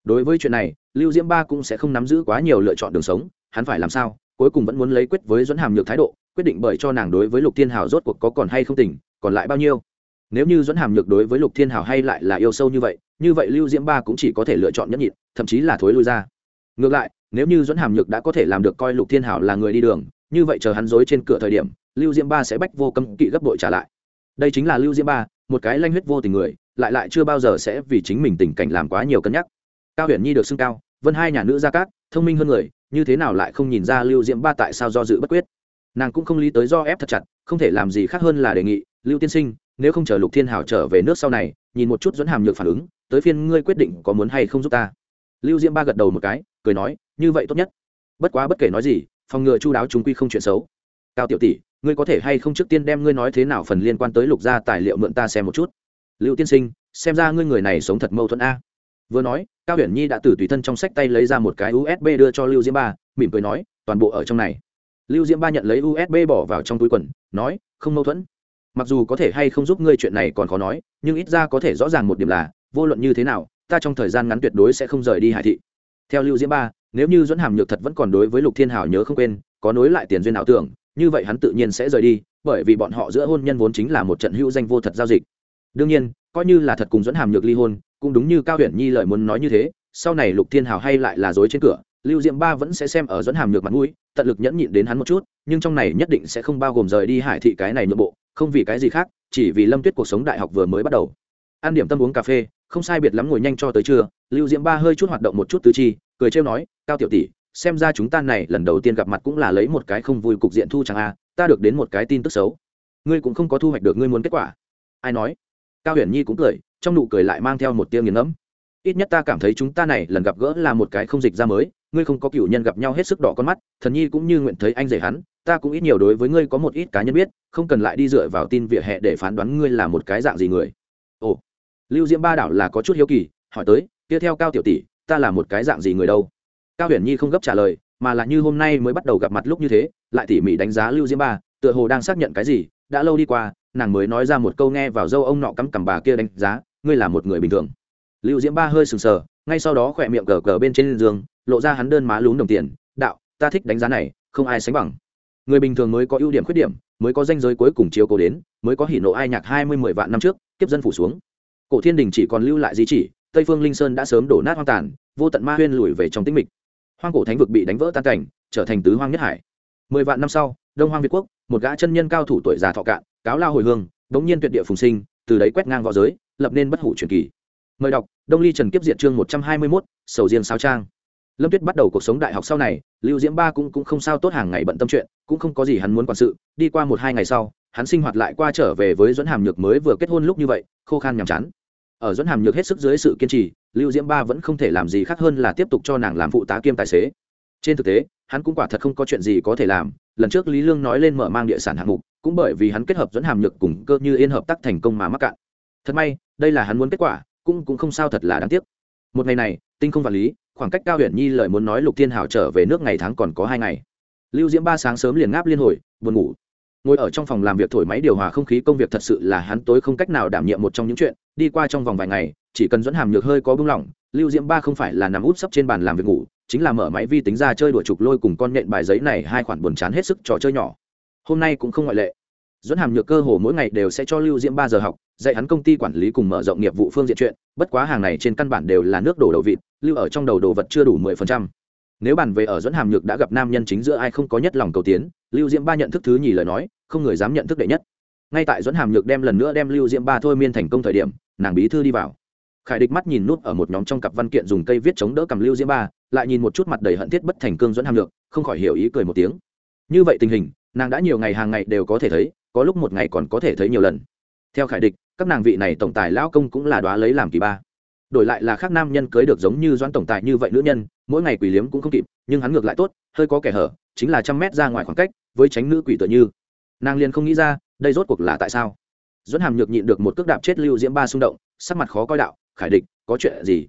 A: Đối với chuyện này, lưu diễm ba cũng sẽ không nắm giữ quá nhiều lựa chọn đường sống, hắn phải làm sao? Cuối cùng vẫn muốn lấy quyết với dẫn hàm nhược thái độ, quyết định bởi cho nàng đối với lục thiên hảo rốt cuộc có còn hay không tỉnh còn lại bao nhiêu? Nếu như dẫn hàm nhược đối với lục thiên hảo hay lại là yêu sâu như vậy như vậy lưu diễm ba cũng chỉ có thể lựa chọn nhẫn nhịn, thậm chí là thối lui ra. Ngược lại, nếu như dẫn hàm nhược đã có thể làm được coi lục thiên hảo là người đi đường, như vậy chờ hắn dối trên cửa thời điểm, lưu diễm ba sẽ bách vô cấm kỵ gấp đội trả lại. Đây chính là lưu diễm ba, một cái lanh huyết vô tình người, lại lại chưa bao giờ sẽ vì chính mình tình cảnh làm quá nhiều cân nhắc. Cao huyền nhi được xưng cao, vân hai nhà nữ gia cát, thông minh hơn người, như thế nào lại không nhìn ra lưu diễm ba tại sao do dự bất quyết? Nàng cũng không lý tới do ép thật chặt, không thể làm gì khác hơn là đề nghị, lưu tiên sinh, nếu không chờ lục thiên hảo trở về nước sau này, nhìn một chút dẫn hàm nhược phản ứng tới phiên ngươi quyết định có muốn hay không giúp ta. Lưu diễm ba gật đầu một cái, cười nói, như vậy tốt nhất. Bất quá bất kể nói gì, phòng ngừa chu đáo chúng quy không chuyện xấu. Cao tiểu tỷ, ngươi có thể hay không trước tiên đem ngươi nói thế nào phần liên quan tới lục gia tài liệu mượn ta xem một chút. Lưu tiên sinh, xem ra ngươi người này sống thật mâu thuẫn a. Vừa nói, cao huyền nhi đã từ tùy thân trong sách tay lấy ra một cái usb đưa cho lưu diễm ba, mỉm cười nói, toàn bộ ở trong này. Lưu diễm ba nhận lấy usb bỏ vào trong túi quần, nói, không mâu thuẫn. Mặc dù có thể hay không giúp ngươi chuyện này còn khó nói, nhưng ít ra có thể rõ ràng một điểm là vô luận như thế nào, ta trong thời gian ngắn tuyệt đối sẽ không rời đi hải thị. Theo lưu diễm ba, nếu như dẫn hàm nhược thật vẫn còn đối với lục thiên hảo nhớ không quên, có nối lại tiền duyên ảo tưởng, như vậy hắn tự nhiên sẽ rời đi, bởi vì bọn họ giữa hôn nhân vốn chính là một trận hữu danh vô thật giao dịch. Đương nhiên, coi như là thật cùng dẫn hàm nhược ly hôn, cũng đúng như cao huyền nhi lời muốn nói như thế, sau này lục thiên hào hay lại là dối trên cửa, lưu diệm ba vẫn sẽ xem ở dẫn hàm nhược mặt mũi, tận lực nhẫn nhịn đến hắn một chút, nhưng trong này nhất định sẽ không bao gồm rời đi hải thị cái này nội bộ, không vì cái gì khác, chỉ vì lâm tuyết cuộc sống đại học vừa mới bắt đầu ăn điểm tâm uống cà phê, không sai biệt lắm ngồi nhanh cho tới trưa, lưu diễm ba hơi chút hoạt động một chút tứ chi, cười trêu nói, cao tiểu tỷ, xem ra chúng ta này lần đầu tiên gặp mặt cũng là lấy một cái không vui cục diện thu chẳng a, ta được đến một cái tin tức xấu. Ngươi cũng không có thu hoạch được ngươi muốn kết quả. Ai nói? Cao huyền nhi cũng cười, trong nụ cười lại mang theo một tia nghiền ngẫm. Ít nhất ta cảm thấy chúng ta này lần gặp gỡ là một cái không dịch ra mới, ngươi không có cựu nhân gặp nhau hết sức đỏ con mắt, thần nhi cũng như nguyện thấy anh rể hắn, ta cũng ít nhiều đối với ngươi có một ít cá nhân biết, không cần lại đi dựa vào tin vỉa hè để phán đoán ngươi là một cái dạng gì người. Ồ lưu diễm ba đảo là có chút hiếu kỳ, hỏi tới tiếp theo cao tiểu tỷ, ta là một cái dạng gì người đâu? Cao huyền nhi không gấp trả lời, mà là như hôm nay mới bắt đầu gặp mặt lúc như thế, lại tỉ mỉ đánh giá lưu diễm ba, tựa hồ đang xác nhận cái gì, đã lâu đi qua, nàng mới nói ra một câu nghe vào dâu ông nọ cắm cằm bà kia đánh giá, ngươi là một người bình thường. Lưu diễm ba hơi sừng sờ, ngay sau đó khỏe miệng cờ cờ bên trên giường, lộ ra hắn đơn má lún đồng tiền, đạo, ta thích đánh giá này, không ai sánh bằng. Người bình thường mới có ưu điểm khuyết điểm, mới có danh giới cuối cùng chiếu cố đến, mới có hỉ nộ ai nhạc hai mươi mười vạn năm trước, kiếp dân phủ xuống cổ thiên đình chỉ còn lưu lại di chỉ tây phương linh sơn đã sớm đổ nát hoang tàn vô tận ma huyên lùi về trong tĩnh mịch. Hoang cổ thánh vực bị đánh vỡ tan cảnh trở thành tứ hoang nhất hải. Mười vạn năm sau đông hoang việt quốc một gã chân nhân cao thủ tuổi già thọ cạn cáo lao hồi hương bỗng nhiên tuyệt địa phùng sinh từ đấy quét ngang v õ giới lập nên bất hủ truyền kỳ. Mời đọc đông ly trần kiếp diện chương một trăm hai mươi mốt sầu riêng sao trang. Lâm tuyết bắt đầu cuộc sống đại học sau này lưu diễm ba cũng, cũng không sao tốt hàng ngày bận tâm chuyện cũng không có gì hắn muốn quản sự đi qua một hai ngày sau hắn sinh hoạt lại qua trở về với dẫn hàm nhược mới vừa kết hôn lúc như vậy khô khan nhàm chán ở dẫn hàm nhược hết sức dưới sự kiên trì, lưu diễm ba vẫn không thể làm gì khác hơn là tiếp tục cho nàng làm phụ tá kiêm tài xế. Trên thực tế, hắn cũng quả thật không có chuyện gì có thể làm, lần trước lý lương nói lên mở mang địa sản hạng mục, cũng bởi vì hắn kết hợp dẫn hàm nhược cùng cơ như yên hợp tác thành công mà mắc cạn. Thật may, đây là hắn muốn kết quả, cũng cũng không sao thật là đáng tiếc. Một ngày này, tinh không vật lý, khoảng cách cao huyện nhi lời muốn nói lục thiên hảo trở về nước ngày tháng còn có hai ngày. Lưu diễm ba sáng sớm liền ngáp liên hồi, buồn ngủ ngồi ở trong phòng làm việc thổi máy điều hòa không khí, công việc thật sự là hắn tối không cách nào đảm nhiệm một trong những chuyện. Đi qua trong vòng vài ngày, chỉ cần dẫn hàm nhược hơi có bưng lỏng, lưu diễm ba không phải là nằm út sấp trên bàn làm việc ngủ, chính là mở máy vi tính ra chơi đùa trục lôi cùng con nhện bài giấy này, hai khoản buồn chán hết sức trò chơi nhỏ. Hôm nay cũng không ngoại lệ. Dẫn hàm nhược cơ hồ mỗi ngày đều sẽ cho lưu diễm ba giờ học, dạy hắn công ty quản lý cùng mở rộng nghiệp vụ phương diện chuyện, bất quá hàng này trên căn bản đều là nước đổ đầu vịt, lưu ở trong đầu đồ vật chưa đủ mười phần trăm nếu bàn về ở dẫn hàm nhược đã gặp nam nhân chính giữa ai không có nhất lòng cầu tiến, lưu diễm ba nhận thức thứ nhì lời nói, không người dám nhận thức đệ nhất. Ngay tại dẫn hàm nhược đem lần nữa đem lưu diễm ba thôi miên thành công thời điểm, nàng bí thư đi vào. Khải địch mắt nhìn nút ở một nhóm trong cặp văn kiện dùng cây viết chống đỡ cầm lưu diễm ba, lại nhìn một chút mặt đầy hận thiết bất thành cương dẫn hàm nhược, không khỏi hiểu ý cười một tiếng. Như vậy tình hình, nàng đã nhiều ngày hàng ngày đều có thể thấy, có lúc một ngày còn có thể thấy nhiều lần. Theo khải địch, các nàng vị này tổng tài lão công cũng là đoá lấy làm kỳ ba đổi lại là khác nam nhân cưới được giống như doãn tổng tài như vậy nữ nhân, mỗi ngày quỷ liếm cũng không kịp, nhưng hắn ngược lại tốt, hơi có kẻ hở, chính là trăm mét ra ngoài khoảng cách, với tránh nữ quỷ tựa như. Nàng liền không nghĩ ra, đây rốt cuộc là tại sao? Doãn hàm nhược nhịn được một cước đạp chết lưu diễm ba xung động, sắc mặt khó coi đạo, khải địch, có chuyện gì?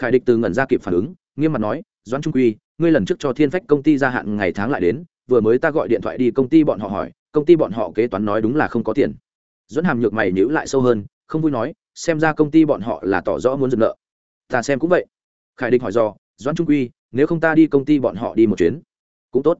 A: Khải địch từ ngẩn ra kịp phản ứng, nghiêm mặt nói, doãn trung quy, ngươi lần trước cho thiên phách công ty gia hạn ngày tháng lại đến, vừa mới ta gọi điện thoại đi công ty bọn họ hỏi, công ty bọn họ kế toán nói đúng là không có tiền. Dẫn hàm nhược mày nhữ lại sâu hơn, không vui nói xem ra công ty bọn họ là tỏ rõ muốn dừng nợ. Ta xem cũng vậy. Khải địch hỏi do doãn trung quy nếu không ta đi công ty bọn họ đi một chuyến? Cũng tốt.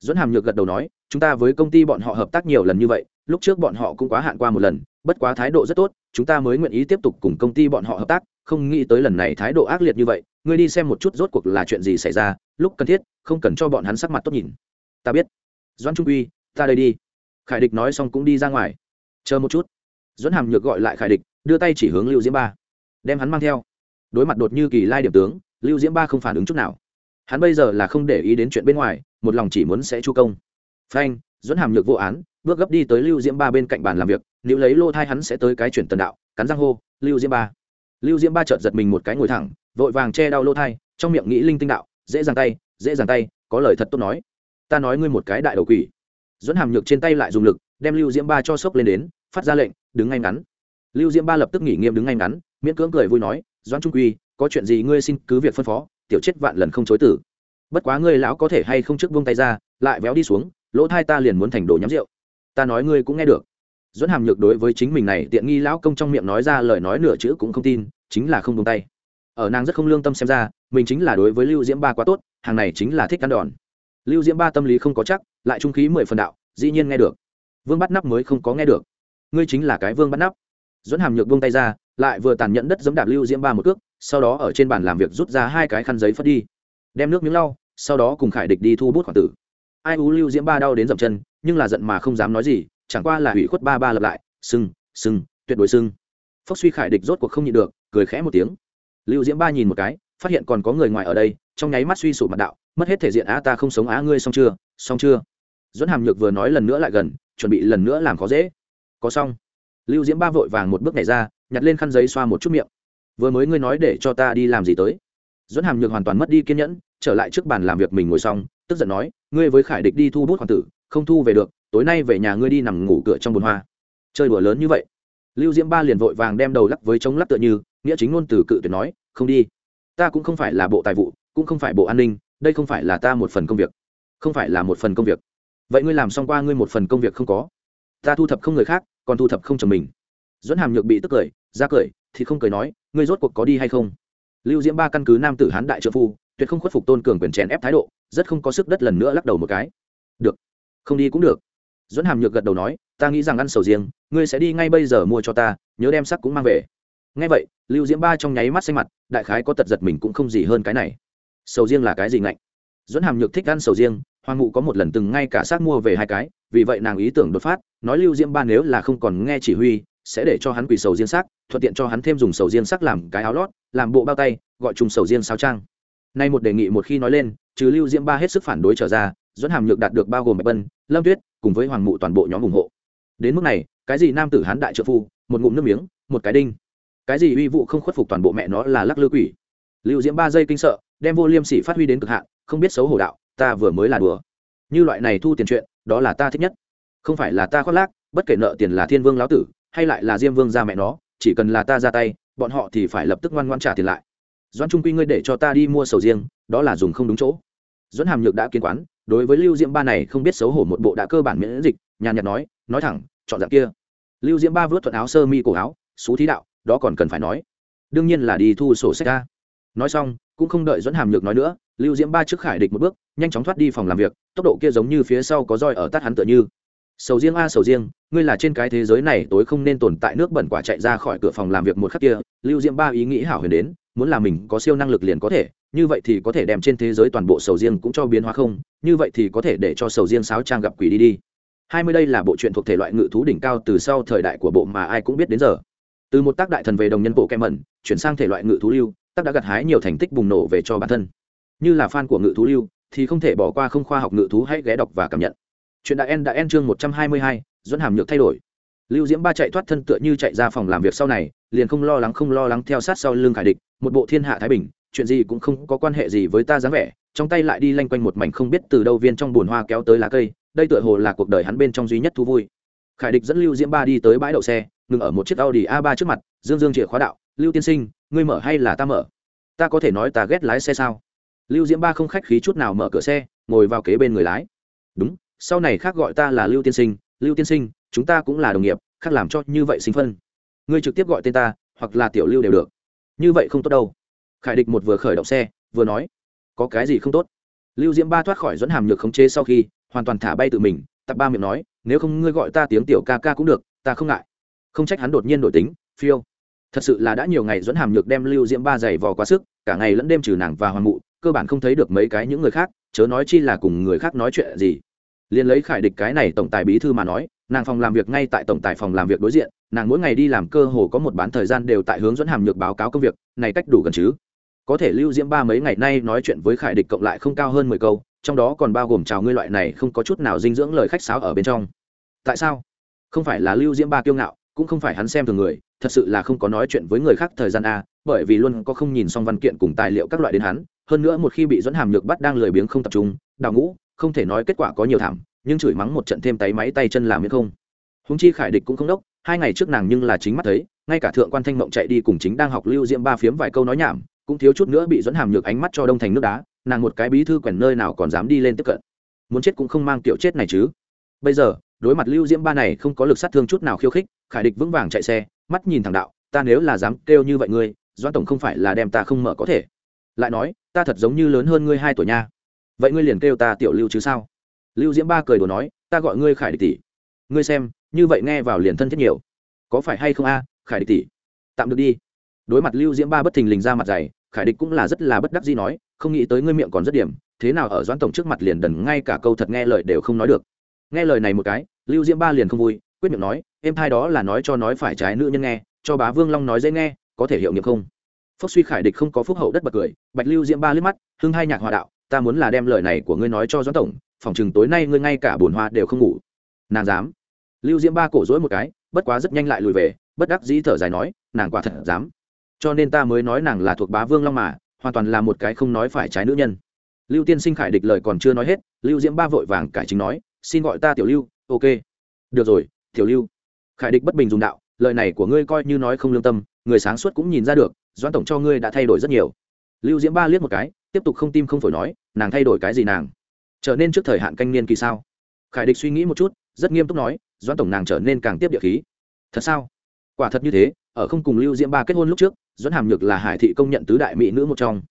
A: Doãn hàm nhược gật đầu nói chúng ta với công ty bọn họ hợp tác nhiều lần như vậy lúc trước bọn họ cũng quá hạn qua một lần bất quá thái độ rất tốt chúng ta mới nguyện ý tiếp tục cùng công ty bọn họ hợp tác không nghĩ tới lần này thái độ ác liệt như vậy ngươi đi xem một chút rốt cuộc là chuyện gì xảy ra lúc cần thiết không cần cho bọn hắn sắc mặt tốt nhìn. Ta biết. Doãn trung Uy, ta đây đi. Khải địch nói xong cũng đi ra ngoài. Chờ một chút. Doãn hàm nhược gọi lại khải địch đưa tay chỉ hướng lưu diễm ba, đem hắn mang theo. Đối mặt đột như kỳ lai điểm tướng, lưu diễm ba không phản ứng chút nào. Hắn bây giờ là không để ý đến chuyện bên ngoài, một lòng chỉ muốn sẽ chu công. Phanh, dẫn hàm nhược vô án, bước gấp đi tới lưu diễm ba bên cạnh bàn làm việc, nếu lấy lô thai hắn sẽ tới cái chuyển tần đạo, cắn răng hô, lưu diễm ba. Lưu diễm ba chợt giật mình một cái ngồi thẳng, vội vàng che đau lô thai, trong miệng nghĩ linh tinh đạo, dễ dàng tay, dễ dàng tay, có lời thật tốt nói. Ta nói ngươi một cái đại đầu quỷ. Dẫn hàm nhược trên tay lại dùng lực, đem lưu diễm ba cho sốc lên đến, phát ra lệnh, đứng ngay ngắn lưu diễm ba lập tức nghỉ nghiêm đứng ngay ngắn, miễn cưỡng cười vui nói, doãn trung quy, có chuyện gì ngươi xin cứ việc phân phó, tiểu chết vạn lần không chối tử. Bất quá ngươi lão có thể hay không trước buông tay ra, lại véo đi xuống, lỗ thai ta liền muốn thành đồ nhắm rượu. Ta nói ngươi cũng nghe được. Dẫn hàm nhược đối với chính mình này tiện nghi lão công trong miệng nói ra lời nói nửa chữ cũng không tin, chính là không buông tay. Ở nàng rất không lương tâm xem ra, mình chính là đối với lưu diễm ba quá tốt, hàng này chính là thích ăn đòn. Lưu diễm ba tâm lý không có chắc, lại trung khí mười phần đạo, dĩ nhiên nghe được. Vương bắt nắp mới không có nghe được. Ngươi chính là cái vương bắt nắp dẫn hàm nhược buông tay ra, lại vừa tàn nhẫn đất giấm đạp lưu diễm ba một cước, sau đó ở trên bàn làm việc rút ra hai cái khăn giấy phất đi. Đem nước miếng lau, sau đó cùng khải địch đi thu bút khoản tử. Ai ú lưu diễm ba đau đến dậm chân, nhưng là giận mà không dám nói gì, chẳng qua là hủy khuất ba ba lặp lại, sưng sưng, tuyệt đối sưng. Phốc suy khải địch rốt cuộc không nhịn được, cười khẽ một tiếng. Lưu diễm ba nhìn một cái, phát hiện còn có người ngoài ở đây, trong nháy mắt suy sụp mặt đạo, mất hết thể diện á, ta không sống á, ngươi xong chưa? Xong chưa? Dẫn hàm nhược vừa nói lần nữa lại gần, chuẩn bị lần nữa làm khó dễ. Có xong lưu diễm ba vội vàng một bước này ra, nhặt lên khăn giấy xoa một chút miệng. Vừa mới ngươi nói để cho ta đi làm gì tới? Dẫn hàm nhược hoàn toàn mất đi kiên nhẫn, trở lại trước bàn làm việc mình ngồi xong, tức giận nói, ngươi với khải địch đi thu bút hoàng tử, không thu về được, tối nay về nhà ngươi đi nằm ngủ cửa trong bồn hoa. Chơi đùa lớn như vậy. Lưu diễm ba liền vội vàng đem đầu lắc với chống lắc tựa như, nghĩa chính ngôn từ cự tuyệt nói, không đi. Ta cũng không phải là bộ tài vụ, cũng không phải bộ an ninh, đây không phải là ta một phần công việc. Không phải là một phần công việc. Vậy ngươi làm xong qua ngươi một phần công việc không có? Ta thu thập không người khác, còn thu thập không chồng mình. Dẫn hàm nhược bị tức cười, ra cười, thì không cười nói, ngươi rốt cuộc có đi hay không? Lưu diễm ba căn cứ nam tử hán đại trợ phu, tuyệt không khuất phục tôn cường quyền chèn ép thái độ, rất không có sức đất lần nữa lắc đầu một cái. Được, không đi cũng được. Dẫn hàm nhược gật đầu nói, ta nghĩ rằng ăn sầu riêng, ngươi sẽ đi ngay bây giờ mua cho ta, nhớ đem sắc cũng mang về. Ngay vậy, lưu diễm ba trong nháy mắt xanh mặt, đại khái có tật giật mình cũng không gì hơn cái này. Sầu riêng là cái gì ngạnh? Dẫn hàm nhược thích ăn sầu riêng hoàng ngụ có một lần từng ngay cả xác mua về hai cái, vì vậy nàng ý tưởng đột phát, nói lưu diễm ba nếu là không còn nghe chỉ huy, sẽ để cho hắn quỳ sầu riêng sắc thuận tiện cho hắn thêm dùng sầu riêng sắc làm cái áo lót, làm bộ bao tay, gọi chung sầu riêng sao trang nay một đề nghị một khi nói lên, trừ lưu diễm ba hết sức phản đối trở ra, dẫn hàm nhược đạt được bao gồm bạch bân, lâm tuyết, cùng với hoàng mụ toàn bộ nhóm ủng hộ. Đến mức này, cái gì nam tử hán đại trợ phu, một ngụm nước miếng, một cái đinh. Cái gì uy vụ không khuất phục toàn bộ mẹ nó là lắc lư quỷ. Lưu diễm ba giây kinh sợ, đem vô liêm sỉ phát huy đến cực hạn, không biết xấu hổ đạo ta vừa mới là đùa. Như loại này thu tiền chuyện, đó là ta thích nhất. Không phải là ta khoác lác, bất kể nợ tiền là thiên vương lão tử, hay lại là diêm vương ra mẹ nó, chỉ cần là ta ra tay, bọn họ thì phải lập tức ngoan ngoan trả tiền lại. Doãn trung quy ngươi để cho ta đi mua sầu riêng, đó là dùng không đúng chỗ. Doãn hàm nhược đã kiến quán, đối với lưu diễm ba này không biết xấu hổ một bộ đã cơ bản miễn dịch, nhàn nhạt nói nói thẳng, chọn dạng kia. Lưu diễm ba vớt thuận áo sơ mi cổ áo, xú thí đạo, đó còn cần phải nói. Đương nhiên là đi thu sổ sách ra nói xong cũng không đợi dẫn hàm nhược nói nữa, lưu diễm ba trước khải địch một bước, nhanh chóng thoát đi phòng làm việc, tốc độ kia giống như phía sau có roi ở tắt hắn tựa như. Sầu riêng a, sầu riêng, ngươi là trên cái thế giới này tối không nên tồn tại nước bẩn quả chạy ra khỏi cửa phòng làm việc một khắc kia, lưu diễm ba ý nghĩ hảo huyền đến, muốn là mình có siêu năng lực liền có thể, như vậy thì có thể đem trên thế giới toàn bộ sầu riêng cũng cho biến hóa không, như vậy thì có thể để cho sầu riêng sáo trang gặp quỷ đi đi. Hai mươi đây là bộ truyện thuộc thể loại ngự thú đỉnh cao từ sau thời đại của bộ mà ai cũng biết đến giờ. Từ một tác đại thần về đồng nhân bộ kem mẩn chuyển sang thể loại ngự thú lưu tác đã gặt hái nhiều thành tích bùng nổ về cho bản thân. Như là fan của ngự thú lưu, thì không thể bỏ qua không khoa học ngự thú hãy ghé đọc và cảm nhận. Chuyện đại en đã en chương một trăm hai mươi hai dẫn hàm nhược thay đổi. Lưu diễm ba chạy thoát thân tựa như chạy ra phòng làm việc sau này, liền không lo lắng không lo lắng theo sát sau lưng khải địch, một bộ thiên hạ thái bình, chuyện gì cũng không có quan hệ gì với ta dáng vẻ, trong tay lại đi lanh quanh một mảnh không biết từ đâu viên trong bùn hoa kéo tới lá cây, đây tựa hồ là cuộc đời hắn bên trong duy nhất thú vui. Khải địch dẫn lưu diễm ba đi tới bãi đậu xe, ngừng ở một chiếc audi a 3 trước mặt, dương dương chìa khóa đạo, lưu tiên sinh ngươi mở hay là ta mở? Ta có thể nói ta ghét lái xe sao? Lưu diễm ba không khách khí chút nào mở cửa xe, ngồi vào kế bên người lái. Đúng, sau này khác gọi ta là lưu tiên sinh, lưu tiên sinh, chúng ta cũng là đồng nghiệp, khác làm cho như vậy sinh phân. Ngươi trực tiếp gọi tên ta, hoặc là tiểu lưu đều được. Như vậy không tốt đâu. Khải địch một vừa khởi động xe, vừa nói, có cái gì không tốt? Lưu diễm ba thoát khỏi dẫn hàm nhược khống chế sau khi, hoàn toàn thả bay tự mình, tập ba miệng nói, nếu không ngươi gọi ta tiếng tiểu ca ca cũng được, ta không ngại. Không trách hắn đột nhiên đổi tính, phiêu thật sự là đã nhiều ngày dẫn hàm nhược đem lưu diễm ba giày vò quá sức, cả ngày lẫn đêm trừ nàng và hoàng mụ, cơ bản không thấy được mấy cái những người khác, chớ nói chi là cùng người khác nói chuyện gì. Liền lấy khải địch cái này tổng tài bí thư mà nói, nàng phòng làm việc ngay tại tổng tài phòng làm việc đối diện, nàng mỗi ngày đi làm cơ hồ có một bán thời gian đều tại hướng dẫn hàm nhược báo cáo công việc, này cách đủ gần chứ. Có thể lưu diễm ba mấy ngày nay nói chuyện với khải địch cộng lại không cao hơn mười câu, trong đó còn bao gồm chào ngươi loại này không có chút nào dinh dưỡng lời khách sáo ở bên trong. Tại sao? Không phải là lưu diễm ba kiêu ngạo, cũng không phải hắn xem thường người thật sự là không có nói chuyện với người khác thời gian a, bởi vì luôn có không nhìn xong văn kiện cùng tài liệu các loại đến hắn, hơn nữa một khi bị dẫn hàm nhược bắt đang lười biếng không tập trung, đào ngũ, không thể nói kết quả có nhiều thảm, nhưng chửi mắng một trận thêm tay máy tay chân làm biết không. Húng chi khải địch cũng không đốc, hai ngày trước nàng nhưng là chính mắt thấy, ngay cả thượng quan thanh mộng chạy đi cùng chính đang học lưu diễm ba phiếm vài câu nói nhảm, cũng thiếu chút nữa bị dẫn hàm nhược ánh mắt cho đông thành nước đá, nàng một cái bí thư quèn nơi nào còn dám đi lên tiếp cận. Muốn chết cũng không mang kiểu chết này chứ. Bây giờ, đối mặt lưu diễm ba này không có lực sát thương chút nào khiêu khích, khải địch vững vàng chạy xe mắt nhìn thẳng đạo, ta nếu là dám kêu như vậy ngươi, doãn tổng không phải là đem ta không mở có thể. Lại nói, ta thật giống như lớn hơn ngươi hai tuổi nha. Vậy ngươi liền kêu ta tiểu lưu chứ sao? Lưu diễm ba cười đồ nói, ta gọi ngươi khải địch tỷ. Ngươi xem, như vậy nghe vào liền thân thiết nhiều. Có phải hay không a, khải địch tỷ? Tạm được đi. Đối mặt lưu diễm ba bất thình lình ra mặt dày, khải địch cũng là rất là bất đắc gì nói, không nghĩ tới ngươi miệng còn rất điểm, thế nào ở doãn tổng trước mặt liền đần ngay cả câu thật nghe lời đều không nói được. Nghe lời này một cái, lưu diễm ba liền không vui quyết miệng nói, em thai đó là nói cho nói phải trái nữ nhân nghe, cho bá vương long nói dễ nghe, có thể hiệu nghiệm không? Phúc suy khải địch không có phúc hậu đất bật cười, bạch lưu diễm ba liếc mắt, hưng hai nhạc hòa đạo, ta muốn là đem lời này của ngươi nói cho doãn tổng, phòng chừng tối nay ngươi ngay cả bồn hoa đều không ngủ. Nàng dám. Lưu diễm ba cổ dối một cái, bất quá rất nhanh lại lùi về, bất đắc dĩ thở dài nói, nàng quả thật dám. Cho nên ta mới nói nàng là thuộc bá vương long mà, hoàn toàn là một cái không nói phải trái nữ nhân. Lưu tiên sinh khải địch lời còn chưa nói hết, lưu diễm ba vội vàng cải chính nói, xin gọi ta tiểu lưu, ok. Được rồi tiểu lưu. Khải địch bất bình dùng đạo, lời này của ngươi coi như nói không lương tâm, người sáng suốt cũng nhìn ra được, doãn tổng cho ngươi đã thay đổi rất nhiều. Lưu diễm ba liếc một cái, tiếp tục không tim không phổi nói, nàng thay đổi cái gì nàng? Trở nên trước thời hạn canh niên kỳ sao? Khải địch suy nghĩ một chút, rất nghiêm túc nói, doãn tổng nàng trở nên càng tiếp địa khí. Thật sao? Quả thật như thế, ở không cùng lưu diễm ba kết hôn lúc trước, doãn hàm nhược là hải thị công nhận tứ đại mỹ nữ một trong.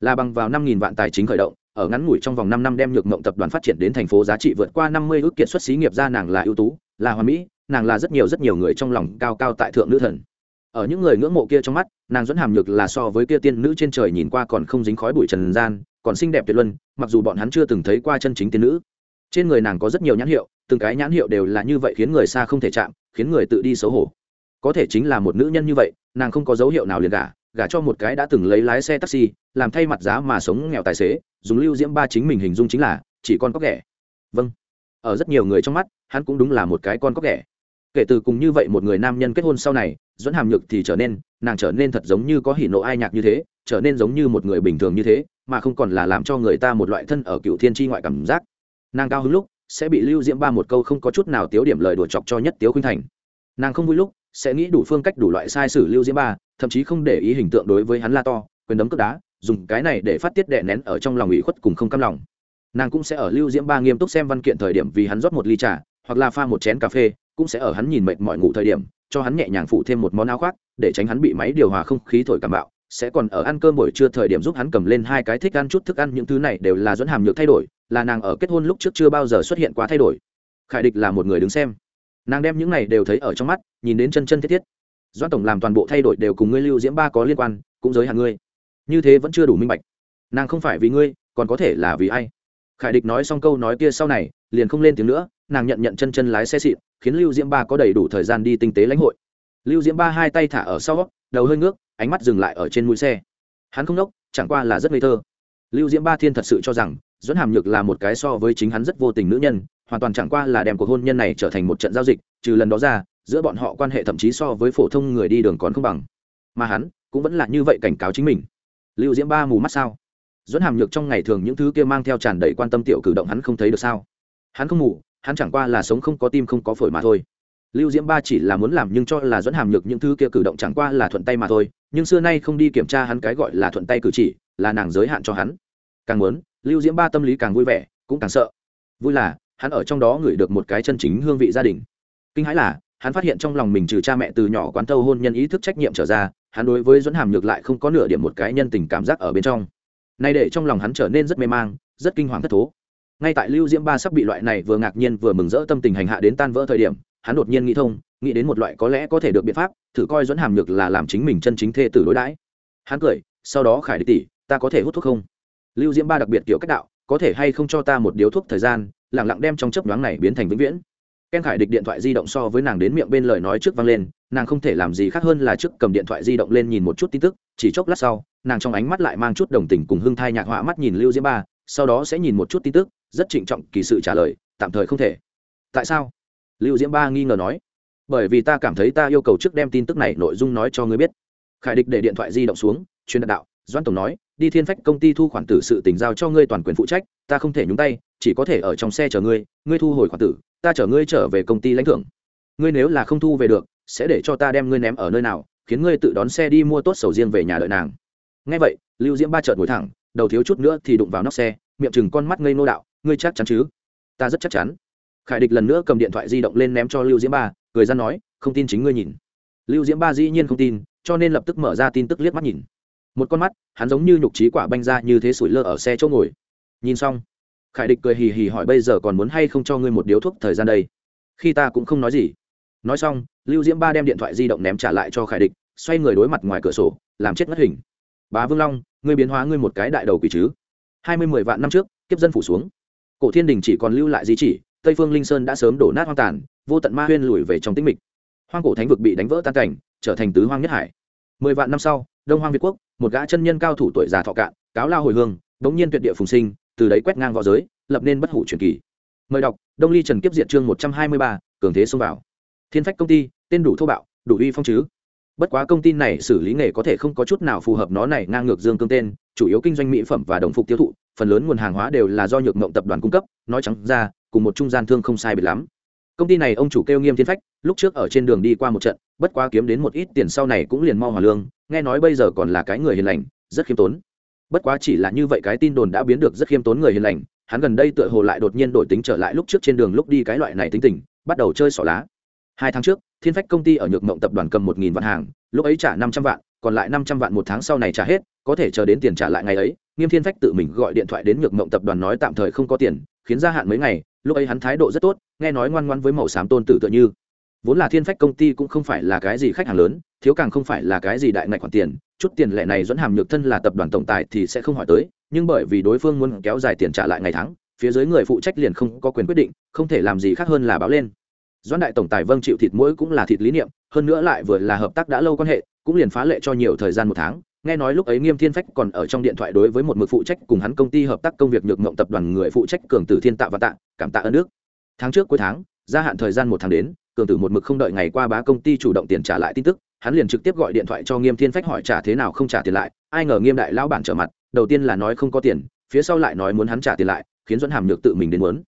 A: Là bằng vào năm nghìn vạn tài chính khởi động, ở ngắn ngủi trong vòng năm năm đem nhược mộng tập đoàn phát triển đến thành phố giá trị vượt qua năm mươi ước kiện xuất xí nghiệp ra nàng là ưu tú là hoa mỹ, nàng là rất nhiều rất nhiều người trong lòng cao cao tại thượng nữ thần. Ở những người ngưỡng mộ kia trong mắt, nàng dẫn hàm nhược là so với kia tiên nữ trên trời nhìn qua còn không dính khói bụi trần gian, còn xinh đẹp tuyệt luân, mặc dù bọn hắn chưa từng thấy qua chân chính tiên nữ. Trên người nàng có rất nhiều nhãn hiệu, từng cái nhãn hiệu đều là như vậy khiến người xa không thể chạm, khiến người tự đi xấu hổ. Có thể chính là một nữ nhân như vậy, nàng không có dấu hiệu nào liền gả gả cho một cái đã từng lấy lái xe taxi, làm thay mặt giá mà sống nghèo tài xế, dùng lưu diễm ba chính mình hình dung chính là, chỉ con có ghẻ vâng. Ở rất nhiều người trong mắt hắn cũng đúng là một cái con có ghẻ. Kể từ cùng như vậy một người nam nhân kết hôn sau này dẫn hàm nhược thì trở nên, nàng trở nên thật giống như có hỉ nộ ai nhạc như thế, trở nên giống như một người bình thường như thế, mà không còn là làm cho người ta một loại thân ở cựu thiên tri ngoại cảm giác. Nàng cao hứng lúc, sẽ bị lưu diễm ba một câu không có chút nào tiếu điểm lời đùa chọc cho nhất tiếu khuynh thành. Nàng không vui lúc, sẽ nghĩ đủ phương cách đủ loại sai sử lưu diễm ba, thậm chí không để ý hình tượng đối với hắn la to, quyền đấm cướp đá, dùng cái này để phát tiết đè nén ở trong lòng ủy khuất cùng không cam lòng. Nàng cũng sẽ ở lưu diễm ba nghiêm túc xem văn kiện thời điểm vì hắn rót một ly trà hoặc là pha một chén cà phê, cũng sẽ ở hắn nhìn mệt mỏi ngủ thời điểm, cho hắn nhẹ nhàng phụ thêm một món áo khoác, để tránh hắn bị máy điều hòa không khí thổi cảm bạo. Sẽ còn ở ăn cơm buổi trưa thời điểm giúp hắn cầm lên hai cái thích ăn chút thức ăn, những thứ này đều là dẫn hàm nhược thay đổi, là nàng ở kết hôn lúc trước chưa bao giờ xuất hiện quá thay đổi. Khải địch là một người đứng xem. Nàng đem những này đều thấy ở trong mắt, nhìn đến chân chân thiết thiết. Doan tổng làm toàn bộ thay đổi đều cùng ngươi lưu diễm ba có liên quan, cũng giới hạn ngươi. Như thế vẫn chưa đủ minh bạch. Nàng không phải vì ngươi, còn có thể là vì ai? Khải địch nói xong câu nói kia sau này, liền không lên tiếng nữa nàng nhận nhận chân chân lái xe xịn, khiến lưu diễm ba có đầy đủ thời gian đi tinh tế lãnh hội. Lưu diễm ba hai tay thả ở sau, đầu hơi ngước, ánh mắt dừng lại ở trên mũi xe. Hắn không đốc chẳng qua là rất ngây thơ. Lưu diễm ba thiên thật sự cho rằng dẫn hàm nhược là một cái so với chính hắn rất vô tình nữ nhân, hoàn toàn chẳng qua là đem cuộc hôn nhân này trở thành một trận giao dịch, trừ lần đó ra, giữa bọn họ quan hệ thậm chí so với phổ thông người đi đường còn không bằng. Mà hắn, cũng vẫn là như vậy cảnh cáo chính mình. Lưu diễm ba mù mắt sao? Dẫn hàm nhược trong ngày thường những thứ kia mang theo tràn đầy quan tâm tiểu cử động hắn không thấy được sao? Hắn không mù hắn chẳng qua là sống không có tim không có phổi mà thôi. Lưu diễm ba chỉ là muốn làm nhưng cho là dẫn hàm nhược những thứ kia cử động chẳng qua là thuận tay mà thôi, nhưng xưa nay không đi kiểm tra hắn cái gọi là thuận tay cử chỉ, là nàng giới hạn cho hắn. Càng muốn, lưu diễm ba tâm lý càng vui vẻ, cũng càng sợ. Vui là, hắn ở trong đó ngửi được một cái chân chính hương vị gia đình. Kinh hãi là, hắn phát hiện trong lòng mình trừ cha mẹ từ nhỏ quán thâu hôn nhân ý thức trách nhiệm trở ra, hắn đối với dẫn hàm nhược lại không có nửa điểm một cái nhân tình cảm giác ở bên trong. Nay để trong lòng hắn trở nên rất mê mang, rất kinh hoàng thất thố ngay tại lưu diễm ba sắp bị loại này vừa ngạc nhiên vừa mừng rỡ tâm tình hành hạ đến tan vỡ thời điểm, hắn đột nhiên nghĩ thông, nghĩ đến một loại có lẽ có thể được biện pháp, thử coi dẫn hàm nhược là làm chính mình chân chính thê tử đối đãi. Hắn cười, sau đó khải địch tỷ, ta có thể hút thuốc không? Lưu diễm ba đặc biệt kiểu cách đạo, có thể hay không cho ta một điếu thuốc thời gian lẳng lặng đem trong chấp nhoáng này biến thành vĩnh viễn. Ken khải địch điện thoại di động so với nàng đến miệng bên lời nói trước vang lên, nàng không thể làm gì khác hơn là trước cầm điện thoại di động lên nhìn một chút tin tức, chỉ chốc lát sau, nàng trong ánh mắt lại mang chút đồng tình cùng hưng thai nhạc họa mắt nhìn lưu diễm ba, sau đó sẽ nhìn một chút tin tức rất trịnh trọng kỳ sự trả lời, tạm thời không thể. Tại sao? Lưu diễm ba nghi ngờ nói. Bởi vì ta cảm thấy ta yêu cầu trước đem tin tức này nội dung nói cho ngươi biết. Khải địch để điện thoại di động xuống chuyên đạt đạo doan tổng nói, đi thiên phách công ty thu khoản tử sự tỉnh giao cho ngươi toàn quyền phụ trách, ta không thể nhúng tay, chỉ có thể ở trong xe chờ ngươi ngươi thu hồi khoản tử, ta chở ngươi trở về công ty lãnh thưởng. Ngươi nếu là không thu về được, sẽ để cho ta đem ngươi ném ở nơi nào, khiến ngươi tự đón xe đi mua tốt sầu riêng về nhà đợi nàng. Ngay vậy, lưu diễm ba chợt ngồi thẳng, đầu thiếu chút nữa thì đụng vào nóc xe, miệng chừng con mắt ngây nô đạo ngươi chắc chắn chứ? Ta rất chắc chắn. Khải địch lần nữa cầm điện thoại di động lên ném cho lưu diễm ba, cười ra nói, không tin chính ngươi nhìn. Lưu diễm ba dĩ nhiên không tin, cho nên lập tức mở ra tin tức liếc mắt nhìn. Một con mắt, hắn giống như nhục trí quả banh ra như thế sủi lơ ở xe chỗ ngồi. Nhìn xong, khải địch cười hì hì hỏi, bây giờ còn muốn hay không cho ngươi một điếu thuốc thời gian đây? Khi ta cũng không nói gì. Nói xong, lưu diễm ba đem điện thoại di động ném trả lại cho khải địch, xoay người đối mặt ngoài cửa sổ, làm chết mất hình. Bá vương long, ngươi biến hóa ngươi một cái đại đầu quỷ chứ. Hai mươi mười vạn năm trước, kiếp dân phủ xuống cổ thiên đình chỉ còn lưu lại di chỉ, tây phương linh sơn đã sớm đổ nát hoang tàn, vô tận ma huyên lùi về trong tĩnh mịch. Hoang cổ thánh vực bị đánh vỡ tan cảnh, trở thành tứ hoang nhất hải. Mười vạn năm sau, đông hoang việt quốc, một gã chân nhân cao thủ tuổi già thọ cạn, cáo lao hồi hương bỗng nhiên tuyệt địa phùng sinh, từ đấy quét ngang v õ giới, lập nên bất hủ truyền kỳ. Mời đọc, đông ly trần kiếp diệt chương một trăm hai mươi ba, cường thế xông vào. Thiên phách công ty, tên đủ thô bạo, đủ uy phong chứ. Bất quá công ty này xử lý nghề có thể không có chút nào phù hợp nó này ngang ngược dương cương tên, chủ yếu kinh doanh mỹ phẩm và đồng phục tiêu thụ phần lớn nguồn hàng hóa đều là do nhược mộng tập đoàn cung cấp, nói trắng ra, cùng một trung gian thương không sai biệt lắm. Công ty này ông chủ kêu nghiêm thiên phách, lúc trước ở trên đường đi qua một trận, bất quá kiếm đến một ít tiền sau này cũng liền mo hòa lương, nghe nói bây giờ còn là cái người hiền lành, rất khiêm tốn. Bất quá chỉ là như vậy cái tin đồn đã biến được rất khiêm tốn người hiền lành, hắn gần đây tựa hồ lại đột nhiên đổi tính trở lại lúc trước trên đường lúc đi cái loại này tính tình, bắt đầu chơi xỏ lá. Hai tháng trước, thiên phách công ty ở nhược mộng tập đoàn cầm một nghìn vạn hàng, lúc ấy trả năm trăm vạn, còn lại năm trăm vạn một tháng sau này trả hết, có thể chờ đến tiền trả lại ngày ấy nghiêm thiên phách tự mình gọi điện thoại đến nhược mộng tập đoàn nói tạm thời không có tiền, khiến gia hạn mấy ngày, lúc ấy hắn thái độ rất tốt, nghe nói ngoan ngoan với màu xám tôn tử tựa như. Vốn là thiên phách công ty cũng không phải là cái gì khách hàng lớn, thiếu càng không phải là cái gì đại ngạch khoản tiền, chút tiền lệ này dẫn hàm nhược thân là tập đoàn tổng tài thì sẽ không hỏi tới, nhưng bởi vì đối phương muốn kéo dài tiền trả lại ngày tháng, phía dưới người phụ trách liền không có quyền quyết định, không thể làm gì khác hơn là báo lên. Doãn đại tổng tài vâng chịu thịt mũi cũng là thịt lý niệm, hơn nữa lại vừa là hợp tác đã lâu quan hệ, cũng liền phá lệ cho nhiều thời gian một tháng nghe nói lúc ấy nghiêm thiên phách còn ở trong điện thoại đối với một mực phụ trách cùng hắn công ty hợp tác công việc nhược mộng tập đoàn người phụ trách cường tử thiên tạ và tạ, cảm tạ ơn nước. Tháng trước cuối tháng, gia hạn thời gian một tháng đến, cường tử một mực không đợi ngày qua bá công ty chủ động tiền trả lại tin tức, hắn liền trực tiếp gọi điện thoại cho nghiêm thiên phách hỏi trả thế nào không trả tiền lại, ai ngờ nghiêm đại lão bản trở mặt, đầu tiên là nói không có tiền, phía sau lại nói muốn hắn trả tiền lại, khiến dẫn hàm nhược tự mình đến muốn.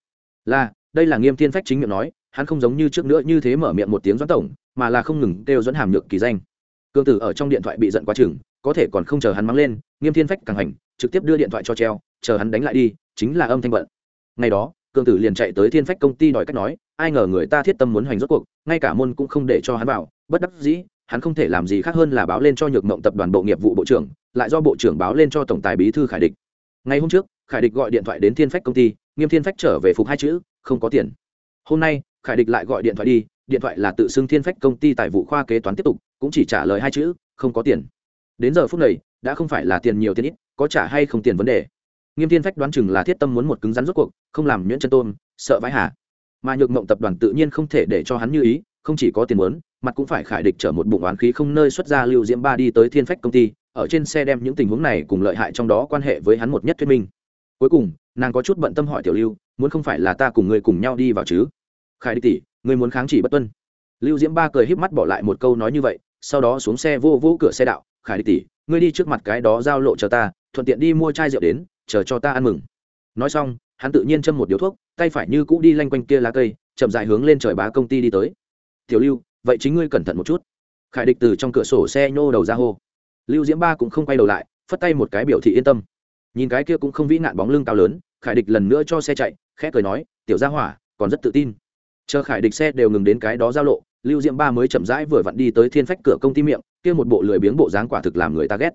A: Là, đây là nghiêm thiên phách chính miệng nói, hắn không giống như trước nữa như thế mở miệng một tiếng doãn tổng, mà là không ngừng kêu dẫn hàm nhược kỳ danh. Cường tử ở trong điện thoại bị giận quá chừng có thể còn không chờ hắn mắng lên, nghiêm thiên phách càng hành, trực tiếp đưa điện thoại cho treo, chờ hắn đánh lại đi, chính là âm thanh bận ngày đó cương tử liền chạy tới thiên phách công ty đòi cách nói, ai ngờ người ta thiết tâm muốn hoành rốt cuộc, ngay cả môn cũng không để cho hắn vào, bất đắc dĩ, hắn không thể làm gì khác hơn là báo lên cho nhược mộng tập đoàn bộ nghiệp vụ bộ trưởng, lại do bộ trưởng báo lên cho tổng tài bí thư khải địch. Ngày hôm trước, khải địch gọi điện thoại đến thiên phách công ty, nghiêm thiên phách trở về phục hai chữ, không có tiền. Hôm nay, khải địch lại gọi điện thoại đi, điện thoại là tự xưng thiên phách công ty tài vụ khoa kế toán tiếp tục, cũng chỉ trả lời hai chữ, không có tiền đến giờ phút này, đã không phải là tiền nhiều tiền ít, có trả hay không tiền vấn đề. Nghiêm thiên phách đoán chừng là thiết tâm muốn một cứng rắn rốt cuộc, không làm nhuyễn chân tôn, sợ vãi hả mà nhược mộng tập đoàn tự nhiên không thể để cho hắn như ý, không chỉ có tiền muốn, mặt cũng phải khải địch chở một bụng oán khí không nơi xuất ra lưu diễm ba đi tới thiên phách công ty, ở trên xe đem những tình huống này cùng lợi hại trong đó quan hệ với hắn một nhất thuyết minh. Cuối cùng, nàng có chút bận tâm hỏi tiểu lưu, muốn không phải là ta cùng người cùng nhau đi vào chứ? Khải địch tỷ người muốn kháng chỉ bất tuân. Lưu diễm ba cười híp mắt bỏ lại một câu nói như vậy, sau đó xuống xe vô vô cửa xe đạo khải địch tỷ, ngươi đi trước mặt cái đó giao lộ chờ ta, thuận tiện đi mua chai rượu đến, chờ cho ta ăn mừng. Nói xong, hắn tự nhiên châm một điếu thuốc, tay phải như cũ đi lanh quanh kia lá cây, chậm dài hướng lên trời bá công ty đi tới. Tiểu lưu, vậy chính ngươi cẩn thận một chút. Khải địch từ trong cửa sổ xe nhô đầu ra hô. Lưu diễm ba cũng không quay đầu lại, phất tay một cái biểu thị yên tâm. Nhìn cái kia cũng không vĩ nạn bóng lưng cao lớn, khải địch lần nữa cho xe chạy, khẽ cười nói, tiểu gia hỏa, còn rất tự tin. Chờ khải địch xe đều ngừng đến cái đó giao lộ lưu diễm ba mới chậm rãi vừa vặn đi tới thiên phách cửa công ty miệng, kia một bộ lười biếng bộ dáng quả thực làm người ta ghét.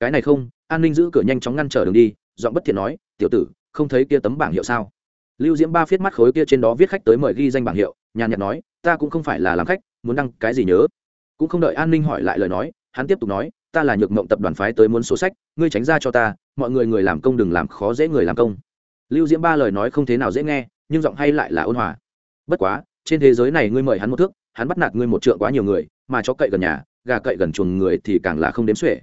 A: Cái này không, an ninh giữ cửa nhanh chóng ngăn trở đường đi, giọng bất thiện nói, tiểu tử, không thấy kia tấm bảng hiệu sao? Lưu diễm ba viết mắt khối kia trên đó viết khách tới mời ghi danh bảng hiệu, nhàn nhạt nói, ta cũng không phải là làm khách, muốn đăng cái gì nhớ? Cũng không đợi an ninh hỏi lại lời nói, hắn tiếp tục nói, ta là nhược mộng tập đoàn phái tới muốn số sách, ngươi tránh ra cho ta, mọi người người làm công đừng làm khó dễ người làm công. Lưu diễm ba lời nói không thế nào dễ nghe, nhưng giọng hay lại là ôn hòa. Bất quá, trên thế giới này ngươi mời hắn một thước hắn bắt nạt ngươi một trượng quá nhiều người, mà cho cậy gần nhà, gà cậy gần chuồng người thì càng là không đếm xuể.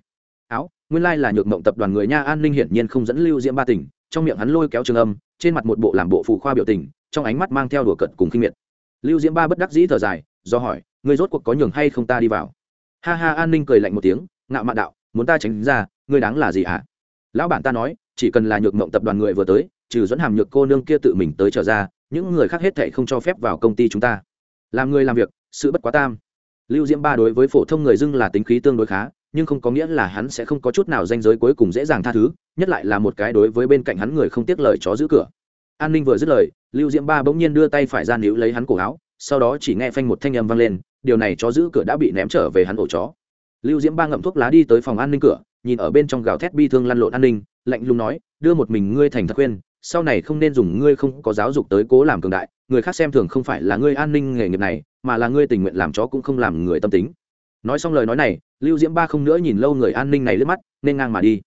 A: Áo, nguyên lai là nhược mộng tập đoàn người nha an ninh hiển nhiên không dẫn lưu diễm ba tỉnh, trong miệng hắn lôi kéo trường âm, trên mặt một bộ làm bộ phù khoa biểu tình, trong ánh mắt mang theo đùa cận cùng khinh miệt. Lưu diễm ba bất đắc dĩ thở dài, do hỏi, ngươi rốt cuộc có nhường hay không ta đi vào? Ha ha, an ninh cười lạnh một tiếng ngạo mạn đạo, muốn ta tránh ra, ngươi đáng là gì hả? À? lão bản ta nói, chỉ cần là nhược mộng tập đoàn người vừa tới, trừ dẫn hàm nhược cô nương kia tự mình tới trở ra, những người khác hết thệ không cho phép vào công ty chúng ta. Làm người làm việc sự bất quá tam. Lưu diễm ba đối với phổ thông người dưng là tính khí tương đối khá, nhưng không có nghĩa là hắn sẽ không có chút nào danh giới cuối cùng dễ dàng tha thứ, nhất lại là một cái đối với bên cạnh hắn người không tiếc lời chó giữ cửa. An ninh vừa dứt lời, lưu diễm ba bỗng nhiên đưa tay phải ra níu lấy hắn cổ áo, sau đó chỉ nghe phanh một thanh âm vang lên, điều này chó giữ cửa đã bị ném trở về hắn ổ chó. Lưu diễm ba ngậm thuốc lá đi tới phòng an ninh cửa, nhìn ở bên trong gào thét bi thương lăn lộn an ninh, lạnh lùng nói, đưa một mình ngươi thành thật khuyên, sau này không nên dùng ngươi không có giáo dục tới cố làm cường đại người khác xem thường không phải là ngươi an ninh nghề nghiệp này, mà là ngươi tình nguyện làm chó cũng không làm người tâm tính. Nói xong lời nói này, lưu diễm ba không nữa nhìn lâu người an ninh này lướt mắt, nên ngang mà đi.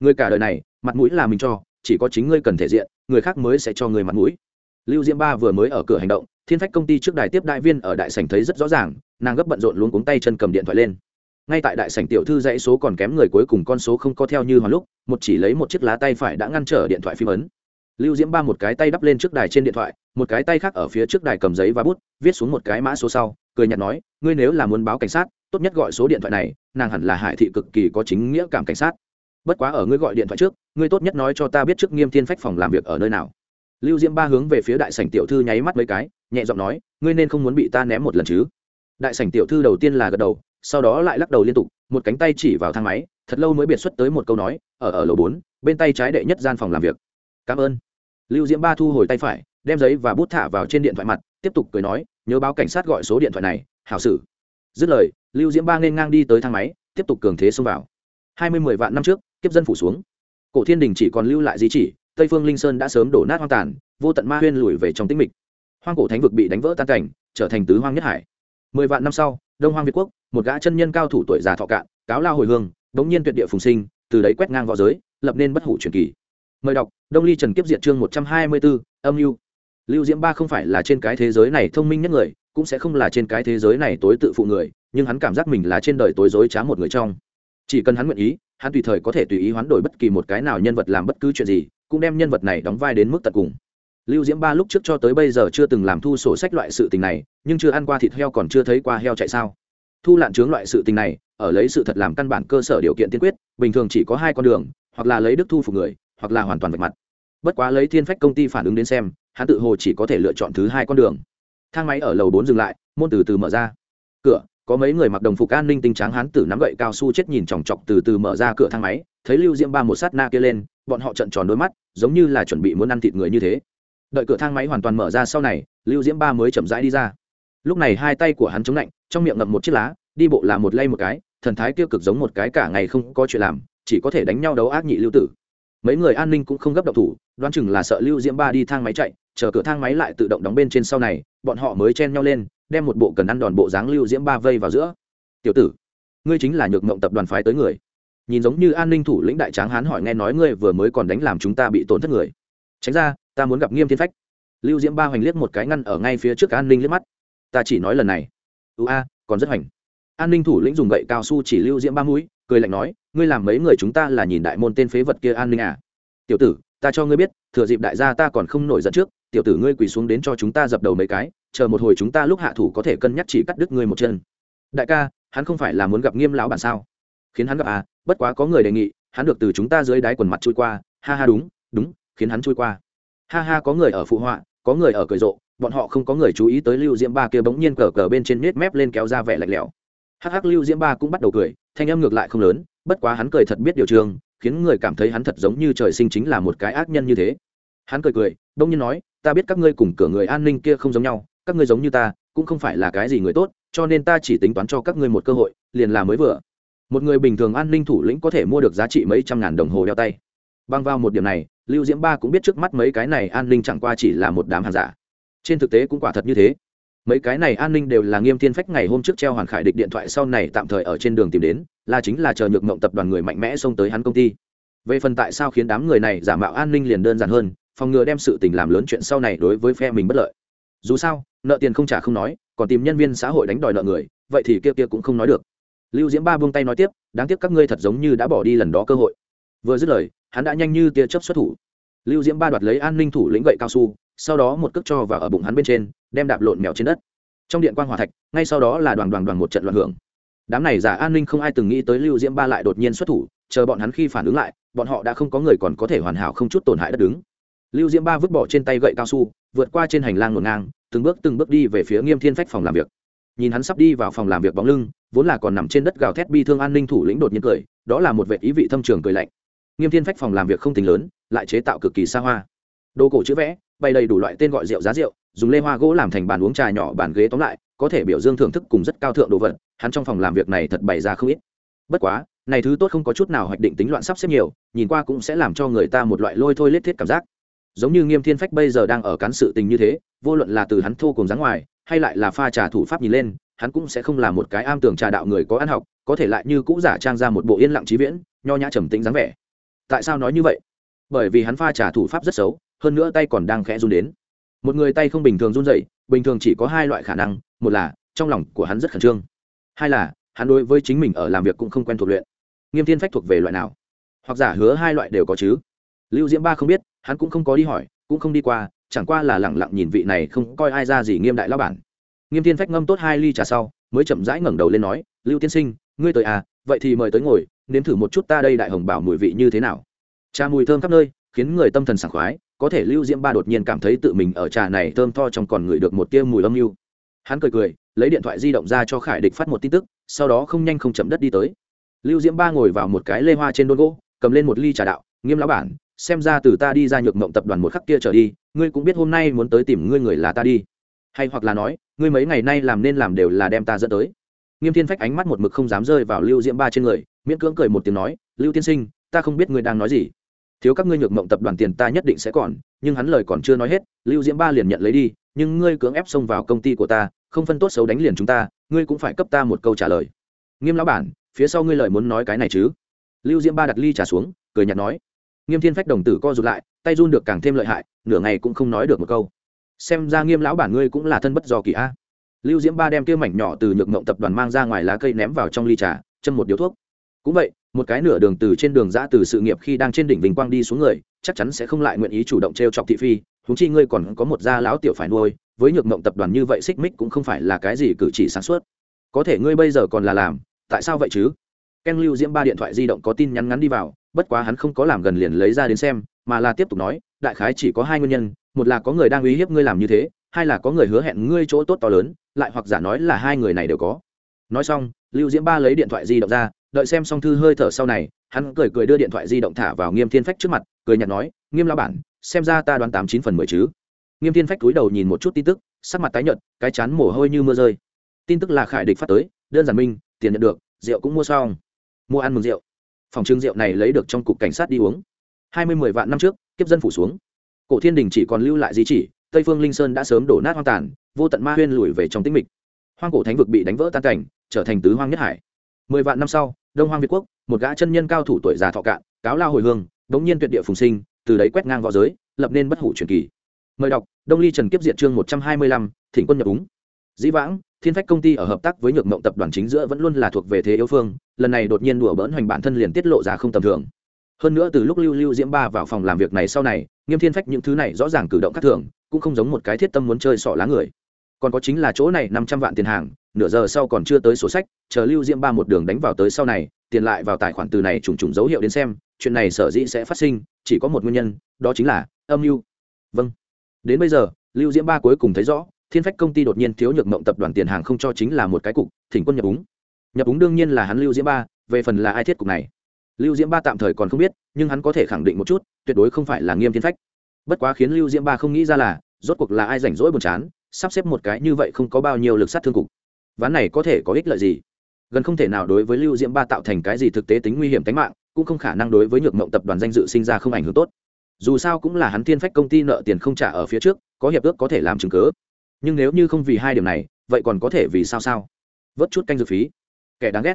A: Người cả đời này, mặt mũi là mình cho, chỉ có chính ngươi cần thể diện, người khác mới sẽ cho người mặt mũi. Lưu diễm ba vừa mới ở cửa hành động, thiên phách công ty trước đài tiếp đại viên ở đại sảnh thấy rất rõ ràng, nàng gấp bận rộn luống cuống tay chân cầm điện thoại lên. Ngay tại đại sảnh tiểu thư dãy số còn kém người cuối cùng con số không có theo như hoàn lúc, một chỉ lấy một chiếc lá tay phải đã ngăn trở điện thoại phim ấn lưu diễm ba một cái tay đắp lên trước đài trên điện thoại, một cái tay khác ở phía trước đài cầm giấy và bút, viết xuống một cái mã số sau, cười nhạt nói, ngươi nếu là muốn báo cảnh sát, tốt nhất gọi số điện thoại này, nàng hẳn là hải thị cực kỳ có chính nghĩa cảm cảnh sát. Bất quá ở ngươi gọi điện thoại trước, ngươi tốt nhất nói cho ta biết trước nghiêm thiên phách phòng làm việc ở nơi nào. Lưu diễm ba hướng về phía đại sảnh tiểu thư nháy mắt mấy cái, nhẹ giọng nói, ngươi nên không muốn bị ta ném một lần chứ? Đại sảnh tiểu thư đầu tiên là gật đầu, sau đó lại lắc đầu liên tục, một cánh tay chỉ vào thang máy, thật lâu mới biệt xuất tới một câu nói, ở ở lầu bốn, bên tay trái đệ nhất gian phòng làm việc. Cảm ơn lưu diễm ba thu hồi tay phải, đem giấy và bút thả vào trên điện thoại mặt, tiếp tục cười nói, nhớ báo cảnh sát gọi số điện thoại này, hảo sử. Dứt lời, lưu diễm ba nên ngang đi tới thang máy, tiếp tục cường thế xông vào. Hai mươi mười vạn năm trước, kiếp dân phủ xuống. Cổ thiên đình chỉ còn lưu lại di chỉ, tây phương linh sơn đã sớm đổ nát hoang tàn, vô tận ma huyên lùi về trong tĩnh mịch. Hoang cổ thánh vực bị đánh vỡ tan cảnh, trở thành tứ hoang nhất hải. Mười vạn năm sau, đông hoang việt quốc, một gã chân nhân cao thủ tuổi già thọ cạn, cáo lao hồi hương bỗng nhiên tuyệt địa phùng sinh, từ đấy quét ngang v õ giới, lập nên bất hủ truyền kỳ mời đọc, đông ly trần kiếp diện chương một trăm hai mươi bốn âm lưu lưu diễm ba không phải là trên cái thế giới này thông minh nhất người, cũng sẽ không là trên cái thế giới này tối tự phụ người, nhưng hắn cảm giác mình là trên đời tối dối trá một người trong. Chỉ cần hắn nguyện ý, hắn tùy thời có thể tùy ý hoán đổi bất kỳ một cái nào nhân vật làm bất cứ chuyện gì, cũng đem nhân vật này đóng vai đến mức tận cùng. Lưu diễm ba lúc trước cho tới bây giờ chưa từng làm thu sổ sách loại sự tình này, nhưng chưa ăn qua thịt heo còn chưa thấy qua heo chạy sao. Thu lạn trướng loại sự tình này, ở lấy sự thật làm căn bản cơ sở điều kiện tiên quyết, bình thường chỉ có hai con đường, hoặc là lấy đức thu phục người hoặc là hoàn toàn vạch mặt. Bất quá lấy thiên phách công ty phản ứng đến xem, hắn tự hồ chỉ có thể lựa chọn thứ hai con đường. Thang máy ở lầu bốn dừng lại, môn từ từ mở ra. Cửa, có mấy người mặc đồng phục an ninh tinh tráng hắn tử nắm gậy cao su chết nhìn chòng chọc từ từ mở ra cửa thang máy, thấy lưu diễm ba một sát na kia lên, bọn họ trận tròn đôi mắt, giống như là chuẩn bị muốn ăn thịt người như thế. Đợi cửa thang máy hoàn toàn mở ra sau này, lưu diễm ba mới chậm rãi đi ra. Lúc này hai tay của hắn chống lạnh, trong miệng ngậm một chiếc lá, đi bộ là một lay một cái, thần thái tiêu cực giống một cái cả ngày không có chuyện làm, chỉ có thể đánh nhau đấu ác nhị lưu tử mấy người an ninh cũng không gấp độc thủ, đoán chừng là sợ lưu diễm ba đi thang máy chạy, chờ cửa thang máy lại tự động đóng bên trên sau này, bọn họ mới chen nhau lên, đem một bộ cần ăn đòn bộ dáng lưu diễm ba vây vào giữa. Tiểu tử, ngươi chính là nhược mộng tập đoàn phái tới người. Nhìn giống như an ninh thủ lĩnh đại tráng hán hỏi nghe nói ngươi vừa mới còn đánh làm chúng ta bị tổn thất người. Tránh ra, ta muốn gặp nghiêm thiên phách. Lưu diễm ba hoành liếc một cái ngăn ở ngay phía trước an ninh liếc mắt. Ta chỉ nói lần này. Ưu a, còn rất hoành. An ninh thủ lĩnh dùng gậy cao su chỉ lưu diễm ba mũi cười lạnh nói, ngươi làm mấy người chúng ta là nhìn đại môn tên phế vật kia an ninh à? Tiểu tử, ta cho ngươi biết, thừa dịp đại gia ta còn không nổi giận trước, tiểu tử ngươi quỳ xuống đến cho chúng ta dập đầu mấy cái, chờ một hồi chúng ta lúc hạ thủ có thể cân nhắc chỉ cắt đứt ngươi một chân. Đại ca, hắn không phải là muốn gặp nghiêm lão bản sao? Khiến hắn gặp à bất quá có người đề nghị, hắn được từ chúng ta dưới đáy quần mặt trôi qua. Ha ha, đúng đúng, khiến hắn trôi qua. Ha ha, có người ở phụ họa, có người ở cười rộ, bọn họ không có người chú ý tới lưu diễm ba kia bỗng nhiên cờ cờ bên trên nết mép lên kéo ra vẻ lạnh lẽo hắc hắc lưu diễm ba cũng bắt đầu cười, thanh âm ngược lại không lớn, bất quá hắn cười thật biết điều trường, khiến người cảm thấy hắn thật giống như trời sinh chính là một cái ác nhân như thế. Hắn cười cười, đông nhiên nói, ta biết các ngươi cùng cửa người an ninh kia không giống nhau, các ngươi giống như ta, cũng không phải là cái gì người tốt, cho nên ta chỉ tính toán cho các ngươi một cơ hội, liền là mới vừa. Một người bình thường an ninh thủ lĩnh có thể mua được giá trị mấy trăm ngàn đồng hồ đeo tay. Băng vào một điểm này, lưu diễm ba cũng biết trước mắt mấy cái này an ninh chẳng qua chỉ là một đám hàng giả. Trên thực tế cũng quả thật như thế mấy cái này an ninh đều là nghiêm thiên phách ngày hôm trước treo hoàn khải địch điện thoại sau này tạm thời ở trên đường tìm đến, là chính là chờ nhược mộng tập đoàn người mạnh mẽ xông tới hắn công ty. Về phần tại sao khiến đám người này giả mạo an ninh liền đơn giản hơn, phòng ngừa đem sự tình làm lớn chuyện sau này đối với phe mình bất lợi. Dù sao, nợ tiền không trả không nói, còn tìm nhân viên xã hội đánh đòi nợ người, vậy thì kia kia cũng không nói được. Lưu diễm ba buông tay nói tiếp, đáng tiếc các ngươi thật giống như đã bỏ đi lần đó cơ hội. Vừa dứt lời, hắn đã nhanh như tia chớp xuất thủ. Lưu diễm ba đoạt lấy an ninh thủ lĩnh gậy cao su sau đó một cước cho vào ở bụng hắn bên trên, đem đạp lộn mèo trên đất. Trong điện quan hòa thạch, ngay sau đó là đoàn đoàn đoàn một trận loạn hưởng. Đám này giả an ninh không ai từng nghĩ tới lưu diễm ba lại đột nhiên xuất thủ, chờ bọn hắn khi phản ứng lại, bọn họ đã không có người còn có thể hoàn hảo không chút tổn hại đất đứng. Lưu diễm ba vứt bỏ trên tay gậy cao su, vượt qua trên hành lang ngổn ngang, từng bước từng bước đi về phía nghiêm thiên phách phòng làm việc. Nhìn hắn sắp đi vào phòng làm việc bóng lưng, vốn là còn nằm trên đất gào thét bi thương an ninh thủ lĩnh đột nhiên cười, đó là một vệ ý vị thâm trường cười lạnh. Nghiêm thiên phách phòng làm việc không tính lớn, lại chế tạo cực kỳ xa hoa. Đồ cổ chữ vẽ bày đầy đủ loại tên gọi rượu giá rượu, dùng lê hoa gỗ làm thành bàn uống trà nhỏ bàn ghế tóm lại, có thể biểu dương thưởng thức cùng rất cao thượng đồ vật, hắn trong phòng làm việc này thật bày ra không ít. Bất quá, này thứ tốt không có chút nào hoạch định tính loạn sắp xếp nhiều, nhìn qua cũng sẽ làm cho người ta một loại lôi thôi lết thiết cảm giác. Giống như nghiêm thiên phách bây giờ đang ở cán sự tình như thế, vô luận là từ hắn thô cùng dáng ngoài, hay lại là pha trà thủ pháp nhìn lên, hắn cũng sẽ không là một cái am tưởng trà đạo người có ăn học, có thể lại như cũ giả trang ra một bộ yên lặng trí viễn, nho nhã trầm tĩnh dáng vẻ. Tại sao nói như vậy? Bởi vì hắn pha trà thủ pháp rất xấu hơn nữa tay còn đang khẽ run đến. Một người tay không bình thường run dậy bình thường chỉ có hai loại khả năng, một là, trong lòng của hắn rất khẩn trương. Hai là, hắn đối với chính mình ở làm việc cũng không quen thuộc luyện. Nghiêm thiên phách thuộc về loại nào? Hoặc giả hứa hai loại đều có chứ? Lưu diễm ba không biết, hắn cũng không có đi hỏi, cũng không đi qua, chẳng qua là lẳng lặng nhìn vị này không coi ai ra gì nghiêm đại lao bản. Nghiêm thiên phách ngâm tốt hai ly trà sau, mới chậm rãi ngẩng đầu lên nói, lưu tiên sinh, ngươi tới à vậy thì mời tới ngồi, nếm thử một chút ta đây đại hồng bảo mùi vị như thế nào. Trà mùi thơm khắp nơi, khiến người tâm thần sảng khoái có thể lưu diễm ba đột nhiên cảm thấy tự mình ở trà này thơm tho trong còn ngửi được một tia mùi âm mưu. Hắn cười cười, lấy điện thoại di động ra cho khải địch phát một tin tức, sau đó không nhanh không chậm đất đi tới. Lưu diễm ba ngồi vào một cái lê hoa trên đôn gỗ, cầm lên một ly trà đạo, nghiêm lão bản, xem ra từ ta đi ra nhược mộng tập đoàn một khắc kia trở đi, ngươi cũng biết hôm nay muốn tới tìm ngươi người là ta đi. Hay hoặc là nói, ngươi mấy ngày nay làm nên làm đều là đem ta dẫn tới. Nghiêm thiên phách ánh mắt một mực không dám rơi vào lưu diễm ba trên người, miễn cưỡng cười một tiếng nói, lưu tiên sinh, ta không biết ngươi đang nói gì thiếu các ngươi nhược mộng tập đoàn tiền ta nhất định sẽ còn, nhưng hắn lời còn chưa nói hết, lưu diễm ba liền nhận lấy đi, nhưng ngươi cưỡng ép xông vào công ty của ta, không phân tốt xấu đánh liền chúng ta, ngươi cũng phải cấp ta một câu trả lời. Nghiêm lão bản, phía sau ngươi lời muốn nói cái này chứ? Lưu diễm ba đặt ly trả xuống, cười nhạt nói. Nghiêm thiên phách đồng tử co rụt lại, tay run được càng thêm lợi hại, nửa ngày cũng không nói được một câu. Xem ra nghiêm lão bản ngươi cũng là thân bất do kỳ a. Lưu diễm ba đem kia mảnh nhỏ từ nhược mộng tập đoàn mang ra ngoài lá cây ném vào trong ly trà, châm một điếu thuốc. Cũng vậy một cái nửa đường từ trên đường ra từ sự nghiệp khi đang trên đỉnh vinh quang đi xuống người, chắc chắn sẽ không lại nguyện ý chủ động t r e o chọc thị phi húng chi ngươi còn có một gia lão tiểu phải nuôi, với nhược mộng tập đoàn như vậy xích mích cũng không phải là cái gì cử chỉ sáng suốt. Có thể ngươi bây giờ còn là làm, tại sao vậy chứ? Ken lưu diễm ba điện thoại di động có tin nhắn ngắn đi vào, bất quá hắn không có làm gần liền lấy ra đến xem, mà là tiếp tục nói, đại khái chỉ có hai nguyên nhân, một là có người đang uy hiếp ngươi làm như thế, hai là có người hứa hẹn ngươi chỗ tốt to lớn, lại hoặc giả nói là hai người này đều có. Nói xong, lưu diễm ba lấy điện thoại di động ra đợi xem xong thư hơi thở sau này, hắn cười cười đưa điện thoại di động thả vào nghiêm thiên phách trước mặt, cười nhạt nói, nghiêm lao bản, xem ra ta đoán tám chín phần mười chứ? Nghiêm thiên phách cúi đầu nhìn một chút tin tức, sắc mặt tái nhợt, cái chán mồ hôi như mưa rơi. Tin tức là khải địch phát tới, đơn giản minh, tiền nhận được, rượu cũng mua xong. Mua ăn mừng rượu. Phòng trưng rượu này lấy được trong cục cảnh sát đi uống. Hai mươi mười vạn năm trước, kiếp dân phủ xuống. Cổ thiên đình chỉ còn lưu lại di chỉ, tây phương linh sơn đã sớm đổ nát hoang tàn, vô tận ma huyên lùi về trong tĩnh mịch. Hoang cổ thánh vực bị đánh vỡ tan cảnh, trở thành tứ hoang nhất hải. Mười vạn năm sau đông hoang việt quốc, một gã chân nhân cao thủ tuổi già thọ cạn, cáo lao hồi hương bỗng nhiên tuyệt địa phùng sinh, từ đấy quét ngang v õ giới, lập nên bất hủ truyền kỳ. Mời đọc, đông ly trần kiếp diệt chương một trăm hai mươi lăm, thỉnh quân nhập úng. Dĩ vãng, thiên phách công ty ở hợp tác với nhược mộng tập đoàn chính giữa vẫn luôn là thuộc về thế yếu phương, lần này đột nhiên đùa bỡn hoành bản thân liền tiết lộ ra không tầm thường. Hơn nữa từ lúc lưu lưu diễm ba vào phòng làm việc này sau này, nghiêm thiên phách những thứ này rõ ràng cử động khác thường, cũng không giống một cái thiết tâm muốn chơi sọ lá người. Còn có chính là chỗ này năm trăm vạn tiền hàng nửa giờ sau còn chưa tới sổ sách, chờ lưu diễm ba một đường đánh vào tới sau này, tiền lại vào tài khoản từ này trùng trùng dấu hiệu đến xem, chuyện này sở dĩ sẽ phát sinh, chỉ có một nguyên nhân, đó chính là âm mưu. Vâng. Đến bây giờ, lưu diễm ba cuối cùng thấy rõ, thiên phách công ty đột nhiên thiếu nhược mộng tập đoàn tiền hàng không cho chính là một cái cục, thỉnh quân nhập úng. Nhập úng đương nhiên là hắn lưu diễm ba, về phần là ai thiết cục này? Lưu diễm ba tạm thời còn không biết, nhưng hắn có thể khẳng định một chút, tuyệt đối không phải là nghiêm thiên phách. Bất quá khiến lưu diễm ba không nghĩ ra là, rốt cuộc là ai rảnh rỗi buồn chán, sắp xếp một cái như vậy không có bao nhiêu lực sát thương cục ván này có thể có ích lợi gì? Gần không thể nào đối với lưu diễm ba tạo thành cái gì thực tế tính nguy hiểm tính mạng, cũng không khả năng đối với nhược mộng tập đoàn danh dự sinh ra không ảnh hưởng tốt. Dù sao cũng là hắn thiên phách công ty nợ tiền không trả ở phía trước, có hiệp ước có thể làm chứng cớ nhưng nếu như không vì hai điểm này, vậy còn có thể vì sao sao? Vớt chút canh dược phí. Kẻ đáng ghét.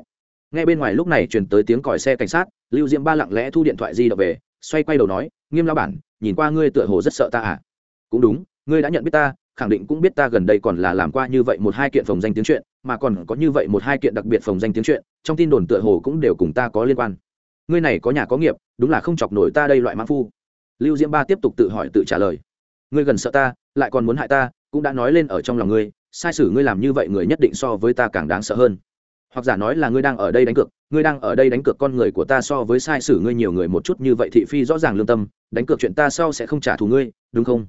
A: Ngay bên ngoài lúc này truyền tới tiếng còi xe cảnh sát, lưu diễm ba lặng lẽ thu điện thoại di động về, xoay quay đầu nói, nghiêm lao bản, nhìn qua ngươi tựa hồ rất sợ ta à? Cũng đúng, ngươi đã nhận biết ta khẳng định cũng biết ta gần đây còn là làm qua như vậy một hai kiện phòng danh tiếng chuyện, mà còn có như vậy một hai kiện đặc biệt phòng danh tiếng chuyện, trong tin đồn tựa hồ cũng đều cùng ta có liên quan. Ngươi này có nhà có nghiệp, đúng là không chọc nổi ta đây loại mãn phu. Lưu diễm ba tiếp tục tự hỏi tự trả lời. Ngươi gần sợ ta, lại còn muốn hại ta, cũng đã nói lên ở trong lòng ngươi, sai sử ngươi làm như vậy người nhất định so với ta càng đáng sợ hơn. Hoặc giả nói là ngươi đang ở đây đánh cược, ngươi đang ở đây đánh cược con người của ta so với sai sử ngươi nhiều người một chút như vậy thị phi rõ ràng lương tâm, đánh cược chuyện ta sau sẽ không trả thù ngươi, đúng không?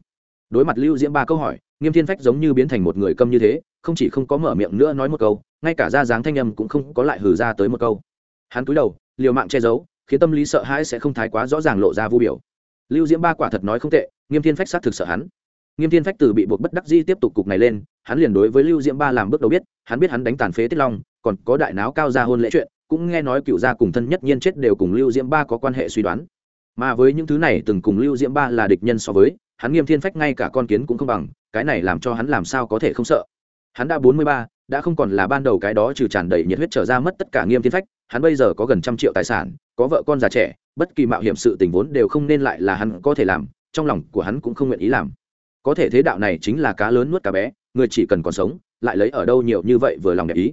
A: Đối mặt lưu diễm ba câu hỏi, nghiêm thiên phách giống như biến thành một người câm như thế, không chỉ không có mở miệng nữa nói một câu, ngay cả ra dáng thanh âm cũng không có lại hử ra tới một câu. Hắn cúi đầu, liều mạng che giấu, khiến tâm lý sợ hãi sẽ không thái quá rõ ràng lộ ra vu biểu. Lưu diễm ba quả thật nói không tệ, nghiêm thiên phách xác thực sợ hắn. Nghiêm thiên phách từ bị buộc bất đắc di tiếp tục cục này lên, hắn liền đối với lưu diễm ba làm bước đầu biết, hắn biết hắn đánh tàn phế tiết long, còn có đại náo cao ra hôn lễ chuyện, cũng nghe nói cựu gia cùng thân nhất nhiên chết đều cùng lưu diễm ba có quan hệ suy đoán mà với những thứ này từng cùng lưu diễm ba là địch nhân so với, hắn nghiêm thiên phách ngay cả con kiến cũng không bằng, cái này làm cho hắn làm sao có thể không sợ. Hắn đã bốn mươi ba, đã không còn là ban đầu cái đó trừ tràn đầy nhiệt huyết trở ra mất tất cả nghiêm thiên phách, hắn bây giờ có gần trăm triệu tài sản, có vợ con già trẻ, bất kỳ mạo hiểm sự tình vốn đều không nên lại là hắn có thể làm, trong lòng của hắn cũng không nguyện ý làm. Có thể thế đạo này chính là cá lớn nuốt cá bé, người chỉ cần còn sống, lại lấy ở đâu nhiều như vậy vừa lòng đẹp ý.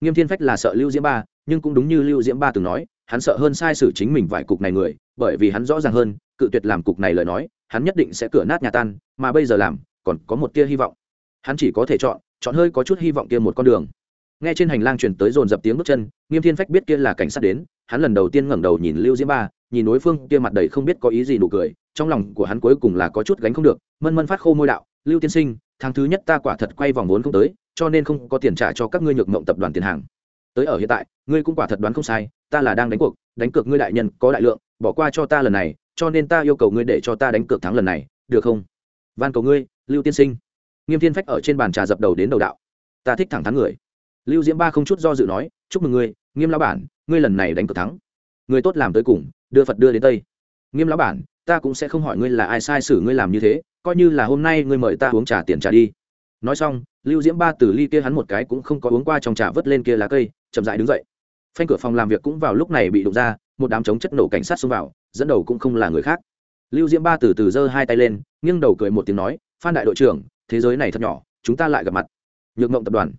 A: Nghiêm thiên phách là sợ lưu diễm ba, nhưng cũng đúng như lưu diễm ba từng nói hắn sợ hơn sai xử chính mình vài cục này người, bởi vì hắn rõ ràng hơn, cự tuyệt làm cục này lời nói, hắn nhất định sẽ cửa nát nhà tan, mà bây giờ làm, còn có một tia hy vọng. Hắn chỉ có thể chọn chọn hơi có chút hy vọng kia một con đường. Nghe trên hành lang truyền tới dồn dập tiếng bước chân, nghiêm thiên phách biết kia là cảnh sát đến, hắn lần đầu tiên ngẩng đầu nhìn lưu diễm ba, nhìn đối phương kia mặt đầy không biết có ý gì nụ cười, trong lòng của hắn cuối cùng là có chút gánh không được, mân mân phát khô môi đạo, lưu tiên sinh, tháng thứ nhất ta quả thật quay vòng vốn không tới, cho nên không có tiền trả cho các ngươi nhược mộng tập đoàn tiền hàng tới ở hiện tại, ngươi cũng quả thật đoán không sai, ta là đang đánh cuộc, đánh cược ngươi đại nhân có đại lượng, bỏ qua cho ta lần này, cho nên ta yêu cầu ngươi để cho ta đánh cược thắng lần này, được không? Van cầu ngươi, lưu tiên sinh. Nghiêm thiên phách ở trên bàn trà dập đầu đến đầu đạo. Ta thích thẳng thắn người. Lưu diễm ba không chút do dự nói, chúc mừng ngươi, nghiêm lão bản, ngươi lần này đánh cược thắng. Người tốt làm tới cùng, đưa phật đưa đến tây. Nghiêm lão bản, ta cũng sẽ không hỏi ngươi là ai sai xử ngươi làm như thế, coi như là hôm nay ngươi mời ta uống trà tiền trà đi. Nói xong, lưu diễm ba từ ly kia hắn một cái cũng không có uống qua trong trà vớt lên kia lá cây chậm dại đứng dậy. Phanh cửa phòng làm việc cũng vào lúc này bị đụng ra, một đám chống chất nổ cảnh sát xông vào, dẫn đầu cũng không là người khác. Lưu diễm ba từ từ giơ hai tay lên, nghiêng đầu cười một tiếng nói, phan đại đội trưởng, thế giới này thật nhỏ, chúng ta lại gặp mặt. Nhược mộng tập đoàn.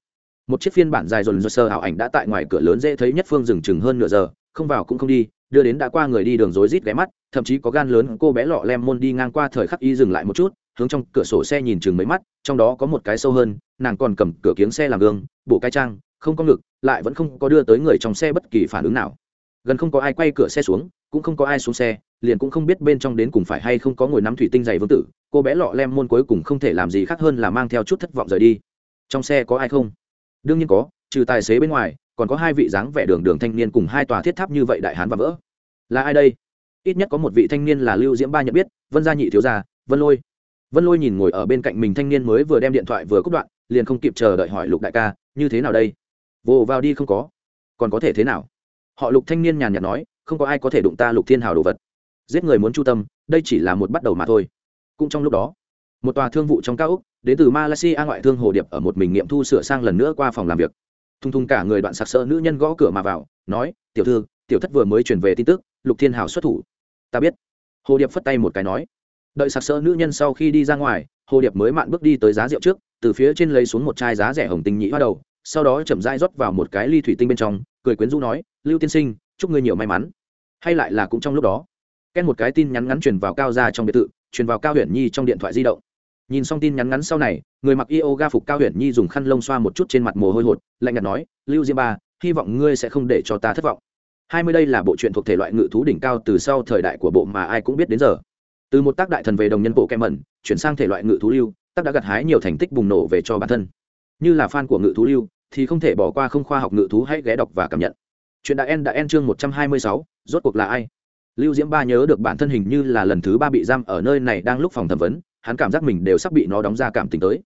A: Một chiếc phiên bản dài dồn dơ sơ ảo ảnh đã tại ngoài cửa lớn dễ thấy nhất phương dừng chừng hơn nửa giờ, không vào cũng không đi, đưa đến đã qua người đi đường rối rít ghé mắt, thậm chí có gan lớn cô bé lọ lem môn đi ngang qua thời khắc y dừng lại một chút, hướng trong cửa sổ xe nhìn chừng mấy mắt, trong đó có một cái sâu hơn, nàng còn cầm cửa kiếng xe làm gương, bộ cái trang không có ngực, lại vẫn không có đưa tới người trong xe bất kỳ phản ứng nào. Gần không có ai quay cửa xe xuống, cũng không có ai xuống xe, liền cũng không biết bên trong đến cùng phải hay không có ngồi nắm thủy tinh dày vương tử, cô bé lọ lem môn cuối cùng không thể làm gì khác hơn là mang theo chút thất vọng rời đi. Trong xe có ai không? Đương nhiên có, trừ tài xế bên ngoài, còn có hai vị dáng vẻ đường đường thanh niên cùng hai tòa thiết tháp như vậy đại hán và vỡ. Là ai đây? Ít nhất có một vị thanh niên là lưu diễm ba nhận biết, vân gia nhị thiếu gia, vân lôi. Vân lôi nhìn ngồi ở bên cạnh mình thanh niên mới vừa đem điện thoại vừa cúp đoạn, liền không kịp chờ đợi hỏi lục đại ca, như thế nào đây? Vồ vào đi không có. Còn có thể thế nào? Họ lục thanh niên nhàn nhạt nói, không có ai có thể đụng ta lục thiên hào đồ vật. Giết người muốn chu tâm, đây chỉ là một bắt đầu mà thôi. Cũng trong lúc đó, một tòa thương vụ trong cao úc đến từ malaysia ngoại thương hồ điệp ở một mình nghiệm thu sửa sang lần nữa qua phòng làm việc. Thung thung cả người đoạn sặc sỡ nữ nhân gõ cửa mà vào, nói, tiểu thư, tiểu thất vừa mới chuyển về tin tức, lục thiên hào xuất thủ. Ta biết. Hồ điệp phất tay một cái nói. Đợi sặc sỡ nữ nhân sau khi đi ra ngoài, hồ điệp mới mạn bước đi tới giá rượu trước, từ phía trên lấy xuống một chai giá rẻ hồng tinh nhị hoa đầu sau đó chậm rãi rót vào một cái ly thủy tinh bên trong, cười quyến rũ nói, lưu tiên sinh, chúc ngươi nhiều may mắn. Hay lại là cũng trong lúc đó, ken một cái tin nhắn ngắn truyền vào cao ra trong biệt thự, truyền vào cao huyền nhi trong điện thoại di động. Nhìn xong tin nhắn ngắn sau này, người mặc yoga phục cao huyền nhi dùng khăn lông xoa một chút trên mặt mồ hôi hột, lạnh nhạt nói, lưu diêm ba, hy vọng ngươi sẽ không để cho ta thất vọng. Hai mươi đây là bộ truyện thuộc thể loại ngự thú đỉnh cao từ sau thời đại của bộ mà ai cũng biết đến giờ. Từ một tác đại thần về đồng nhân bộ kem mẩn, chuyển sang thể loại ngự thú lưu, tác đã gặt hái nhiều thành tích bùng nổ về cho bản thân. Như là fan của ngự thú lưu thì không thể bỏ qua không khoa học ngự thú, hãy ghé đọc và cảm nhận. Chuyện đã en đã en chương một trăm hai mươi sáu, rốt cuộc là ai? Lưu diễm ba nhớ được bản thân hình như là lần thứ ba bị giam ở nơi này đang lúc phòng thẩm vấn, hắn cảm giác mình đều sắp bị nó đóng ra cảm tình tới.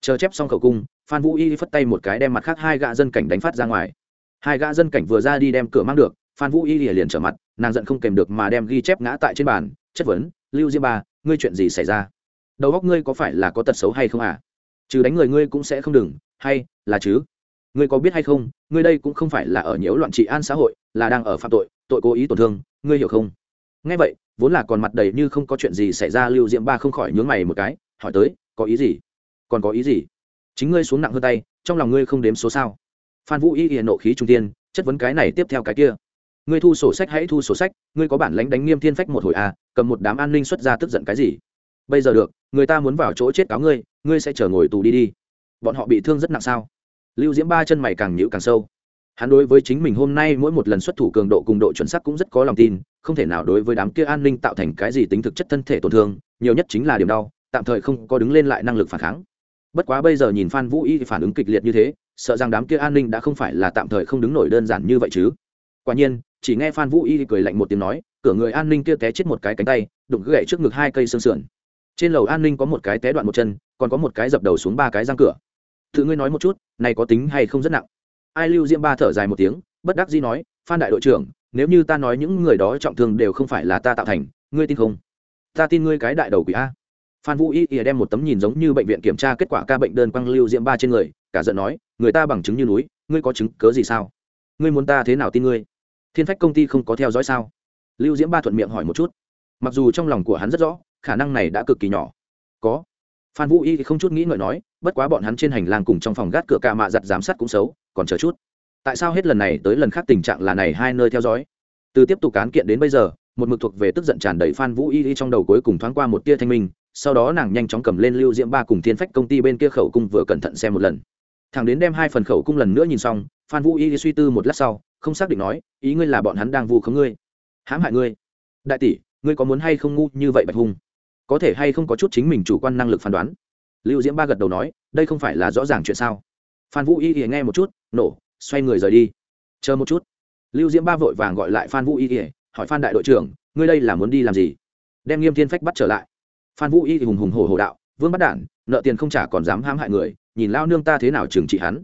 A: Chờ chép xong khẩu cung, phan vũ y phất tay một cái đem mặt khác hai gã dân cảnh đánh phát ra ngoài. Hai gã dân cảnh vừa ra đi đem cửa mang được, phan vũ y liền trở mặt, nàng giận không kèm được mà đem ghi chép ngã tại trên bàn, chất vấn, lưu diễm ba, ngươi chuyện gì xảy ra? Đầu óc ngươi có phải là có tật xấu hay không à? Trừ đánh người ngươi cũng sẽ không đừng, hay là chứ? Ngươi có biết hay không, ngươi đây cũng không phải là ở nhiễu loạn trị an xã hội, là đang ở phạm tội tội cố ý tổn thương, ngươi hiểu không? Ngay vậy, vốn là còn mặt đầy như không có chuyện gì xảy ra, lưu diễm ba không khỏi nhướng mày một cái, hỏi tới, có ý gì? Còn có ý gì? Chính ngươi xuống nặng hơn tay, trong lòng ngươi không đếm số sao? Phan vũ y hiện nộ khí trung tiên chất vấn cái này tiếp theo cái kia. Ngươi thu sổ sách hãy thu sổ sách, ngươi có bản lãnh đánh nghiêm thiên phách một hồi à cầm một đám an ninh xuất ra tức giận cái gì? Bây giờ được, người ta muốn vào chỗ chết cáo ngươi ngươi sẽ chờ ngồi tù đi đi. Bọn họ bị thương rất nặng sao? Lưu diễm ba chân mày càng nhữ càng sâu. Hắn đối với chính mình hôm nay mỗi một lần xuất thủ cường độ cùng độ chuẩn xác cũng rất có lòng tin, không thể nào đối với đám kia an ninh tạo thành cái gì tính thực chất thân thể tổn thương, nhiều nhất chính là điểm đau, tạm thời không có đứng lên lại năng lực phản kháng. Bất quá bây giờ nhìn phan vũ y phản ứng kịch liệt như thế, sợ rằng đám kia an ninh đã không phải là tạm thời không đứng nổi đơn giản như vậy chứ. Quả nhiên, chỉ nghe phan vũ y cười lạnh một tiếng nói, cửa người an ninh kia té chết một cái cánh tay, đụng gậy trước ngực hai cây xương sườn. Trên lầu an ninh có một cái té đoạn một chân, còn có một cái dập đầu xuống ba cái răng cửa tự ngươi nói một chút, này có tính hay không rất nặng. Ai lưu diễm ba thở dài một tiếng, bất đắc dĩ nói, phan đại đội trưởng, nếu như ta nói những người đó trọng thương đều không phải là ta tạo thành, ngươi tin không? Ta tin ngươi cái đại đầu quỷ a. Phan vũ y ỉa đem một tấm nhìn giống như bệnh viện kiểm tra kết quả ca bệnh đơn quăng lưu diễm ba trên người, cả giận nói, người ta bằng chứng như núi, ngươi có chứng cớ gì sao? Ngươi muốn ta thế nào tin ngươi? Thiên phách công ty không có theo dõi sao? Lưu diễm ba thuận miệng hỏi một chút. Mặc dù trong lòng của hắn rất rõ, khả năng này đã cực kỳ nhỏ. Có phan vũ y không chút nghĩ ngợi nói, bất quá bọn hắn trên hành lang cùng trong phòng gác cửa ca mạ giặt giám sát cũng xấu, còn chờ chút. Tại sao hết lần này tới lần khác tình trạng là này hai nơi theo dõi? Từ tiếp tục cán kiện đến bây giờ, một mực thuộc về tức giận tràn đầy phan vũ y trong đầu cuối cùng thoáng qua một tia thanh minh, sau đó nàng nhanh chóng cầm lên lưu diễm ba cùng thiên phách công ty bên kia khẩu cung vừa cẩn thận xem một lần. Thằng đến đem hai phần khẩu cung lần nữa nhìn xong, phan vũ y suy tư một lát sau, không xác định nói, ý ngươi là bọn hắn đang vu khống ngươi. Hãm hại ngươi. Đại tỷ, ngươi có muốn hay không ngu như vậy bạch hung có thể hay không có chút chính mình chủ quan năng lực phán đoán? Lưu diễm ba gật đầu nói, đây không phải là rõ ràng chuyện sao? Phan vũ y ỉa nghe một chút, nổ, xoay người rời đi. Chờ một chút. Lưu diễm ba vội vàng gọi lại phan vũ y ỉa hỏi phan đại đội trưởng, ngươi đây là muốn đi làm gì? Đem nghiêm thiên phách bắt trở lại. Phan vũ y thì hùng hùng hổ hổ đạo, vương bắt đản, nợ tiền không trả còn dám hãm hại người, nhìn lao nương ta thế nào trừng trị hắn.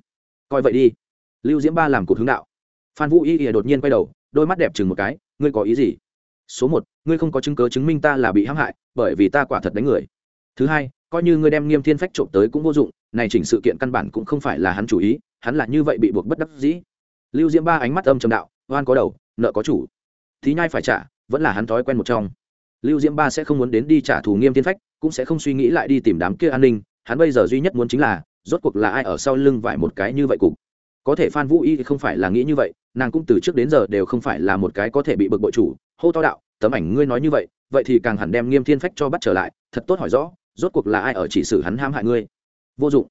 A: Coi vậy đi. Lưu diễm ba làm cuộc hướng đạo. Phan vũ y ỉa đột nhiên quay đầu, đôi mắt đẹp chừng một cái, ngươi có ý gì? Số một, ngươi không có chứng cớ chứng minh ta là bị hãm hại, bởi vì ta quả thật đánh người. Thứ hai, coi như ngươi đem nghiêm thiên phách trộm tới cũng vô dụng, này chỉnh sự kiện căn bản cũng không phải là hắn chủ ý, hắn là như vậy bị buộc bất đắc dĩ. Lưu diễm ba ánh mắt âm trầm đạo, oan có đầu, nợ có chủ. Thí nhai phải trả, vẫn là hắn thói quen một trong. Lưu diễm ba sẽ không muốn đến đi trả thù nghiêm thiên phách, cũng sẽ không suy nghĩ lại đi tìm đám kia an ninh, hắn bây giờ duy nhất muốn chính là, rốt cuộc là ai ở sau lưng vải một cái như vậy cục. Có thể phan vũ y thì không phải là nghĩ như vậy nàng cũng từ trước đến giờ đều không phải là một cái có thể bị bực bội chủ. Hô to đạo, tấm ảnh ngươi nói như vậy vậy thì càng hẳn đem nghiêm thiên phách cho bắt trở lại, thật tốt hỏi rõ, rốt cuộc là ai ở chỉ xử hắn ham hại ngươi? Vô dụng.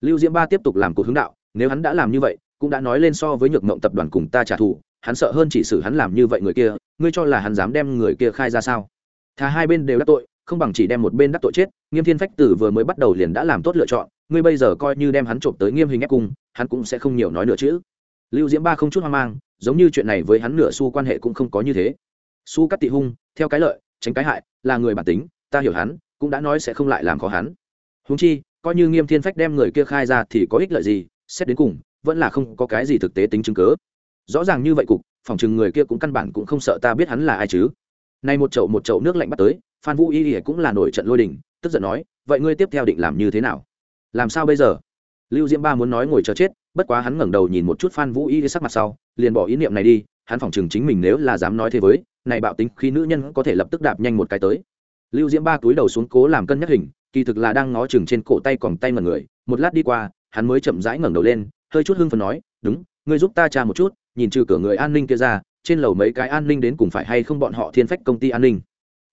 A: Lưu diễm ba tiếp tục làm cuộc hướng đạo, nếu hắn đã làm như vậy, cũng đã nói lên so với nhược mộng tập đoàn cùng ta trả thù, hắn sợ hơn chỉ xử hắn làm như vậy người kia, ngươi cho là hắn dám đem người kia khai ra sao? Thà hai bên đều đắc tội, không bằng chỉ đem một bên đắc tội chết. Nghiêm thiên phách tử vừa mới bắt đầu liền đã làm tốt lựa chọn, ngươi bây giờ coi như đem hắn trộm tới nghiêm hình ép cung, hắn cũng sẽ không nhiều nói nữa chứ lưu diễm ba không chút hoang mang, giống như chuyện này với hắn nửa xu quan hệ cũng không có như thế. Su cắt tị hung, theo cái lợi, tránh cái hại, là người bản tính, ta hiểu hắn, cũng đã nói sẽ không lại làm khó hắn. Húng chi, coi như nghiêm thiên phách đem người kia khai ra thì có ích lợi gì, xét đến cùng, vẫn là không có cái gì thực tế tính chứng cớ rõ ràng như vậy cục, phòng chừng người kia cũng căn bản cũng không sợ ta biết hắn là ai chứ. Nay một chậu một chậu nước lạnh bắt tới, phan vũ y ỉa cũng là nổi trận lôi đình, tức giận nói, vậy ngươi tiếp theo định làm như thế nào? Làm sao bây giờ? Lưu diễm ba muốn nói ngồi chờ chết bất quá hắn ngẩng đầu nhìn một chút phan vũ y sắc mặt sau, liền bỏ ý niệm này đi, hắn phỏng chừng chính mình nếu là dám nói thế với, này bạo tính khi nữ nhân có thể lập tức đạp nhanh một cái tới. Lưu diễm ba túi đầu xuống cố làm cân nhắc hình, kỳ thực là đang ngó chừng trên cổ tay còn tay mật người, một lát đi qua, hắn mới chậm rãi ngẩng đầu lên, hơi chút hưng phần nói, đúng, ngươi giúp ta tra một chút, nhìn trừ cửa người an ninh kia ra, trên lầu mấy cái an ninh đến cùng phải hay không bọn họ thiên phách công ty an ninh.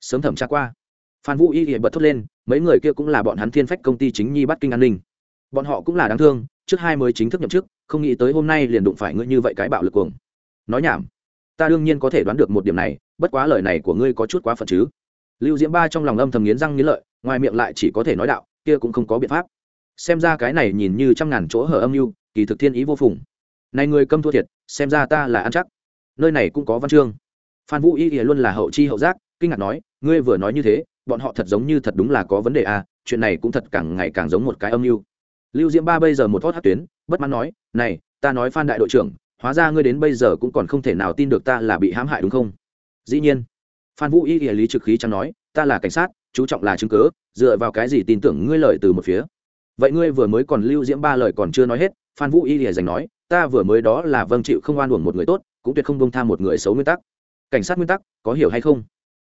A: Sớm thẩm tra qua, phan vũ y thì bật thốt lên, mấy người kia cũng là bọn hắn thiên phách công ty chính nhi bắt kinh an ninh. Bọn họ cũng là đáng thương trước hai mới chính thức nhậm chức, không nghĩ tới hôm nay liền đụng phải ngươi như vậy cái bạo lực cuồng. Nói nhảm. Ta đương nhiên có thể đoán được một điểm này, bất quá lời này của ngươi có chút quá phận chứ. Lưu diễm ba trong lòng âm thầm nghiến răng nghiến lợi, ngoài miệng lại chỉ có thể nói đạo, kia cũng không có biện pháp. Xem ra cái này nhìn như trăm ngàn chỗ hở âm mưu, kỳ thực thiên ý vô phùng. Này người câm thua thiệt, xem ra ta là ăn chắc. Nơi này cũng có văn chương. Phan vũ y ỉa luôn là hậu chi hậu giác, kinh ngạc nói, ngươi vừa nói như thế, bọn họ thật giống như thật đúng là có vấn đề à chuyện này cũng thật càng ngày càng giống một cái âm mưu lưu diễm ba bây giờ một thót hát tuyến, bất mãn nói, này, ta nói phan đại đội trưởng, hóa ra ngươi đến bây giờ cũng còn không thể nào tin được ta là bị hãm hại đúng không? Dĩ nhiên, phan vũ y địa lý trực khí chẳng nói, ta là cảnh sát, chú trọng là chứng cớ dựa vào cái gì tin tưởng ngươi lời từ một phía? Vậy ngươi vừa mới còn lưu diễm ba lời còn chưa nói hết, phan vũ y địa dành nói, ta vừa mới đó là vâng chịu không oan uổng một người tốt, cũng tuyệt không bông tham một người xấu nguyên tắc. Cảnh sát nguyên tắc, có hiểu hay không?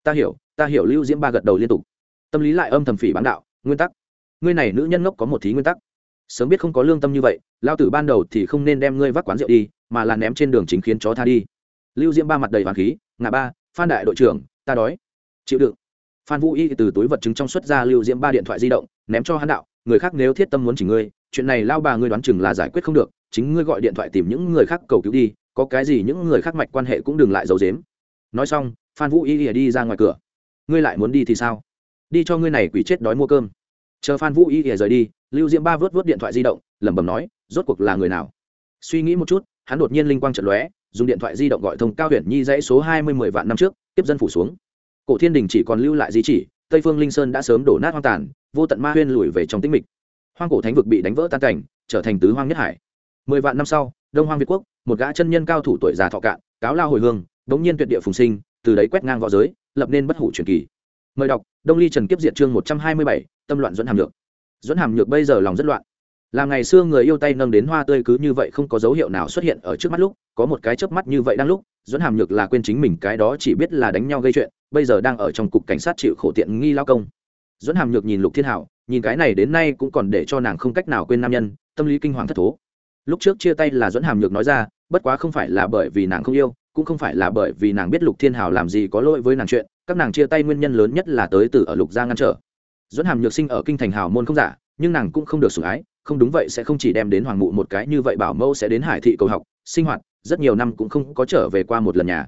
A: Ta hiểu ta hiểu. Lưu diễm ba gật đầu liên tục. Tâm lý lại âm thầm phỉ bán đạo, nguyên tắc? Ngươi này nữ nhân ngốc có một thí nguyên tắc sớm biết không có lương tâm như vậy, lao tử ban đầu thì không nên đem ngươi vác quán rượu đi, mà là ném trên đường chính khiến chó tha đi. Lưu diễm ba mặt đầy vàng khí ngà ba, phan đại đội trưởng, ta đói. Chịu đựng. Phan vũ y từ túi vật chứng trong xuất ra lưu diễm ba điện thoại di động, ném cho hắn đạo, người khác nếu thiết tâm muốn chỉ ngươi, chuyện này lao bà ngươi đoán chừng là giải quyết không được, chính ngươi gọi điện thoại tìm những người khác cầu cứu đi, có cái gì những người khác mạch quan hệ cũng đừng lại giấu dếm nói xong, phan vũ y ỉa đi ra ngoài cửa. Ngươi lại muốn đi thì sao? Đi cho ngươi này quỷ chết đói mua cơm. Chờ phan vũ y ỉa rời đi lưu diễm ba vớt vớt điện thoại di động, lẩm bẩm nói, rốt cuộc là người nào? Suy nghĩ một chút, hắn đột nhiên linh quang trận lóe, dùng điện thoại di động gọi thông cao huyện nhi dãy số hai mươi mười vạn năm trước, tiếp dân phủ xuống. Cổ thiên đình chỉ còn lưu lại di chỉ, tây phương linh sơn đã sớm đổ nát hoang tàn, vô tận ma huyên lùi về trong tĩnh mịch. Hoang cổ thánh vực bị đánh vỡ tan cảnh, trở thành tứ hoang nhất hải. Mười vạn năm sau, đông hoang việt quốc, một gã chân nhân cao thủ tuổi già thọ cạn, cáo lao hồi hương, đống nhiên tuyệt địa phùng sinh, từ đấy quét ngang v õ giới, lập nên bất hủ truyền kỳ. Mời đọc, đông ly trần kiếp diệt chương một trăm hai mươi bảy, tâm loạn dẫn hàm lượng dẫn hàm nhược bây giờ lòng rất loạn. Là ngày xưa người yêu tay nâng đến hoa tươi cứ như vậy không có dấu hiệu nào xuất hiện ở trước mắt lúc, có một cái chớp mắt như vậy đang lúc dẫn hàm nhược là quên chính mình cái đó chỉ biết là đánh nhau gây chuyện, bây giờ đang ở trong cục cảnh sát chịu khổ tiện nghi lao công. Dẫn hàm nhược nhìn lục thiên hảo, nhìn cái này đến nay cũng còn để cho nàng không cách nào quên nam nhân, tâm lý kinh hoàng thất thố. Lúc trước chia tay là dẫn hàm nhược nói ra, bất quá không phải là bởi vì nàng không yêu, cũng không phải là bởi vì nàng biết lục thiên hảo làm gì có lỗi với nàng chuyện, các nàng chia tay nguyên nhân lớn nhất là tới từ ở lục gia ngăn trở dẫn hàm nhược sinh ở kinh thành hào môn không giả, nhưng nàng cũng không được sủng ái, không đúng vậy sẽ không chỉ đem đến hoàng mụ một cái như vậy bảo mẫu sẽ đến hải thị cầu học, sinh hoạt, rất nhiều năm cũng không có trở về qua một lần nhà.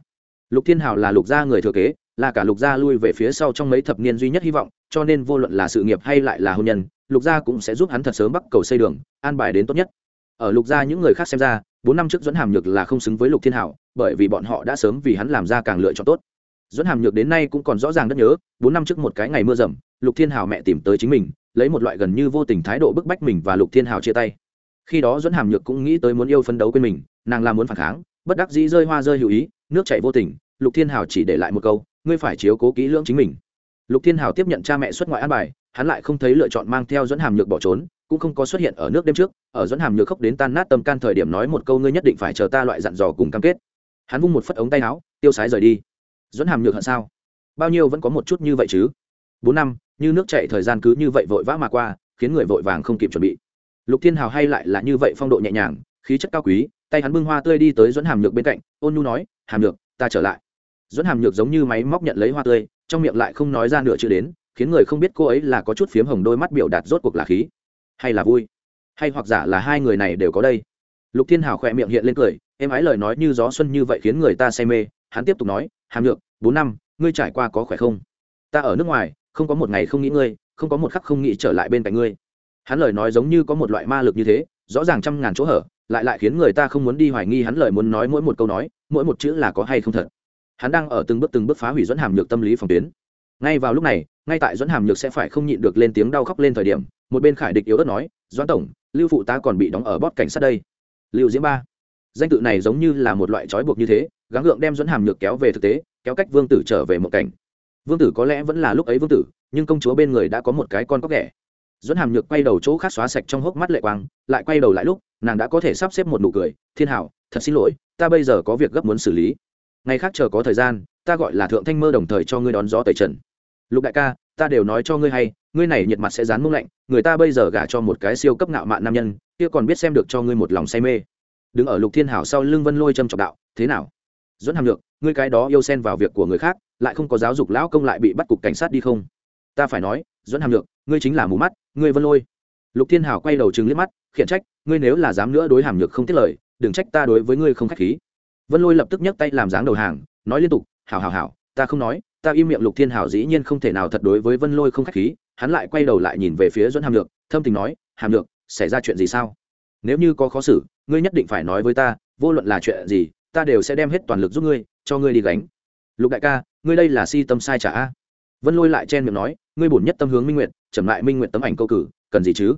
A: Lục thiên hào là lục gia người thừa kế, là cả lục gia lui về phía sau trong mấy thập niên duy nhất hy vọng, cho nên vô luận là sự nghiệp hay lại là hôn nhân, lục gia cũng sẽ giúp hắn thật sớm bắt cầu xây đường, an bài đến tốt nhất. Ở lục gia những người khác xem ra, bốn năm trước dẫn hàm nhược là không xứng với lục thiên hảo bởi vì bọn họ đã sớm vì hắn làm ra càng lựa chọn tốt. Dẫn hàm nhược đến nay cũng còn rõ ràng rất nhớ, bốn năm trước một cái ngày mưa rầm lục thiên hảo mẹ tìm tới chính mình, lấy một loại gần như vô tình thái độ bức bách mình và lục thiên hảo chia tay. Khi đó dẫn hàm nhược cũng nghĩ tới muốn yêu phấn đấu quên mình, nàng là muốn phản kháng, bất đắc dĩ rơi hoa rơi hữu ý, nước chảy vô tình, lục thiên hảo chỉ để lại một câu, ngươi phải chiếu cố kỹ lưỡng chính mình. Lục thiên hào tiếp nhận cha mẹ xuất ngoại an bài, hắn lại không thấy lựa chọn mang theo dẫn hàm nhược bỏ trốn, cũng không có xuất hiện ở nước đêm trước, ở dẫn hàm nhược khóc đến tan nát tâm can thời điểm nói một câu, ngươi nhất định phải chờ ta loại dặn dò cùng cam kết. Hắn vung một phất ống tay áo, tiêu sái rời đi. Dẫn hàm nhược hận sao? Bao nhiêu vẫn có một chút như vậy chứ? Bốn năm, như nước chạy thời gian cứ như vậy vội vã mà qua, khiến người vội vàng không kịp chuẩn bị. Lục thiên hào hay lại là như vậy phong độ nhẹ nhàng, khí chất cao quý, tay hắn bưng hoa tươi đi tới dẫn hàm nhược bên cạnh, ôn nhu nói, hàm nhược, ta trở lại. Dẫn hàm nhược giống như máy móc nhận lấy hoa tươi, trong miệng lại không nói ra nửa chữ đến, khiến người không biết cô ấy là có chút phiếm hồng đôi mắt biểu đạt rốt cuộc là khí hay là vui, hay hoặc giả là hai người này đều có đây. Lục thiên hào khỏe miệng hiện lên cười, em ái lời nói như gió xuân như vậy khiến người ta say mê. Hắn tiếp tục nói, hàm nhược, bốn năm, ngươi trải qua có khỏe không? Ta ở nước ngoài không có một ngày không nghĩ ngươi, không có một khắc không nghĩ trở lại bên cạnh ngươi. Hắn lời nói giống như có một loại ma lực như thế, rõ ràng trăm ngàn chỗ hở, lại lại khiến người ta không muốn đi hoài nghi hắn lời muốn nói mỗi một câu nói, mỗi một chữ là có hay không thật. Hắn đang ở từng bước từng bước phá hủy dẫn hàm nhược tâm lý phòng tuyến. Ngay vào lúc này, ngay tại dẫn hàm nhược sẽ phải không nhịn được lên tiếng đau khóc lên thời điểm, một bên khải địch yếu ớt nói, doãn tổng, lưu phụ ta còn bị đóng ở bót cảnh sát đây. Lưu diễm ba. Danh tự này giống như là một loại trói buộc như thế, gắng gượng đem dẫn hàm nhược kéo về thực tế, kéo cách vương tử trở về một cảnh vương tử có lẽ vẫn là lúc ấy vương tử, nhưng công chúa bên người đã có một cái con có ghẻ. Dẫn hàm nhược quay đầu chỗ khác xóa sạch trong hốc mắt lệ quang, lại quay đầu lại lúc, nàng đã có thể sắp xếp một nụ cười, thiên hảo, thật xin lỗi, ta bây giờ có việc gấp muốn xử lý. Ngày khác chờ có thời gian, ta gọi là thượng thanh mơ đồng thời cho ngươi đón gió tẩy trần. Lục đại ca, ta đều nói cho ngươi hay, ngươi này nhiệt mặt sẽ dán mông lạnh, người ta bây giờ gả cho một cái siêu cấp ngạo mạn nam nhân, kia còn biết xem được cho ngươi một lòng say mê. Đứng ở lục thiên hảo sau lưng vân lôi châm trọng đạo, thế nào? Dẫn hàm được ngươi cái đó yêu xen vào việc của người khác lại không có giáo dục lão công lại bị bắt cục cảnh sát đi không? Ta phải nói dẫn hàm được ngươi chính là mù mắt, ngươi vân lôi. Lục thiên hào quay đầu chừng liếc mắt, khiển trách, ngươi nếu là dám nữa đối hàm nhược không tiết lời, đừng trách ta đối với ngươi không khách khí. Vân lôi lập tức nhấc tay làm dáng đầu hàng, nói liên tục, hảo hảo hảo, ta không nói, ta im miệng lục thiên hào dĩ nhiên không thể nào thật đối với vân lôi không khách khí. Hắn lại quay đầu lại nhìn về phía dẫn hàm nhược thâm tình nói, hàm nhược xảy ra chuyện gì sao? Nếu như có khó xử, ngươi nhất định phải nói với ta, vô luận là chuyện gì, ta đều sẽ đem hết toàn lực giúp ngươi, cho ngươi đi gánh. Lục đại ca ngươi đây là si tâm sai trả a? Vân lôi lại chen miệng nói, ngươi bổn nhất tâm hướng minh nguyện chậm lại minh nguyện tấm ảnh câu cử, cần gì chứ?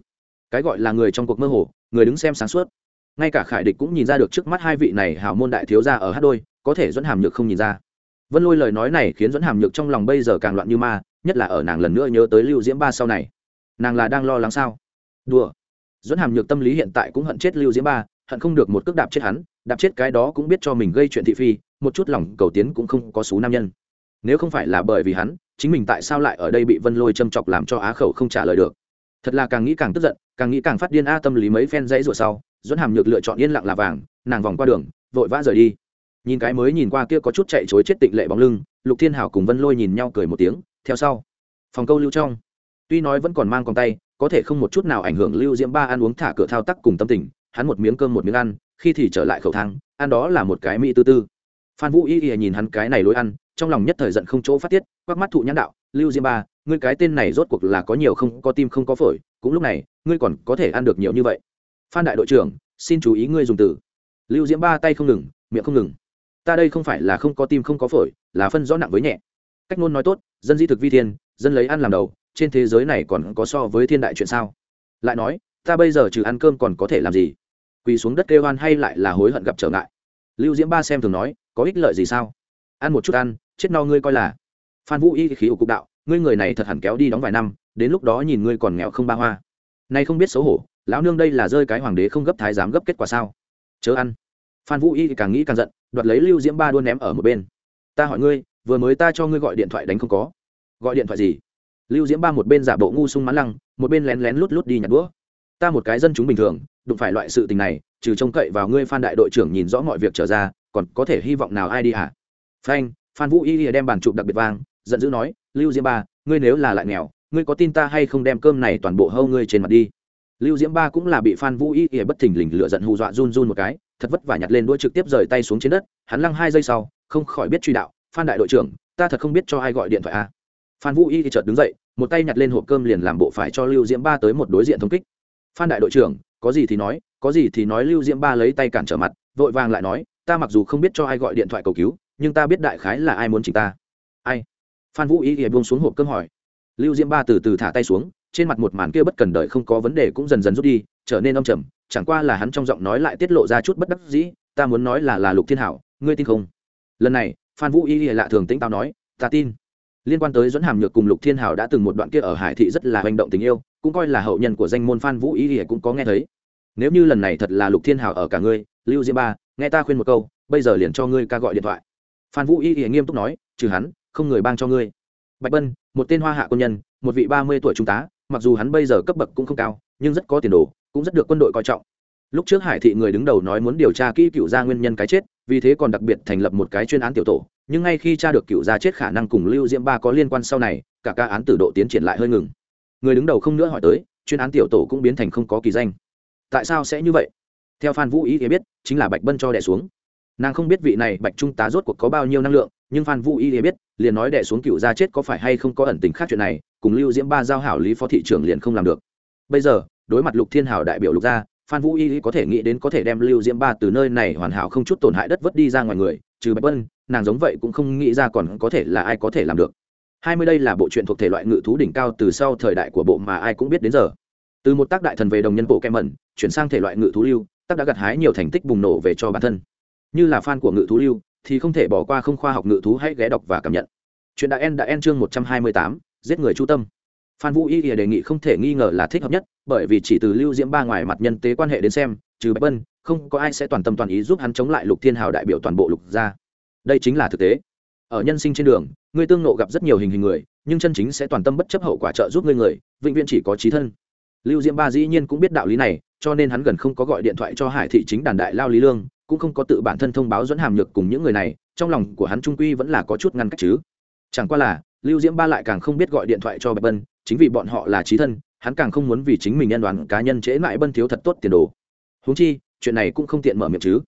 A: Cái gọi là người trong cuộc mơ hồ, người đứng xem sáng suốt. Ngay cả khải địch cũng nhìn ra được trước mắt hai vị này hào môn đại thiếu gia ở hát đôi, có thể dẫn hàm nhược không nhìn ra. Vân lôi lời nói này khiến dẫn hàm nhược trong lòng bây giờ càng loạn như ma, nhất là ở nàng lần nữa nhớ tới lưu diễm ba sau này. Nàng là đang lo lắng sao? Đùa. Dẫn hàm nhược tâm lý hiện tại cũng hận chết lưu diễm ba, hận không được một cước đạp chết hắn, đạp chết cái đó cũng biết cho mình gây chuyện thị phi, một chút lòng cầu tiến cũng không có số nam nhân nếu không phải là bởi vì hắn, chính mình tại sao lại ở đây bị vân lôi châm chọc làm cho á khẩu không trả lời được? Thật là càng nghĩ càng tức giận, càng nghĩ càng phát điên a tâm lý mấy phen dãy rủa sau dẫn hàm nhược lựa chọn yên lặng là vàng, nàng vòng qua đường, vội vã rời đi. Nhìn cái mới nhìn qua kia có chút chạy chối chết tịnh lệ bóng lưng, lục thiên hảo cùng vân lôi nhìn nhau cười một tiếng, theo sau. Phòng câu lưu trong. Tuy nói vẫn còn mang con tay, có thể không một chút nào ảnh hưởng lưu diễm ba ăn uống thả cửa thao tác cùng tâm tình, hắn một miếng cơm một miếng ăn, khi thì trở lại khẩu thang, ăn đó là một cái mỹ tư tư. Phan vũ y y nhìn hắn cái này lối ăn trong lòng nhất thời giận không chỗ phát tiết, quắc mắt thụ nhãn đạo, lưu diễm ba, ngươi cái tên này rốt cuộc là có nhiều không, có tim không có phổi, cũng lúc này, ngươi còn có thể ăn được nhiều như vậy. Phan đại đội trưởng, xin chú ý ngươi dùng từ. Lưu diễm ba tay không ngừng, miệng không ngừng. Ta đây không phải là không có tim không có phổi, là phân rõ nặng với nhẹ. Cách ngôn nói tốt, dân di thực vi thiên, dân lấy ăn làm đầu, trên thế giới này còn có so với thiên đại chuyện sao? Lại nói, ta bây giờ trừ ăn cơm còn có thể làm gì? Quỳ xuống đất kêu oan hay lại là hối hận gặp trở ngại? Lưu diễm ba xem thường nói, có ích lợi gì sao? Ăn một chút ăn, chết no ngươi coi là. Phan vũ y khí ủ cục đạo, ngươi người này thật hẳn kéo đi đóng vài năm, đến lúc đó nhìn ngươi còn nghèo không ba hoa. Nay không biết xấu hổ, lão nương đây là rơi cái hoàng đế không gấp thái giám gấp kết quả sao? Chớ ăn. Phan vũ y càng nghĩ càng giận, đoạt lấy lưu diễm ba đua ném ở một bên. Ta hỏi ngươi, vừa mới ta cho ngươi gọi điện thoại đánh không có. Gọi điện thoại gì? Lưu diễm ba một bên giả bộ ngu sung mãn lăng, một bên lén lén lút lút đi nhặt đũa. Ta một cái dân chúng bình thường, đụng phải loại sự tình này, trừ trông cậy vào ngươi phan đại đội trưởng nhìn rõ mọi việc trở ra, còn có thể hy vọng nào ai đi hả? Phanh, phan vũ y đem bàn chụp đặc biệt vang, giận dữ nói, lưu diễm ba, ngươi nếu là lại nghèo, ngươi có tin ta hay không đem cơm này toàn bộ hâu ngươi trên mặt đi? Lưu diễm ba cũng là bị phan vũ y bất thình lình lựa giận hù dọa run run một cái, thật vất vả nhặt lên đuôi trực tiếp rời tay xuống trên đất, hắn lăng hai giây sau, không khỏi biết truy đạo, phan đại đội trưởng, ta thật không biết cho ai gọi điện thoại a. À. phan vũ y thì chợt đứng dậy, một tay nhặt lên hộp cơm liền làm bộ phải cho lưu diễm ba tới một đối diện thông kích. Phan đại đội trưởng, có gì thì nói, có gì thì nói. Lưu diễm ba lấy tay cản trở mặt, vội vàng lại nói, ta mặc dù không biết cho ai gọi điện thoại cầu cứu nhưng ta biết đại khái là ai muốn chỉnh ta. Ai? Phan vũ y thì buông xuống hộp cơm hỏi. Lưu diễm ba từ từ thả tay xuống, trên mặt một màn kia bất cần đợi không có vấn đề cũng dần dần rút đi, trở nên âm trầm, chẳng qua là hắn trong giọng nói lại tiết lộ ra chút bất đắc dĩ, ta muốn nói là là lục thiên hảo, ngươi tin không? Lần này, phan vũ y lạ thường tĩnh tao nói, ta tin. Liên quan tới dẫn hàm nhược cùng lục thiên hảo đã từng một đoạn kia ở hải thị rất là hành động tình yêu, cũng coi là hậu nhân của danh môn phan vũ ý thì cũng có nghe thấy. Nếu như lần này thật là lục thiên hảo ở cả ngươi, lưu diễm ba, nghe ta khuyên một câu, bây giờ liền cho ngươi ca gọi điện thoại phan vũ y thì nghiêm túc nói, trừ hắn, không người bang cho ngươi. Bạch bân một tên hoa hạ quân nhân, một vị ba mươi tuổi trung tá, mặc dù hắn bây giờ cấp bậc cũng không cao, nhưng rất có tiền đồ, cũng rất được quân đội coi trọng. Lúc trước hải thị người đứng đầu nói muốn điều tra kỹ cựu gia nguyên nhân cái chết, vì thế còn đặc biệt thành lập một cái chuyên án tiểu tổ, nhưng ngay khi tra được cựu gia chết khả năng cùng lưu diễm ba có liên quan sau này, cả ca án tử độ tiến triển lại hơi ngừng. Người đứng đầu không nữa hỏi tới, chuyên án tiểu tổ cũng biến thành không có kỳ danh. Tại sao sẽ như vậy? Theo phan vũ ý thì biết, chính là bạch bân cho đẻ xuống nàng không biết vị này bạch trung tá rốt cuộc có bao nhiêu năng lượng, nhưng phan vũ Y thì biết, liền nói đẻ xuống cựu gia chết có phải hay không có ẩn tình khác chuyện này, cùng lưu diễm ba giao hảo lý phó thị trưởng liền không làm được. Bây giờ, đối mặt lục thiên hảo đại biểu lục gia, phan vũ y có thể nghĩ đến có thể đem lưu diễm ba từ nơi này hoàn hảo không chút tổn hại đất vứt đi ra ngoài người, trừ bạch vân, nàng giống vậy cũng không nghĩ ra còn có thể là ai có thể làm được. Hai mươi đây là bộ truyện thuộc thể loại ngự thú đỉnh cao từ sau thời đại của bộ mà ai cũng biết đến giờ. Từ một tác đại thần về đồng nhân bộ kem mẩn, chuyển sang thể loại ngự thú lưu, tác đã gặt hái nhiều thành tích bùng nổ về cho bản thân như là fan của ngự thú lưu, thì không thể bỏ qua không khoa học ngự thú hãy ghé đọc và cảm nhận. Chuyện đã en đã en chương một trăm hai mươi tám, giết người chu tâm. Phan vũ y đề nghị không thể nghi ngờ là thích hợp nhất, bởi vì chỉ từ lưu diễm ba ngoài mặt nhân tế quan hệ đến xem, trừ bạch bân không có ai sẽ toàn tâm toàn ý giúp hắn chống lại lục thiên hào đại biểu toàn bộ lục gia. Đây chính là thực tế. Ở nhân sinh trên đường người tương nộ gặp rất nhiều hình hình người, nhưng chân chính sẽ toàn tâm bất chấp hậu quả trợ giúp người người, vĩnh viễn chỉ có trí thân. Lưu diễm ba dĩ nhiên cũng biết đạo lý này, cho nên hắn gần không có gọi điện thoại cho hải thị chính đàn đại lao lý lương cũng không có tự bản thân thông báo dẫn hàm nhược cùng những người này, trong lòng của hắn trung quy vẫn là có chút ngăn cách chứ. Chẳng qua là, lưu diễm ba lại càng không biết gọi điện thoại cho bạch bân, chính vì bọn họ là trí thân, hắn càng không muốn vì chính mình nhân đoàn cá nhân trễ mãi bân thiếu thật tốt tiền đồ. Huống chi, chuyện này cũng không tiện mở miệng chứ.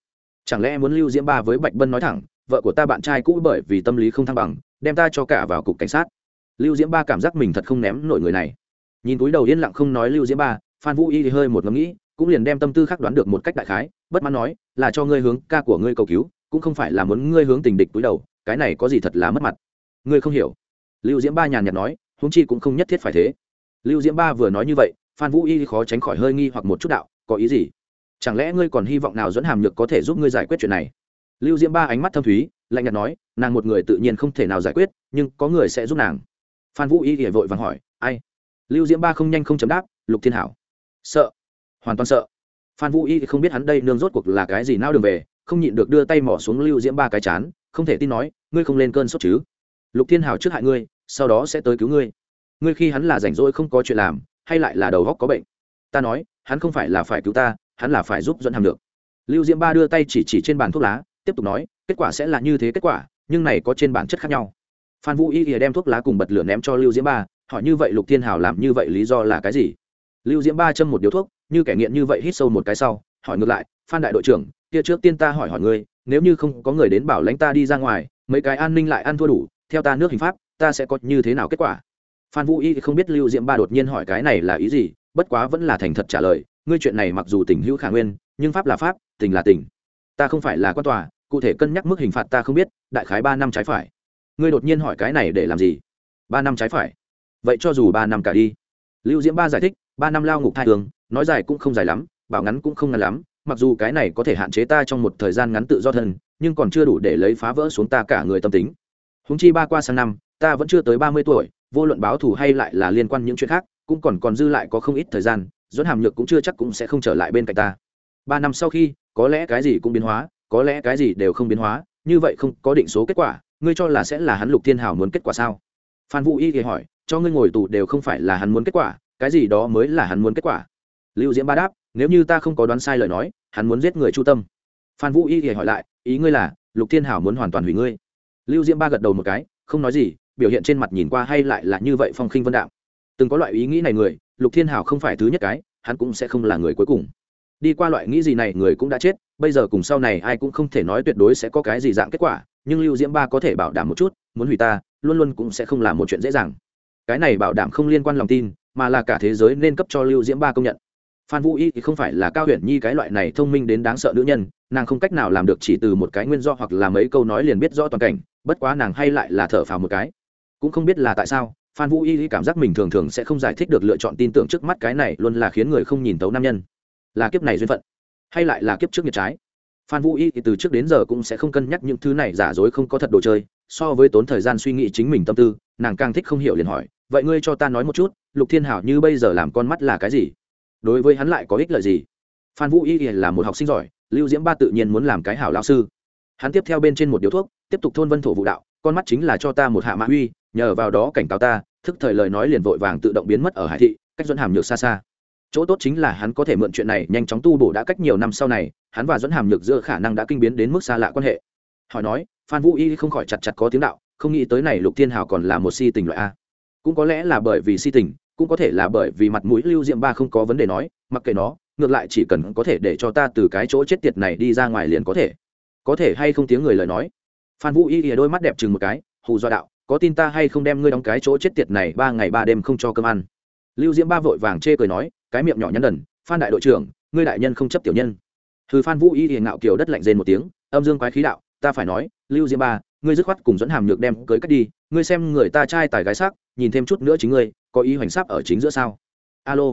A: Chẳng lẽ muốn lưu diễm ba với bạch bân nói thẳng, vợ của ta bạn trai cũ bởi vì tâm lý không thăng bằng, đem ta cho cả vào cục cảnh sát. Lưu diễm ba cảm giác mình thật không ném nổi người này. Nhìn túi đầu yên lặng không nói lưu diễm ba, phan vũ y thì hơi một ngẫm nghĩ cũng liền đem tâm tư khác đoán được một cách đại khái, bất mãn nói, là cho ngươi hướng ca của ngươi cầu cứu, cũng không phải là muốn ngươi hướng tình địch túi đầu, cái này có gì thật là mất mặt. Ngươi không hiểu. Lưu diễm ba nhàn nhạt nói, huống chi cũng không nhất thiết phải thế. Lưu diễm ba vừa nói như vậy, phan vũ y khó tránh khỏi hơi nghi hoặc một chút đạo, có ý gì? Chẳng lẽ ngươi còn hy vọng nào dẫn hàm nhược có thể giúp ngươi giải quyết chuyện này? Lưu diễm ba ánh mắt thâm thúy, lạnh nhạt nói, nàng một người tự nhiên không thể nào giải quyết, nhưng có người sẽ giúp nàng. Phan vũ y thì vội vàng hỏi, ai? Lưu diễm ba không nhanh không chấm đáp, lục thiên hảo. Sợ hoàn toàn sợ. Phan vũ y không biết hắn đây nương rốt cuộc là cái gì nao đường về, không nhịn được đưa tay mỏ xuống lưu diễm ba cái chán, không thể tin nói, ngươi không lên cơn sốt chứ? Lục thiên hảo trước hại ngươi, sau đó sẽ tới cứu ngươi. Ngươi khi hắn là rảnh rỗi không có chuyện làm, hay lại là đầu góc có bệnh. Ta nói, hắn không phải là phải cứu ta, hắn là phải giúp dẫn hàm được. Lưu diễm ba đưa tay chỉ chỉ trên bàn thuốc lá, tiếp tục nói, kết quả sẽ là như thế kết quả, nhưng này có trên bản chất khác nhau. Phan vũ y ỉa đem thuốc lá cùng bật lửa ném cho lưu diễm ba, hỏi như vậy lục thiên hào làm như vậy lý do là cái gì? Lưu diễm ba châm một điếu thuốc như kẻ nghiện như vậy hít sâu một cái sau, hỏi ngược lại, phan đại đội trưởng, kia trước tiên ta hỏi hỏi ngươi, nếu như không có người đến bảo lãnh ta đi ra ngoài, mấy cái an ninh lại ăn thua đủ, theo ta nước hình pháp, ta sẽ có như thế nào kết quả? Phan vũ y không biết lưu diễm ba đột nhiên hỏi cái này là ý gì, bất quá vẫn là thành thật trả lời, ngươi chuyện này mặc dù tình hữu khả nguyên, nhưng pháp là pháp, tình là tình. Ta không phải là quan tòa, cụ thể cân nhắc mức hình phạt ta không biết, đại khái ba năm trái phải. Ngươi đột nhiên hỏi cái này để làm gì? Ba năm trái phải. Vậy cho dù ba năm cả đi. Lưu diễm ba giải thích, ba năm lao ngục thai thường nói dài cũng không dài lắm, bảo ngắn cũng không ngắn lắm, mặc dù cái này có thể hạn chế ta trong một thời gian ngắn tự do thân, nhưng còn chưa đủ để lấy phá vỡ xuống ta cả người tâm tính. Húng chi ba qua sang năm, ta vẫn chưa tới ba mươi tuổi, vô luận báo thù hay lại là liên quan những chuyện khác, cũng còn còn dư lại có không ít thời gian dẫn hàm nhược cũng chưa chắc cũng sẽ không trở lại bên cạnh ta. Ba năm sau khi, có lẽ cái gì cũng biến hóa, có lẽ cái gì đều không biến hóa, như vậy không có định số kết quả, ngươi cho là sẽ là hắn lục thiên hào muốn kết quả sao? Phan vũ y thì hỏi, cho ngươi ngồi tù đều không phải là hắn muốn kết quả, cái gì đó mới là hắn muốn kết quả? Lưu diễm ba đáp, nếu như ta không có đoán sai lời nói, hắn muốn giết người chu tâm. Phan vũ y thì hỏi lại, ý ngươi là, lục thiên hảo muốn hoàn toàn hủy ngươi? Lưu diễm ba gật đầu một cái, không nói gì, biểu hiện trên mặt nhìn qua hay lại là như vậy phong khinh vân đạo từng có loại ý nghĩ này người, lục thiên hảo không phải thứ nhất cái, hắn cũng sẽ không là người cuối cùng. Đi qua loại nghĩ gì này, người cũng đã chết, bây giờ cùng sau này ai cũng không thể nói tuyệt đối sẽ có cái gì dạng kết quả, nhưng lưu diễm ba có thể bảo đảm một chút, muốn hủy ta, luôn luôn cũng sẽ không là một chuyện dễ dàng. Cái này bảo đảm không liên quan lòng tin, mà là cả thế giới nên cấp cho lưu diễm ba công nhận phan vũ y thì không phải là cao huyền nhi cái loại này thông minh đến đáng sợ nữ nhân, nàng không cách nào làm được chỉ từ một cái nguyên do hoặc là mấy câu nói liền biết rõ toàn cảnh, bất quá nàng hay lại là thở phào một cái. Cũng không biết là tại sao, phan vũ y cảm giác mình thường thường sẽ không giải thích được lựa chọn tin tưởng trước mắt cái này luôn là khiến người không nhìn tấu nam nhân. Là kiếp này duyên phận, hay lại là kiếp trước nghiệt trái. Phan vũ y từ trước đến giờ cũng sẽ không cân nhắc những thứ này giả dối không có thật đồ chơi, so với tốn thời gian suy nghĩ chính mình tâm tư, nàng càng thích không hiểu liền hỏi, vậy ngươi cho ta nói một chút, lục thiên hảo như bây giờ làm con mắt là cái gì? Đối với hắn lại có ích lợi gì? Phan vũ y là một học sinh giỏi, lưu diễm ba tự nhiên muốn làm cái hảo lao sư. Hắn tiếp theo bên trên một điếu thuốc, tiếp tục thôn vân thổ vụ đạo, con mắt chính là cho ta một hạ mã uy, nhờ vào đó cảnh cáo ta, thức thời lời nói liền vội vàng tự động biến mất ở hải thị, cách dẫn hàm nhược xa xa. Chỗ tốt chính là hắn có thể mượn chuyện này nhanh chóng tu bổ đã cách nhiều năm sau này, hắn và dẫn hàm nhược giữa khả năng đã kinh biến đến mức xa lạ quan hệ. Hỏi nói, phan vũ y không khỏi chặt chặt có tiếng đạo, không nghĩ tới này lục thiên hào còn là một si tình loại a. Cũng có lẽ là bởi vì si tình cũng có thể là bởi vì mặt mũi lưu diệm ba không có vấn đề nói, mặc kệ nó, ngược lại chỉ cần có thể để cho ta từ cái chỗ chết tiệt này đi ra ngoài liền có thể. Có thể hay không tiếng người lời nói? Phan vũ y đôi mắt đẹp chừng một cái, hù do đạo, có tin ta hay không đem ngươi đóng cái chỗ chết tiệt này ba ngày ba đêm không cho cơm ăn? Lưu diễm ba vội vàng chê cười nói, cái miệng nhỏ nhắn đần, phan đại đội trưởng, ngươi đại nhân không chấp tiểu nhân. Thư phan vũ y ỉa ngạo kiều đất lạnh rên một tiếng, âm dương quái khí đạo, ta phải nói, lưu diễm ba, ngươi dứt khoát cùng dẫn hàm nhược đem cưới cách đi, ngươi xem người ta trai tài gái sắc nhìn thêm chút nữa chính ngươi, có ý hoành sáp ở chính giữa sao? Alo.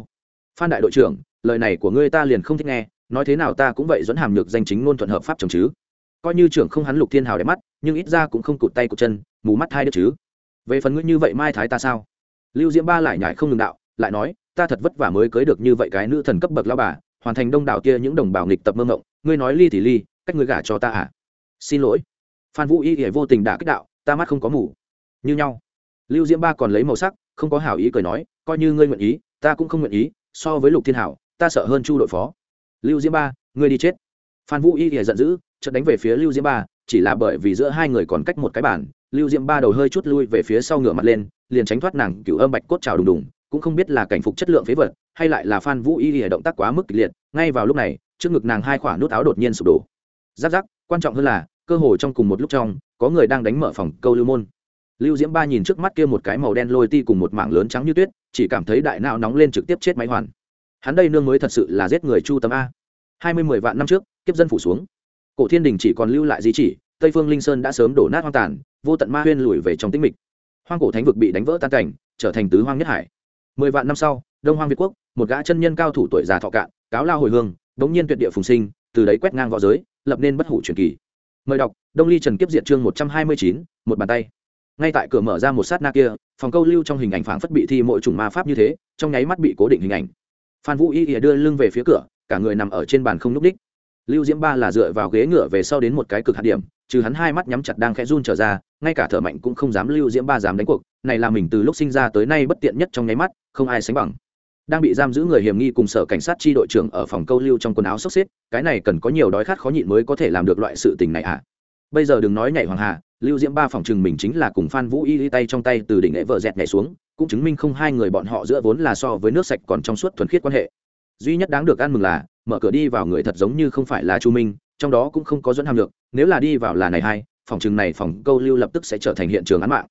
A: Phan đại đội trưởng, lời này của ngươi ta liền không thích nghe, nói thế nào ta cũng vậy dẫn hàm nhược danh chính ngôn thuận hợp pháp chồng chứ. Coi như trưởng không hắn lục thiên hào đẹp mắt, nhưng ít ra cũng không cụt tay cụt chân, mù mắt hai đứa chứ. Về phần ngươi như vậy mai thái ta sao? Lưu diễm ba lại nhải không ngừng đạo, lại nói, ta thật vất vả mới cưới được như vậy cái nữ thần cấp bậc lao bà, hoàn thành đông đảo kia những đồng bào nghịch tập mơ ngộng ngươi nói ly thì ly, cách ngươi gả cho ta à? Xin lỗi. Phan vũ y thì vô tình đả kích đạo, ta mắt không có mù. Như nhau lưu diễm ba còn lấy màu sắc, không có hảo ý cười nói, coi như ngươi nguyện ý, ta cũng không nguyện ý, so với lục thiên hảo, ta sợ hơn chu đội phó. Lưu diễm ba, ngươi đi chết. Phan vũ y thì giận dữ, chợt đánh về phía lưu diễm ba, chỉ là bởi vì giữa hai người còn cách một cái bản lưu diễm ba đầu hơi chút lui về phía sau ngửa mặt lên, liền tránh thoát nàng cựu âm bạch cốt trào đùng đùng, cũng không biết là cảnh phục chất lượng phế vật, hay lại là phan vũ y thì động tác quá mức kịch liệt, ngay vào lúc này, trước ngực nàng hai khoả nút áo đột nhiên sụp đổ. Giáp giáp quan trọng hơn là, cơ hồ trong cùng một lúc trong, có người đang đánh mở phòng câu lưu môn lưu diễm ba nhìn trước mắt kia một cái màu đen lôi ti cùng một mảng lớn trắng như tuyết, chỉ cảm thấy đại não nóng lên trực tiếp chết máy hoàn. Hắn đây nương mới thật sự là giết người chu tâm a. Hai mươi mười vạn năm trước, kiếp dân phủ xuống. Cổ thiên đình chỉ còn lưu lại di chỉ, tây phương linh sơn đã sớm đổ nát hoang tàn, vô tận ma huyên lùi về trong tĩnh mịch. Hoang cổ thánh vực bị đánh vỡ tan cảnh, trở thành tứ hoang nhất hải. Mười vạn năm sau, đông hoang việt quốc, một gã chân nhân cao thủ tuổi già thọ cạn, cáo lao hồi hương, đống nhiên tuyệt địa phùng sinh, từ đấy quét ngang v õ giới, lập nên bất hủ truyền kỳ. Mời đọc, đông ly trần kiếp diệt chương một trăm hai mươi chín, một bàn tay ngay tại cửa mở ra một sát na kia, phòng câu lưu trong hình ảnh phảng phất bị thi mỗi chủng ma pháp như thế, trong nháy mắt bị cố định hình ảnh. Phan vũ y ỉa đưa lưng về phía cửa, cả người nằm ở trên bàn không núp đích. Lưu diễm ba là dựa vào ghế ngựa về sau đến một cái cực hạt điểm, trừ hắn hai mắt nhắm chặt đang khẽ run trở ra, ngay cả thở mạnh cũng không dám lưu diễm ba dám đánh cuộc, này là mình từ lúc sinh ra tới nay bất tiện nhất trong nháy mắt, không ai sánh bằng. Đang bị giam giữ người hiểm nghi cùng sở cảnh sát tri đội trưởng ở phòng câu lưu trong quần áo sốc xếp, cái này cần có nhiều đói khát khó nhịn mới có thể làm được loại sự tình này à bây giờ đừng nói nhảy hoàng hà lưu diễm ba phòng chừng mình chính là cùng phan vũ y đi tay trong tay từ đỉnh lễ vợ dẹt nhảy xuống, cũng chứng minh không hai người bọn họ giữa vốn là so với nước sạch còn trong suốt thuần khiết quan hệ. Duy nhất đáng được ăn mừng là, mở cửa đi vào người thật giống như không phải là chu minh, trong đó cũng không có dẫn hàm được nếu là đi vào là này hai phòng chừng này phòng câu lưu lập tức sẽ trở thành hiện trường án mạng.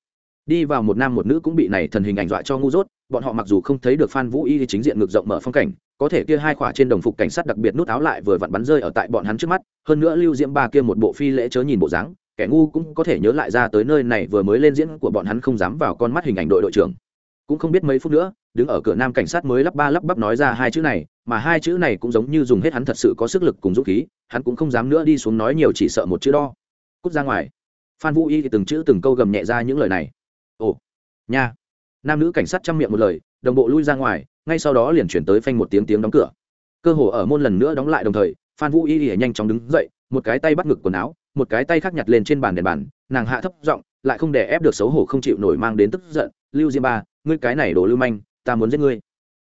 A: Đi vào một nam một nữ cũng bị này thần hình ảnh dọa cho ngu dốt, bọn họ mặc dù không thấy được phan vũ y chính diện ngược rộng mở phong cảnh, có thể kia hai khỏa trên đồng phục cảnh sát đặc biệt nút áo lại vừa vặn bắn rơi ở tại bọn hắn trước mắt, hơn nữa lưu diễm ba kia một bộ phi lễ chớ nhìn bộ dáng kẻ ngu cũng có thể nhớ lại ra tới nơi này vừa mới lên diễn của bọn hắn không dám vào con mắt hình ảnh đội đội trưởng. Cũng không biết mấy phút nữa, đứng ở cửa nam cảnh sát mới lắp ba lắp bắp nói ra hai chữ này, mà hai chữ này cũng giống như dùng hết hắn thật sự có sức lực cùng dũng khí, hắn cũng không dám nữa đi xuống nói nhiều chỉ sợ một chữ đo. Cút ra ngoài. Phan vũ y thì từng chữ từng câu gầm nhẹ ra những lời này. Ồ, nha. Nam nữ cảnh sát chăm miệng một lời, đồng bộ lui ra ngoài, ngay sau đó liền chuyển tới phanh một tiếng tiếng đóng cửa. Cơ hồ ở môn lần nữa đóng lại đồng thời, phan vũ y thì nhanh chóng đứng dậy, một cái tay bắt ngực quần áo một cái tay khác nhặt lên trên bàn đèn bàn, nàng hạ thấp giọng, lại không để ép được xấu hổ không chịu nổi mang đến tức giận, lưu diêm ba, ngươi cái này đồ lưu manh, ta muốn giết ngươi.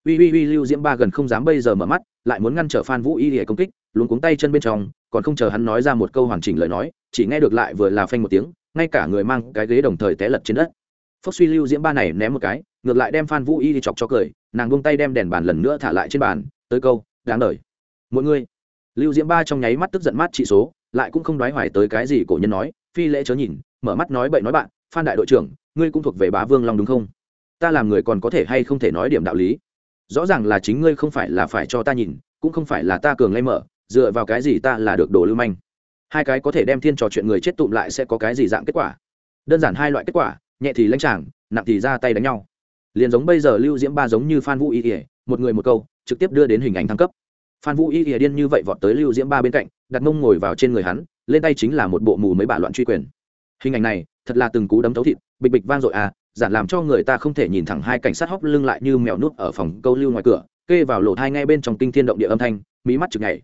A: Uy uy uy, lưu diễm ba gần không dám bây giờ mở mắt, lại muốn ngăn trở phan vũ y để công kích, luống cuống tay chân bên trong, còn không chờ hắn nói ra một câu hoàn chỉnh lời nói, chỉ nghe được lại vừa là phanh một tiếng, ngay cả người mang cái ghế đồng thời té lật trên đất. Phốc suy lưu diễm ba này ném một cái, ngược lại đem phan vũ y đi chọc cho cười, nàng buông tay đem đèn bàn lần nữa thả lại trên bàn, tới câu, đáng đời. Mỗi người. Lưu diễm ba trong nháy mắt tức giận mát trị số lại cũng không đoái hoài tới cái gì cổ nhân nói, phi lễ chớ nhìn, mở mắt nói bậy nói bạn, phan đại đội trưởng, ngươi cũng thuộc về bá vương long đúng không? Ta làm người còn có thể hay không thể nói điểm đạo lý? Rõ ràng là chính ngươi không phải là phải cho ta nhìn, cũng không phải là ta cường lay mở, dựa vào cái gì ta là được đồ lưu manh? Hai cái có thể đem thiên trò chuyện người chết tụm lại sẽ có cái gì dạng kết quả? Đơn giản hai loại kết quả, nhẹ thì lãnh tràng, nặng thì ra tay đánh nhau. Liền giống bây giờ lưu diễm ba giống như phan vũ y ỉa một người một câu, trực tiếp đưa đến hình ảnh thăng cấp. Phan vũ y ỉa điên như vậy vọt tới lưu diễm ba bên cạnh đặt mông ngồi vào trên người hắn, lên tay chính là một bộ mù mấy bả loạn truy quyền. Hình ảnh này, thật là từng cú đấm thấu thịt, bịch bịch vang dội à giản làm cho người ta không thể nhìn thẳng hai cảnh sát hóc lưng lại như mèo nuốt ở phòng câu lưu ngoài cửa, kê vào lỗ thai ngay bên trong kinh thiên động địa âm thanh, mí mắt chực ngày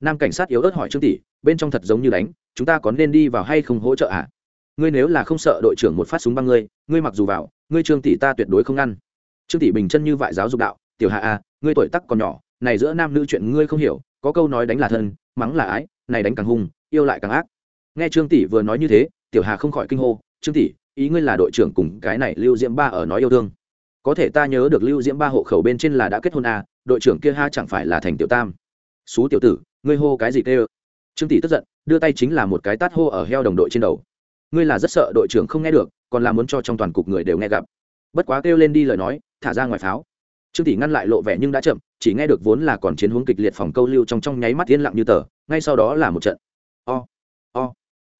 A: nam cảnh sát yếu ớt hỏi trương tỷ, bên trong thật giống như đánh, chúng ta có nên đi vào hay không hỗ trợ à? Ngươi nếu là không sợ đội trưởng một phát súng băng ngươi ngươi mặc dù vào, ngươi trương tỷ ta tuyệt đối không ngăn. Trương tỷ bình chân như vại giáo dục đạo, tiểu hạ à ngươi tuổi tắc còn nhỏ, này giữa nam nữ chuyện ngươi không hiểu, có câu nói đánh là thân mắng là ái này đánh càng hung yêu lại càng ác. Nghe trương tỷ vừa nói như thế tiểu hà không khỏi kinh hô trương tỷ ý ngươi là đội trưởng cùng cái này lưu diễm ba ở nói yêu thương. Có thể ta nhớ được lưu diễm ba hộ khẩu bên trên là đã kết hôn à, đội trưởng kia ha chẳng phải là thành tiểu tam. Xú tiểu tử ngươi hô cái gì tê trương tỷ tức giận đưa tay chính là một cái tát hô ở heo đồng đội trên đầu. Ngươi là rất sợ đội trưởng không nghe được còn là muốn cho trong toàn cục người đều nghe gặp. Bất quá kêu lên đi lời nói thả ra ngoài pháo trương tỷ ngăn lại lộ vẻ nhưng đã chậm, chỉ nghe được vốn là còn chiến hướng kịch liệt phòng câu lưu trong trong nháy mắt yên lặng như tờ, ngay sau đó là một trận. O o.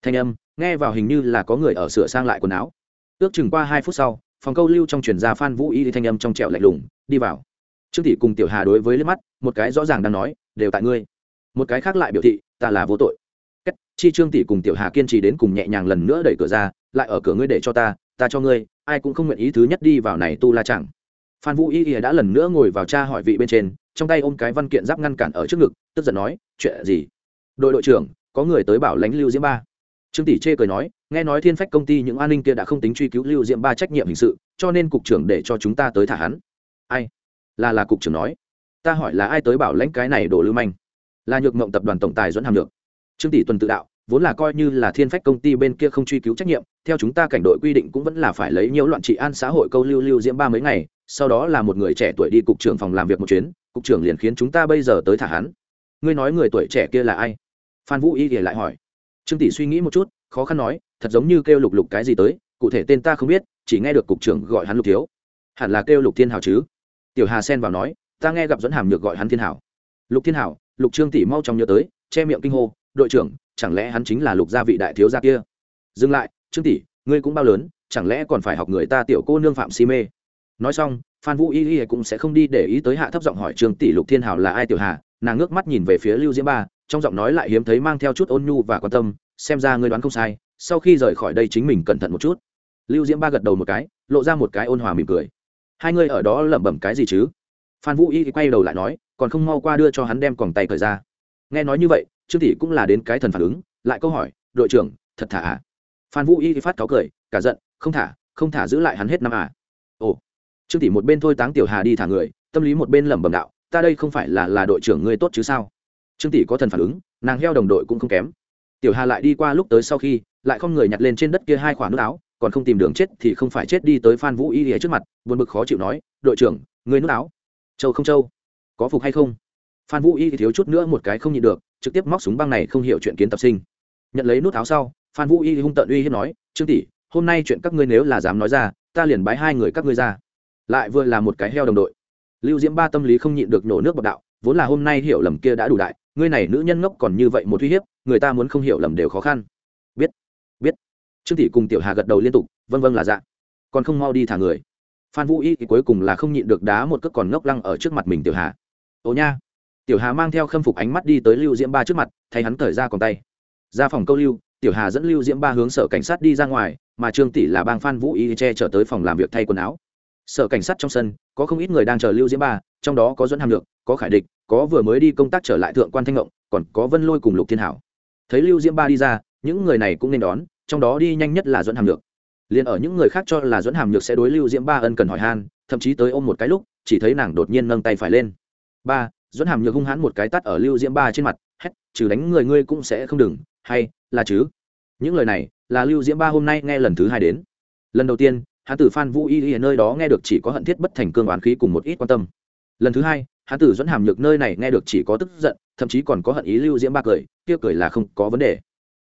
A: Thanh âm, nghe vào hình như là có người ở sửa sang lại quần áo. Ước chừng qua hai phút sau, phòng câu lưu trong truyền ra phan vũ y thanh âm trong trẹo lạnh lùng, đi vào. Trương tỷ cùng tiểu hà đối với liếc mắt, một cái rõ ràng đang nói, đều tại ngươi. Một cái khác lại biểu thị, ta là vô tội. Cách chi trương tỷ cùng tiểu hà kiên trì đến cùng nhẹ nhàng lần nữa đẩy cửa ra, lại ở cửa ngươi để cho ta ta cho ngươi, ai cũng không nguyện ý thứ nhất đi vào này tu la chẳng phan vũ y ỉa đã lần nữa ngồi vào cha hỏi vị bên trên, trong tay ôm cái văn kiện giáp ngăn cản ở trước ngực, tức giận nói, chuyện gì? Đội đội trưởng, có người tới bảo lãnh lưu diễm ba. Trương tỷ chê cười nói, nghe nói thiên phách công ty những an ninh kia đã không tính truy cứu lưu diễm ba trách nhiệm hình sự, cho nên cục trưởng để cho chúng ta tới thả hắn. Ai? Là là cục trưởng nói. Ta hỏi là ai tới bảo lãnh cái này đổ lưu manh? Là nhược mộng tập đoàn tổng tài dẫn hàm được trương tỷ tuần tự đạo vốn là coi như là thiên phách công ty bên kia không truy cứu trách nhiệm, theo chúng ta cảnh đội quy định cũng vẫn là phải lấy nhiễu loạn trị an xã hội câu lưu lưu diễm ba mấy ngày, sau đó là một người trẻ tuổi đi cục trưởng phòng làm việc một chuyến, cục trưởng liền khiến chúng ta bây giờ tới thả hắn. Ngươi nói người tuổi trẻ kia là ai? Phan vũ y thì lại hỏi. Trương tỷ suy nghĩ một chút, khó khăn nói, thật giống như kêu lục lục cái gì tới, cụ thể tên ta không biết, chỉ nghe được cục trưởng gọi hắn lục thiếu. Hẳn là kêu lục thiên hào chứ? Tiểu hà xen vào nói, ta nghe gặp dẫn hàm nhược gọi hắn thiên hảo. Lục thiên hảo, lục trương tỷ mau chóng nhớ tới, che miệng kinh hô đội trưởng, chẳng lẽ hắn chính là lục gia vị đại thiếu gia kia? Dừng lại, trương tỷ, ngươi cũng bao lớn, chẳng lẽ còn phải học người ta tiểu cô nương phạm si mê? Nói xong, phan vũ y y cũng sẽ không đi để ý tới hạ thấp giọng hỏi trương tỷ lục thiên hảo là ai tiểu hà. Nàng ngước mắt nhìn về phía lưu diễm ba, trong giọng nói lại hiếm thấy mang theo chút ôn nhu và quan tâm, xem ra ngươi đoán không sai, sau khi rời khỏi đây chính mình cẩn thận một chút. Lưu diễm ba gật đầu một cái, lộ ra một cái ôn hòa mỉm cười. Hai ngươi ở đó lẩm bẩm cái gì chứ? Phan vũ y quay đầu lại nói, còn không mau qua đưa cho hắn đem còng tay cởi ra nghe nói như vậy, trương tỷ cũng là đến cái thần phản ứng, lại câu hỏi, đội trưởng, thật thả à? Phan vũ y phát cáo cười, cả giận, không thả không thả giữ lại hắn hết năm à? Ồ. Trương tỷ một bên thôi táng tiểu hà đi thả người, tâm lý một bên lẩm bẩm đạo, ta đây không phải là là đội trưởng ngươi tốt chứ sao? Trương tỷ có thần phản ứng, nàng heo đồng đội cũng không kém. Tiểu hà lại đi qua lúc tới sau khi, lại không người nhặt lên trên đất kia hai khoản nước áo, còn không tìm đường chết thì không phải chết đi tới phan vũ y ở trước mặt, buồn bực khó chịu nói, đội trưởng người nước áo châu không châu có phục hay không? Phan vũ y thì thiếu chút nữa một cái không nhịn được, trực tiếp móc súng băng này không hiểu chuyện kiến tập sinh. Nhận lấy nút áo sau, phan vũ y hung tận uy hiếp nói, trương tỷ, hôm nay chuyện các ngươi nếu là dám nói ra, ta liền bái hai người các ngươi ra. Lại vừa là một cái heo đồng đội. Lưu diễm ba tâm lý không nhịn được nổ nước bọc đạo, vốn là hôm nay hiểu lầm kia đã đủ đại, ngươi này nữ nhân ngốc còn như vậy một uy hiếp, người ta muốn không hiểu lầm đều khó khăn. Biết biết. Trương tỷ cùng tiểu hà gật đầu liên tục vân vân là dạ. Còn không mau đi thả người. Phan vũ y thì cuối cùng là không nhịn được đá một cước còn ngốc lăng ở trước mặt mình tiểu hà. Ồ nha tiểu hà mang theo khâm phục ánh mắt đi tới lưu diễm ba trước mặt, thay hắn thời ra còn tay. Ra phòng câu lưu, tiểu hà dẫn lưu diễm ba hướng sở cảnh sát đi ra ngoài, mà trương tỷ là bang phan vũ y che trở tới phòng làm việc thay quần áo. Sở cảnh sát trong sân, có không ít người đang chờ lưu diễm ba, trong đó có dẫn hàm lượng có khải địch, có vừa mới đi công tác trở lại thượng quan thanh ngộng, còn có vân lôi cùng lục thiên hảo. Thấy lưu diễm ba đi ra, những người này cũng nên đón, trong đó đi nhanh nhất là dẫn hàm lượng liền ở những người khác cho là dẫn hàm nhược sẽ đối lưu diễm ba ân cần hỏi han, thậm chí tới ôm một cái lúc, chỉ thấy nàng đột nhiên nâng tay phải lên. Ba dẫn hàm nhược hung hãn một cái tắt ở lưu diễm ba trên mặt, hét, trừ đánh người ngươi cũng sẽ không đừng, hay là chứ? Những lời này là lưu diễm ba hôm nay nghe lần thứ hai đến. Lần đầu tiên hắn tử phan vũ y ở nơi đó nghe được chỉ có hận thiết bất thành cương oán khí cùng một ít quan tâm. Lần thứ hai hắn tử dẫn hàm nhược nơi này nghe được chỉ có tức giận, thậm chí còn có hận ý lưu diễm ba cười, kia cười là không có vấn đề.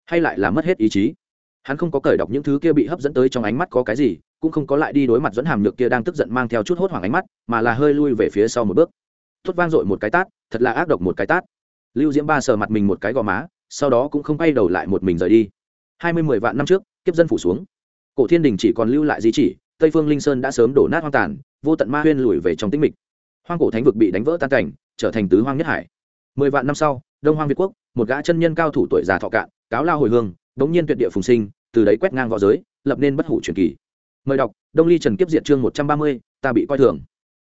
A: Hay lại là mất hết ý chí. Hắn không có cởi đọc những thứ kia bị hấp dẫn tới trong ánh mắt có cái gì, cũng không có lại đi đối mặt dẫn hàm nhược kia đang tức giận mang theo chút hốt hoảng ánh mắt, mà là hơi lui về phía sau một bước thốt vang dội một cái tát, thật là ác độc một cái tát. Lưu diễm ba sờ mặt mình một cái gò má, sau đó cũng không quay đầu lại một mình rời đi. Hai mươi mười vạn năm trước, kiếp dân phủ xuống. Cổ thiên đình chỉ còn lưu lại di chỉ, tây phương linh sơn đã sớm đổ nát hoang tàn, vô tận ma huyên lùi về trong tĩnh mịch. Hoang cổ thánh vực bị đánh vỡ tan cảnh, trở thành tứ hoang nhất hải. Mười vạn năm sau, đông hoang việt quốc, một gã chân nhân cao thủ tuổi già thọ cạn, cáo lao hồi hương, đống nhiên tuyệt địa phùng sinh, từ đấy quét ngang v õ giới, lập nên bất hủ truyền kỳ. Mời đọc, đông ly trần kiếp diệt chương một trăm ba mươi, ta bị coi thường.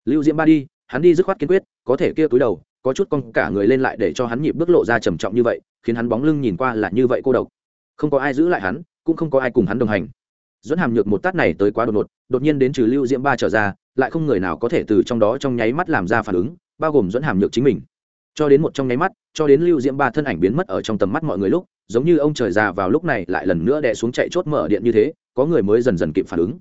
A: Lưu diễm ba đi hắn đi dứt khoát kiên quyết, có thể kia túi đầu, có chút con cả người lên lại để cho hắn nhịp bước lộ ra trầm trọng như vậy, khiến hắn bóng lưng nhìn qua là như vậy cô độc. Không có ai giữ lại hắn, cũng không có ai cùng hắn đồng hành. Dẫn hàm nhược một tát này tới quá đột ngột, đột nhiên đến trừ lưu diễm ba trở ra, lại không người nào có thể từ trong đó trong nháy mắt làm ra phản ứng, bao gồm dẫn hàm nhược chính mình. Cho đến một trong nháy mắt, cho đến lưu diễm ba thân ảnh biến mất ở trong tầm mắt mọi người lúc, giống như ông trời già vào lúc này lại lần nữa đè xuống chạy chốt mở điện như thế, có người mới dần dần kịp phản ứng.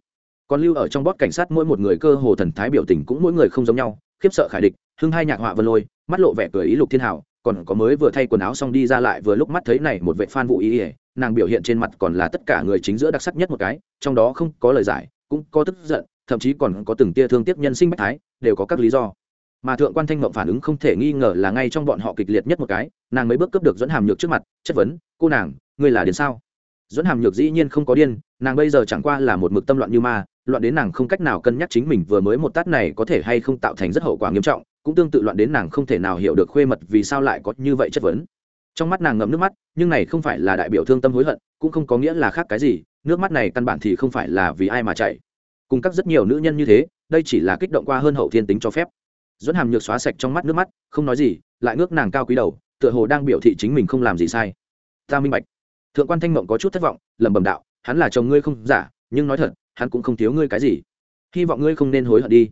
A: Còn lưu ở trong bót cảnh sát mỗi một người cơ hồ thần thái biểu tình cũng mỗi người không giống nhau khiếp sợ khải địch, hưng hai nhạc họa vân lôi, mắt lộ vẻ cười ý lục thiên hảo, còn có mới vừa thay quần áo xong đi ra lại vừa lúc mắt thấy này một vệ phan vụ ý ỉa nàng biểu hiện trên mặt còn là tất cả người chính giữa đặc sắc nhất một cái, trong đó không có lời giải, cũng có tức giận, thậm chí còn có từng tia thương tiếc nhân sinh bách thái, đều có các lý do. Mà thượng quan thanh mộng phản ứng không thể nghi ngờ là ngay trong bọn họ kịch liệt nhất một cái, nàng mới bước cướp được dẫn hàm nhược trước mặt, chất vấn, cô nàng, ngươi là đến sao? Dẫn hàm nhược dĩ nhiên không có điên, nàng bây giờ chẳng qua là một mực tâm loạn như ma, loạn đến nàng không cách nào cân nhắc chính mình vừa mới một tát này có thể hay không tạo thành rất hậu quả nghiêm trọng, cũng tương tự loạn đến nàng không thể nào hiểu được khuê mật vì sao lại có như vậy chất vấn. Trong mắt nàng ngậm nước mắt, nhưng này không phải là đại biểu thương tâm hối hận, cũng không có nghĩa là khác cái gì, nước mắt này căn bản thì không phải là vì ai mà chạy cùng các rất nhiều nữ nhân như thế, đây chỉ là kích động qua hơn hậu thiên tính cho phép. Dẫn hàm nhược xóa sạch trong mắt nước mắt, không nói gì, lại ngước nàng cao quý đầu, tựa hồ đang biểu thị chính mình không làm gì sai. Ta minh bạch thượng quan thanh mộng có chút thất vọng, lẩm bẩm đạo, hắn là chồng ngươi không? Giả, nhưng nói thật, hắn cũng không thiếu ngươi cái gì. Hy vọng ngươi không nên hối hận đi.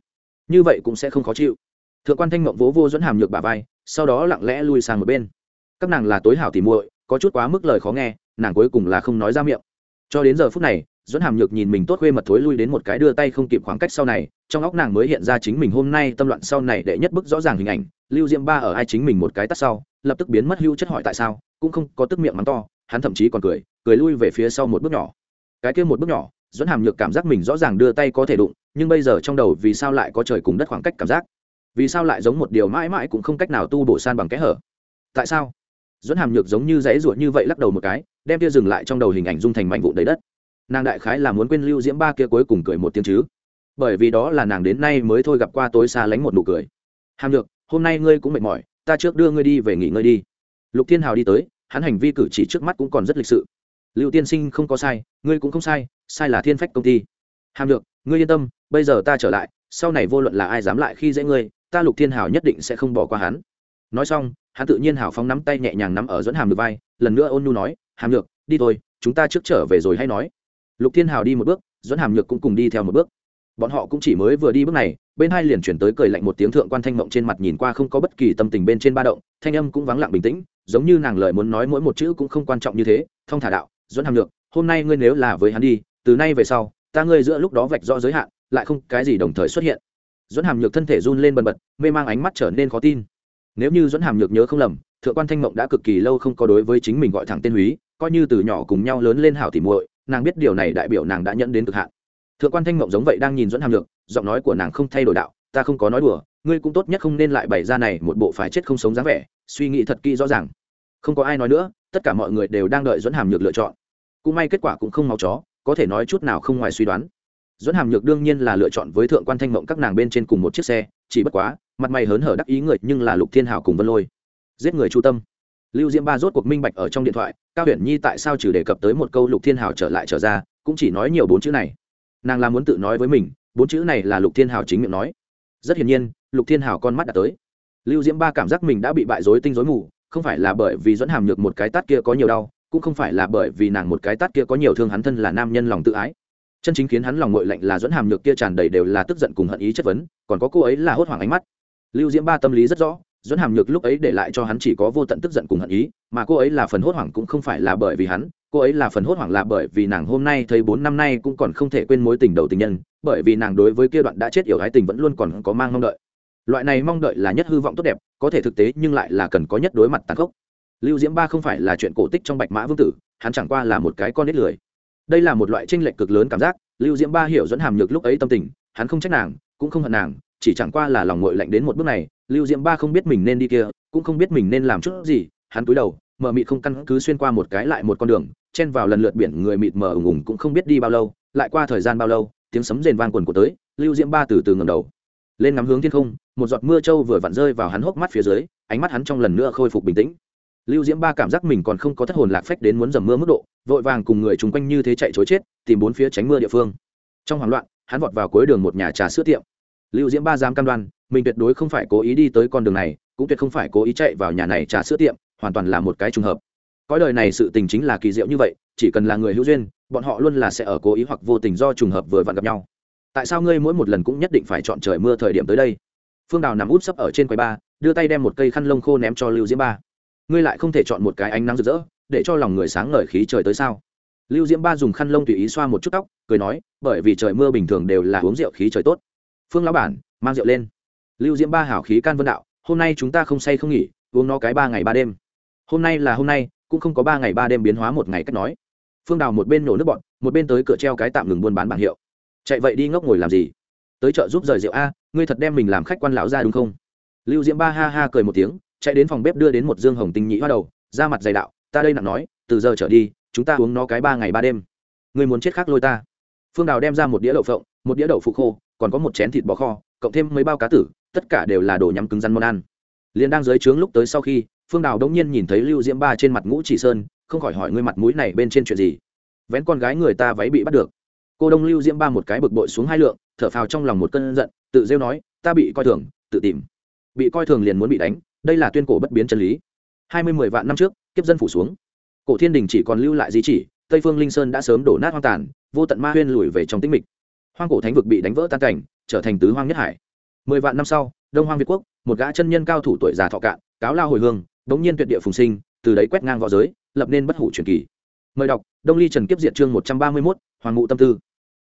A: Như vậy cũng sẽ không khó chịu. Thượng quan thanh mộng vỗ vô dẫn hàm nhược bà vai, sau đó lặng lẽ lui sang một bên. Các nàng là tối hảo tỉ muội, có chút quá mức lời khó nghe, nàng cuối cùng là không nói ra miệng. Cho đến giờ phút này dẫn hàm nhược nhìn mình tốt khuê mật thối lui đến một cái đưa tay không kịp khoảng cách sau này, trong óc nàng mới hiện ra chính mình hôm nay tâm loạn sau này để nhất bức rõ ràng hình ảnh, lưu diễm ba ở ai chính mình một cái tắt sau, lập tức biến mất hưu chất hỏi tại sao, cũng không có tức miệng mắng to hắn thậm chí còn cười cười lui về phía sau một bước nhỏ. Cái kia một bước nhỏ dẫn hàm nhược cảm giác mình rõ ràng đưa tay có thể đụng, nhưng bây giờ trong đầu vì sao lại có trời cùng đất khoảng cách cảm giác? Vì sao lại giống một điều mãi mãi cũng không cách nào tu bổ san bằng kẽ hở? Tại sao? Dẫn hàm nhược giống như dãy ruột như vậy lắc đầu một cái, đem kia dừng lại trong đầu hình ảnh dung thành mảnh vụn đầy đất. Nàng đại khái là muốn quên lưu diễm ba kia cuối cùng cười một tiếng chứ. Bởi vì đó là nàng đến nay mới thôi gặp qua tối xa lánh một nụ cười. Hàm nhược, hôm nay ngươi cũng mệt mỏi, ta trước đưa ngươi đi về nghỉ ngơi đi. Lục thiên hào đi tới hắn hành vi cử chỉ trước mắt cũng còn rất lịch sự. Lưu tiên sinh không có sai, ngươi cũng không sai sai là thiên phách công ty. Hàm được ngươi yên tâm, bây giờ ta trở lại, sau này vô luận là ai dám lại khi dễ ngươi, ta lục thiên hào nhất định sẽ không bỏ qua hắn. Nói xong, hắn tự nhiên hào phóng nắm tay nhẹ nhàng nắm ở dẫn hàm được vai, lần nữa ôn nhu nói, hàm được đi thôi, chúng ta trước trở về rồi hay nói. Lục thiên hào đi một bước, dẫn hàm nhược cũng cùng đi theo một bước bọn họ cũng chỉ mới vừa đi bước này, bên hai liền chuyển tới cười lạnh một tiếng thượng quan thanh mộng trên mặt nhìn qua không có bất kỳ tâm tình bên trên ba động, thanh âm cũng vắng lặng bình tĩnh, giống như nàng lời muốn nói mỗi một chữ cũng không quan trọng như thế thông thả đạo dẫn hàm lượng hôm nay ngươi nếu là với hắn đi, từ nay về sau, ta ngươi giữa lúc đó vạch rõ giới hạn, lại không cái gì đồng thời xuất hiện. Dẫn hàm nhược thân thể run lên bần bật, mê mang ánh mắt trở nên khó tin. Nếu như dẫn hàm nhược nhớ không lầm, thượng quan thanh mộng đã cực kỳ lâu không có đối với chính mình gọi thẳng tên húy, coi như từ nhỏ cùng nhau lớn lên hảo tỉ muội, nàng biết điều này đại biểu nàng đã nhận đến cực hạn thượng quan thanh mộng giống vậy đang nhìn dẫn hàm nhược, giọng nói của nàng không thay đổi đạo, ta không có nói đùa, ngươi cũng tốt nhất không nên lại bày ra này một bộ phải chết không sống dáng vẻ, suy nghĩ thật kỹ rõ ràng. Không có ai nói nữa, tất cả mọi người đều đang đợi dẫn hàm nhược lựa chọn. Cũng may kết quả cũng không máu chó, có thể nói chút nào không ngoài suy đoán. Dẫn hàm nhược đương nhiên là lựa chọn với thượng quan thanh mộng các nàng bên trên cùng một chiếc xe, chỉ bất quá, mặt mày hớn hở đắc ý người nhưng là lục thiên hảo cùng vân lôi. Giết người chu tâm. Lưu diễm ba rốt cuộc minh bạch ở trong điện thoại, cao huyền nhi tại sao trừ đề cập tới một câu lục thiên hảo trở lại trở ra, cũng chỉ nói nhiều bốn chữ này nàng là muốn tự nói với mình, bốn chữ này là lục thiên hào chính miệng nói. Rất hiển nhiên, lục thiên hào con mắt đã tới. Lưu diễm ba cảm giác mình đã bị bại dối tinh dối mù, không phải là bởi vì dẫn hàm nhược một cái tát kia có nhiều đau, cũng không phải là bởi vì nàng một cái tát kia có nhiều thương hắn thân là nam nhân lòng tự ái. Chân chính khiến hắn lòng ngội lạnh là dẫn hàm nhược kia tràn đầy đều là tức giận cùng hận ý chất vấn, còn có cô ấy là hốt hoảng ánh mắt. Lưu diễm ba tâm lý rất rõ dẫn hàm nhược lúc ấy để lại cho hắn chỉ có vô tận tức giận cùng hận ý, mà cô ấy là phần hốt hoảng cũng không phải là bởi vì hắn, cô ấy là phần hốt hoảng là bởi vì nàng hôm nay thấy bốn năm nay cũng còn không thể quên mối tình đầu tình nhân, bởi vì nàng đối với kia đoạn đã chết yểu ái tình vẫn luôn còn có mang mong đợi. Loại này mong đợi là nhất hư vọng tốt đẹp, có thể thực tế nhưng lại là cần có nhất đối mặt tàn khốc. Lưu diễm ba không phải là chuyện cổ tích trong bạch mã vương tử, hắn chẳng qua là một cái con nít lười. Đây là một loại tranh lệch cực lớn cảm giác, lưu diễm ba hiểu dẫn hàm nhược lúc ấy tâm tình, hắn không trách nàng, cũng không hận nàng, chỉ chẳng qua là lòng ngội lạnh đến một bước này lưu diễm ba không biết mình nên đi kia, cũng không biết mình nên làm chút gì, hắn cúi đầu mờ mịt không căn cứ xuyên qua một cái lại một con đường, chen vào lần lượt biển người mịt mờ ùng ùng cũng không biết đi bao lâu, lại qua thời gian bao lâu, tiếng sấm rền vang quần của tới, lưu diễm ba từ từ ngầm đầu. Lên ngắm hướng thiên không, một giọt mưa trâu vừa vặn rơi vào hắn hốc mắt phía dưới, ánh mắt hắn trong lần nữa khôi phục bình tĩnh. Lưu diễm ba cảm giác mình còn không có thất hồn lạc phách đến muốn dầm mưa mức độ, vội vàng cùng người chung quanh như thế chạy chối chết, tìm bốn phía tránh mưa địa phương. Trong hoảng loạn, hắn vọt vào cuối đường một nhà trà sữa tiệm lưu diễm ba dám cam đoan, mình tuyệt đối không phải cố ý đi tới con đường này, cũng tuyệt không phải cố ý chạy vào nhà này trà sữa tiệm, hoàn toàn là một cái trùng hợp. Cõi đời này sự tình chính là kỳ diệu như vậy, chỉ cần là người hữu duyên, bọn họ luôn là sẽ ở cố ý hoặc vô tình do trùng hợp vừa vặn gặp nhau. Tại sao ngươi mỗi một lần cũng nhất định phải chọn trời mưa thời điểm tới đây? Phương đào nằm úp sấp ở trên quầy ba, đưa tay đem một cây khăn lông khô ném cho lưu diễm ba. Ngươi lại không thể chọn một cái ánh nắng rực rỡ, để cho lòng người sáng ngời khí trời tới sao? Lưu diễm ba dùng khăn lông tùy ý xoa một chút tóc, cười nói, bởi vì trời mưa bình thường đều là uống rượu khí trời tốt phương lão bản, mang rượu lên. Lưu diễm ba hảo khí can vân đạo, hôm nay chúng ta không say không nghỉ, uống nó cái ba ngày ba đêm. Hôm nay là hôm nay, cũng không có ba ngày ba đêm biến hóa một ngày cách nói. Phương đào một bên nổ nước bọn, một bên tới cửa treo cái tạm ngừng buôn bán bảng hiệu. Chạy vậy đi ngốc ngồi làm gì? Tới chợ giúp rời rượu a, ngươi thật đem mình làm khách quan lão ra đúng không? Lưu diễm ba ha ha cười một tiếng, chạy đến phòng bếp đưa đến một dương hồng tinh nhị hoa đầu ra mặt dày đạo, ta đây nặng nói, từ giờ trở đi, chúng ta uống nó cái ba ngày ba đêm. Ngươi muốn chết khác lôi ta. Phương đào đem ra một đĩa đậu phộng, một đĩa đậu phụ khô còn có một chén thịt bò kho, cộng thêm mấy bao cá tử, tất cả đều là đồ nhắm cứng rắn món ăn. Liền đang dưới trướng lúc tới sau khi, phương đào đống nhiên nhìn thấy lưu diễm ba trên mặt ngũ chỉ sơn, không khỏi hỏi ngươi mặt mũi này bên trên chuyện gì? Vén con gái người ta váy bị bắt được. Cô đông lưu diễm ba một cái bực bội xuống hai lượng, thở phào trong lòng một cơn giận, tự rêu nói, ta bị coi thường, tự tìm. Bị coi thường liền muốn bị đánh, đây là tuyên cổ bất biến chân lý. Hai mươi mười vạn năm trước, kiếp dân phủ xuống. Cổ thiên đình chỉ còn lưu lại di chỉ, tây phương linh sơn đã sớm đổ nát hoang tàn, vô tận ma huyên lùi về trong tĩnh mịch hoang cổ thánh vực bị đánh vỡ tan cảnh, trở thành tứ hoang nhất hải. Mười vạn năm sau, đông hoang việt quốc, một gã chân nhân cao thủ tuổi già thọ cạn, cáo lao hồi hương, đống nhiên tuyệt địa phùng sinh, từ đấy quét ngang v õ giới, lập nên bất hủ truyền kỳ. Mời đọc, đông ly trần kiếp diệt chương một trăm ba mươi mốt, hoàng ngụ tâm tư.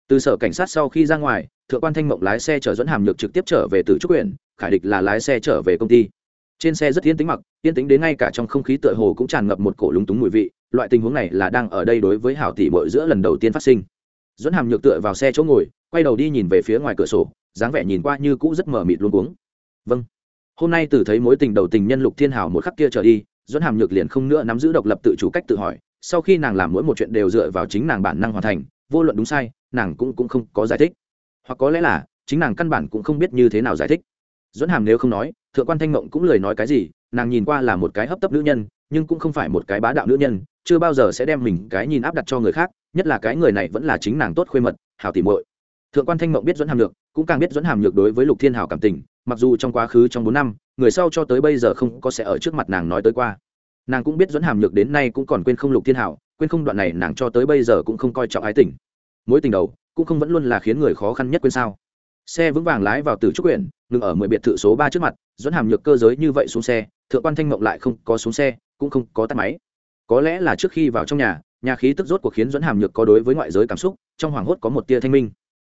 A: Từ sở cảnh sát sau khi ra ngoài, thượng quan thanh mộng lái xe chở dẫn hàm nhược trực tiếp trở về từ trúc huyện khải địch là lái xe trở về công ty. Trên xe rất yên tĩnh mặc, yên tĩnh đến ngay cả trong không khí tựa hồ cũng tràn ngập một cổ lúng túng mùi vị, loại tình huống này là đang ở đây đối với hảo tỷ bội giữa lần đầu tiên phát sinh dẫn hàm nhược tựa vào xe chỗ ngồi, quay đầu đi nhìn về phía ngoài cửa sổ, dáng vẻ nhìn qua như cũ rất mờ mịt luôn cuống. Vâng. Hôm nay từ thấy mối tình đầu tình nhân lục thiên hào một khắc kia trở đi, dẫn hàm nhược liền không nữa nắm giữ độc lập tự chủ cách tự hỏi, sau khi nàng làm mỗi một chuyện đều dựa vào chính nàng bản năng hoàn thành, vô luận đúng sai, nàng cũng cũng không có giải thích. Hoặc có lẽ là, chính nàng căn bản cũng không biết như thế nào giải thích. Dẫn hàm nếu không nói, thượng quan thanh mộng cũng lời nói cái gì, nàng nhìn qua là một cái hấp tấp nữ nhân nhưng cũng không phải một cái bá đạo nữ nhân, chưa bao giờ sẽ đem mình cái nhìn áp đặt cho người khác, nhất là cái người này vẫn là chính nàng tốt khuê mật, hảo tỉ muội. Thượng quan thanh mộng biết dẫn hàm nhược, cũng càng biết dẫn hàm nhược đối với lục thiên hảo cảm tình, mặc dù trong quá khứ trong bốn năm, người sau cho tới bây giờ không có sẽ ở trước mặt nàng nói tới qua. Nàng cũng biết dẫn hàm nhược đến nay cũng còn quên không lục thiên hảo, quên không đoạn này nàng cho tới bây giờ cũng không coi trọng ái tình. Mối tình đầu, cũng không vẫn luôn là khiến người khó khăn nhất quên sao. Xe vững vàng lái vào từ trúc huyện, ngừng ở mười biệt thự số ba trước mặt dẫn hàm nhược cơ giới như vậy xuống xe, thượng quan thanh mộng lại không có xuống xe cũng không có tắt máy. Có lẽ là trước khi vào trong nhà nhà khí tức rốt cuộc khiến dẫn hàm nhược có đối với ngoại giới cảm xúc, trong hoảng hốt có một tia thanh minh.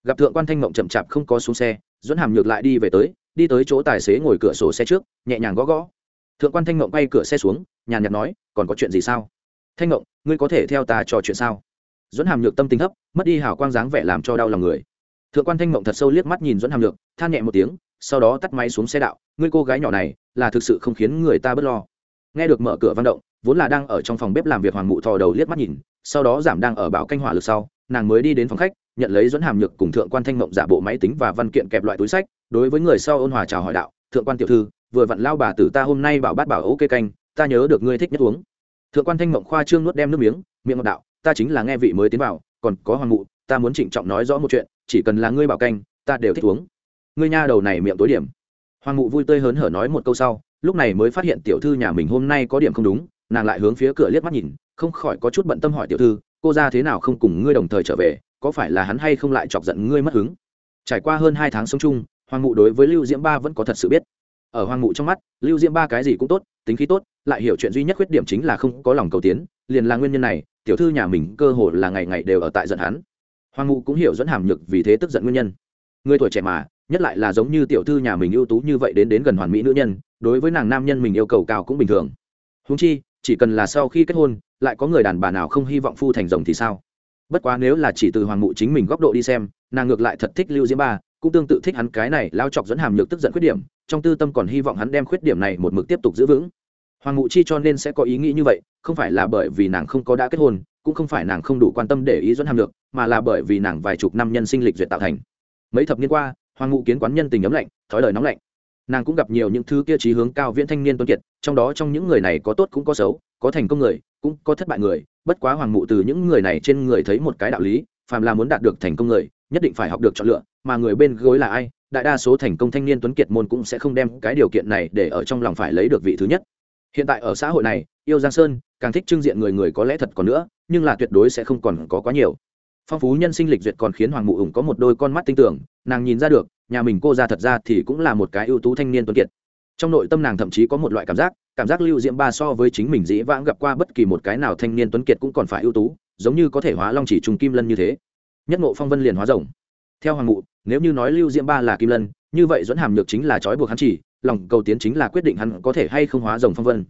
A: Gặp thượng quan thanh mộng chậm chạp không có xuống xe dẫn hàm nhược lại đi về tới, đi tới chỗ tài xế ngồi cửa sổ xe trước, nhẹ nhàng gõ gõ. Thượng quan thanh mộng bay cửa xe xuống, nhàn nhạt nói, còn có chuyện gì sao? Thanh mộng, ngươi có thể theo ta trò chuyện sao? Dẫn hàm nhược tâm tính thấp mất đi hào quang dáng vẻ làm cho đau lòng người. Thượng quan thanh mộng thật sâu liếc mắt nhìn dẫn hàm nhược, than nhẹ một tiếng, sau đó tắt máy xuống xe đạo, ngươi cô gái nhỏ này, là thực sự không khiến người ta bớt lo nghe được mở cửa văn động, vốn là đang ở trong phòng bếp làm việc hoàng mụ thò đầu liếc mắt nhìn, sau đó giảm đang ở bảo canh hỏa lực sau, nàng mới đi đến phòng khách, nhận lấy dẫn hàm nhược cùng thượng quan thanh mộng giả bộ máy tính và văn kiện kẹp loại túi sách, đối với người sau ôn hòa chào hỏi đạo, thượng quan tiểu thư, vừa vặn lao bà tử ta hôm nay bảo bát bảo ok canh, ta nhớ được ngươi thích nhất uống. Thượng quan thanh mộng khoa trương nuốt đem nước miếng, miệng ngọc đạo, ta chính là nghe vị mới tiến vào, còn có hoàng mụ, ta muốn trịnh trọng nói rõ một chuyện, chỉ cần là ngươi bảo canh, ta đều thích uống. Ngươi nha đầu này miệng tối điểm. Hoàng mụ vui tươi hớn hở nói một câu sau lúc này mới phát hiện tiểu thư nhà mình hôm nay có điểm không đúng, nàng lại hướng phía cửa liếc mắt nhìn, không khỏi có chút bận tâm hỏi tiểu thư, cô ra thế nào không cùng ngươi đồng thời trở về, có phải là hắn hay không lại chọc giận ngươi mất hứng? Trải qua hơn hai tháng sống chung, hoàng mụ đối với lưu diễm ba vẫn có thật sự biết. Ở hoàng mụ trong mắt, lưu diễm ba cái gì cũng tốt, tính khí tốt, lại hiểu chuyện duy nhất khuyết điểm chính là không có lòng cầu tiến, liền là nguyên nhân này, tiểu thư nhà mình cơ hồ là ngày ngày đều ở tại giận hắn. Hoàng mụ cũng hiểu dẫn hàm nhược vì thế tức giận nguyên nhân. Người tuổi trẻ mà, nhất lại là giống như tiểu thư nhà mình ưu tú như vậy đến đến gần hoàn mỹ nữ nhân đối với nàng nam nhân mình yêu cầu cao cũng bình thường. Húng chi, chỉ cần là sau khi kết hôn, lại có người đàn bà nào không hy vọng phu thành rồng thì sao? Bất quá nếu là chỉ từ hoàng mụ chính mình góc độ đi xem, nàng ngược lại thật thích lưu diễm ba, cũng tương tự thích hắn cái này lao chọc dẫn hàm nhược tức giận khuyết điểm, trong tư tâm còn hy vọng hắn đem khuyết điểm này một mực tiếp tục giữ vững. Hoàng mụ chi cho nên sẽ có ý nghĩ như vậy, không phải là bởi vì nàng không có đã kết hôn, cũng không phải nàng không đủ quan tâm để ý dẫn hàm nhược, mà là bởi vì nàng vài chục năm nhân sinh lịch duyệt tạo thành. Mấy thập niên qua, hoàng ngụ kiến quán nhân tình ấm lạnh, thói đời nóng lạnh nàng cũng gặp nhiều những thứ kia trí hướng cao viễn thanh niên tuân kiệt, trong đó trong những người này có tốt cũng có xấu, có thành công người, cũng có thất bại người, bất quá hoàng mụ từ những người này trên người thấy một cái đạo lý, phàm là muốn đạt được thành công người, nhất định phải học được chọn lựa, mà người bên gối là ai, đại đa số thành công thanh niên tuấn kiệt môn cũng sẽ không đem cái điều kiện này để ở trong lòng phải lấy được vị thứ nhất. Hiện tại ở xã hội này, yêu giang sơn, càng thích trưng diện người người có lẽ thật còn nữa, nhưng là tuyệt đối sẽ không còn có quá nhiều. Phong phú nhân sinh lịch duyệt còn khiến hoàng mụ ủng có một đôi con mắt tinh tưởng nàng nhìn ra được nhà mình cô ra thật ra thì cũng là một cái ưu tú thanh niên tuấn kiệt. Trong nội tâm nàng thậm chí có một loại cảm giác cảm giác lưu diễm ba so với chính mình dĩ vãng gặp qua bất kỳ một cái nào thanh niên tuấn kiệt cũng còn phải ưu tú, giống như có thể hóa long chỉ trùng kim lân như thế. Nhất ngộ phong vân liền hóa rồng. Theo hoàng ngụ, nếu như nói lưu diễm ba là kim lân, như vậy dẫn hàm nhược chính là trói buộc hắn chỉ, lòng cầu tiến chính là quyết định hắn có thể hay không hóa rồng phong vân.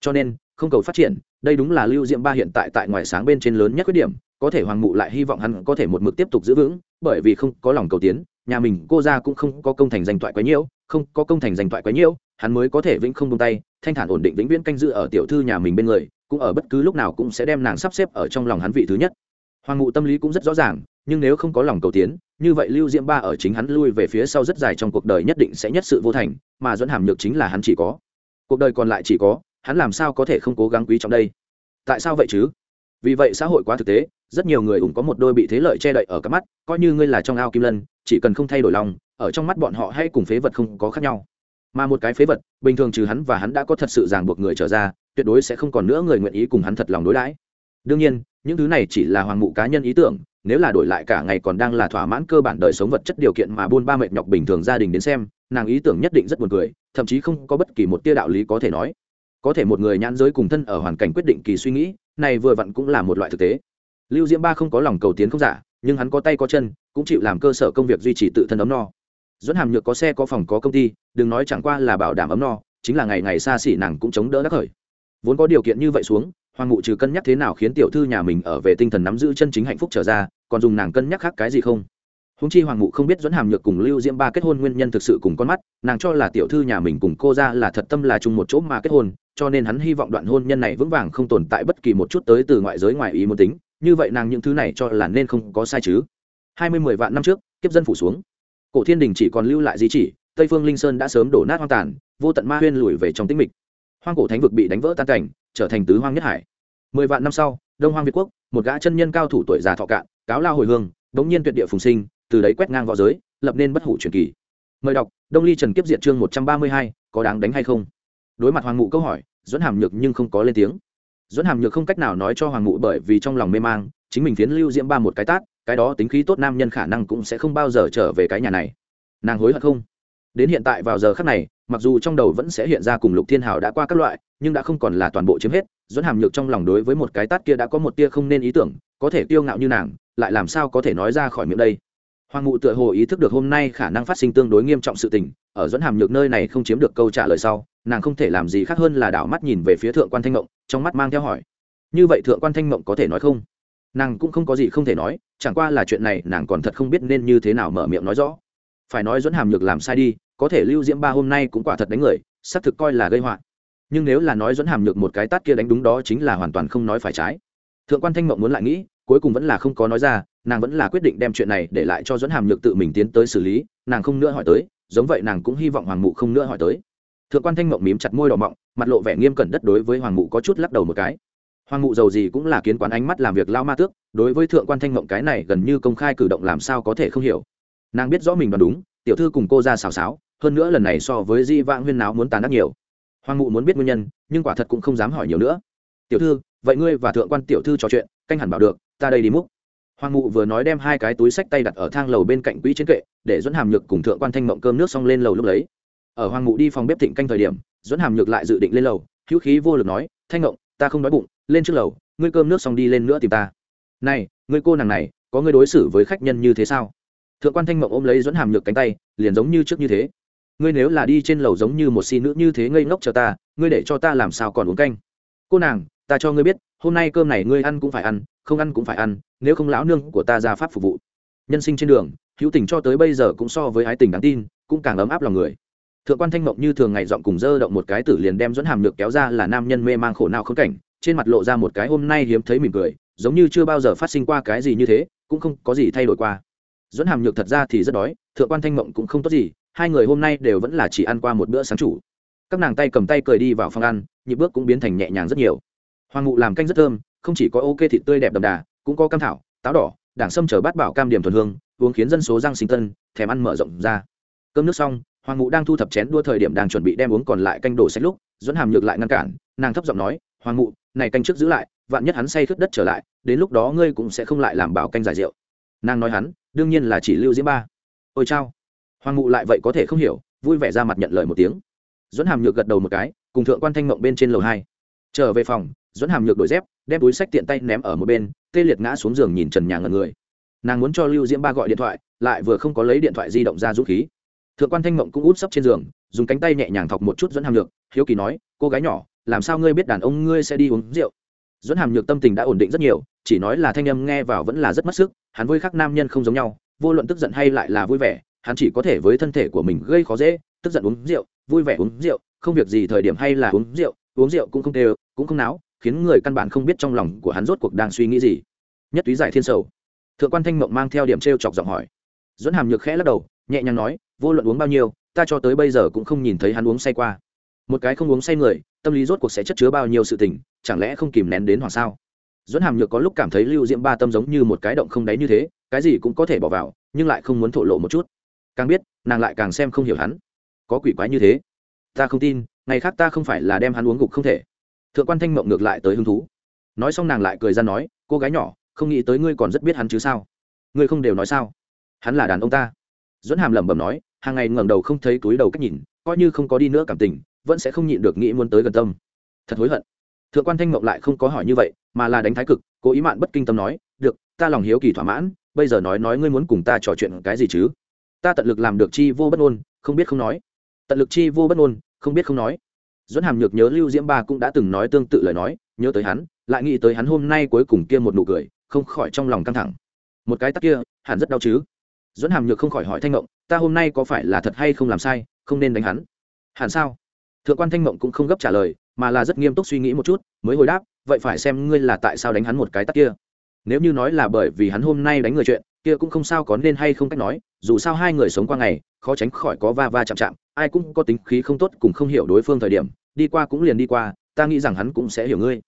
A: Cho nên, không cầu phát triển, đây đúng là lưu diễm ba hiện tại tại ngoài sáng bên trên lớn nhất khuyết điểm, có thể hoàng mụ lại hy vọng hắn có thể một mực tiếp tục giữ vững, bởi vì không có lòng cầu tiến nhà mình cô ra cũng không có công thành danh toại quấy nhiễu, không có công thành danh toại quấy nhiễu, hắn mới có thể vĩnh không tung tay, thanh thản ổn định vĩnh viễn canh giữ ở tiểu thư nhà mình bên người, cũng ở bất cứ lúc nào cũng sẽ đem nàng sắp xếp ở trong lòng hắn vị thứ nhất. Hoàng ngụ tâm lý cũng rất rõ ràng, nhưng nếu không có lòng cầu tiến, như vậy lưu diễm ba ở chính hắn lui về phía sau rất dài trong cuộc đời nhất định sẽ nhất sự vô thành, mà dẫn hàm nhược chính là hắn chỉ có. Cuộc đời còn lại chỉ có, hắn làm sao có thể không cố gắng quý trọng đây? Tại sao vậy chứ? Vì vậy xã hội quá thực tế, rất nhiều người ủng có một đôi bị thế lợi che đậy ở các mắt, coi như ngươi là trong ao kim lân, chỉ cần không thay đổi lòng, ở trong mắt bọn họ hay cùng phế vật không có khác nhau. Mà một cái phế vật, bình thường trừ hắn và hắn đã có thật sự ràng buộc người trở ra, tuyệt đối sẽ không còn nữa người nguyện ý cùng hắn thật lòng đối đãi. Đương nhiên, những thứ này chỉ là hoàng mụ cá nhân ý tưởng, nếu là đổi lại cả ngày còn đang là thỏa mãn cơ bản đời sống vật chất điều kiện mà buôn ba mệt nhọc bình thường gia đình đến xem, nàng ý tưởng nhất định rất buồn cười, thậm chí không có bất kỳ một tia đạo lý có thể nói. Có thể một người nhãn giới cùng thân ở hoàn cảnh quyết định kỳ suy nghĩ này vừa vặn cũng là một loại thực tế. Lưu diễm ba không có lòng cầu tiến không giả, nhưng hắn có tay có chân, cũng chịu làm cơ sở công việc duy trì tự thân ấm no. Dẫn hàm nhược có xe có phòng có công ty, đừng nói chẳng qua là bảo đảm ấm no, chính là ngày ngày xa xỉ nàng cũng chống đỡ đắc khởi. Vốn có điều kiện như vậy xuống, hoàng ngụ trừ cân nhắc thế nào khiến tiểu thư nhà mình ở về tinh thần nắm giữ chân chính hạnh phúc trở ra, còn dùng nàng cân nhắc khác cái gì không? Húng chi hoàng ngụ không biết dẫn hàm nhược cùng lưu diễm ba kết hôn nguyên nhân thực sự cùng con mắt, nàng cho là tiểu thư nhà mình cùng cô ra là thật tâm là chung một chỗ mà kết hôn cho nên hắn hy vọng đoạn hôn nhân này vững vàng không tồn tại bất kỳ một chút tới từ ngoại giới ngoài ý muốn tính. Như vậy nàng những thứ này cho là nên không có sai chứ. Hai mươi mười vạn năm trước, kiếp dân phủ xuống. Cổ thiên đình chỉ còn lưu lại di chỉ, tây phương linh sơn đã sớm đổ nát hoang tàn, vô tận ma huyên lùi về trong tĩnh mịch. Hoang cổ thánh vực bị đánh vỡ tan cảnh, trở thành tứ hoang nhất hải. Mười vạn năm sau, đông hoang việt quốc, một gã chân nhân cao thủ tuổi già thọ cạn, cáo lao hồi hương bỗng nhiên tuyệt địa phùng sinh, từ đấy quét ngang v õ giới, lập nên bất hủ truyền kỳ. Mời đọc, đông ly trần kiếp diệt chương một trăm ba mươi hai, có đáng đánh hay không? Đối mặt hoàng ngụ câu hỏi dẫn hàm nhược nhưng không có lên tiếng. Dẫn hàm nhược không cách nào nói cho hoàng ngụ bởi vì trong lòng mê mang, chính mình phiến lưu diễm ba một cái tát, cái đó tính khí tốt nam nhân khả năng cũng sẽ không bao giờ trở về cái nhà này. Nàng hối hận không? Đến hiện tại vào giờ khắc này, mặc dù trong đầu vẫn sẽ hiện ra cùng lục thiên hào đã qua các loại, nhưng đã không còn là toàn bộ chiếm hết dẫn hàm nhược trong lòng đối với một cái tát kia đã có một tia không nên ý tưởng, có thể tiêu ngạo như nàng, lại làm sao có thể nói ra khỏi miệng đây? Hoàng ngụ tựa hồ ý thức được hôm nay khả năng phát sinh tương đối nghiêm trọng sự tình, ở dẫn hàm nhược nơi này không chiếm được câu trả lời sau, nàng không thể làm gì khác hơn là đảo mắt nhìn về phía thượng quan thanh mộng, trong mắt mang theo hỏi. Như vậy thượng quan thanh mộng có thể nói không? Nàng cũng không có gì không thể nói, chẳng qua là chuyện này nàng còn thật không biết nên như thế nào mở miệng nói rõ. Phải nói dẫn hàm nhược làm sai đi, có thể lưu diễm ba hôm nay cũng quả thật đánh người, xác thực coi là gây họa. Nhưng nếu là nói dẫn hàm nhược một cái tát kia đánh đúng đó chính là hoàn toàn không nói phải trái. Thượng quan thanh mộng muốn lại nghĩ, cuối cùng vẫn là không có nói ra nàng vẫn là quyết định đem chuyện này để lại cho dẫn hàm nhược tự mình tiến tới xử lý, nàng không nữa hỏi tới, giống vậy nàng cũng hy vọng hoàng mụ không nữa hỏi tới. Thượng quan thanh mộng mím chặt môi đỏ mọng, mặt lộ vẻ nghiêm cẩn đất đối với hoàng mụ có chút lắc đầu một cái. Hoàng mụ giàu gì cũng là kiến quán ánh mắt làm việc lao ma tước, đối với thượng quan thanh mộng cái này gần như công khai cử động làm sao có thể không hiểu. Nàng biết rõ mình đoán đúng, tiểu thư cùng cô ra xào xáo, hơn nữa lần này so với di vãng huyên náo muốn tàn ác nhiều. Hoàng mụ muốn biết nguyên nhân, nhưng quả thật cũng không dám hỏi nhiều nữa. Tiểu thư, vậy ngươi và thượng quan tiểu thư trò chuyện, canh hẳn bảo được, ta đây đi múc hoàng mụ vừa nói đem hai cái túi sách tay đặt ở thang lầu bên cạnh quỹ trên kệ, để dẫn hàm nhược cùng thượng quan thanh mộng cơm nước xong lên lầu lúc đấy ở hoàng mụ đi phòng bếp thịnh canh thời điểm dẫn hàm nhược lại dự định lên lầu, hữu khí vô lực nói, thanh mộng, ta không đói bụng, lên trước lầu, ngươi cơm nước xong đi lên nữa tìm ta. Này, ngươi cô nàng này, có ngươi đối xử với khách nhân như thế sao? Thượng quan thanh mộng ôm lấy dẫn hàm nhược cánh tay, liền giống như trước như thế. Ngươi nếu là đi trên lầu giống như một xi nữ như thế ngây ngốc chờ ta, ngươi để cho ta làm sao còn uống canh? Cô nàng, ta cho ngươi biết, hôm nay cơm này ngươi ăn cũng phải ăn không ăn cũng phải ăn, nếu không lão nương của ta ra pháp phục vụ. Nhân sinh trên đường, hữu tình cho tới bây giờ cũng so với ái tình đáng tin, cũng càng ấm áp lòng người. Thượng quan thanh mộng như thường ngày dọn cùng dơ động một cái tử liền đem dẫn hàm nhược kéo ra là nam nhân mê mang khổ nào khốn cảnh, trên mặt lộ ra một cái hôm nay hiếm thấy mỉm cười, giống như chưa bao giờ phát sinh qua cái gì như thế, cũng không có gì thay đổi qua. Dẫn hàm nhược thật ra thì rất đói, thượng quan thanh mộng cũng không tốt gì, hai người hôm nay đều vẫn là chỉ ăn qua một bữa sáng chủ. Các nàng tay cầm tay cười đi vào phòng ăn, nhịp bước cũng biến thành nhẹ nhàng rất nhiều. Hoàng ngụ làm canh rất thơm không chỉ có ok thịt tươi đẹp đậm đà, cũng có cam thảo, táo đỏ, đảng sâm chở bát bảo cam điểm thuần hương, uống khiến dân số giang sinh tân, thèm ăn mở rộng ra. Cơm nước xong, hoàng ngụ đang thu thập chén đua thời điểm đang chuẩn bị đem uống còn lại canh đổ sách lúc dẫn hàm nhược lại ngăn cản, nàng thấp giọng nói, hoàng ngụ, này canh trước giữ lại, vạn nhất hắn say khướt đất trở lại, đến lúc đó ngươi cũng sẽ không lại làm bảo canh giải rượu. Nàng nói hắn, đương nhiên là chỉ lưu diễm ba. Ôi chao. Hoàng ngụ lại vậy có thể không hiểu, vui vẻ ra mặt nhận lời một tiếng. Dẫn hàm nhược gật đầu một cái, cùng thượng quan thanh mộng bên trên lầu hai. Trở về phòng dẫn hàm nhược đổi dép, đem túi sách tiện tay ném ở một bên, tê liệt ngã xuống giường nhìn trần nhà ngần người. Nàng muốn cho lưu diễm ba gọi điện thoại, lại vừa không có lấy điện thoại di động ra dũng khí. Thượng quan thanh mộng cũng út sấp trên giường, dùng cánh tay nhẹ nhàng thọc một chút dẫn hàm nhược, hiếu kỳ nói, cô gái nhỏ, làm sao ngươi biết đàn ông ngươi sẽ đi uống rượu? Dẫn hàm nhược tâm tình đã ổn định rất nhiều, chỉ nói là thanh âm nghe vào vẫn là rất mất sức, hắn với khác nam nhân không giống nhau, vô luận tức giận hay lại là vui vẻ, hắn chỉ có thể với thân thể của mình gây khó dễ, tức giận uống rượu, vui vẻ uống rượu, không việc gì thời điểm hay là uống rượu uống rượu cũng không đều, cũng không náo khiến người căn bản không biết trong lòng của hắn rốt cuộc đang suy nghĩ gì. Nhất túy giải thiên sầu. Thượng quan thanh mộng mang theo điểm t r e o chọc giọng hỏi. Dẫn hàm nhược khẽ lắc đầu, nhẹ nhàng nói, vô luận uống bao nhiêu, ta cho tới bây giờ cũng không nhìn thấy hắn uống say qua. Một cái không uống say người, tâm lý rốt cuộc sẽ chất chứa bao nhiêu sự tình, chẳng lẽ không kìm nén đến hoặc sao? Dẫn hàm nhược có lúc cảm thấy lưu diễm ba tâm giống như một cái động không đáy như thế, cái gì cũng có thể bỏ vào, nhưng lại không muốn thổ lộ một chút. Càng biết, nàng lại càng xem không hiểu hắn. Có quỷ quái như thế. Ta không tin, ngày khác ta không phải là đem hắn uống gục không thể thượng quan thanh mộng ngược lại tới hứng thú. Nói xong nàng lại cười ra nói cô gái nhỏ không nghĩ tới ngươi còn rất biết hắn chứ sao? Ngươi không đều nói sao? Hắn là đàn ông ta. Dẫn hàm lẩm bẩm nói hàng ngày ngẩng đầu không thấy túi đầu cách nhìn coi như không có đi nữa cảm tình vẫn sẽ không nhịn được nghĩ muốn tới gần tâm. Thật hối hận. Thượng quan thanh mộng lại không có hỏi như vậy mà là đánh thái cực cố ý mạn bất kinh tâm nói được ta lòng hiếu kỳ thỏa mãn bây giờ nói nói ngươi muốn cùng ta trò chuyện cái gì chứ? Ta tận lực làm được chi vô bất ôn, không biết không nói. Tận lực chi vô bất ôn, không biết không nói dẫn hàm nhược nhớ lưu diễm ba cũng đã từng nói tương tự lời nói, nhớ tới hắn, lại nghĩ tới hắn hôm nay cuối cùng kia một nụ cười, không khỏi trong lòng căng thẳng. Một cái tắc kia, hẳn rất đau chứ? Dẫn hàm nhược không khỏi hỏi thanh ngộng, ta hôm nay có phải là thật hay không làm sai, không nên đánh hắn? Hẳn sao? Thượng quan thanh ngộng cũng không gấp trả lời, mà là rất nghiêm túc suy nghĩ một chút, mới hồi đáp, vậy phải xem ngươi là tại sao đánh hắn một cái tắc kia. Nếu như nói là bởi vì hắn hôm nay đánh người chuyện, kia cũng không sao có nên hay không cách nói, dù sao hai người sống qua ngày, khó tránh khỏi có va va chạm chạm ai cũng có tính khí không tốt cùng không hiểu đối phương thời điểm, đi qua cũng liền đi qua, ta nghĩ rằng hắn cũng sẽ hiểu ngươi.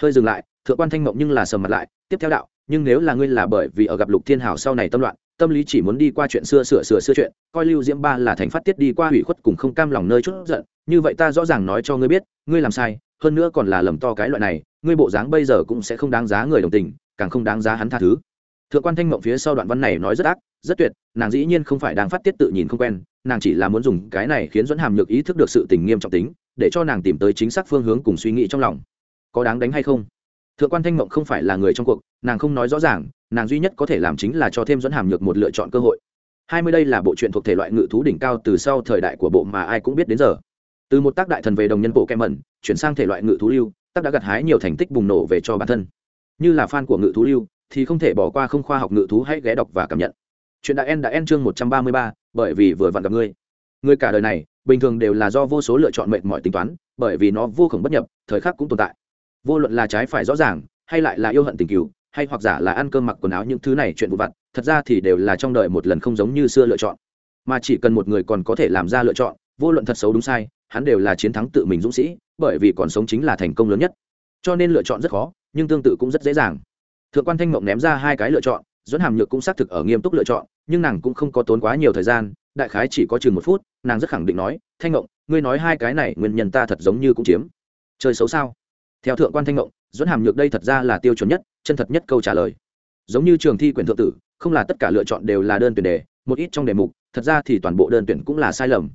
A: Hơi dừng lại, thượng quan thanh mộng nhưng là sầm mặt lại, tiếp theo đạo, nhưng nếu là ngươi là bởi vì ở gặp lục thiên hảo sau này tâm loạn, tâm lý chỉ muốn đi qua chuyện xưa sửa sửa xưa chuyện, coi lưu diễm ba là thành phát tiết đi qua hủy khuất cùng không cam lòng nơi chút giận, như vậy ta rõ ràng nói cho ngươi biết, ngươi làm sai, hơn nữa còn là lầm to cái loại này, ngươi bộ dáng bây giờ cũng sẽ không đáng giá người đồng tình, càng không đáng giá hắn tha thứ thượng quan thanh mộng phía sau đoạn văn này nói rất ác, rất tuyệt, nàng dĩ nhiên không phải đang phát tiết tự nhìn không quen, nàng chỉ là muốn dùng cái này khiến dẫn hàm nhược ý thức được sự tình nghiêm trọng tính, để cho nàng tìm tới chính xác phương hướng cùng suy nghĩ trong lòng. Có đáng đánh hay không? Thượng quan thanh mộng không phải là người trong cuộc, nàng không nói rõ ràng, nàng duy nhất có thể làm chính là cho thêm dẫn hàm nhược một lựa chọn cơ hội. Hai mươi đây là bộ truyện thuộc thể loại ngự thú đỉnh cao từ sau thời đại của bộ mà ai cũng biết đến giờ. Từ một tác đại thần về đồng nhân bộ kem mẩn, chuyển sang thể loại ngự thú lưu, tác đã gặt hái nhiều thành tích bùng nổ về cho bản thân. Như là fan của ngự thú lưu thì không thể bỏ qua không khoa học ngự thú hãy ghé đọc và cảm nhận. Chuyện đã en đã en chương một trăm ba mươi ba, bởi vì vừa vặn gặp ngươi. Người cả đời này, bình thường đều là do vô số lựa chọn mệnh mọi tính toán, bởi vì nó vô khổng bất nhập, thời khắc cũng tồn tại. Vô luận là trái phải rõ ràng, hay lại là yêu hận tình cừu, hay hoặc giả là ăn cơm mặc quần áo những thứ này chuyện vụ vặt, thật ra thì đều là trong đời một lần không giống như xưa lựa chọn. Mà chỉ cần một người còn có thể làm ra lựa chọn, vô luận thật xấu đúng sai, hắn đều là chiến thắng tự mình dũng sĩ, bởi vì còn sống chính là thành công lớn nhất. Cho nên lựa chọn rất khó, nhưng tương tự cũng rất dễ dàng thượng quan thanh mộng ném ra hai cái lựa chọn dẫn hàm nhược cũng xác thực ở nghiêm túc lựa chọn, nhưng nàng cũng không có tốn quá nhiều thời gian, đại khái chỉ có chừng một phút, nàng rất khẳng định nói, thanh mộng, ngươi nói hai cái này nguyên nhân ta thật giống như cũng chiếm. Chơi xấu sao? Theo thượng quan thanh mộng dẫn hàm nhược đây thật ra là tiêu chuẩn nhất, chân thật nhất câu trả lời. Giống như trường thi quyền thượng tử, không là tất cả lựa chọn đều là đơn tuyển đề, một ít trong đề mục, thật ra thì toàn bộ đơn tuyển cũng là sai lầm.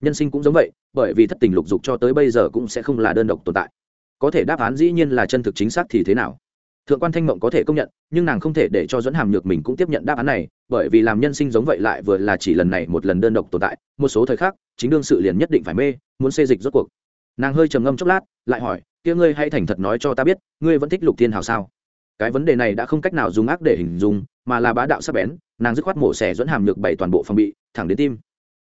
A: Nhân sinh cũng giống vậy, bởi vì thất tình lục dục cho tới bây giờ cũng sẽ không là đơn độc tồn tại. Có thể đáp án dĩ nhiên là chân thực chính xác thì thế nào? Thượng quan thanh mộng có thể công nhận, nhưng nàng không thể để cho dẫn hàm nhược mình cũng tiếp nhận đáp án này, bởi vì làm nhân sinh giống vậy lại vừa là chỉ lần này một lần đơn độc tồn tại, một số thời khắc, chính đương sự liền nhất định phải mê, muốn xê dịch rốt cuộc. Nàng hơi trầm ngâm chốc lát, lại hỏi, kia ngươi hãy thành thật nói cho ta biết, ngươi vẫn thích lục thiên hào sao? Cái vấn đề này đã không cách nào dùng ác để hình dung, mà là bá đạo sắp bén, nàng dứt khoát mổ xẻ dẫn hàm nhược bảy toàn bộ phòng bị, thẳng đến tim.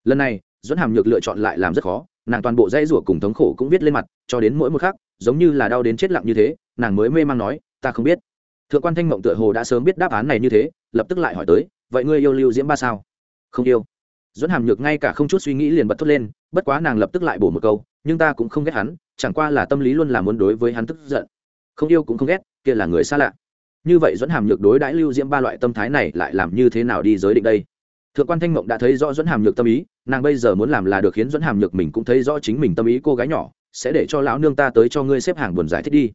A: Lần này dẫn hàm nhược lựa chọn lại làm rất khó, nàng toàn bộ dây rủa cùng thống khổ cũng viết lên mặt, cho đến mỗi một khắc, giống như là đau đến chết lặng như thế, nàng mới mê man nói ta không biết. Thượng quan thanh mộng tựa hồ đã sớm biết đáp án này như thế, lập tức lại hỏi tới, vậy ngươi yêu lưu diễm ba sao? Không yêu. Dẫn hàm nhược ngay cả không chút suy nghĩ liền bật thốt lên, bất quá nàng lập tức lại bổ một câu, nhưng ta cũng không ghét hắn, chẳng qua là tâm lý luôn là muốn đối với hắn tức giận. Không yêu cũng không ghét, kia là người xa lạ. Như vậy dẫn hàm nhược đối đãi lưu diễm ba loại tâm thái này lại làm như thế nào đi giới định đây? Thượng quan thanh mộng đã thấy rõ dẫn hàm nhược tâm ý, nàng bây giờ muốn làm là được khiến dẫn hàm nhược mình cũng thấy rõ chính mình tâm ý cô gái nhỏ, sẽ để cho lão nương ta tới cho ngươi xếp hàng buồn giải thích đi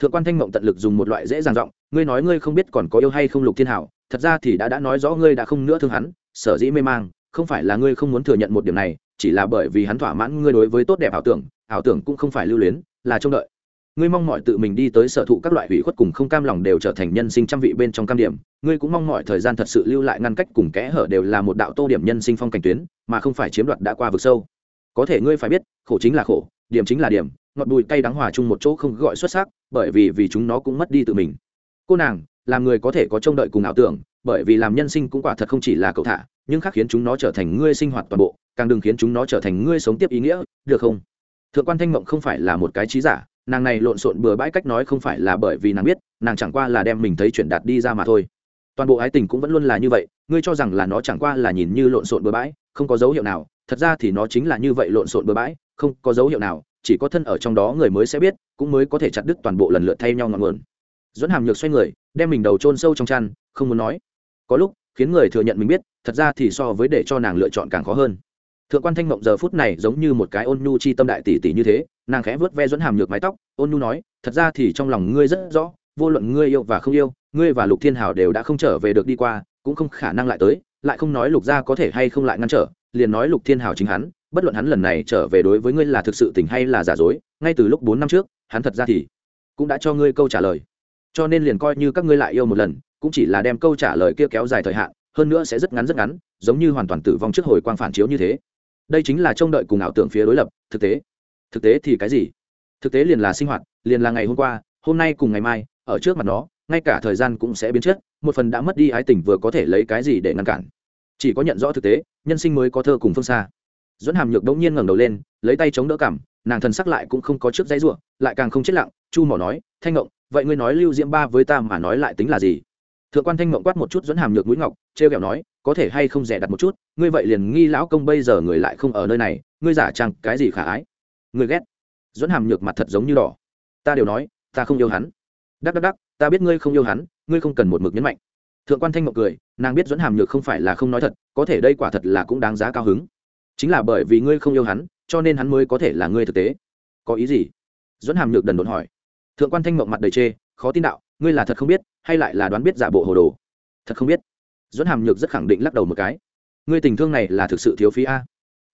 A: thượng quan thanh mộng tận lực dùng một loại dễ dàng giọng, ngươi nói ngươi không biết còn có yêu hay không lục thiên hảo, thật ra thì đã đã nói rõ ngươi đã không nữa thương hắn, sở dĩ mê mang, không phải là ngươi không muốn thừa nhận một điểm này, chỉ là bởi vì hắn thỏa mãn ngươi đối với tốt đẹp ảo tưởng ảo tưởng cũng không phải lưu luyến, là trông đợi. Ngươi mong mọi tự mình đi tới sở thụ các loại hủy khuất cùng không cam lòng đều trở thành nhân sinh trăm vị bên trong cam điểm, ngươi cũng mong mọi thời gian thật sự lưu lại ngăn cách cùng kẽ hở đều là một đạo tô điểm nhân sinh phong cảnh tuyến, mà không phải chiếm đoạt đã qua vực sâu. Có thể ngươi phải biết, khổ chính là khổ, điểm chính là điểm ngọt bùi cay đắng hòa chung một chỗ không gọi xuất sắc, bởi vì vì chúng nó cũng mất đi tự mình. Cô nàng, làm người có thể có trông đợi cùng ảo tưởng, bởi vì làm nhân sinh cũng quả thật không chỉ là cậu thả, nhưng khác khiến chúng nó trở thành ngươi sinh hoạt toàn bộ, càng đừng khiến chúng nó trở thành ngươi sống tiếp ý nghĩa, được không? Thượng quan thanh mộng không phải là một cái trí giả, nàng này lộn xộn bừa bãi cách nói không phải là bởi vì nàng biết, nàng chẳng qua là đem mình thấy chuyện đạt đi ra mà thôi. Toàn bộ ái tình cũng vẫn luôn là như vậy, ngươi cho rằng là nó chẳng qua là nhìn như lộn xộn bừa bãi, không có dấu hiệu nào, thật ra thì nó chính là như vậy lộn xộn bừa bãi, không có dấu hiệu nào chỉ có thân ở trong đó người mới sẽ biết, cũng mới có thể chặt đứt toàn bộ lần lượt thay nhau ngọn nguồn. Dẫn hàm nhược xoay người, đem mình đầu chôn sâu trong chăn, không muốn nói. Có lúc, khiến người thừa nhận mình biết, thật ra thì so với để cho nàng lựa chọn càng khó hơn. Thượng quan thanh mộng giờ phút này giống như một cái ôn nhu chi tâm đại tỷ tỷ như thế, nàng khẽ vớt ve dẫn hàm nhược mái tóc, ôn nhu nói, thật ra thì trong lòng ngươi rất rõ, vô luận ngươi yêu và không yêu, ngươi và lục thiên hào đều đã không trở về được đi qua, cũng không khả năng lại tới, lại không nói lục gia có thể hay không lại ngăn trở, liền nói lục thiên hào chính hắn bất luận hắn lần này trở về đối với ngươi là thực sự tình hay là giả dối, ngay từ lúc bốn năm trước, hắn thật ra thì cũng đã cho ngươi câu trả lời. Cho nên liền coi như các ngươi lại yêu một lần, cũng chỉ là đem câu trả lời kia kéo dài thời hạn, hơn nữa sẽ rất ngắn rất ngắn, giống như hoàn toàn tử vong trước hồi quang phản chiếu như thế. Đây chính là trông đợi cùng ảo tưởng phía đối lập, thực tế. Thực tế thì cái gì? Thực tế liền là sinh hoạt, liền là ngày hôm qua, hôm nay cùng ngày mai, ở trước mặt nó, ngay cả thời gian cũng sẽ biến chất, một phần đã mất đi ái tình vừa có thể lấy cái gì để ngăn cản? Chỉ có nhận rõ thực tế, nhân sinh mới có thơ cùng phương xa dẫn hàm nhược đống nhiên ngẩng đầu lên, lấy tay chống đỡ cảm, nàng thần sắc lại cũng không có trước dãy ruộng lại càng không chết lặng, chu mỏ nói, thanh ngộng, vậy ngươi nói lưu diễm ba với ta mà nói lại tính là gì? Thượng quan thanh ngộng quát một chút dẫn hàm nhược mũi ngọc, trêu kẹo nói, có thể hay không rẻ đặt một chút, ngươi vậy liền nghi lão công bây giờ người lại không ở nơi này, ngươi giả chăng cái gì khả ái? Ngươi ghét. Dẫn hàm nhược mặt thật giống như đỏ. Ta đều nói, ta không yêu hắn. Đắc đắc đắc, ta biết ngươi không yêu hắn, ngươi không cần một mực nhấn mạnh. Thượng quan thanh ngọc cười, nàng biết dẫn hàm nhược không phải là không nói thật, có thể đây quả thật là cũng đáng giá cao hứng chính là bởi vì ngươi không yêu hắn, cho nên hắn mới có thể là ngươi thực tế. Có ý gì? Dẫn hàm nhược đần đột hỏi. Thượng quan thanh mộng mặt đầy chê, khó tin đạo, ngươi là thật không biết, hay lại là đoán biết giả bộ hồ đồ? Thật không biết. Dẫn hàm nhược rất khẳng định lắc đầu một cái. Ngươi tình thương này là thực sự thiếu phí a.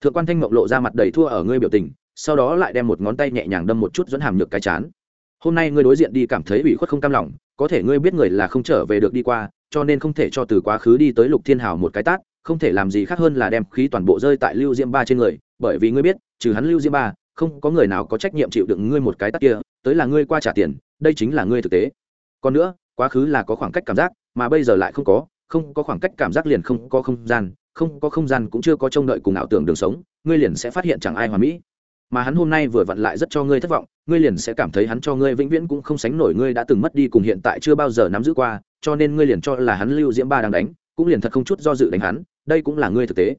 A: Thượng quan thanh mộng lộ ra mặt đầy thua ở ngươi biểu tình, sau đó lại đem một ngón tay nhẹ nhàng đâm một chút dẫn hàm nhược cái chán. Hôm nay ngươi đối diện đi cảm thấy ủy khuất không cam lòng, có thể ngươi biết người là không trở về được đi qua, cho nên không thể cho từ quá khứ đi tới lục thiên hào một cái tát không thể làm gì khác hơn là đem khí toàn bộ rơi tại lưu diêm ba trên người, bởi vì ngươi biết, trừ hắn lưu diêm ba, không có người nào có trách nhiệm chịu đựng ngươi một cái tát kia, tới là ngươi qua trả tiền, đây chính là ngươi thực tế. Còn nữa, quá khứ là có khoảng cách cảm giác, mà bây giờ lại không có không có khoảng cách cảm giác liền không có không gian, không có không gian cũng chưa có trông đợi cùng ảo tưởng đường sống, ngươi liền sẽ phát hiện chẳng ai hòa mỹ. Mà hắn hôm nay vừa vặn lại rất cho ngươi thất vọng, ngươi liền sẽ cảm thấy hắn cho ngươi vĩnh viễn cũng không sánh nổi ngươi đã từng mất đi cùng hiện tại chưa bao giờ nắm giữ qua, cho nên ngươi liền cho là hắn lưu diễm ba đang đánh cũng liền thật không chút do dự đánh hắn, đây cũng là ngươi thực tế.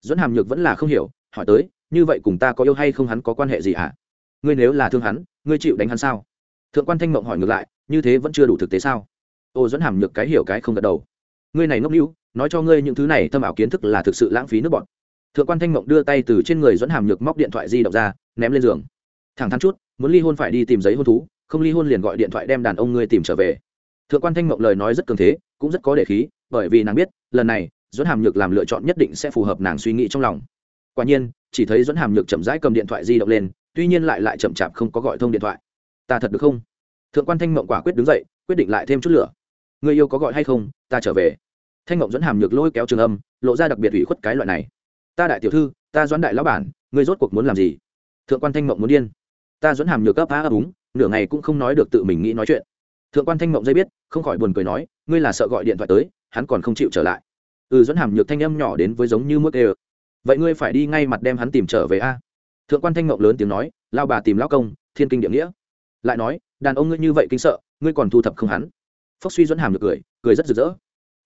A: Dẫn hàm nhược vẫn là không hiểu, hỏi tới, như vậy cùng ta có yêu hay không hắn có quan hệ gì hả? À? ngươi nếu là thương hắn, ngươi chịu đánh hắn sao? Thượng quan thanh mộng hỏi ngược lại, như thế vẫn chưa đủ thực tế sao? Ô dẫn hàm nhược cái hiểu cái không gật đầu. Ngươi này ngốc níu nói cho ngươi những thứ này thâm ảo kiến thức là thực sự lãng phí nước bọn. Thượng quan thanh mộng đưa tay từ trên người dẫn hàm nhược móc điện thoại di động ra, ném lên giường. Thẳng thắn chút, muốn ly hôn phải đi tìm giấy hôn thú, không ly hôn liền gọi điện thoại đem đàn ông ngươi tìm trở về. Thượng quan thanh mộng lời nói rất cường thế, cũng rất có để khí bởi vì nàng biết, lần này dẫn hàm nhược làm lựa chọn nhất định sẽ phù hợp nàng suy nghĩ trong lòng. Quả nhiên, chỉ thấy dẫn hàm nhược chậm rãi cầm điện thoại di động lên, tuy nhiên lại lại chậm chạp không có gọi thông điện thoại. Ta thật được không? Thượng quan thanh mộng quả quyết đứng dậy, quyết định lại thêm chút lửa. Người yêu có gọi hay không, ta trở về. Thanh mộng dẫn hàm nhược lôi kéo trường âm, lộ ra đặc biệt ủy khuất cái loại này. Ta đại tiểu thư, ta doãn đại lão bản, ngươi rốt cuộc muốn làm gì? Thượng quan thanh mộng muốn điên. Ta dẫn hàm nhược cấp phá ấp úng, nửa ngày cũng không nói được tự mình nghĩ nói chuyện. Thượng quan thanh mộng dây biết, không khỏi buồn cười nói, ngươi là sợ gọi điện thoại tới hắn còn không chịu trở lại. Ừ dẫn hàm nhược thanh âm nhỏ đến với giống như mức ê vậy ngươi phải đi ngay mặt đem hắn tìm trở về a? Thượng quan thanh mộng lớn tiếng nói, lao bà tìm lao công, thiên kinh địa nghĩa. Lại nói, đàn ông ngươi như vậy kinh sợ, ngươi còn thu thập không hắn. Phốc suy dẫn hàm nhược cười cười rất rực rỡ.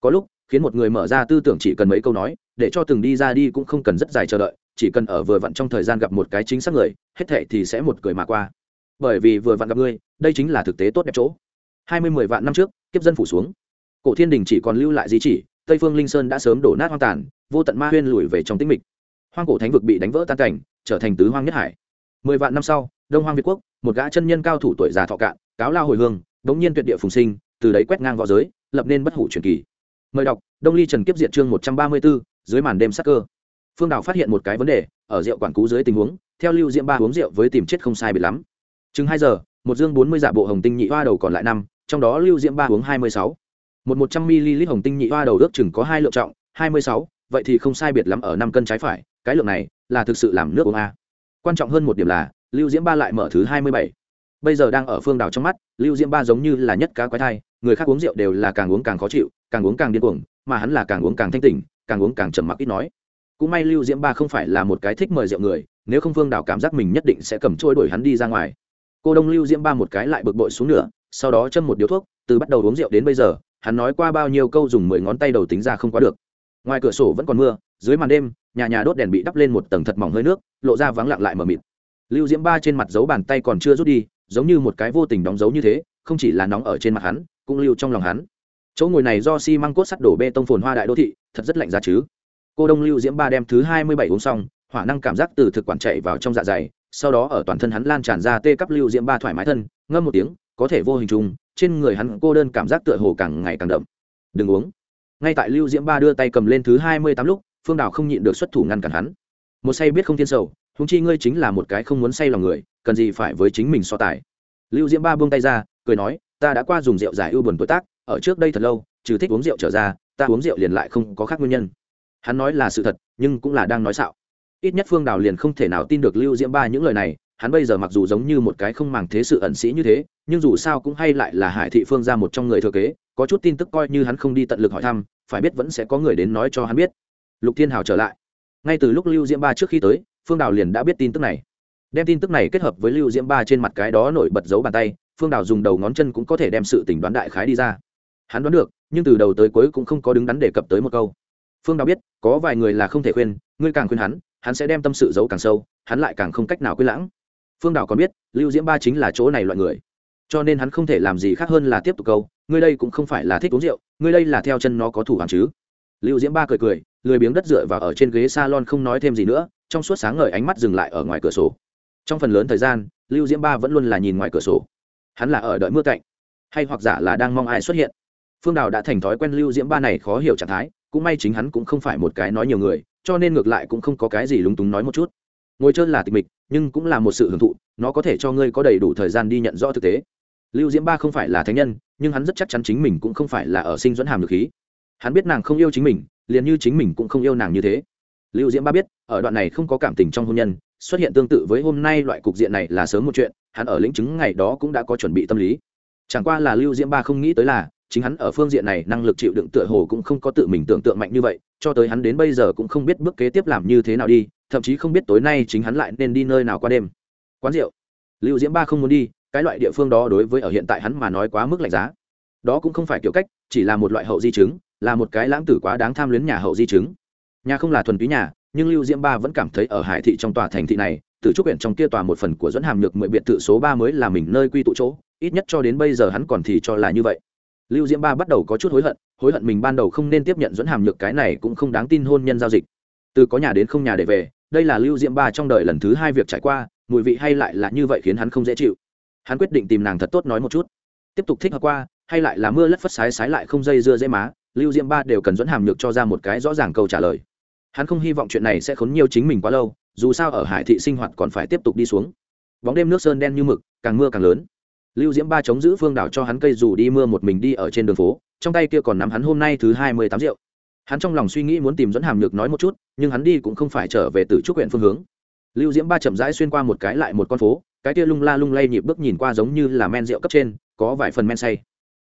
A: Có lúc, khiến một người mở ra tư tưởng chỉ cần mấy câu nói, để cho từng đi ra đi cũng không cần rất dài chờ đợi, chỉ cần ở vừa vặn trong thời gian gặp một cái chính xác người, hết thệ thì sẽ một cười mà qua. Bởi vì vừa vặn gặp ngươi, đây chính là thực tế tốt đẹp chỗ. Hai mươi mười vạn năm trước, kiếp dân phủ xuống cổ thiên đình chỉ còn lưu lại di chỉ, tây phương linh sơn đã sớm đổ nát hoang tàn, vô tận ma huyên lùi về trong tĩnh mịch. Hoang cổ thánh vực bị đánh vỡ tan cảnh, trở thành tứ hoang nhất hải. Mười vạn năm sau, đông hoang việt quốc, một gã chân nhân cao thủ tuổi già thọ cạn, cáo lao hồi hương, đống nhiên tuyệt địa phùng sinh, từ đấy quét ngang v õ giới, lập nên bất hủ truyền kỳ. Mời đọc, đông ly trần kiếp diệt chương một trăm ba mươi b ố dưới màn đêm sắc cơ. Phương đào phát hiện một cái vấn đề, ở rượu quản cú dưới tình huống, theo lưu diễm ba uống rượu với tìm chết không sai biệt lắm. Chừng hai giờ, một dương bốn mươi giả bộ hồng tinh nhị hoa đầu còn lại năm, trong đó lưu diễm ba uống hai mươi sáu một một trăm ml hồng tinh nhị hoa đầu ước chừng có hai lượng trọng, hai mươi sáu, vậy thì không sai biệt lắm ở năm cân trái phải, cái lượng này là thực sự làm nước uống a. Quan trọng hơn một điểm là, lưu diễm ba lại mở thứ hai mươi bảy. Bây giờ đang ở phương đảo trong mắt, lưu diễm ba giống như là nhất cá quái thai, người khác uống rượu đều là càng uống càng khó chịu, càng uống càng điên cuồng, mà hắn là càng uống càng thanh tỉnh, càng uống càng trầm mặc ít nói. Cũng may lưu diễm ba không phải là một cái thích mời rượu người, nếu không phương đảo cảm giác mình nhất định sẽ cầm trôi đuổi hắn đi ra ngoài. Cô đông lưu diễm ba một cái lại bực bội xuống nửa, sau đó châm một điếu thuốc, từ bắt đầu uống rượu đến bây giờ hắn nói qua bao nhiêu câu dùng mười ngón tay đầu tính ra không quá được. Ngoài cửa sổ vẫn còn mưa, dưới màn đêm, nhà nhà đốt đèn bị đắp lên một tầng thật mỏng hơi nước, lộ ra vắng lặng lại mờ mịt. Lưu diễm ba trên mặt dấu bàn tay còn chưa rút đi, giống như một cái vô tình đóng dấu như thế, không chỉ là nóng ở trên mặt hắn, cũng lưu trong lòng hắn. Chỗ ngồi này do xi măng cốt sắt đổ bê tông phồn hoa đại đô thị, thật rất lạnh ra chứ. Cô đông lưu diễm ba đem thứ hai mươi bảy uống xong, hỏa năng cảm giác từ thực quản chạy vào trong dạ dày sau đó ở toàn thân hắn lan tràn ra tê cấp lưu diễm ba thoải mái thân, ngâm một tiếng, có thể vô hình trùng trên người hắn cô đơn cảm giác tựa hồ càng ngày càng đậm. Đừng uống. Ngay tại lưu diễm ba đưa tay cầm lên thứ hai mươi tám lúc, phương đào không nhịn được xuất thủ ngăn cản hắn. Một say biết không thiên sầu húng chi ngươi chính là một cái không muốn say lòng người, cần gì phải với chính mình so tài. Lưu diễm ba buông tay ra, cười nói, ta đã qua dùng rượu giải ưu buồn tuổi tác, ở trước đây thật lâu, trừ thích uống rượu trở ra, ta uống rượu liền lại không có khác nguyên nhân. Hắn nói là sự thật, nhưng cũng là đang nói xạo ít nhất phương đào liền không thể nào tin được lưu diễm ba những lời này, hắn bây giờ mặc dù giống như một cái không màng thế sự ẩn sĩ như thế, nhưng dù sao cũng hay lại là hải thị phương ra một trong người thừa kế, có chút tin tức coi như hắn không đi tận lực hỏi thăm, phải biết vẫn sẽ có người đến nói cho hắn biết. Lục thiên hào trở lại. Ngay từ lúc lưu diễm ba trước khi tới, phương đào liền đã biết tin tức này. Đem tin tức này kết hợp với lưu diễm ba trên mặt cái đó nổi bật dấu bàn tay, phương đào dùng đầu ngón chân cũng có thể đem sự tình đoán đại khái đi ra. Hắn đoán được, nhưng từ đầu tới cuối cũng không có đứng đắn đề cập tới một câu. Phương đào biết, có vài người là không thể khuyên, ngươi càng khuyên hắn hắn sẽ đem tâm sự giấu càng sâu, hắn lại càng không cách nào quên lãng. Phương đào còn biết, lưu diễm ba chính là chỗ này loại người. Cho nên hắn không thể làm gì khác hơn là tiếp tục câu, ngươi đây cũng không phải là thích uống rượu, ngươi đây là theo chân nó có thủ hàng chứ? Lưu diễm ba cười cười, lười biếng đất dựa và ở trên ghế s a lon không nói thêm gì nữa, trong suốt sáng ngời ánh mắt dừng lại ở ngoài cửa sổ. Trong phần lớn thời gian, lưu diễm ba vẫn luôn là nhìn ngoài cửa sổ. Hắn là ở đợi mưa cạnh, hay hoặc giả là đang mong ai xuất hiện. Phương đào đã thành thói quen lưu diễm ba này khó hiểu trạng thái, cũng may chính hắn cũng không phải một cái nói nhiều người cho nên ngược lại cũng không có cái gì lúng túng nói một chút. Ngồi chơi là tịch mịch, nhưng cũng là một sự hưởng thụ, nó có thể cho ngươi có đầy đủ thời gian đi nhận rõ thực tế. Lưu diễm ba không phải là thánh nhân, nhưng hắn rất chắc chắn chính mình cũng không phải là ở sinh dẫn hàm được khí. Hắn biết nàng không yêu chính mình, liền như chính mình cũng không yêu nàng như thế. Lưu diễm ba biết, ở đoạn này không có cảm tình trong hôn nhân, xuất hiện tương tự với hôm nay loại cục diện này là sớm một chuyện, hắn ở lĩnh chứng ngày đó cũng đã có chuẩn bị tâm lý. Chẳng qua là lưu diễm ba không nghĩ tới là chính hắn ở phương diện này năng lực chịu đựng tựa hồ cũng không có tự mình tưởng tượng mạnh như vậy, cho tới hắn đến bây giờ cũng không biết bước kế tiếp làm như thế nào đi, thậm chí không biết tối nay chính hắn lại nên đi nơi nào qua đêm. Quán rượu. Lưu diễm ba không muốn đi, cái loại địa phương đó đối với ở hiện tại hắn mà nói quá mức lạnh giá. Đó cũng không phải kiểu cách, chỉ là một loại hậu di chứng, là một cái lãng tử quá đáng tham luyến nhà hậu di chứng. Nhà không là thuần túy nhà, nhưng lưu diễm ba vẫn cảm thấy ở hải thị trong tòa thành thị này từ trúc huyện trong kia tòa một phần của dẫn hàm nhược mười biệt thự số ba mới là mình nơi quy tụ chỗ, ít nhất cho đến bây giờ hắn còn thì cho là như vậy lưu diễm ba bắt đầu có chút hối hận hối hận mình ban đầu không nên tiếp nhận dẫn hàm nhược cái này cũng không đáng tin hôn nhân giao dịch. Từ có nhà đến không nhà để về, đây là lưu diễm ba trong đời lần thứ hai việc trải qua, mùi vị hay lại là như vậy khiến hắn không dễ chịu. Hắn quyết định tìm nàng thật tốt nói một chút. Tiếp tục thích hợp qua, hay lại là mưa lất phất sái sái lại không dây dưa dễ má, lưu diễm ba đều cần dẫn hàm nhược cho ra một cái rõ ràng câu trả lời. Hắn không hy vọng chuyện này sẽ khốn nhiều chính mình quá lâu, dù sao ở hải thị sinh hoạt còn phải tiếp tục đi xuống. Bóng đêm nước sơn đen như mực, càng mưa càng lớn lưu diễm ba chống giữ phương đảo cho hắn cây dù đi mưa một mình đi ở trên đường phố, trong tay kia còn nắm hắn hôm nay thứ hai mươi tám rượu. Hắn trong lòng suy nghĩ muốn tìm dẫn hàm nhược nói một chút, nhưng hắn đi cũng không phải trở về từ trúc huyện phương hướng. Lưu diễm ba chậm rãi xuyên qua một cái lại một con phố, cái kia lung la lung lay nhịp bước nhìn qua giống như là men rượu cấp trên, có vài phần men say.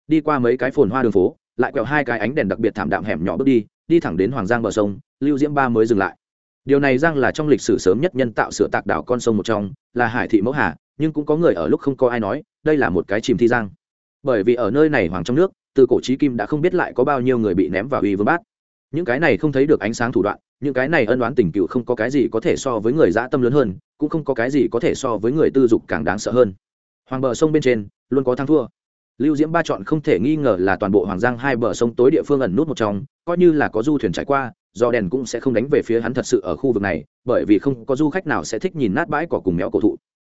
A: Đi qua mấy cái phồn hoa đường phố, lại quẹo hai cái ánh đèn đặc biệt thảm đạm hẻm nhỏ bước đi đi thẳng đến hoàng giang bờ sông, lưu diễm ba mới dừng lại. Điều này giang là trong lịch sử sớm nhất nhân tạo sửa tạc đảo con sông một trong, là hải thị mẫu hà nhưng cũng có người ở lúc không có ai nói, đây là một cái chìm thi giang. Bởi vì ở nơi này hoàng trong nước, từ cổ trí kim đã không biết lại có bao nhiêu người bị ném vào uy vương bát. Những cái này không thấy được ánh sáng thủ đoạn, những cái này ân đoán tình cựu không có cái gì có thể so với người dã tâm lớn hơn, cũng không có cái gì có thể so với người tư dục càng đáng sợ hơn. Hoàng bờ sông bên trên, luôn có thắng thua. Lưu diễm ba chọn không thể nghi ngờ là toàn bộ hoàng giang hai bờ sông tối địa phương ẩn nút một trong, coi như là có du thuyền trải qua, do đèn cũng sẽ không đánh về phía hắn thật sự ở khu vực này, bởi vì không có du khách nào sẽ thích nhìn nát bãi cỏ cùng méo cổ thụ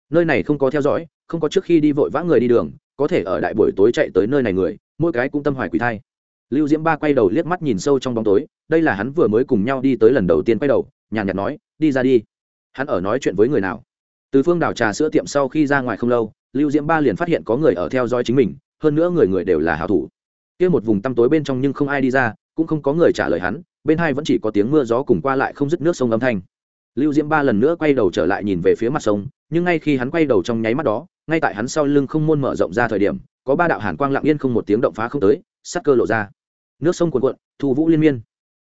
A: nơi này không có theo dõi, không có trước khi đi vội vã người đi đường, có thể ở đại buổi tối chạy tới nơi này người, mỗi cái cũng tâm hoài quỷ thai. Lưu diễm ba quay đầu liếc mắt nhìn sâu trong bóng tối, đây là hắn vừa mới cùng nhau đi tới lần đầu tiên quay đầu, nhàn nhạt nói, đi ra đi. Hắn ở nói chuyện với người nào? Từ phương đảo trà sữa tiệm sau khi ra ngoài không lâu, lưu diễm ba liền phát hiện có người ở theo dõi chính mình, hơn nữa người người đều là hảo thủ. Kia một vùng tăm tối bên trong nhưng không ai đi ra, cũng không có người trả lời hắn, bên hai vẫn chỉ có tiếng mưa gió cùng qua lại không dứt nước sông âm thanh. Lưu diễm ba lần nữa quay đầu trở lại nhìn về phía mặt sông nhưng ngay khi hắn quay đầu trong nháy mắt đó, ngay tại hắn sau lưng không môn mở rộng ra thời điểm, có ba đạo hàn quang lặng yên không một tiếng động phá không tới, sắc cơ lộ ra. Nước sông cuồn cuộn, thu vũ liên miên.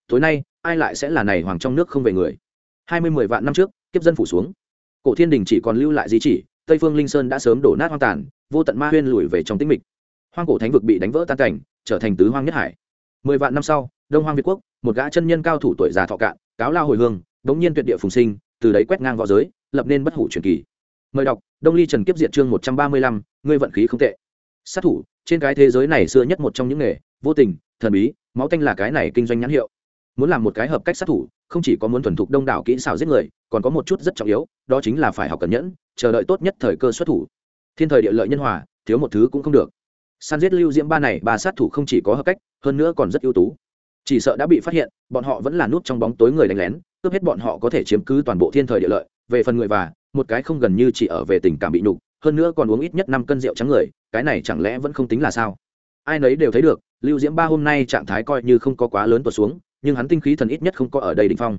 A: Tối nay, ai lại sẽ là này hoàng trong nước không về người? Hai mươi mười vạn năm trước, kiếp dân phủ xuống. Cổ thiên đình chỉ còn lưu lại di chỉ, tây phương linh sơn đã sớm đổ nát hoang tàn, vô tận ma huyên lùi về trong tĩnh mịch. Hoang cổ thánh vực bị đánh vỡ tan cảnh, trở thành tứ hoang nhất hải. Mười vạn năm sau, đông hoang việt quốc, một gã chân nhân cao thủ tuổi già thọ cạn, cáo lao hồi hương đống nhiên tuyệt địa phùng sinh, từ đấy quét ngang v õ giới lập nên bất hủ truyền kỳ. Mời đọc, đông ly trần kiếp diệt chương một trăm ba mươi lăm, ngươi vận khí không tệ. Sát thủ, trên cái thế giới này xưa nhất một trong những nghề, vô tình, thần bí, máu tanh là cái này kinh doanh nhãn hiệu. Muốn làm một cái hợp cách sát thủ, không chỉ có muốn thuần thục đông đảo kỹ xảo giết người, còn có một chút rất trọng yếu, đó chính là phải học cẩn nhẫn, chờ đợi tốt nhất thời cơ xuất thủ. Thiên thời địa lợi nhân hòa, thiếu một thứ cũng không được. San giết lưu diễm ba này, ba sát thủ không chỉ có hợp cách, hơn nữa còn rất ưu tú. Chỉ sợ đã bị phát hiện, bọn họ vẫn là nút trong bóng tối người đánh lén, cướp hết bọn họ có thể chiếm cứ toàn bộ thiên thời địa lợi về phần người và, một cái không gần như chỉ ở về tình cảm bị nhục, hơn nữa còn uống ít nhất năm cân rượu trắng người, cái này chẳng lẽ vẫn không tính là sao? Ai nấy đều thấy được, lưu diễm ba hôm nay trạng thái coi như không có quá lớn tuột xuống, nhưng hắn tinh khí thần ít nhất không có ở đây đ phong.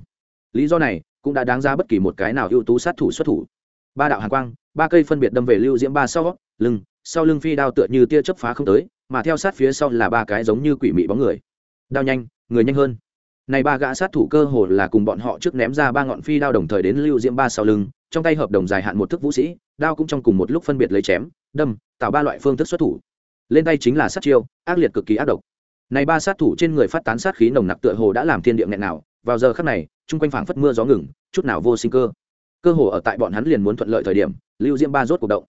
A: Lý do này cũng đã đáng ra bất kỳ một cái nào ưu tú sát thủ xuất thủ. Ba đạo hàn quang, ba cây phân biệt đâm về lưu diễm ba sau, lưng sau lưng phi đao tựa như tia chớp phá không tới, mà theo sát phía sau là ba cái giống như quỷ mị bóng người. Đao nhanh, người nhanh hơn này ba gã sát thủ cơ hồ là cùng bọn họ trước ném ra ba ngọn phi đao đồng thời đến lưu diễm ba sau lưng, trong tay hợp đồng dài hạn một thức vũ sĩ, đao cũng trong cùng một lúc phân biệt lấy chém, đâm, tạo ba loại phương thức xuất thủ. Lên tay chính là sát chiêu, ác liệt cực kỳ ác độc. Này ba sát thủ trên người phát tán sát khí nồng nặc tựa hồ đã làm thiên địa nghẹn nào, vào giờ khắc này, chung quanh phảng phất mưa gió ngừng, chút nào vô sinh cơ. Cơ hồ ở tại bọn hắn liền muốn thuận lợi thời điểm, lưu diễm ba rốt cuộc động.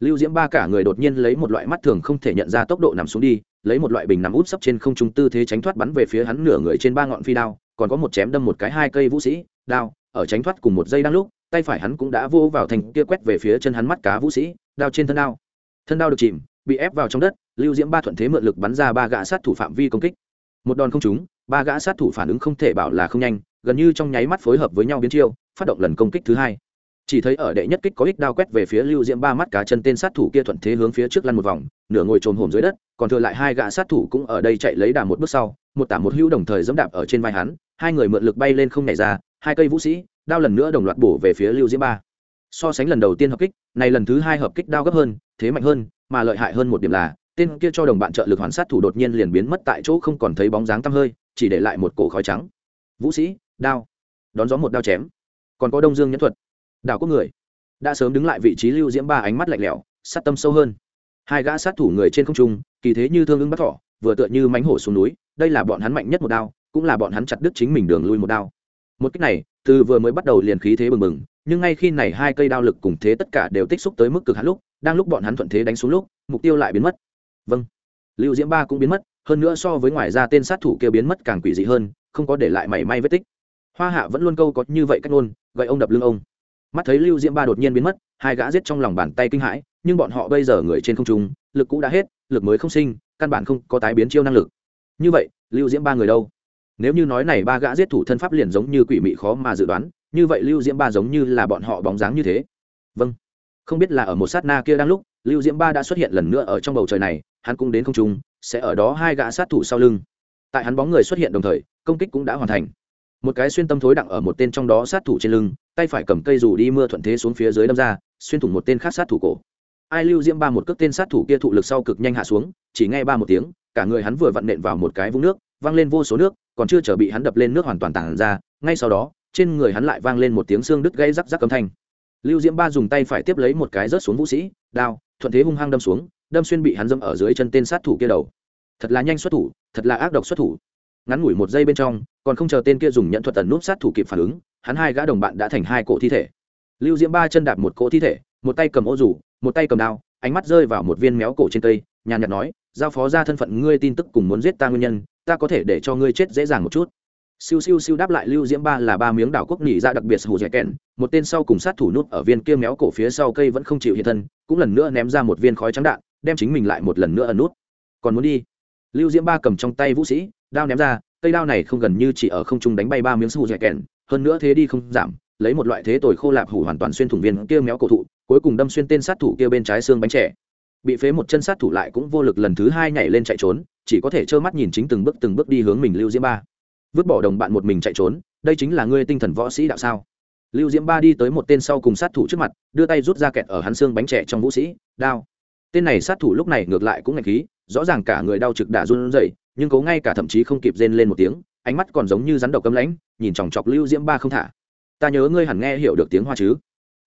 A: Lưu diễm ba cả người đột nhiên lấy một loại mắt thường không thể nhận ra tốc độ nằm xuống đi lấy một loại bình nằm út sấp trên không trung tư thế tránh thoát bắn về phía hắn nửa người trên ba ngọn phi đao, còn có một chém đâm một cái hai cây vũ sĩ đao, ở tránh thoát cùng một giây đang lúc, tay phải hắn cũng đã vô vào thành kia quét về phía chân hắn mắt cá vũ sĩ, đao trên thân đao. Thân đao được chìm, bị ép vào trong đất, lưu diễm ba thuận thế mượn lực bắn ra ba gã sát thủ phạm vi công kích. Một đòn không trúng, ba gã sát thủ phản ứng không thể bảo là không nhanh, gần như trong nháy mắt phối hợp với nhau biến chiêu, phát động lần công kích thứ hai. Chỉ thấy ở đệ nhất kích có ích đao quét về phía lưu diễm ba mắt cá chân tên sát thủ kia thuận thế hướng phía trước lăn một vòng, nửa ngồi trồm hổm dưới đất còn thừa lại hai gã sát thủ cũng ở đây chạy lấy đà một bước sau, một tả một hữu đồng thời dẫm đạp ở trên vai hắn, hai người mượn lực bay lên không nhảy ra, hai cây vũ sĩ, đao lần nữa đồng loạt bổ về phía lưu diễm ba. So sánh lần đầu tiên hợp kích, này lần thứ hai hợp kích đao gấp hơn, thế mạnh hơn, mà lợi hại hơn một điểm là, tên kia cho đồng bạn trợ lực hoàn sát thủ đột nhiên liền biến mất tại chỗ không còn thấy bóng dáng tăm hơi, chỉ để lại một cổ khói trắng. Vũ sĩ, đao. Đón gió một đao chém. Còn có đông dương nhẫn thuật. Đảo có người. Đã sớm đứng lại vị trí lưu diễm ba ánh mắt lạnh lẽo, sát tâm sâu hơn. Hai gã sát thủ người trên không trung kỳ thế như thương ứng bắt thỏ, vừa tựa như mánh hổ xuống núi, đây là bọn hắn mạnh nhất một đao, cũng là bọn hắn chặt đứt chính mình đường lui một đao. Một cách này, từ vừa mới bắt đầu liền khí thế bừng bừng, nhưng ngay khi này hai cây đao lực cùng thế tất cả đều tích xúc tới mức cực hạn lúc, đang lúc bọn hắn thuận thế đánh xuống lúc, mục tiêu lại biến mất. Vâng. Lưu diễm ba cũng biến mất, hơn nữa so với ngoài ra tên sát thủ kia biến mất càng quỷ dị hơn, không có để lại mảy may vết tích. Hoa hạ vẫn luôn câu có như vậy cách ngôn, gậy ông đập lưng ông. Mắt thấy lưu diễm ba đột nhiên biến mất, hai gã giết trong lòng bàn tay kinh hãi, nhưng bọn họ bây giờ người trên không trung lực cũ đã hết, lực mới không sinh, căn bản không có tái biến chiêu năng lực. Như vậy, lưu diễm ba người đâu? Nếu như nói này ba gã giết thủ thân pháp liền giống như quỷ mị khó mà dự đoán, như vậy lưu diễm ba giống như là bọn họ bóng dáng như thế. Vâng. Không biết là ở một sát na kia đang lúc, lưu diễm ba đã xuất hiện lần nữa ở trong bầu trời này, hắn cũng đến không trung, sẽ ở đó hai gã sát thủ sau lưng. Tại hắn bóng người xuất hiện đồng thời, công kích cũng đã hoàn thành. Một cái xuyên tâm thối đặng ở một tên trong đó sát thủ trên lưng, tay phải cầm cây dù đi mưa thuận thế xuống phía dưới đâm ra, xuyên thủng một tên khác sát thủ cổ ai lưu diễm ba một cước tên sát thủ kia thụ lực sau cực nhanh hạ xuống, chỉ nghe ba một tiếng, cả người hắn vừa vặn nện vào một cái vũng nước văng lên vô số nước, còn chưa chờ bị hắn đập lên nước hoàn toàn tàn ra, ngay sau đó, trên người hắn lại vang lên một tiếng xương đứt gãy rắc rắc âm thanh. Lưu diễm ba dùng tay phải tiếp lấy một cái rớt xuống vũ sĩ, đao, thuận thế hung hăng đâm xuống, đâm xuyên bị hắn dâm ở dưới chân tên sát thủ kia đầu. Thật là nhanh xuất thủ, thật là ác độc xuất thủ. Ngắn ngủi một giây bên trong, còn không chờ tên kia dùng nhận thuật tần núp sát thủ kịp phản ứng, hắn hai gã đồng bạn đã thành hai cổ thi thể. Lưu diễm ba chân đạp một cỗ thi thể một tay cầm ô rủ, một tay cầm đao, ánh mắt rơi vào một viên méo cổ trên cây, nhàn nhạt nói, giao phó ra thân phận ngươi tin tức cùng muốn giết ta nguyên nhân, ta có thể để cho ngươi chết dễ dàng một chút. Siêu siêu siêu đáp lại lưu diễm ba là ba miếng đảo quốc nghỉ ra đặc biệt hù dẻ kèn một tên sau cùng sát thủ nút ở viên kia méo cổ phía sau cây vẫn không chịu hiện thân, cũng lần nữa ném ra một viên khói trắng đạn, đem chính mình lại một lần nữa ẩn nút. Còn muốn đi? Lưu diễm ba cầm trong tay vũ sĩ, đao ném ra, cây đao này không gần như chỉ ở không trung đánh bay ba miếng hù dẻ kèn hơn nữa thế đi không giảm lấy một loại thế tồi khô lạp hủ hoàn toàn xuyên thủng viên kia méo cổ thụ, cuối cùng đâm xuyên tên sát thủ kia bên trái xương bánh trẻ bị phế một chân sát thủ lại cũng vô lực lần thứ hai nhảy lên chạy trốn, chỉ có thể trơ mắt nhìn chính từng bước từng bước đi hướng mình lưu diễm ba. Vứt bỏ đồng bạn một mình chạy trốn, đây chính là ngươi tinh thần võ sĩ đạo sao? Lưu diễm ba đi tới một tên sau cùng sát thủ trước mặt, đưa tay rút ra kẹt ở hắn xương bánh trẻ trong vũ sĩ, đao. Tên này sát thủ lúc này ngược lại cũng ngạch khí, rõ ràng cả người đau trực đả run rẩy, nhưng cố ngay cả thậm chí không kịp rên lên một tiếng, ánh mắt còn giống như rắn độc cấm lãnh, nhìn chòng chọc lưu diễm ba không thả ta nhớ ngươi hẳn nghe hiểu được tiếng hoa chứ?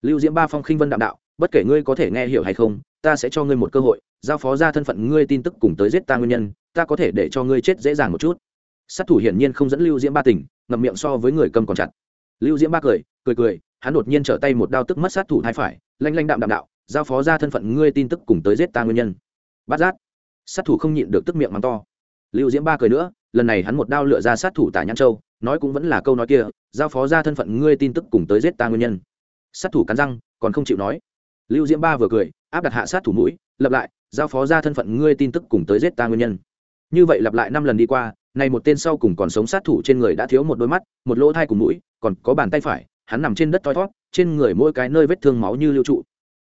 A: Lưu diễm ba phong khinh vân đạm đạo, bất kể ngươi có thể nghe hiểu hay không, ta sẽ cho ngươi một cơ hội, giao phó ra thân phận ngươi tin tức cùng tới giết ta nguyên nhân, ta có thể để cho ngươi chết dễ dàng một chút. Sát thủ hiển nhiên không dẫn lưu diễm ba tỉnh, ngậm miệng so với người cầm còn chặt. Lưu diễm ba cười cười cười, hắn đột nhiên trở tay một đao tức mất sát thủ hai phải, lanh lanh đạm đạm đạo, giao phó ra thân phận ngươi tin tức cùng tới giết ta nguyên nhân. Bát giác. Sát thủ không nhịn được tức miệng mắng to. Lưu diễm ba cười nữa lần này hắn một đao lựa ra sát thủ tả nhãn châu, nói cũng vẫn là câu nói kia, giao phó ra thân phận ngươi tin tức cùng tới giết ta nguyên nhân. Sát thủ cắn răng, còn không chịu nói. Lưu diễm ba vừa cười, áp đặt hạ sát thủ mũi lập lại, giao phó ra thân phận ngươi tin tức cùng tới giết ta nguyên nhân. Như vậy lặp lại năm lần đi qua này một tên sau cùng còn sống sát thủ trên người đã thiếu một đôi mắt, một lỗ thai cùng mũi, còn có bàn tay phải, hắn nằm trên đất thoi thót trên người mỗi cái nơi vết thương máu như lưu trụ.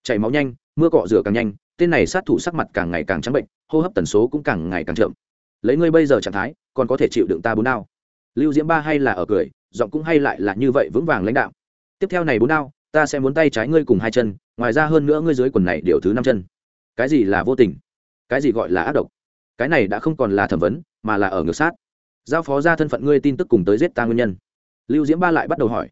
A: Chảy máu nhanh, mưa cọ rửa càng nhanh, tên này sát thủ sắc mặt càng ngày càng trắng bệnh, hô hấp tần số cũng càng ngày càng chậm lấy ngươi bây giờ trạng thái, còn có thể chịu đựng ta bốn đao. Lưu diễm ba hay là ở cười, giọng cũng hay lại là như vậy vững vàng lãnh đạo. Tiếp theo này bốn đao, ta sẽ muốn tay trái ngươi cùng hai chân, ngoài ra hơn nữa ngươi dưới quần này điều thứ năm chân. Cái gì là vô tình? Cái gì gọi là ác độc? Cái này đã không còn là thẩm vấn, mà là ở ngược sát. Giao phó ra thân phận ngươi tin tức cùng tới giết ta nguyên nhân. Lưu diễm ba lại bắt đầu hỏi.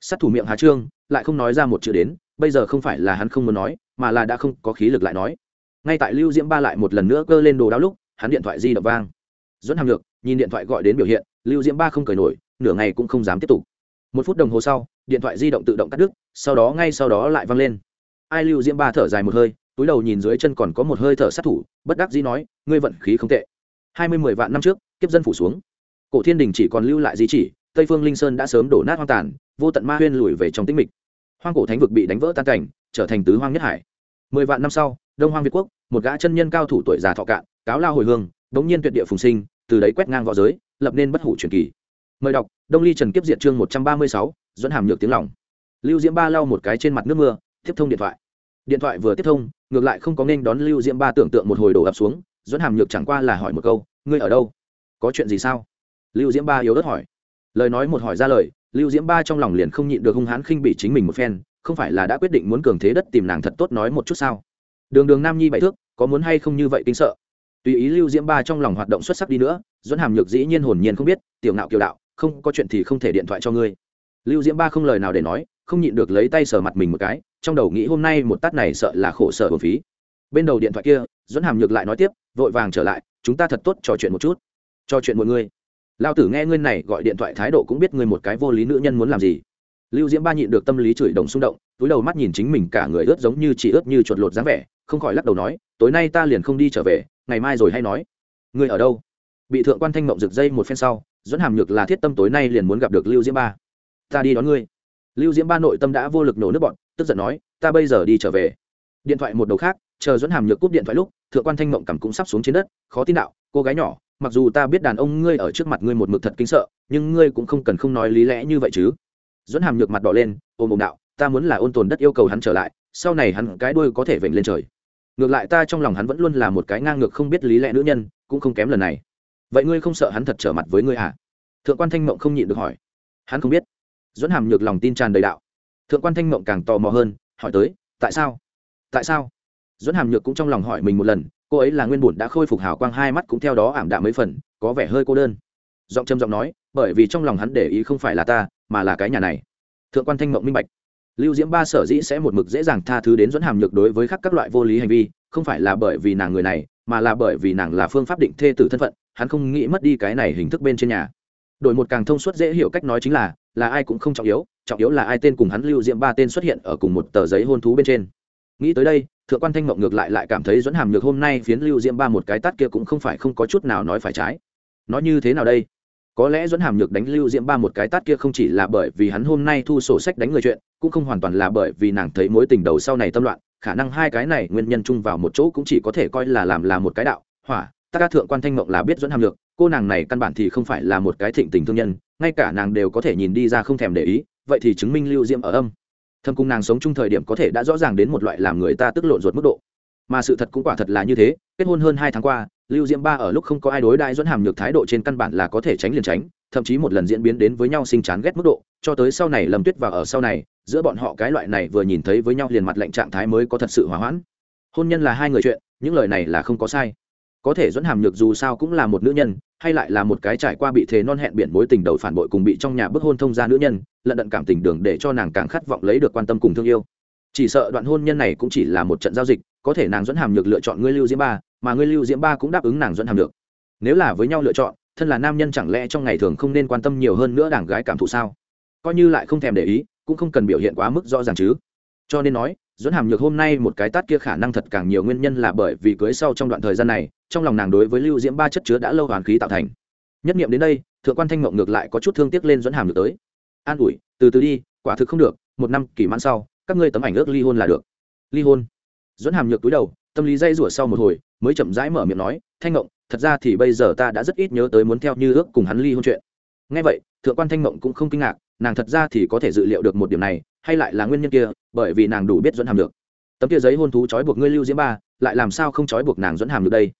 A: Sát thủ miệng hà trương, lại không nói ra một chữ đến, bây giờ không phải là hắn không muốn nói, mà là đã không có khí lực lại nói. Ngay tại lưu diễm ba lại một lần nữa cơ lên đồ đao lúc hắn điện thoại di động vang. Dẫn hàm lược, nhìn điện thoại gọi đến biểu hiện, lưu diễm ba không cười nổi, nửa ngày cũng không dám tiếp tục. Một phút đồng hồ sau, điện thoại di động tự động cắt đứt, sau đó ngay sau đó lại vang lên. Ai lưu diễm ba thở dài một hơi, túi đầu nhìn dưới chân còn có một hơi thở sát thủ, bất đắc dĩ nói, ngươi vận khí không tệ. Hai mươi mười vạn năm trước, kiếp dân phủ xuống. Cổ thiên đình chỉ còn lưu lại di chỉ, tây phương linh sơn đã sớm đổ nát hoang tàn, vô tận ma huyên lùi về trong tĩnh mịch. Hoang cổ thánh vực bị đánh vỡ tan cảnh, trở thành tứ hoang nhất hải. Mười vạn năm sau, đông hoang việt quốc, một gã chân nhân cao thủ tuổi già thọ cạn cáo lao hồi hương, đống nhiên tuyệt địa phùng sinh, từ đấy quét ngang v õ giới, lập nên bất hủ truyền kỳ. Mời đọc, đông ly trần kiếp diệt chương một trăm ba mươi sáu, dẫn hàm nhược tiếng lòng. Lưu diễm ba lau một cái trên mặt nước mưa, tiếp thông điện thoại. Điện thoại vừa tiếp thông, ngược lại không có nên đón lưu diễm ba tưởng tượng một hồi đổ ập xuống, dẫn hàm nhược chẳng qua là hỏi một câu, ngươi ở đâu? Có chuyện gì sao? Lưu diễm ba yếu đất hỏi. Lời nói một hỏi ra lời, lưu diễm ba trong lòng liền không nhịn được hung hãn khinh bị chính mình một phen, không phải là đã quyết định muốn cường thế đất tìm nàng thật tốt nói một chút sao? Đường đường nam nhi bảy thước, có muốn hay không như vậy kinh sợ? Tùy ý lưu diễm ba trong lòng hoạt động xuất sắc đi nữa dẫn hàm nhược dĩ nhiên hồn nhiên không biết, tiểu nạo kiều đạo, không có chuyện thì không thể điện thoại cho ngươi. Lưu diễm ba không lời nào để nói, không nhịn được lấy tay sờ mặt mình một cái, trong đầu nghĩ hôm nay một tát này sợ là khổ sở hồn phí. Bên đầu điện thoại kia dẫn hàm nhược lại nói tiếp, vội vàng trở lại, chúng ta thật tốt trò chuyện một chút. Trò chuyện một người. Lao tử nghe ngươi này gọi điện thoại thái độ cũng biết ngươi một cái vô lý nữ nhân muốn làm gì. Lưu diễm ba nhịn được tâm lý chửi đồng xung động, túi đầu mắt nhìn chính mình cả người ướt giống như chỉ ướt như chuột lột dáng vẻ, không khỏi lắc đầu nói, tối nay ta liền không đi trở về ngày mai rồi hay nói. Ngươi ở đâu? Bị thượng quan thanh mộng rực dây một phen sau, dẫn hàm nhược là thiết tâm tối nay liền muốn gặp được lưu diễm ba. Ta đi đón ngươi. Lưu diễm ba nội tâm đã vô lực nổ nước bọn, tức giận nói, ta bây giờ đi trở về. Điện thoại một đầu khác, chờ dẫn hàm nhược cúp điện thoại lúc, thượng quan thanh mộng cảm cũng sắp xuống trên đất, khó tin đạo, cô gái nhỏ, mặc dù ta biết đàn ông ngươi ở trước mặt ngươi một mực thật kính sợ, nhưng ngươi cũng không cần không nói lý lẽ như vậy chứ. Dẫn hàm nhược mặt đỏ lên, ôm ôm đạo, ta muốn là ôn tồn đất yêu cầu hắn trở lại, sau này hắn cái đuôi có thể vểnh lên trời ngược lại ta trong lòng hắn vẫn luôn là một cái ngang ngược không biết lý lẽ nữ nhân, cũng không kém lần này. Vậy ngươi không sợ hắn thật trở mặt với ngươi à thượng quan thanh mộng không nhịn được hỏi. Hắn không biết. Dẫn hàm nhược lòng tin tràn đầy đạo. Thượng quan thanh mộng càng tò mò hơn, hỏi tới, tại sao? Tại sao? Dẫn hàm nhược cũng trong lòng hỏi mình một lần, cô ấy là nguyên bùn đã khôi phục hào quang hai mắt cũng theo đó ảm đạm mấy phần, có vẻ hơi cô đơn. Giọng trầm giọng nói, bởi vì trong lòng hắn để ý không phải là ta, mà là cái nhà này. Thượng quan thanh mộng minh bạch lưu diễm ba sở dĩ sẽ một mực dễ dàng tha thứ đến dẫn hàm nhược đối với khắc các loại vô lý hành vi, không phải là bởi vì nàng người này, mà là bởi vì nàng là phương pháp định thê tử thân phận, hắn không nghĩ mất đi cái này hình thức bên trên nhà. Đổi một càng thông suốt dễ hiểu cách nói chính là là ai cũng không trọng yếu trọng yếu là ai tên cùng hắn lưu diễm ba tên xuất hiện ở cùng một tờ giấy hôn thú bên trên. Nghĩ tới đây, thượng quan thanh mộng ngược lại lại cảm thấy dẫn hàm nhược hôm nay phiến lưu diễm ba một cái tát kia cũng không phải không có chút nào nói phải trái. Nói như thế nào đây? Có lẽ dẫn hàm nhược đánh lưu diễm ba một cái tát kia không chỉ là bởi vì hắn hôm nay thu sổ sách đánh người chuyện, cũng không hoàn toàn là bởi vì nàng thấy mối tình đầu sau này tâm loạn, khả năng hai cái này nguyên nhân chung vào một chỗ cũng chỉ có thể coi là làm là một cái đạo. Hỏa, ta cả thượng quan thanh mộng là biết dẫn hàm nhược, cô nàng này căn bản thì không phải là một cái thịnh tình thương nhân, ngay cả nàng đều có thể nhìn đi ra không thèm để ý, vậy thì chứng minh lưu diễm ở âm. Thâm cung nàng sống chung thời điểm có thể đã rõ ràng đến một loại làm người ta tức lộn ruột mức độ. Mà sự thật cũng quả thật là như thế, kết hôn hơn hai tháng qua lưu diễm ba ở lúc không có ai đối đại dẫn hàm nhược thái độ trên căn bản là có thể tránh liền tránh, thậm chí một lần diễn biến đến với nhau sinh chán ghét mức độ, cho tới sau này lầm tuyết và ở sau này, giữa bọn họ cái loại này vừa nhìn thấy với nhau liền mặt lệnh trạng thái mới có thật sự hòa hoãn. Hôn nhân là hai người chuyện, những lời này là không có sai. Có thể dẫn hàm nhược dù sao cũng là một nữ nhân, hay lại là một cái trải qua bị thế non hẹn biển mối tình đầu phản bội cùng bị trong nhà bức hôn thông gia nữ nhân, lận đận cảm tình đường để cho nàng càng khát vọng lấy được quan tâm cùng thương yêu. Chỉ sợ đoạn hôn nhân này cũng chỉ là một trận giao dịch, có thể nàng dẫn hàm nhược lựa chọn ngươi lưu diễm ba mà ngươi lưu diễm ba cũng đáp ứng nàng dẫn hàm được. Nếu là với nhau lựa chọn, thân là nam nhân chẳng lẽ trong ngày thường không nên quan tâm nhiều hơn nữa đảng gái cảm thụ sao? Coi như lại không thèm để ý, cũng không cần biểu hiện quá mức rõ ràng chứ. Cho nên nói dẫn hàm nhược hôm nay một cái tát kia khả năng thật càng nhiều nguyên nhân là bởi vì cưới sau trong đoạn thời gian này, trong lòng nàng đối với lưu diễm ba chất chứa đã lâu hoàn khí tạo thành. Nhất nghiệm đến đây, thượng quan thanh mộng ngược lại có chút thương tiếc lên dẫn hàm nhược tới. An ủi, từ từ đi, quả thực không được, một năm kỷ mãn sau, các ngươi tấm ảnh ước ly hôn là được. Ly hôn. Dẫn hàm nhược túi đầu, tâm lý dây rủa sau một hồi mới chậm rãi mở miệng nói, thanh ngộng, thật ra thì bây giờ ta đã rất ít nhớ tới muốn theo như ước cùng hắn ly hôn chuyện. Ngay vậy, thượng quan thanh ngộng cũng không kinh ngạc, nàng thật ra thì có thể dự liệu được một điểm này, hay lại là nguyên nhân kia, bởi vì nàng đủ biết dẫn hàm được tấm kia giấy hôn thú trói buộc ngươi lưu diễm ba, lại làm sao không trói buộc nàng dẫn hàm được đây?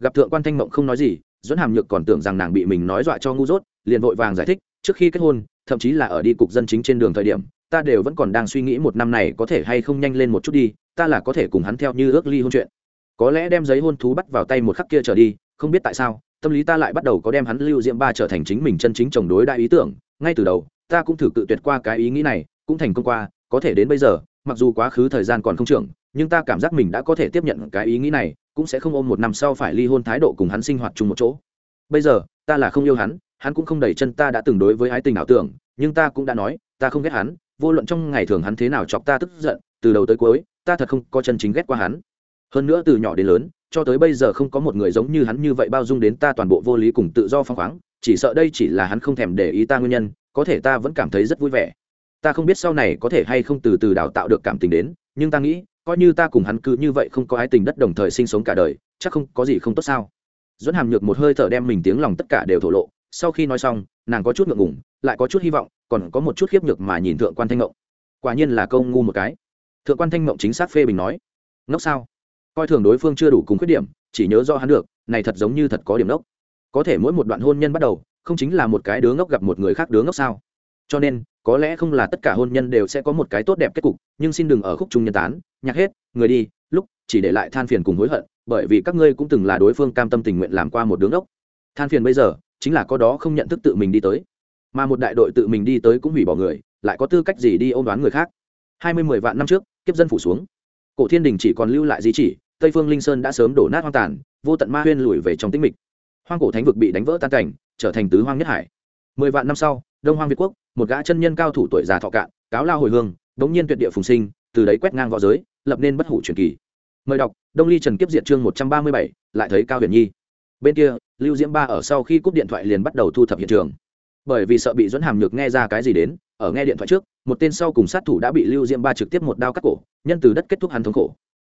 A: Gặp thượng quan thanh mộng không nói gì dẫn hàm nhược còn tưởng rằng nàng bị mình nói dọa cho ngu dốt, liền vội vàng giải thích, trước khi kết hôn, thậm chí là ở đi cục dân chính trên đường thời điểm, ta đều vẫn còn đang suy nghĩ một năm này có thể hay không nhanh lên một chút đi, ta là có thể cùng hắn theo như ước ly hôn chuyện có lẽ đem giấy hôn thú bắt vào tay một khắc kia trở đi, không biết tại sao, tâm lý ta lại bắt đầu có đem hắn lưu diễm ba trở thành chính mình chân chính chồng đối đại ý tưởng. Ngay từ đầu, ta cũng thử cự tuyệt qua cái ý nghĩ này, cũng thành công qua, có thể đến bây giờ, mặc dù quá khứ thời gian còn không trưởng, nhưng ta cảm giác mình đã có thể tiếp nhận cái ý nghĩ này, cũng sẽ không ôm một năm sau phải ly hôn thái độ cùng hắn sinh hoạt chung một chỗ. Bây giờ, ta là không yêu hắn hắn cũng không đẩy chân ta đã từng đối với ái tình ảo tưởng, nhưng ta cũng đã nói, ta không ghét hắn, vô luận trong ngày thường hắn thế nào chọc ta tức giận, từ đầu tới cuối, ta thật không có chân chính ghét qua hắn hơn nữa từ nhỏ đến lớn, cho tới bây giờ không có một người giống như hắn như vậy bao dung đến ta toàn bộ vô lý cùng tự do phăng khoáng, chỉ sợ đây chỉ là hắn không thèm để ý ta nguyên nhân, có thể ta vẫn cảm thấy rất vui vẻ. Ta không biết sau này có thể hay không từ từ đào tạo được cảm tình đến, nhưng ta nghĩ, coi như ta cùng hắn cứ như vậy không có ái tình đất đồng thời sinh sống cả đời, chắc không có gì không tốt sao? Dẫn hàm nhược một hơi thở đem mình tiếng lòng tất cả đều thổ lộ, sau khi nói xong, nàng có chút ngượng ngủng lại có chút hy vọng, còn có một chút khiếp nhược mà nhìn thượng quan thanh ngộng. Quả nhiên là câu ngu một cái. Thượng quan thanh ngộng chính xác phê bình nói. Ngốc sao? Coi thường đối phương chưa đủ cùng khuyết điểm, chỉ nhớ do hắn được, này thật giống như thật có điểm ngốc có thể mỗi một đoạn hôn nhân bắt đầu, không chính là một cái đứa ngốc gặp một người khác đứa ngốc sao? Cho nên, có lẽ không là tất cả hôn nhân đều sẽ có một cái tốt đẹp kết cục, nhưng xin đừng ở khúc trung nhân tán, nhạc hết, người đi, lúc, chỉ để lại than phiền cùng hối hận, bởi vì các ngươi cũng từng là đối phương cam tâm tình nguyện làm qua một đứa ngốc. Than phiền bây giờ, chính là có đó không nhận thức tự mình đi tới. Mà một đại đội tự mình đi tới cũng hủy bỏ người, lại có tư cách gì đi ôm đoán người khác? Hai mươi mười vạn năm trước, kiếp dân phủ xuống. Cổ thiên đình chỉ còn lưu lại di chỉ tây phương linh sơn đã sớm đổ nát hoang tàn, vô tận ma huyên lùi về trong tĩnh mịch. Hoang cổ thánh vực bị đánh vỡ tan cảnh, trở thành tứ hoang nhất hải. Mười vạn năm sau, đông hoang việt quốc, một gã chân nhân cao thủ tuổi già thọ cạn, cáo lao hồi hương, đống nhiên tuyệt địa phùng sinh, từ đấy quét ngang v õ giới, lập nên bất hủ truyền kỳ. Mời đọc, đông ly trần kiếp diện chương một trăm ba mươi bảy, lại thấy cao huyền nhi. Bên kia, lưu diễm ba ở sau khi cúp điện thoại liền bắt đầu thu thập hiện trường. Bởi vì sợ bị dẫn hàm nhược nghe ra cái gì đến, ở nghe điện thoại trước, một tên sau cùng sát thủ đã bị lưu diễm ba trực tiếp một đao cắt cổ, nhân từ đất kết thúc hắn thống khổ.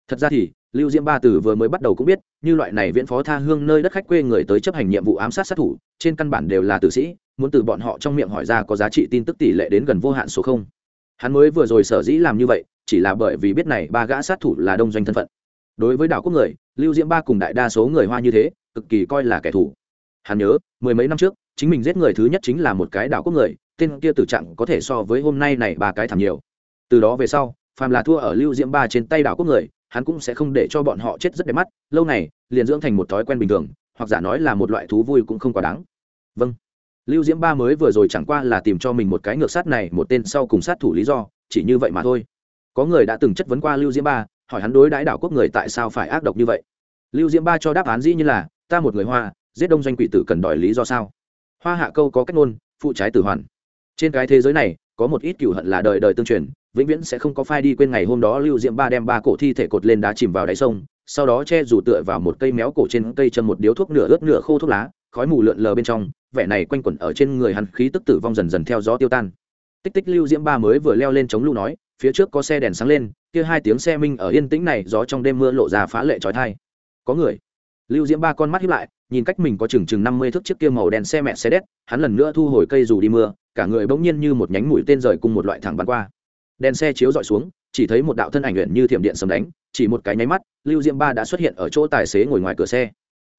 A: Thật ra thì lưu diễm ba từ vừa mới bắt đầu cũng biết, như loại này viễn phó tha hương nơi đất khách quê người tới chấp hành nhiệm vụ ám sát sát thủ, trên căn bản đều là tử sĩ, muốn từ bọn họ trong miệng hỏi ra có giá trị tin tức tỷ lệ đến gần vô hạn số không. Hắn mới vừa rồi sở dĩ làm như vậy, chỉ là bởi vì biết này ba gã sát thủ là đông doanh thân phận. Đối với đảo quốc người, lưu diễm ba cùng đại đa số người hoa như thế, cực kỳ coi là kẻ thù. Hắn nhớ, mười mấy năm trước, chính mình giết người thứ nhất chính là một cái đảo quốc người, tên kia tử trạng có thể so với hôm nay này ba cái thảm nhiều. Từ đó về sau, phàm là thua ở lưu diễm ba trên tay đảo quốc người hắn cũng sẽ không để cho bọn họ chết rất đẹp mắt, lâu này liền dưỡng thành một thói quen bình thường, hoặc giả nói là một loại thú vui cũng không quá đáng. Vâng. Lưu diễm ba mới vừa rồi chẳng qua là tìm cho mình một cái ngược sát này, một tên sau cùng sát thủ lý do, chỉ như vậy mà thôi. Có người đã từng chất vấn qua lưu diễm ba, hỏi hắn đối đãi đảo quốc người tại sao phải ác độc như vậy. Lưu diễm ba cho đáp án dĩ như là, ta một người hoa, giết đông doanh quỷ tử cần đòi lý do sao? Hoa hạ câu có cách ngôn, phụ trái tử hoàn. Trên cái thế giới này, có một ít cựu hận là đời đời tương truyền vĩnh viễn sẽ không có phai đi quên ngày hôm đó lưu diễm ba đem ba cổ thi thể cột lên đá chìm vào đáy sông, sau đó che rủ tựa vào một cây méo cổ trên cây chân một điếu thuốc nửa ướt nửa khô thuốc lá, khói mù lượn lờ bên trong, vẻ này quanh quẩn ở trên người hắn khí tức tử vong dần dần theo gió tiêu tan. Tích tích lưu diễm ba mới vừa leo lên chống lũ nói, phía trước có xe đèn sáng lên, kia hai tiếng xe minh ở yên tĩnh này gió trong đêm mưa lộ ra phá lệ trói thai. Có người. Lưu diễm ba con mắt hiếp lại, nhìn cách mình có chừng chừng năm mươi thước chiếc kia màu đen xe mẹ xe đét, hắn lần nữa thu hồi cây dù đi mưa, cả người bỗng nhiên như một nhánh mũi tên rời cùng một loại thẳng bắn qua đèn xe chiếu dọi xuống, chỉ thấy một đạo thân ảnh luyện như thiểm điện sầm đánh, chỉ một cái nháy mắt, lưu diễm ba đã xuất hiện ở chỗ tài xế ngồi ngoài cửa xe.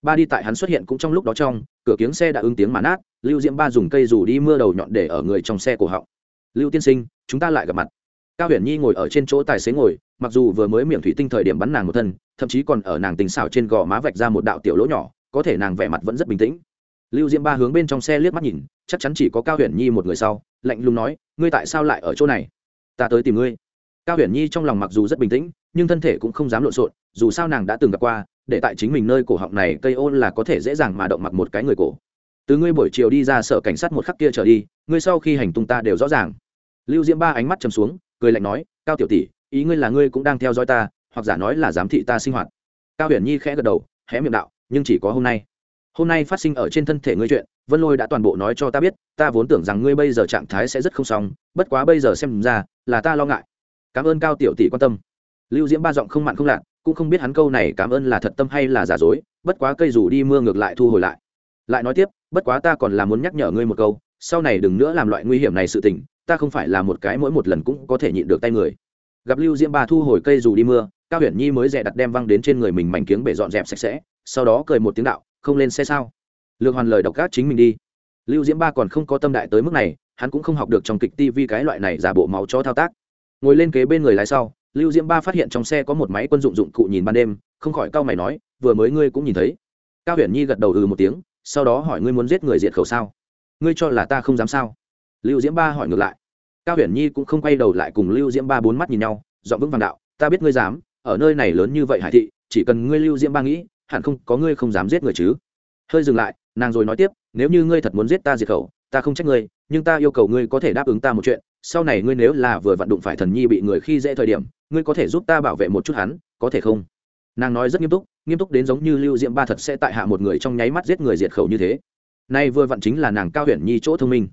A: Ba đi tại hắn xuất hiện cũng trong lúc đó trong, cửa kiếng xe đã ứng tiếng màn át lưu diễm ba dùng cây dù đi mưa đầu nhọn để ở người trong xe cổ họng. Lưu tiên sinh, chúng ta lại gặp mặt. Cao huyền nhi ngồi ở trên chỗ tài xế ngồi, mặc dù vừa mới miệng thủy tinh thời điểm bắn nàng một thân, thậm chí còn ở nàng tình xảo trên gò má vạch ra một đạo tiểu lỗ nhỏ, có thể nàng vẻ mặt vẫn rất bình tĩnh. Lưu diễm ba hướng bên trong xe liếc mắt nhìn, chắc chắn chỉ có cao huyền nhi một người sau, lạnh lùng nói, ngươi tại sao lại ở chỗ này? Ta tới tìm ngươi. Cao huyền nhi trong lòng mặc dù rất bình tĩnh, nhưng thân thể cũng không dám lộn xộn, dù sao nàng đã từng gặp qua, để tại chính mình nơi cổ họng này cây ôn là có thể dễ dàng mà động mặc một cái người cổ. Từ ngươi buổi chiều đi ra sở cảnh sát một khắc kia trở đi, ngươi sau khi hành tung ta đều rõ ràng. Lưu diễm ba ánh mắt chầm xuống, cười lạnh nói, cao tiểu tỷ, ý ngươi là ngươi cũng đang theo dõi ta, hoặc giả nói là giám thị ta sinh hoạt. Cao huyền nhi khẽ gật đầu, hé miệng đạo, nhưng chỉ có hôm nay hôm nay phát sinh ở trên thân thể ngươi chuyện, vân lôi đã toàn bộ nói cho ta biết, ta vốn tưởng rằng ngươi bây giờ trạng thái sẽ rất không xong, bất quá bây giờ xem ra, là ta lo ngại. Cảm ơn cao tiểu tỷ quan tâm. Lưu diễm ba giọng không mặn không lạt cũng không biết hắn câu này cảm ơn là thật tâm hay là giả dối, bất quá cây dù đi mưa ngược lại thu hồi lại. Lại nói tiếp, bất quá ta còn là muốn nhắc nhở ngươi một câu, sau này đừng nữa làm loại nguy hiểm này sự tình, ta không phải là một cái mỗi một lần cũng có thể nhịn được tay người. Gặp lưu diễm ba thu hồi cây dù đi mưa, cao huyền nhi mới dè đặt đem văng đến trên người mình mảnh kiếng bể dọn dẹp sạch sẽ, sau đó cười một tiếng đạo không lên xe sao? Lược hoàn lời độc gác chính mình đi. Lưu diễm ba còn không có tâm đại tới mức này, hắn cũng không học được trong kịch tv cái loại này giả bộ máu cho thao tác. Ngồi lên kế bên người lái sau, lưu diễm ba phát hiện trong xe có một máy quân dụng dụng cụ nhìn ban đêm, không khỏi cao mày nói, vừa mới ngươi cũng nhìn thấy. Cao huyền nhi gật đầu ừ một tiếng, sau đó hỏi ngươi muốn giết người diệt khẩu sao? Ngươi cho là ta không dám sao? Lưu diễm ba hỏi ngược lại. Cao huyền nhi cũng không quay đầu lại cùng lưu diễm ba bốn mắt nhìn nhau dọn vững vàng đạo, ta biết ngươi dám, ở nơi này lớn như vậy hải thị, chỉ cần ngươi lưu diễm ba nghĩ hẳn không có ngươi không dám giết người chứ? Hơi dừng lại, nàng rồi nói tiếp, nếu như ngươi thật muốn giết ta diệt khẩu, ta không trách ngươi, nhưng ta yêu cầu ngươi có thể đáp ứng ta một chuyện, sau này ngươi nếu là vừa vặn đụng phải thần nhi bị người khi dễ thời điểm, ngươi có thể giúp ta bảo vệ một chút hắn, có thể không? Nàng nói rất nghiêm túc nghiêm túc đến giống như lưu diễm ba thật sẽ tại hạ một người trong nháy mắt giết người diệt khẩu như thế. Nay vừa vặn chính là nàng cao huyền nhi chỗ thông minh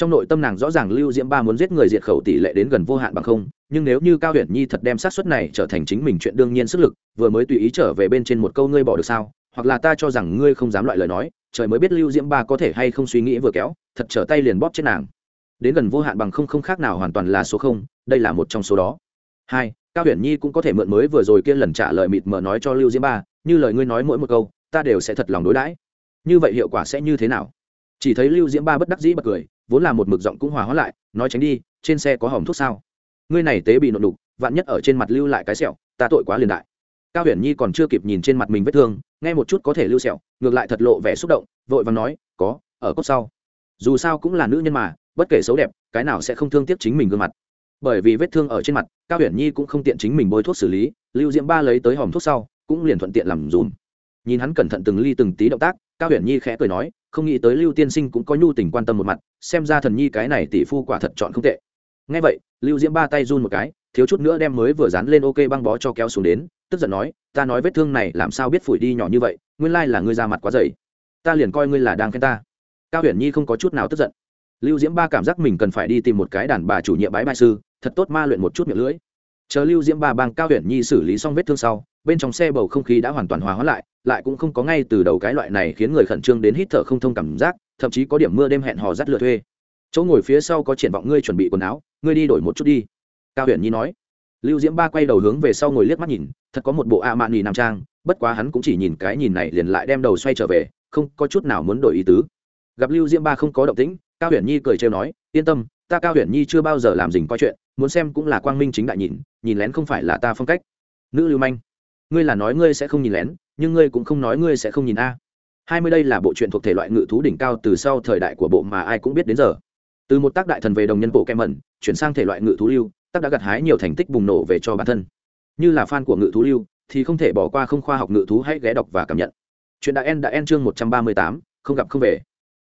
A: trong nội tâm nàng rõ ràng lưu diễm ba muốn giết người diệt khẩu tỷ lệ đến gần vô hạn bằng không, nhưng nếu như cao huyền nhi thật đem sát xuất này trở thành chính mình chuyện đương nhiên sức lực, vừa mới tùy ý trở về bên trên một câu ngươi bỏ được sao, hoặc là ta cho rằng ngươi không dám loại lời nói, trời mới biết lưu diễm ba có thể hay không suy nghĩ vừa kéo, thật trở tay liền bóp chết nàng. Đến gần vô hạn bằng không không khác nào hoàn toàn là số không, đây là một trong số đó. Hai, cao huyền nhi cũng có thể mượn mới vừa rồi kia lần trả lời mịt mờ nói cho lưu diễm ba, như lời ngươi nói mỗi một câu, ta đều sẽ thật lòng đối đãi. Như vậy hiệu quả sẽ như thế nào? Chỉ thấy lưu diễm ba bất đắc dĩ bật cười vốn là một mực giọng cũng hòa hóa lại, nói tránh đi, trên xe có hỏng thuốc sao? Ngươi này tế bị nộn đục, vạn nhất ở trên mặt lưu lại cái sẹo, ta tội quá liền đại. Cao huyền nhi còn chưa kịp nhìn trên mặt mình vết thương, nghe một chút có thể lưu sẹo, ngược lại thật lộ vẻ xúc động, vội và nói, có, ở cốt sau. Dù sao cũng là nữ nhân mà, bất kể xấu đẹp, cái nào sẽ không thương tiếc chính mình gương mặt. Bởi vì vết thương ở trên mặt, cao huyền nhi cũng không tiện chính mình bôi thuốc xử lý, lưu diễm ba lấy tới hòm thuốc sau, cũng liền thuận tiện làm dùm. Nhìn hắn cẩn thận từng ly từng tí động tác, cao huyền nhi khẽ cười nói không nghĩ tới lưu tiên sinh cũng có nhu tình quan tâm một mặt, xem ra thần nhi cái này tỷ phu quả thật chọn không tệ. Ngay vậy, lưu diễm ba tay run một cái, thiếu chút nữa đem mới vừa dán lên ok băng bó cho kéo xuống đến, tức giận nói, ta nói vết thương này làm sao biết phủi đi nhỏ như vậy, nguyên lai là ngươi ra mặt quá dày. Ta liền coi ngươi là đang khen ta. Cao huyền nhi không có chút nào tức giận. Lưu diễm ba cảm giác mình cần phải đi tìm một cái đàn bà chủ nhiệm bái bài sư, thật tốt ma luyện một chút miệng lưỡi. Chờ lưu diễm ba bang cao huyền nhi xử lý xong vết thương sau, bên trong xe bầu không khí đã hoàn toàn hòa hóa lại lại cũng không có ngay từ đầu cái loại này khiến người khẩn trương đến hít thở không thông cảm giác, thậm chí có điểm mưa đêm hẹn hò dắt lựa thuê. Chỗ ngồi phía sau có triển vọng ngươi chuẩn bị quần áo, ngươi đi đổi một chút đi. Cao huyền nhi nói. Lưu diễm ba quay đầu hướng về sau ngồi liếc mắt nhìn, thật có một bộ a mạn nhì nam trang, bất quá hắn cũng chỉ nhìn cái nhìn này liền lại đem đầu xoay trở về, không có chút nào muốn đổi ý tứ. Gặp lưu diễm ba không có động tĩnh, cao huyền nhi cười trêu nói, yên tâm, ta cao huyền nhi chưa bao giờ làm dình coi chuyện, muốn xem cũng là quang minh chính đại nhìn nhìn lén không phải là ta phong cách. Nữ lưu manh, ngươi là nói ngươi sẽ không nhìn lén nhưng ngươi cũng không nói ngươi sẽ không nhìn a. Hai mươi đây là bộ truyện thuộc thể loại ngự thú đỉnh cao từ sau thời đại của bộ mà ai cũng biết đến giờ. Từ một tác đại thần về đồng nhân bộ kem mẩn, chuyển sang thể loại ngự thú lưu, tác đã gặt hái nhiều thành tích bùng nổ về cho bản thân. Như là fan của ngự thú lưu, thì không thể bỏ qua không khoa học ngự thú hãy ghé đọc và cảm nhận. Chuyện đã en đã en chương một trăm ba mươi tám, không gặp không về.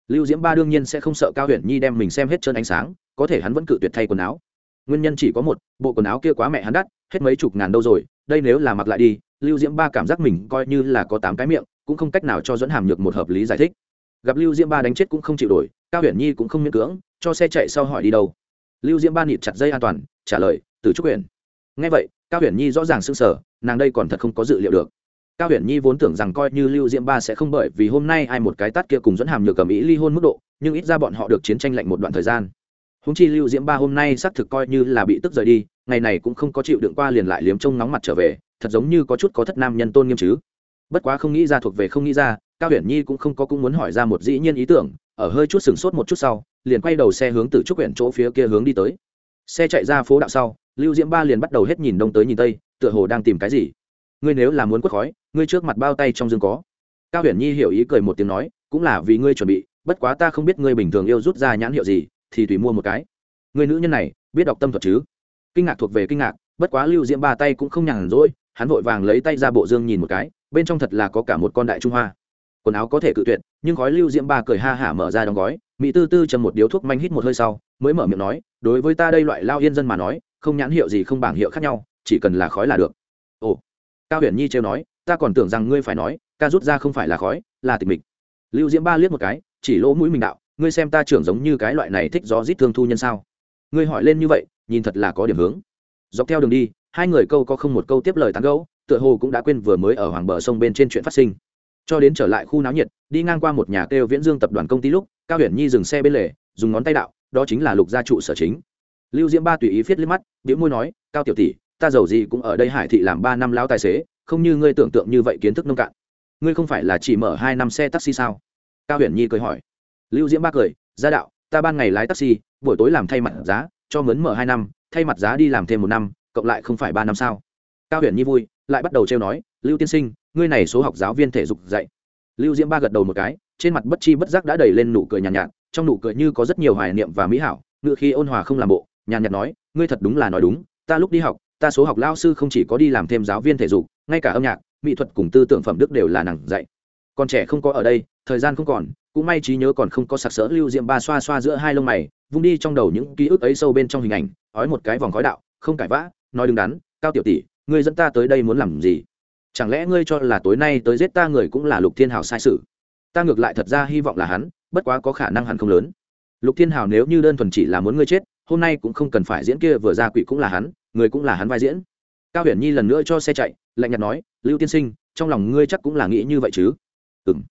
A: Lưu diễm ba đương nhiên sẽ không sợ cao huyền nhi đem mình xem hết chân ánh sáng, có thể hắn vẫn cự tuyệt thay quần áo. Nguyên nhân chỉ có một, bộ quần áo kia quá mẹ hắn đắt, hết mấy chục ngàn đâu rồi, đây nếu là mặc lại đi lưu diễm ba cảm giác mình coi như là có tám cái miệng, cũng không cách nào cho dẫn hàm nhược một hợp lý giải thích. Gặp lưu diễm ba đánh chết cũng không chịu đổi cao huyền nhi cũng không miễn cưỡng, cho xe chạy sau hỏi đi đâu. Lưu diễm ba nịt chặt dây an toàn, trả lời, từ trúc huyền ngay vậy, cao huyền nhi rõ ràng sưng sở nàng đây còn thật không có dự liệu được. Cao huyền nhi vốn tưởng rằng coi như lưu diễm ba sẽ không bởi vì hôm nay ai một cái tắt kia cùng dẫn hàm nhược cầm ý ly hôn mức độ, nhưng ít ra bọn họ được chiến tranh lạnh một đoạn thời gian. Húng chi lưu diễm ba hôm nay xác thực coi như là bị tức rời đi, ngày này cũng không có chịu đựng qua liền lại liếm trông nóng mặt trở về thật giống như có chút có thất nam nhân tôn nghiêm chứ. Bất quá không nghĩ ra thuộc về không nghĩ ra, cao huyền nhi cũng không có cũng muốn hỏi ra một dĩ nhiên ý tưởng, ở hơi chút sừng sốt một chút sau, liền quay đầu xe hướng từ trúc huyện chỗ phía kia hướng đi tới. Xe chạy ra phố đạo sau, lưu diễm ba liền bắt đầu hết nhìn đông tới nhìn tây, tựa hồ đang tìm cái gì. Ngươi nếu là muốn quất khói, ngươi trước mặt bao tay trong dương có. Cao huyền nhi hiểu ý cười một tiếng nói, cũng là vì ngươi chuẩn bị, bất quá ta không biết ngươi bình thường yêu rút ra nhãn hiệu gì, thì tùy mua một cái. Người nữ nhân này, biết đọc tâm thuật chứ? Kinh ngạc thuộc về kinh ngạc, bất quá lưu diễm ba tay cũng không nhàn rỗi hắn vội vàng lấy tay ra bộ dương nhìn một cái, bên trong thật là có cả một con đại trung hoa. Quần áo có thể cự tuyệt, nhưng gói lưu diễm ba cười ha hả mở ra đóng gói, mỹ tư tư chầm một điếu thuốc manh hít một hơi sau, mới mở miệng nói, đối với ta đây loại lao yên dân mà nói, không nhãn hiệu gì không bảng hiệu khác nhau, chỉ cần là khói là được. Ồ, cao huyền nhi trêu nói, ta còn tưởng rằng ngươi phải nói, ca rút ra không phải là khói, là tịch mịch. Lưu diễm ba liếc một cái, chỉ lỗ mũi mình đạo, ngươi xem ta trưởng giống như cái loại này thích gió rít thương thu nhân sao? Ngươi hỏi lên như vậy, nhìn thật là có điểm hướng. Dọc theo đường đi hai người câu có không một câu tiếp lời tán gẫu, tựa hồ cũng đã quên vừa mới ở hoàng bờ sông bên trên chuyện phát sinh. Cho đến trở lại khu náo nhiệt, đi ngang qua một nhà kêu viễn dương tập đoàn công ty lúc, cao huyền nhi dừng xe bên lề, dùng ngón tay đạo, đó chính là lục gia trụ sở chính. Lưu diễm ba tùy ý viết liếc mắt biễu môi nói, cao tiểu tỷ, ta giàu gì cũng ở đây hải thị làm ba năm lao tài xế, không như ngươi tưởng tượng như vậy kiến thức nông cạn. Ngươi không phải là chỉ mở hai năm xe taxi sao? Cao huyền nhi cười hỏi. Lưu diễm ba cười, gia đạo, ta ban ngày lái taxi, buổi tối làm thay mặt giá, cho mướn mở hai năm, thay mặt giá đi làm thêm một năm cộng lại không phải ba năm sao? Cao huyền nhi vui lại bắt đầu trêu nói lưu tiên sinh ngươi này số học giáo viên thể dục dạy. Lưu diễm ba gật đầu một cái trên mặt bất chi bất giác đã đầy lên nụ cười nhàn nhạt, nhạt trong nụ cười như có rất nhiều hoài niệm và mỹ hảo ngự khi ôn hòa không làm bộ nhàn nhạt nói ngươi thật đúng là nói đúng ta lúc đi học ta số học lao sư không chỉ có đi làm thêm giáo viên thể dục ngay cả âm nhạc mỹ thuật cùng tư tưởng phẩm đức đều là nàng dạy. Còn trẻ không có ở đây thời gian không còn cũng may trí nhớ còn không có sặc sỡ. Lưu diệm ba xoa xoa giữa hai lông mày vung đi trong đầu những ký ức ấy sâu bên trong hình ảnh ói một cái vòng khói đạo không cãi vã nói đứng đắn, cao tiểu tỷ, ngươi dẫn ta tới đây muốn làm gì? Chẳng lẽ ngươi cho là tối nay tới giết ta người cũng là lục thiên hào sai sự? Ta ngược lại thật ra hy vọng là hắn, bất quá có khả năng hẳn không lớn. Lục thiên hào nếu như đơn thuần chỉ là muốn ngươi chết, hôm nay cũng không cần phải diễn kia vừa ra quỷ cũng là hắn, người cũng là hắn vai diễn. Cao huyền nhi lần nữa cho xe chạy, lạnh nhạt nói, lưu tiên sinh, trong lòng ngươi chắc cũng là nghĩ như vậy chứ? Ừ m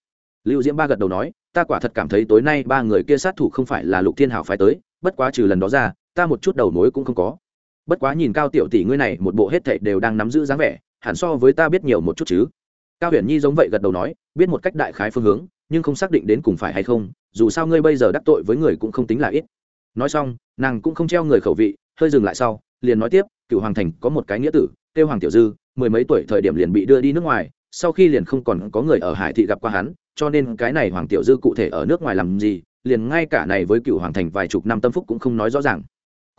A: lưu diễm ba gật đầu nói, ta quả thật cảm thấy tối nay ba người kia sát thủ không phải là lục thiên hảo phải tới, bất quá trừ lần đó ra, ta một chút đầu mối cũng không có bất quá nhìn cao tiểu tỷ ngươi này, một bộ hết thảy đều đang nắm giữ dáng vẻ, hẳn so với ta biết nhiều một chút chứ. Cao huyền nhi giống vậy gật đầu nói, biết một cách đại khái phương hướng, nhưng không xác định đến cùng phải hay không, dù sao ngươi bây giờ đắc tội với người cũng không tính là ít. Nói xong, nàng cũng không treo người khẩu vị, hơi dừng lại sau, liền nói tiếp cựu hoàng thành có một cái nghĩa tử kêu hoàng tiểu dư, mười mấy tuổi thời điểm liền bị đưa đi nước ngoài, sau khi liền không còn có người ở hải thị gặp qua hắn, cho nên cái này hoàng tiểu dư cụ thể ở nước ngoài làm gì, liền ngay cả này với cựu hoàng thành vài chục năm tâm phúc cũng không nói rõ ràng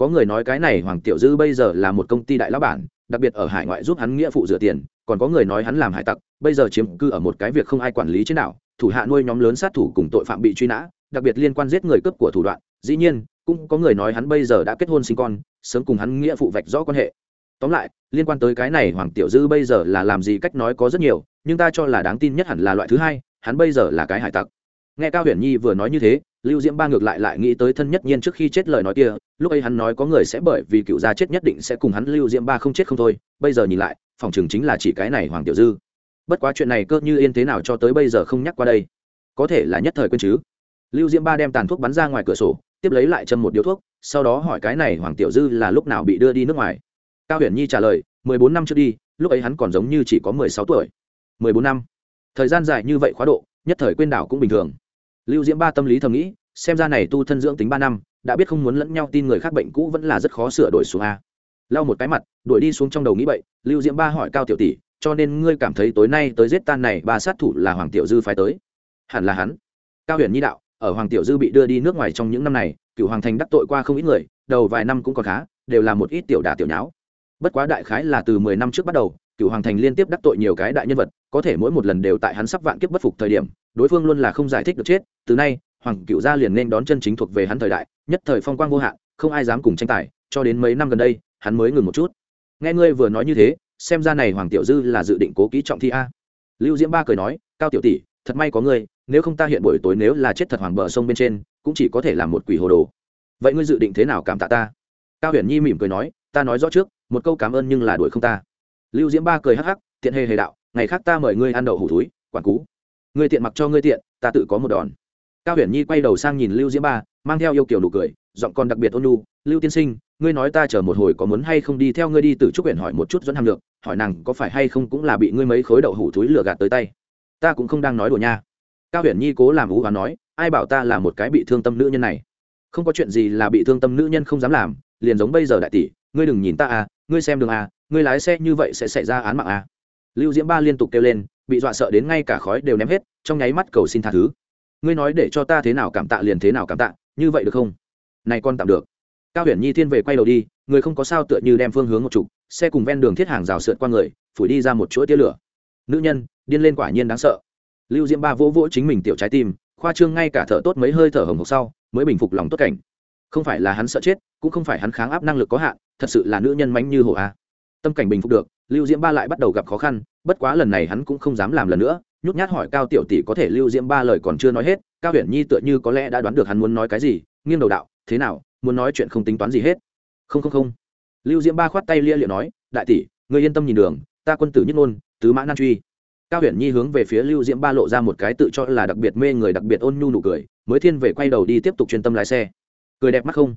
A: có người nói cái này hoàng tiểu dư bây giờ là một công ty đại lão bản, đặc biệt ở hải ngoại giúp hắn nghĩa phụ rửa tiền, còn có người nói hắn làm hải tặc, bây giờ chiếm cư ở một cái việc không ai quản lý trên đảo, thủ hạ nuôi nhóm lớn sát thủ cùng tội phạm bị truy nã, đặc biệt liên quan giết người cướp của thủ đoạn. Dĩ nhiên, cũng có người nói hắn bây giờ đã kết hôn sinh con, sớm cùng hắn nghĩa phụ vạch rõ quan hệ. Tóm lại, liên quan tới cái này hoàng tiểu dư bây giờ là làm gì cách nói có rất nhiều, nhưng ta cho là đáng tin nhất hẳn là loại thứ hai, hắn bây giờ là cái hải tặc. Nghe cao huyền nhi vừa nói như thế lưu diễm ba ngược lại lại nghĩ tới thân nhất nhiên trước khi chết lời nói kia, lúc ấy hắn nói có người sẽ bởi vì cựu gia chết nhất định sẽ cùng hắn lưu diễm ba không chết không thôi, bây giờ nhìn lại, phòng trường chính là chỉ cái này hoàng tiểu dư. Bất quá chuyện này cơ như yên thế nào cho tới bây giờ không nhắc qua đây. Có thể là nhất thời quên chứ. Lưu diễm ba đem tàn thuốc bắn ra ngoài cửa sổ, tiếp lấy lại châm một điếu thuốc, sau đó hỏi cái này hoàng tiểu dư là lúc nào bị đưa đi nước ngoài. Cao huyền nhi trả lời, mười bốn năm trước đi, lúc ấy hắn còn giống như chỉ có mười sáu tuổi. mười bốn năm. Thời gian dài như vậy khóa độ, nhất thời quên đảo cũng bình thường lưu diễm ba tâm lý thầm nghĩ, xem ra này tu thân dưỡng tính ba năm, đã biết không muốn lẫn nhau tin người khác bệnh cũ vẫn là rất khó sửa đổi xuống a. Lau một cái mặt, đuổi đi xuống trong đầu nghĩ vậy lưu diễm ba hỏi cao tiểu tỷ, cho nên ngươi cảm thấy tối nay tới giết tan này ba sát thủ là hoàng tiểu dư phải tới? Hẳn là hắn. Cao huyền nhi đạo, ở hoàng tiểu dư bị đưa đi nước ngoài trong những năm này, cựu hoàng thành đắc tội qua không ít người, đầu vài năm cũng còn khá, đều là một ít tiểu đà tiểu nháo. Bất quá đại khái là từ mười năm trước bắt đầu, cựu hoàng thành liên tiếp đắc tội nhiều cái đại nhân vật, có thể mỗi một lần đều tại hắn sắp vạn kiếp bất phục thời điểm đối phương luôn là không giải thích được chết, từ nay, hoàng cựu gia liền nên đón chân chính thuộc về hắn thời đại, nhất thời phong quang vô hạn, không ai dám cùng tranh tài, cho đến mấy năm gần đây, hắn mới ngừng một chút. Nghe ngươi vừa nói như thế, xem ra này hoàng tiểu dư là dự định cố kỹ trọng thi a. Lưu diễm ba cười nói, cao tiểu tỷ, thật may có ngươi, nếu không ta hiện buổi tối nếu là chết thật hoàng bờ sông bên trên, cũng chỉ có thể làm một quỷ hồ đồ. Vậy ngươi dự định thế nào cảm tạ ta? Cao huyền nhi mỉm cười nói, ta nói rõ trước, một câu cảm ơn nhưng là đuổi không ta. Lưu diễm ba cười hắc hắc tiện hề hề đạo, ngày khác ta mời ngươi ăn đậu hủ túi, quản cú ngươi tiện mặc cho ngươi tiện, ta tự có một đòn. Cao huyền nhi quay đầu sang nhìn lưu diễm ba, mang theo yêu kiểu nụ cười, giọng còn đặc biệt ôn nhu, lưu tiên sinh, ngươi nói ta chờ một hồi có muốn hay không đi theo ngươi đi từ trúc huyện hỏi một chút dẫn hàm được hỏi nàng có phải hay không cũng là bị ngươi mấy khối đậu hủ túi lừa gạt tới tay. Ta cũng không đang nói đùa nha. Cao huyền nhi cố làm ú và nói, ai bảo ta là một cái bị thương tâm nữ nhân này? Không có chuyện gì là bị thương tâm nữ nhân không dám làm, liền giống bây giờ đại tỷ, ngươi đừng nhìn ta à ngươi xem đường à ngươi lái xe như vậy sẽ xảy ra án mạng à. Lưu diễm ba liên tục kêu lên bị dọa sợ đến ngay cả khói đều ném hết, trong nháy mắt cầu xin tha thứ. Ngươi nói để cho ta thế nào cảm tạ liền thế nào cảm tạ, như vậy được không? Này con tạm được. Cao huyền nhi thiên về quay đầu đi, người không có sao tựa như đem phương hướng một trục xe cùng ven đường thiết hàng rào sượt qua người, phủi đi ra một chuỗi tia lửa. Nữ nhân, điên lên quả nhiên đáng sợ. Lưu diễm ba vỗ vỗ chính mình tiểu trái tim, khoa trương ngay cả thở tốt mấy hơi thở hồng hộc sau, mới bình phục lòng tốt cảnh. Không phải là hắn sợ chết, cũng không phải hắn kháng áp năng lực có hạn, thật sự là nữ nhân mánh như hồ a tâm cảnh bình phục được, lưu diễm ba lại bắt đầu gặp khó khăn, bất quá lần này hắn cũng không dám làm lần nữa, nhút nhát hỏi cao tiểu tỷ có thể lưu diễm ba lời còn chưa nói hết, cao huyền nhi tựa như có lẽ đã đoán được hắn muốn nói cái gì, nghiêng đầu đạo, thế nào, muốn nói chuyện không tính toán gì hết? Không không không. Lưu diễm ba khoát tay lia liệu nói, đại tỷ người yên tâm nhìn đường, ta quân tử nhất ngôn, tứ mã nan truy. Cao huyền nhi hướng về phía lưu diễm ba lộ ra một cái tự cho là đặc biệt mê người, đặc biệt ôn nhu nụ cười, mới thiên về quay đầu đi tiếp tục chuyên tâm lái xe. Cười đẹp mắt không?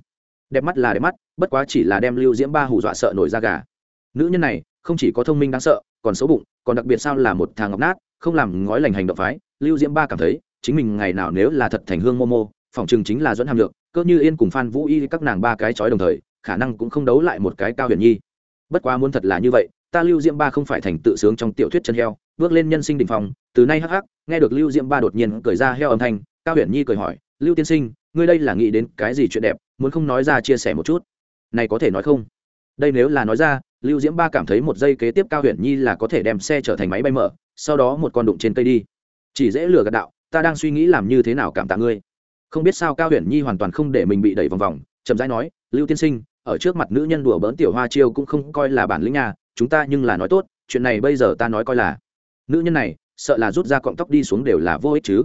A: Đẹp mắt là đẹp mắt, bất quá chỉ là đem lưu diễm ba hù dọa sợ nổi da gà nữ nhân này, không chỉ có thông minh đáng sợ, còn xấu bụng, còn đặc biệt sao là một thằng ngọc nát, không làm ngói lành hành động phái. Lưu diễm ba cảm thấy, chính mình ngày nào nếu là thật thành hương momo phỏng chừng chính là dẫn hàm lượng cỡ như yên cùng phan vũ y các nàng ba cái chói đồng thời, khả năng cũng không đấu lại một cái cao huyền nhi. Bất quá muốn thật là như vậy, ta lưu diễm ba không phải thành tự sướng trong tiểu thuyết chân heo, bước lên nhân sinh đ ỉ n h phòng từ nay hắc hắc, nghe được lưu diễm ba đột nhiên cười ra heo âm thanh, cao huyền nhi cười hỏi, lưu tiên sinh, ngươi đây là nghĩ đến cái gì chuyện đẹp, muốn không nói ra chia sẻ một chút? Này có thể nói không? Đây nếu là nói ra lưu diễm ba cảm thấy một giây kế tiếp cao huyền nhi là có thể đem xe trở thành máy bay mở, sau đó một con đụng trên cây đi. Chỉ dễ lừa gạt đạo, ta đang suy nghĩ làm như thế nào cảm tạ ngươi. Không biết sao cao huyền nhi hoàn toàn không để mình bị đẩy vòng vòng, chậm rãi nói, lưu tiên sinh, ở trước mặt nữ nhân đùa bỡn tiểu hoa chiêu cũng không coi là bản lĩnh nhà chúng ta nhưng là nói tốt, chuyện này bây giờ ta nói coi là. Nữ nhân này, sợ là rút ra cọng tóc đi xuống đều là vô ích chứ.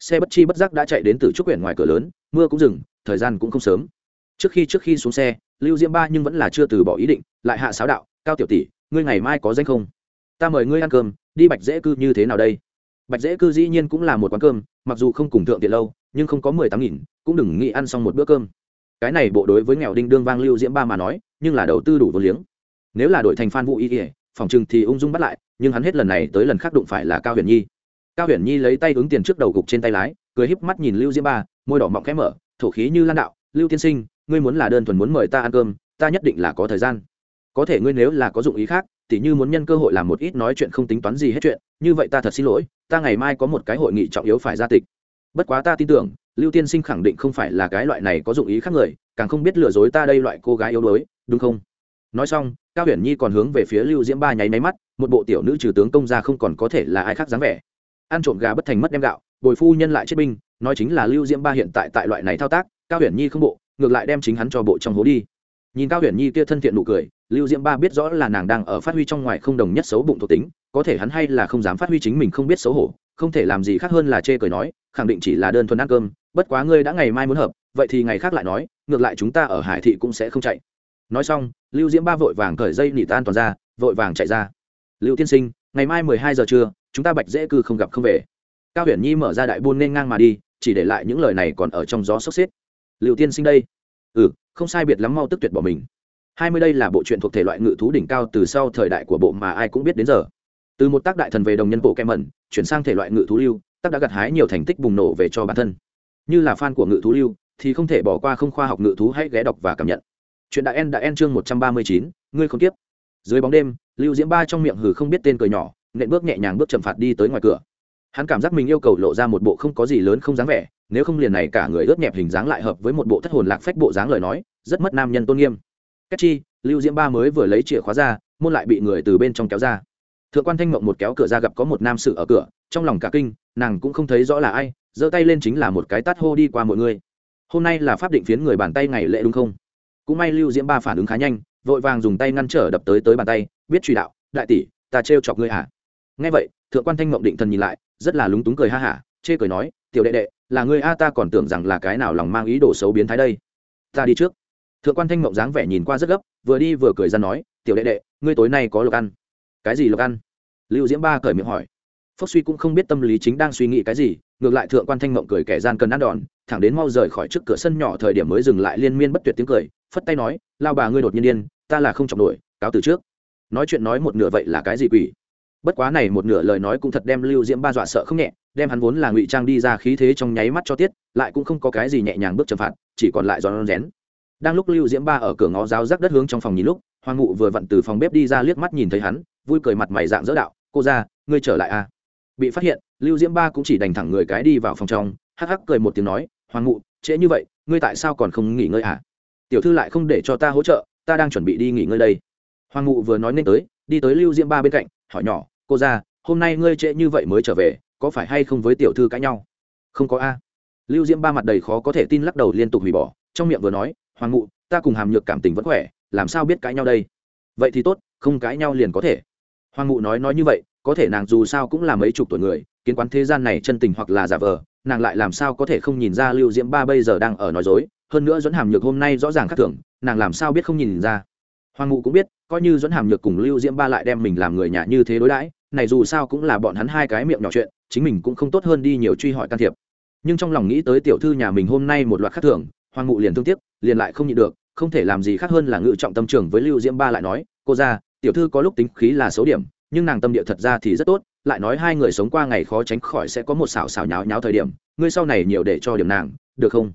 A: Xe bất chi bất giác đã chạy đến từ trúc huyện ngoài cửa lớn, mưa cũng dừng, thời gian cũng không sớm trước khi trước khi xuống xe, lưu diễm ba nhưng vẫn là chưa từ bỏ ý định, lại hạ sáo đạo, cao tiểu tỷ, ngươi ngày mai có danh không? Ta mời ngươi ăn cơm, đi bạch dễ cư như thế nào đây? Bạch dễ cư dĩ nhiên cũng là một quán cơm, mặc dù không cùng thượng tiện lâu, nhưng không có mười tám nghìn, cũng đừng nghĩ ăn xong một bữa cơm. Cái này bộ đối với nghèo đinh đương vang lưu diễm ba mà nói, nhưng là đầu tư đủ vô liếng. Nếu là đội thành phan vũ y ỉa phòng chừng thì ung dung bắt lại, nhưng hắn hết lần này tới lần khác đụng phải là cao huyền nhi. Cao huyền nhi lấy tay ứng tiền trước đầu gục trên tay lái, cười híp mắt nhìn lưu diễm ba, môi đỏ mọng khẽ mở, thổ khí như lan đạo, lưu tiên sinh ngươi muốn là đơn thuần muốn mời ta ăn cơm, ta nhất định là có thời gian. Có thể ngươi nếu là có dụng ý khác, tỉ như muốn nhân cơ hội làm một ít nói chuyện không tính toán gì hết chuyện, như vậy ta thật xin lỗi, ta ngày mai có một cái hội nghị trọng yếu phải ra tịch. Bất quá ta tin tưởng, lưu tiên sinh khẳng định không phải là cái loại này có dụng ý khác người, càng không biết lừa dối ta đây loại cô gái yếu đuối, đúng không? Nói xong, cao huyền nhi còn hướng về phía lưu diễm ba nháy máy mắt, một bộ tiểu nữ trừ tướng công ra không còn có thể là ai khác dáng vẻ. Ăn trộm gà bất thành mất đem gạo, bồi phu nhân lại chết binh, nói chính là lưu diễm ba hiện tại tại loại này thao tác, cao huyền nhi không bộ ngược lại đem chính hắn cho bộ trong hố đi. Nhìn cao huyền nhi kia thân thiện nụ cười, lưu diễm ba biết rõ là nàng đang ở phát huy trong ngoài không đồng nhất xấu bụng thuộc tính, có thể hắn hay là không dám phát huy chính mình không biết xấu hổ, không thể làm gì khác hơn là chê cười nói, khẳng định chỉ là đơn thuần ăn cơm, bất quá ngươi đã ngày mai muốn hợp, vậy thì ngày khác lại nói, ngược lại chúng ta ở hải thị cũng sẽ không chạy. Nói xong, lưu diễm ba vội vàng cởi dây nỉ tan toàn ra, vội vàng chạy ra. Lưu tiên sinh, ngày mai mười hai giờ trưa, chúng ta bạch dễ cư không gặp không về. Cao huyền nhi mở ra đại buôn nên ngang mà đi, chỉ để lại những lời này còn ở trong gió sốc xếp liệu tiên sinh đây. Ừ không sai biệt lắm mau tức tuyệt bỏ mình. Hai mươi đây là bộ truyện thuộc thể loại ngự thú đỉnh cao từ sau thời đại của bộ mà ai cũng biết đến giờ. Từ một tác đại thần về đồng nhân bộ kem mẩn chuyển sang thể loại ngự thú lưu, tác đã gặt hái nhiều thành tích bùng nổ về cho bản thân. Như là fan của ngự thú lưu, thì không thể bỏ qua không khoa học ngự thú hãy ghé đọc và cảm nhận. Chuyện đại en đã en chương một trăm ba mươi chín, ngươi không tiếp. Dưới bóng đêm, lưu diễm ba trong miệng hừ không biết tên cười nhỏ, nện bước nhẹ nhàng bước chậm phạt đi tới ngoài cửa. Hắn cảm giác mình yêu cầu lộ ra một bộ không có gì lớn không dáng vẻ nếu không liền này cả người ướt nhẹp hình dáng lại hợp với một bộ thất hồn lạc phách bộ dáng lời nói, rất mất nam nhân tôn nghiêm. Cách chi, lưu diễm ba mới vừa lấy chìa khóa ra, môn lại bị người từ bên trong kéo ra. Thượng quan thanh mộng một kéo cửa ra gặp có một nam sự ở cửa, trong lòng cả kinh, nàng cũng không thấy rõ là ai, giơ tay lên chính là một cái tát hô đi qua mọi người. Hôm nay là pháp định phiến người bàn tay ngày lễ đúng không? Cũng may lưu diễm ba phản ứng khá nhanh, vội vàng dùng tay ngăn trở đập tới tới bàn tay, biết truy đạo, đại tỷ, ta trêu chọc ngươi hả? Nghe vậy, thượng quan thanh mộng định thần nhìn lại, rất là lúng túng cười ha hả, chê cười nói, tiểu đệ đệ là ngươi a, ta còn tưởng rằng là cái nào lòng mang ý đồ xấu biến thái đây. Ta đi trước. Thượng quan thanh mộng dáng vẻ nhìn qua rất gấp, vừa đi vừa cười ra nói, tiểu đệ đệ, ngươi tối nay có lộc ăn. Cái gì lộc ăn? Lưu diễm ba cởi miệng hỏi. Phúc suy cũng không biết tâm lý chính đang suy nghĩ cái gì, ngược lại thượng quan thanh mộng cười kẻ gian cần ăn đòn, thẳng đến mau rời khỏi trước cửa sân nhỏ thời điểm mới dừng lại liên miên bất tuyệt tiếng cười, phất tay nói, lao bà ngươi đột nhiên điên, ta là không chọc nổi, cáo từ trước. Nói chuyện nói một nửa vậy là cái gì quỷ? Bất quá này một nửa lời nói cũng thật đem lưu diễm ba dọa sợ không nhẹ đem hắn vốn là ngụy trang đi ra khí thế trong nháy mắt cho tiết, lại cũng không có cái gì nhẹ nhàng bước trầm phạt, chỉ còn lại giòn rén đang lúc lưu diễm ba ở cửa ngõ giáo rắc đất hướng trong phòng nhìn lúc, hoàng ngụ vừa vặn từ phòng bếp đi ra liếc mắt nhìn thấy hắn, vui cười mặt mày dạng dỡ đạo, cô ra ngươi trở lại à? Bị phát hiện, lưu diễm ba cũng chỉ đành thẳng người cái đi vào phòng trong, hắc hắc cười một tiếng nói, hoàng ngụ, trễ như vậy, ngươi tại sao còn không nghỉ ngơi à? Tiểu thư lại không để cho ta hỗ trợ, ta đang chuẩn bị đi nghỉ ngơi đây. Hoàng ngụ vừa nói nên tới, đi tới lưu diễm ba bên cạnh, hỏi nhỏ, cô ra hôm nay ngươi trễ như vậy mới trở về có phải hay không với tiểu thư cãi nhau? Không có a. Lưu diễm ba mặt đầy khó có thể tin lắc đầu liên tục hủy bỏ, trong miệng vừa nói, hoàng ngụ ta cùng hàm nhược cảm tình vẫn khỏe, làm sao biết cãi nhau đây? Vậy thì tốt, không cãi nhau liền có thể. Hoàng ngụ nói nói như vậy, có thể nàng dù sao cũng là mấy chục tuổi người, kiến quán thế gian này chân tình hoặc là giả vờ, nàng lại làm sao có thể không nhìn ra lưu diễm ba bây giờ đang ở nói dối, hơn nữa dẫn hàm nhược hôm nay rõ ràng khác thường, nàng làm sao biết không nhìn ra. Hoàng ngụ cũng biết, coi như dẫn hàm nhược cùng lưu diễm ba lại đem mình làm người nhà như thế đối đãi, này dù sao cũng là bọn hắn hai cái miệng nhỏ chuyện chính mình cũng không tốt hơn đi nhiều truy hỏi can thiệp. Nhưng trong lòng nghĩ tới tiểu thư nhà mình hôm nay một loạt khác thường, hoàng ngụ liền thương tiếc, liền lại không nhịn được, không thể làm gì khác hơn là ngự trọng tâm trường với lưu diễm ba lại nói, cô ra tiểu thư có lúc tính khí là xấu điểm, nhưng nàng tâm địa thật ra thì rất tốt, lại nói hai người sống qua ngày khó tránh khỏi sẽ có một xảo xảo nháo nháo thời điểm, ngươi sau này nhiều để cho điểm nàng, được không?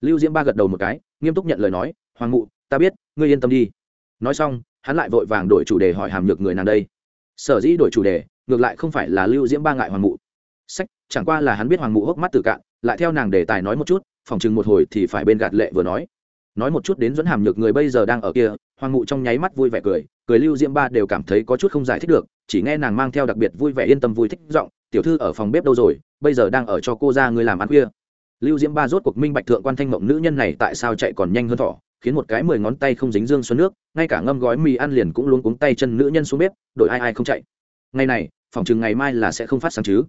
A: Lưu diễm ba gật đầu một cái, nghiêm túc nhận lời nói, hoàng ngụ ta biết, ngươi yên tâm đi. Nói xong, hắn lại vội vàng đổi chủ đề hỏi hàm nhược người nàng đây. Sở dĩ đổi chủ đề, ngược lại không phải là lưu diễm ba ngại hoàng ngụ sách, chẳng qua là hắn biết hoàng mụ hốc mắt tự cạn, lại theo nàng đề tài nói một chút, phòng chừng một hồi thì phải bên gạt lệ vừa nói. Nói một chút đến dẫn hàm nhược người bây giờ đang ở kia, hoàng mụ trong nháy mắt vui vẻ cười cười lưu diễm ba đều cảm thấy có chút không giải thích được, chỉ nghe nàng mang theo đặc biệt vui vẻ yên tâm vui thích giọng, tiểu thư ở phòng bếp đâu rồi? Bây giờ đang ở cho cô ra người làm ăn khuya. Lưu diễm ba rốt cuộc minh bạch thượng quan thanh mộng nữ nhân này tại sao chạy còn nhanh hơn thỏ khiến một cái mười ngón tay không dính dương xuân nước, ngay cả ngâm gói mì ăn liền cũng luôn cuống tay chân nữ nhân xuống bếp, đổi ai ai không chạy? Ngày này, phòng chừng ngày mai là sẽ không phát sáng chứ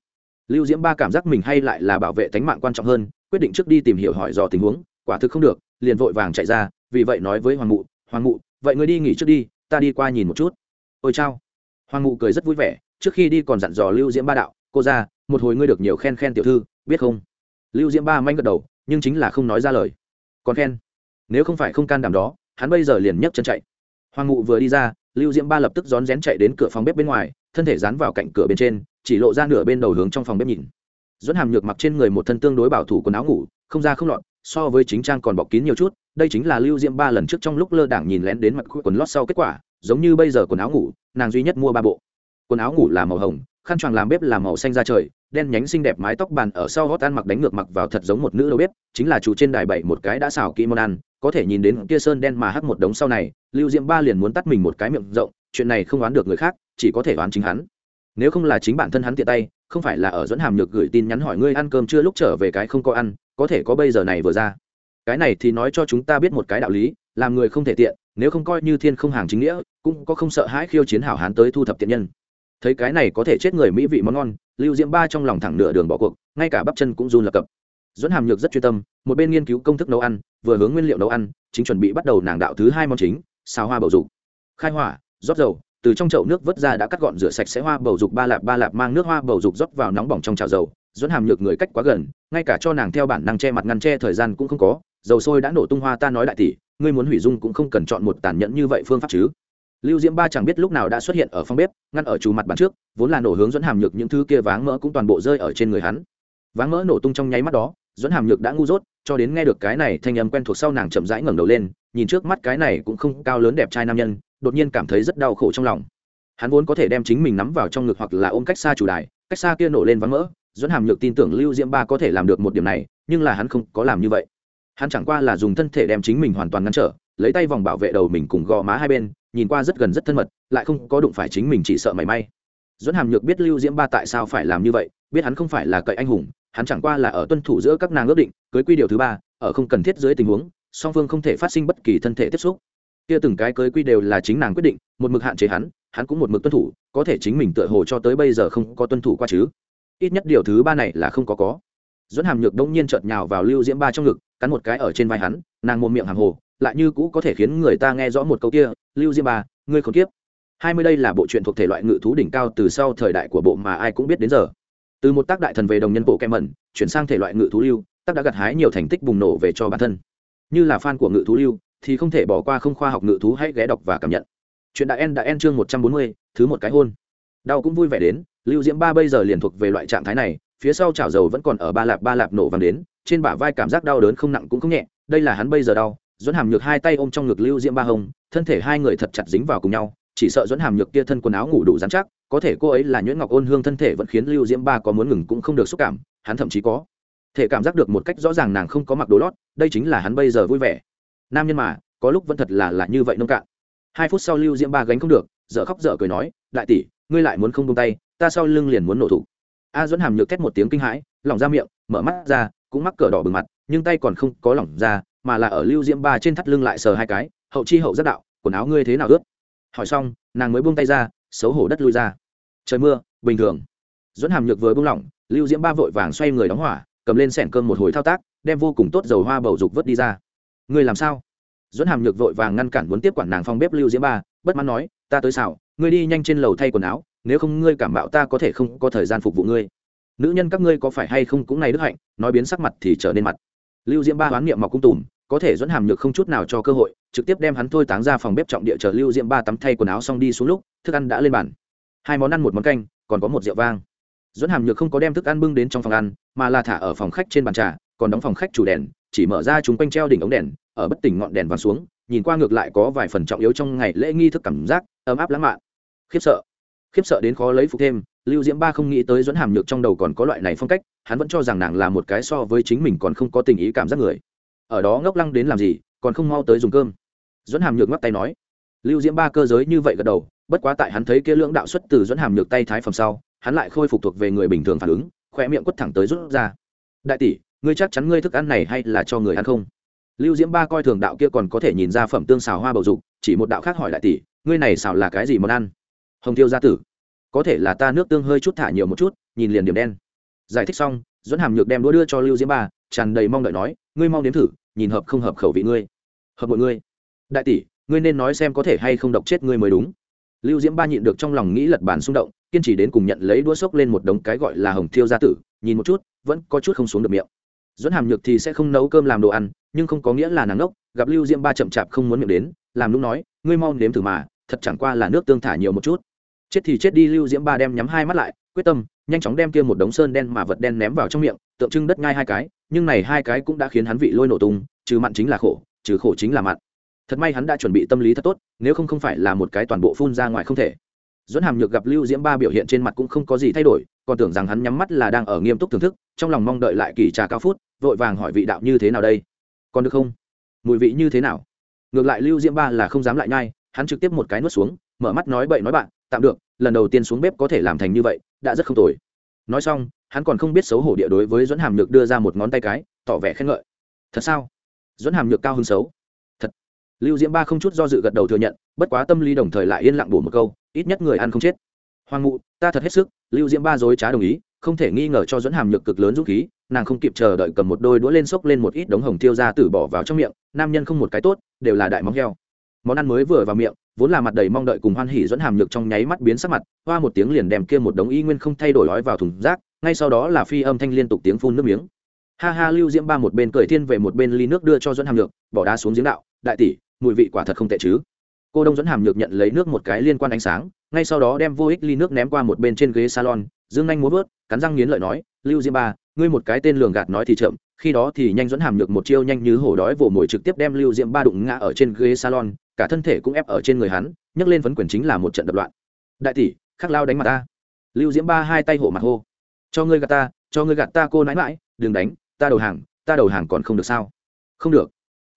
A: lưu diễm ba cảm giác mình hay lại là bảo vệ tánh mạng quan trọng hơn, quyết định trước đi tìm hiểu hỏi dò tình huống, quả thực không được, liền vội vàng chạy ra, vì vậy nói với hoàng mụ hoàng mụ, vậy người đi nghỉ trước đi, ta đi qua nhìn một chút. Ôi chao. Hoàng mụ cười rất vui vẻ, trước khi đi còn dặn dò lưu diễm ba đạo, cô ra, một hồi ngươi được nhiều khen khen tiểu thư, biết không? Lưu diễm ba manh gật đầu, nhưng chính là không nói ra lời. Còn khen? Nếu không phải không can đảm đó, hắn bây giờ liền nhấc chân chạy. Hoàng mụ vừa đi ra, lưu diễm ba lập tức rón rén chạy đến cửa phòng bếp bên ngoài, thân thể dán vào cạnh cửa bên trên chỉ lộ ra nửa bên đầu hướng trong phòng bếp nhìn. Dẫn hàm nhược mặc trên người một thân tương đối bảo thủ quần áo ngủ, không ra không lọt, so với chính trang còn bọc kín nhiều chút, đây chính là lưu diễm ba lần trước trong lúc lơ đảng nhìn lén đến mặt quần lót sau kết quả, giống như bây giờ quần áo ngủ, nàng duy nhất mua ba bộ. Quần áo ngủ là màu hồng, khăn choàng làm bếp là màu xanh da trời, đen nhánh xinh đẹp mái tóc bàn ở sau hót ăn mặc đánh ngược mặc vào thật giống một nữ đầu bếp, chính là chủ trên đài bảy một cái đã xào kỹ món ăn, có thể nhìn đến kia sơn đen mà hắt một đống sau này, lưu diễm ba liền muốn tắt mình một cái miệng rộng, chuyện này không đoán được người khác, chỉ có thể đoán chính hắn nếu không là chính bản thân hắn tiện tay, không phải là ở dẫn hàm nhược gửi tin nhắn hỏi ngươi ăn cơm chưa lúc trở về cái không có ăn, có thể có bây giờ này vừa ra. Cái này thì nói cho chúng ta biết một cái đạo lý, làm người không thể tiện, nếu không coi như thiên không hàng chính nghĩa, cũng có không sợ hãi khiêu chiến hảo hán tới thu thập tiện nhân. Thấy cái này có thể chết người mỹ vị món ngon, lưu diễm ba trong lòng thẳng nửa đường bỏ cuộc, ngay cả bắp chân cũng run lập cập. Dẫn hàm nhược rất chuyên tâm, một bên nghiên cứu công thức nấu ăn, vừa hướng nguyên liệu nấu ăn, chính chuẩn bị bắt đầu nàng đạo thứ hai món chính, xào hoa bầu dục. Khai hỏa, rót dầu từ trong chậu nước vớt ra đã cắt gọn rửa sạch sẽ hoa bầu dục ba lạp ba lạp mang nước hoa bầu dục rót vào nóng bỏng trong chảo dầu, dẫn hàm nhược người cách quá gần, ngay cả cho nàng theo bản năng che mặt ngăn che thời gian cũng không có, dầu sôi đã nổ tung hoa ta nói đại tỷ, ngươi muốn hủy dung cũng không cần chọn một tàn nhẫn như vậy phương pháp chứ. Lưu diễm ba chẳng biết lúc nào đã xuất hiện ở phòng bếp, ngăn ở chủ mặt bàn trước, vốn là nổ hướng dẫn hàm nhược những thứ kia váng mỡ cũng toàn bộ rơi ở trên người hắn. Váng mỡ nổ tung trong nháy mắt đó, dẫn hàm nhược đã ngu dốt, cho đến nghe được cái này thanh âm quen thuộc sau nàng chậm rãi ngẩng đầu lên, nhìn trước mắt cái này cũng không cao lớn đẹp trai nam nhân đột nhiên cảm thấy rất đau khổ trong lòng. Hắn vốn có thể đem chính mình nắm vào trong ngực hoặc là ôm cách xa chủ đài, cách xa kia nổ lên vắng mỡ. Dẫn hàm nhược tin tưởng lưu diễm ba có thể làm được một điểm này, nhưng là hắn không có làm như vậy. Hắn chẳng qua là dùng thân thể đem chính mình hoàn toàn ngăn trở, lấy tay vòng bảo vệ đầu mình cùng gò má hai bên, nhìn qua rất gần rất thân mật, lại không có đụng phải chính mình chỉ sợ mảy may. Dẫn hàm nhược biết lưu diễm ba tại sao phải làm như vậy, biết hắn không phải là cậy anh hùng, hắn chẳng qua là ở tuân thủ giữa các nàng ước định, cưới quy điều thứ ba, ở không cần thiết dưới tình huống, song phương không thể phát sinh bất kỳ thân thể tiếp xúc kia từng cái cưới quy đều là chính nàng quyết định, một mực hạn chế hắn hắn cũng một mực tuân thủ, có thể chính mình tựa hồ cho tới bây giờ không có tuân thủ qua chứ. Ít nhất điều thứ ba này là không có có. Dẫn hàm nhược đông nhiên chợt nhào vào lưu diễm ba trong ngực, cắn một cái ở trên vai hắn, nàng mồm miệng hàng hồ, lại như cũ có thể khiến người ta nghe rõ một câu kia, lưu diễm ba, ngươi không kiếp. hai mươi đây là bộ truyện thuộc thể loại ngự thú đỉnh cao từ sau thời đại của bộ mà ai cũng biết đến giờ. Từ một tác đại thần về đồng nhân bộ kem mẩn, chuyển sang thể loại ngự thú lưu, tác đã gặt hái nhiều thành tích bùng nổ về cho bản thân. Như là fan của ngự thú lưu thì không thể bỏ qua không khoa học ngự thú, hãy ghé đọc và cảm nhận. Chuyện đã en đã en chương một trăm bốn mươi, thứ một cái hôn. Đau cũng vui vẻ đến, lưu diễm ba bây giờ liền thuộc về loại trạng thái này, phía sau chảo dầu vẫn còn ở ba lạp ba lạp nổ vàng đến, trên bả vai cảm giác đau đớn không nặng cũng không nhẹ, đây là hắn bây giờ đau dẫn hàm nhược hai tay ôm trong ngực lưu diễm ba hồng, thân thể hai người thật chặt dính vào cùng nhau, chỉ sợ dẫn hàm nhược kia thân quần áo ngủ đủ dán chắc, có thể cô ấy là nhuyễn ngọc ôn hương thân thể vẫn khiến lưu diễm ba có muốn ngừng cũng không được xúc cảm, hắn thậm chí có thể cảm giác được một cách rõ ràng nàng không có mặc đồ lót, đây chính là hắn bây giờ vui vẻ nam nhân mà, có lúc vẫn thật là là như vậy nông cạn. Hai phút sau lưu diễm ba gánh không được, dở khóc dở cười nói, đại tỷ, ngươi lại muốn không tung tay, ta sau lưng liền muốn nổ thủ. A dẫn hàm nhược thét một tiếng kinh hãi, lỏng ra miệng, mở mắt ra, cũng mắc cỡ đỏ bừng mặt, nhưng tay còn không có lỏng ra, mà là ở lưu diễm ba trên thắt lưng lại sờ hai cái, hậu chi hậu giác đạo, quần áo ngươi thế nào ướt? Hỏi xong, nàng mới buông tay ra, xấu hổ đất lui ra. Trời mưa, bình thường. Dẫn hàm nhược vừa buông lỏng, lưu diễm ba vội vàng xoay người đóng hỏa, cầm lên sẻn cơm một hồi thao tác, đem vô cùng tốt dầu hoa bầu dục vớt đi ra ngươi làm sao? Dẫn hàm nhược vội vàng ngăn cản muốn tiếp quản nàng phong bếp lưu diễm ba, bất mãn nói, ta tới xảo, ngươi đi nhanh trên lầu thay quần áo, nếu không ngươi cảm bạo ta có thể không có thời gian phục vụ ngươi. Nữ nhân các ngươi có phải hay không cũng này đức hạnh? Nói biến sắc mặt thì trở nên mặt. Lưu diễm ba hoán niệm mọc cung tùm, có thể dẫn hàm nhược không chút nào cho cơ hội, trực tiếp đem hắn thôi táng ra phòng bếp trọng địa chờ lưu diễm ba tắm thay quần áo xong đi xuống lúc, thức ăn đã lên bàn. Hai món ăn một món canh, còn có một rượu vang. Dẫn hàm nhược không có đem thức ăn bưng đến trong phòng ăn, mà là thả ở phòng khách trên bàn trà, còn đóng phòng khách chủ đèn chỉ mở ra chúng quanh treo đỉnh ống đèn, ở bất tỉnh ngọn đèn vàng xuống, nhìn qua ngược lại có vài phần trọng yếu trong ngày lễ nghi thức cảm giác, ấm áp lãng mạn. Khiếp sợ. Khiếp sợ đến khó lấy phục thêm, lưu diễm ba không nghĩ tới dẫn hàm nhược trong đầu còn có loại này phong cách, hắn vẫn cho rằng nàng là một cái so với chính mình còn không có tình ý cảm giác người. Ở đó ngốc lăng đến làm gì, còn không mau tới dùng cơm. Dẫn hàm nhược ngắt tay nói. Lưu diễm ba cơ giới như vậy gật đầu, bất quá tại hắn thấy kia lưỡng đạo xuất từ dẫn hàm nhược tay thái phẩm sau, hắn lại khôi phục thuộc về người bình thường phản ứng, khoe miệng quất thẳng tới rút ra. Đại tỷ ngươi chắc chắn ngươi thức ăn này hay là cho người ăn không? Lưu diễm ba coi thường đạo kia còn có thể nhìn ra phẩm tương xào hoa bầu dục, chỉ một đạo khác hỏi đại tỷ, ngươi này xào là cái gì món ăn? Hồng tiêu gia tử, có thể là ta nước tương hơi chút thả nhiều một chút, nhìn liền điểm đen. Giải thích xong dẫn hàm nhược đem đũa đưa cho lưu diễm ba, tràn đầy mong đợi nói, ngươi mong nếm thử, nhìn hợp không hợp khẩu vị ngươi. Hợp mọi ngươi. Đại tỷ, ngươi nên nói xem có thể hay không độc chết ngươi mới đúng. Lưu diễm ba nhịn được trong lòng nghĩ lật bàn xung động, kiên trì đến cùng nhận lấy đũa xốc lên một đống cái gọi là hồng thiêu gia tử, nhìn một chút, vẫn có chút không xuống được miệng dẫn hàm nhược thì sẽ không nấu cơm làm đồ ăn, nhưng không có nghĩa là nàng ngốc. Gặp lưu diễm ba chậm chạp không muốn miệng đến, làm lúc nói, ngươi mau nếm thử mà, thật chẳng qua là nước tương thả nhiều một chút. Chết thì chết đi, lưu diễm ba đem nhắm hai mắt lại, quyết tâm, nhanh chóng đem kia một đống sơn đen mà vật đen ném vào trong miệng, tượng trưng đất ngay hai cái, nhưng này hai cái cũng đã khiến hắn vị lôi nổ tung, trừ mặn chính là khổ, trừ khổ chính là mặn. Thật may hắn đã chuẩn bị tâm lý thật tốt, nếu không không phải là một cái toàn bộ phun ra ngoài không thể dẫn hàm nhược gặp lưu diễm ba biểu hiện trên mặt cũng không có gì thay đổi, còn tưởng rằng hắn nhắm mắt là đang ở nghiêm túc thưởng thức, trong lòng mong đợi lại kỳ trà cao phút, vội vàng hỏi vị đạo như thế nào đây? Còn được không? Mùi vị như thế nào? Ngược lại lưu diễm ba là không dám lại nhai, hắn trực tiếp một cái nuốt xuống, mở mắt nói bậy nói bạn, tạm được, lần đầu tiên xuống bếp có thể làm thành như vậy, đã rất không tồi. Nói xong, hắn còn không biết xấu hổ địa đối với dẫn hàm nhược đưa ra một ngón tay cái, tỏ vẻ khen ngợi. Thật sao? Dẫn hàm nhược cao hứng xấu. Thật. Lưu diễm ba không chút do dự gật đầu thừa nhận, bất quá tâm lý đồng thời lại yên lặng bổ một câu ít nhất người ăn không chết. Hoàng ngụ ta thật hết sức, lưu diễm ba dối trá đồng ý, không thể nghi ngờ cho dẫn hàm nhược cực lớn dũng khí, nàng không kịp chờ đợi cầm một đôi đũa lên xốc lên một ít đống hồng tiêu ra tử bỏ vào trong miệng, nam nhân không một cái tốt, đều là đại móng heo. Món ăn mới vừa vào miệng, vốn là mặt đầy mong đợi cùng hoan hỉ dẫn hàm nhược trong nháy mắt biến sắc mặt, hoa một tiếng liền đem kia một đống y nguyên không thay đổi ói vào thùng rác, ngay sau đó là phi âm thanh liên tục tiếng phun nước miếng. Ha ha, lưu diễm ba một bên cười thiên về một bên ly nước đưa cho dẫn hàm nhược, bỏ đá xuống giếng đạo, đại tỷ, mùi vị quả thật không tệ chứ cô đông dẫn hàm nhược nhận lấy nước một cái liên quan ánh sáng, ngay sau đó đem vô ích ly nước ném qua một bên trên ghế salon, dương anh Múa vớt, cắn răng nghiến lợi nói, lưu diễm ba, ngươi một cái tên lường gạt nói thì chậm, khi đó thì nhanh dẫn hàm nhược một chiêu nhanh như hổ đói vồ mồi trực tiếp đem lưu diễm ba đụng ngã ở trên ghế salon, cả thân thể cũng ép ở trên người hắn, nhấc lên phấn quyền chính là một trận đập loạn. Đại tỷ, khắc lao đánh mặt ta. Lưu diễm ba hai tay hổ mặt hô, cho ngươi gạt ta, cho ngươi gạt ta cô nãi mãi đừng đánh, ta đầu hàng, ta đầu hàng còn không được sao? Không được.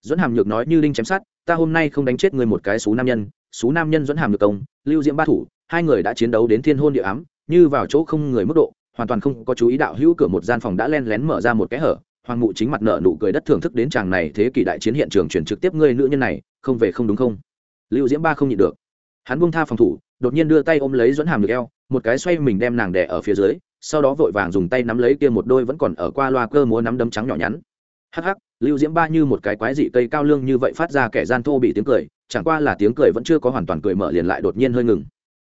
A: Dẫn hàm nhược nói như linh chém sát ta hôm nay không đánh chết ngươi một cái xú nam nhân, xú nam nhân dẫn hàm được công, lưu diễm ba thủ, hai người đã chiến đấu đến thiên hôn địa ám, như vào chỗ không người mức độ, hoàn toàn không có chú ý đạo hữu cửa một gian phòng đã len lén mở ra một cái hở, hoàng mụ chính mặt nợ nụ cười đất thưởng thức đến chàng này thế kỷ đại chiến hiện trường chuyển trực tiếp ngươi nữ nhân này, không về không đúng không? Lưu diễm ba không nhịn được. Hắn buông tha phòng thủ, đột nhiên đưa tay ôm lấy dẫn hàm được eo, một cái xoay mình đem nàng đẻ ở phía dưới, sau đó vội vàng dùng tay nắm lấy kia một đôi vẫn còn ở qua loa cơ múa nắm đấm trắng nhỏ nhắn. Hắc hắc lưu diễm ba như một cái quái dị cây cao lương như vậy phát ra kẻ gian thô bị tiếng cười, chẳng qua là tiếng cười vẫn chưa có hoàn toàn cười mở liền lại đột nhiên hơi ngừng.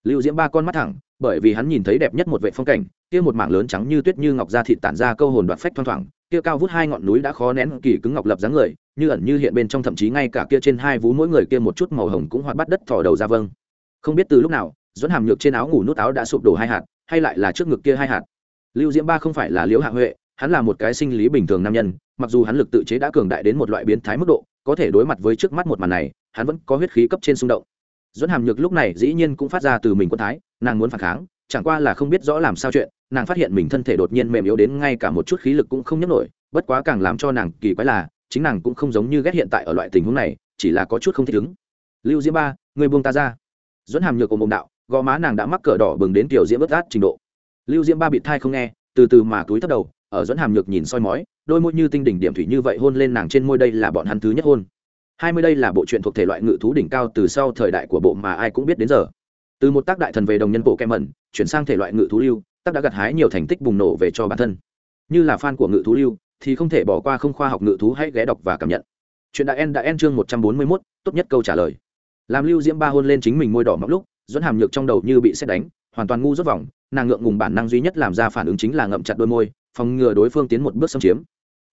A: Lưu diễm ba con mắt thẳng, bởi vì hắn nhìn thấy đẹp nhất một vệ phong cảnh, kia một mảng lớn trắng như tuyết như ngọc da thịt tản ra câu hồn đoạt phách thoang thoảng, kia cao vút hai ngọn núi đã khó nén kỳ cứng ngọc lập dáng người, như ẩn như hiện bên trong thậm chí ngay cả kia trên hai vú mỗi người kia một chút màu hồng cũng hoạt bắt đất thò đầu ra vâng. Không biết từ lúc nào dẫn hàm nhược trên áo ngủ nút áo đã sụp đổ hai hạt, hay lại là trước ngực kia hai hạt. Lưu diễm ba không phải là liễu hạ huệ hắn là một cái sinh lý bình thường nam nhân, mặc dù hắn lực tự chế đã cường đại đến một loại biến thái mức độ, có thể đối mặt với trước mắt một màn này, hắn vẫn có huyết khí cấp trên xung động. Dẫn hàm nhược lúc này dĩ nhiên cũng phát ra từ mình quân thái, nàng muốn phản kháng, chẳng qua là không biết rõ làm sao chuyện, nàng phát hiện mình thân thể đột nhiên mềm yếu đến ngay cả một chút khí lực cũng không nhấc nổi, bất quá càng làm cho nàng kỳ quái là, chính nàng cũng không giống như ghét hiện tại ở loại tình huống này, chỉ là có chút không thích ứng. Lưu diễm ba, người buông ta ra. Dẫn hàm nhược ồm ồm đạo, gò má nàng đã mắc cỡ đỏ bừng đến tiểu diễm bất át trình độ. Lưu diễm ba bị thai không nghe, từ từ mà túi thấp đầu ở dẫn hàm nhược nhìn soi mói, đôi môi như tinh đỉnh điểm thủy như vậy hôn lên nàng trên môi đây là bọn hắn thứ nhất hôn. Hai mươi đây là bộ truyện thuộc thể loại ngự thú đỉnh cao từ sau thời đại của bộ mà ai cũng biết đến giờ. Từ một tác đại thần về đồng nhân bộ kem mẩn, chuyển sang thể loại ngự thú lưu, tác đã gặt hái nhiều thành tích bùng nổ về cho bản thân. Như là fan của ngự thú lưu, thì không thể bỏ qua không khoa học ngự thú hãy ghé đọc và cảm nhận. Chuyện đã en đã en chương một trăm bốn mươi mốt, tốt nhất câu trả lời. Làm lưu diễm ba hôn lên chính mình môi đỏ mọc lúc, dẫn hàm nhược trong đầu như bị xét đánh, hoàn toàn ngu rút vòng, nàng ngượng ngùng bản năng duy nhất làm ra phản ứng chính là ngậm chặt đôi môi phòng ngừa đối phương tiến một bước xâm chiếm.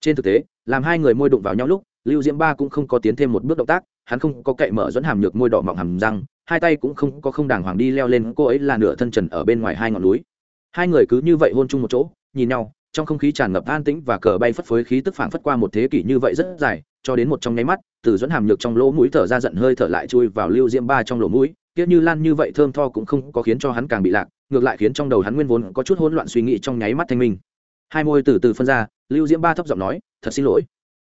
A: Trên thực tế, làm hai người môi đụng vào nhau lúc, lưu diễm ba cũng không có tiến thêm một bước động tác, hắn không có cậy mở dẫn hàm nhược môi đỏ mọng hàm răng, hai tay cũng không có không đàng hoàng đi leo lên, cô ấy là nửa thân trần ở bên ngoài hai ngọn núi. Hai người cứ như vậy hôn chung một chỗ, nhìn nhau, trong không khí tràn ngập an tĩnh và cờ bay phất phới khí tức phảng phất qua một thế kỷ như vậy rất dài, cho đến một trong nháy mắt, từ dẫn hàm nhược trong lỗ mũi thở ra giận hơi thở lại chui vào lưu diễm ba trong lỗ mũi tiếc như lan như vậy thơm tho cũng không có khiến cho hắn càng bị lạc, ngược lại khiến trong đầu hắn nguyên vốn có chút hỗn loạn suy nghĩ trong nháy mắt thanh minh hai môi từ từ phân ra, lưu diễm ba thấp giọng nói, thật xin lỗi.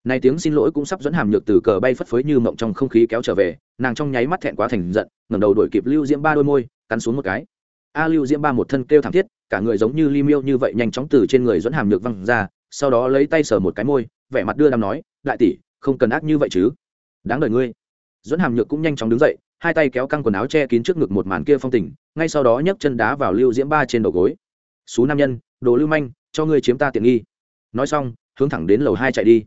A: Nay tiếng xin lỗi cũng sắp dẫn hàm nhược từ cờ bay phất phới như mộng trong không khí kéo trở về, nàng trong nháy mắt thẹn quá thành giận, ngẩng đầu đổi kịp lưu diễm ba đôi môi, cắn xuống một cái. A lưu diễm ba một thân kêu thảm thiết, cả người giống như li miêu như vậy nhanh chóng từ trên người dẫn hàm nhược văng ra, sau đó lấy tay sờ một cái môi, vẻ mặt đưa đàm nói, đại tỷ, không cần ác như vậy chứ. Đáng đời ngươi. Dẫn hàm nhược cũng nhanh chóng đứng dậy, hai tay kéo căng quần áo che kín trước ngực một màn kia phong tình, ngay sau đó nhấc chân đá vào lưu diễm ba trên đầu gối. Xú nam nhân, đồ lưu manh cho ngươi chiếm ta tiện nghi. Nói xong, hướng thẳng đến lầu hai chạy đi.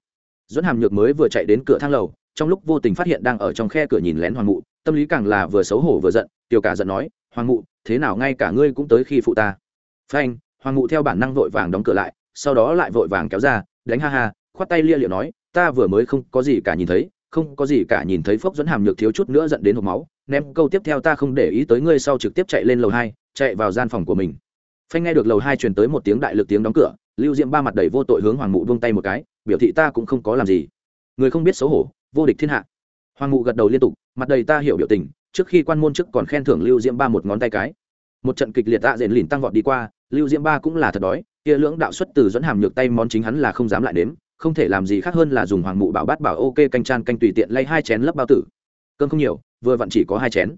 A: Dẫn hàm nhược mới vừa chạy đến cửa thang lầu, trong lúc vô tình phát hiện đang ở trong khe cửa nhìn lén hoàng mụ, tâm lý càng là vừa xấu hổ vừa giận, tiểu cả giận nói, hoàng mụ, thế nào ngay cả ngươi cũng tới khi phụ ta. Phanh, hoàng mụ theo bản năng vội vàng đóng cửa lại, sau đó lại vội vàng kéo ra, đánh ha ha, khoát tay lia liệu nói, ta vừa mới không có gì cả nhìn thấy, không có gì cả nhìn thấy phốc dẫn hàm nhược thiếu chút nữa dẫn đến hộp máu, ném câu tiếp theo ta không để ý tới ngươi sau trực tiếp chạy lên lầu hai, chạy vào gian phòng của mình phanh nghe được lầu hai truyền tới một tiếng đại lực tiếng đóng cửa, lưu diệm ba mặt đầy vô tội hướng hoàng mụ vung tay một cái, biểu thị ta cũng không có làm gì. Người không biết xấu hổ, vô địch thiên hạ. Hoàng mụ gật đầu liên tục, mặt đầy ta hiểu biểu tình, trước khi quan môn chức còn khen thưởng lưu diễm ba một ngón tay cái. Một trận kịch liệt tạ rền lìn tăng vọt đi qua, lưu diễm ba cũng là thật đói, kia lưỡng đạo xuất từ dẫn hàm nhược tay món chính hắn là không dám lại đếm không thể làm gì khác hơn là dùng hoàng mụ bảo bát bảo ok canh chan canh tùy tiện lấy hai chén lấp bao tử. Cơm không nhiều, vừa vặn chỉ có hai chén.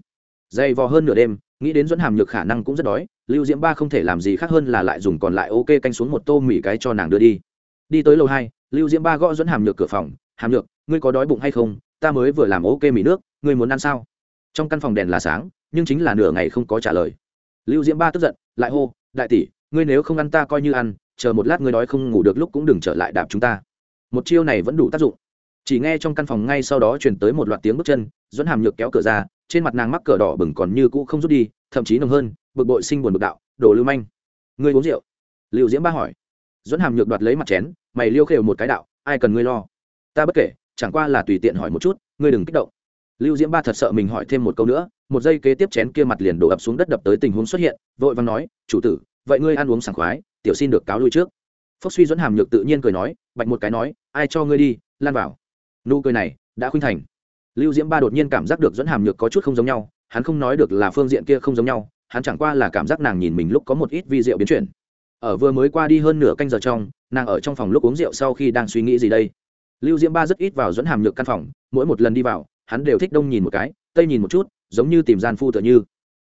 A: Dày vò hơn nửa đêm, nghĩ đến dẫn hàm nhược khả năng cũng rất đói lưu diễm ba không thể làm gì khác hơn là lại dùng còn lại ok canh xuống một tô mì cái cho nàng đưa đi. Đi tới lầu hai, lưu diễm ba gõ dẫn hàm nhược cửa phòng. Hàm nhược, ngươi có đói bụng hay không? Ta mới vừa làm ok mì nước, ngươi muốn ăn sao? Trong căn phòng đèn là sáng, nhưng chính là nửa ngày không có trả lời. Lưu diễm ba tức giận, lại hô, đại tỷ, ngươi nếu không ăn ta coi như ăn, chờ một lát ngươi đói không ngủ được lúc cũng đừng trở lại đạp chúng ta. Một chiêu này vẫn đủ tác dụng. Chỉ nghe trong căn phòng ngay sau đó chuyển tới một loạt tiếng bước chân, dẫn hàm nhược kéo cửa ra trên mặt nàng mắc cờ đỏ bừng còn như cũ không rút đi, thậm chí nồng hơn, bực bội sinh buồn bực đạo đổ lưu manh, ngươi uống rượu? Liệu diễm ba hỏi. Dẫn hàm nhược đoạt lấy mặt chén, mày liêu khều một cái đạo, ai cần ngươi lo? Ta bất kể, chẳng qua là tùy tiện hỏi một chút, ngươi đừng kích động. Lưu diễm ba thật sợ mình hỏi thêm một câu nữa, một giây kế tiếp chén kia mặt liền đổ ập xuống đất đập tới tình huống xuất hiện, vội vàng nói, chủ tử, vậy ngươi ăn uống sảng khoái, tiểu xin được cáo lui trước. Phúc suy dẫn hàm nhược tự nhiên cười nói, bạch một cái nói, ai cho ngươi đi, lan vào. Nụ cười này đã khuynh thành lưu diễm ba đột nhiên cảm giác được dẫn hàm nhược có chút không giống nhau, hắn không nói được là phương diện kia không giống nhau, hắn chẳng qua là cảm giác nàng nhìn mình lúc có một ít vi rượu biến chuyển. Ở vừa mới qua đi hơn nửa canh giờ trong, nàng ở trong phòng lúc uống rượu sau khi đang suy nghĩ gì đây? Lưu diễm ba rất ít vào dẫn hàm nhược căn phòng, mỗi một lần đi vào, hắn đều thích đông nhìn một cái, tây nhìn một chút, giống như tìm gian phu tựa như.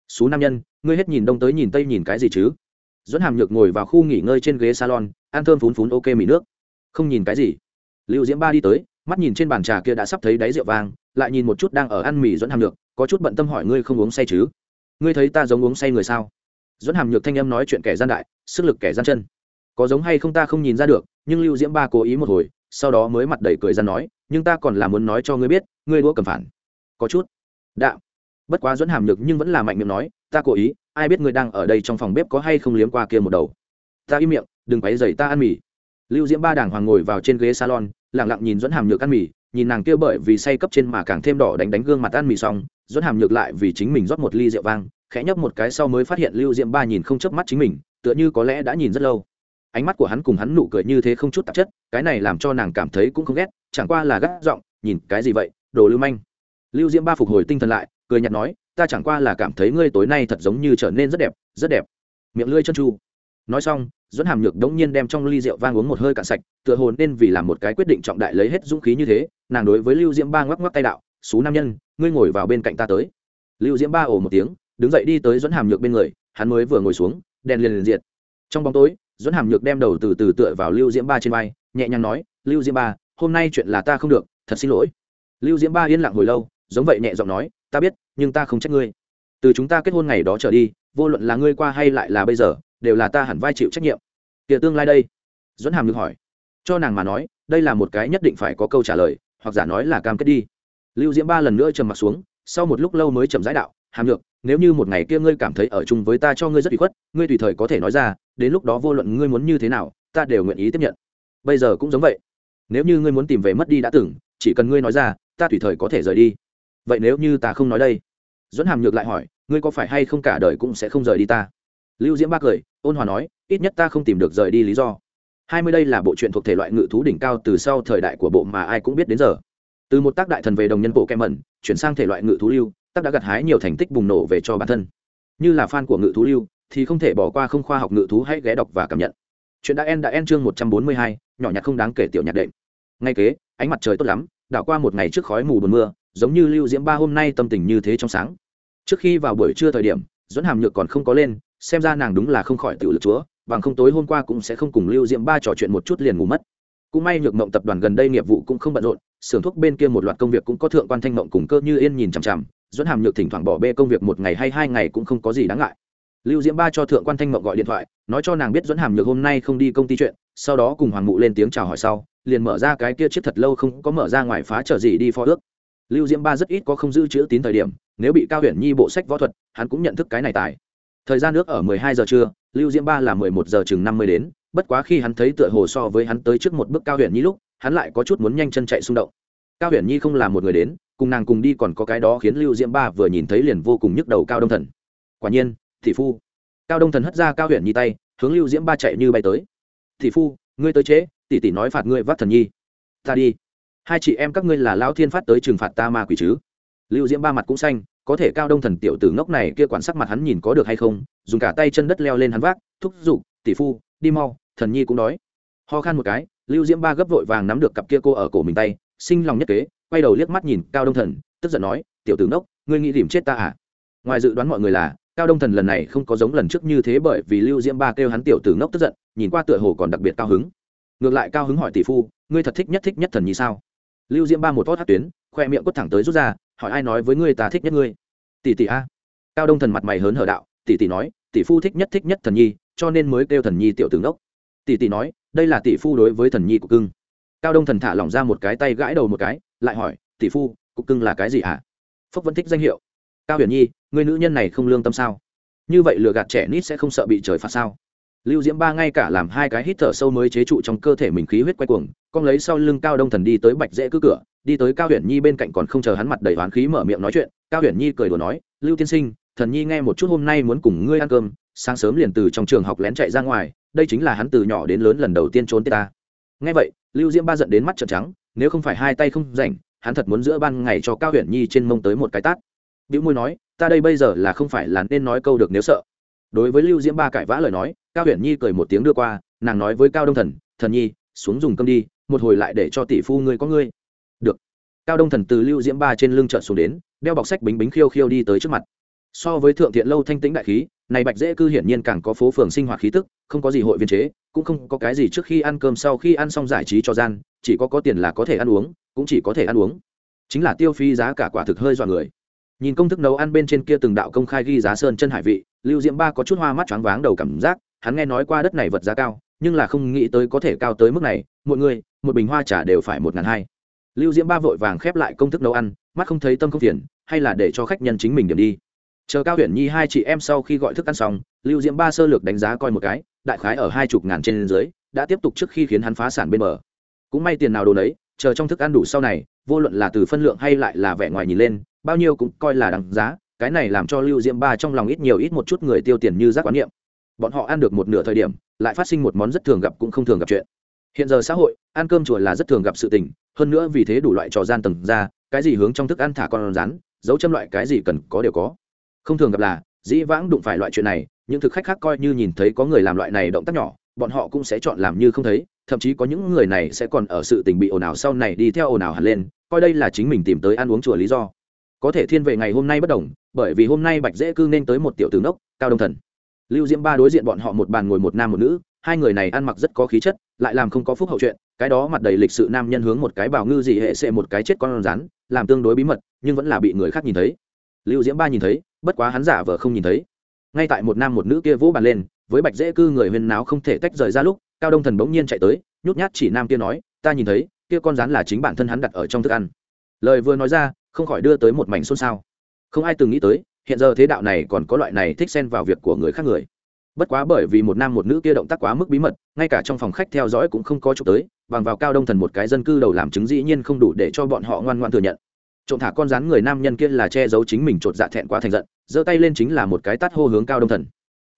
A: Xú nam nhân, ngươi hết nhìn đông tới nhìn tây nhìn cái gì chứ? Dẫn hàm nhược ngồi vào khu nghỉ ngơi trên ghế salon, ăn thơm phún phún ok mì nước. Không nhìn cái gì. Lưu diễm ba đi tới mắt nhìn trên bàn trà kia đã sắp thấy đáy rượu vang, lại nhìn một chút đang ở ăn mì dẫn hàm nhược, có chút bận tâm hỏi ngươi không uống say chứ? Ngươi thấy ta giống uống say người sao? Dẫn hàm nhược thanh em nói chuyện kẻ gian đại, sức lực kẻ gian chân. Có giống hay không ta không nhìn ra được, nhưng lưu diễm ba cố ý một hồi, sau đó mới mặt đầy cười ra nói, nhưng ta còn là muốn nói cho ngươi biết, ngươi đũa cầm phản. Có chút. Đạo bất quá dẫn hàm nhược nhưng vẫn là mạnh miệng nói, ta cố ý, ai biết ngươi đang ở đây trong phòng bếp có hay không liếm qua kia một đầu. Ta im miệng, đừng quấy dày ta ăn mì. Lưu diễm ba đàng hoàng ngồi vào trên ghế salon lẳng lặng nhìn dẫn hàm nhược ăn mì, nhìn nàng kia bởi vì say cấp trên mà càng thêm đỏ đánh đánh gương mặt ăn mì xong dẫn hàm nhược lại vì chính mình rót một ly rượu vang, khẽ nhấp một cái sau mới phát hiện lưu diễm ba nhìn không chớp mắt chính mình, tựa như có lẽ đã nhìn rất lâu. Ánh mắt của hắn cùng hắn nụ cười như thế không chút tạp chất, cái này làm cho nàng cảm thấy cũng không ghét, chẳng qua là gắt giọng, nhìn, cái gì vậy, đồ lưu manh? Lưu diễm ba phục hồi tinh thần lại, cười nhạt nói, ta chẳng qua là cảm thấy ngươi tối nay thật giống như trở nên rất đẹp rất đẹp. Miệng lưỡi chân chu nói xong dẫn hàm nhược đống nhiên đem trong ly rượu vang uống một hơi cạn sạch, tựa hồn nên vì làm một cái quyết định trọng đại lấy hết dũng khí như thế, nàng đối với lưu diễm ba ngoắc ngoắc tay đạo, xú nam nhân, ngươi ngồi vào bên cạnh ta tới. Lưu diễm ba ồ một tiếng, đứng dậy đi tới dẫn hàm nhược bên người, hắn mới vừa ngồi xuống, đèn liền liền diệt. Trong bóng tối dẫn hàm nhược đem đầu từ từ tựa vào lưu diễm ba trên vai, nhẹ nhàng nói, lưu diễm ba, hôm nay chuyện là ta không được, thật xin lỗi. Lưu diễm ba yên lặng hồi lâu, giống vậy nhẹ giọng nói, ta biết, nhưng ta không trách ngươi. Từ chúng ta kết hôn ngày đó trở đi, vô luận là ngươi qua hay lại là bây giờ đều là ta hẳn vai chịu trách nhiệm. Kia tương lai đây? Dẫn hàm nhược hỏi. Cho nàng mà nói, đây là một cái nhất định phải có câu trả lời, hoặc giả nói là cam kết đi. Lưu diễm ba lần nữa trầm m ặ t xuống, sau một lúc lâu mới trầm giãi đạo, hàm nhược, nếu như một ngày kia ngươi cảm thấy ở chung với ta cho ngươi rất bị khuất, ngươi tùy thời có thể nói ra, đến lúc đó vô luận ngươi muốn như thế nào, ta đều nguyện ý tiếp nhận. Bây giờ cũng giống vậy. Nếu như ngươi muốn tìm về mất đi đã từng, chỉ cần ngươi nói ra, ta tùy thời có thể rời đi. Vậy nếu như ta không nói đây? Dẫn hàm nhược lại hỏi, ngươi có phải hay không cả đời cũng sẽ không rời đi ta? Lưu diễm ba cười, ôn hòa nói, ít nhất ta không tìm được rời đi lý do. Hai mươi đây là bộ truyện thuộc thể loại ngự thú đỉnh cao từ sau thời đại của bộ mà ai cũng biết đến giờ. Từ một tác đại thần về đồng nhân bộ kem mẩn, chuyển sang thể loại ngự thú lưu, tác đã gặt hái nhiều thành tích bùng nổ về cho bản thân. Như là fan của ngự thú lưu, thì không thể bỏ qua không khoa học ngự thú hãy ghé đọc và cảm nhận. Chuyện đã en đã en chương một trăm bốn mươi hai, nhỏ nhặt không đáng kể tiểu nhạc đệm. Ngay kế, ánh mặt trời tốt lắm, đảo qua một ngày trước khói mù buồn mưa, giống như lưu diễm ba hôm nay tâm tình như thế trong sáng. Trước khi vào buổi trưa thời điểm dẫn hàm nhược còn không có lên xem ra nàng đúng là không khỏi tự lực chúa, bằng không tối hôm qua cũng sẽ không cùng lưu diễm ba trò chuyện một chút liền ngủ mất. Cũng may nhược mộng tập đoàn gần đây nghiệp vụ cũng không bận rộn, xưởng thuốc bên kia một loạt công việc cũng có thượng quan thanh mộng cùng cơ như yên nhìn chằm chằm, dẫn hàm nhược thỉnh thoảng bỏ bê công việc một ngày hay hai ngày cũng không có gì đáng ngại. Lưu diễm ba cho thượng quan thanh mộng gọi điện thoại, nói cho nàng biết dẫn hàm nhược hôm nay không đi công ty chuyện, sau đó cùng hoàng mụ lên tiếng chào hỏi sau, liền mở ra cái kia chiếc thật lâu không có mở ra ngoài phá trở gì đi phó ước. Lưu diễm ba rất ít có không giữ chữ tín thời điểm, nếu bị cao huyền nhi bộ sách võ thuật, hắn cũng nhận thức cái này tài thời gian nước ở mười hai giờ trưa lưu diễm ba là mười một giờ chừng năm mươi đến bất quá khi hắn thấy tựa hồ so với hắn tới trước một bước cao huyền nhi lúc hắn lại có chút muốn nhanh chân chạy xung động. Cao huyền nhi không là một người đến cùng nàng cùng đi còn có cái đó khiến lưu diễm ba vừa nhìn thấy liền vô cùng nhức đầu cao đông thần. Quả nhiên thị phu. Cao đông thần hất ra cao huyền nhi tay hướng lưu diễm ba chạy như bay tới. Thị phu ngươi tới chế, tỷ tỷ nói phạt ngươi vắt thần nhi. Ta đi. Hai chị em các ngươi là lão thiên phát tới trừng phạt ta ma quỷ chứ. Lưu diễm ba mặt cũng xanh có thể cao đông thần tiểu tử ngốc này kia quản sắc mặt hắn nhìn có được hay không, dùng cả tay chân đất leo lên hắn vác, thúc giục, tỷ phu, đi mau, thần nhi cũng đói. Ho khan một cái, lưu diễm ba gấp vội vàng nắm được cặp kia cô ở cổ mình tay, sinh lòng nhất kế, quay đầu liếc mắt nhìn cao đông thần, tức giận nói, tiểu tử ngốc, ngươi nghĩ tìm chết ta à? Ngoài dự đoán mọi người là, cao đông thần lần này không có giống lần trước như thế bởi vì lưu diễm ba kêu hắn tiểu tử ngốc tức giận, nhìn qua tựa hồ còn đặc biệt cao hứng. Ngược lại cao hứng hỏi tỷ phu, ngươi thật thích nhất thích nhất thần nhi sao? Lưu diễm ba một tốt hát tuyến, khoe miệng quất thẳng tới rút ra hỏi ai nói với ngươi ta thích nhất ngươi? Tỷ tỷ a. Cao đông thần mặt mày hớn hở đạo, tỷ tỷ nói, tỷ phu thích nhất thích nhất thần nhi, cho nên mới kêu thần nhi tiểu tướng đốc. Tỷ tỷ nói, đây là tỷ phu đối với thần nhi của cưng. Cao đông thần thả lỏng ra một cái tay gãi đầu một cái, lại hỏi, tỷ phu cục cưng là cái gì à? phúc vẫn thích danh hiệu. Cao huyền nhi, người nữ nhân này không lương tâm sao? Như vậy lừa gạt trẻ nít sẽ không sợ bị trời phạt sao? Lưu diễm ba ngay cả làm hai cái hít thở sâu mới chế trụ trong cơ thể mình khí huyết quay cuồng, con lấy sau lưng cao đông thần đi tới bạch dễ cứ cửa đi tới cao huyền nhi bên cạnh còn không chờ hắn mặt đầy hoán khí mở miệng nói chuyện, cao huyền nhi cười đùa nói, lưu tiên sinh, thần nhi nghe một chút hôm nay muốn cùng ngươi ăn cơm, sáng sớm liền từ trong trường học lén chạy ra ngoài, đây chính là hắn từ nhỏ đến lớn lần đầu tiên trốn tết ta. Nghe vậy, lưu diễm ba giận đến mắt trợn trắng, nếu không phải hai tay không rảnh, hắn thật muốn giữa ban ngày cho cao huyền nhi trên mông tới một cái tát. Biểu môi nói, ta đây bây giờ là không phải là nên nói câu được nếu sợ. Đối với lưu diễm ba cãi vã lời nói, cao huyền nhi cười một tiếng đưa qua, nàng nói với cao đông thần thần nhi, xuống dùng cơm đi, một hồi lại để cho tỷ phu ngươi có ngươi cao đông thần từ lưu diễm ba trên lưng trợn xuống đến, đeo bọc sách bính bính khiêu khiêu đi tới trước mặt. So với thượng thiện lâu thanh tĩnh đại khí, này bạch dễ cư hiển nhiên càng có phố phường sinh hoạt khí tức, không có gì hội viên chế, cũng không có cái gì trước khi ăn cơm sau khi ăn xong giải trí cho gian, chỉ có có tiền là có thể ăn uống, cũng chỉ có thể ăn uống. Chính là tiêu phí giá cả quả thực hơi dọa người. Nhìn công thức nấu ăn bên trên kia từng đạo công khai ghi giá sơn chân hải vị, lưu diễm ba có chút hoa mắt choáng váng đầu cảm giác, hắn nghe nói qua đất này vật giá cao, nhưng là không nghĩ tới có thể cao tới mức này, mọi người, một bình hoa trả đều phải một ngàn hai lưu diễm ba vội vàng khép lại công thức nấu ăn, mắt không thấy tâm không phiền, hay là để cho khách nhân chính mình điểm đi. Chờ cao huyền nhi hai chị em sau khi gọi thức ăn xong, lưu diễm ba sơ lược đánh giá coi một cái, đại khái ở hai chục ngàn trên dưới, đã tiếp tục trước khi khiến hắn phá sản bên bờ. Cũng may tiền nào đồ đấy chờ trong thức ăn đủ sau này, vô luận là từ phân lượng hay lại là vẻ ngoài nhìn lên, bao nhiêu cũng coi là đáng giá, cái này làm cho lưu diễm ba trong lòng ít nhiều ít một chút người tiêu tiền như giác quán niệm. Bọn họ ăn được một nửa thời điểm, lại phát sinh một món rất thường gặp cũng không thường gặp chuyện. Hiện giờ xã hội, ăn cơm chùa là rất thường gặp sự tình hơn nữa vì thế đủ loại trò gian tầng ra, cái gì hướng trong thức ăn thả con rán dấu châm loại cái gì cần có đều có. Không thường gặp là, dĩ vãng đụng phải loại chuyện này, những thực khách khác coi như nhìn thấy có người làm loại này động tác nhỏ, bọn họ cũng sẽ chọn làm như không thấy, thậm chí có những người này sẽ còn ở sự tình bị ồn ào sau này đi theo ồn ào hẳn lên, coi đây là chính mình tìm tới ăn uống chùa lý do. Có thể thiên về ngày hôm nay bất đồng, bởi vì hôm nay bạch dễ cư nên tới một tiểu tướng đốc cao đông thần. Lưu diễm ba đối diện bọn họ một bàn ngồi một nam một nữ, hai người này ăn mặc rất có khí chất lại làm không có phúc hậu chuyện, cái đó mặt đầy lịch sự nam nhân hướng một cái bào ngư gì hệ sệ một cái chết con rắn, làm tương đối bí mật, nhưng vẫn là bị người khác nhìn thấy. Lưu diễm ba nhìn thấy, bất quá hắn giả vờ không nhìn thấy. Ngay tại một nam một nữ kia vỗ bàn lên, với bạch dễ cư người huyên náo không thể tách rời ra lúc, cao đông thần bỗng nhiên chạy tới, nhút nhát chỉ nam kia nói, ta nhìn thấy, kia con rắn là chính bản thân hắn đặt ở trong thức ăn. Lời vừa nói ra, không khỏi đưa tới một mảnh xôn xao. Không ai từng nghĩ tới, hiện giờ thế đạo này còn có loại này thích xen vào việc của người khác người bất quá bởi vì một nam một nữ kia động tác quá mức bí mật, ngay cả trong phòng khách theo dõi cũng không có chụp tới, bằng vào cao đông thần một cái dân cư đầu làm chứng dĩ nhiên không đủ để cho bọn họ ngoan ngoan thừa nhận. Trộm thả con rắn người nam nhân kia là che giấu chính mình chột dạ thẹn quá thành giận, giơ tay lên chính là một cái tát hô hướng cao đông thần.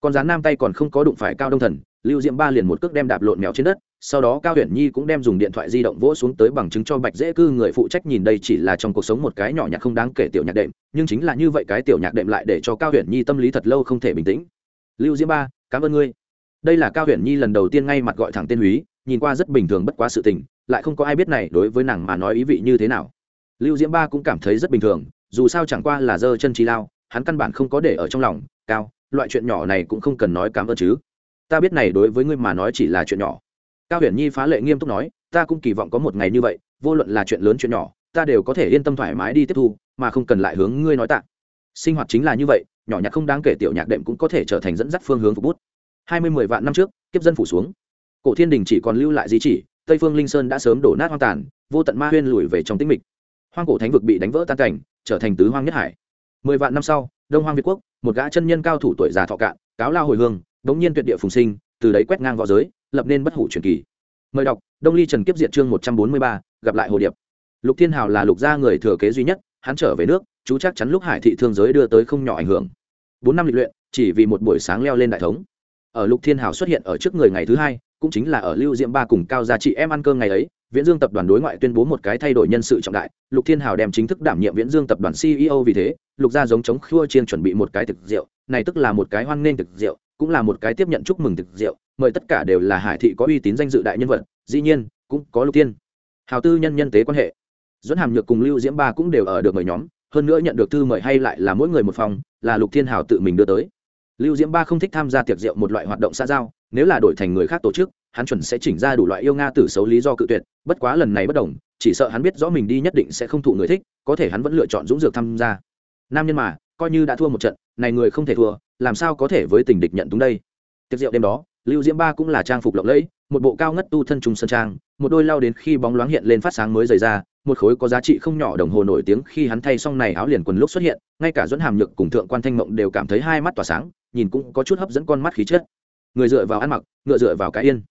A: Con rắn nam tay còn không có đụng phải cao đông thần, lưu diệm ba liền một cước đem đạp lộn mèo trên đất, sau đó cao huyền nhi cũng đem dùng điện thoại di động vỗ xuống tới bằng chứng cho bạch dễ cư người phụ trách nhìn đây chỉ là trong cuộc sống một cái nhỏ nhặt không đáng kể tiểu nhạc đệm, nhưng chính là như vậy cái tiểu nhạc đệm lại để cho cao huyền nhi tâm lý thật lâu không thể bình tĩnh lưu diễm ba, cảm ơn ngươi. Đây là cao huyền nhi lần đầu tiên ngay mặt gọi thẳng tên húy, nhìn qua rất bình thường bất quá sự tình, lại không có ai biết này đối với nàng mà nói ý vị như thế nào. Lưu diễm ba cũng cảm thấy rất bình thường, dù sao chẳng qua là dơ chân trí lao, hắn căn bản không có để ở trong lòng, cao, loại chuyện nhỏ này cũng không cần nói cảm ơn chứ. Ta biết này đối với ngươi mà nói chỉ là chuyện nhỏ. Cao huyền nhi phá lệ nghiêm túc nói, ta cũng kỳ vọng có một ngày như vậy, vô luận là chuyện lớn chuyện nhỏ, ta đều có thể yên tâm thoải mái đi tiếp thu, mà không cần lại hướng ngươi nói tạ sinh hoạt chính là như vậy, nhỏ nhặt không đáng kể tiểu nhạc đệm cũng có thể trở thành dẫn dắt phương hướng phục bút. Hai mươi mười vạn năm trước, kiếp dân phủ xuống. Cổ thiên đình chỉ còn lưu lại di chỉ, tây phương linh sơn đã sớm đổ nát hoang tàn, vô tận ma huyên lùi về trong tĩnh mịch. Hoang cổ thánh vực bị đánh vỡ tan cảnh, trở thành tứ hoang nhất hải. Mười vạn năm sau, đông hoang việt quốc, một gã chân nhân cao thủ tuổi già thọ cạn, cáo lao hồi hương, đống nhiên tuyệt địa phùng sinh, từ đấy quét ngang v õ giới, lập nên bất hủ truyền kỳ. Mời đọc, đông ly trần kiếp diệt chương một trăm bốn mươi ba, gặp lại hồ điệp. Lục thiên hào là lục gia người thừa kế duy nhất, hắn trở về nước chú chắc chắn lúc hải thị thương giới đưa tới không nhỏ ảnh hưởng. Bốn năm lịch luyện, chỉ vì một buổi sáng leo lên đại thống. Ở lục thiên hào xuất hiện ở trước người ngày thứ hai, cũng chính là ở lưu diễm ba cùng cao gia trị em ăn cơm ngày ấy, viễn dương tập đoàn đối ngoại tuyên bố một cái thay đổi nhân sự trọng đại, lục thiên hào đem chính thức đảm nhiệm viễn dương tập đoàn ceo vì thế, lục gia giống chống khua chiên chuẩn bị một cái thực rượu, này tức là một cái hoan nghênh thực rượu, cũng là một cái tiếp nhận chúc mừng thực rượu, mời tất cả đều là hải thị có uy tín danh dự đại nhân vật, dĩ nhiên, cũng có lục thiên. Hào tư nhân nhân tế quan hệ. Dẫn hàm nhược cùng lưu diễm ba cũng đều ở được mời nhóm hơn nữa nhận được thư mời hay lại là mỗi người một phòng, là lục thiên hào tự mình đưa tới. Lưu diễm ba không thích tham gia tiệc rượu một loại hoạt động xã giao, nếu là đổi thành người khác tổ chức, hắn chuẩn sẽ chỉnh ra đủ loại yêu nga tử xấu lý do cự tuyệt, bất quá lần này bất đồng, chỉ sợ hắn biết rõ mình đi nhất định sẽ không thụ người thích, có thể hắn vẫn lựa chọn dũng dược tham gia. Nam nhân mà, coi như đã thua một trận, này người không thể thua, làm sao có thể với tình địch nhận túng đây? Tiệc rượu đêm đó, lưu diễm ba cũng là trang phục lộng lẫy, một bộ cao ngất tu thân trùng sơn trang, một đôi lao đến khi bóng loáng hiện lên phát sáng mới rời ra một khối có giá trị không nhỏ đồng hồ nổi tiếng khi hắn thay xong này áo liền quần lúc xuất hiện, ngay cả dẫn hàm nhược cùng thượng quan thanh mộng đều cảm thấy hai mắt tỏa sáng, nhìn cũng có chút hấp dẫn con mắt khí chất. Người dựa vào ăn mặc, ngựa dựa vào cái yên.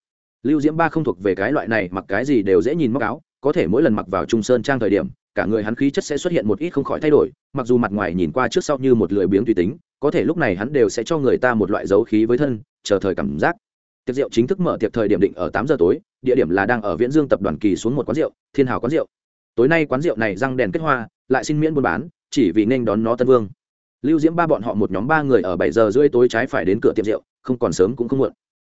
A: Lưu diễm ba không thuộc về cái loại này, mặc cái gì đều dễ nhìn móc áo, có thể mỗi lần mặc vào trung sơn trang thời điểm, cả người hắn khí chất sẽ xuất hiện một ít không khỏi thay đổi, mặc dù mặt ngoài nhìn qua trước sau như một lười biếng tùy tính, có thể lúc này hắn đều sẽ cho người ta một loại dấu khí với thân, chờ thời cảm giác. Tiệc rượu chính thức mở tiệc thời điểm định ở tám giờ tối, địa điểm là đang ở viễn dương tập đoàn kỳ xuống một quán rượu, thiên hào quán rượu tối nay quán rượu này răng đèn kết hoa, lại xin miễn buôn bán, chỉ vì nên đón nó tân vương. Lưu diễm ba bọn họ một nhóm ba người ở bảy giờ rưỡi tối trái phải đến cửa tiệm rượu, không còn sớm cũng không muộn.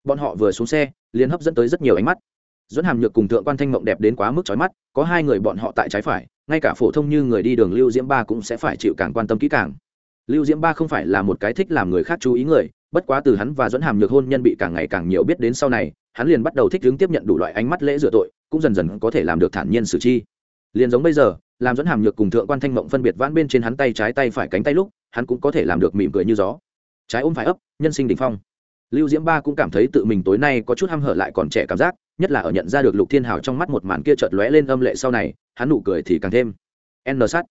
A: Bọn họ vừa xuống xe, liền hấp dẫn tới rất nhiều ánh mắt. Dẫn hàm nhược cùng thượng quan thanh mộng đẹp đến quá mức trói mắt, có hai người bọn họ tại trái phải, ngay cả phổ thông như người đi đường lưu diễm ba cũng sẽ phải chịu càng quan tâm kỹ càng. Lưu diễm ba không phải là một cái thích làm người khác chú ý người, bất quá từ hắn và dẫn hàm nhược hôn nhân bị càng ngày càng nhiều biết đến sau này, hắn liền bắt đầu thích hướng tiếp nhận đủ loại ánh mắt lễ rửa tội, cũng dần dần có thể làm được thản nhiên xử chi liền giống bây giờ, làm dẫn hàm nhược cùng thượng quan thanh mộng phân biệt vãn bên trên hắn tay trái tay phải cánh tay lúc, hắn cũng có thể làm được mỉm cười như gió. Trái ôm phải ấp, nhân sinh đ ỉ n h phong. Lưu diễm ba cũng cảm thấy tự mình tối nay có chút h hở lại còn trẻ cảm giác, nhất là ở nhận ra được lục thiên hào trong mắt một màn kia chợt lóe lên âm lệ sau này, hắn nụ cười thì càng thêm n sắt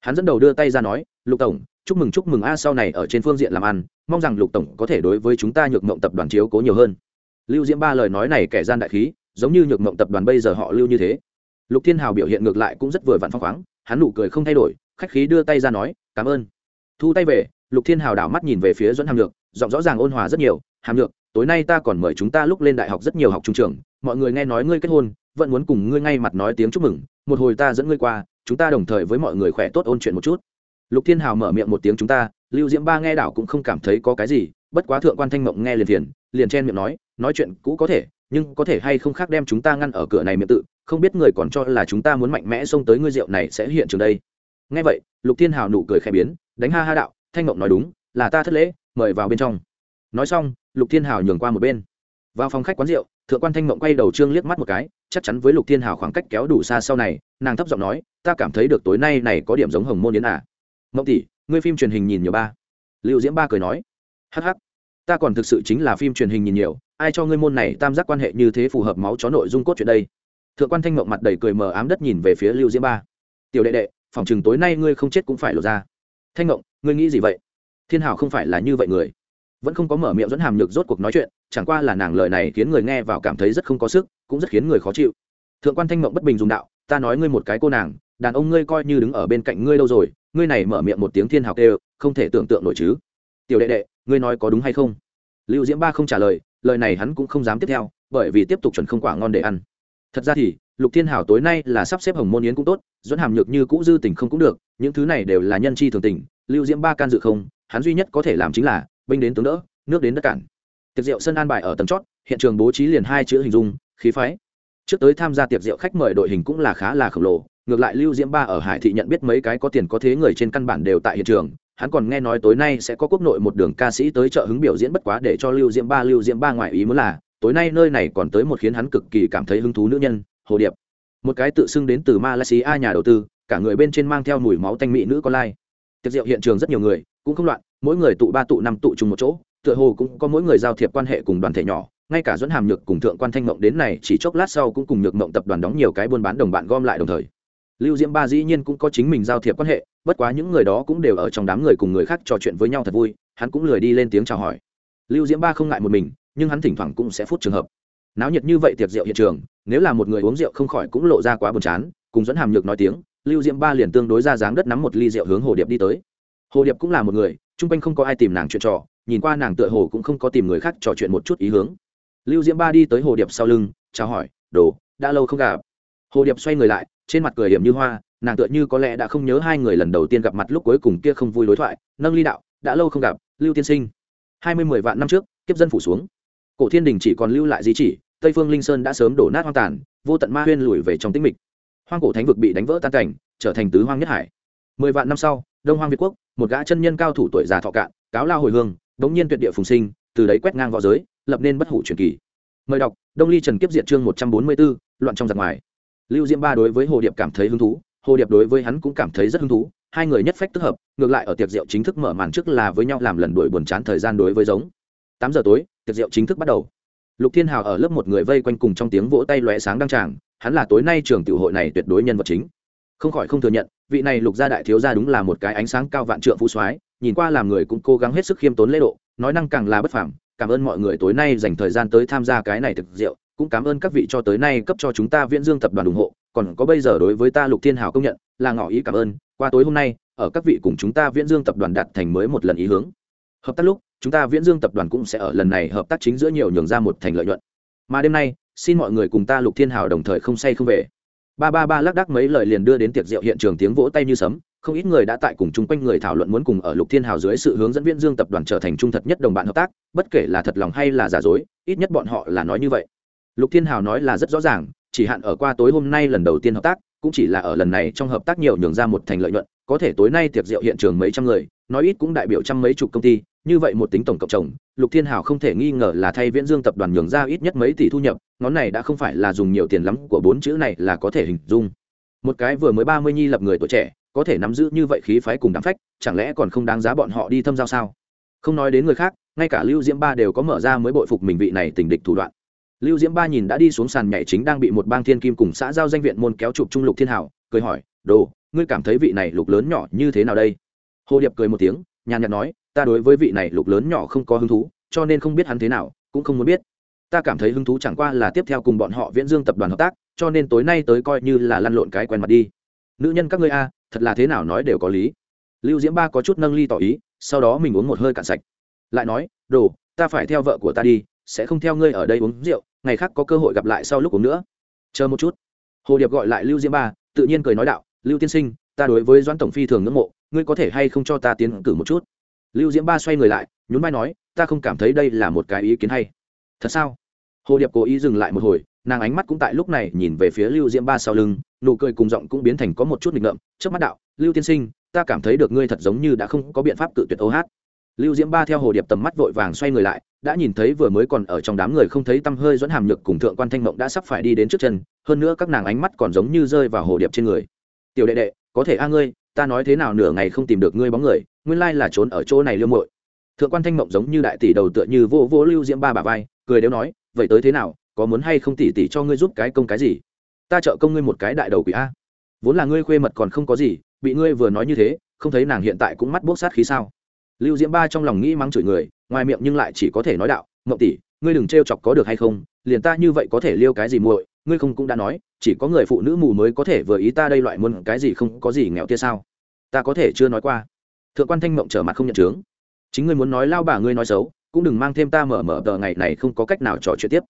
A: hắn dẫn đầu đưa tay ra nói, lục tổng, chúc mừng chúc mừng a, sau này ở trên phương diện làm ăn, mong rằng lục tổng có thể đối với chúng ta nhược mộng tập đoàn chiếu cố nhiều hơn. Lưu diễm ba lời nói này kẻ gian đại khí, giống như nhược mộng tập đoàn bây giờ họ lưu như thế lục thiên hào biểu hiện ngược lại cũng rất vừa vặn phong khoáng, hắn nụ cười không thay đổi, khách khí đưa tay ra nói, cảm ơn. Thu tay về, lục thiên hào đảo mắt nhìn về phía dẫn hàm lược giọng rõ ràng ôn hòa rất nhiều, hàm lược tối nay ta còn mời chúng ta lúc lên đại học rất nhiều học trung trường, mọi người nghe nói ngươi kết hôn, vẫn muốn cùng ngươi ngay mặt nói tiếng chúc mừng, một hồi ta dẫn ngươi qua, chúng ta đồng thời với mọi người khỏe tốt ôn chuyện một chút. Lục thiên hào mở miệng một tiếng chúng ta, lưu diễm ba nghe đảo cũng không cảm thấy có cái gì, bất quá thượng quan thanh mộng nghe liền thiền liền chen miệng nói nói chuyện cũ có thể, nhưng có thể hay không khác đem chúng ta ngăn ở cửa này miệng tự không biết người còn cho là chúng ta muốn mạnh mẽ xông tới ngươi rượu này sẽ hiện trường đây. Ngay vậy, lục thiên hào nụ cười khẽ biến, đánh ha ha đạo, thanh mộng nói đúng, là ta thất lễ, mời vào bên trong. Nói xong, lục thiên hào nhường qua một bên. Vào phòng khách quán rượu, thượng quan thanh mộng quay đầu trương liếc mắt một cái, chắc chắn với lục thiên hào khoảng cách kéo đủ xa sau này, nàng thấp giọng nói, ta cảm thấy được tối nay này có điểm giống hồng môn yến à. mộng tỷ, ngươi phim truyền hình nhìn nhiều ba. Liệu diễm ba cười nói, hắc hắc, ta còn thực sự chính là phim truyền hình nhìn nhiều, ai cho ngươi môn này tam giác quan hệ như thế phù hợp máu chó nội dung cốt chuyện đây? Thượng quan thanh mộng mặt đầy cười mờ ám đất nhìn về phía lưu diễm ba. Tiểu đệ đệ, phòng chừng tối nay ngươi không chết cũng phải lột ra. Thanh mộng, ngươi nghĩ gì vậy? Thiên hảo không phải là như vậy người. Vẫn không có mở miệng dẫn hàm nhược rốt cuộc nói chuyện, chẳng qua là nàng lời này khiến người nghe vào cảm thấy rất không có sức, cũng rất khiến người khó chịu. Thượng quan thanh mộng bất bình dùng đạo, ta nói ngươi một cái cô nàng, đàn ông ngươi coi như đứng ở bên cạnh ngươi lâu rồi, ngươi này mở miệng một tiếng thiên hào kêu, không thể tưởng tượng nổi chứ. Tiểu đệ đệ, ngươi nói có đúng hay không? Lưu diễm ba không trả lời lời này hắn cũng không dám tiếp theo, bởi vì tiếp tục chuẩn không quả ngon để ăn thật ra thì, lục thiên hảo tối nay là sắp xếp hồng môn yến cũng tốt dẫn hàm nhược như cũ dư tình không cũng được, những thứ này đều là nhân chi thường tình, lưu diễm ba can dự không, hắn duy nhất có thể làm chính là binh đến tướng đỡ, nước đến đất cản. Tiệc rượu sân an bài ở tầng chót, hiện trường bố trí liền hai chữ hình dung, khí phái. Trước tới tham gia tiệc rượu khách mời đội hình cũng là khá là khổng lồ, ngược lại lưu diễm ba ở hải thị nhận biết mấy cái có tiền có thế người trên căn bản đều tại hiện trường, hắn còn nghe nói tối nay sẽ có quốc nội một đường ca sĩ tới chợ hứng biểu diễn bất quá để cho lưu diễm ba, lưu diễm ba ngoại ý muốn là tối nay nơi này còn tới một khiến hắn cực kỳ cảm thấy hứng thú nữ nhân, hồ điệp. Một cái tự xưng đến từ malaysia nhà đầu tư, cả người bên trên mang theo mùi máu tanh mỹ nữ con lai. Tiệc rượu hiện trường rất nhiều người, cũng không loạn, mỗi người tụ ba tụ năm tụ chung một chỗ, tựa hồ cũng có mỗi người giao thiệp quan hệ cùng đoàn thể nhỏ, ngay cả dẫn hàm nhược cùng thượng quan thanh mộng đến này chỉ chốc lát sau cũng cùng nhược mộng tập đoàn đóng nhiều cái buôn bán đồng bạn gom lại đồng thời. Lưu diễm ba dĩ nhiên cũng có chính mình giao thiệp quan hệ, bất quá những người đó cũng đều ở trong đám người cùng người khác trò chuyện với nhau thật vui, hắn cũng lười đi lên tiếng chào hỏi. Lưu diễm ba không ngại một mình nhưng hắn thỉnh thoảng cũng sẽ phút trường hợp. Náo nhiệt như vậy tiệc rượu hiện trường, nếu là một người uống rượu không khỏi cũng lộ ra quá buồn chán, cùng dẫn hàm nhược nói tiếng, lưu diễm ba liền tương đối ra dáng đất nắm một ly rượu hướng hồ điệp đi tới. Hồ điệp cũng là một người, chung quanh không có ai tìm nàng chuyện trò, nhìn qua nàng tựa hồ cũng không có tìm người khác trò chuyện một chút ý hướng. Lưu diễm ba đi tới hồ điệp sau lưng, chào hỏi, đồ, đã lâu không gặp. Hồ điệp xoay người lại, trên mặt cười hiểm như hoa, nàng tựa như có lẽ đã không nhớ hai người lần đầu tiên gặp mặt lúc cuối cùng kia không vui đối thoại, nâng ly đạo, đã lâu không gặp, lưu tiên sinh. Hai mươi mười vạn năm trước, kiếp dân phủ xuống cổ thiên đình chỉ còn lưu lại di chỉ, tây phương linh sơn đã sớm đổ nát hoang tàn, vô tận ma huyên lùi về trong tĩnh mịch. Hoang cổ thánh vực bị đánh vỡ tan cảnh, trở thành tứ hoang nhất hải. Mười vạn năm sau, đông hoang việt quốc, một gã chân nhân cao thủ tuổi già thọ cạn, cáo lao hồi hương bỗng nhiên tuyệt địa phùng sinh, từ đấy quét ngang võ giới, lập nên bất hủ truyền kỳ. Mời đọc, đông ly trần kiếp diện chương một trăm bốn mươi b ố loạn trong giặc ngoài. Lưu diễm ba đối với hồ điệp cảm thấy hứng thú, hồ điệp đối với hắn cũng cảm thấy rất hứng thú, hai người nhất phách tức hợp, ngược lại ở tiệc rượu chính thức mở màn trước là với nhau làm lần đuổi buồn chán thời gian đối với giống tám giờ tối, tiệc rượu chính thức bắt đầu. Lục thiên hào ở lớp một người vây quanh cùng trong tiếng vỗ tay lóe sáng đăng tràng, hắn là tối nay trường tiểu hội này tuyệt đối nhân vật chính. Không khỏi không thừa nhận, vị này lục gia đại thiếu gia đúng là một cái ánh sáng cao vạn trượng phú soái, nhìn qua làm người cũng cố gắng hết sức khiêm tốn lễ độ, nói năng càng là bất phẳng cảm ơn mọi người tối nay dành thời gian tới tham gia cái này thực rượu, cũng cảm ơn các vị cho tới nay cấp cho chúng ta viễn dương tập đoàn ủng hộ, còn có bây giờ đối với ta lục thiên hào công nhận, là ngỏ ý cảm ơn, qua tối hôm nay, ở các vị cùng chúng ta viễn dương tập đoàn đạt thành mới một lần ý hướng. Hợp tác lúc chúng ta viễn dương tập đoàn cũng sẽ ở lần này hợp tác chính giữa nhiều nhường ra một thành lợi nhuận. Mà đêm nay, xin mọi người cùng ta lục thiên hào đồng thời không say không về. Ba ba ba lác đác mấy lời liền đưa đến tiệc rượu hiện trường tiếng vỗ tay như sấm, không ít người đã tại cùng chung quanh người thảo luận muốn cùng ở lục thiên hào dưới sự hướng dẫn viễn dương tập đoàn trở thành trung thật nhất đồng bạn hợp tác, bất kể là thật lòng hay là giả dối, ít nhất bọn họ là nói như vậy. Lục thiên hào nói là rất rõ ràng, chỉ hạn ở qua tối hôm nay lần đầu tiên hợp tác, cũng chỉ là ở lần này trong hợp tác nhiều nhường ra một thành lợi nhuận, có thể tối nay tiệc rượu hiện trường mấy trăm người, nói ít cũng đại biểu trăm mấy chục công ty như vậy một tính tổng cộng chồng, lục thiên hào không thể nghi ngờ là thay viễn dương tập đoàn nhường ra ít nhất mấy tỷ thu nhập, ngón này đã không phải là dùng nhiều tiền lắm của bốn chữ này là có thể hình dung. Một cái vừa mới ba mươi nhi lập người tuổi trẻ, có thể nắm giữ như vậy khí phái cùng đám phách, chẳng lẽ còn không đáng giá bọn họ đi thâm giao sao? Không nói đến người khác, ngay cả lưu diễm ba đều có mở ra mới bội phục mình vị này tình địch thủ đoạn. Lưu diễm ba nhìn đã đi xuống sàn nhảy chính đang bị một bang thiên kim cùng xã giao danh viện môn kéo chụp trung lục thiên hảo cười hỏi, đồ, ngươi cảm thấy vị này lục lớn nhỏ như thế nào đây? Hồ điệp cười một tiếng nhàn nhạt nói, ta đối với vị này lục lớn nhỏ không có hứng thú, cho nên không biết hắn thế nào, cũng không muốn biết. Ta cảm thấy hứng thú chẳng qua là tiếp theo cùng bọn họ viễn dương tập đoàn hợp tác, cho nên tối nay tới coi như là lăn lộn cái quen mặt đi. Nữ nhân các ngươi a, thật là thế nào nói đều có lý. Lưu diễm ba có chút nâng ly tỏ ý, sau đó mình uống một hơi cạn sạch. Lại nói, đồ, ta phải theo vợ của ta đi, sẽ không theo ngươi ở đây uống rượu, ngày khác có cơ hội gặp lại sau lúc uống nữa. Chờ một chút. Hồ điệp gọi lại lưu diễm ba, tự nhiên cười nói đạo, lưu tiên sinh, ta đối với doãn tổng phi thường ngưỡng mộ ngươi có thể hay không cho ta tiến cử một chút? Lưu diễm ba xoay người lại, nhún vai nói, ta không cảm thấy đây là một cái ý kiến hay. Thật sao? Hồ điệp cố ý dừng lại một hồi, nàng ánh mắt cũng tại lúc này nhìn về phía lưu diễm ba sau lưng, nụ cười cùng giọng cũng biến thành có một chút nghịch ngợm trước mắt đạo, lưu tiên sinh, ta cảm thấy được ngươi thật giống như đã không có biện pháp cự tuyệt ô hát. Lưu diễm ba theo hồ điệp tầm mắt vội vàng xoay người lại, đã nhìn thấy vừa mới còn ở trong đám người không thấy tăm hơi dẫn hàm nhược cùng thượng quan thanh mộng đã sắp phải đi đến trước chân, hơn nữa các nàng ánh mắt còn giống như rơi vào hồ điệp trên người. Tiểu đệ đệ, có thể a ngươi ta nói thế nào nửa ngày không tìm được ngươi bóng người, nguyên lai là trốn ở chỗ này liêu muội. Thượng quan thanh mộng giống như đại tỷ đầu tựa như vô vô lưu diễm ba bà vai, cười đều nói, vậy tới thế nào, có muốn hay không tỷ tỷ cho ngươi giúp cái công cái gì? Ta trợ công ngươi một cái đại đầu quỷ a. Vốn là ngươi khuê mật còn không có gì, bị ngươi vừa nói như thế, không thấy nàng hiện tại cũng mắt bốc sát khí sao? Lưu diễm ba trong lòng nghĩ mắng chửi người, ngoài miệng nhưng lại chỉ có thể nói đạo, mộng tỷ, ngươi đừng trêu chọc có được hay không, liền ta như vậy có thể liêu cái gì muội, ngươi không cũng đã nói chỉ có người phụ nữ mù mới có thể vừa ý ta đây loại muốn cái gì không có gì nghèo tia sao? Ta có thể chưa nói qua. Thượng quan thanh mộng trở mặt không nhận chướng. Chính ngươi muốn nói lao bà ngươi nói xấu, cũng đừng mang thêm ta mở mở tờ ngày này không có cách nào trò chuyện tiếp.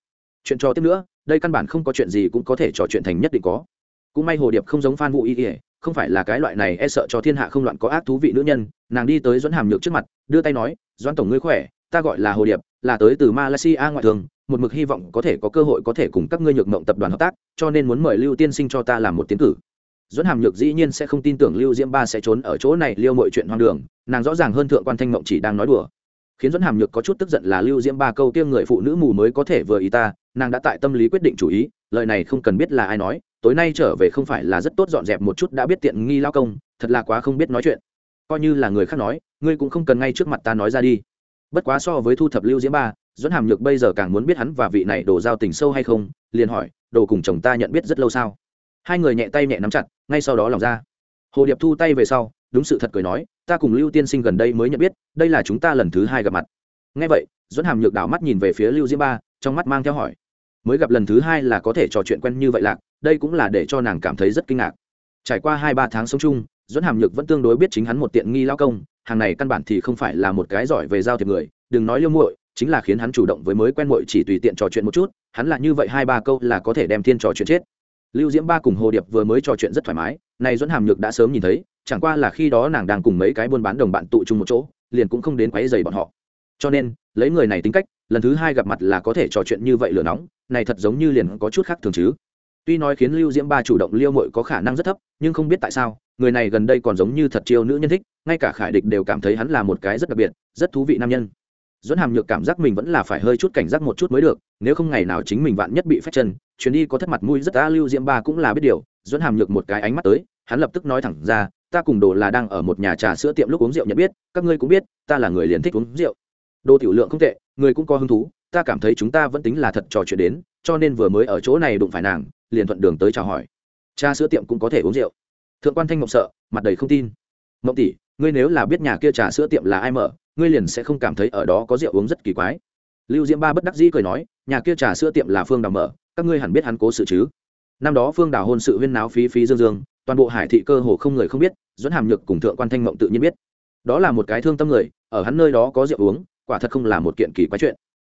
A: Chuyện trò tiếp nữa, đây căn bản không có chuyện gì cũng có thể trò chuyện thành nhất định có. Cũng may hồ điệp không giống phan vũ y ỉa không phải là cái loại này e sợ cho thiên hạ không loạn có ác thú vị nữ nhân, nàng đi tới dẫn hàm nhược trước mặt, đưa tay nói doãn tổng ngươi khỏe, ta gọi là hồ điệp, là tới từ malaysia ngoại thường một mực hy vọng có thể có cơ hội có thể cùng các ngươi nhược mộng tập đoàn hợp tác, cho nên muốn mời lưu tiên sinh cho ta làm một tiến cử. Dẫn hàm nhược dĩ nhiên sẽ không tin tưởng lưu diễm ba sẽ trốn ở chỗ này liêu mọi chuyện hoang đường, nàng rõ ràng hơn thượng quan thanh mộng chỉ đang nói đùa. Khiến dẫn hàm nhược có chút tức giận là lưu diễm ba câu tiêm người phụ nữ mù mới có thể vừa ý ta, nàng đã tại tâm lý quyết định chủ ý, lời này không cần biết là ai nói, tối nay trở về không phải là rất tốt dọn dẹp một chút đã biết tiện nghi lao công, thật là quá không biết nói chuyện. Coi như là người khác nói, ngươi cũng không cần ngay trước mặt ta nói ra đi. Bất quá so với thu thập lưu diễm ba dẫn hàm nhược bây giờ càng muốn biết hắn và vị này đổ giao tình sâu hay không, liền hỏi, đồ cùng chồng ta nhận biết rất lâu sao? Hai người nhẹ tay nhẹ nắm chặt, ngay sau đó lòng ra. Hồ điệp thu tay về sau, đúng sự thật cười nói, ta cùng lưu tiên sinh gần đây mới nhận biết, đây là chúng ta lần thứ hai gặp mặt. Ngay vậy dẫn hàm nhược đảo mắt nhìn về phía lưu diễm ba, trong mắt mang theo hỏi, mới gặp lần thứ hai là có thể trò chuyện quen như vậy lạc, đây cũng là để cho nàng cảm thấy rất kinh ngạc. Trải qua hai ba tháng sống chung dẫn hàm nhược vẫn tương đối biết chính hắn một tiện nghi lao công, hàng này căn bản thì không phải là một cái giỏi về giao thiệp người, đừng nói liêu muội chính là khiến hắn chủ động với mới quen muội chỉ tùy tiện trò chuyện một chút, hắn là như vậy hai ba câu là có thể đem thiên trò chuyện chết. Lưu diễm ba cùng hồ điệp vừa mới trò chuyện rất thoải mái, này dẫn hàm nhược đã sớm nhìn thấy, chẳng qua là khi đó nàng đang cùng mấy cái buôn bán đồng bạn tụ chung một chỗ, liền cũng không đến quấy dày bọn họ. Cho nên, lấy người này tính cách, lần thứ hai gặp mặt là có thể trò chuyện như vậy lửa nóng, này thật giống như liền có chút khác thường chứ. Tuy nói khiến lưu diễm ba chủ động liêu mội có khả năng rất thấp, nhưng không biết tại sao, người này gần đây còn giống như thật chiêu nữ nhân thích, ngay cả khải địch đều cảm thấy hắn là một cái rất đặc biệt, rất thú vị nam nhân dẫn hàm nhược cảm giác mình vẫn là phải hơi chút cảnh giác một chút mới được, nếu không ngày nào chính mình vạn nhất bị phép chân, chuyến đi có thất mặt mũi rất ta lưu diễm ba cũng là biết điều dẫn hàm nhược một cái ánh mắt tới, hắn lập tức nói thẳng ra, ta cùng đồ là đang ở một nhà trà sữa tiệm lúc uống rượu nhận biết, các ngươi cũng biết, ta là người liền thích uống rượu. Đồ tiểu lượng không tệ, người cũng có hứng thú, ta cảm thấy chúng ta vẫn tính là thật trò chuyện đến, cho nên vừa mới ở chỗ này đụng phải nàng, liền thuận đường tới chào hỏi. Cha sữa tiệm cũng có thể uống rượu. Thượng quan thanh mộng sợ, mặt đầy không tin. Mộng tỷ, ngươi nếu là biết nhà kia trà sữa tiệm là ai mở ngươi liền sẽ không cảm thấy ở đó có rượu uống rất kỳ quái. Lưu diễm ba bất đắc dĩ cười nói, nhà kia trà sữa tiệm là phương đào mở, các ngươi hẳn biết hắn cố sự chứ? Năm đó phương đào hôn sự huyên náo phí phí dương dương, toàn bộ hải thị cơ hồ không người không biết dẫn hàm nhược cùng thượng quan thanh mộng tự nhiên biết. Đó là một cái thương tâm người, ở hắn nơi đó có rượu uống, quả thật không là một kiện kỳ quái chuyện.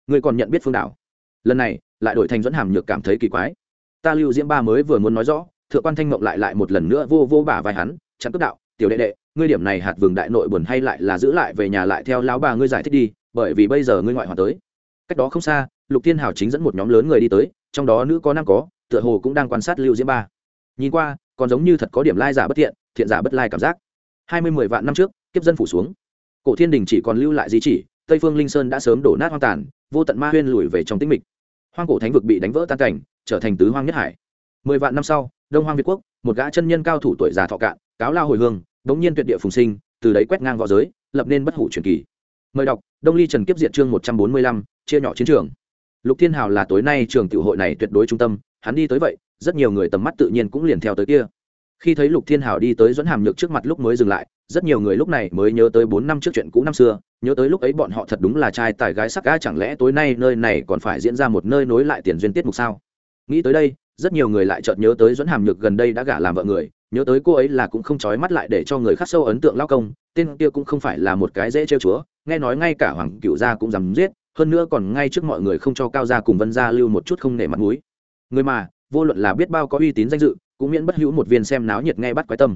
A: Ngươi còn nhận biết phương đảo lần này, lại đổi thành dẫn hàm nhược cảm thấy kỳ quái. Ta lưu diễm ba mới vừa muốn nói rõ, thượng quan thanh mộng lại lại một lần nữa vô vô bả vai hắn, chặn cướp đạo, tiểu đệ đệ ngươi điểm này hạt vườn đại nội buồn hay lại là giữ lại về nhà lại theo lão bà ngươi giải thích đi, bởi vì bây giờ ngươi ngoại hoàn tới. Cách đó không xa, lục thiên hào chính dẫn một nhóm lớn người đi tới, trong đó nữ có nam có, tựa hồ cũng đang quan sát lưu diễm ba. Nhìn qua, còn giống như thật có điểm lai giả bất thiện thiện giả bất lai cảm giác. Hai mươi mười vạn năm trước, kiếp dân phủ xuống. Cổ thiên đình chỉ còn lưu lại di chỉ, tây phương linh sơn đã sớm đổ nát hoang tàn, vô tận ma huyên lùi về trong tĩnh mịch. Hoang cổ thánh vực bị đánh vỡ tan cảnh, trở thành tứ hoang nhất hải. Mười vạn năm sau, đông hoang việt quốc, một gã chân nhân cao thủ tuổi già thọ cạn, cáo lao hồi hương bỗng nhiên tuyệt địa phùng sinh, từ đấy quét ngang võ giới, lập nên bất hủ truyền kỳ. Mời đọc, đông ly trần kiếp diệt chương một trăm bốn mươi lăm, chia nhỏ chiến trường. Lục thiên hào là tối nay trường tiểu hội này tuyệt đối trung tâm, hắn đi tới vậy, rất nhiều người tầm mắt tự nhiên cũng liền theo tới kia. Khi thấy lục thiên hào đi tới dẫn hàm nhược trước mặt lúc mới dừng lại, rất nhiều người lúc này mới nhớ tới bốn năm trước chuyện cũ năm xưa, nhớ tới lúc ấy bọn họ thật đúng là trai tài gái sắc ga chẳng lẽ tối nay nơi này còn phải diễn ra một nơi nối lại tiền duyên tiết mục sao? Nghĩ tới đây rất nhiều người lại chợt nhớ tới dẫn hàm nhược gần đây đã gả làm vợ người, nhớ tới cô ấy là cũng không trói mắt lại để cho người khác sâu ấn tượng lao công, tên kia cũng không phải là một cái dễ trêu chúa, nghe nói ngay cả hoàng cựu gia cũng dám giết, hơn nữa còn ngay trước mọi người không cho cao gia cùng vân gia lưu một chút không nể mặt mũi. Người mà, vô luận là biết bao có uy tín danh dự, cũng miễn bất hữu một viên xem náo nhiệt nghe bắt quái tâm.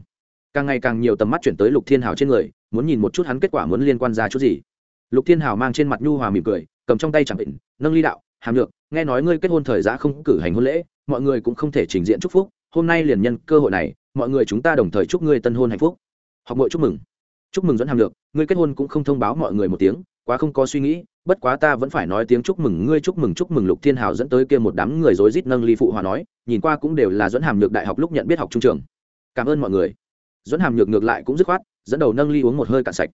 A: Càng ngày càng nhiều tầm mắt chuyển tới lục thiên hào trên người, muốn nhìn một chút hắn kết quả muốn liên quan ra chút gì. Lục thiên hào mang trên mặt nhu hòa mỉm cười, cầm trong tay chẳng định, nâng ly đạo, hàm nhược, nghe nói ngươi kết hôn thời giã không cử hành hôn lễ mọi người cũng không thể trình diện chúc phúc, hôm nay liền nhân cơ hội này, mọi người chúng ta đồng thời chúc ngươi tân hôn hạnh phúc. Học mội chúc mừng. Chúc mừng dẫn hàm lược, ngươi kết hôn cũng không thông báo mọi người một tiếng, quá không có suy nghĩ, bất quá ta vẫn phải nói tiếng chúc mừng, ngươi chúc mừng chúc mừng lục thiên hào dẫn tới kia một đám người rối rít nâng ly phụ hòa nói, nhìn qua cũng đều là dẫn hàm nhược đại học lúc nhận biết học trung trường. Cảm ơn mọi người. Dẫn hàm nhược ngược lại cũng dứt khoát, dẫn đầu nâng ly uống một hơi cạn sạch.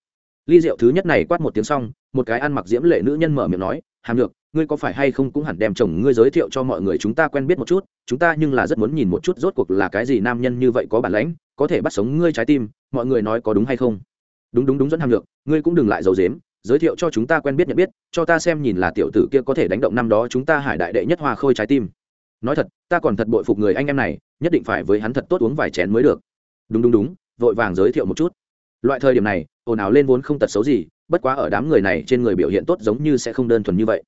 A: Ly rượu thứ nhất này quát một tiếng xong, một cái ăn mặc diễm lệ nữ nhân mở miệng nói, hàm nhược ngươi có phải hay không cũng hẳn đem chồng ngươi giới thiệu cho mọi người chúng ta quen biết một chút chúng ta nhưng là rất muốn nhìn một chút rốt cuộc là cái gì nam nhân như vậy có bản lãnh có thể bắt sống ngươi trái tim mọi người nói có đúng hay không? Đúng đúng đúng dẫn hàm lượng, ngươi cũng đừng lại giấu dếm giới thiệu cho chúng ta quen biết nhận biết cho ta xem nhìn là tiểu tử kia có thể đánh động năm đó chúng ta hải đại đệ nhất hoa khôi trái tim. Nói thật ta còn thật bội phục người anh em này nhất định phải với hắn thật tốt uống vài chén mới được. Đúng đúng đúng vội vàng giới thiệu một chút. Loại thời điểm này ồn ào lên vốn không tật xấu gì bất quá ở đám người này trên người biểu hiện tốt giống như sẽ không đơn thuần như vậy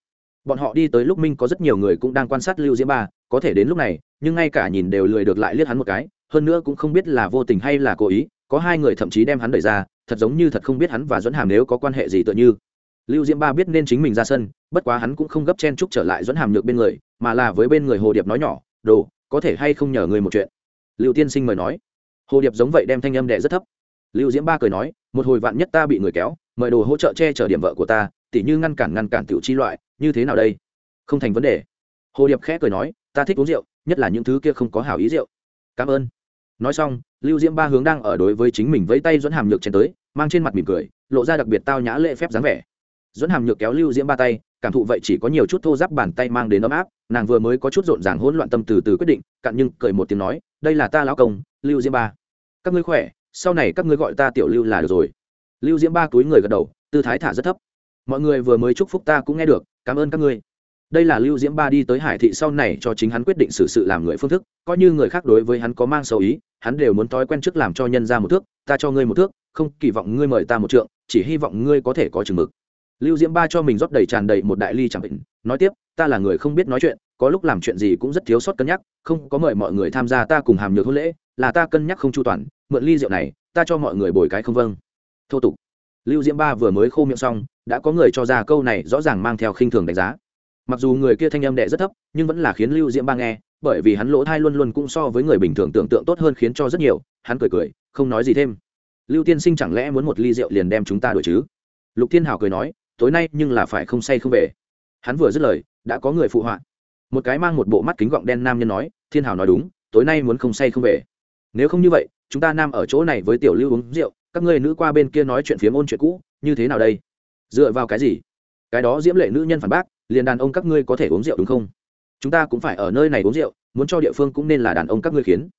A: bọn họ đi tới lúc minh có rất nhiều người cũng đang quan sát lưu diễm ba, có thể đến lúc này, nhưng ngay cả nhìn đều lười được lại liếc hắn một cái, hơn nữa cũng không biết là vô tình hay là cố ý, có hai người thậm chí đem hắn đẩy ra, thật giống như thật không biết hắn và dẫn hàm nếu có quan hệ gì tựa như. Lưu diễm ba biết nên chính mình ra sân, bất quá hắn cũng không gấp chen chúc trở lại dẫn hàm nhược bên người, mà là với bên người hồ điệp nói nhỏ, đồ, có thể hay không nhờ người một chuyện? Lưu tiên sinh mời nói. Hồ điệp giống vậy đem thanh âm đệ rất thấp. Lưu diễm ba cười nói, một hồi vạn nhất ta bị người kéo, mời đồ hỗ trợ che chở điểm vợ của ta tỉ như ngăn cản ngăn cản tiểu chi loại, như thế nào đây? Không thành vấn đề. Hồ điệp khẽ cười nói, ta thích uống rượu, nhất là những thứ kia không có hảo ý rượu. Cảm ơn. Nói xong, lưu diễm ba hướng đang ở đối với chính mình vẫy tay dẫn hàm nhược chen tới, mang trên mặt mỉm cười, lộ ra đặc biệt tao nhã lễ phép dáng vẻ. Dẫn hàm nhược kéo lưu diễm ba tay, cảm thụ vậy chỉ có nhiều chút thô giáp bàn tay mang đến ấm áp, nàng vừa mới có chút rộn ràng hỗn loạn tâm từ từ quyết định cạn nhưng cười một tiếng nói, đây là ta lão công, lưu diễm ba. Các ngươi khỏe, sau này các ngươi gọi ta tiểu lưu là được rồi. Lưu diễm ba túi người gật đầu, tư thái thả rất thấp mọi người vừa mới chúc phúc ta cũng nghe được, cảm ơn các ngươi. Đây là lưu diễm ba đi tới hải thị sau này cho chính hắn quyết định xử sự làm người phương thức, coi như người khác đối với hắn có mang sầu ý, hắn đều muốn thói quen trước làm cho nhân ra một thước, ta cho ngươi một thước, không kỳ vọng ngươi mời ta một trượng, chỉ hy vọng ngươi có thể có chừng mực. Lưu diễm ba cho mình rót đầy tràn đầy một đại ly chẳng định, nói tiếp, ta là người không biết nói chuyện, có lúc làm chuyện gì cũng rất thiếu sót cân nhắc, không có mời mọi người tham gia ta cùng hàm nhược hôn lễ, là ta cân nhắc không chu toàn, mượn ly rượu này, ta cho mọi người bồi cái không vâng. Thô tục. Lưu diễm ba vừa mới khô miệng xong đã có người cho ra câu này rõ ràng mang theo khinh thường đánh giá. Mặc dù người kia thanh âm đệ rất thấp, nhưng vẫn là khiến lưu diễm ba nghe, bởi vì hắn lỗ thai luôn luôn cũng so với người bình thường tưởng tượng tốt hơn khiến cho rất nhiều, hắn cười cười, không nói gì thêm. Lưu tiên sinh chẳng lẽ muốn một ly rượu liền đem chúng ta đuổi chứ? Lục thiên hào cười nói, tối nay nhưng là phải không say không về. Hắn vừa dứt lời, đã có người phụ họa. Một cái mang một bộ mắt kính gọng đen nam nhân nói, thiên hào nói đúng, tối nay muốn không say không về. Nếu không như vậy, chúng ta nam ở chỗ này với tiểu lưu uống rượu, các ngươi nữ qua bên kia nói chuyện phiếm ôn chuyện cũ, như thế nào đây? Dựa vào cái gì? Cái đó diễm lệ nữ nhân phản bác, liền đàn ông các ngươi có thể uống rượu đúng không? Chúng ta cũng phải ở nơi này uống rượu, muốn cho địa phương cũng nên là đàn ông các ngươi khiến.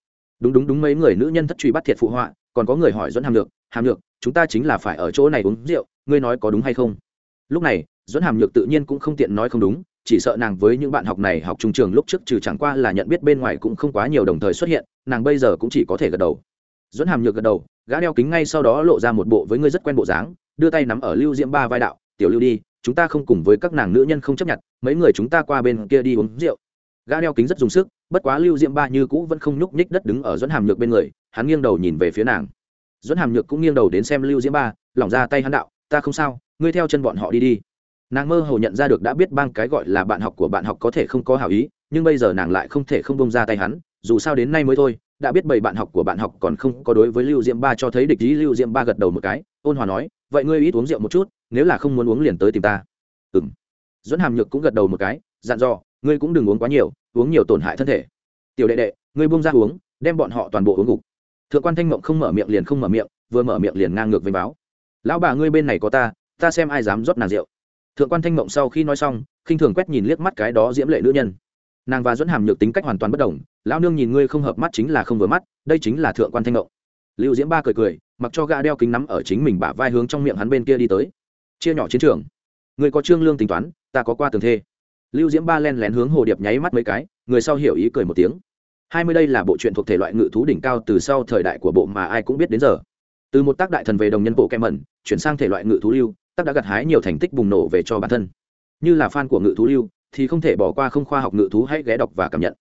A: Đúng đúng đúng, mấy người nữ nhân thất truy bắt thiệt phụ họa, còn có người hỏi dẫn hàm lượng hàm lượng chúng ta chính là phải ở chỗ này uống rượu, ngươi nói có đúng hay không? Lúc này dẫn hàm nhược tự nhiên cũng không tiện nói không đúng, chỉ sợ nàng với những bạn học này học trung trường lúc trước trừ chẳng qua là nhận biết bên ngoài cũng không quá nhiều đồng thời xuất hiện, nàng bây giờ cũng chỉ có thể gật đầu. Dẫn hàm nhược gật đầu, gã đeo kính ngay sau đó lộ ra một bộ với ngươi rất quen bộ dáng đưa tay nắm ở lưu diễm ba vai đạo, tiểu lưu đi, chúng ta không cùng với các nàng nữ nhân không chấp nhận, mấy người chúng ta qua bên kia đi uống rượu. Gã đeo kính rất dùng sức, bất quá lưu diễm ba như cũ vẫn không nhúc nhích đất đứng ở dẫn hàm nhược bên người, hắn nghiêng đầu nhìn về phía nàng. Dẫn hàm nhược cũng nghiêng đầu đến xem lưu diễm ba, lỏng ra tay hắn đạo, ta không sao, ngươi theo chân bọn họ đi đi. Nàng mơ hồ nhận ra được đã biết bang cái gọi là bạn học của bạn học có thể không có hảo ý, nhưng bây giờ nàng lại không thể không bông ra tay hắn, dù sao đến nay mới thôi, đã biết bảy bạn học của bạn học còn không có đối với lưu diễm ba cho thấy địch ý, lưu diễm ba gật đầu một cái, ôn hòa nói vậy ngươi ít uống rượu một chút, nếu là không muốn uống liền tới tìm ta. Ừ m dẫn hàm nhược cũng gật đầu một cái, dặn dò, ngươi cũng đừng uống quá nhiều, uống nhiều tổn hại thân thể. Tiểu đệ đệ, ngươi buông ra uống, đem bọn họ toàn bộ uống gục thượng quan thanh mộng không mở miệng liền không mở miệng, vừa mở miệng liền ngang ngược với báo. Lão bà ngươi bên này có ta ta xem ai dám rót nàng rượu. Thượng quan thanh mộng sau khi nói xong, khinh thường quét nhìn liếc mắt cái đó diễm lệ nữ nhân. Nàng và dẫn hàm nhược tính cách hoàn toàn bất đồng, lão nương nhìn ngươi không hợp mắt chính là không vừa mắt, đây chính là thượng quan thanh mộng lưu diễm ba cười cười, mặc cho gã đeo kính nắm ở chính mình bả vai hướng trong miệng hắn bên kia đi tới. Chia nhỏ chiến trường. Người có trương lương tính toán, ta có qua tường thê. Lưu diễm ba len lén hướng hồ điệp nháy mắt mấy cái, người sau hiểu ý cười một tiếng. Hai mươi đây là bộ truyện thuộc thể loại ngự thú đỉnh cao từ sau thời đại của bộ mà ai cũng biết đến giờ. Từ một tác đại thần về đồng nhân bộ kem mẩn, chuyển sang thể loại ngự thú lưu, tác đã gặt hái nhiều thành tích bùng nổ về cho bản thân. Như là fan của ngự thú lưu, thì không thể bỏ qua không khoa học ngự thú hãy ghé đọc và cảm nhận.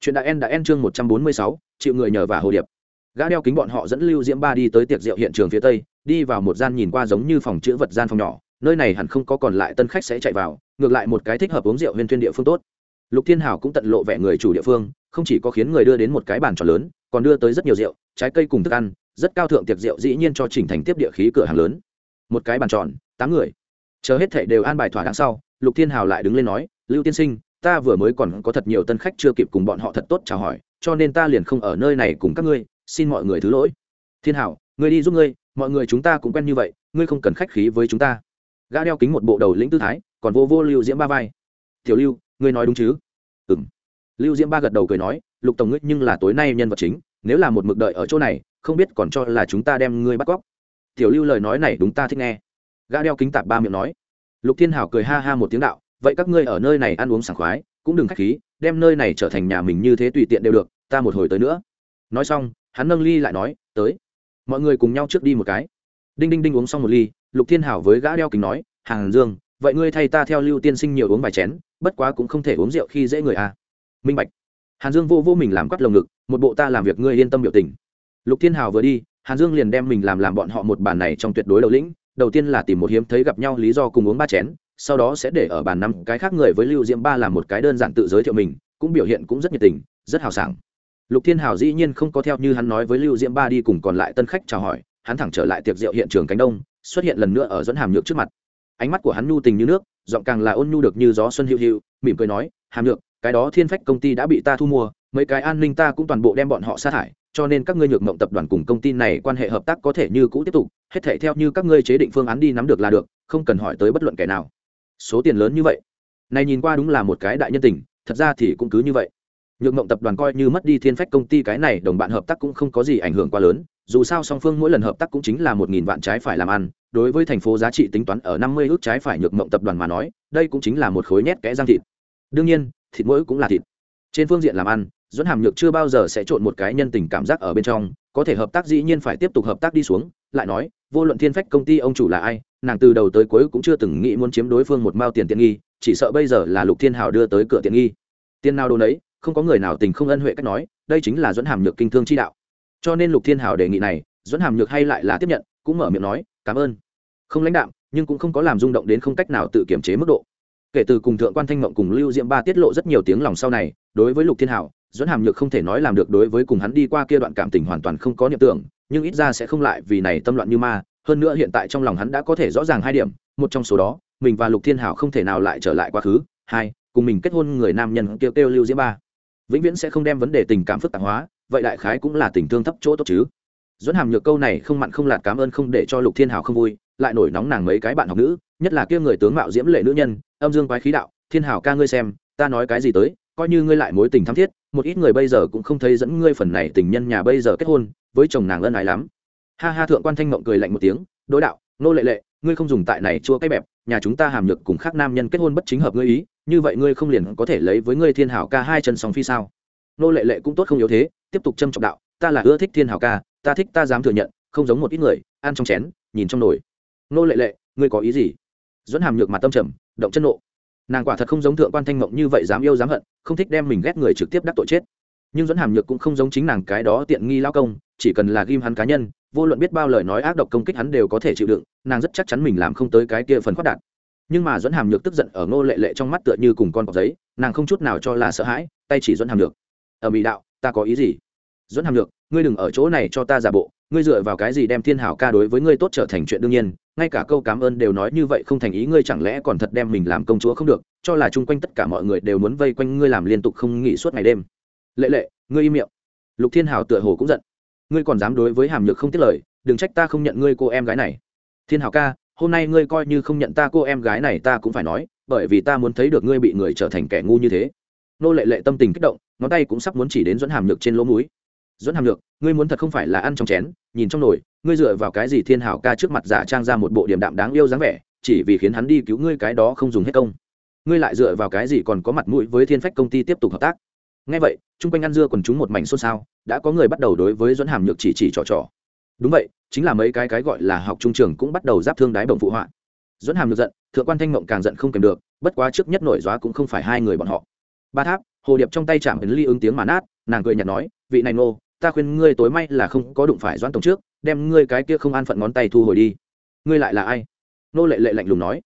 A: Chuyện đã en đã en chương một trăm bốn mươi sáu, chịu người nhờ và hồ điệp gã đeo kính bọn họ dẫn lưu diễm ba đi tới tiệc rượu hiện trường phía tây, đi vào một gian nhìn qua giống như phòng chữ vật gian phòng nhỏ, nơi này hẳn không có còn lại tân khách sẽ chạy vào, ngược lại một cái thích hợp uống rượu huyên thuyên địa phương tốt. Lục thiên hảo cũng tận lộ vẻ người chủ địa phương, không chỉ có khiến người đưa đến một cái bàn tròn lớn, còn đưa tới rất nhiều rượu, trái cây cùng thức ăn, rất cao thượng tiệc rượu dĩ nhiên cho chỉnh thành tiếp địa khí cửa hàng lớn. Một cái bàn tròn, tám người. Chờ hết thệ đều an bài thỏa đáng sau, lục thiên hào lại đứng lên nói, lưu tiên sinh, ta vừa mới còn có thật nhiều tân khách chưa kịp cùng bọn họ thật tốt chào hỏi, cho nên ta liền không ở nơi này cùng các ngươi xin mọi người thứ lỗi. Thiên hảo, ngươi đi giúp ngươi, mọi người chúng ta cũng quen như vậy, ngươi không cần khách khí với chúng ta. Gã đeo kính một bộ đầu lĩnh tư thái, còn vô vô lưu diễm ba vai. Tiểu lưu, ngươi nói đúng chứ? Ừ m lưu diễm ba gật đầu cười nói, lục tổng ngươi nhưng là tối nay nhân vật chính, nếu là một mực đợi ở chỗ này, không biết còn cho là chúng ta đem ngươi bắt cóc. Tiểu lưu lời nói này đúng ta thích nghe. Gã đeo kính tạp ba miệng nói. Lục thiên hảo cười ha ha một tiếng đạo, vậy các ngươi ở nơi này ăn uống sảng khoái, cũng đừng k h á c h khí, đem nơi này trở thành nhà mình như thế tùy tiện đều được, ta một hồi tới nữa. Nói xong hắn nâng ly lại nói, tới, mọi người cùng nhau trước đi một cái. Đinh đinh đinh uống xong một ly, lục thiên hảo với gã đeo kính nói, hàng dương, vậy ngươi thay ta theo lưu tiên sinh nhiều uống vài chén, bất quá cũng không thể uống rượu khi dễ người à. minh bạch, hàn dương vô vô mình làm quắt lồng ngực, một bộ ta làm việc ngươi yên tâm biểu tình. Lục thiên hào vừa đi, hàn dương liền đem mình làm làm bọn họ một bàn này trong tuyệt đối đầu lĩnh, đầu tiên là tìm một hiếm thấy gặp nhau lý do cùng uống ba chén, sau đó sẽ để ở bàn năm cái khác người với lưu diễm ba làm một cái đơn giản tự giới thiệu mình, cũng biểu hiện cũng rất nhiệt tình, rất hào sảng lục thiên hào dĩ nhiên không có theo như hắn nói với lưu diễm ba đi cùng còn lại tân khách chào hỏi hắn thẳng trở lại tiệc rượu hiện trường cánh đông xuất hiện lần nữa ở dẫn hàm nhược trước mặt. Ánh mắt của hắn nhu tình như nước giọng càng là ôn nhu được như gió xuân hữu hữu mỉm cười nói hàm nhược cái đó thiên phách công ty đã bị ta thu mua mấy cái an ninh ta cũng toàn bộ đem bọn họ sa thải, cho nên các ngươi nhược mộng tập đoàn cùng công ty này quan hệ hợp tác có thể như cũ tiếp tục hết thể theo như các ngươi chế định phương án đi nắm được là được không cần hỏi tới bất luận kẻ nào. Số tiền lớn như vậy này nhìn qua đúng là một cái đại nhân tình thật ra thì cũng cứ như vậy nhược mộng tập đoàn coi như mất đi thiên phách công ty cái này, đồng bạn hợp tác cũng không có gì ảnh hưởng quá lớn. Dù sao song phương mỗi lần hợp tác cũng chính là một nghìn vạn trái phải làm ăn. Đối với thành phố giá trị tính toán ở năm mươi ước trái phải nhược mộng tập đoàn mà nói, đây cũng chính là một khối nhét kẽ răng thịt. Đương nhiên, thịt mỗi cũng là thịt. Trên phương diện làm ăn dẫn hàm nhược chưa bao giờ sẽ trộn một cái nhân tình cảm giác ở bên trong. Có thể hợp tác dĩ nhiên phải tiếp tục hợp tác đi xuống. Lại nói, vô luận thiên phách công ty ông chủ là ai, nàng từ đầu tới cuối cũng chưa từng nghĩ muốn chiếm đối phương một mao tiền tiện nghi, chỉ sợ bây giờ là lục thiên hào đưa tới cửa tiện nghi. Tiền nào đồ nấy không có người nào tình không ân huệ cách nói, đây chính là dẫn hàm nhược kinh thương chi đạo. Cho nên lục thiên hào đề nghị này dẫn hàm nhược hay lại là tiếp nhận, cũng mở miệng nói, cảm ơn. Không lãnh đạo nhưng cũng không có làm rung động đến không cách nào tự kiểm chế mức độ. Kể từ cùng thượng quan thanh mộng cùng lưu diễm ba tiết lộ rất nhiều tiếng lòng sau này, đối với lục thiên hảo dẫn hàm nhược không thể nói làm được đối với cùng hắn đi qua kia đoạn cảm tình hoàn toàn không có niệm tưởng, nhưng ít ra sẽ không lại vì này tâm loạn như ma. Hơn nữa hiện tại trong lòng hắn đã có thể rõ ràng hai điểm, một trong số đó, mình và lục thiên hảo không thể nào lại trở lại quá khứ, hai, cùng mình kết hôn người nam nhân kêu kêu lưu diễm ba vĩnh viễn sẽ không đem vấn đề tình cảm phức tạp hóa, vậy đại khái cũng là tình thương thấp chỗ tốt chứ. Dẫn hàm nhược câu này không mặn không lạt cảm ơn không để cho lục thiên hảo không vui, lại nổi nóng nàng mấy cái bạn học nữ, nhất là kia người tướng mạo diễm lệ nữ nhân, âm dương quái khí đạo, thiên hảo ca ngươi xem, ta nói cái gì tới, coi như ngươi lại mối tình thắm thiết, một ít người bây giờ cũng không thấy dẫn ngươi phần này tình nhân nhà bây giờ kết hôn, với chồng nàng ân ái lắm. Ha ha thượng quan thanh mộng cười lạnh một tiếng, đối đạo, nô lệ lệ, ngươi không dùng tại này chua cái bẹp, nhà chúng ta hàm nhược cùng khác nam nhân kết hôn bất chính hợp ngươi ý như vậy ngươi không liền có thể lấy với ngươi thiên hảo ca hai chân song phi sao? Nô lệ lệ cũng tốt không yếu thế, tiếp tục châm trọng đạo, ta là ưa thích thiên hảo ca, ta thích, ta dám thừa nhận, không giống một ít người, ăn trong chén, nhìn trong nồi. Nô lệ lệ, ngươi có ý gì? Dẫn hàm nhược mặt tâm trầm, động chân nộ. Nàng quả thật không giống thượng quan thanh mộng như vậy dám yêu dám hận, không thích đem mình ghét người trực tiếp đắc tội chết. Nhưng dẫn hàm nhược cũng không giống chính nàng cái đó tiện nghi lao công, chỉ cần là ghim hắn cá nhân, vô luận biết bao lời nói ác độc công kích hắn đều có thể chịu đựng, nàng rất chắc chắn mình làm không tới cái kia phần khoát đạt nhưng mà dẫn hàm nhược tức giận ở ngô lệ lệ trong mắt tựa như cùng con cọc giấy, nàng không chút nào cho là sợ hãi, tay chỉ dẫn hàm nhược. Ở mỹ đạo, ta có ý gì? Dẫn hàm nhược, ngươi đừng ở chỗ này cho ta giả bộ, ngươi dựa vào cái gì đem thiên hảo ca đối với ngươi tốt trở thành chuyện đương nhiên, ngay cả câu cảm ơn đều nói như vậy không thành ý ngươi chẳng lẽ còn thật đem mình làm công chúa không được, cho là chung quanh tất cả mọi người đều muốn vây quanh ngươi làm liên tục không nghỉ suốt ngày đêm. Lệ lệ, ngươi im miệng. Lục thiên hảo tựa hồ cũng giận. Ngươi còn dám đối với hàm nhược không tiết lời, đừng trách ta không nhận ngươi cô em gái này. Thiên hảo ca hôm nay ngươi coi như không nhận ta cô em gái này ta cũng phải nói, bởi vì ta muốn thấy được ngươi bị người trở thành kẻ ngu như thế. Nô lệ lệ tâm tình kích động, ngón tay cũng sắp muốn chỉ đến dẫn hàm nhược trên lỗ mũi. Dẫn hàm nhược, ngươi muốn thật không phải là ăn trong chén, nhìn trong nồi, ngươi dựa vào cái gì thiên hảo ca trước mặt giả trang ra một bộ điểm đạm đáng yêu dáng vẻ, chỉ vì khiến hắn đi cứu ngươi cái đó không dùng hết công. Ngươi lại dựa vào cái gì còn có mặt mũi với thiên phách công ty tiếp tục hợp tác? Ngay vậy, chung quanh ăn dưa còn chúng một mảnh xôn xao, đã có người bắt đầu đối với dẫn hàm nhược chỉ chỉ trò trò đúng vậy, chính là mấy cái cái gọi là học trung trường cũng bắt đầu giáp thương đái bồng phụ họa. Dẫn hàm được giận, thượng quan thanh mộng càng giận không kèm được, bất quá trước nhất nổi gió cũng không phải hai người bọn họ. Ba tháp, hồ điệp trong tay chạm ấn ly ứng tiếng mà nát, nàng cười nhạt nói, vị này nô ta khuyên ngươi tối may là không có đụng phải doãn tổng trước, đem ngươi cái kia không an phận ngón tay thu hồi đi. Ngươi lại là ai? Nô lệ lệ lạnh lùng nói.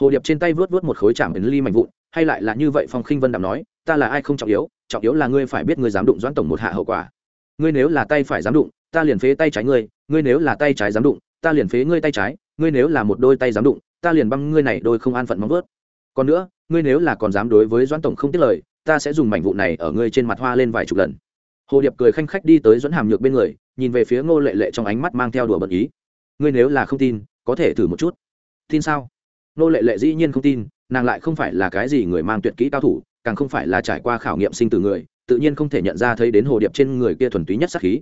A: Hồ điệp trên tay vớt vớt một khối chạm ấn ly mạnh vụn, hay lại là như vậy phong khinh vân đạm nói, ta là ai không trọng yếu trọng yếu là ngươi phải biết ngươi dám đụng doãn tổng một hạ hậu quả. Ngươi nếu là tay phải dám đụng, ta liền phế tay trái ngươi ngươi nếu là tay trái dám đụng, ta liền phế ngươi tay trái, ngươi nếu là một đôi tay dám đụng, ta liền băng ngươi này đôi không an phận móng vớt còn nữa, ngươi nếu là còn dám đối với doãn tổng không tiết lời, ta sẽ dùng mảnh vụ này ở ngươi trên mặt hoa lên vài chục lần. Hồ điệp cười khanh khách đi tới dẫn hàm nhược bên người, nhìn về phía ngô lệ lệ trong ánh mắt mang theo đùa bật ý. Ngươi nếu là không tin, có thể thử một chút. Tin sao? Ngô lệ lệ dĩ nhiên không tin, nàng lại không phải là cái gì người mang tuyệt kỹ cao thủ, càng không phải là trải qua khảo nghiệm sinh từ người, tự nhiên không thể nhận ra thấy đến hồ điệp trên người kia thuần túy nhất sắc khí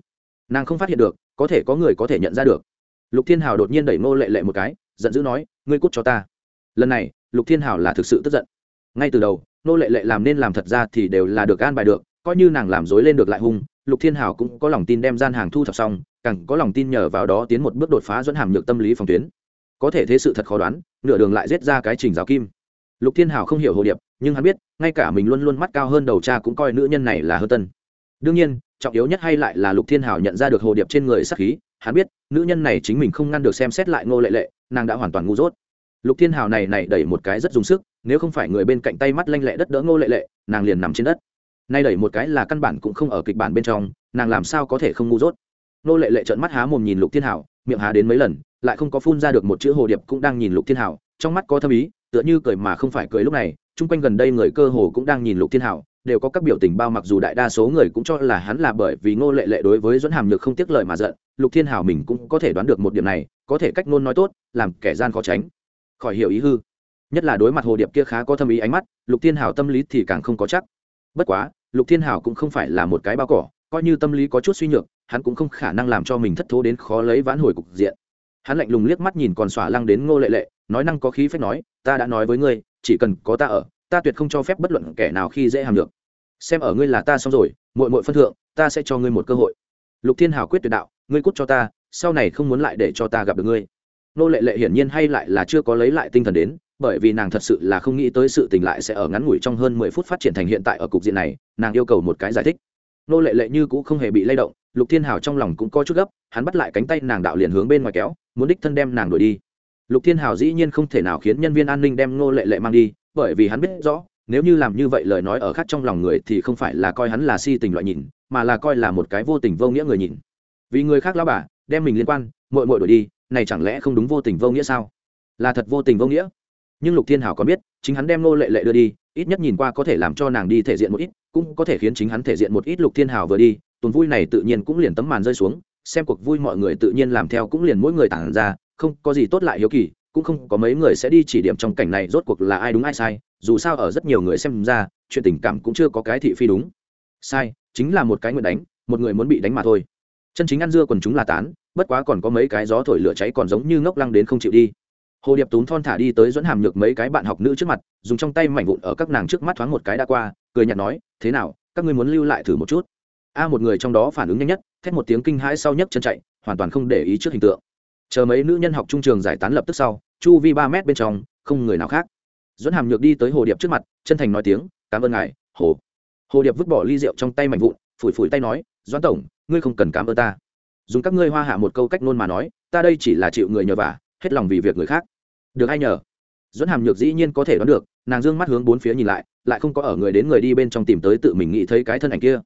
A: nàng không phát hiện được, có thể có người có thể nhận ra được. Lục thiên hào đột nhiên đẩy ngô lệ lệ một cái, giận dữ nói, ngươi cút cho ta. Lần này, lục thiên hào là thực sự tức giận. Ngay từ đầu nô lệ lệ làm nên làm thật ra thì đều là được an bài được, coi như nàng làm dối lên được lại hung, lục thiên hào cũng có lòng tin đem gian hàng thu thập xong, càng có lòng tin nhờ vào đó tiến một bước đột phá dẫn hàm nhược tâm lý phòng tuyến. Có thể thế sự thật khó đoán, nửa đường lại giết ra cái trình giáo kim. Lục thiên hào không hiểu hồ điệp, nhưng hắn biết, ngay cả mình luôn luôn mắt cao hơn đầu cha cũng coi nữ nhân này là hơ tân. Đương nhiên trọng yếu nhất hay lại là lục thiên hào nhận ra được hồ điệp trên người sắc khí, hắn biết, nữ nhân này chính mình không ngăn được xem xét lại ngô lệ lệ, nàng đã hoàn toàn ngu dốt. Lục thiên hào này này đẩy một cái rất dùng sức, nếu không phải người bên cạnh tay mắt lanh lẹ đất đỡ ngô lệ lệ, nàng liền nằm trên đất. Nay đẩy một cái là căn bản cũng không ở kịch bản bên trong, nàng làm sao có thể không ngu dốt? Ngô lệ lệ trợn mắt há mồm nhìn lục thiên hào, miệng há đến mấy lần, lại không có phun ra được một chữ hồ điệp cũng đang nhìn lục thiên hào, trong mắt có thâm ý, tựa như cười mà không phải cười lúc này, chung quanh gần đây người cơ hồ cũng đang nhìn lục thiên hào đều có các biểu tình bao mặc dù đại đa số người cũng cho là hắn là bởi vì ngô lệ lệ đối với dẫn hàm nhược không tiếc lời mà giận, lục thiên hào mình cũng có thể đoán được một điểm này, có thể cách ngôn nói tốt, làm kẻ gian khó tránh. Khỏi hiểu ý hư. Nhất là đối mặt hồ điệp kia khá có thâm ý ánh mắt, lục thiên hảo tâm lý thì càng không có chắc. Bất quá, lục thiên hảo cũng không phải là một cái bao cỏ, coi như tâm lý có chút suy nhược, hắn cũng không khả năng làm cho mình thất thố đến khó lấy vãn hồi cục diện. Hắn lạnh lùng liếc mắt nhìn còn xỏa lăng đến ngô lệ lệ, nói năng có khí phách nói, ta đã nói với ngươi, chỉ cần có ta ở ta tuyệt không cho phép bất luận kẻ nào khi dễ hàm được. Xem ở ngươi là ta xong rồi mội mội phân thượng, ta sẽ cho ngươi một cơ hội. Lục thiên hảo quyết tuyệt đạo, ngươi cút cho ta, sau này không muốn lại để cho ta gặp được ngươi. Nô lệ lệ hiển nhiên hay lại là chưa có lấy lại tinh thần đến, bởi vì nàng thật sự là không nghĩ tới sự tình lại sẽ ở ngắn ngủi trong hơn mười phút phát triển thành hiện tại ở cục diện này, nàng yêu cầu một cái giải thích. Nô lệ lệ như cũng không hề bị lay động, lục thiên hào trong lòng cũng có chút gấp, hắn bắt lại cánh tay nàng đạo liền hướng bên ngoài kéo, muốn đích thân đem nàng đuổi đi lục thiên hào dĩ nhiên không thể nào khiến nhân viên an ninh đem Ngô lệ lệ mang đi, bởi vì hắn biết rõ, nếu như làm như vậy lời nói ở khác trong lòng người thì không phải là coi hắn là si tình loại nhìn, mà là coi là một cái vô tình vô nghĩa người nhìn. Vì người khác lao bà, đem mình liên quan mội mội đuổi đi, này chẳng lẽ không đúng vô tình vô nghĩa sao? Là thật vô tình vô nghĩa. Nhưng lục thiên hảo còn biết, chính hắn đem nô lệ lệ đưa đi, ít nhất nhìn qua có thể làm cho nàng đi thể diện một ít, cũng có thể khiến chính hắn thể diện một ít lục thiên hảo vừa đi, tuần vui này tự nhiên cũng liền tấm màn rơi xuống, xem cuộc vui mọi người tự nhiên làm theo cũng liền mỗi người tản ra không có gì tốt lại hiếu kỳ, cũng không có mấy người sẽ đi chỉ điểm trong cảnh này rốt cuộc là ai đúng ai sai, dù sao ở rất nhiều người xem ra, chuyện tình cảm cũng chưa có cái thị phi đúng. Sai, chính là một cái nguyện đánh, một người muốn bị đánh mà thôi. Chân chính ăn dưa còn chúng là tán, bất quá còn có mấy cái gió thổi lửa cháy còn giống như ngốc lăng đến không chịu đi. Hồ điệp tún thon thả đi tới dẫn hàm nhược mấy cái bạn học nữ trước mặt, dùng trong tay mảnh vụn ở các nàng trước mắt thoáng một cái đã qua, cười nhạt nói, thế nào, các ngươi muốn lưu lại thử một chút? A một người trong đó phản ứng nhanh nhất, thét một tiếng kinh hãi sau nhấc chân chạy, hoàn toàn không để ý trước hình tượng chờ mấy nữ nhân học trung trường giải tán lập tức sau, chu vi ba mét bên trong, không người nào khác. Dẫn hàm nhược đi tới hồ điệp trước mặt, chân thành nói tiếng, cảm ơn ngài, hồ. Hồ điệp vứt bỏ ly rượu trong tay mạnh vụn, phủi phủi tay nói doãn tổng, ngươi không cần cảm ơn ta. Dùng các ngươi hoa hạ một câu cách nôn mà nói, ta đây chỉ là chịu người nhờ vả, hết lòng vì việc người khác. Được ai nhờ? Dẫn hàm nhược dĩ nhiên có thể đoán được, nàng d ư ơ n g mắt hướng bốn phía nhìn lại lại không có ở người đến người đi bên trong tìm tới tự mình nghĩ thấy cái thân ảnh kia.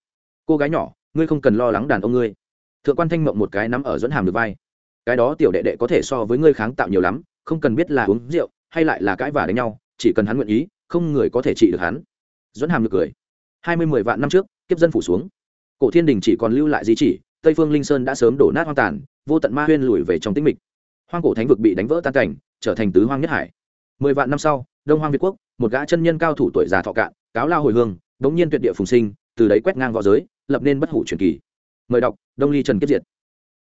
A: Cô gái nhỏ, ngươi không cần lo lắng đàn ông ngươi. Thượng quan thanh mộng một cái nắm ở dẫn hàm được vai cái đó tiểu đệ đệ có thể so với ngươi kháng tạo nhiều lắm, không cần biết là uống rượu hay lại là cãi vả đánh nhau, chỉ cần hắn nguyện ý, không người có thể trị được hắn. Dẫn hàm được cười. Hai mươi mười vạn năm trước, kiếp dân phủ xuống. Cổ thiên đình chỉ còn lưu lại di chỉ, tây phương linh sơn đã sớm đổ nát hoang tàn, vô tận ma huyên lùi về trong tĩnh mịch. Hoang cổ thánh vực bị đánh vỡ tan cảnh, trở thành tứ hoang nhất hải. Mười vạn năm sau, đông hoang việt quốc, một gã chân nhân cao thủ tuổi già thọ cạn, cáo lao hồi hương, đống nhiên tuyệt địa phùng sinh, từ đấy quét ngang v õ giới, lập nên bất hủ truyền kỳ. Mời đọc, đông ly trần kiếp diệt.